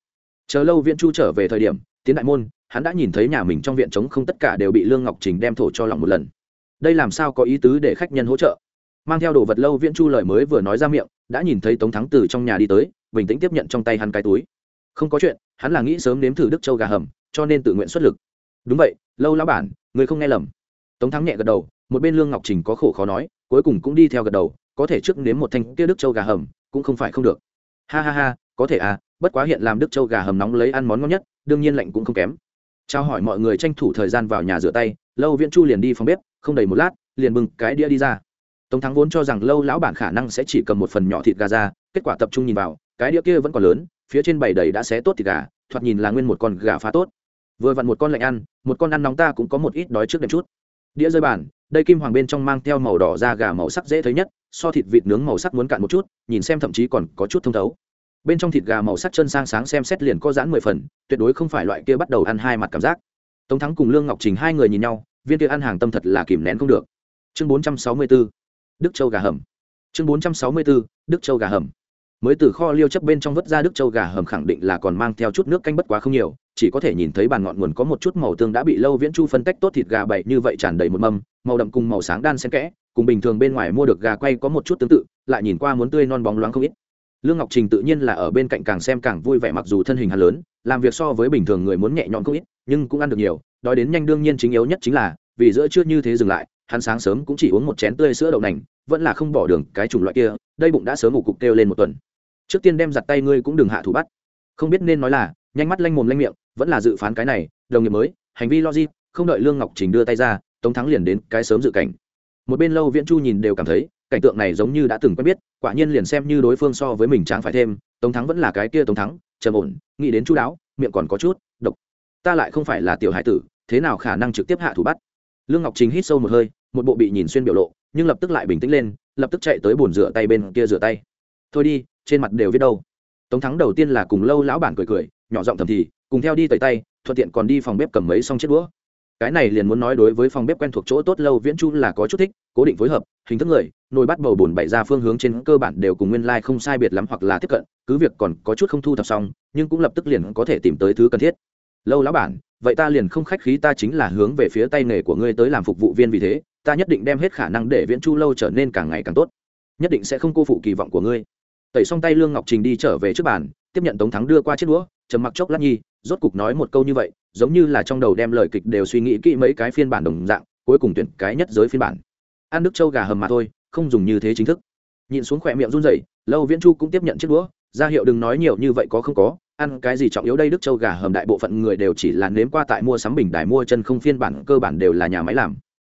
Chờ lâu viện chu trở về thời điểm, tiến đại môn, hắn đã nhìn thấy nhà mình trong viện trống không tất cả đều bị lương ngọc trình đem thổ cho lòng một lần. Đây làm sao có ý tứ để khách nhân hỗ trợ? Mang theo đồ vật lâu viễn chu lời mới vừa nói ra miệng, đã nhìn thấy tống thắng từ trong nhà đi tới, bình tĩnh tiếp nhận trong tay hắn cái túi. Không có chuyện, hắn là nghĩ sớm nếm thử đức châu gà hầm, cho nên tự nguyện xuất lực đúng vậy, lâu lão bản, người không nghe lầm. Tống thắng nhẹ gật đầu, một bên lương ngọc trình có khổ khó nói, cuối cùng cũng đi theo gật đầu, có thể trước nếm một thanh kia đức châu gà hầm, cũng không phải không được. Ha ha ha, có thể à bất quá hiện làm đức châu gà hầm nóng lấy ăn món ngon nhất, đương nhiên lạnh cũng không kém. Trao hỏi mọi người tranh thủ thời gian vào nhà rửa tay, lâu viễn chu liền đi phòng bếp, không đầy một lát, liền bưng cái đĩa đi ra. Tống thắng vốn cho rằng lâu lão bản khả năng sẽ chỉ cầm một phần nhỏ thịt gà ra, kết quả tập trung nhìn vào, cái đĩa kia vẫn còn lớn, phía trên bầy đầy đã xé tốt thịt gà, thoạt nhìn là nguyên một con gà phá tốt vừa vặn một con lạnh ăn một con ăn nóng ta cũng có một ít đói trước đêm chút. Đĩa rơi bản đây kim hoàng bên trong mang theo màu đỏ da gà màu sắc dễ thấy nhất so thịt vịt nướng màu sắc muốn cạn một chút nhìn xem thậm chí còn có chút thông thấu. Bên trong thịt gà màu sắc chân sang sáng xem xét liền có giãn mười phần tuyệt đối không phải loại kia bắt đầu ăn hai mặt cảm giác. Tống thắng cùng lương ngọc trình hai người nhìn nhau viên kia ăn hàng tâm thật là kìm nén không được. Chương bốn trăm sáu mươi 464, đức châu gà hầm. Chương bốn trăm sáu mươi 464, đức châu gà hầm mới từ kho liêu chấp bên trong vớt ra đức châu gà hầm khẳng định là còn mang theo chút nước canh bất quá không nhiều, chỉ có thể nhìn thấy bàn ngọn nguồn có một chút màu tương đã bị lâu viễn chu phân tách tốt thịt gà bậy như vậy tràn đầy một mâm, màu đậm cùng màu sáng đan xen kẽ, cùng bình thường bên ngoài mua được gà quay có một chút tương tự, lại nhìn qua muốn tươi non bóng loáng không ít. Lương ngọc trình tự nhiên là ở bên cạnh càng xem càng vui vẻ mặc dù thân hình hắn lớn, làm việc so với bình thường người muốn nhẹ nhõm không ít, nhưng cũng ăn được nhiều, đói đến nhanh đương nhiên chính yếu nhất chính là, vì giữa trưa như thế dừng lại, hắn sáng sớm cũng chỉ uống một chén tươi sữa đậu nành, vẫn là không bỏ đường cái chủng loại kia, đây bụng đã sớm ngủ cục kêu lên một tuần trước tiên đem giặt tay ngươi cũng đừng hạ thủ bắt. Không biết nên nói là, nhanh mắt lanh mồm lanh miệng, vẫn là dự phán cái này, đồng nghiệp mới, hành vi logic, không đợi lương ngọc trình đưa tay ra, tống thắng liền đến cái sớm dự cảnh. Một bên lâu viễn chu nhìn đều cảm thấy, cảnh tượng này giống như đã từng quen biết, quả nhiên liền xem như đối phương so với mình tráng phải thêm, tống thắng vẫn là cái kia tống thắng, trầm ổn, nghĩ đến chú đáo, miệng còn có chút độc. Ta lại không phải là tiểu hải tử, thế nào khả năng trực tiếp hạ thủ bắt? Lương ngọc trình hít sâu một hơi, một bộ bị nhìn xuyên biểu lộ, nhưng lập tức lại bình tĩnh lên, lập tức chạy tới bồn rửa tay bên kia rửa tay. Thôi đi trên mặt đều viết đâu. Tống thắng đầu tiên là cùng lâu lão bản cười cười, nhỏ giọng thầm thì, cùng theo đi tẩy tay, thuận tiện còn đi phòng bếp cầm mấy xong chiếc đũa. Cái này liền muốn nói đối với phòng bếp quen thuộc chỗ tốt lâu viễn chu là có chút thích, cố định phối hợp, hình thức người, nồi bắt bầu bùn bày ra phương hướng trên cơ bản đều cùng nguyên lai、like、không sai biệt lắm hoặc là tiếp cận, cứ việc còn có chút không thu thập xong, nhưng cũng lập tức liền có thể tìm tới thứ cần thiết. Lâu lão bản, vậy ta liền không khách khí ta chính là hướng về phía tay nghề của ngươi tới làm phục vụ viên vì thế, ta nhất định đem hết khả năng để viễn chu lâu trở nên càng ngày càng tốt. Nhất định sẽ không cô phụ kỳ vọng của ngươi tẩy xong tay lương ngọc trình đi trở về trước bàn, tiếp nhận tống thắng đưa qua chiếc đũa, trầm mặc chốc lát nhi, rốt cục nói một câu như vậy, giống như là trong đầu đem lời kịch đều suy nghĩ kỹ mấy cái phiên bản đồng dạng, cuối cùng tuyển cái nhất giới phiên bản. Ăn đức châu gà hầm mà thôi, không dùng như thế chính thức. Nhìn xuống khỏe miệng run rẩy, lâu viễn chu cũng tiếp nhận chiếc đũa, ra hiệu đừng nói nhiều như vậy có không có, ăn cái gì trọng yếu đây đức châu gà hầm đại bộ phận người đều chỉ là nếm qua tại mua sắm bình đài mua chân không phiên bản, cơ bản đều là nhà máy làm.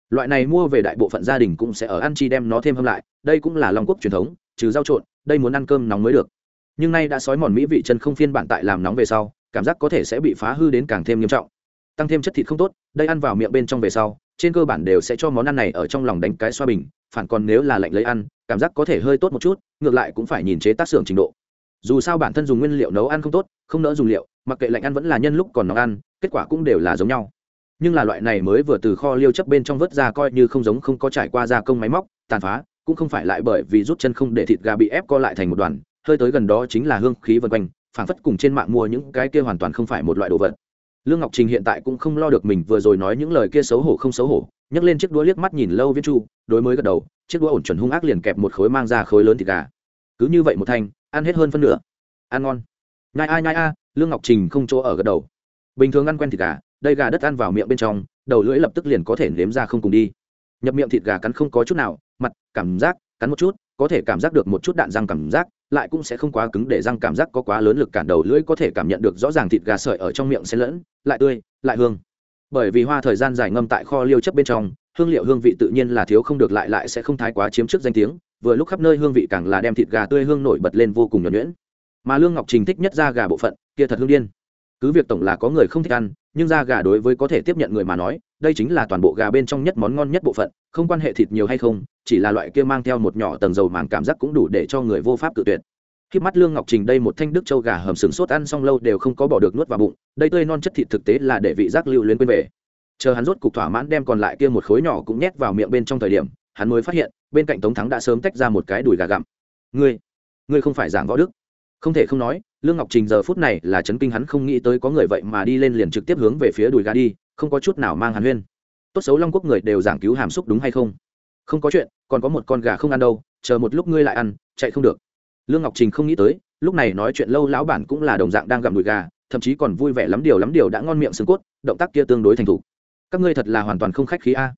Loại này mua về đại bộ phận gia đình cũng sẽ ở ăn chi đem nó thêm hâm lại, đây cũng là long quốc truyền thống, trừ rau trộn đây muốn ăn cơm nóng mới được. Nhưng nay đã sói mòn mỹ vị chân không phiên bản tại làm nóng về sau, cảm giác có thể sẽ bị phá hư đến càng thêm nghiêm trọng. Tăng thêm chất thịt không tốt, đây ăn vào miệng bên trong về sau, trên cơ bản đều sẽ cho món ăn này ở trong lòng đánh cái xoa bình, phản còn nếu là lạnh lấy ăn, cảm giác có thể hơi tốt một chút, ngược lại cũng phải nhìn chế tác xưởng trình độ. Dù sao bản thân dùng nguyên liệu nấu ăn không tốt, không nỡ dùng liệu, mặc kệ lạnh ăn vẫn là nhân lúc còn nóng ăn, kết quả cũng đều là giống nhau. Nhưng là loại này mới vừa từ kho liêu chấp bên trong vớt ra coi như không giống không có trải qua gia công máy móc, tàn phá cũng không phải lại bởi vì rút chân không để thịt gà bị ép co lại thành một đoàn, hơi tới gần đó chính là hương khí vân quanh, phảng phất cùng trên mạng mua những cái kia hoàn toàn không phải một loại đồ vật. Lương ngọc trình hiện tại cũng không lo được mình vừa rồi nói những lời kia xấu hổ không xấu hổ, nhấc lên chiếc đũa liếc mắt nhìn lâu viết chu, đối mới gật đầu, chiếc đũa ổn chuẩn hung ác liền kẹp một khối mang ra khối lớn thịt gà. Cứ như vậy một thanh, ăn hết hơn phân nửa. Ăn ngon. Nhai a nhai a, lương ngọc trình không chỗ ở gật đầu. Bình thường ăn quen thịt gà, đây gà đất ăn vào miệng bên trong, đầu lưỡi lập tức liền có thể nếm ra không cùng đi. Nhập miệng thịt gà cắn không có chút nào mặt, cảm giác, cắn một chút, có thể cảm giác được một chút đạn răng cảm giác, lại cũng sẽ không quá cứng để răng cảm giác có quá lớn lực cản đầu lưỡi có thể cảm nhận được rõ ràng thịt gà sợi ở trong miệng xen lẫn, lại tươi, lại hương. Bởi vì hoa thời gian dài ngâm tại kho liêu chấp bên trong, hương liệu hương vị tự nhiên là thiếu không được lại lại sẽ không thái quá chiếm trước danh tiếng, vừa lúc khắp nơi hương vị càng là đem thịt gà tươi hương nổi bật lên vô cùng nhuẩn nhuyễn. Mà lương ngọc trình thích nhất da gà bộ phận, kia thật hương điên. Cứ việc tổng là có người không thích ăn nhưng da gà đối với có thể tiếp nhận người mà nói, đây chính là toàn bộ gà bên trong nhất món ngon nhất bộ phận, không quan hệ thịt nhiều hay không, chỉ là loại kia mang theo một nhỏ tầng dầu màng cảm giác cũng đủ để cho người vô pháp tự tuyệt. Khi mắt lương ngọc trình đây một thanh đức châu gà hầm sừng sốt ăn xong lâu đều không có bỏ được nuốt vào bụng, đây tươi non chất thịt thực tế là để vị giác lưu lên quên về. Chờ hắn rốt cục thỏa mãn đem còn lại kia một khối nhỏ cũng nhét vào miệng bên trong thời điểm, hắn mới phát hiện, bên cạnh tống thắng đã sớm tách ra một cái đùi gà gặm. Ngươi ngươi không phải giảng võ đức. Không thể không nói lương ngọc trình giờ phút này là chấn kinh, hắn không nghĩ tới có người vậy mà đi lên liền trực tiếp hướng về phía đùi gà đi, không có chút nào mang hàn huyên. Tốt xấu long quốc người đều giảng cứu hàm xúc đúng hay không? Không có chuyện, còn có một con gà không ăn đâu, chờ một lúc ngươi lại ăn, chạy không được. Lương ngọc trình không nghĩ tới, lúc này nói chuyện lâu lão bản cũng là đồng dạng đang gặm đùi gà, thậm chí còn vui vẻ lắm điều lắm điều đã ngon miệng xương cốt, động tác kia tương đối thành thục. Các ngươi thật là hoàn toàn không khách khí a.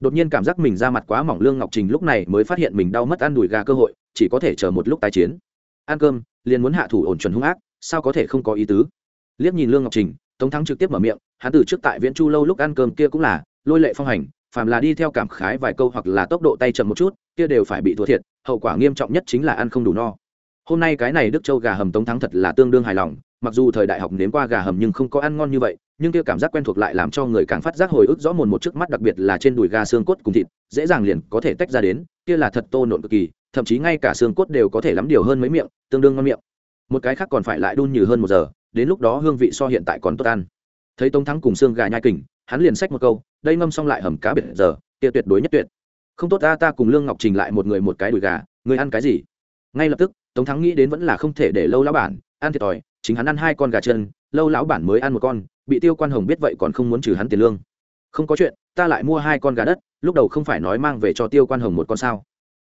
Đột nhiên cảm giác mình ra mặt quá mỏng, lương ngọc trình lúc này mới phát hiện mình đau mất ăn đùi gà cơ hội, chỉ có thể chờ một lúc tái chiến. Ăn cơm liền muốn hạ thủ ổn chuẩn hung ác, sao có thể không có ý tứ? Liếc nhìn lương ngọc trình, tống thắng trực tiếp mở miệng, hắn từ trước tại viễn chu lâu lúc ăn cơm kia cũng là, lôi lệ phong hành, phàm là đi theo cảm khái vài câu hoặc là tốc độ tay chậm một chút, kia đều phải bị thua thiệt, hậu quả nghiêm trọng nhất chính là ăn không đủ no. Hôm nay cái này đức châu gà hầm tống thắng thật là tương đương hài lòng, mặc dù thời đại học nếm qua gà hầm nhưng không có ăn ngon như vậy, nhưng kia cảm giác quen thuộc lại làm cho người càng phát giác hồi ức rõ mồn một trước mắt, đặc biệt là trên đùi gà xương cốt cùng thịt, dễ dàng liền có thể tách ra đến, kia là thật tô nộn cực kỳ thậm chí ngay cả xương cốt đều có thể lắm điều hơn mấy miệng, tương đương ngon miệng. Một cái khác còn phải lại đun nhừ hơn một giờ, đến lúc đó hương vị so hiện tại còn tốt ăn. Thấy tống thắng cùng xương gà nhai kình hắn liền xách một câu, đây ngâm xong lại hầm cá biệt giờ, kia tuyệt đối nhất tuyệt. Không tốt ta ta cùng lương ngọc trình lại một người một cái đùi gà, người ăn cái gì? Ngay lập tức, tống thắng nghĩ đến vẫn là không thể để lâu lão bản ăn thiệt thòi, chính hắn ăn hai con gà chân, lâu lão bản mới ăn một con, bị tiêu quan hồng biết vậy còn không muốn trừ hắn tiền lương. Không có chuyện, ta lại mua hai con gà đất, lúc đầu không phải nói mang về cho tiêu quan hồng một con sao?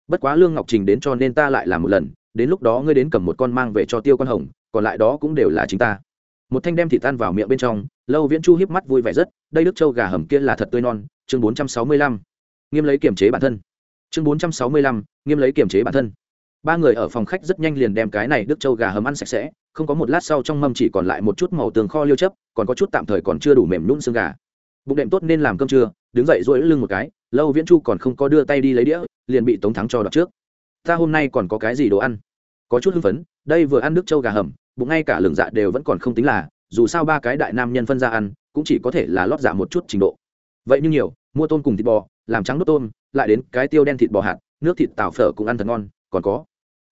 Bất quá lương ngọc trình đến cho nên ta lại làm một lần, đến lúc đó ngươi đến cầm một con mang về cho tiêu quan hồng, còn lại đó cũng đều là chính ta. Một thanh đem thịt tan vào miệng bên trong, lâu viễn chu hiếp mắt vui vẻ rất, đây đức châu gà hầm kia là thật tươi non, chương bốn trăm sáu mươi lăm. Nghiêm lấy kiểm chế bản thân. Chương bốn trăm sáu mươi lăm, nghiêm lấy kiểm chế bản thân. Ba người ở phòng khách rất nhanh liền đem cái này đức châu gà hầm ăn sạch sẽ, không có một lát sau trong mâm chỉ còn lại một chút màu tường kho liêu chấp còn có chút tạm thời còn chưa đủ mềm nhún xương gà bụng đệm tốt nên làm cơm trưa, đứng dậy duỗi lưng một cái, lâu viễn chu còn không có đưa tay đi lấy đĩa, liền bị tống thắng cho đọc trước. Ta hôm nay còn có cái gì đồ ăn? Có chút hưng phấn, đây vừa ăn nước trâu gà hầm, bụng ngay cả lường dạ đều vẫn còn không tính là, dù sao ba cái đại nam nhân phân ra ăn, cũng chỉ có thể là lót dạ một chút trình độ. Vậy nhưng nhiều, mua tôm cùng thịt bò, làm trắng đốt tôm, lại đến cái tiêu đen thịt bò hạt, nước thịt tảo phở cũng ăn thật ngon, còn có.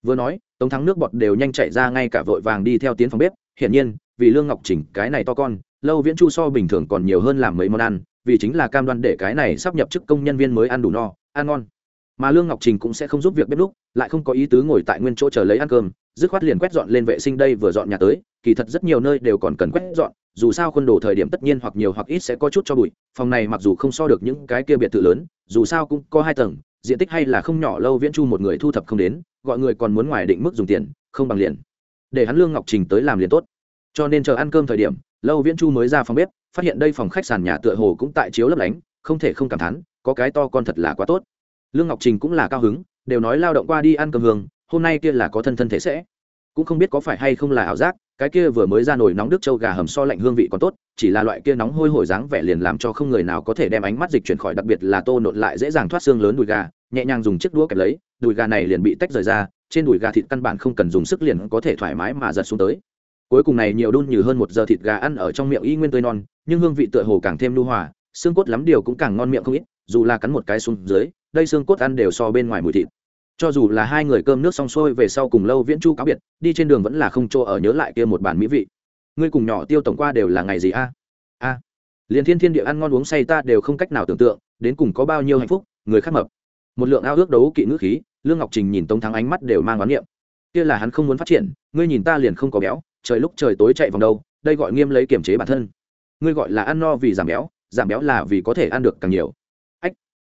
Vừa nói, tống thắng nước bọt đều nhanh chạy ra ngay cả vội vàng đi theo tiến phòng bếp, hiển nhiên, vì lương ngọc chỉnh cái này to con lâu viễn chu so bình thường còn nhiều hơn làm mấy món ăn, vì chính là cam đoan để cái này sắp nhập chức công nhân viên mới ăn đủ no, ăn ngon. Mà lương ngọc trình cũng sẽ không giúp việc bếp lúc lại không có ý tứ ngồi tại nguyên chỗ chờ lấy ăn cơm, dứt khoát liền quét dọn lên vệ sinh đây vừa dọn nhà tới, kỳ thật rất nhiều nơi đều còn cần quét dọn, dù sao khuôn đồ thời điểm tất nhiên hoặc nhiều hoặc ít sẽ có chút cho bụi, phòng này mặc dù không so được những cái kia biệt thự lớn, dù sao cũng có hai tầng, diện tích hay là không nhỏ, lâu viễn chu một người thu thập không đến, gọi người còn muốn ngoài định mức dùng tiền, không bằng liền. Để hắn lương ngọc trình tới làm liền tốt. Cho nên chờ ăn cơm thời điểm lâu viễn chu mới ra phòng bếp, phát hiện đây phòng khách sàn nhà tựa hồ cũng tại chiếu lấp lánh, không thể không cảm thán, có cái to con thật là quá tốt. Lương ngọc trình cũng là cao hứng, đều nói lao động qua đi ăn cơm hương, hôm nay kia là có thân thân thể sẽ. Cũng không biết có phải hay không là ảo giác, cái kia vừa mới ra nồi nóng đức châu gà hầm so lạnh hương vị còn tốt, chỉ là loại kia nóng hôi hổi dáng vẻ liền làm cho không người nào có thể đem ánh mắt dịch chuyển khỏi, đặc biệt là tô nộn lại dễ dàng thoát xương lớn đùi gà, nhẹ nhàng dùng chiếc đũa kẹp lấy, đùi gà này liền bị tách rời ra, trên đùi gà thịt căn bản không cần dùng sức liền có thể thoải mái mà giật xuống tới cuối cùng này nhiều đun như hơn một giờ thịt gà ăn ở trong miệng y nguyên tươi non, nhưng hương vị tựa hồ càng thêm lưu hòa, xương cốt lắm điều cũng càng ngon miệng không ít, dù là cắn một cái xuống dưới, đây xương cốt ăn đều so bên ngoài mùi thịt. Cho dù là hai người cơm nước xong xuôi về sau cùng lâu viễn chu cáo biệt, đi trên đường vẫn là không chỗ ở nhớ lại kia một bản mỹ vị. Ngươi cùng nhỏ tiêu tổng qua đều là ngày gì a? A. Liền thiên thiên địa ăn ngon uống say ta đều không cách nào tưởng tượng, đến cùng có bao nhiêu hạnh phúc, người khác mập. Một lượng ao ước đấu kỵ ngữ khí, lương ngọc trình nhìn tống thắng ánh mắt đều mang oán niệm. Kia là hắn không muốn phát triển, ngươi nhìn ta liền không có béo trời lúc trời tối chạy vòng đâu, đây gọi nghiêm lấy kiểm chế bản thân. Ngươi gọi là ăn no vì giảm béo giảm béo là vì có thể ăn được càng nhiều. Ách,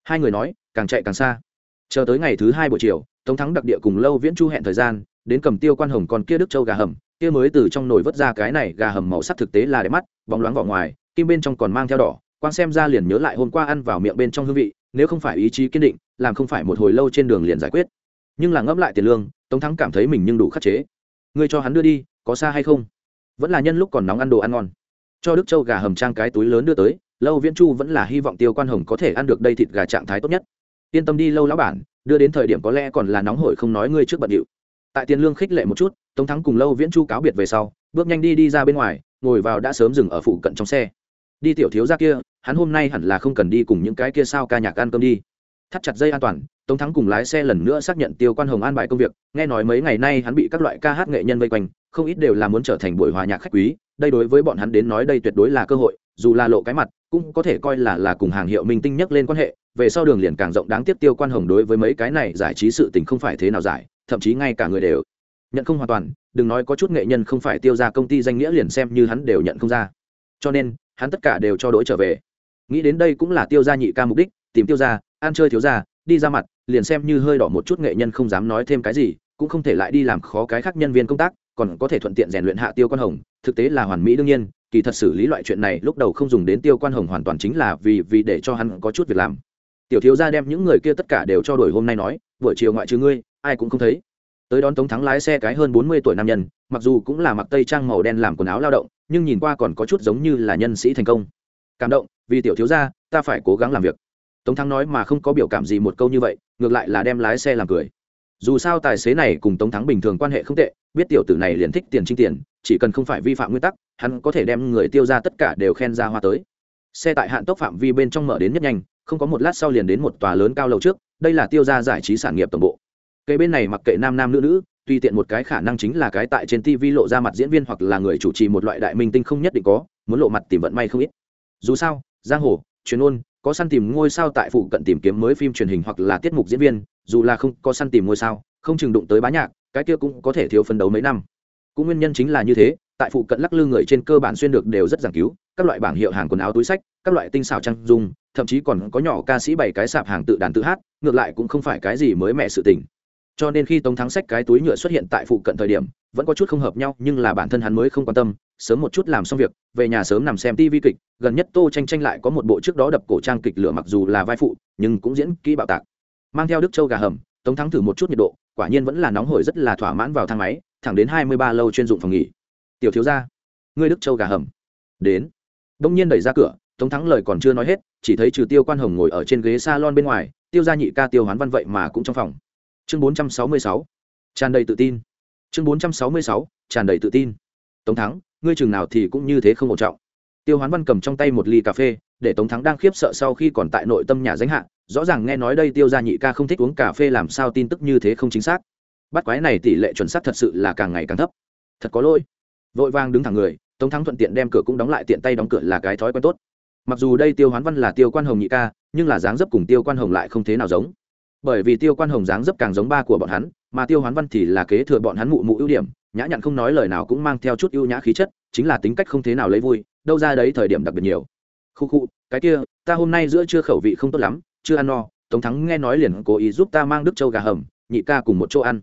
hai người nói, càng chạy càng xa. Chờ tới ngày thứ hai buổi chiều, tống thắng đặc địa cùng lâu viễn chu hẹn thời gian, đến cầm tiêu quan hồng còn kia đức châu gà hầm, kia mới từ trong nồi vớt ra cái này gà hầm màu sắc thực tế là đẹp mắt, bóng loáng vỏ ngoài, kim bên trong còn mang theo đỏ quan xem ra liền nhớ lại hôm qua ăn vào miệng bên trong hương vị, nếu không phải ý chí kiên định, làm không phải một hồi lâu trên đường liền giải quyết. Nhưng là ngẫm lại tiền lương, tống thắng cảm thấy mình nhưng đủ khắc chế. Ngươi cho hắn đưa đi có xa hay không? Vẫn là nhân lúc còn nóng ăn đồ ăn ngon. Cho đức châu gà hầm trang cái túi lớn đưa tới, lâu viễn chu vẫn là hy vọng tiêu quan hồng có thể ăn được đây thịt gà trạng thái tốt nhất. Yên tâm đi, lâu lão bản, đưa đến thời điểm có lẽ còn là nóng hổi không nói ngươi trước bận điệu. Tại tiền lương khích lệ một chút, tống thắng cùng lâu viễn chu cáo biệt về sau, bước nhanh đi đi ra bên ngoài, ngồi vào đã sớm dừng ở phụ cận trong xe. Đi tiểu thiếu ra kia, hắn hôm nay hẳn là không cần đi cùng những cái kia sao ca nhạc ăn cơm đi. Thắt chặt dây an toàn, tống thắng cùng lái xe lần nữa xác nhận tiêu quan hồng an bài công việc, nghe nói mấy ngày nay hắn bị các loại ca hát nghệ nhân vây quanh không ít đều là muốn trở thành buổi hòa nhạc khách quý, đây đối với bọn hắn đến nói đây tuyệt đối là cơ hội, dù là lộ cái mặt, cũng có thể coi là là cùng hàng hiệu minh tinh nhất lên quan hệ, về sau đường liền càng rộng đáng tiếp tiêu quan hồng đối với mấy cái này giải trí sự tình không phải thế nào giải, thậm chí ngay cả người đều nhận không hoàn toàn, đừng nói có chút nghệ nhân không phải tiêu ra công ty danh nghĩa liền xem như hắn đều nhận không ra. Cho nên, hắn tất cả đều cho đổi trở về. Nghĩ đến đây cũng là tiêu gia nhị ca mục đích, tìm tiêu gia, ăn chơi thiếu gia, đi ra mặt, liền xem như hơi đỏ một chút nghệ nhân không dám nói thêm cái gì, cũng không thể lại đi làm khó cái khác nhân viên công tác còn có thể thuận tiện rèn luyện hạ tiêu quan hồng, thực tế là hoàn mỹ đương nhiên, kỳ thật xử lý loại chuyện này lúc đầu không dùng đến tiêu quan hồng hoàn toàn chính là vì vì để cho hắn có chút việc làm. Tiểu thiếu gia đem những người kia tất cả đều cho đổi hôm nay nói, buổi chiều ngoại trừ ngươi, ai cũng không thấy. Tới đón tống thắng lái xe cái hơn bốn mươi tuổi nam nhân, mặc dù cũng là mặc tây trang màu đen làm quần áo lao động, nhưng nhìn qua còn có chút giống như là nhân sĩ thành công. Cảm động, vì tiểu thiếu gia, ta phải cố gắng làm việc. Tống thắng nói mà không có biểu cảm gì một câu như vậy, ngược lại là đem lái xe làm cười dù sao tài xế này cùng tống thắng bình thường quan hệ không tệ, biết tiểu tử này liền thích tiền trinh tiền, chỉ cần không phải vi phạm nguyên tắc, hắn có thể đem người tiêu ra tất cả đều khen ra hoa tới. Xe tại hạn tốc phạm vi bên trong mở đến nhất nhanh, không có một lát sau liền đến một tòa lớn cao lầu trước, đây là tiêu gia giải trí sản nghiệp tổng bộ. Cây bên này mặc kệ nam nam nữ nữ, tùy tiện một cái khả năng chính là cái tại trên tv lộ ra mặt diễn viên hoặc là người chủ trì một loại đại minh tinh không nhất định có, muốn lộ mặt tìm vận may không ít. Dù sao, giang hồ, truyền ôn, có săn tìm ngôi sao tại phụ cận tìm kiếm mới phim truyền hình hoặc là tiết mục diễn viên dù là không có săn tìm ngôi sao, không chừng đụng tới bá nhạc, cái kia cũng có thể thiếu phấn đấu mấy năm. Cũng nguyên nhân chính là như thế, tại phụ cận lắc lư người trên cơ bản xuyên được đều rất giảng cứu, các loại bảng hiệu hàng quần áo túi sách, các loại tinh xảo trang dung, thậm chí còn có nhỏ ca sĩ bày cái sạp hàng tự đàn tự hát, ngược lại cũng không phải cái gì mới mẹ sự tình. Cho nên khi tống thắng sách cái túi nhựa xuất hiện tại phụ cận thời điểm, vẫn có chút không hợp nhau, nhưng là bản thân hắn mới không quan tâm, sớm một chút làm xong việc, về nhà sớm nằm xem tivi kịch, gần nhất tô tranh tranh lại có một bộ trước đó đập cổ trang kịch lửa mặc dù là vai phụ, nhưng cũng diễn kỹ bạo tạc mang theo đức châu gà hầm, tống thắng thử một chút nhiệt độ, quả nhiên vẫn là nóng hổi rất là thỏa mãn vào thang máy, thẳng đến hai mươi ba lâu chuyên dụng phòng nghỉ. Tiểu thiếu gia, ngươi đức châu gà hầm. Đến. Đông nhiên đẩy ra cửa, tống thắng lời còn chưa nói hết, chỉ thấy trừ tiêu quan hồng ngồi ở trên ghế salon bên ngoài, tiêu gia nhị ca tiêu hoán văn vậy mà cũng trong phòng. Chương bốn trăm sáu mươi sáu, tràn đầy tự tin. Chương bốn trăm sáu mươi sáu, tràn đầy tự tin. Tống thắng, ngươi chừng nào thì cũng như thế không ổn trọng. Tiêu hoán văn cầm trong tay một ly cà phê để tống thắng đang khiếp sợ sau khi còn tại nội tâm nhà danh hạ, rõ ràng nghe nói đây tiêu gia nhị ca không thích uống cà phê làm sao tin tức như thế không chính xác. Bắt quái này tỷ lệ chuẩn xác thật sự là càng ngày càng thấp. Thật có lỗi. Vội vàng đứng thẳng người, tống thắng thuận tiện đem cửa cũng đóng lại tiện tay đóng cửa là cái thói quen tốt. Mặc dù đây tiêu hoán văn là tiêu quan hồng nhị ca, nhưng là dáng dấp cùng tiêu quan hồng lại không thế nào giống. Bởi vì tiêu quan hồng dáng dấp càng giống ba của bọn hắn, mà tiêu hoán văn thì là kế thừa bọn hắn mụ mụ ưu điểm, nhã nhặn không nói lời nào cũng mang theo chút ưu nhã khí chất, chính là tính cách không thế nào lấy vui, đâu ra đấy thời điểm đặc biệt nhiều khu khu, cái kia, ta hôm nay giữa trưa khẩu vị không tốt lắm, chưa ăn no, tống thắng nghe nói liền cố ý giúp ta mang đức châu gà hầm, nhị ca cùng một chỗ ăn.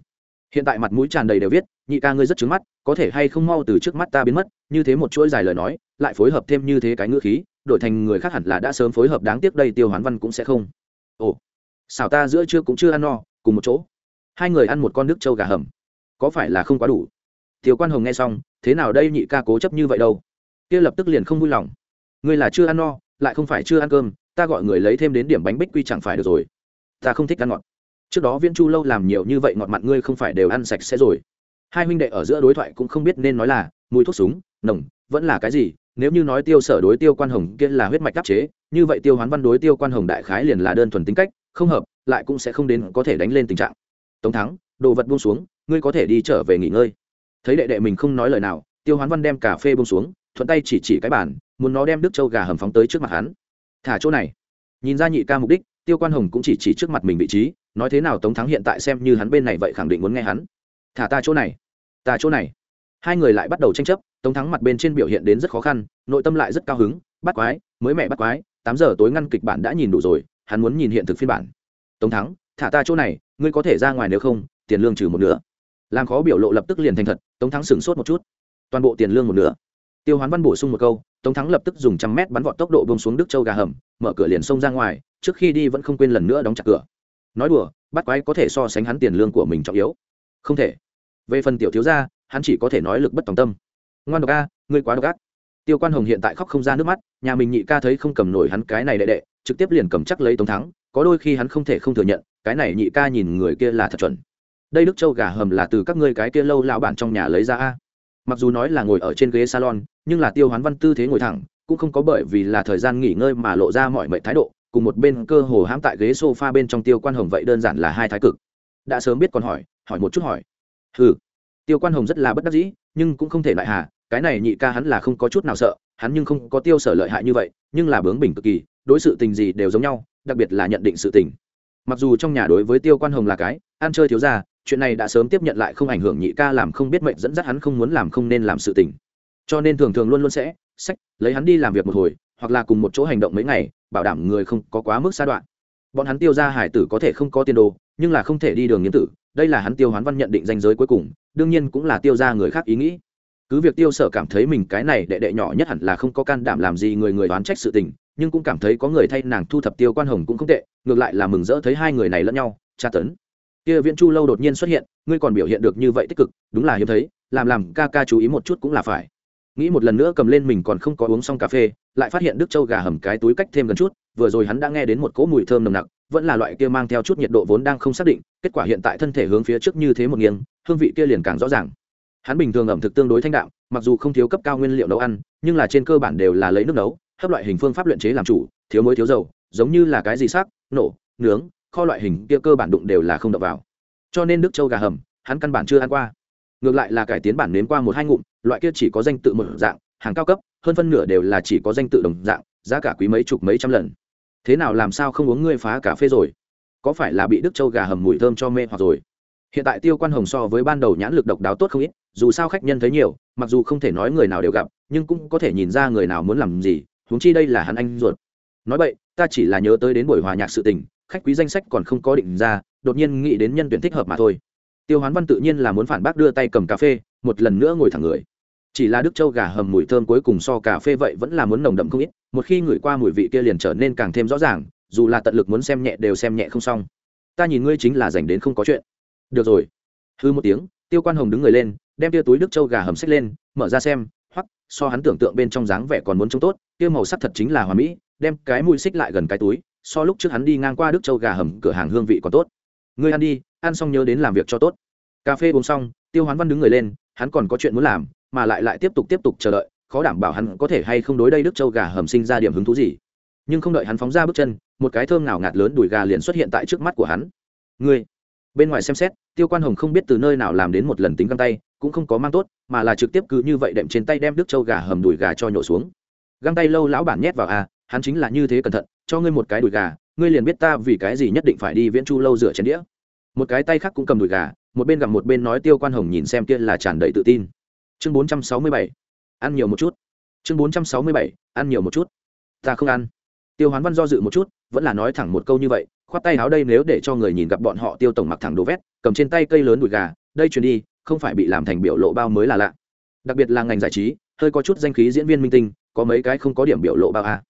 Hiện tại mặt mũi tràn đầy đều viết, nhị ca ngươi rất trứng mắt, có thể hay không mau từ trước mắt ta biến mất, như thế một chuỗi dài lời nói, lại phối hợp thêm như thế cái ngữ khí, đổi thành người khác hẳn là đã sớm phối hợp đáng tiếc đây tiêu hoán văn cũng sẽ không. Ồ, xảo ta giữa trưa cũng chưa ăn no, cùng một chỗ. Hai người ăn một con nước trâu gà hầm. Có phải là không quá đủ? Tiêu quan hồng nghe xong, thế nào đây nhị ca cố chấp như vậy đâu? Kia lập tức liền không vui lòng ngươi là chưa ăn no, lại không phải chưa ăn cơm, ta gọi người lấy thêm đến điểm bánh bích quy chẳng phải được rồi. Ta không thích ăn ngọt. Trước đó viên chu lâu làm nhiều như vậy ngọt mặn ngươi không phải đều ăn sạch sẽ rồi. Hai huynh đệ ở giữa đối thoại cũng không biết nên nói là mùi thuốc súng, nồng, vẫn là cái gì, nếu như nói tiêu sở đối tiêu quan hồng kia là huyết mạch đắc chế, như vậy tiêu hoán văn đối tiêu quan hồng đại khái liền là đơn thuần tính cách, không hợp, lại cũng sẽ không đến có thể đánh lên tình trạng. Tống thắng, đồ vật buông xuống, ngươi có thể đi trở về nghỉ ngơi. Thấy đệ đệ mình không nói lời nào, tiêu hoán văn đem cà phê buông xuống thuận tay chỉ chỉ cái bàn, muốn nó đem đức châu gà hầm phóng tới trước mặt hắn. Thả chỗ này. Nhìn ra nhị ca mục đích, tiêu quan hồng cũng chỉ chỉ trước mặt mình vị trí, nói thế nào tống thắng hiện tại xem như hắn bên này vậy khẳng định muốn nghe hắn. Thả ta chỗ này. Ta chỗ này. Hai người lại bắt đầu tranh chấp, tống thắng mặt bên trên biểu hiện đến rất khó khăn, nội tâm lại rất cao hứng, bắt quái, mới mẹ bắt quái, tám giờ tối ngăn kịch bản đã nhìn đủ rồi, hắn muốn nhìn hiện thực phiên bản. Tống thắng, thả ta chỗ này, ngươi có thể ra ngoài nếu không, tiền lương trừ một nửa. Làm khó biểu lộ lập tức liền thành thật, tống thắng sửng sốt một chút. Toàn bộ tiền lương một nửa tiêu hoán văn bổ sung một câu, tống thắng lập tức dùng trăm mét bắn vọt tốc độ bông xuống đức châu gà hầm, mở cửa liền xông ra ngoài, trước khi đi vẫn không quên lần nữa đóng chặt cửa. Nói đùa, bắt quái có thể so sánh hắn tiền lương của mình trọng yếu. Không thể. Về phần tiểu thiếu gia, hắn chỉ có thể nói lực bất tòng tâm. Ngoan độc a, ngươi quá độc ác. Tiêu quan hồng hiện tại khóc không ra nước mắt, nhà mình nhị ca thấy không cầm nổi hắn cái này đệ đệ, trực tiếp liền cầm chắc lấy tống thắng, có đôi khi hắn không thể không thừa nhận, cái này nhị ca nhìn người kia là thật chuẩn. Đây đức châu gà hầm là từ các ngươi cái kia lâu lão bản trong nhà lấy ra a mặc dù nói là ngồi ở trên ghế salon, nhưng là tiêu hoán văn tư thế ngồi thẳng, cũng không có bởi vì là thời gian nghỉ ngơi mà lộ ra mọi mệnh thái độ, cùng một bên cơ hồ hãm tại ghế sofa bên trong tiêu quan hồng vậy đơn giản là hai thái cực. Đã sớm biết còn hỏi hỏi một chút hỏi. Hừ. Tiêu quan hồng rất là bất đắc dĩ, nhưng cũng không thể lại hà, cái này nhị ca hắn là không có chút nào sợ, hắn nhưng không có tiêu sở lợi hại như vậy, nhưng là bướng bỉnh cực kỳ, đối sự tình gì đều giống nhau, đặc biệt là nhận định sự tình. Mặc dù trong nhà đối với tiêu quan hồng là cái, ăn chơi thiếu ra chuyện này đã sớm tiếp nhận lại không ảnh hưởng nhị ca làm không biết mệnh, dẫn dắt hắn không muốn làm không nên làm sự tình. Cho nên thường thường luôn luôn sẽ sách lấy hắn đi làm việc một hồi, hoặc là cùng một chỗ hành động mấy ngày, bảo đảm người không có quá mức xa đoạn. Bọn hắn tiêu ra hải tử có thể không có tiền đồ, nhưng là không thể đi đường nghiến tử, đây là hắn tiêu hoán văn nhận định danh giới cuối cùng, đương nhiên cũng là tiêu ra người khác ý nghĩ. Cứ việc tiêu sở cảm thấy mình cái này đệ đệ nhỏ nhất hẳn là không có can đảm làm gì người người đoán trách sự tình, nhưng cũng cảm thấy có người thay nàng thu thập tiêu quan hồng cũng không tệ, ngược lại là mừng rỡ thấy hai người này lẫn nhau, tra tấn kia viễn chu lâu đột nhiên xuất hiện, ngươi còn biểu hiện được như vậy tích cực, đúng là hiếm thấy, làm làm ca ca chú ý một chút cũng là phải. Nghĩ một lần nữa cầm lên mình còn không có uống xong cà phê, lại phát hiện đức châu gà hầm cái túi cách thêm gần chút, vừa rồi hắn đã nghe đến một cỗ mùi thơm nồng nặc, vẫn là loại kia mang theo chút nhiệt độ vốn đang không xác định, kết quả hiện tại thân thể hướng phía trước như thế một nghiêng, hương vị kia liền càng rõ ràng. Hắn bình thường ẩm thực tương đối thanh đạm, mặc dù không thiếu cấp cao nguyên liệu nấu ăn, nhưng là trên cơ bản đều là lấy nước nấu, hấp loại hình phương pháp luyện chế làm chủ, thiếu muối thiếu dầu, giống như là cái gì sắc, nổ, nướng kho loại hình kia cơ bản đụng đều là không đập vào. Cho nên đức châu gà hầm, hắn căn bản chưa ăn qua. Ngược lại là cải tiến bản nếm qua một hai ngụm, loại kia chỉ có danh tự một dạng, hàng cao cấp, hơn phân nửa đều là chỉ có danh tự đồng dạng, giá cả quý mấy chục mấy trăm lần. Thế nào làm sao không uống ngươi phá cà phê rồi? Có phải là bị đức châu gà hầm mùi thơm cho mê hoặc rồi? Hiện tại tiêu quan hồng so với ban đầu nhãn lực độc đáo tốt không ít, dù sao khách nhân thấy nhiều, mặc dù không thể nói người nào đều gặp, nhưng cũng có thể nhìn ra người nào muốn làm gì, huống chi đây là hắn anh ruột nói vậy, ta chỉ là nhớ tới đến buổi hòa nhạc sự tình, khách quý danh sách còn không có định ra, đột nhiên nghĩ đến nhân tuyển thích hợp mà thôi. Tiêu hoán văn tự nhiên là muốn phản bác đưa tay cầm cà phê, một lần nữa ngồi thẳng người. Chỉ là đức châu gà hầm mùi thơm cuối cùng so cà phê vậy vẫn là muốn nồng đậm không ít, một khi ngửi qua mùi vị kia liền trở nên càng thêm rõ ràng, dù là tận lực muốn xem nhẹ đều xem nhẹ không xong. Ta nhìn ngươi chính là dành đến không có chuyện. Được rồi. Hư một tiếng, tiêu quan hồng đứng người lên, đem tia túi đức châu gà hầm xách lên, mở ra xem so hắn tưởng tượng bên trong dáng vẻ còn muốn trông tốt, kia màu sắc thật chính là hoa mỹ, đem cái mùi xích lại gần cái túi, so lúc trước hắn đi ngang qua đức châu gà hầm cửa hàng hương vị còn tốt. Ngươi ăn đi, ăn xong nhớ đến làm việc cho tốt. Cà phê uống xong, tiêu hoán văn đứng người lên, hắn còn có chuyện muốn làm, mà lại lại tiếp tục tiếp tục chờ đợi, khó đảm bảo hắn có thể hay không đối đây đức châu gà hầm sinh ra điểm hứng thú gì. Nhưng không đợi hắn phóng ra bước chân, một cái thơm nào ngạt lớn đùi gà liền xuất hiện tại trước mắt của hắn. Ngươi bên ngoài xem xét, tiêu quan hồng không biết từ nơi nào làm đến một lần tính găng tay, cũng không có mang tốt, mà là trực tiếp cứ như vậy đệm trên tay đem đức châu gà hầm đùi gà cho nhổ xuống. Găng tay lâu lão bản nhét vào à hắn chính là như thế cẩn thận, cho ngươi một cái đùi gà, ngươi liền biết ta vì cái gì nhất định phải đi viễn chu lâu rửa chén đĩa. Một cái tay khác cũng cầm đùi gà, một bên gặp một bên nói tiêu quan hồng nhìn xem kia là tràn đầy tự tin. Chương bốn trăm sáu mươi bảy, ăn nhiều một chút. Chương bốn trăm sáu mươi bảy, ăn nhiều một chút. Ta không ăn. Tiêu hoán văn do dự một chút, vẫn là nói thẳng một câu như vậy khoát tay áo đây nếu để cho người nhìn gặp bọn họ tiêu tổng mặc thẳng đồ vét, cầm trên tay cây lớn đùi gà, đây chuyển đi, không phải bị làm thành biểu lộ bao mới là lạ. Đặc biệt là ngành giải trí, hơi có chút danh khí diễn viên minh tinh, có mấy cái không có điểm biểu lộ bao a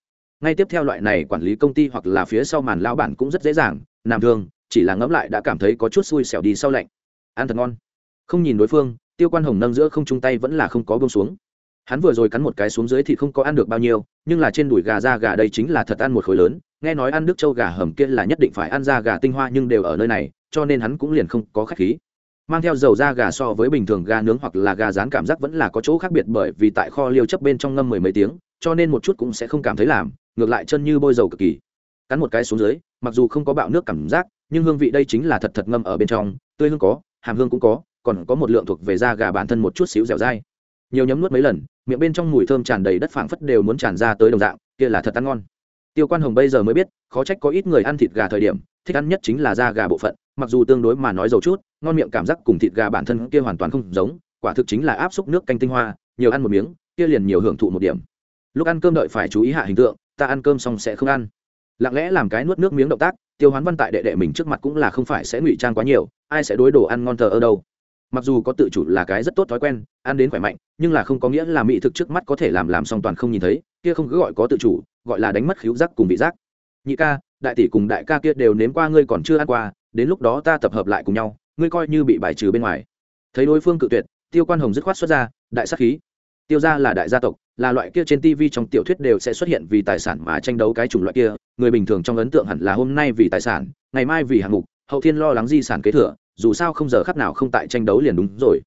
ngay tiếp theo loại này quản lý công ty hoặc là phía sau màn lão bản cũng rất dễ dàng làm thường chỉ là ngẫm lại đã cảm thấy có chút xui xẻo đi sau lạnh. Ăn thật ngon. Không nhìn đối phương, tiêu quan hồng nâng giữa không chung tay vẫn là không có bông xuống. Hắn vừa rồi cắn một cái xuống dưới thì không có ăn được bao nhiêu, nhưng là trên đùi gà ra gà đây chính là thật ăn một khối lớn nghe nói ăn Đức châu gà hầm kia là nhất định phải ăn ra gà tinh hoa nhưng đều ở nơi này, cho nên hắn cũng liền không có khách khí. Mang theo dầu da gà so với bình thường gà nướng hoặc là gà rán cảm giác vẫn là có chỗ khác biệt bởi vì tại kho liêu chấp bên trong ngâm mười mấy tiếng, cho nên một chút cũng sẽ không cảm thấy làm, ngược lại chân như bôi dầu cực kỳ. Cắn một cái xuống dưới, mặc dù không có bạo nước cảm giác, nhưng hương vị đây chính là thật thật ngâm ở bên trong, tươi hương có, hàm hương cũng có, còn có một lượng thuộc về da gà bản thân một chút xíu dẻo dai. Nhiều nhấm nuốt mấy lần, miệng bên trong mùi thơm tràn đầy đất phảng phất đều muốn tràn ra tới đồng dạng, kia là thật ăn ngon tiêu quan hồng bây giờ mới biết, khó trách có ít người ăn thịt gà thời điểm, thích ăn nhất chính là da gà bộ phận, mặc dù tương đối mà nói dầu chút, ngon miệng cảm giác cùng thịt gà bản thân kia hoàn toàn không giống, quả thực chính là áp xúc nước canh tinh hoa, nhiều ăn một miếng, kia liền nhiều hưởng thụ một điểm. Lúc ăn cơm đợi phải chú ý hạ hình tượng, ta ăn cơm xong sẽ không ăn. Lặng lẽ làm cái nuốt nước miếng động tác, tiêu hoán văn tại đệ đệ mình trước mặt cũng là không phải sẽ ngụy trang quá nhiều, ai sẽ đối đồ ăn ngon thờ ở đâu. Mặc dù có tự chủ là cái rất tốt thói quen, ăn đến khỏe mạnh, nhưng là không có nghĩa là mỹ thực trước mắt có thể làm làm xong toàn không nhìn thấy, kia không cứ gọi có tự chủ gọi là đánh mất khíu giác cùng vị giác. Nhị ca, đại tỷ cùng đại ca kia đều nếm qua ngươi còn chưa ăn qua, đến lúc đó ta tập hợp lại cùng nhau, ngươi coi như bị bài trừ bên ngoài. Thấy đối phương cự tuyệt, tiêu quan hồng dứt khoát xuất ra, đại sắc khí. Tiêu gia là đại gia tộc, là loại kia trên tv trong tiểu thuyết đều sẽ xuất hiện vì tài sản mà tranh đấu cái chủng loại kia, người bình thường trong ấn tượng hẳn là hôm nay vì tài sản, ngày mai vì hạng mục, hậu thiên lo lắng di sản kế thừa, dù sao không giờ khắc nào không tại tranh đấu liền đúng rồi.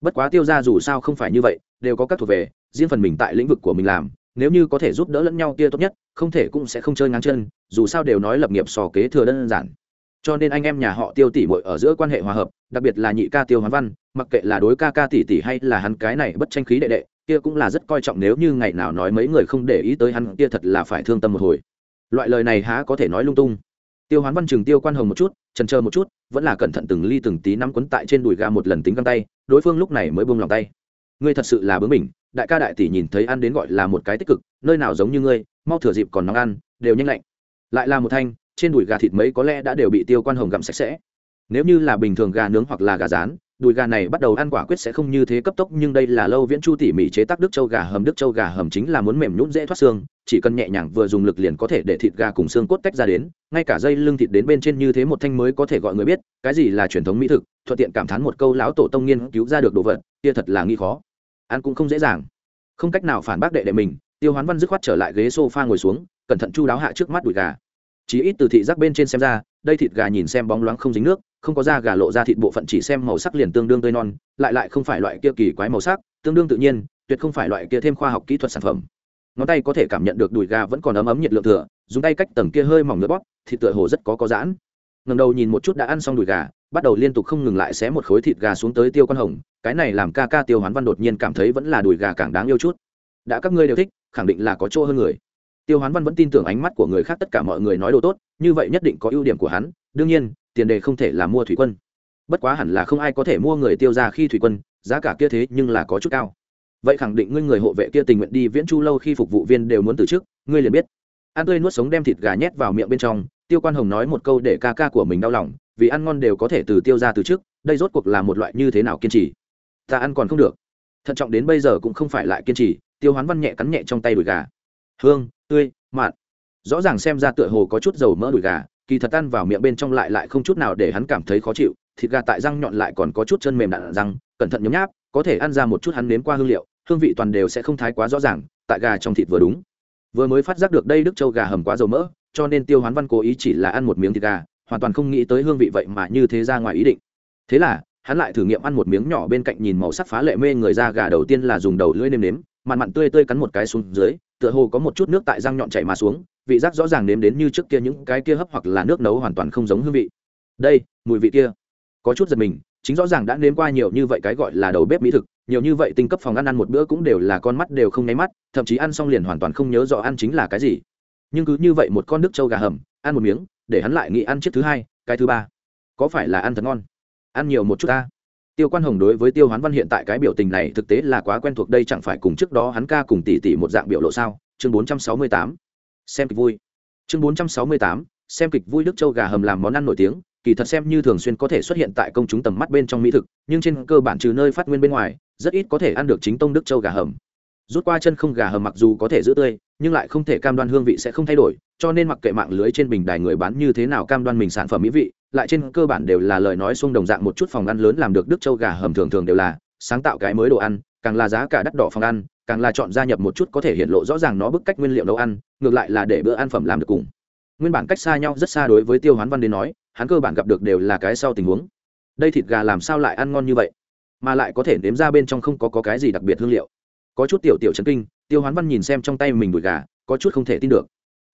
Bất quá tiêu gia dù sao không phải như vậy, đều có các thuộc về, riêng phần mình tại lĩnh vực của mình làm nếu như có thể giúp đỡ lẫn nhau kia tốt nhất, không thể cũng sẽ không chơi ngang chân, dù sao đều nói lập nghiệp sò kế thừa đơn giản. Cho nên anh em nhà họ tiêu tỷ muội ở giữa quan hệ hòa hợp, đặc biệt là nhị ca tiêu hoán văn, mặc kệ là đối ca ca tỷ tỷ hay là hắn cái này bất tranh khí đệ đệ, kia cũng là rất coi trọng nếu như ngày nào nói mấy người không để ý tới hắn, kia thật là phải thương tâm một hồi. Loại lời này há có thể nói lung tung. Tiêu hoán văn chừng tiêu quan hồng một chút trần chờ một chút, vẫn là cẩn thận từng ly từng tí nắm quấn tại trên đùi ga một lần tính găng tay, đối phương lúc này mới buông lòng tay. Ngươi thật sự là bướng mình đại ca đại tỷ nhìn thấy ăn đến gọi là một cái tích cực, nơi nào giống như ngươi, mau thừa dịp còn nóng ăn, đều nhanh lạnh. Lại là một thanh, trên đùi gà thịt mấy có lẽ đã đều bị tiêu quan hồng gặm sạch sẽ. Nếu như là bình thường gà nướng hoặc là gà rán, đùi gà này bắt đầu ăn quả quyết sẽ không như thế cấp tốc, nhưng đây là lâu viễn chu tỉ mỉ chế tác đức châu gà hầm. Đức châu gà hầm chính là muốn mềm nhún dễ thoát xương, chỉ cần nhẹ nhàng vừa dùng lực liền có thể để thịt gà cùng xương cốt tách ra đến, ngay cả dây lưng thịt đến bên trên như thế một thanh mới có thể gọi người biết, cái gì là truyền thống mỹ thực, thuận tiện cảm thán một câu lão tổ tông nghiên cứu ra được đồ vật, kia thật là nghi khó ăn cũng không dễ dàng. Không cách nào phản bác đệ đệ mình, tiêu hoán văn dứt khoát trở lại ghế sofa ngồi xuống, cẩn thận chu đáo hạ trước mắt đùi gà. Chỉ ít từ thị giác bên trên xem ra, đây thịt gà nhìn xem bóng loáng không dính nước, không có da gà lộ ra thịt bộ phận chỉ xem màu sắc liền tương đương tươi non, lại lại không phải loại kia kỳ quái màu sắc, tương đương tự nhiên, tuyệt không phải loại kia thêm khoa học kỹ thuật sản phẩm. Ngón tay có thể cảm nhận được đùi gà vẫn còn ấm ấm nhiệt lượng thừa, dùng tay cách tầng kia hơi mỏng nước bóp, thịt tựa hồ rất có có giãn. Ngầm đầu nhìn một chút đã ăn xong đùi gà bắt đầu liên tục không ngừng lại xé một khối thịt gà xuống tới tiêu quan hồng, cái này làm ca ca tiêu hoán văn đột nhiên cảm thấy vẫn là đùi gà càng đáng yêu chút. Đã các ngươi đều thích, khẳng định là có chỗ hơn người. Tiêu hoán văn vẫn tin tưởng ánh mắt của người khác tất cả mọi người nói đồ tốt, như vậy nhất định có ưu điểm của hắn, đương nhiên, tiền đề không thể là mua thủy quân. Bất quá hẳn là không ai có thể mua người tiêu ra khi thủy quân, giá cả kia thế nhưng là có chút cao. Vậy khẳng định ngươi người hộ vệ kia tình nguyện đi viễn chu lâu khi phục vụ viên đều muốn từ chức, ngươi liền biết. An tươi nuốt sống đem thịt gà nhét vào miệng bên trong, tiêu quan hồng nói một câu để ca ca của mình đau lòng vì ăn ngon đều có thể từ tiêu ra từ trước, đây rốt cuộc là một loại như thế nào kiên trì? Ta ăn còn không được. Thận trọng đến bây giờ cũng không phải lại kiên trì, tiêu hoán văn nhẹ cắn nhẹ trong tay đùi gà. Hương, tươi mặn rõ ràng xem ra tựa hồ có chút dầu mỡ đùi gà, kỳ thật ăn vào miệng bên trong lại lại không chút nào để hắn cảm thấy khó chịu, thịt gà tại răng nhọn lại còn có chút chân mềm đạn răng, cẩn thận nhấm nháp, có thể ăn ra một chút hắn nếm qua hương liệu, hương vị toàn đều sẽ không thái quá rõ ràng, tại gà trong thịt vừa đúng. Vừa mới phát giác được đây đức châu gà hầm quá dầu mỡ, cho nên tiêu hoán văn cố ý chỉ là ăn một miếng thịt gà hoàn toàn không nghĩ tới hương vị vậy mà như thế ra ngoài ý định. Thế là, hắn lại thử nghiệm ăn một miếng nhỏ bên cạnh nhìn màu sắc phá lệ mê người ra gà đầu tiên là dùng đầu lưỡi nêm nếm, mặn mặn tươi tươi cắn một cái xuống dưới, tựa hồ có một chút nước tại răng nhọn chảy mà xuống, vị giác rõ ràng nếm đến như trước kia những cái kia hấp hoặc là nước nấu hoàn toàn không giống hương vị. Đây, mùi vị kia. Có chút giật mình, chính rõ ràng đã nếm qua nhiều như vậy cái gọi là đầu bếp mỹ thực, nhiều như vậy tinh cấp phòng ăn ăn một bữa cũng đều là con mắt đều không nháy mắt, thậm chí ăn xong liền hoàn toàn không nhớ rõ ăn chính là cái gì. Nhưng cứ như vậy một con nước trâu gà hầm, ăn một miếng để hắn lại nghĩ ăn chiếc thứ hai, cái thứ ba. Có phải là ăn thật ngon? Ăn nhiều một chút ta. Tiêu quan hồng đối với tiêu hoán văn hiện tại cái biểu tình này thực tế là quá quen thuộc đây chẳng phải cùng trước đó hắn ca cùng tỷ tỷ một dạng biểu lộ sao? Chương bốn trăm sáu mươi tám. Xem kịch vui. Chương bốn trăm sáu mươi tám. Xem kịch vui đức châu gà hầm làm món ăn nổi tiếng, kỳ thật xem như thường xuyên có thể xuất hiện tại công chúng tầm mắt bên trong mỹ thực, nhưng trên cơ bản trừ nơi phát nguyên bên ngoài, rất ít có thể ăn được chính tông đức châu gà hầm rút qua chân không gà hầm mặc dù có thể giữ tươi nhưng lại không thể cam đoan hương vị sẽ không thay đổi cho nên mặc kệ mạng lưới trên bình đài người bán như thế nào cam đoan mình sản phẩm mỹ vị lại trên cơ bản đều là lời nói xuông đồng dạng một chút phòng ăn lớn làm được đức châu gà hầm thường thường đều là sáng tạo cái mới đồ ăn càng là giá cả đắt đỏ phòng ăn càng là chọn gia nhập một chút có thể hiện lộ rõ ràng nó bức cách nguyên liệu nấu ăn ngược lại là để bữa ăn phẩm làm được cùng. Nguyên bản cách xa nhau rất xa đối với tiêu hoán văn đến nói hắn cơ bản gặp được đều là cái sau tình huống. Đây thịt gà làm sao lại ăn ngon như vậy? Mà lại có thể nếm ra bên trong không có, có cái gì đặc biệt hương liệu? Có chút tiểu tiểu chấn kinh, tiêu hoán văn nhìn xem trong tay mình đùi gà, có chút không thể tin được.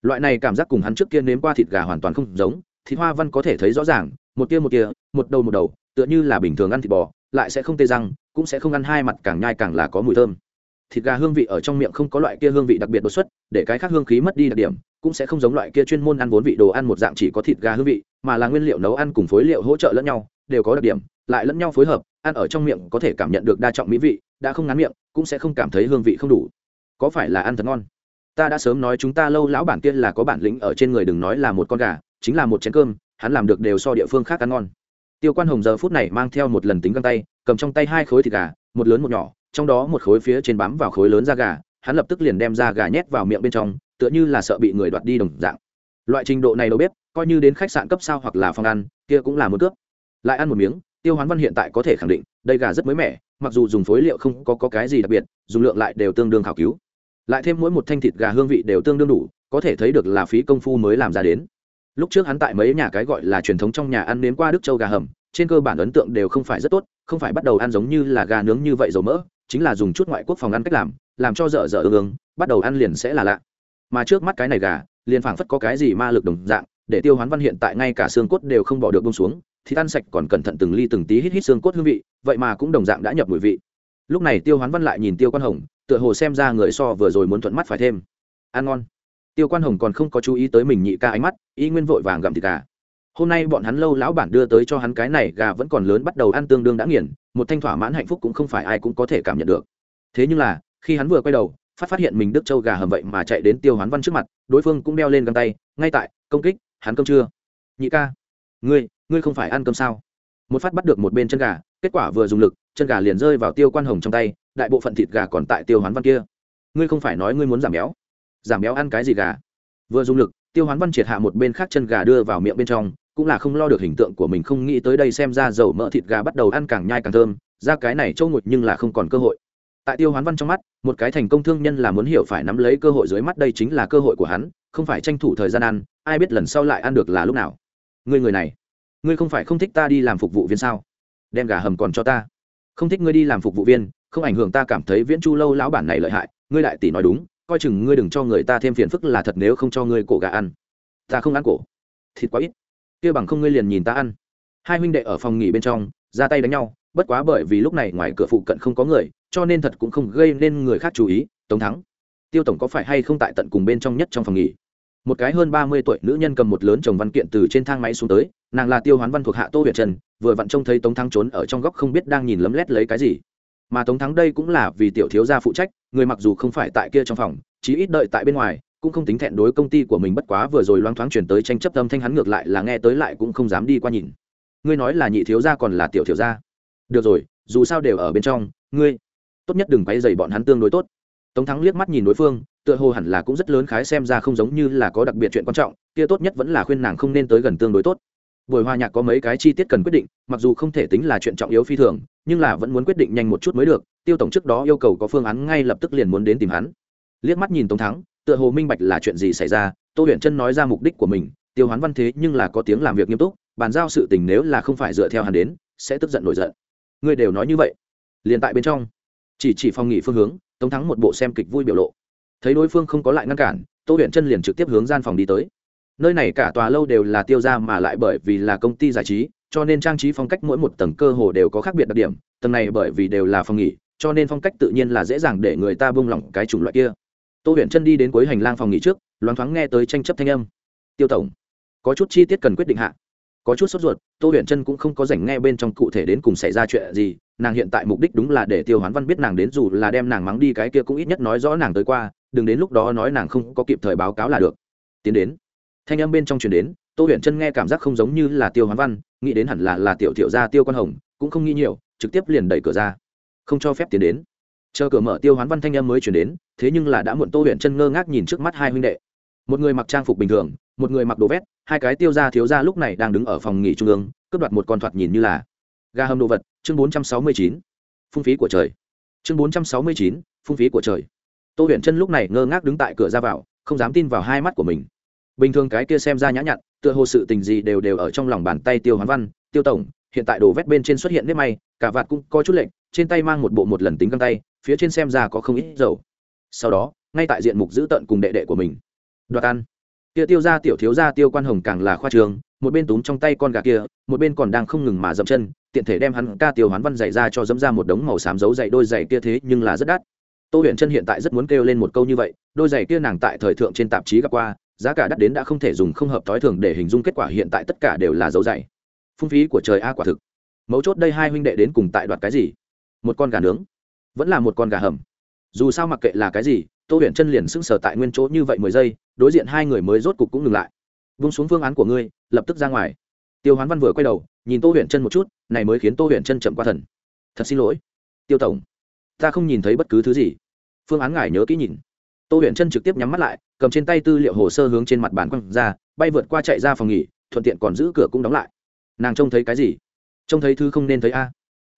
Loại này cảm giác cùng hắn trước kia nếm qua thịt gà hoàn toàn không giống, thịt hoa văn có thể thấy rõ ràng, một tia một tia, một đầu một đầu, tựa như là bình thường ăn thịt bò, lại sẽ không tê răng, cũng sẽ không ăn hai mặt càng nhai càng là có mùi thơm. Thịt gà hương vị ở trong miệng không có loại kia hương vị đặc biệt đột xuất, để cái khác hương khí mất đi đặc điểm, cũng sẽ không giống loại kia chuyên môn ăn vốn vị đồ ăn một dạng chỉ có thịt gà hương vị, mà là nguyên liệu nấu ăn cùng phối liệu hỗ trợ lẫn nhau, đều có đặc điểm, lại lẫn nhau phối hợp, ăn ở trong miệng có thể cảm nhận được đa trọng mỹ vị đã không ngán miệng, cũng sẽ không cảm thấy hương vị không đủ. Có phải là ăn thật ngon? Ta đã sớm nói chúng ta lâu lão bản tiên là có bản lĩnh ở trên người đừng nói là một con gà, chính là một chén cơm, hắn làm được đều so địa phương khác ăn ngon. Tiêu quan hồng giờ phút này mang theo một lần tính găng tay, cầm trong tay hai khối thịt gà, một lớn một nhỏ, trong đó một khối phía trên bám vào khối lớn da gà, hắn lập tức liền đem da gà nhét vào miệng bên trong, tựa như là sợ bị người đoạt đi đồng dạng. Loại trình độ này đâu biết coi như đến khách sạn cấp sao hoặc là phòng ăn, kia cũng là một cướp. Lại ăn một miếng, tiêu hoán văn hiện tại có thể khẳng định, đây gà rất mới mẻ mặc dù dùng phối liệu không có, có cái gì đặc biệt dùng lượng lại đều tương đương khảo cứu. Lại thêm mỗi một thanh thịt gà hương vị đều tương đương đủ có thể thấy được là phí công phu mới làm ra đến. Lúc trước hắn tại mấy nhà cái gọi là truyền thống trong nhà ăn nếm qua đức châu gà hầm trên cơ bản ấn tượng đều không phải rất tốt không phải bắt đầu ăn giống như là gà nướng như vậy dầu mỡ chính là dùng chút ngoại quốc phòng ăn cách làm làm cho dở dở ương ương bắt đầu ăn liền sẽ là lạ. Mà trước mắt cái này gà liền phảng phất có cái gì ma lực đồng dạng để tiêu hoán văn hiện tại ngay cả xương cốt đều không bỏ được bông xuống thì ăn sạch còn cẩn thận từng ly từng tí hít hít xương cốt hương vị vậy mà cũng đồng dạng đã nhập mùi vị. Lúc này tiêu hoán văn lại nhìn tiêu quan hồng, tựa hồ xem ra người so vừa rồi muốn thuận mắt phải thêm. Ăn ngon. Tiêu quan hồng còn không có chú ý tới mình nhị ca ánh mắt, y nguyên vội vàng gặm thịt gà. Hôm nay bọn hắn lâu lão bản đưa tới cho hắn cái này, gà vẫn còn lớn bắt đầu ăn tương đương đã nghiền, một thanh thỏa mãn hạnh phúc cũng không phải ai cũng có thể cảm nhận được. Thế nhưng là, khi hắn vừa quay đầu, phát phát hiện mình đức châu gà hầm vậy mà chạy đến tiêu hoán văn trước mặt, đối phương cũng đeo lên găng tay, ngay tại, công kích, hắn cơm chưa? Nhị ca. Ngươi ngươi không phải ăn cơm sao? Một phát bắt được một bên chân gà kết quả vừa dùng lực, chân gà liền rơi vào tiêu quan hồng trong tay, đại bộ phận thịt gà còn tại tiêu hoán văn kia. Ngươi không phải nói ngươi muốn giảm béo? Giảm béo ăn cái gì gà? Vừa dùng lực, tiêu hoán văn triệt hạ một bên khác chân gà đưa vào miệng bên trong, cũng là không lo được hình tượng của mình, không nghĩ tới đây xem ra dầu mỡ thịt gà bắt đầu ăn càng nhai càng thơm, ra cái này trâu ngụt nhưng là không còn cơ hội. Tại tiêu hoán văn trong mắt, một cái thành công thương nhân là muốn hiểu phải nắm lấy cơ hội dưới mắt đây chính là cơ hội của hắn, không phải tranh thủ thời gian ăn, ai biết lần sau lại ăn được là lúc nào. Ngươi người này, ngươi không phải không thích ta đi làm phục vụ viên sao? Đem gà hầm còn cho ta. Không thích ngươi đi làm phục vụ viên, không ảnh hưởng ta cảm thấy viễn chu lâu lão bản này lợi hại, ngươi đại tỷ nói đúng, coi chừng ngươi đừng cho người ta thêm phiền phức là thật nếu không cho ngươi cổ gà ăn. Ta không ăn cổ. Thịt quá ít. Kia bằng không ngươi liền nhìn ta ăn. Hai huynh đệ ở phòng nghỉ bên trong, ra tay đánh nhau, bất quá bởi vì lúc này ngoài cửa phụ cận không có người, cho nên thật cũng không gây nên người khác chú ý, tống thắng. Tiêu tổng có phải hay không tại tận cùng bên trong nhất trong phòng nghỉ? Một cái hơn ba mươi tuổi nữ nhân cầm một lớn chồng văn kiện từ trên thang máy xuống tới, nàng là tiêu hoán văn thuộc hạ tô huyền trần, vừa vặn trông thấy tống thắng trốn ở trong góc không biết đang nhìn lấm lét lấy cái gì. Mà tống thắng đây cũng là vì tiểu thiếu gia phụ trách, người mặc dù không phải tại kia trong phòng, chí ít đợi tại bên ngoài, cũng không tính thẹn đối công ty của mình bất quá vừa rồi loang thoáng chuyển tới tranh chấp tâm thanh hắn ngược lại là nghe tới lại cũng không dám đi qua nhìn. Ngươi nói là nhị thiếu gia còn là tiểu thiếu gia? Được rồi, dù sao đều ở bên trong, ngươi tốt nhất đừng quay dày bọn hắn tương đối tốt. Tống thắng liếc mắt nhìn đối phương tựa hồ hẳn là cũng rất lớn khái xem ra không giống như là có đặc biệt chuyện quan trọng, kia tốt nhất vẫn là khuyên nàng không nên tới gần tương đối tốt. Buổi hòa nhạc có mấy cái chi tiết cần quyết định, mặc dù không thể tính là chuyện trọng yếu phi thường, nhưng là vẫn muốn quyết định nhanh một chút mới được, tiêu tổng trước đó yêu cầu có phương án ngay lập tức liền muốn đến tìm hắn. Liếc mắt nhìn tống thắng, tựa hồ minh bạch là chuyện gì xảy ra, tô huyền chân nói ra mục đích của mình, tiêu hoán văn thế nhưng là có tiếng làm việc nghiêm túc, bàn giao sự tình nếu là không phải dựa theo hắn đến, sẽ tức giận nổi giận. Ngươi đều nói như vậy. Liền tại bên trong, chỉ chỉ phòng nghỉ phương hướng, tống thắng một bộ xem kịch vui biểu lộ thấy đối phương không có lại ngăn cản, tô huyện chân liền trực tiếp hướng gian phòng đi tới. Nơi này cả tòa lâu đều là tiêu ra mà lại bởi vì là công ty giải trí, cho nên trang trí phong cách mỗi một tầng cơ hồ đều có khác biệt đặc điểm, tầng này bởi vì đều là phòng nghỉ, cho nên phong cách tự nhiên là dễ dàng để người ta buông lỏng cái chủng loại kia. Tô huyện chân đi đến cuối hành lang phòng nghỉ trước, loáng thoáng nghe tới tranh chấp thanh âm. Tiêu tổng, có chút chi tiết cần quyết định hạ. Có chút sốt ruột, tô huyện chân cũng không có dành nghe bên trong cụ thể đến cùng xảy ra chuyện gì nàng hiện tại mục đích đúng là để tiêu hoán văn biết nàng đến dù là đem nàng mắng đi cái kia cũng ít nhất nói rõ nàng tới qua, đừng đến lúc đó nói nàng không có kịp thời báo cáo là được. Tiến đến. Thanh âm bên trong truyền đến, tô huyền chân nghe cảm giác không giống như là tiêu hoán văn, nghĩ đến hẳn là là tiểu tiểu gia tiêu quan hồng, cũng không nghĩ nhiều, trực tiếp liền đẩy cửa ra. Không cho phép tiến đến. Chờ cửa mở tiêu hoán văn thanh âm mới chuyển đến, thế nhưng là đã muộn tô huyện chân ngơ ngác nhìn trước mắt hai huynh đệ. Một người mặc trang phục bình thường, một người mặc đồ vét hai cái tiêu ra thiếu ra lúc này đang đứng ở phòng nghỉ trung ương, cướp đoạt một con thoạt nhìn như là ga hầm đồ vật, chương bốn trăm sáu mươi chín. Phung phí của trời. Chương bốn trăm sáu mươi chín, phung phí của trời. Tô huyện chân lúc này ngơ ngác đứng tại cửa ra vào, không dám tin vào hai mắt của mình. Bình thường cái kia xem ra nhã nhặn, tựa hồ sự tình gì đều đều ở trong lòng bàn tay tiêu hoán văn, tiêu tổng, hiện tại đồ vét bên trên xuất hiện nếp may, cả vạt cũng có chút lệnh trên tay mang một bộ một lần tính găng tay, phía trên xem ra có không ít dầu. Sau đó, ngay tại diện mục giữ tận cùng đệ đệ của mình. Đoạt ăn. Kia tiêu ra tiểu thiếu ra tiêu quan hồng càng là khoa trường một bên túm trong tay con gà kia, một bên còn đang không ngừng mà dậm chân, tiện thể đem hắn ca tiêu hoán văn dạy ra cho dẫm ra một đống màu xám giấu dạy đôi giày kia thế nhưng là rất đắt. Tô huyền chân hiện tại rất muốn kêu lên một câu như vậy, đôi giày kia nàng tại thời thượng trên tạp chí gặp qua, giá cả đắt đến đã không thể dùng không hợp thói thường để hình dung kết quả hiện tại tất cả đều là dấu dày. Phung phí của trời a, quả thực. Mấu chốt đây hai huynh đệ đến cùng tại đoạt cái gì? Một con gà nướng, vẫn là một con gà hầm. Dù sao mặc kệ là cái gì, tô huyền chân liền sững sờ tại nguyên chỗ như vậy mười giây, đối diện hai người mới rốt cục cũng ngừng lại vung xuống phương án của ngươi, lập tức ra ngoài. Tiêu hoán văn vừa quay đầu, nhìn tô huyền chân một chút, này mới khiến tô huyền chân chậm qua thần. Thật xin lỗi. Tiêu tổng, ta không nhìn thấy bất cứ thứ gì. Phương án ngài nhớ kỹ nhìn. Tô huyền chân trực tiếp nhắm mắt lại, cầm trên tay tư liệu hồ sơ hướng trên mặt bàn quăng ra, bay vượt qua chạy ra phòng nghỉ, thuận tiện còn giữ cửa cũng đóng lại. Nàng trông thấy cái gì? Trông thấy thứ không nên thấy a.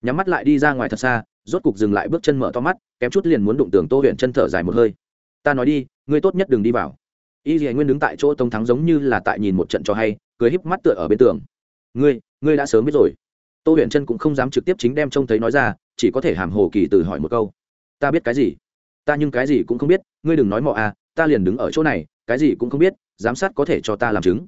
Nhắm mắt lại đi ra ngoài thật xa, rốt cục dừng lại bước chân mở to mắt, kém chút liền muốn đụng tường tô huyền chân thở dài một hơi. Ta nói đi, ngươi tốt nhất đừng đi vào y dì nguyên đứng tại chỗ tống thắng giống như là tại nhìn một trận cho hay, cười híp mắt tựa ở bên tường. Ngươi ngươi đã sớm biết rồi. Tô huyền chân cũng không dám trực tiếp chính đem trông thấy nói ra, chỉ có thể hàm hồ kỳ từ hỏi một câu. Ta biết cái gì? Ta nhưng cái gì cũng không biết, ngươi đừng nói mọ à ta liền đứng ở chỗ này, cái gì cũng không biết, giám sát có thể cho ta làm chứng.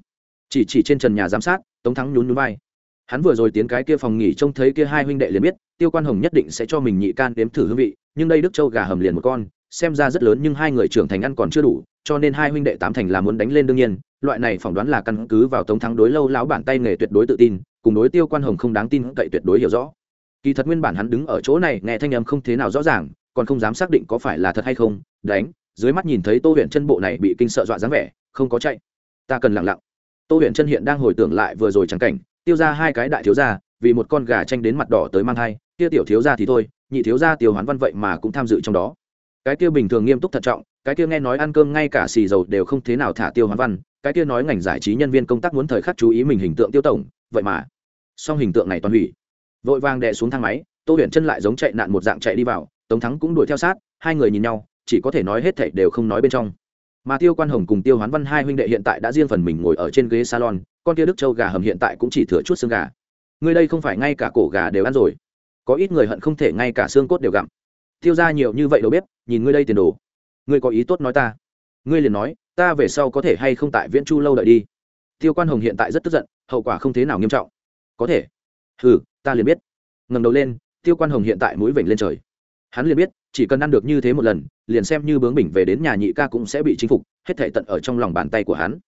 Chỉ chỉ trên trần nhà giám sát tống thắng nhún nhún vai. Hắn vừa rồi tiến cái kia phòng nghỉ trông thấy kia hai huynh đệ liền biết, tiêu quan hồng nhất định sẽ cho mình nhị can đếm thử hương vị, nhưng đây đức châu gà hầm liền một con, xem ra rất lớn nhưng hai người trưởng thành ăn còn chưa đủ cho nên hai huynh đệ tám thành là muốn đánh lên đương nhiên, loại này phỏng đoán là căn cứ vào tống thắng đối lâu lão bản tay nghề tuyệt đối tự tin, cùng đối tiêu quan hồng không đáng tin cậy tuyệt đối hiểu rõ. Kỳ thật nguyên bản hắn đứng ở chỗ này nghe thanh âm không thế nào rõ ràng, còn không dám xác định có phải là thật hay không, đánh, dưới mắt nhìn thấy tô huyện chân bộ này bị kinh sợ dọa dáng vẻ, không có chạy. Ta cần lặng lặng. Tô huyện chân hiện đang hồi tưởng lại vừa rồi trắng cảnh, tiêu ra hai cái đại thiếu gia, vì một con gà tranh đến mặt đỏ tới mang hai kia tiểu thiếu gia thì thôi, nhị thiếu gia tiêu hoán văn vậy mà cũng tham dự trong đó. Cái kia bình thường nghiêm túc thận trọng cái kia nghe nói ăn cơm ngay cả xì dầu đều không thế nào thả tiêu hoán văn, cái kia nói ngành giải trí nhân viên công tác muốn thời khắc chú ý mình hình tượng tiêu tổng, vậy mà. Song hình tượng này toàn hủy. Vội vàng đè xuống thang máy, tô huyền chân lại giống chạy nạn một dạng chạy đi vào, tống thắng cũng đuổi theo sát, hai người nhìn nhau, chỉ có thể nói hết thảy đều không nói bên trong. Mà tiêu quan hồng cùng tiêu hoán văn hai huynh đệ hiện tại đã riêng phần mình ngồi ở trên ghế salon, con kia đức châu gà hầm hiện tại cũng chỉ thừa chút xương gà. Người đây không phải ngay cả cổ gà đều ăn rồi. Có ít người hận không thể ngay cả xương cốt đều gặm. Tiêu ra nhiều như vậy đâu biết, nhìn ngươi đây tiền đồ ngươi có ý tốt nói ta. Ngươi liền nói, ta về sau có thể hay không tại viễn chu lâu đợi đi. Tiêu quan hồng hiện tại rất tức giận, hậu quả không thế nào nghiêm trọng. Có thể. Ừ ta liền biết. Ngầm đầu lên, tiêu quan hồng hiện tại mũi vểnh lên trời. Hắn liền biết, chỉ cần ăn được như thế một lần, liền xem như bướng bỉnh về đến nhà nhị ca cũng sẽ bị chinh phục, hết thể tận ở trong lòng bàn tay của hắn.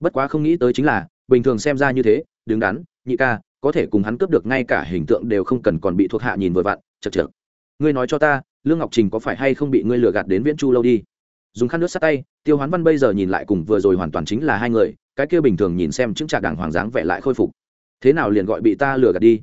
Bất quá không nghĩ tới chính là, bình thường xem ra như thế, đứng đắn, nhị ca, có thể cùng hắn cướp được ngay cả hình tượng đều không cần còn bị thuộc hạ nhìn vừa vặn chật chược ngươi nói cho ta lương ngọc trình có phải hay không bị ngươi lừa gạt đến viễn chu lâu đi? Dùng khăn nước sát tay, tiêu hoán văn bây giờ nhìn lại cùng vừa rồi hoàn toàn chính là hai người, cái kia bình thường nhìn xem chứng trạc đảng hoàng dáng vẻ lại khôi phục. Thế nào liền gọi bị ta lừa gạt đi?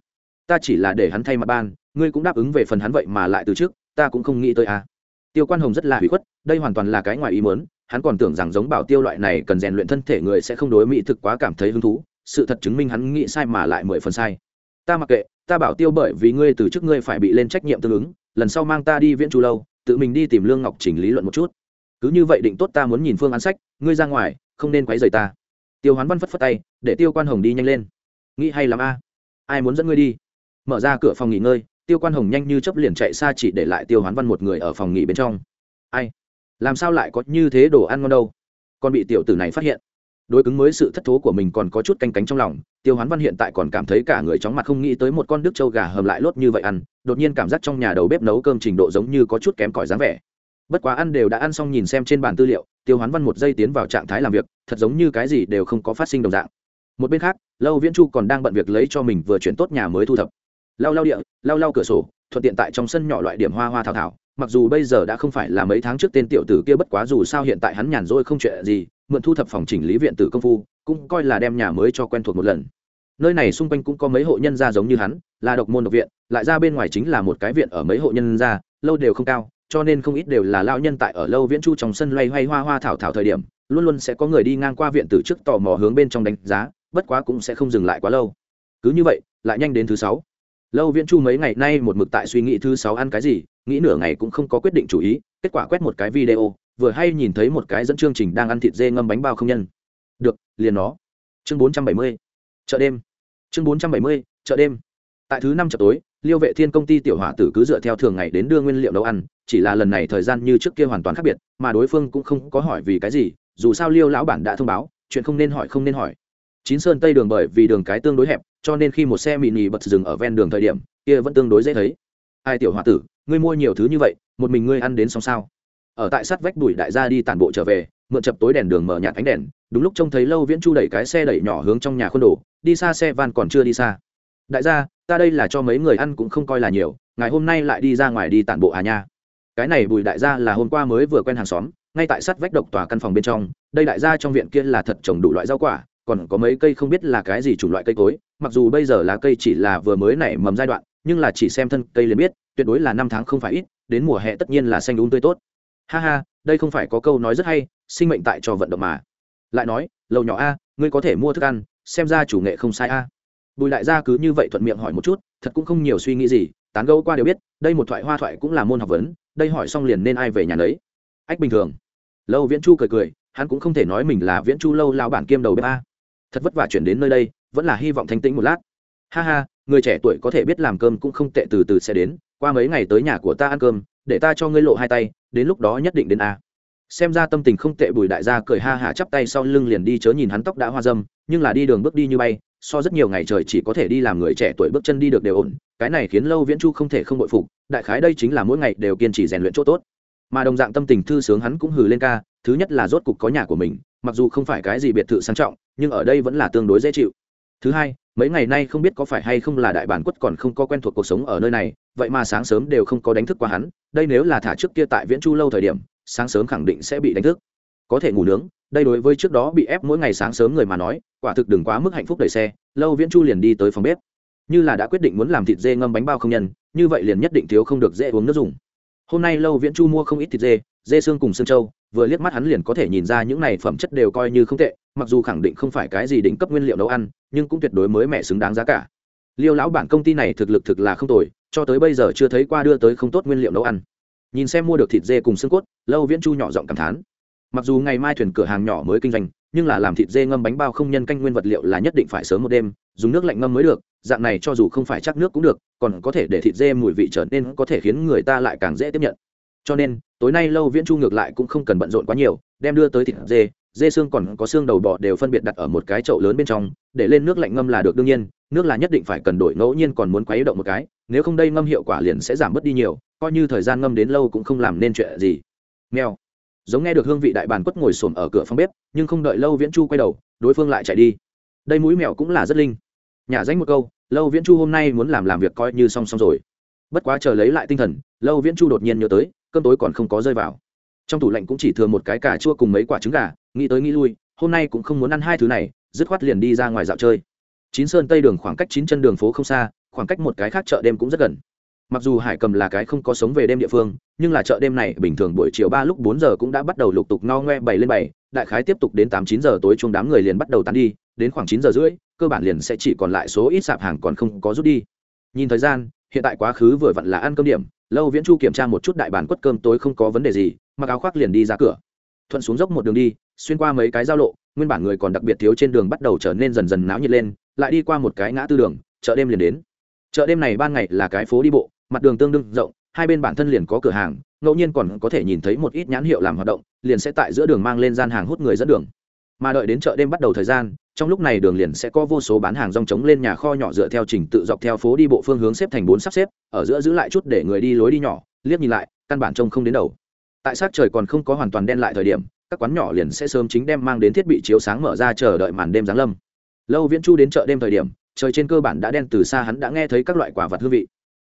Ta chỉ là để hắn thay mặt ban, ngươi cũng đáp ứng về phần hắn vậy mà lại từ trước, ta cũng không nghĩ tới à. tiêu quan hồng rất là hủy khuất, đây hoàn toàn là cái ngoài ý mớn hắn còn tưởng rằng giống bảo tiêu loại này cần rèn luyện thân thể người sẽ không đối mỹ thực quá cảm thấy hứng thú, sự thật chứng minh hắn nghĩ sai mà lại mười phần sai. Ta mặc kệ, ta bảo tiêu bởi vì ngươi từ trước ngươi phải bị lên trách nhiệm tương ứng lần sau mang ta đi viễn chu lâu, tự mình đi tìm lương ngọc chỉnh lý luận một chút. Cứ như vậy định tốt ta muốn nhìn phương án sách, ngươi ra ngoài, không nên quấy rầy ta. Tiêu hoán văn phất phất tay, để tiêu quan hồng đi nhanh lên. Nghĩ hay làm a. Ai muốn dẫn ngươi đi? Mở ra cửa phòng nghỉ ngơi, tiêu quan hồng nhanh như chấp liền chạy xa chỉ để lại tiêu hoán văn một người ở phòng nghỉ bên trong. Ai? Làm sao lại có như thế đồ ăn ngon đâu? Còn bị tiểu tử này phát hiện đối cứng mới sự thất thố của mình còn có chút canh cánh trong lòng, tiêu hoán văn hiện tại còn cảm thấy cả người chóng mặt không nghĩ tới một con đức trâu gà hầm lại lốt như vậy ăn, đột nhiên cảm giác trong nhà đầu bếp nấu cơm trình độ giống như có chút kém cỏi dáng vẻ. Bất quá ăn đều đã ăn xong nhìn xem trên bàn tư liệu, tiêu hoán văn một giây tiến vào trạng thái làm việc, thật giống như cái gì đều không có phát sinh đồng dạng. Một bên khác, lâu viễn chu còn đang bận việc lấy cho mình vừa chuyển tốt nhà mới thu thập. Lau lau địa, lau lau cửa sổ, thuận tiện tại trong sân nhỏ loại điểm hoa hoa thảo thảo, mặc dù bây giờ đã không phải là mấy tháng trước tên tiểu tử kia bất quá dù sao hiện tại hắn nhàn rỗi không chuyện gì mượn thu thập phòng chỉnh lý viện tử công phu, cũng coi là đem nhà mới cho quen thuộc một lần. Nơi này xung quanh cũng có mấy hộ nhân gia giống như hắn, là độc môn độc viện, lại ra bên ngoài chính là một cái viện ở mấy hộ nhân gia, lâu đều không cao, cho nên không ít đều là lao nhân tại ở lâu viễn chu trong sân loay hoay hoa hoa thảo thảo thời điểm, luôn luôn sẽ có người đi ngang qua viện từ trước tò mò hướng bên trong đánh giá, bất quá cũng sẽ không dừng lại quá lâu. Cứ như vậy, lại nhanh đến thứ sáu. Lâu viễn chu mấy ngày nay một mực tại suy nghĩ thứ sáu ăn cái gì, nghĩ nửa ngày cũng không có quyết định chủ ý, kết quả quét một cái video vừa hay nhìn thấy một cái dẫn chương trình đang ăn thịt dê ngâm bánh bao không nhân. Được, liền nó. Chương bốn trăm bảy mươi, chợ đêm. Chương bốn trăm bảy mươi, chợ đêm. Tại thứ năm chợ tối, liêu vệ thiên công ty tiểu hỏa tử cứ dựa theo thường ngày đến đưa nguyên liệu nấu ăn, chỉ là lần này thời gian như trước kia hoàn toàn khác biệt, mà đối phương cũng không có hỏi vì cái gì, dù sao liêu lão bản đã thông báo, chuyện không nên hỏi không nên hỏi. Chín sơn tây đường bởi vì đường cái tương đối hẹp, cho nên khi một xe mini bật dừng ở ven đường thời điểm, kia vẫn tương đối dễ thấy. Ai tiểu hòa tử, ngươi mua nhiều thứ như vậy, một mình ngươi ăn đến xong sao? Ở tại sát vách bùi đại gia đi tản bộ trở về, mượn chập tối đèn đường mở nhạt ánh đèn, đúng lúc trông thấy lâu viễn chu đẩy cái xe đẩy nhỏ hướng trong nhà khuôn đổ đi xa xe van còn chưa đi xa. Đại gia, ta đây là cho mấy người ăn cũng không coi là nhiều, ngày hôm nay lại đi ra ngoài đi tản bộ à nha. Cái này bùi đại gia là hôm qua mới vừa quen hàng xóm, ngay tại sát vách độc tòa căn phòng bên trong, đây đại gia trong viện kia là thật trồng đủ loại rau quả, còn có mấy cây không biết là cái gì chủng loại cây cối, mặc dù bây giờ lá cây chỉ là vừa mới nảy mầm giai đoạn, nhưng là chỉ xem thân cây liền biết, tuyệt đối là năm tháng không phải ít, đến mùa hè tất nhiên là xanh đúng tươi tốt ha ha, đây không phải có câu nói rất hay, sinh mệnh tại cho vận động mà. Lại nói, lầu nhỏ a, ngươi có thể mua thức ăn, xem ra chủ nghệ không sai a. Bùi đại gia cứ như vậy thuận miệng hỏi một chút, thật cũng không nhiều suy nghĩ gì, tán gẫu qua đều biết, đây một thoại hoa thoại cũng là môn học vấn, đây hỏi xong liền nên ai về nhà đấy ách bình thường. Lâu viễn chu cười cười, hắn cũng không thể nói mình là viễn chu lâu lao bản kiêm đầu bếp a. Thật vất vả chuyển đến nơi đây, vẫn là hy vọng thanh tĩnh một lát. Ha ha, người trẻ tuổi có thể biết làm cơm cũng không tệ từ từ sẽ đến qua mấy ngày tới nhà của ta ăn cơm, để ta cho ngươi lộ hai tay, đến lúc đó nhất định đến a. Xem ra tâm tình không tệ bùi đại gia cười ha hả chắp tay sau lưng liền đi chớ nhìn hắn tóc đã hoa dâm, nhưng là đi đường bước đi như bay, so rất nhiều ngày trời chỉ có thể đi làm người trẻ tuổi bước chân đi được đều ổn, cái này khiến lâu viễn chu không thể không bội phục, đại khái đây chính là mỗi ngày đều kiên trì rèn luyện chỗ tốt. Mà đồng dạng tâm tình thư sướng hắn cũng hừ lên ca, thứ nhất là rốt cục có nhà của mình, mặc dù không phải cái gì biệt thự sang trọng, nhưng ở đây vẫn là tương đối dễ chịu. Thứ hai mấy ngày nay không biết có phải hay không là đại bản quất còn không có quen thuộc cuộc sống ở nơi này, vậy mà sáng sớm đều không có đánh thức qua hắn, đây nếu là thả trước kia tại viễn chu lâu thời điểm, sáng sớm khẳng định sẽ bị đánh thức. Có thể ngủ nướng, đây đối với trước đó bị ép mỗi ngày sáng sớm người mà nói, quả thực đừng quá mức hạnh phúc đẩy xe, lâu viễn chu liền đi tới phòng bếp. Như là đã quyết định muốn làm thịt dê ngâm bánh bao không nhân, như vậy liền nhất định thiếu không được dễ uống nước dùng. Hôm nay lâu viễn chu mua không ít thịt dê dê xương cùng xương trâu, vừa liếc mắt hắn liền có thể nhìn ra những này phẩm chất đều coi như không tệ mặc dù khẳng định không phải cái gì đỉnh cấp nguyên liệu nấu ăn, nhưng cũng tuyệt đối mới mẻ xứng đáng giá cả. Liêu lão bản công ty này thực lực thực là không tồi, cho tới bây giờ chưa thấy qua đưa tới không tốt nguyên liệu nấu ăn. Nhìn xem mua được thịt dê cùng xương cốt, lâu viễn chu nhỏ giọng cảm thán. Mặc dù ngày mai thuyền cửa hàng nhỏ mới kinh doanh, nhưng là làm thịt dê ngâm bánh bao không nhân canh nguyên vật liệu là nhất định phải sớm một đêm, dùng nước lạnh ngâm mới được, dạng này cho dù không phải chắc nước cũng được, còn có thể để thịt dê mùi vị trở nên có thể khiến người ta lại càng dễ tiếp nhận. Cho nên, tối nay lâu viễn chu ngược lại cũng không cần bận rộn quá nhiều, đem đưa tới thịt dê dê xương còn có xương đầu bò đều phân biệt đặt ở một cái chậu lớn bên trong, để lên nước lạnh ngâm là được, đương nhiên, nước là nhất định phải cần đổi, ngẫu nhiên còn muốn quấy động một cái, nếu không đây ngâm hiệu quả liền sẽ giảm bớt đi nhiều, coi như thời gian ngâm đến lâu cũng không làm nên chuyện gì. Mèo. Giống nghe được hương vị đại bàn quất ngồi xổm ở cửa phòng bếp, nhưng không đợi lâu viễn chu quay đầu, đối phương lại chạy đi. Đây mũi mèo cũng là rất linh. Nhà danh một câu, lâu viễn chu hôm nay muốn làm làm việc coi như xong xong rồi. Bất quá chờ lấy lại tinh thần, lâu viễn chu đột nhiên nhớ tới, cơm tối còn không có rơi vào. Trong tủ lạnh cũng chỉ thừa một cái cà chua cùng mấy quả trứng gà nghĩ tới nghĩ lui, hôm nay cũng không muốn ăn hai thứ này, dứt khoát liền đi ra ngoài dạo chơi. Chín sơn tây đường khoảng cách chín chân đường phố không xa, khoảng cách một cái khác chợ đêm cũng rất gần. Mặc dù hải cầm là cái không có sống về đêm địa phương, nhưng là chợ đêm này bình thường buổi chiều ba lúc bốn giờ cũng đã bắt đầu lục tục no ngoe bảy lên bảy đại khái tiếp tục đến tám chín giờ tối chung đám người liền bắt đầu tan đi, đến khoảng chín giờ rưỡi, cơ bản liền sẽ chỉ còn lại số ít sạp hàng còn không có rút đi. Nhìn thời gian, hiện tại quá khứ vừa vặn là ăn cơm điểm, lâu viễn chu kiểm tra một chút đại bản quất cơm tối không có vấn đề gì, mặc áo khoác liền đi ra cửa. Thuận xuống dốc một đường đi xuyên qua mấy cái giao lộ, nguyên bản người còn đặc biệt thiếu trên đường bắt đầu trở nên dần dần náo nhiệt lên, lại đi qua một cái ngã tư đường, chợ đêm liền đến. Chợ đêm này ban ngày là cái phố đi bộ, mặt đường tương đương rộng, hai bên bản thân liền có cửa hàng, ngẫu nhiên còn có thể nhìn thấy một ít nhãn hiệu làm hoạt động, liền sẽ tại giữa đường mang lên gian hàng hút người dẫn đường. Mà đợi đến chợ đêm bắt đầu thời gian, trong lúc này đường liền sẽ có vô số bán hàng rong trống lên nhà kho nhỏ dựa theo trình tự dọc theo phố đi bộ phương hướng xếp thành bốn sắp xếp, ở giữa giữ lại chút để người đi lối đi nhỏ, liếc nhìn lại, căn bản trông không đến đầu. Tại sát trời còn không có hoàn toàn đen lại thời điểm các quán nhỏ liền sẽ sớm chính đem mang đến thiết bị chiếu sáng mở ra chờ đợi màn đêm giáng lâm. Lâu viễn chu đến chợ đêm thời điểm, trời trên cơ bản đã đen từ xa hắn đã nghe thấy các loại quả vật hương vị.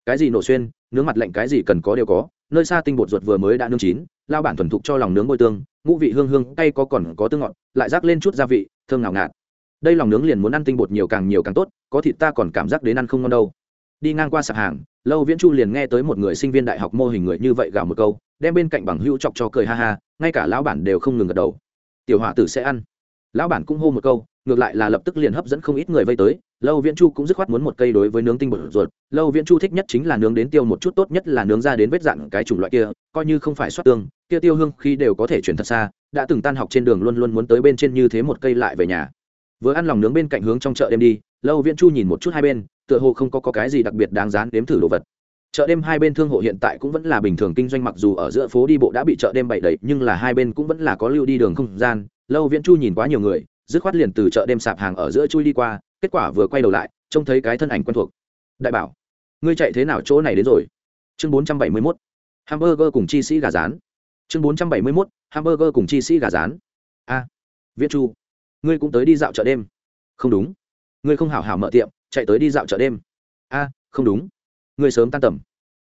Cái gì nổ xuyên, nướng mặt lạnh cái gì cần có đều có, nơi xa tinh bột ruột vừa mới đã nướng chín, lao bản thuần thục cho lòng nướng bôi tương, ngũ vị hương hương, cay có còn có tương ngọt, lại rác lên chút gia vị, thơm ngào ngạt. Đây lòng nướng liền muốn ăn tinh bột nhiều càng nhiều càng tốt, có thịt ta còn cảm giác đến ăn không ngon đâu. Đi ngang qua sạp hàng lâu viễn chu liền nghe tới một người sinh viên đại học mô hình người như vậy gào một câu, đem bên cạnh bằng hữu chọc cho cười ha ha, ngay cả lão bản đều không ngừng gật đầu. Tiểu hỏa tử sẽ ăn. Lão bản cũng hô một câu, ngược lại là lập tức liền hấp dẫn không ít người vây tới. Lâu viễn chu cũng dứt khoát muốn một cây đối với nướng tinh bột ruột. Lâu viễn chu thích nhất chính là nướng đến tiêu một chút tốt nhất là nướng ra đến vết dạn cái chủng loại kia, coi như không phải xoát tương, kia tiêu hương khi đều có thể chuyển thật xa, đã từng tan học trên đường luôn luôn muốn tới bên trên như thế một cây lại về nhà. Vừa ăn lòng nướng bên cạnh hướng trong chợ đêm đi lâu viễn chu nhìn một chút hai bên tựa hồ không có, có cái gì đặc biệt đáng dán đếm thử đồ vật. Chợ đêm hai bên thương hộ hiện tại cũng vẫn là bình thường kinh doanh mặc dù ở giữa phố đi bộ đã bị chợ đêm bậy đầy nhưng là hai bên cũng vẫn là có lưu đi đường không gian. Lâu viễn chu nhìn quá nhiều người dứt khoát liền từ chợ đêm sạp hàng ở giữa chui đi qua kết quả vừa quay đầu lại trông thấy cái thân ảnh quen thuộc. Đại bảo ngươi chạy thế nào chỗ này đến rồi? Chương bốn trăm bảy mươi mốt hamburger cùng chi sĩ gà rán. Chương bốn trăm bảy mươi mốt hamburger cùng chi sĩ gà rán. A viễn chu ngươi cũng tới đi dạo chợ đêm. Không đúng ngươi không hảo hảo mở tiệm, chạy tới đi dạo chợ đêm. A, không đúng. Ngươi sớm tan tầm.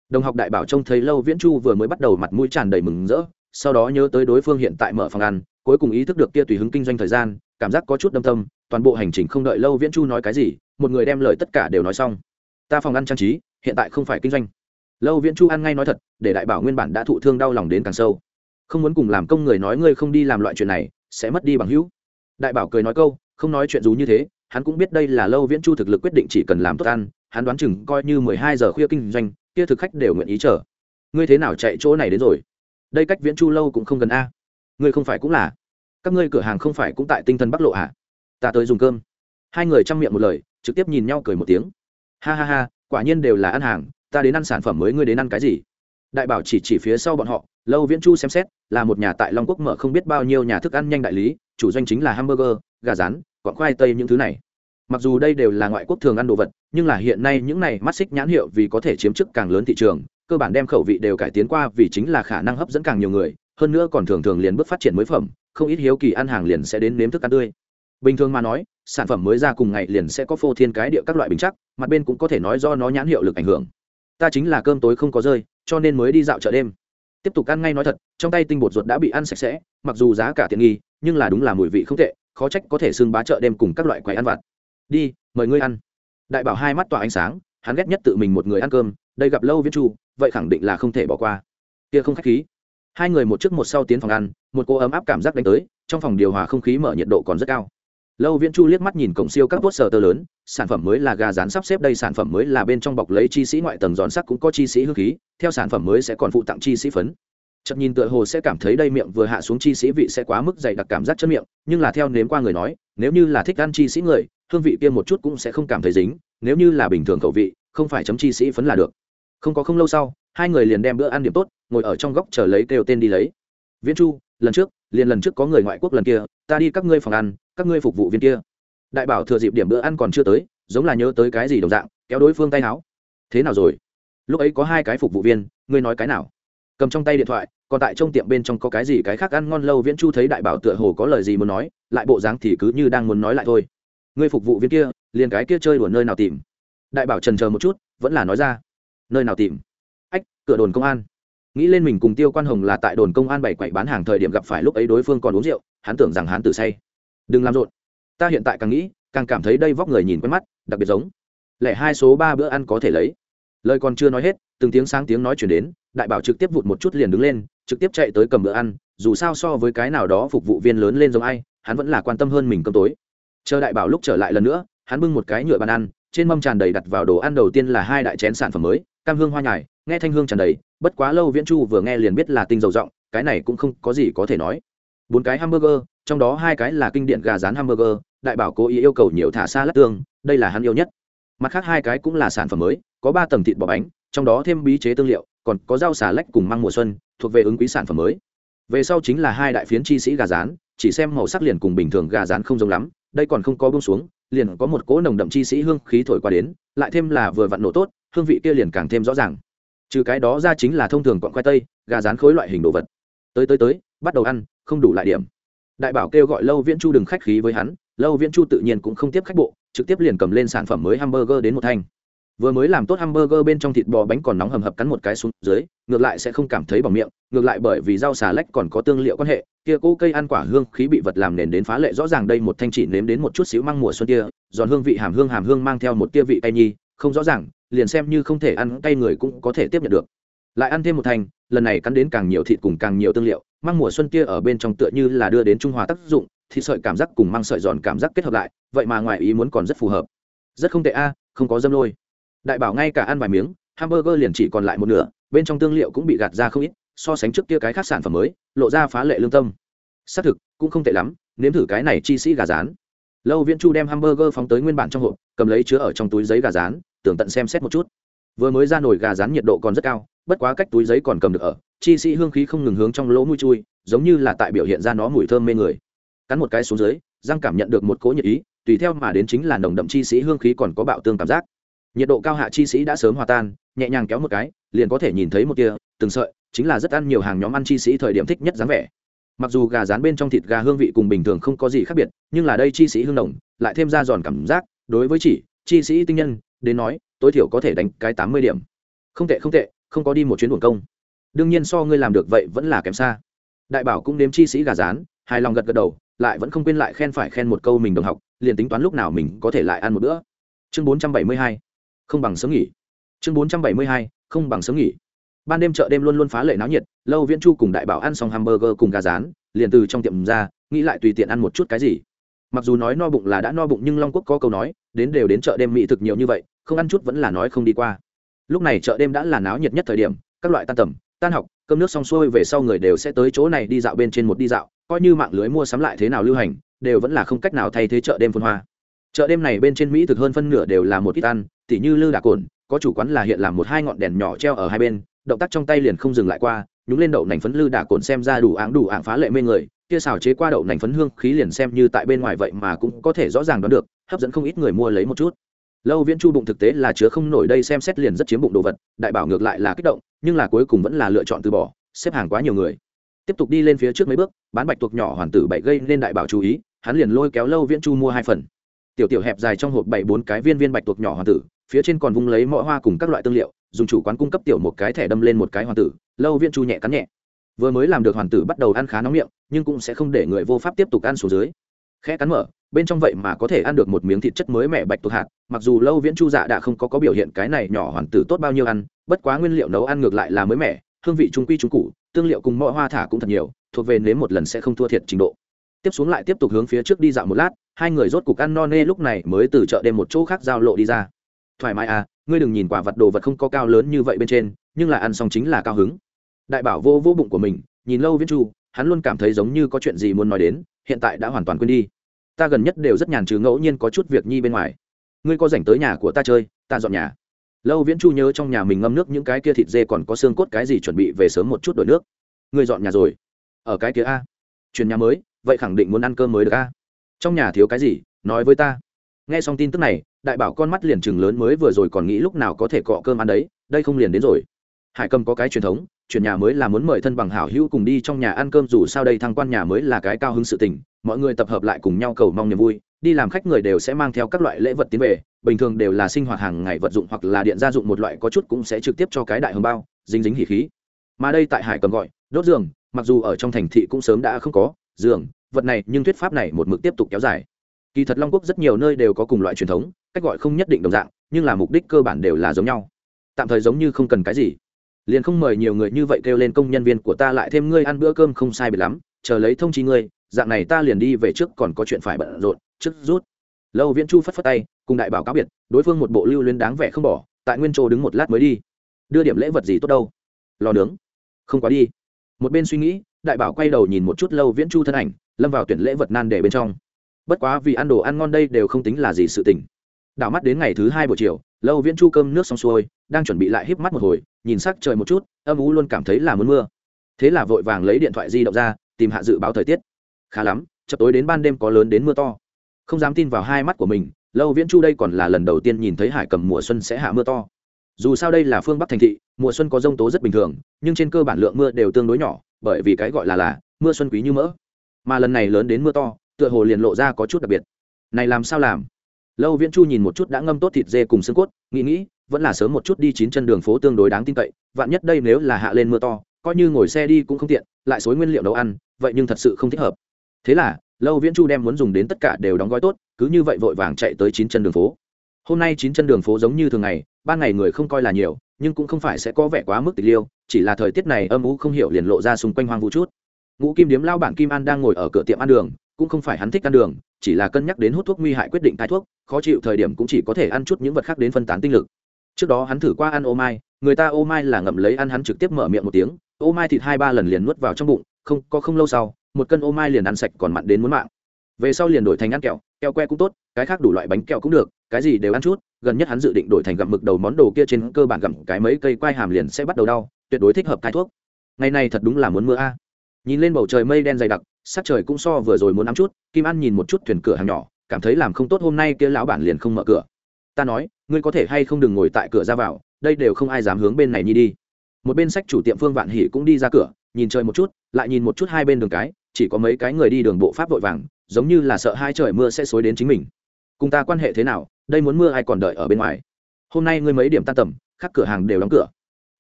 Đồng học đại bảo trông thấy lâu viễn chu vừa mới bắt đầu mặt mũi tràn đầy mừng rỡ, sau đó nhớ tới đối phương hiện tại mở phòng ăn, cuối cùng ý thức được kia tùy hứng kinh doanh thời gian, cảm giác có chút đâm tâm toàn bộ hành trình không đợi lâu viễn chu nói cái gì, một người đem lời tất cả đều nói xong. Ta phòng ăn trang trí, hiện tại không phải kinh doanh. Lâu viễn chu ăn ngay nói thật, để đại bảo nguyên bản đã thụ thương đau lòng đến càng sâu. Không muốn cùng làm công người nói ngươi không đi làm loại chuyện này, sẽ mất đi bằng hữu. Đại bảo cười nói câu, không nói chuyện dù như thế hắn cũng biết đây là lâu viễn chu thực lực quyết định chỉ cần làm tốt ăn, hắn đoán chừng coi như mười hai giờ khuya kinh doanh, kia thực khách đều nguyện ý chờ. Ngươi thế nào chạy chỗ này đến rồi? Đây cách viễn chu lâu cũng không gần a. Ngươi không phải cũng là. Các ngươi cửa hàng không phải cũng tại tinh thần bắc lộ à? Ta tới dùng cơm. Hai người chăm miệng một lời, trực tiếp nhìn nhau cười một tiếng. Ha ha ha, quả nhiên đều là ăn hàng, ta đến ăn sản phẩm mới ngươi đến ăn cái gì? Đại bảo chỉ chỉ phía sau bọn họ, lâu viễn chu xem xét, là một nhà tại long quốc mở không biết bao nhiêu nhà thức ăn nhanh đại lý, chủ doanh chính là hamburger, gà rán quặng khoai tây những thứ này. Mặc dù đây đều là ngoại quốc thường ăn đồ vật, nhưng là hiện nay những này mắt xích nhãn hiệu vì có thể chiếm chức càng lớn thị trường, cơ bản đem khẩu vị đều cải tiến qua vì chính là khả năng hấp dẫn càng nhiều người, hơn nữa còn thường thường liền bước phát triển mới phẩm, không ít hiếu kỳ ăn hàng liền sẽ đến nếm thức ăn tươi. Bình thường mà nói, sản phẩm mới ra cùng ngày liền sẽ có phô thiên cái địa các loại bình chắc, mặt bên cũng có thể nói do nó nhãn hiệu lực ảnh hưởng. Ta chính là cơm tối không có rơi, cho nên mới đi dạo chợ đêm. Tiếp tục ăn ngay nói thật, trong tay tinh bột ruột đã bị ăn sạch sẽ, mặc dù giá cả tiện nghi, nhưng là đúng là mùi vị không tệ khó trách có thể xưng bá chợ đêm cùng các loại quầy ăn vặt. Đi, mời ngươi ăn. Đại bảo hai mắt tỏa ánh sáng, hắn ghét nhất tự mình một người ăn cơm, đây gặp lâu Viễn chu, vậy khẳng định là không thể bỏ qua. Kia không khách khí. Hai người một trước một sau tiến phòng ăn, một cô ấm áp cảm giác đánh tới, trong phòng điều hòa không khí mở nhiệt độ còn rất cao. Lâu viễn chu liếc mắt nhìn cổng siêu các bốt sờ tơ lớn, sản phẩm mới là gà rán sắp xếp đây sản phẩm mới là bên trong bọc lấy chi sĩ ngoại tầng giòn sắc cũng có chi sĩ hương khí, theo sản phẩm mới sẽ còn phụ tặng chi sĩ phấn chậm nhìn tựa hồ sẽ cảm thấy đây miệng vừa hạ xuống chi sĩ vị sẽ quá mức dày đặc cảm giác chất miệng, nhưng là theo nếm qua người nói, nếu như là thích ăn chi sĩ người, hương vị kia một chút cũng sẽ không cảm thấy dính, nếu như là bình thường khẩu vị, không phải chấm chi sĩ phấn là được. Không có không lâu sau, hai người liền đem bữa ăn điểm tốt, ngồi ở trong góc chờ lấy kêu tên đi lấy. Viễn chu, lần trước, liền lần trước có người ngoại quốc lần kia, ta đi các ngươi phòng ăn, các ngươi phục vụ viên kia. Đại bảo thừa dịp điểm bữa ăn còn chưa tới, giống là nhớ tới cái gì đồng dạng, kéo đối phương tay áo. Thế nào rồi? Lúc ấy có hai cái phục vụ viên, ngươi nói cái nào? Cầm trong tay điện thoại, còn tại trong tiệm bên trong có cái gì cái khác ăn ngon lâu viễn chu thấy đại bảo tựa hồ có lời gì muốn nói, lại bộ dáng thì cứ như đang muốn nói lại thôi. Ngươi phục vụ viên kia, liền cái kia chơi đùa nơi nào tìm? Đại bảo trần chờ một chút, vẫn là nói ra. Nơi nào tìm? Ách, cửa đồn công an. Nghĩ lên mình cùng tiêu quan hồng là tại đồn công an bảy quậy bán hàng thời điểm gặp phải lúc ấy đối phương còn uống rượu, hắn tưởng rằng hắn tự say. Đừng làm rộn. Ta hiện tại càng nghĩ, càng cảm thấy đây vóc người nhìn quen mắt, đặc biệt giống. Lẻ hai số ba bữa ăn có thể lấy. Lời còn chưa nói hết, từng tiếng sáng tiếng nói chuyển đến đại bảo trực tiếp vụt một chút liền đứng lên, trực tiếp chạy tới cầm bữa ăn, dù sao so với cái nào đó phục vụ viên lớn lên giống ai, hắn vẫn là quan tâm hơn mình cơm tối. Chờ đại bảo lúc trở lại lần nữa, hắn bưng một cái nhựa bàn ăn, trên mâm tràn đầy đặt vào đồ ăn đầu tiên là hai đại chén sản phẩm mới, cam hương hoa nhài, nghe thanh hương tràn đầy, bất quá lâu viễn chu vừa nghe liền biết là tinh dầu rộng, cái này cũng không có gì có thể nói. Bốn cái hamburger, trong đó hai cái là kinh điện gà rán hamburger, đại bảo cố ý yêu cầu nhiều thả xa lát tương, đây là hắn yêu nhất. Mặt khác hai cái cũng là sản phẩm mới, có ba tầng thịt bò bánh, trong đó thêm bí chế tương liệu còn có rau xà lách cùng măng mùa xuân, thuộc về ứng quý sản phẩm mới. Về sau chính là hai đại phiến chi sĩ gà rán, chỉ xem màu sắc liền cùng bình thường gà rán không giống lắm, đây còn không có bông xuống, liền có một cỗ nồng đậm chi sĩ hương khí thổi qua đến, lại thêm là vừa vặn nổ tốt, hương vị kia liền càng thêm rõ ràng. Trừ cái đó ra chính là thông thường quặng khoai tây, gà rán khối loại hình đồ vật. Tới tới tới, bắt đầu ăn, không đủ lại điểm. Đại bảo kêu gọi lâu viễn chu đừng khách khí với hắn, lâu viễn chu tự nhiên cũng không tiếp khách bộ, trực tiếp liền cầm lên sản phẩm mới hamburger đến một thanh vừa mới làm tốt hamburger bên trong thịt bò bánh còn nóng hầm hập cắn một cái xuống dưới, ngược lại sẽ không cảm thấy bỏng miệng, ngược lại bởi vì rau xà lách còn có tương liệu quan hệ, kia cô cây ăn quả hương khí bị vật làm nền đến phá lệ rõ ràng đây một thanh chỉ nếm đến một chút xíu măng mùa xuân kia, giòn hương vị hàm hương hàm hương mang theo một tia vị cay nhi, không rõ ràng, liền xem như không thể ăn cay người cũng có thể tiếp nhận được. Lại ăn thêm một thành lần này cắn đến càng nhiều thịt cùng càng nhiều tương liệu, măng mùa xuân kia ở bên trong tựa như là đưa đến trung hòa tác dụng, thịt sợi cảm giác cùng măng sợi giòn cảm giác kết hợp lại, vậy mà ngoài ý muốn còn rất phù hợp. Rất không tệ a, không có dâm lôi đại bảo ngay cả ăn vài miếng, hamburger liền chỉ còn lại một nửa, bên trong tương liệu cũng bị gạt ra không ít, so sánh trước kia cái khác sản phẩm mới, lộ ra phá lệ lương tâm. Xác thực, cũng không tệ lắm, nếm thử cái này chi sĩ gà rán. Lâu viễn chu đem hamburger phóng tới nguyên bản trong hộp, cầm lấy chứa ở trong túi giấy gà rán, tưởng tận xem xét một chút. Vừa mới ra nổi gà rán nhiệt độ còn rất cao, bất quá cách túi giấy còn cầm được ở, chi sĩ hương khí không ngừng hướng trong lỗ mũi chui, giống như là tại biểu hiện ra nó mùi thơm mê người. Cắn một cái xuống dưới, răng cảm nhận được một cỗ nhiệt ý, tùy theo mà đến chính là nồng đậm chi sĩ hương khí còn có bạo tương cảm giác nhiệt độ cao hạ chi sĩ đã sớm hòa tan nhẹ nhàng kéo một cái liền có thể nhìn thấy một kia, từng sợi chính là rất ăn nhiều hàng nhóm ăn chi sĩ thời điểm thích nhất dáng vẻ. Mặc dù gà rán bên trong thịt gà hương vị cùng bình thường không có gì khác biệt nhưng là đây chi sĩ hương đồng lại thêm ra giòn cảm giác đối với chỉ chi sĩ tinh nhân đến nói tối thiểu có thể đánh cái tám mươi điểm. Không tệ không tệ không có đi một chuyến buồn công. Đương nhiên so ngươi làm được vậy vẫn là kém xa. Đại bảo cũng nếm chi sĩ gà rán hài lòng gật gật đầu lại vẫn không quên lại khen phải khen một câu mình đồng học liền tính toán lúc nào mình có thể lại ăn một bữa. Chương bốn trăm bảy mươi hai không bằng sớm nghỉ. Chương bốn trăm bảy mươi hai, không bằng sớm nghỉ. Ban đêm chợ đêm luôn luôn phá lệ náo nhiệt, lâu viễn chu cùng đại bảo ăn xong hamburger cùng gà rán, liền từ trong tiệm ra, nghĩ lại tùy tiện ăn một chút cái gì. Mặc dù nói no bụng là đã no bụng nhưng long quốc có câu nói, đến đều đến chợ đêm mỹ thực nhiều như vậy, không ăn chút vẫn là nói không đi qua. Lúc này chợ đêm đã là náo nhiệt nhất thời điểm, các loại tan tầm, tan học, cơm nước xong xuôi về sau người đều sẽ tới chỗ này đi dạo bên trên một đi dạo, coi như mạng lưới mua sắm lại thế nào lưu hành, đều vẫn là không cách nào thay thế chợ đêm phun hoa. Chợ đêm này bên trên mỹ thực hơn phân nửa đều là một ít ăn tỉ như lư đà cồn có chủ quán là hiện làm một hai ngọn đèn nhỏ treo ở hai bên, động tác trong tay liền không dừng lại qua, nhúng lên đậu nành phấn lư đà cồn xem ra đủ áng đủ áng phá lệ mê người, kia xào chế qua đậu nành phấn hương khí liền xem như tại bên ngoài vậy mà cũng có thể rõ ràng đoán được, hấp dẫn không ít người mua lấy một chút. Lâu viễn chu bụng thực tế là chứa không nổi đây xem xét liền rất chiếm bụng đồ vật, đại bảo ngược lại là kích động, nhưng là cuối cùng vẫn là lựa chọn từ bỏ, xếp hàng quá nhiều người. Tiếp tục đi lên phía trước mấy bước, bán bạch tuộc nhỏ hoàn tử bảy gây nên đại bảo chú ý, hắn liền lôi kéo lâu viễn chu mua hai phần. Tiểu tiểu hẹp dài trong hộp bảy bốn cái viên viên bạch tuộc nhỏ hoàn tử phía trên còn vung lấy mọi hoa cùng các loại tương liệu, dùng chủ quán cung cấp tiểu một cái thẻ đâm lên một cái hoàn tử, lâu viễn chu nhẹ cắn nhẹ. Vừa mới làm được hoàn tử bắt đầu ăn khá nóng miệng, nhưng cũng sẽ không để người vô pháp tiếp tục ăn xuống dưới. Khẽ cắn mở, bên trong vậy mà có thể ăn được một miếng thịt chất mới mẻ bạch tuộc hạt, mặc dù lâu viễn chu dạ đã không có có biểu hiện cái này nhỏ hoàn tử tốt bao nhiêu ăn, bất quá nguyên liệu nấu ăn ngược lại là mới mẻ, hương vị trung quy trung cụ tương liệu cùng mọi hoa thả cũng thật nhiều, thuộc về nếm một lần sẽ không thua thiệt trình độ. Tiếp xuống lại tiếp tục hướng phía trước đi dạo một lát, hai người rốt cục ăn no nê lúc này mới từ chợ đêm một chỗ khác giao lộ đi ra thoải mái à ngươi đừng nhìn quả vật đồ vật không có cao lớn như vậy bên trên, nhưng là ăn xong chính là cao hứng. Đại bảo vô vô bụng của mình, nhìn lâu viễn chu, hắn luôn cảm thấy giống như có chuyện gì muốn nói đến, hiện tại đã hoàn toàn quên đi. Ta gần nhất đều rất nhàn trừ ngẫu nhiên có chút việc nhi bên ngoài. Ngươi có dành tới nhà của ta chơi, ta dọn nhà. Lâu viễn chu nhớ trong nhà mình ngâm nước những cái kia thịt dê còn có xương cốt cái gì chuẩn bị về sớm một chút đổi nước. Ngươi dọn nhà rồi. Ở cái kia a. Chuyển nhà mới, vậy khẳng định muốn ăn cơm mới được a. Trong nhà thiếu cái gì, nói với ta nghe xong tin tức này, đại bảo con mắt liền chừng lớn mới vừa rồi còn nghĩ lúc nào có thể cọ cơm ăn đấy, đây không liền đến rồi. Hải cầm có cái truyền thống chuyển nhà mới là muốn mời thân bằng hảo hữu cùng đi trong nhà ăn cơm, dù sao đây thăng quan nhà mới là cái cao hứng sự tình, mọi người tập hợp lại cùng nhau cầu mong niềm vui, đi làm khách người đều sẽ mang theo các loại lễ vật tiến về, bình thường đều là sinh hoạt hàng ngày vật dụng hoặc là điện gia dụng một loại có chút cũng sẽ trực tiếp cho cái đại hồng bao, dính dính hỉ khí. Mà đây tại hải cầm gọi, đốt giường, mặc dù ở trong thành thị cũng sớm đã không có giường, vật này nhưng thuyết pháp này một mực tiếp tục kéo dài kỳ thật long quốc rất nhiều nơi đều có cùng loại truyền thống, cách gọi không nhất định đồng dạng, nhưng là mục đích cơ bản đều là giống nhau. Tạm thời giống như không cần cái gì. Liền không mời nhiều người như vậy kêu lên công nhân viên của ta lại thêm ngươi ăn bữa cơm không sai biệt lắm, chờ lấy thông chi ngươi, dạng này ta liền đi về trước còn có chuyện phải bận rộn, trước rút. Lâu viễn chu phất phất tay, cùng đại bảo cáo biệt, đối phương một bộ lưu luyến đáng vẻ không bỏ, tại nguyên chỗ đứng một lát mới đi. Đưa điểm lễ vật gì tốt đâu? Lò nướng. Không quá đi. Một bên suy nghĩ, đại bảo quay đầu nhìn một chút lâu viễn chu thân ảnh, lâm vào tuyển lễ vật nan để bên trong bất quá vì ăn đồ ăn ngon đây đều không tính là gì sự tình. Đảo mắt đến ngày thứ hai buổi chiều, lâu viễn chu cơm nước xong xuôi, đang chuẩn bị lại híp mắt một hồi, nhìn sắc trời một chút, âm ú luôn cảm thấy là muốn mưa. Thế là vội vàng lấy điện thoại di động ra, tìm hạ dự báo thời tiết. Khá lắm, chập tối đến ban đêm có lớn đến mưa to. Không dám tin vào hai mắt của mình, lâu viễn chu đây còn là lần đầu tiên nhìn thấy hải cầm mùa xuân sẽ hạ mưa to. Dù sao đây là phương bắc thành thị, mùa xuân có rông tố rất bình thường, nhưng trên cơ bản lượng mưa đều tương đối nhỏ, bởi vì cái gọi là là, mưa xuân quý như mỡ. Mà lần này lớn đến mưa to tựa hồ liền lộ ra có chút đặc biệt. Này làm sao làm? Lâu viễn chu nhìn một chút đã ngâm tốt thịt dê cùng xương cốt, nghĩ nghĩ, vẫn là sớm một chút đi chín chân đường phố tương đối đáng tin cậy, vạn nhất đây nếu là hạ lên mưa to, coi như ngồi xe đi cũng không tiện, lại xối nguyên liệu nấu ăn, vậy nhưng thật sự không thích hợp. Thế là, lâu viễn chu đem muốn dùng đến tất cả đều đóng gói tốt, cứ như vậy vội vàng chạy tới chín chân đường phố. Hôm nay chín chân đường phố giống như thường ngày, ban ngày người không coi là nhiều, nhưng cũng không phải sẽ có vẻ quá mức tịch liêu, chỉ là thời tiết này âm ú không hiểu liền lộ ra xung quanh hoang vu chút. Ngũ kim điếm lao bản kim an đang ngồi ở cửa tiệm ăn đường cũng không phải hắn thích ăn đường, chỉ là cân nhắc đến hút thuốc nguy hại quyết định thái thuốc, khó chịu thời điểm cũng chỉ có thể ăn chút những vật khác đến phân tán tinh lực. Trước đó hắn thử qua ăn ô mai, người ta ô mai là ngậm lấy ăn hắn trực tiếp mở miệng một tiếng, ô mai thịt hai ba lần liền nuốt vào trong bụng, không, có không lâu sau, một cân ô mai liền ăn sạch còn mặn đến muốn mạng. Về sau liền đổi thành ăn kẹo kẹo que cũng tốt, cái khác đủ loại bánh kẹo cũng được, cái gì đều ăn chút, gần nhất hắn dự định đổi thành gặm mực đầu món đồ kia trên cơ bản gặm cái mấy cây quai hàm liền sẽ bắt đầu đau, tuyệt đối thích hợp thai thuốc. Ngày này thật đúng là muốn mưa a. Nhìn lên bầu trời mây đen dày đặc sắc trời cũng so vừa rồi muốn ăn chút, kim an nhìn một chút thuyền cửa hàng nhỏ, cảm thấy làm không tốt hôm nay kia lão bản liền không mở cửa. Ta nói, ngươi có thể hay không đừng ngồi tại cửa ra vào, đây đều không ai dám hướng bên này nhi đi. Một bên sách chủ tiệm phương vạn hỉ cũng đi ra cửa, nhìn trời một chút, lại nhìn một chút hai bên đường cái, chỉ có mấy cái người đi đường bộ pháp vội vàng, giống như là sợ hai trời mưa sẽ xối đến chính mình. Cùng ta quan hệ thế nào, đây muốn mưa ai còn đợi ở bên ngoài. Hôm nay ngươi mấy điểm tan tầm các cửa hàng đều đóng cửa.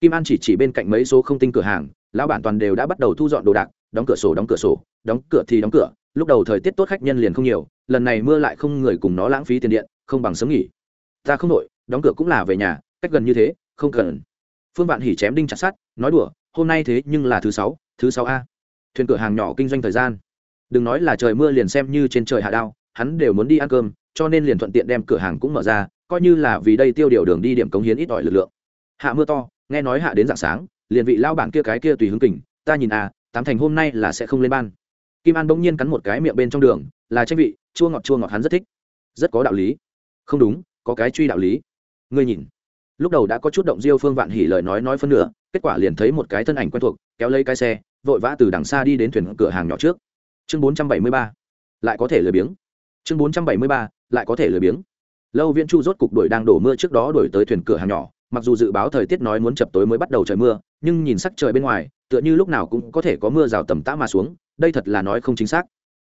Kim an chỉ chỉ bên cạnh mấy số không tinh cửa hàng, lão bản toàn đều đã bắt đầu thu dọn đồ đạc đóng cửa sổ, đóng cửa sổ, đóng cửa thì đóng cửa, lúc đầu thời tiết tốt khách nhân liền không nhiều, lần này mưa lại không người cùng nó lãng phí tiền điện, không bằng sớm nghỉ. Ta không nội đóng cửa cũng là về nhà, cách gần như thế, không cần. Phương vạn hỉ chém đinh chặt sắt, nói đùa, hôm nay thế nhưng là thứ sáu thứ sáu a. Thuyền cửa hàng nhỏ kinh doanh thời gian. Đừng nói là trời mưa liền xem như trên trời hạ đao, hắn đều muốn đi ăn cơm, cho nên liền thuận tiện đem cửa hàng cũng mở ra, coi như là vì đây tiêu điều đường đi điểm cống hiến ít ỏi lực lượng. Hạ mưa to, nghe nói hạ đến dạng sáng, liền vị lao bản kia cái kia tùy hứng kình, ta nhìn à tám thành hôm nay là sẽ không lên ban. Kim an bỗng nhiên cắn một cái miệng bên trong đường, là tranh vị, chua ngọt chua ngọt, hắn rất thích. Rất có đạo lý. Không đúng, có cái truy đạo lý. Ngươi nhìn. Lúc đầu đã có chút động diêu phương vạn hỉ lời nói nói phân nửa, kết quả liền thấy một cái thân ảnh quen thuộc, kéo lấy cái xe, vội vã từ đằng xa đi đến thuyền cửa hàng nhỏ trước. Chương bốn trăm bảy mươi ba. Lại có thể lười biếng. Chương bốn trăm bảy mươi ba. Lại có thể lười biếng. Lâu viễn chu rốt cục đuổi đang đổ mưa trước đó đuổi tới thuyền cửa hàng nhỏ, mặc dù dự báo thời tiết nói muốn chập tối mới bắt đầu trời mưa nhưng nhìn sắc trời bên ngoài, tựa như lúc nào cũng có thể có mưa rào tầm tã mà xuống, đây thật là nói không chính xác.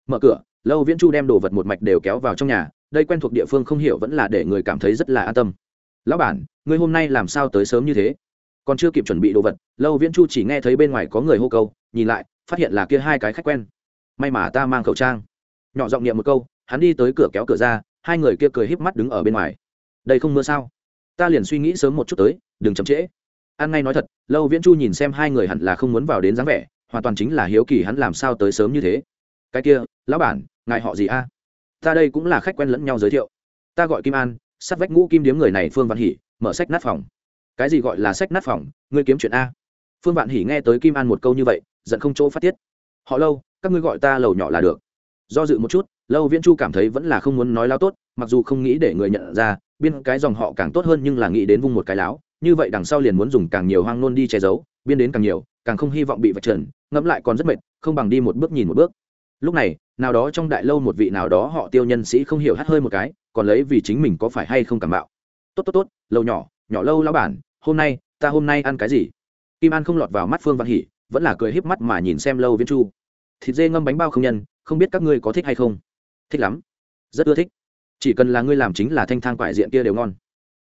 Mở cửa, lâu viễn chu đem đồ vật một mạch đều kéo vào trong nhà, đây quen thuộc địa phương không hiểu vẫn là để người cảm thấy rất là an tâm. Lão bản, ngươi hôm nay làm sao tới sớm như thế? Còn chưa kịp chuẩn bị đồ vật, lâu viễn chu chỉ nghe thấy bên ngoài có người hô câu, nhìn lại, phát hiện là kia hai cái khách quen. May mà ta mang khẩu trang. Nhỏ giọng niệm một câu, hắn đi tới cửa kéo cửa ra, hai người kia cười híp mắt đứng ở bên ngoài. Đây không mưa sao? Ta liền suy nghĩ sớm một chút tới, đừng chậm trễ an ngay nói thật, lâu viễn chu nhìn xem hai người hẳn là không muốn vào đến dáng vẻ, hoàn toàn chính là hiếu kỳ hắn làm sao tới sớm như thế. Cái kia, lão bản, ngài họ gì a? Ta đây cũng là khách quen lẫn nhau giới thiệu. Ta gọi kim an, sát vách ngũ kim điếm người này phương văn hỉ mở sách nát phòng. Cái gì gọi là sách nát phòng? Ngươi kiếm chuyện a? Phương vạn hỉ nghe tới kim an một câu như vậy, giận không chỗ phát tiết. Họ lâu, các ngươi gọi ta lầu nhỏ là được. Do dự một chút, lâu viễn chu cảm thấy vẫn là không muốn nói lao tốt, mặc dù không nghĩ để người nhận ra, biên cái dòng họ càng tốt hơn nhưng là nghĩ đến vung một cái láo như vậy đằng sau liền muốn dùng càng nhiều hoang nôn đi che giấu, biên đến càng nhiều, càng không hy vọng bị vạch trần, ngẫm lại còn rất mệt, không bằng đi một bước nhìn một bước. Lúc này, nào đó trong đại lâu một vị nào đó họ tiêu nhân sĩ không hiểu hát hơi một cái, còn lấy vì chính mình có phải hay không cảm bạo. Tốt tốt tốt lâu nhỏ nhỏ lâu lão bản, hôm nay, ta hôm nay ăn cái gì? Kim an không lọt vào mắt phương văn hỉ vẫn là cười híp mắt mà nhìn xem lâu viễn chu. Thịt dê ngâm bánh bao không nhân, không biết các ngươi có thích hay không? Thích lắm, rất ưa thích. Chỉ cần là ngươi làm chính là thanh thang quại diện kia đều ngon.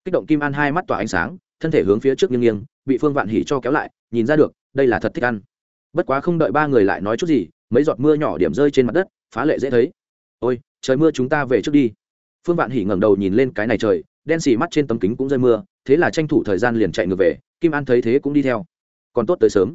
Kích động kim an hai mắt tỏa ánh sáng thân thể hướng phía trước nghiêng nghiêng, bị phương vạn hỉ cho kéo lại, nhìn ra được, đây là thật thích ăn. Bất quá không đợi ba người lại nói chút gì, mấy giọt mưa nhỏ điểm rơi trên mặt đất, phá lệ dễ thấy. Ôi, trời mưa chúng ta về trước đi. Phương vạn hỉ ngẩng đầu nhìn lên cái này trời, đen xì mắt trên tấm kính cũng rơi mưa, thế là tranh thủ thời gian liền chạy ngược về, kim an thấy thế cũng đi theo. Còn tốt tới sớm.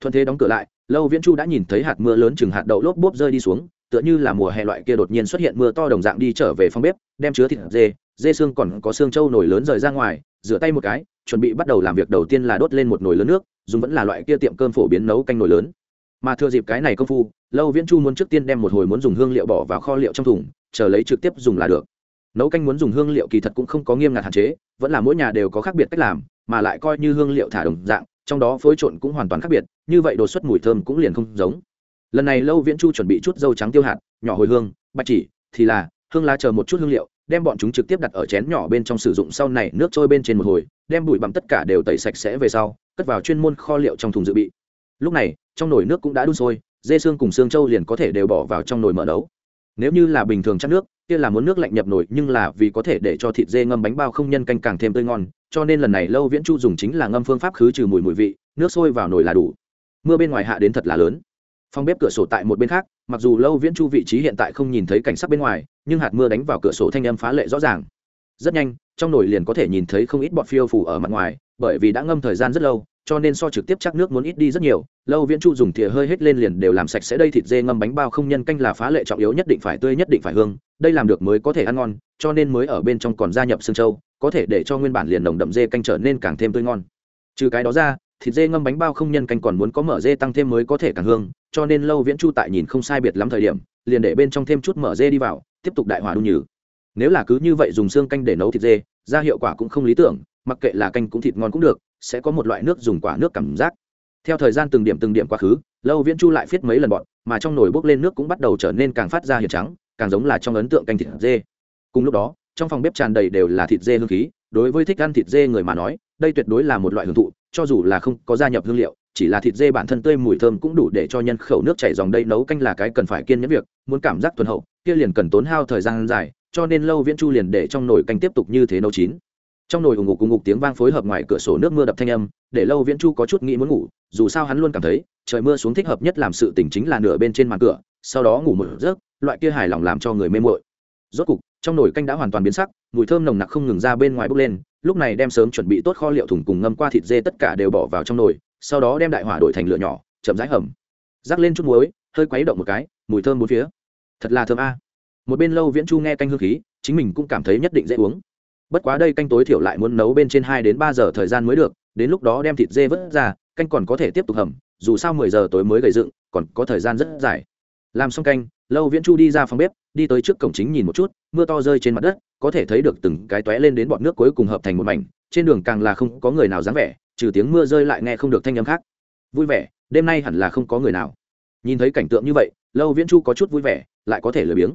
Thuận thế đóng cửa lại, lâu viễn chu đã nhìn thấy hạt mưa lớn chừng hạt đậu lốp bốp rơi đi xuống, tựa như là mùa hè loại kia đột nhiên xuất hiện mưa to đồng dạng đi trở về phòng bếp, đem chứa thịt dê dê xương còn có xương trâu nổi lớn rời ra ngoài, rửa tay một cái, chuẩn bị bắt đầu làm việc đầu tiên là đốt lên một nồi lớn nước, dùng vẫn là loại kia tiệm cơm phổ biến nấu canh nồi lớn. Mà thừa dịp cái này công phu, lâu viễn chu muốn trước tiên đem một hồi muốn dùng hương liệu bỏ vào kho liệu trong thùng, chờ lấy trực tiếp dùng là được. Nấu canh muốn dùng hương liệu kỳ thật cũng không có nghiêm ngặt hạn chế, vẫn là mỗi nhà đều có khác biệt cách làm, mà lại coi như hương liệu thả đồng dạng, trong đó phối trộn cũng hoàn toàn khác biệt, như vậy đồ xuất mùi thơm cũng liền không giống. Lần này lâu viễn chu chuẩn bị chút dâu trắng tiêu hạt, nhỏ hồi hương, bạch chỉ, thì là, hương lá chờ một chút hương liệu đem bọn chúng trực tiếp đặt ở chén nhỏ bên trong sử dụng sau này nước trôi bên trên một hồi, đem bụi bặm tất cả đều tẩy sạch sẽ về sau, cất vào chuyên môn kho liệu trong thùng dự bị. Lúc này, trong nồi nước cũng đã đun sôi, dê xương cùng xương trâu liền có thể đều bỏ vào trong nồi mở nấu. Nếu như là bình thường chắc nước, kia là muốn nước lạnh nhập nồi, nhưng là vì có thể để cho thịt dê ngâm bánh bao không nhân canh càng thêm tươi ngon, cho nên lần này lâu viễn chu dùng chính là ngâm phương pháp khứ trừ mùi mùi vị, nước sôi vào nồi là đủ. Mưa bên ngoài hạ đến thật là lớn phòng bếp cửa sổ tại một bên khác mặc dù lâu viễn chu vị trí hiện tại không nhìn thấy cảnh sắc bên ngoài nhưng hạt mưa đánh vào cửa sổ thanh âm phá lệ rõ ràng. Rất nhanh trong nồi liền có thể nhìn thấy không ít bọt phiêu phủ ở mặt ngoài bởi vì đã ngâm thời gian rất lâu cho nên so trực tiếp chắc nước muốn ít đi rất nhiều. Lâu viễn chu dùng thìa hơi hết lên liền đều làm sạch sẽ đây thịt dê ngâm bánh bao không nhân canh là phá lệ trọng yếu nhất định phải tươi nhất định phải hương đây làm được mới có thể ăn ngon cho nên mới ở bên trong còn gia nhập xương châu, có thể để cho nguyên bản liền nồng đậm dê canh trở nên càng thêm tươi ngon. Trừ cái đó ra thịt dê ngâm bánh bao không nhân canh còn muốn có mở dê tăng thêm mới có thể càng hương, cho nên lâu viễn chu tại nhìn không sai biệt lắm thời điểm, liền để bên trong thêm chút mở dê đi vào, tiếp tục đại hòa đun nhừ. Nếu là cứ như vậy dùng xương canh để nấu thịt dê, ra hiệu quả cũng không lý tưởng, mặc kệ là canh cũng thịt ngon cũng được, sẽ có một loại nước dùng quả nước cảm giác. Theo thời gian từng điểm từng điểm quá khứ, lâu viễn chu lại viết mấy lần bọn, mà trong nồi bốc lên nước cũng bắt đầu trở nên càng phát ra hiền trắng, càng giống là trong ấn tượng canh thịt dê. Cùng lúc đó, trong phòng bếp tràn đầy đều là thịt dê hương khí, đối với thích ăn thịt dê người mà nói, đây tuyệt đối là một loại hưởng thụ cho dù là không có gia nhập hương liệu, chỉ là thịt dê bản thân tươi mùi thơm cũng đủ để cho nhân khẩu nước chảy dòng đây nấu canh là cái cần phải kiên nhẫn việc, muốn cảm giác thuần hậu, kia liền cần tốn hao thời gian dài, cho nên lâu viễn chu liền để trong nồi canh tiếp tục như thế nấu chín. Trong nồi ủng ngục ủng ngục tiếng vang phối hợp ngoài cửa sổ nước mưa đập thanh âm, để lâu viễn chu có chút nghĩ muốn ngủ, dù sao hắn luôn cảm thấy, trời mưa xuống thích hợp nhất làm sự tỉnh chính là nửa bên trên màn cửa, sau đó ngủ một giấc, loại kia hài lòng làm cho người mê mội rốt cục trong nồi canh đã hoàn toàn biến sắc, mùi thơm nồng nặc không ngừng ra bên ngoài bốc lên, lúc này đem sớm chuẩn bị tốt kho liệu thùng cùng ngâm qua thịt dê tất cả đều bỏ vào trong nồi, sau đó đem đại hỏa đổi thành lửa nhỏ, chậm rãi hầm. Rắc lên chút muối, hơi quấy động một cái, mùi thơm bốn phía. Thật là thơm a. Một bên lâu viễn chu nghe canh hương khí, chính mình cũng cảm thấy nhất định dễ uống. Bất quá đây canh tối thiểu lại muốn nấu bên trên hai đến ba giờ thời gian mới được, đến lúc đó đem thịt dê vớt ra, canh còn có thể tiếp tục hầm, dù sao mười giờ tối mới gầy dựng, còn có thời gian rất dài. Làm xong canh, lâu viễn chu đi ra phòng bếp đi tới trước cổng chính nhìn một chút, mưa to rơi trên mặt đất, có thể thấy được từng cái tóe lên đến bọn nước cuối cùng hợp thành một mảnh, trên đường càng là không có người nào dáng vẻ, trừ tiếng mưa rơi lại nghe không được thanh âm khác. Vui vẻ, đêm nay hẳn là không có người nào. Nhìn thấy cảnh tượng như vậy, lâu viễn chu có chút vui vẻ, lại có thể lười biếng.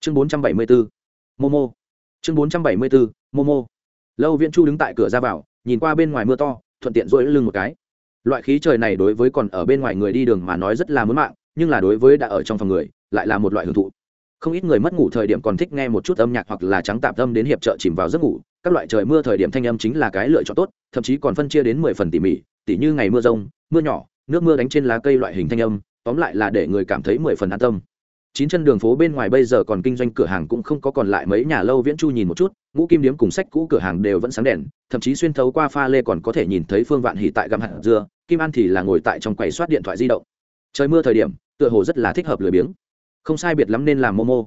Chương bốn trăm bảy mươi bốn momo. Chương bốn trăm bảy mươi bốn momo. Lâu viễn chu đứng tại cửa ra vào, nhìn qua bên ngoài mưa to, thuận tiện rỗi lưng một cái. Loại khí trời này đối với còn ở bên ngoài người đi đường mà nói rất là muốn mạng, nhưng là đối với đã ở trong phòng người, lại là một loại hưởng thụ không ít người mất ngủ thời điểm còn thích nghe một chút âm nhạc hoặc là trắng tạm tâm đến hiệp trợ chìm vào giấc ngủ. Các loại trời mưa thời điểm thanh âm chính là cái lựa chọn tốt, thậm chí còn phân chia đến mười phần tỉ mỉ, tỉ như ngày mưa rông, mưa nhỏ, nước mưa đánh trên lá cây loại hình thanh âm, tóm lại là để người cảm thấy mười phần an tâm. Chín chân đường phố bên ngoài bây giờ còn kinh doanh cửa hàng cũng không có còn lại mấy nhà lâu viễn chu nhìn một chút, ngũ kim điếm cùng sách cũ cửa hàng đều vẫn sáng đèn, thậm chí xuyên thấu qua pha lê còn có thể nhìn thấy phương vạn hỉ tại găm hạt dưa, kim an thì là ngồi tại trong quầy soát điện thoại di động. Trời mưa thời điểm, tựa hồ rất là thích hợp lười biếng không sai biệt lắm nên làm momo.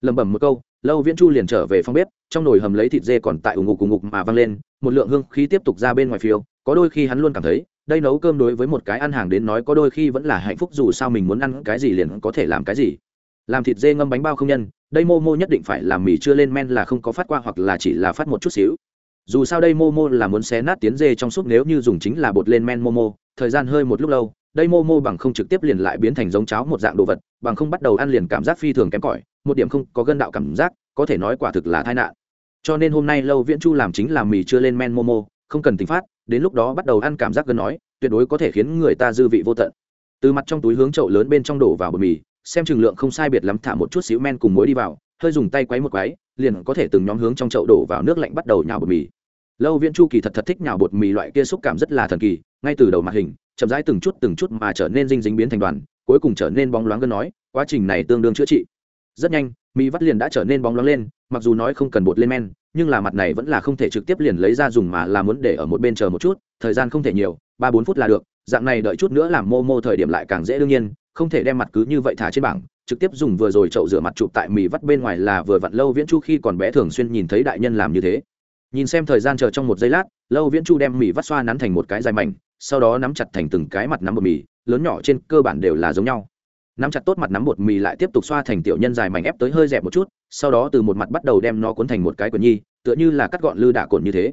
Lẩm bẩm một câu, lâu viễn chu liền trở về phòng bếp, trong nồi hầm lấy thịt dê còn tại ủng ngục ủng ngục mà văng lên, một lượng hương khí tiếp tục ra bên ngoài phiêu, có đôi khi hắn luôn cảm thấy, đây nấu cơm đối với một cái ăn hàng đến nói có đôi khi vẫn là hạnh phúc dù sao mình muốn ăn cái gì liền có thể làm cái gì. Làm thịt dê ngâm bánh bao không nhân, đây momo nhất định phải làm mì chưa lên men là không có phát qua hoặc là chỉ là phát một chút xíu. Dù sao đây momo là muốn xé nát tiến dê trong súp nếu như dùng chính là bột lên men momo, thời gian hơi một lúc lâu đây momo bằng không trực tiếp liền lại biến thành giống cháo một dạng đồ vật, bằng không bắt đầu ăn liền cảm giác phi thường kém cỏi, một điểm không có gân đạo cảm giác, có thể nói quả thực là tai nạn. Cho nên hôm nay lâu viễn chu làm chính là mì chưa lên men momo không cần tính phát, đến lúc đó bắt đầu ăn cảm giác gân nói, tuyệt đối có thể khiến người ta dư vị vô tận. Từ mặt trong túi hướng chậu lớn bên trong đổ vào bột mì, xem chừng lượng không sai biệt lắm thả một chút xíu men cùng muối đi vào, hơi dùng tay quấy một quấy, liền có thể từng nhóm hướng trong chậu đổ vào nước lạnh bắt đầu nhào bột mì. Lâu viễn chu kỳ thật thật thích nhào bột mì loại kia xúc cảm rất là thần kỳ ngay từ đầu mặt hình, chậm rãi từng chút từng chút mà trở nên dinh dính biến thành đoàn, cuối cùng trở nên bóng loáng gân nói, quá trình này tương đương chữa trị. Rất nhanh mì vắt liền đã trở nên bóng loáng lên, mặc dù nói không cần bột lên men, nhưng là mặt này vẫn là không thể trực tiếp liền lấy ra dùng mà là muốn để ở một bên chờ một chút, thời gian không thể nhiều, ba bốn phút là được, dạng này đợi chút nữa làm mô mô thời điểm lại càng dễ đương nhiên, không thể đem mặt cứ như vậy thả trên bảng, trực tiếp dùng vừa rồi chậu rửa mặt chụp tại mì vắt bên ngoài là vừa vặn lâu viễn chu khi còn bé thường xuyên nhìn thấy đại nhân làm như thế. Nhìn xem thời gian chờ trong một giây lát, lâu viễn chu đem mì vắt xoa nắn thành một cái dài mảnh sau đó nắm chặt thành từng cái mặt nắm bột mì, lớn nhỏ trên cơ bản đều là giống nhau. Nắm chặt tốt mặt nắm bột mì lại tiếp tục xoa thành tiểu nhân dài mảnh ép tới hơi dẹp một chút, sau đó từ một mặt bắt đầu đem nó cuốn thành một cái quần nhi, tựa như là cắt gọn lư đả cồn như thế.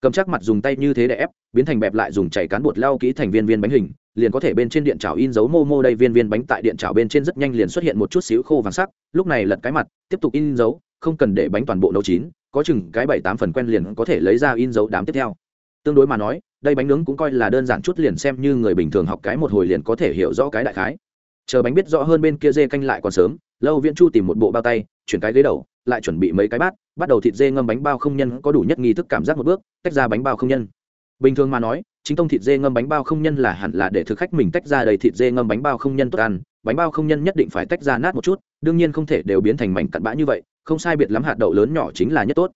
Cầm chắc mặt dùng tay như thế để ép, biến thành bẹp lại dùng chảy cán bột lao kỹ thành viên viên bánh hình, liền có thể bên trên điện chảo in dấu mô mô đây viên viên bánh tại điện chảo bên trên rất nhanh liền xuất hiện một chút xíu khô vàng sắc, lúc này lật cái mặt, tiếp tục in dấu, không cần để bánh toàn bộ nấu chín, có chừng cái bảy tám phần quen liền có thể lấy ra in dấu đám tiếp theo. Tương đối mà nói đây bánh nướng cũng coi là đơn giản chút liền xem như người bình thường học cái một hồi liền có thể hiểu rõ cái đại khái. Chờ bánh biết rõ hơn bên kia dê canh lại còn sớm, lâu viễn chu tìm một bộ bao tay, chuyển cái ghế đầu, lại chuẩn bị mấy cái bát, bắt đầu thịt dê ngâm bánh bao không nhân có đủ nhất nghi thức cảm giác một bước, tách ra bánh bao không nhân. Bình thường mà nói, chính tông thịt dê ngâm bánh bao không nhân là hẳn là để thực khách mình tách ra đầy thịt dê ngâm bánh bao không nhân tốt ăn, bánh bao không nhân nhất định phải tách ra nát một chút, đương nhiên không thể đều biến thành mảnh cặn bã như vậy, không sai biệt lắm hạt đậu lớn nhỏ chính là nhất tốt.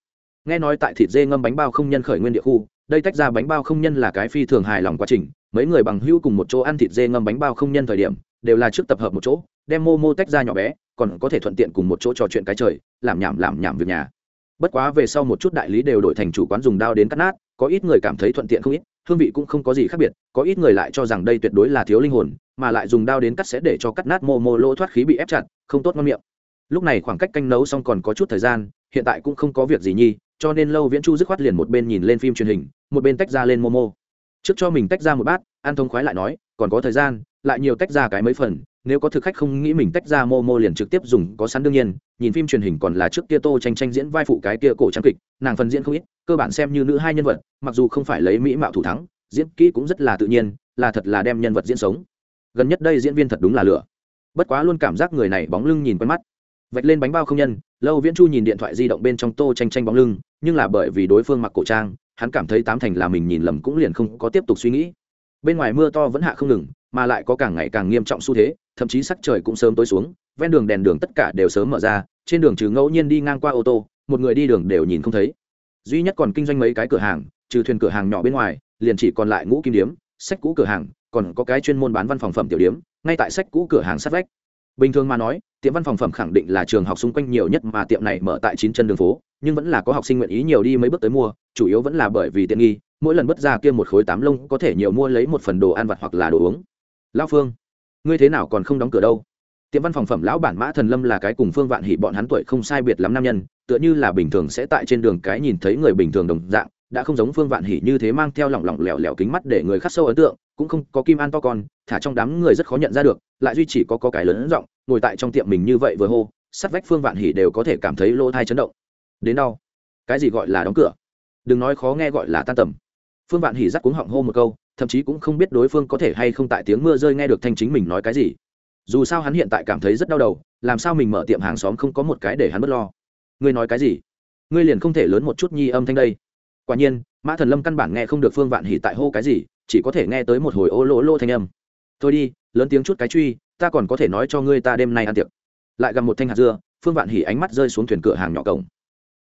Nghe nói tại thịt dê ngâm bánh bao không nhân khởi nguyên địa khu đây tách ra bánh bao không nhân là cái phi thường hài lòng quá trình. Mấy người bằng hữu cùng một chỗ ăn thịt dê ngâm bánh bao không nhân thời điểm, đều là trước tập hợp một chỗ, đem mô mô tách ra nhỏ bé, còn có thể thuận tiện cùng một chỗ trò chuyện cái trời, làm nhảm làm nhảm việc nhà. Bất quá về sau một chút đại lý đều đổi thành chủ quán dùng đao đến cắt nát, có ít người cảm thấy thuận tiện không ít, hương vị cũng không có gì khác biệt, có ít người lại cho rằng đây tuyệt đối là thiếu linh hồn, mà lại dùng đao đến cắt sẽ để cho cắt nát mô mô lỗ thoát khí bị ép chặt, không tốt ngon miệng. Lúc này khoảng cách canh nấu xong còn có chút thời gian, hiện tại cũng không có việc gì nhi cho nên lâu viễn chu dứt khoát liền một bên nhìn lên phim truyền hình, một bên tách ra lên momo. Trước cho mình tách ra một bát ăn thông khoái lại nói, còn có thời gian, lại nhiều tách ra cái mấy phần, nếu có thực khách không nghĩ mình tách ra momo liền trực tiếp dùng, có sẵn đương nhiên, nhìn phim truyền hình còn là trước kia tô tranh tranh diễn vai phụ cái kia cổ trang kịch, nàng phần diễn không ít, cơ bản xem như nữ hai nhân vật, mặc dù không phải lấy mỹ mạo thủ thắng, diễn kỹ cũng rất là tự nhiên, là thật là đem nhân vật diễn sống. Gần nhất đây diễn viên thật đúng là lửa. Bất quá luôn cảm giác người này bóng lưng nhìn quen mắt. Vạch lên bánh bao không nhân lâu viễn chu nhìn điện thoại di động bên trong tô tranh tranh bóng lưng, nhưng là bởi vì đối phương mặc cổ trang, hắn cảm thấy tám thành là mình nhìn lầm cũng liền không có tiếp tục suy nghĩ. Bên ngoài mưa to vẫn hạ không ngừng, mà lại có càng ngày càng nghiêm trọng xu thế, thậm chí sắc trời cũng sớm tối xuống, ven đường đèn đường tất cả đều sớm mở ra, trên đường trừ ngẫu nhiên đi ngang qua ô tô, một người đi đường đều nhìn không thấy. Duy nhất còn kinh doanh mấy cái cửa hàng, trừ thuyền cửa hàng nhỏ bên ngoài, liền chỉ còn lại ngũ kim điếm, sách cũ cửa hàng, còn có cái chuyên môn bán văn phòng phẩm tiểu điếm, ngay tại sách cũ cửa hàng sát vách bình thường mà nói, tiệm văn phòng phẩm khẳng định là trường học xung quanh nhiều nhất mà tiệm này mở tại chín chân đường phố, nhưng vẫn là có học sinh nguyện ý nhiều đi mấy bước tới mua, chủ yếu vẫn là bởi vì tiện nghi, mỗi lần bất ra kia một khối tám lông có thể nhiều mua lấy một phần đồ ăn vặt hoặc là đồ uống. Lão phương, ngươi thế nào còn không đóng cửa đâu? Tiệm văn phòng phẩm lão bản mã thần lâm là cái cùng phương vạn Hỷ bọn hắn tuổi không sai biệt lắm nam nhân, tựa như là bình thường sẽ tại trên đường cái nhìn thấy người bình thường đồng dạng đã không giống phương vạn hỉ như thế mang theo lỏng lỏng lẻo lẻo kính mắt để người khắc sâu ấn tượng cũng không có kim an to con thả trong đám người rất khó nhận ra được lại duy chỉ có, có cái lớn giọng ngồi tại trong tiệm mình như vậy vừa hô sắt vách phương vạn hỉ đều có thể cảm thấy lỗ thai chấn động. Đến đau, cái gì gọi là đóng cửa? Đừng nói khó nghe gọi là tan tầm. Phương vạn hỉ rắc cuống họng hô một câu thậm chí cũng không biết đối phương có thể hay không tại tiếng mưa rơi nghe được thanh chính mình nói cái gì. Dù sao hắn hiện tại cảm thấy rất đau đầu làm sao mình mở tiệm hàng xóm không có một cái để hắn bớt lo. Ngươi nói cái gì? Ngươi liền không thể lớn một chút nhi âm thanh đây quả nhiên, mã thần lâm căn bản nghe không được phương vạn hỉ tại hô cái gì, chỉ có thể nghe tới một hồi ô lỗ lô thanh âm. Thôi đi, lớn tiếng chút cái truy, ta còn có thể nói cho ngươi ta đêm nay ăn tiệc. Lại gặp một thanh hạt dưa, phương vạn hỉ ánh mắt rơi xuống thuyền cửa hàng nhỏ cổng.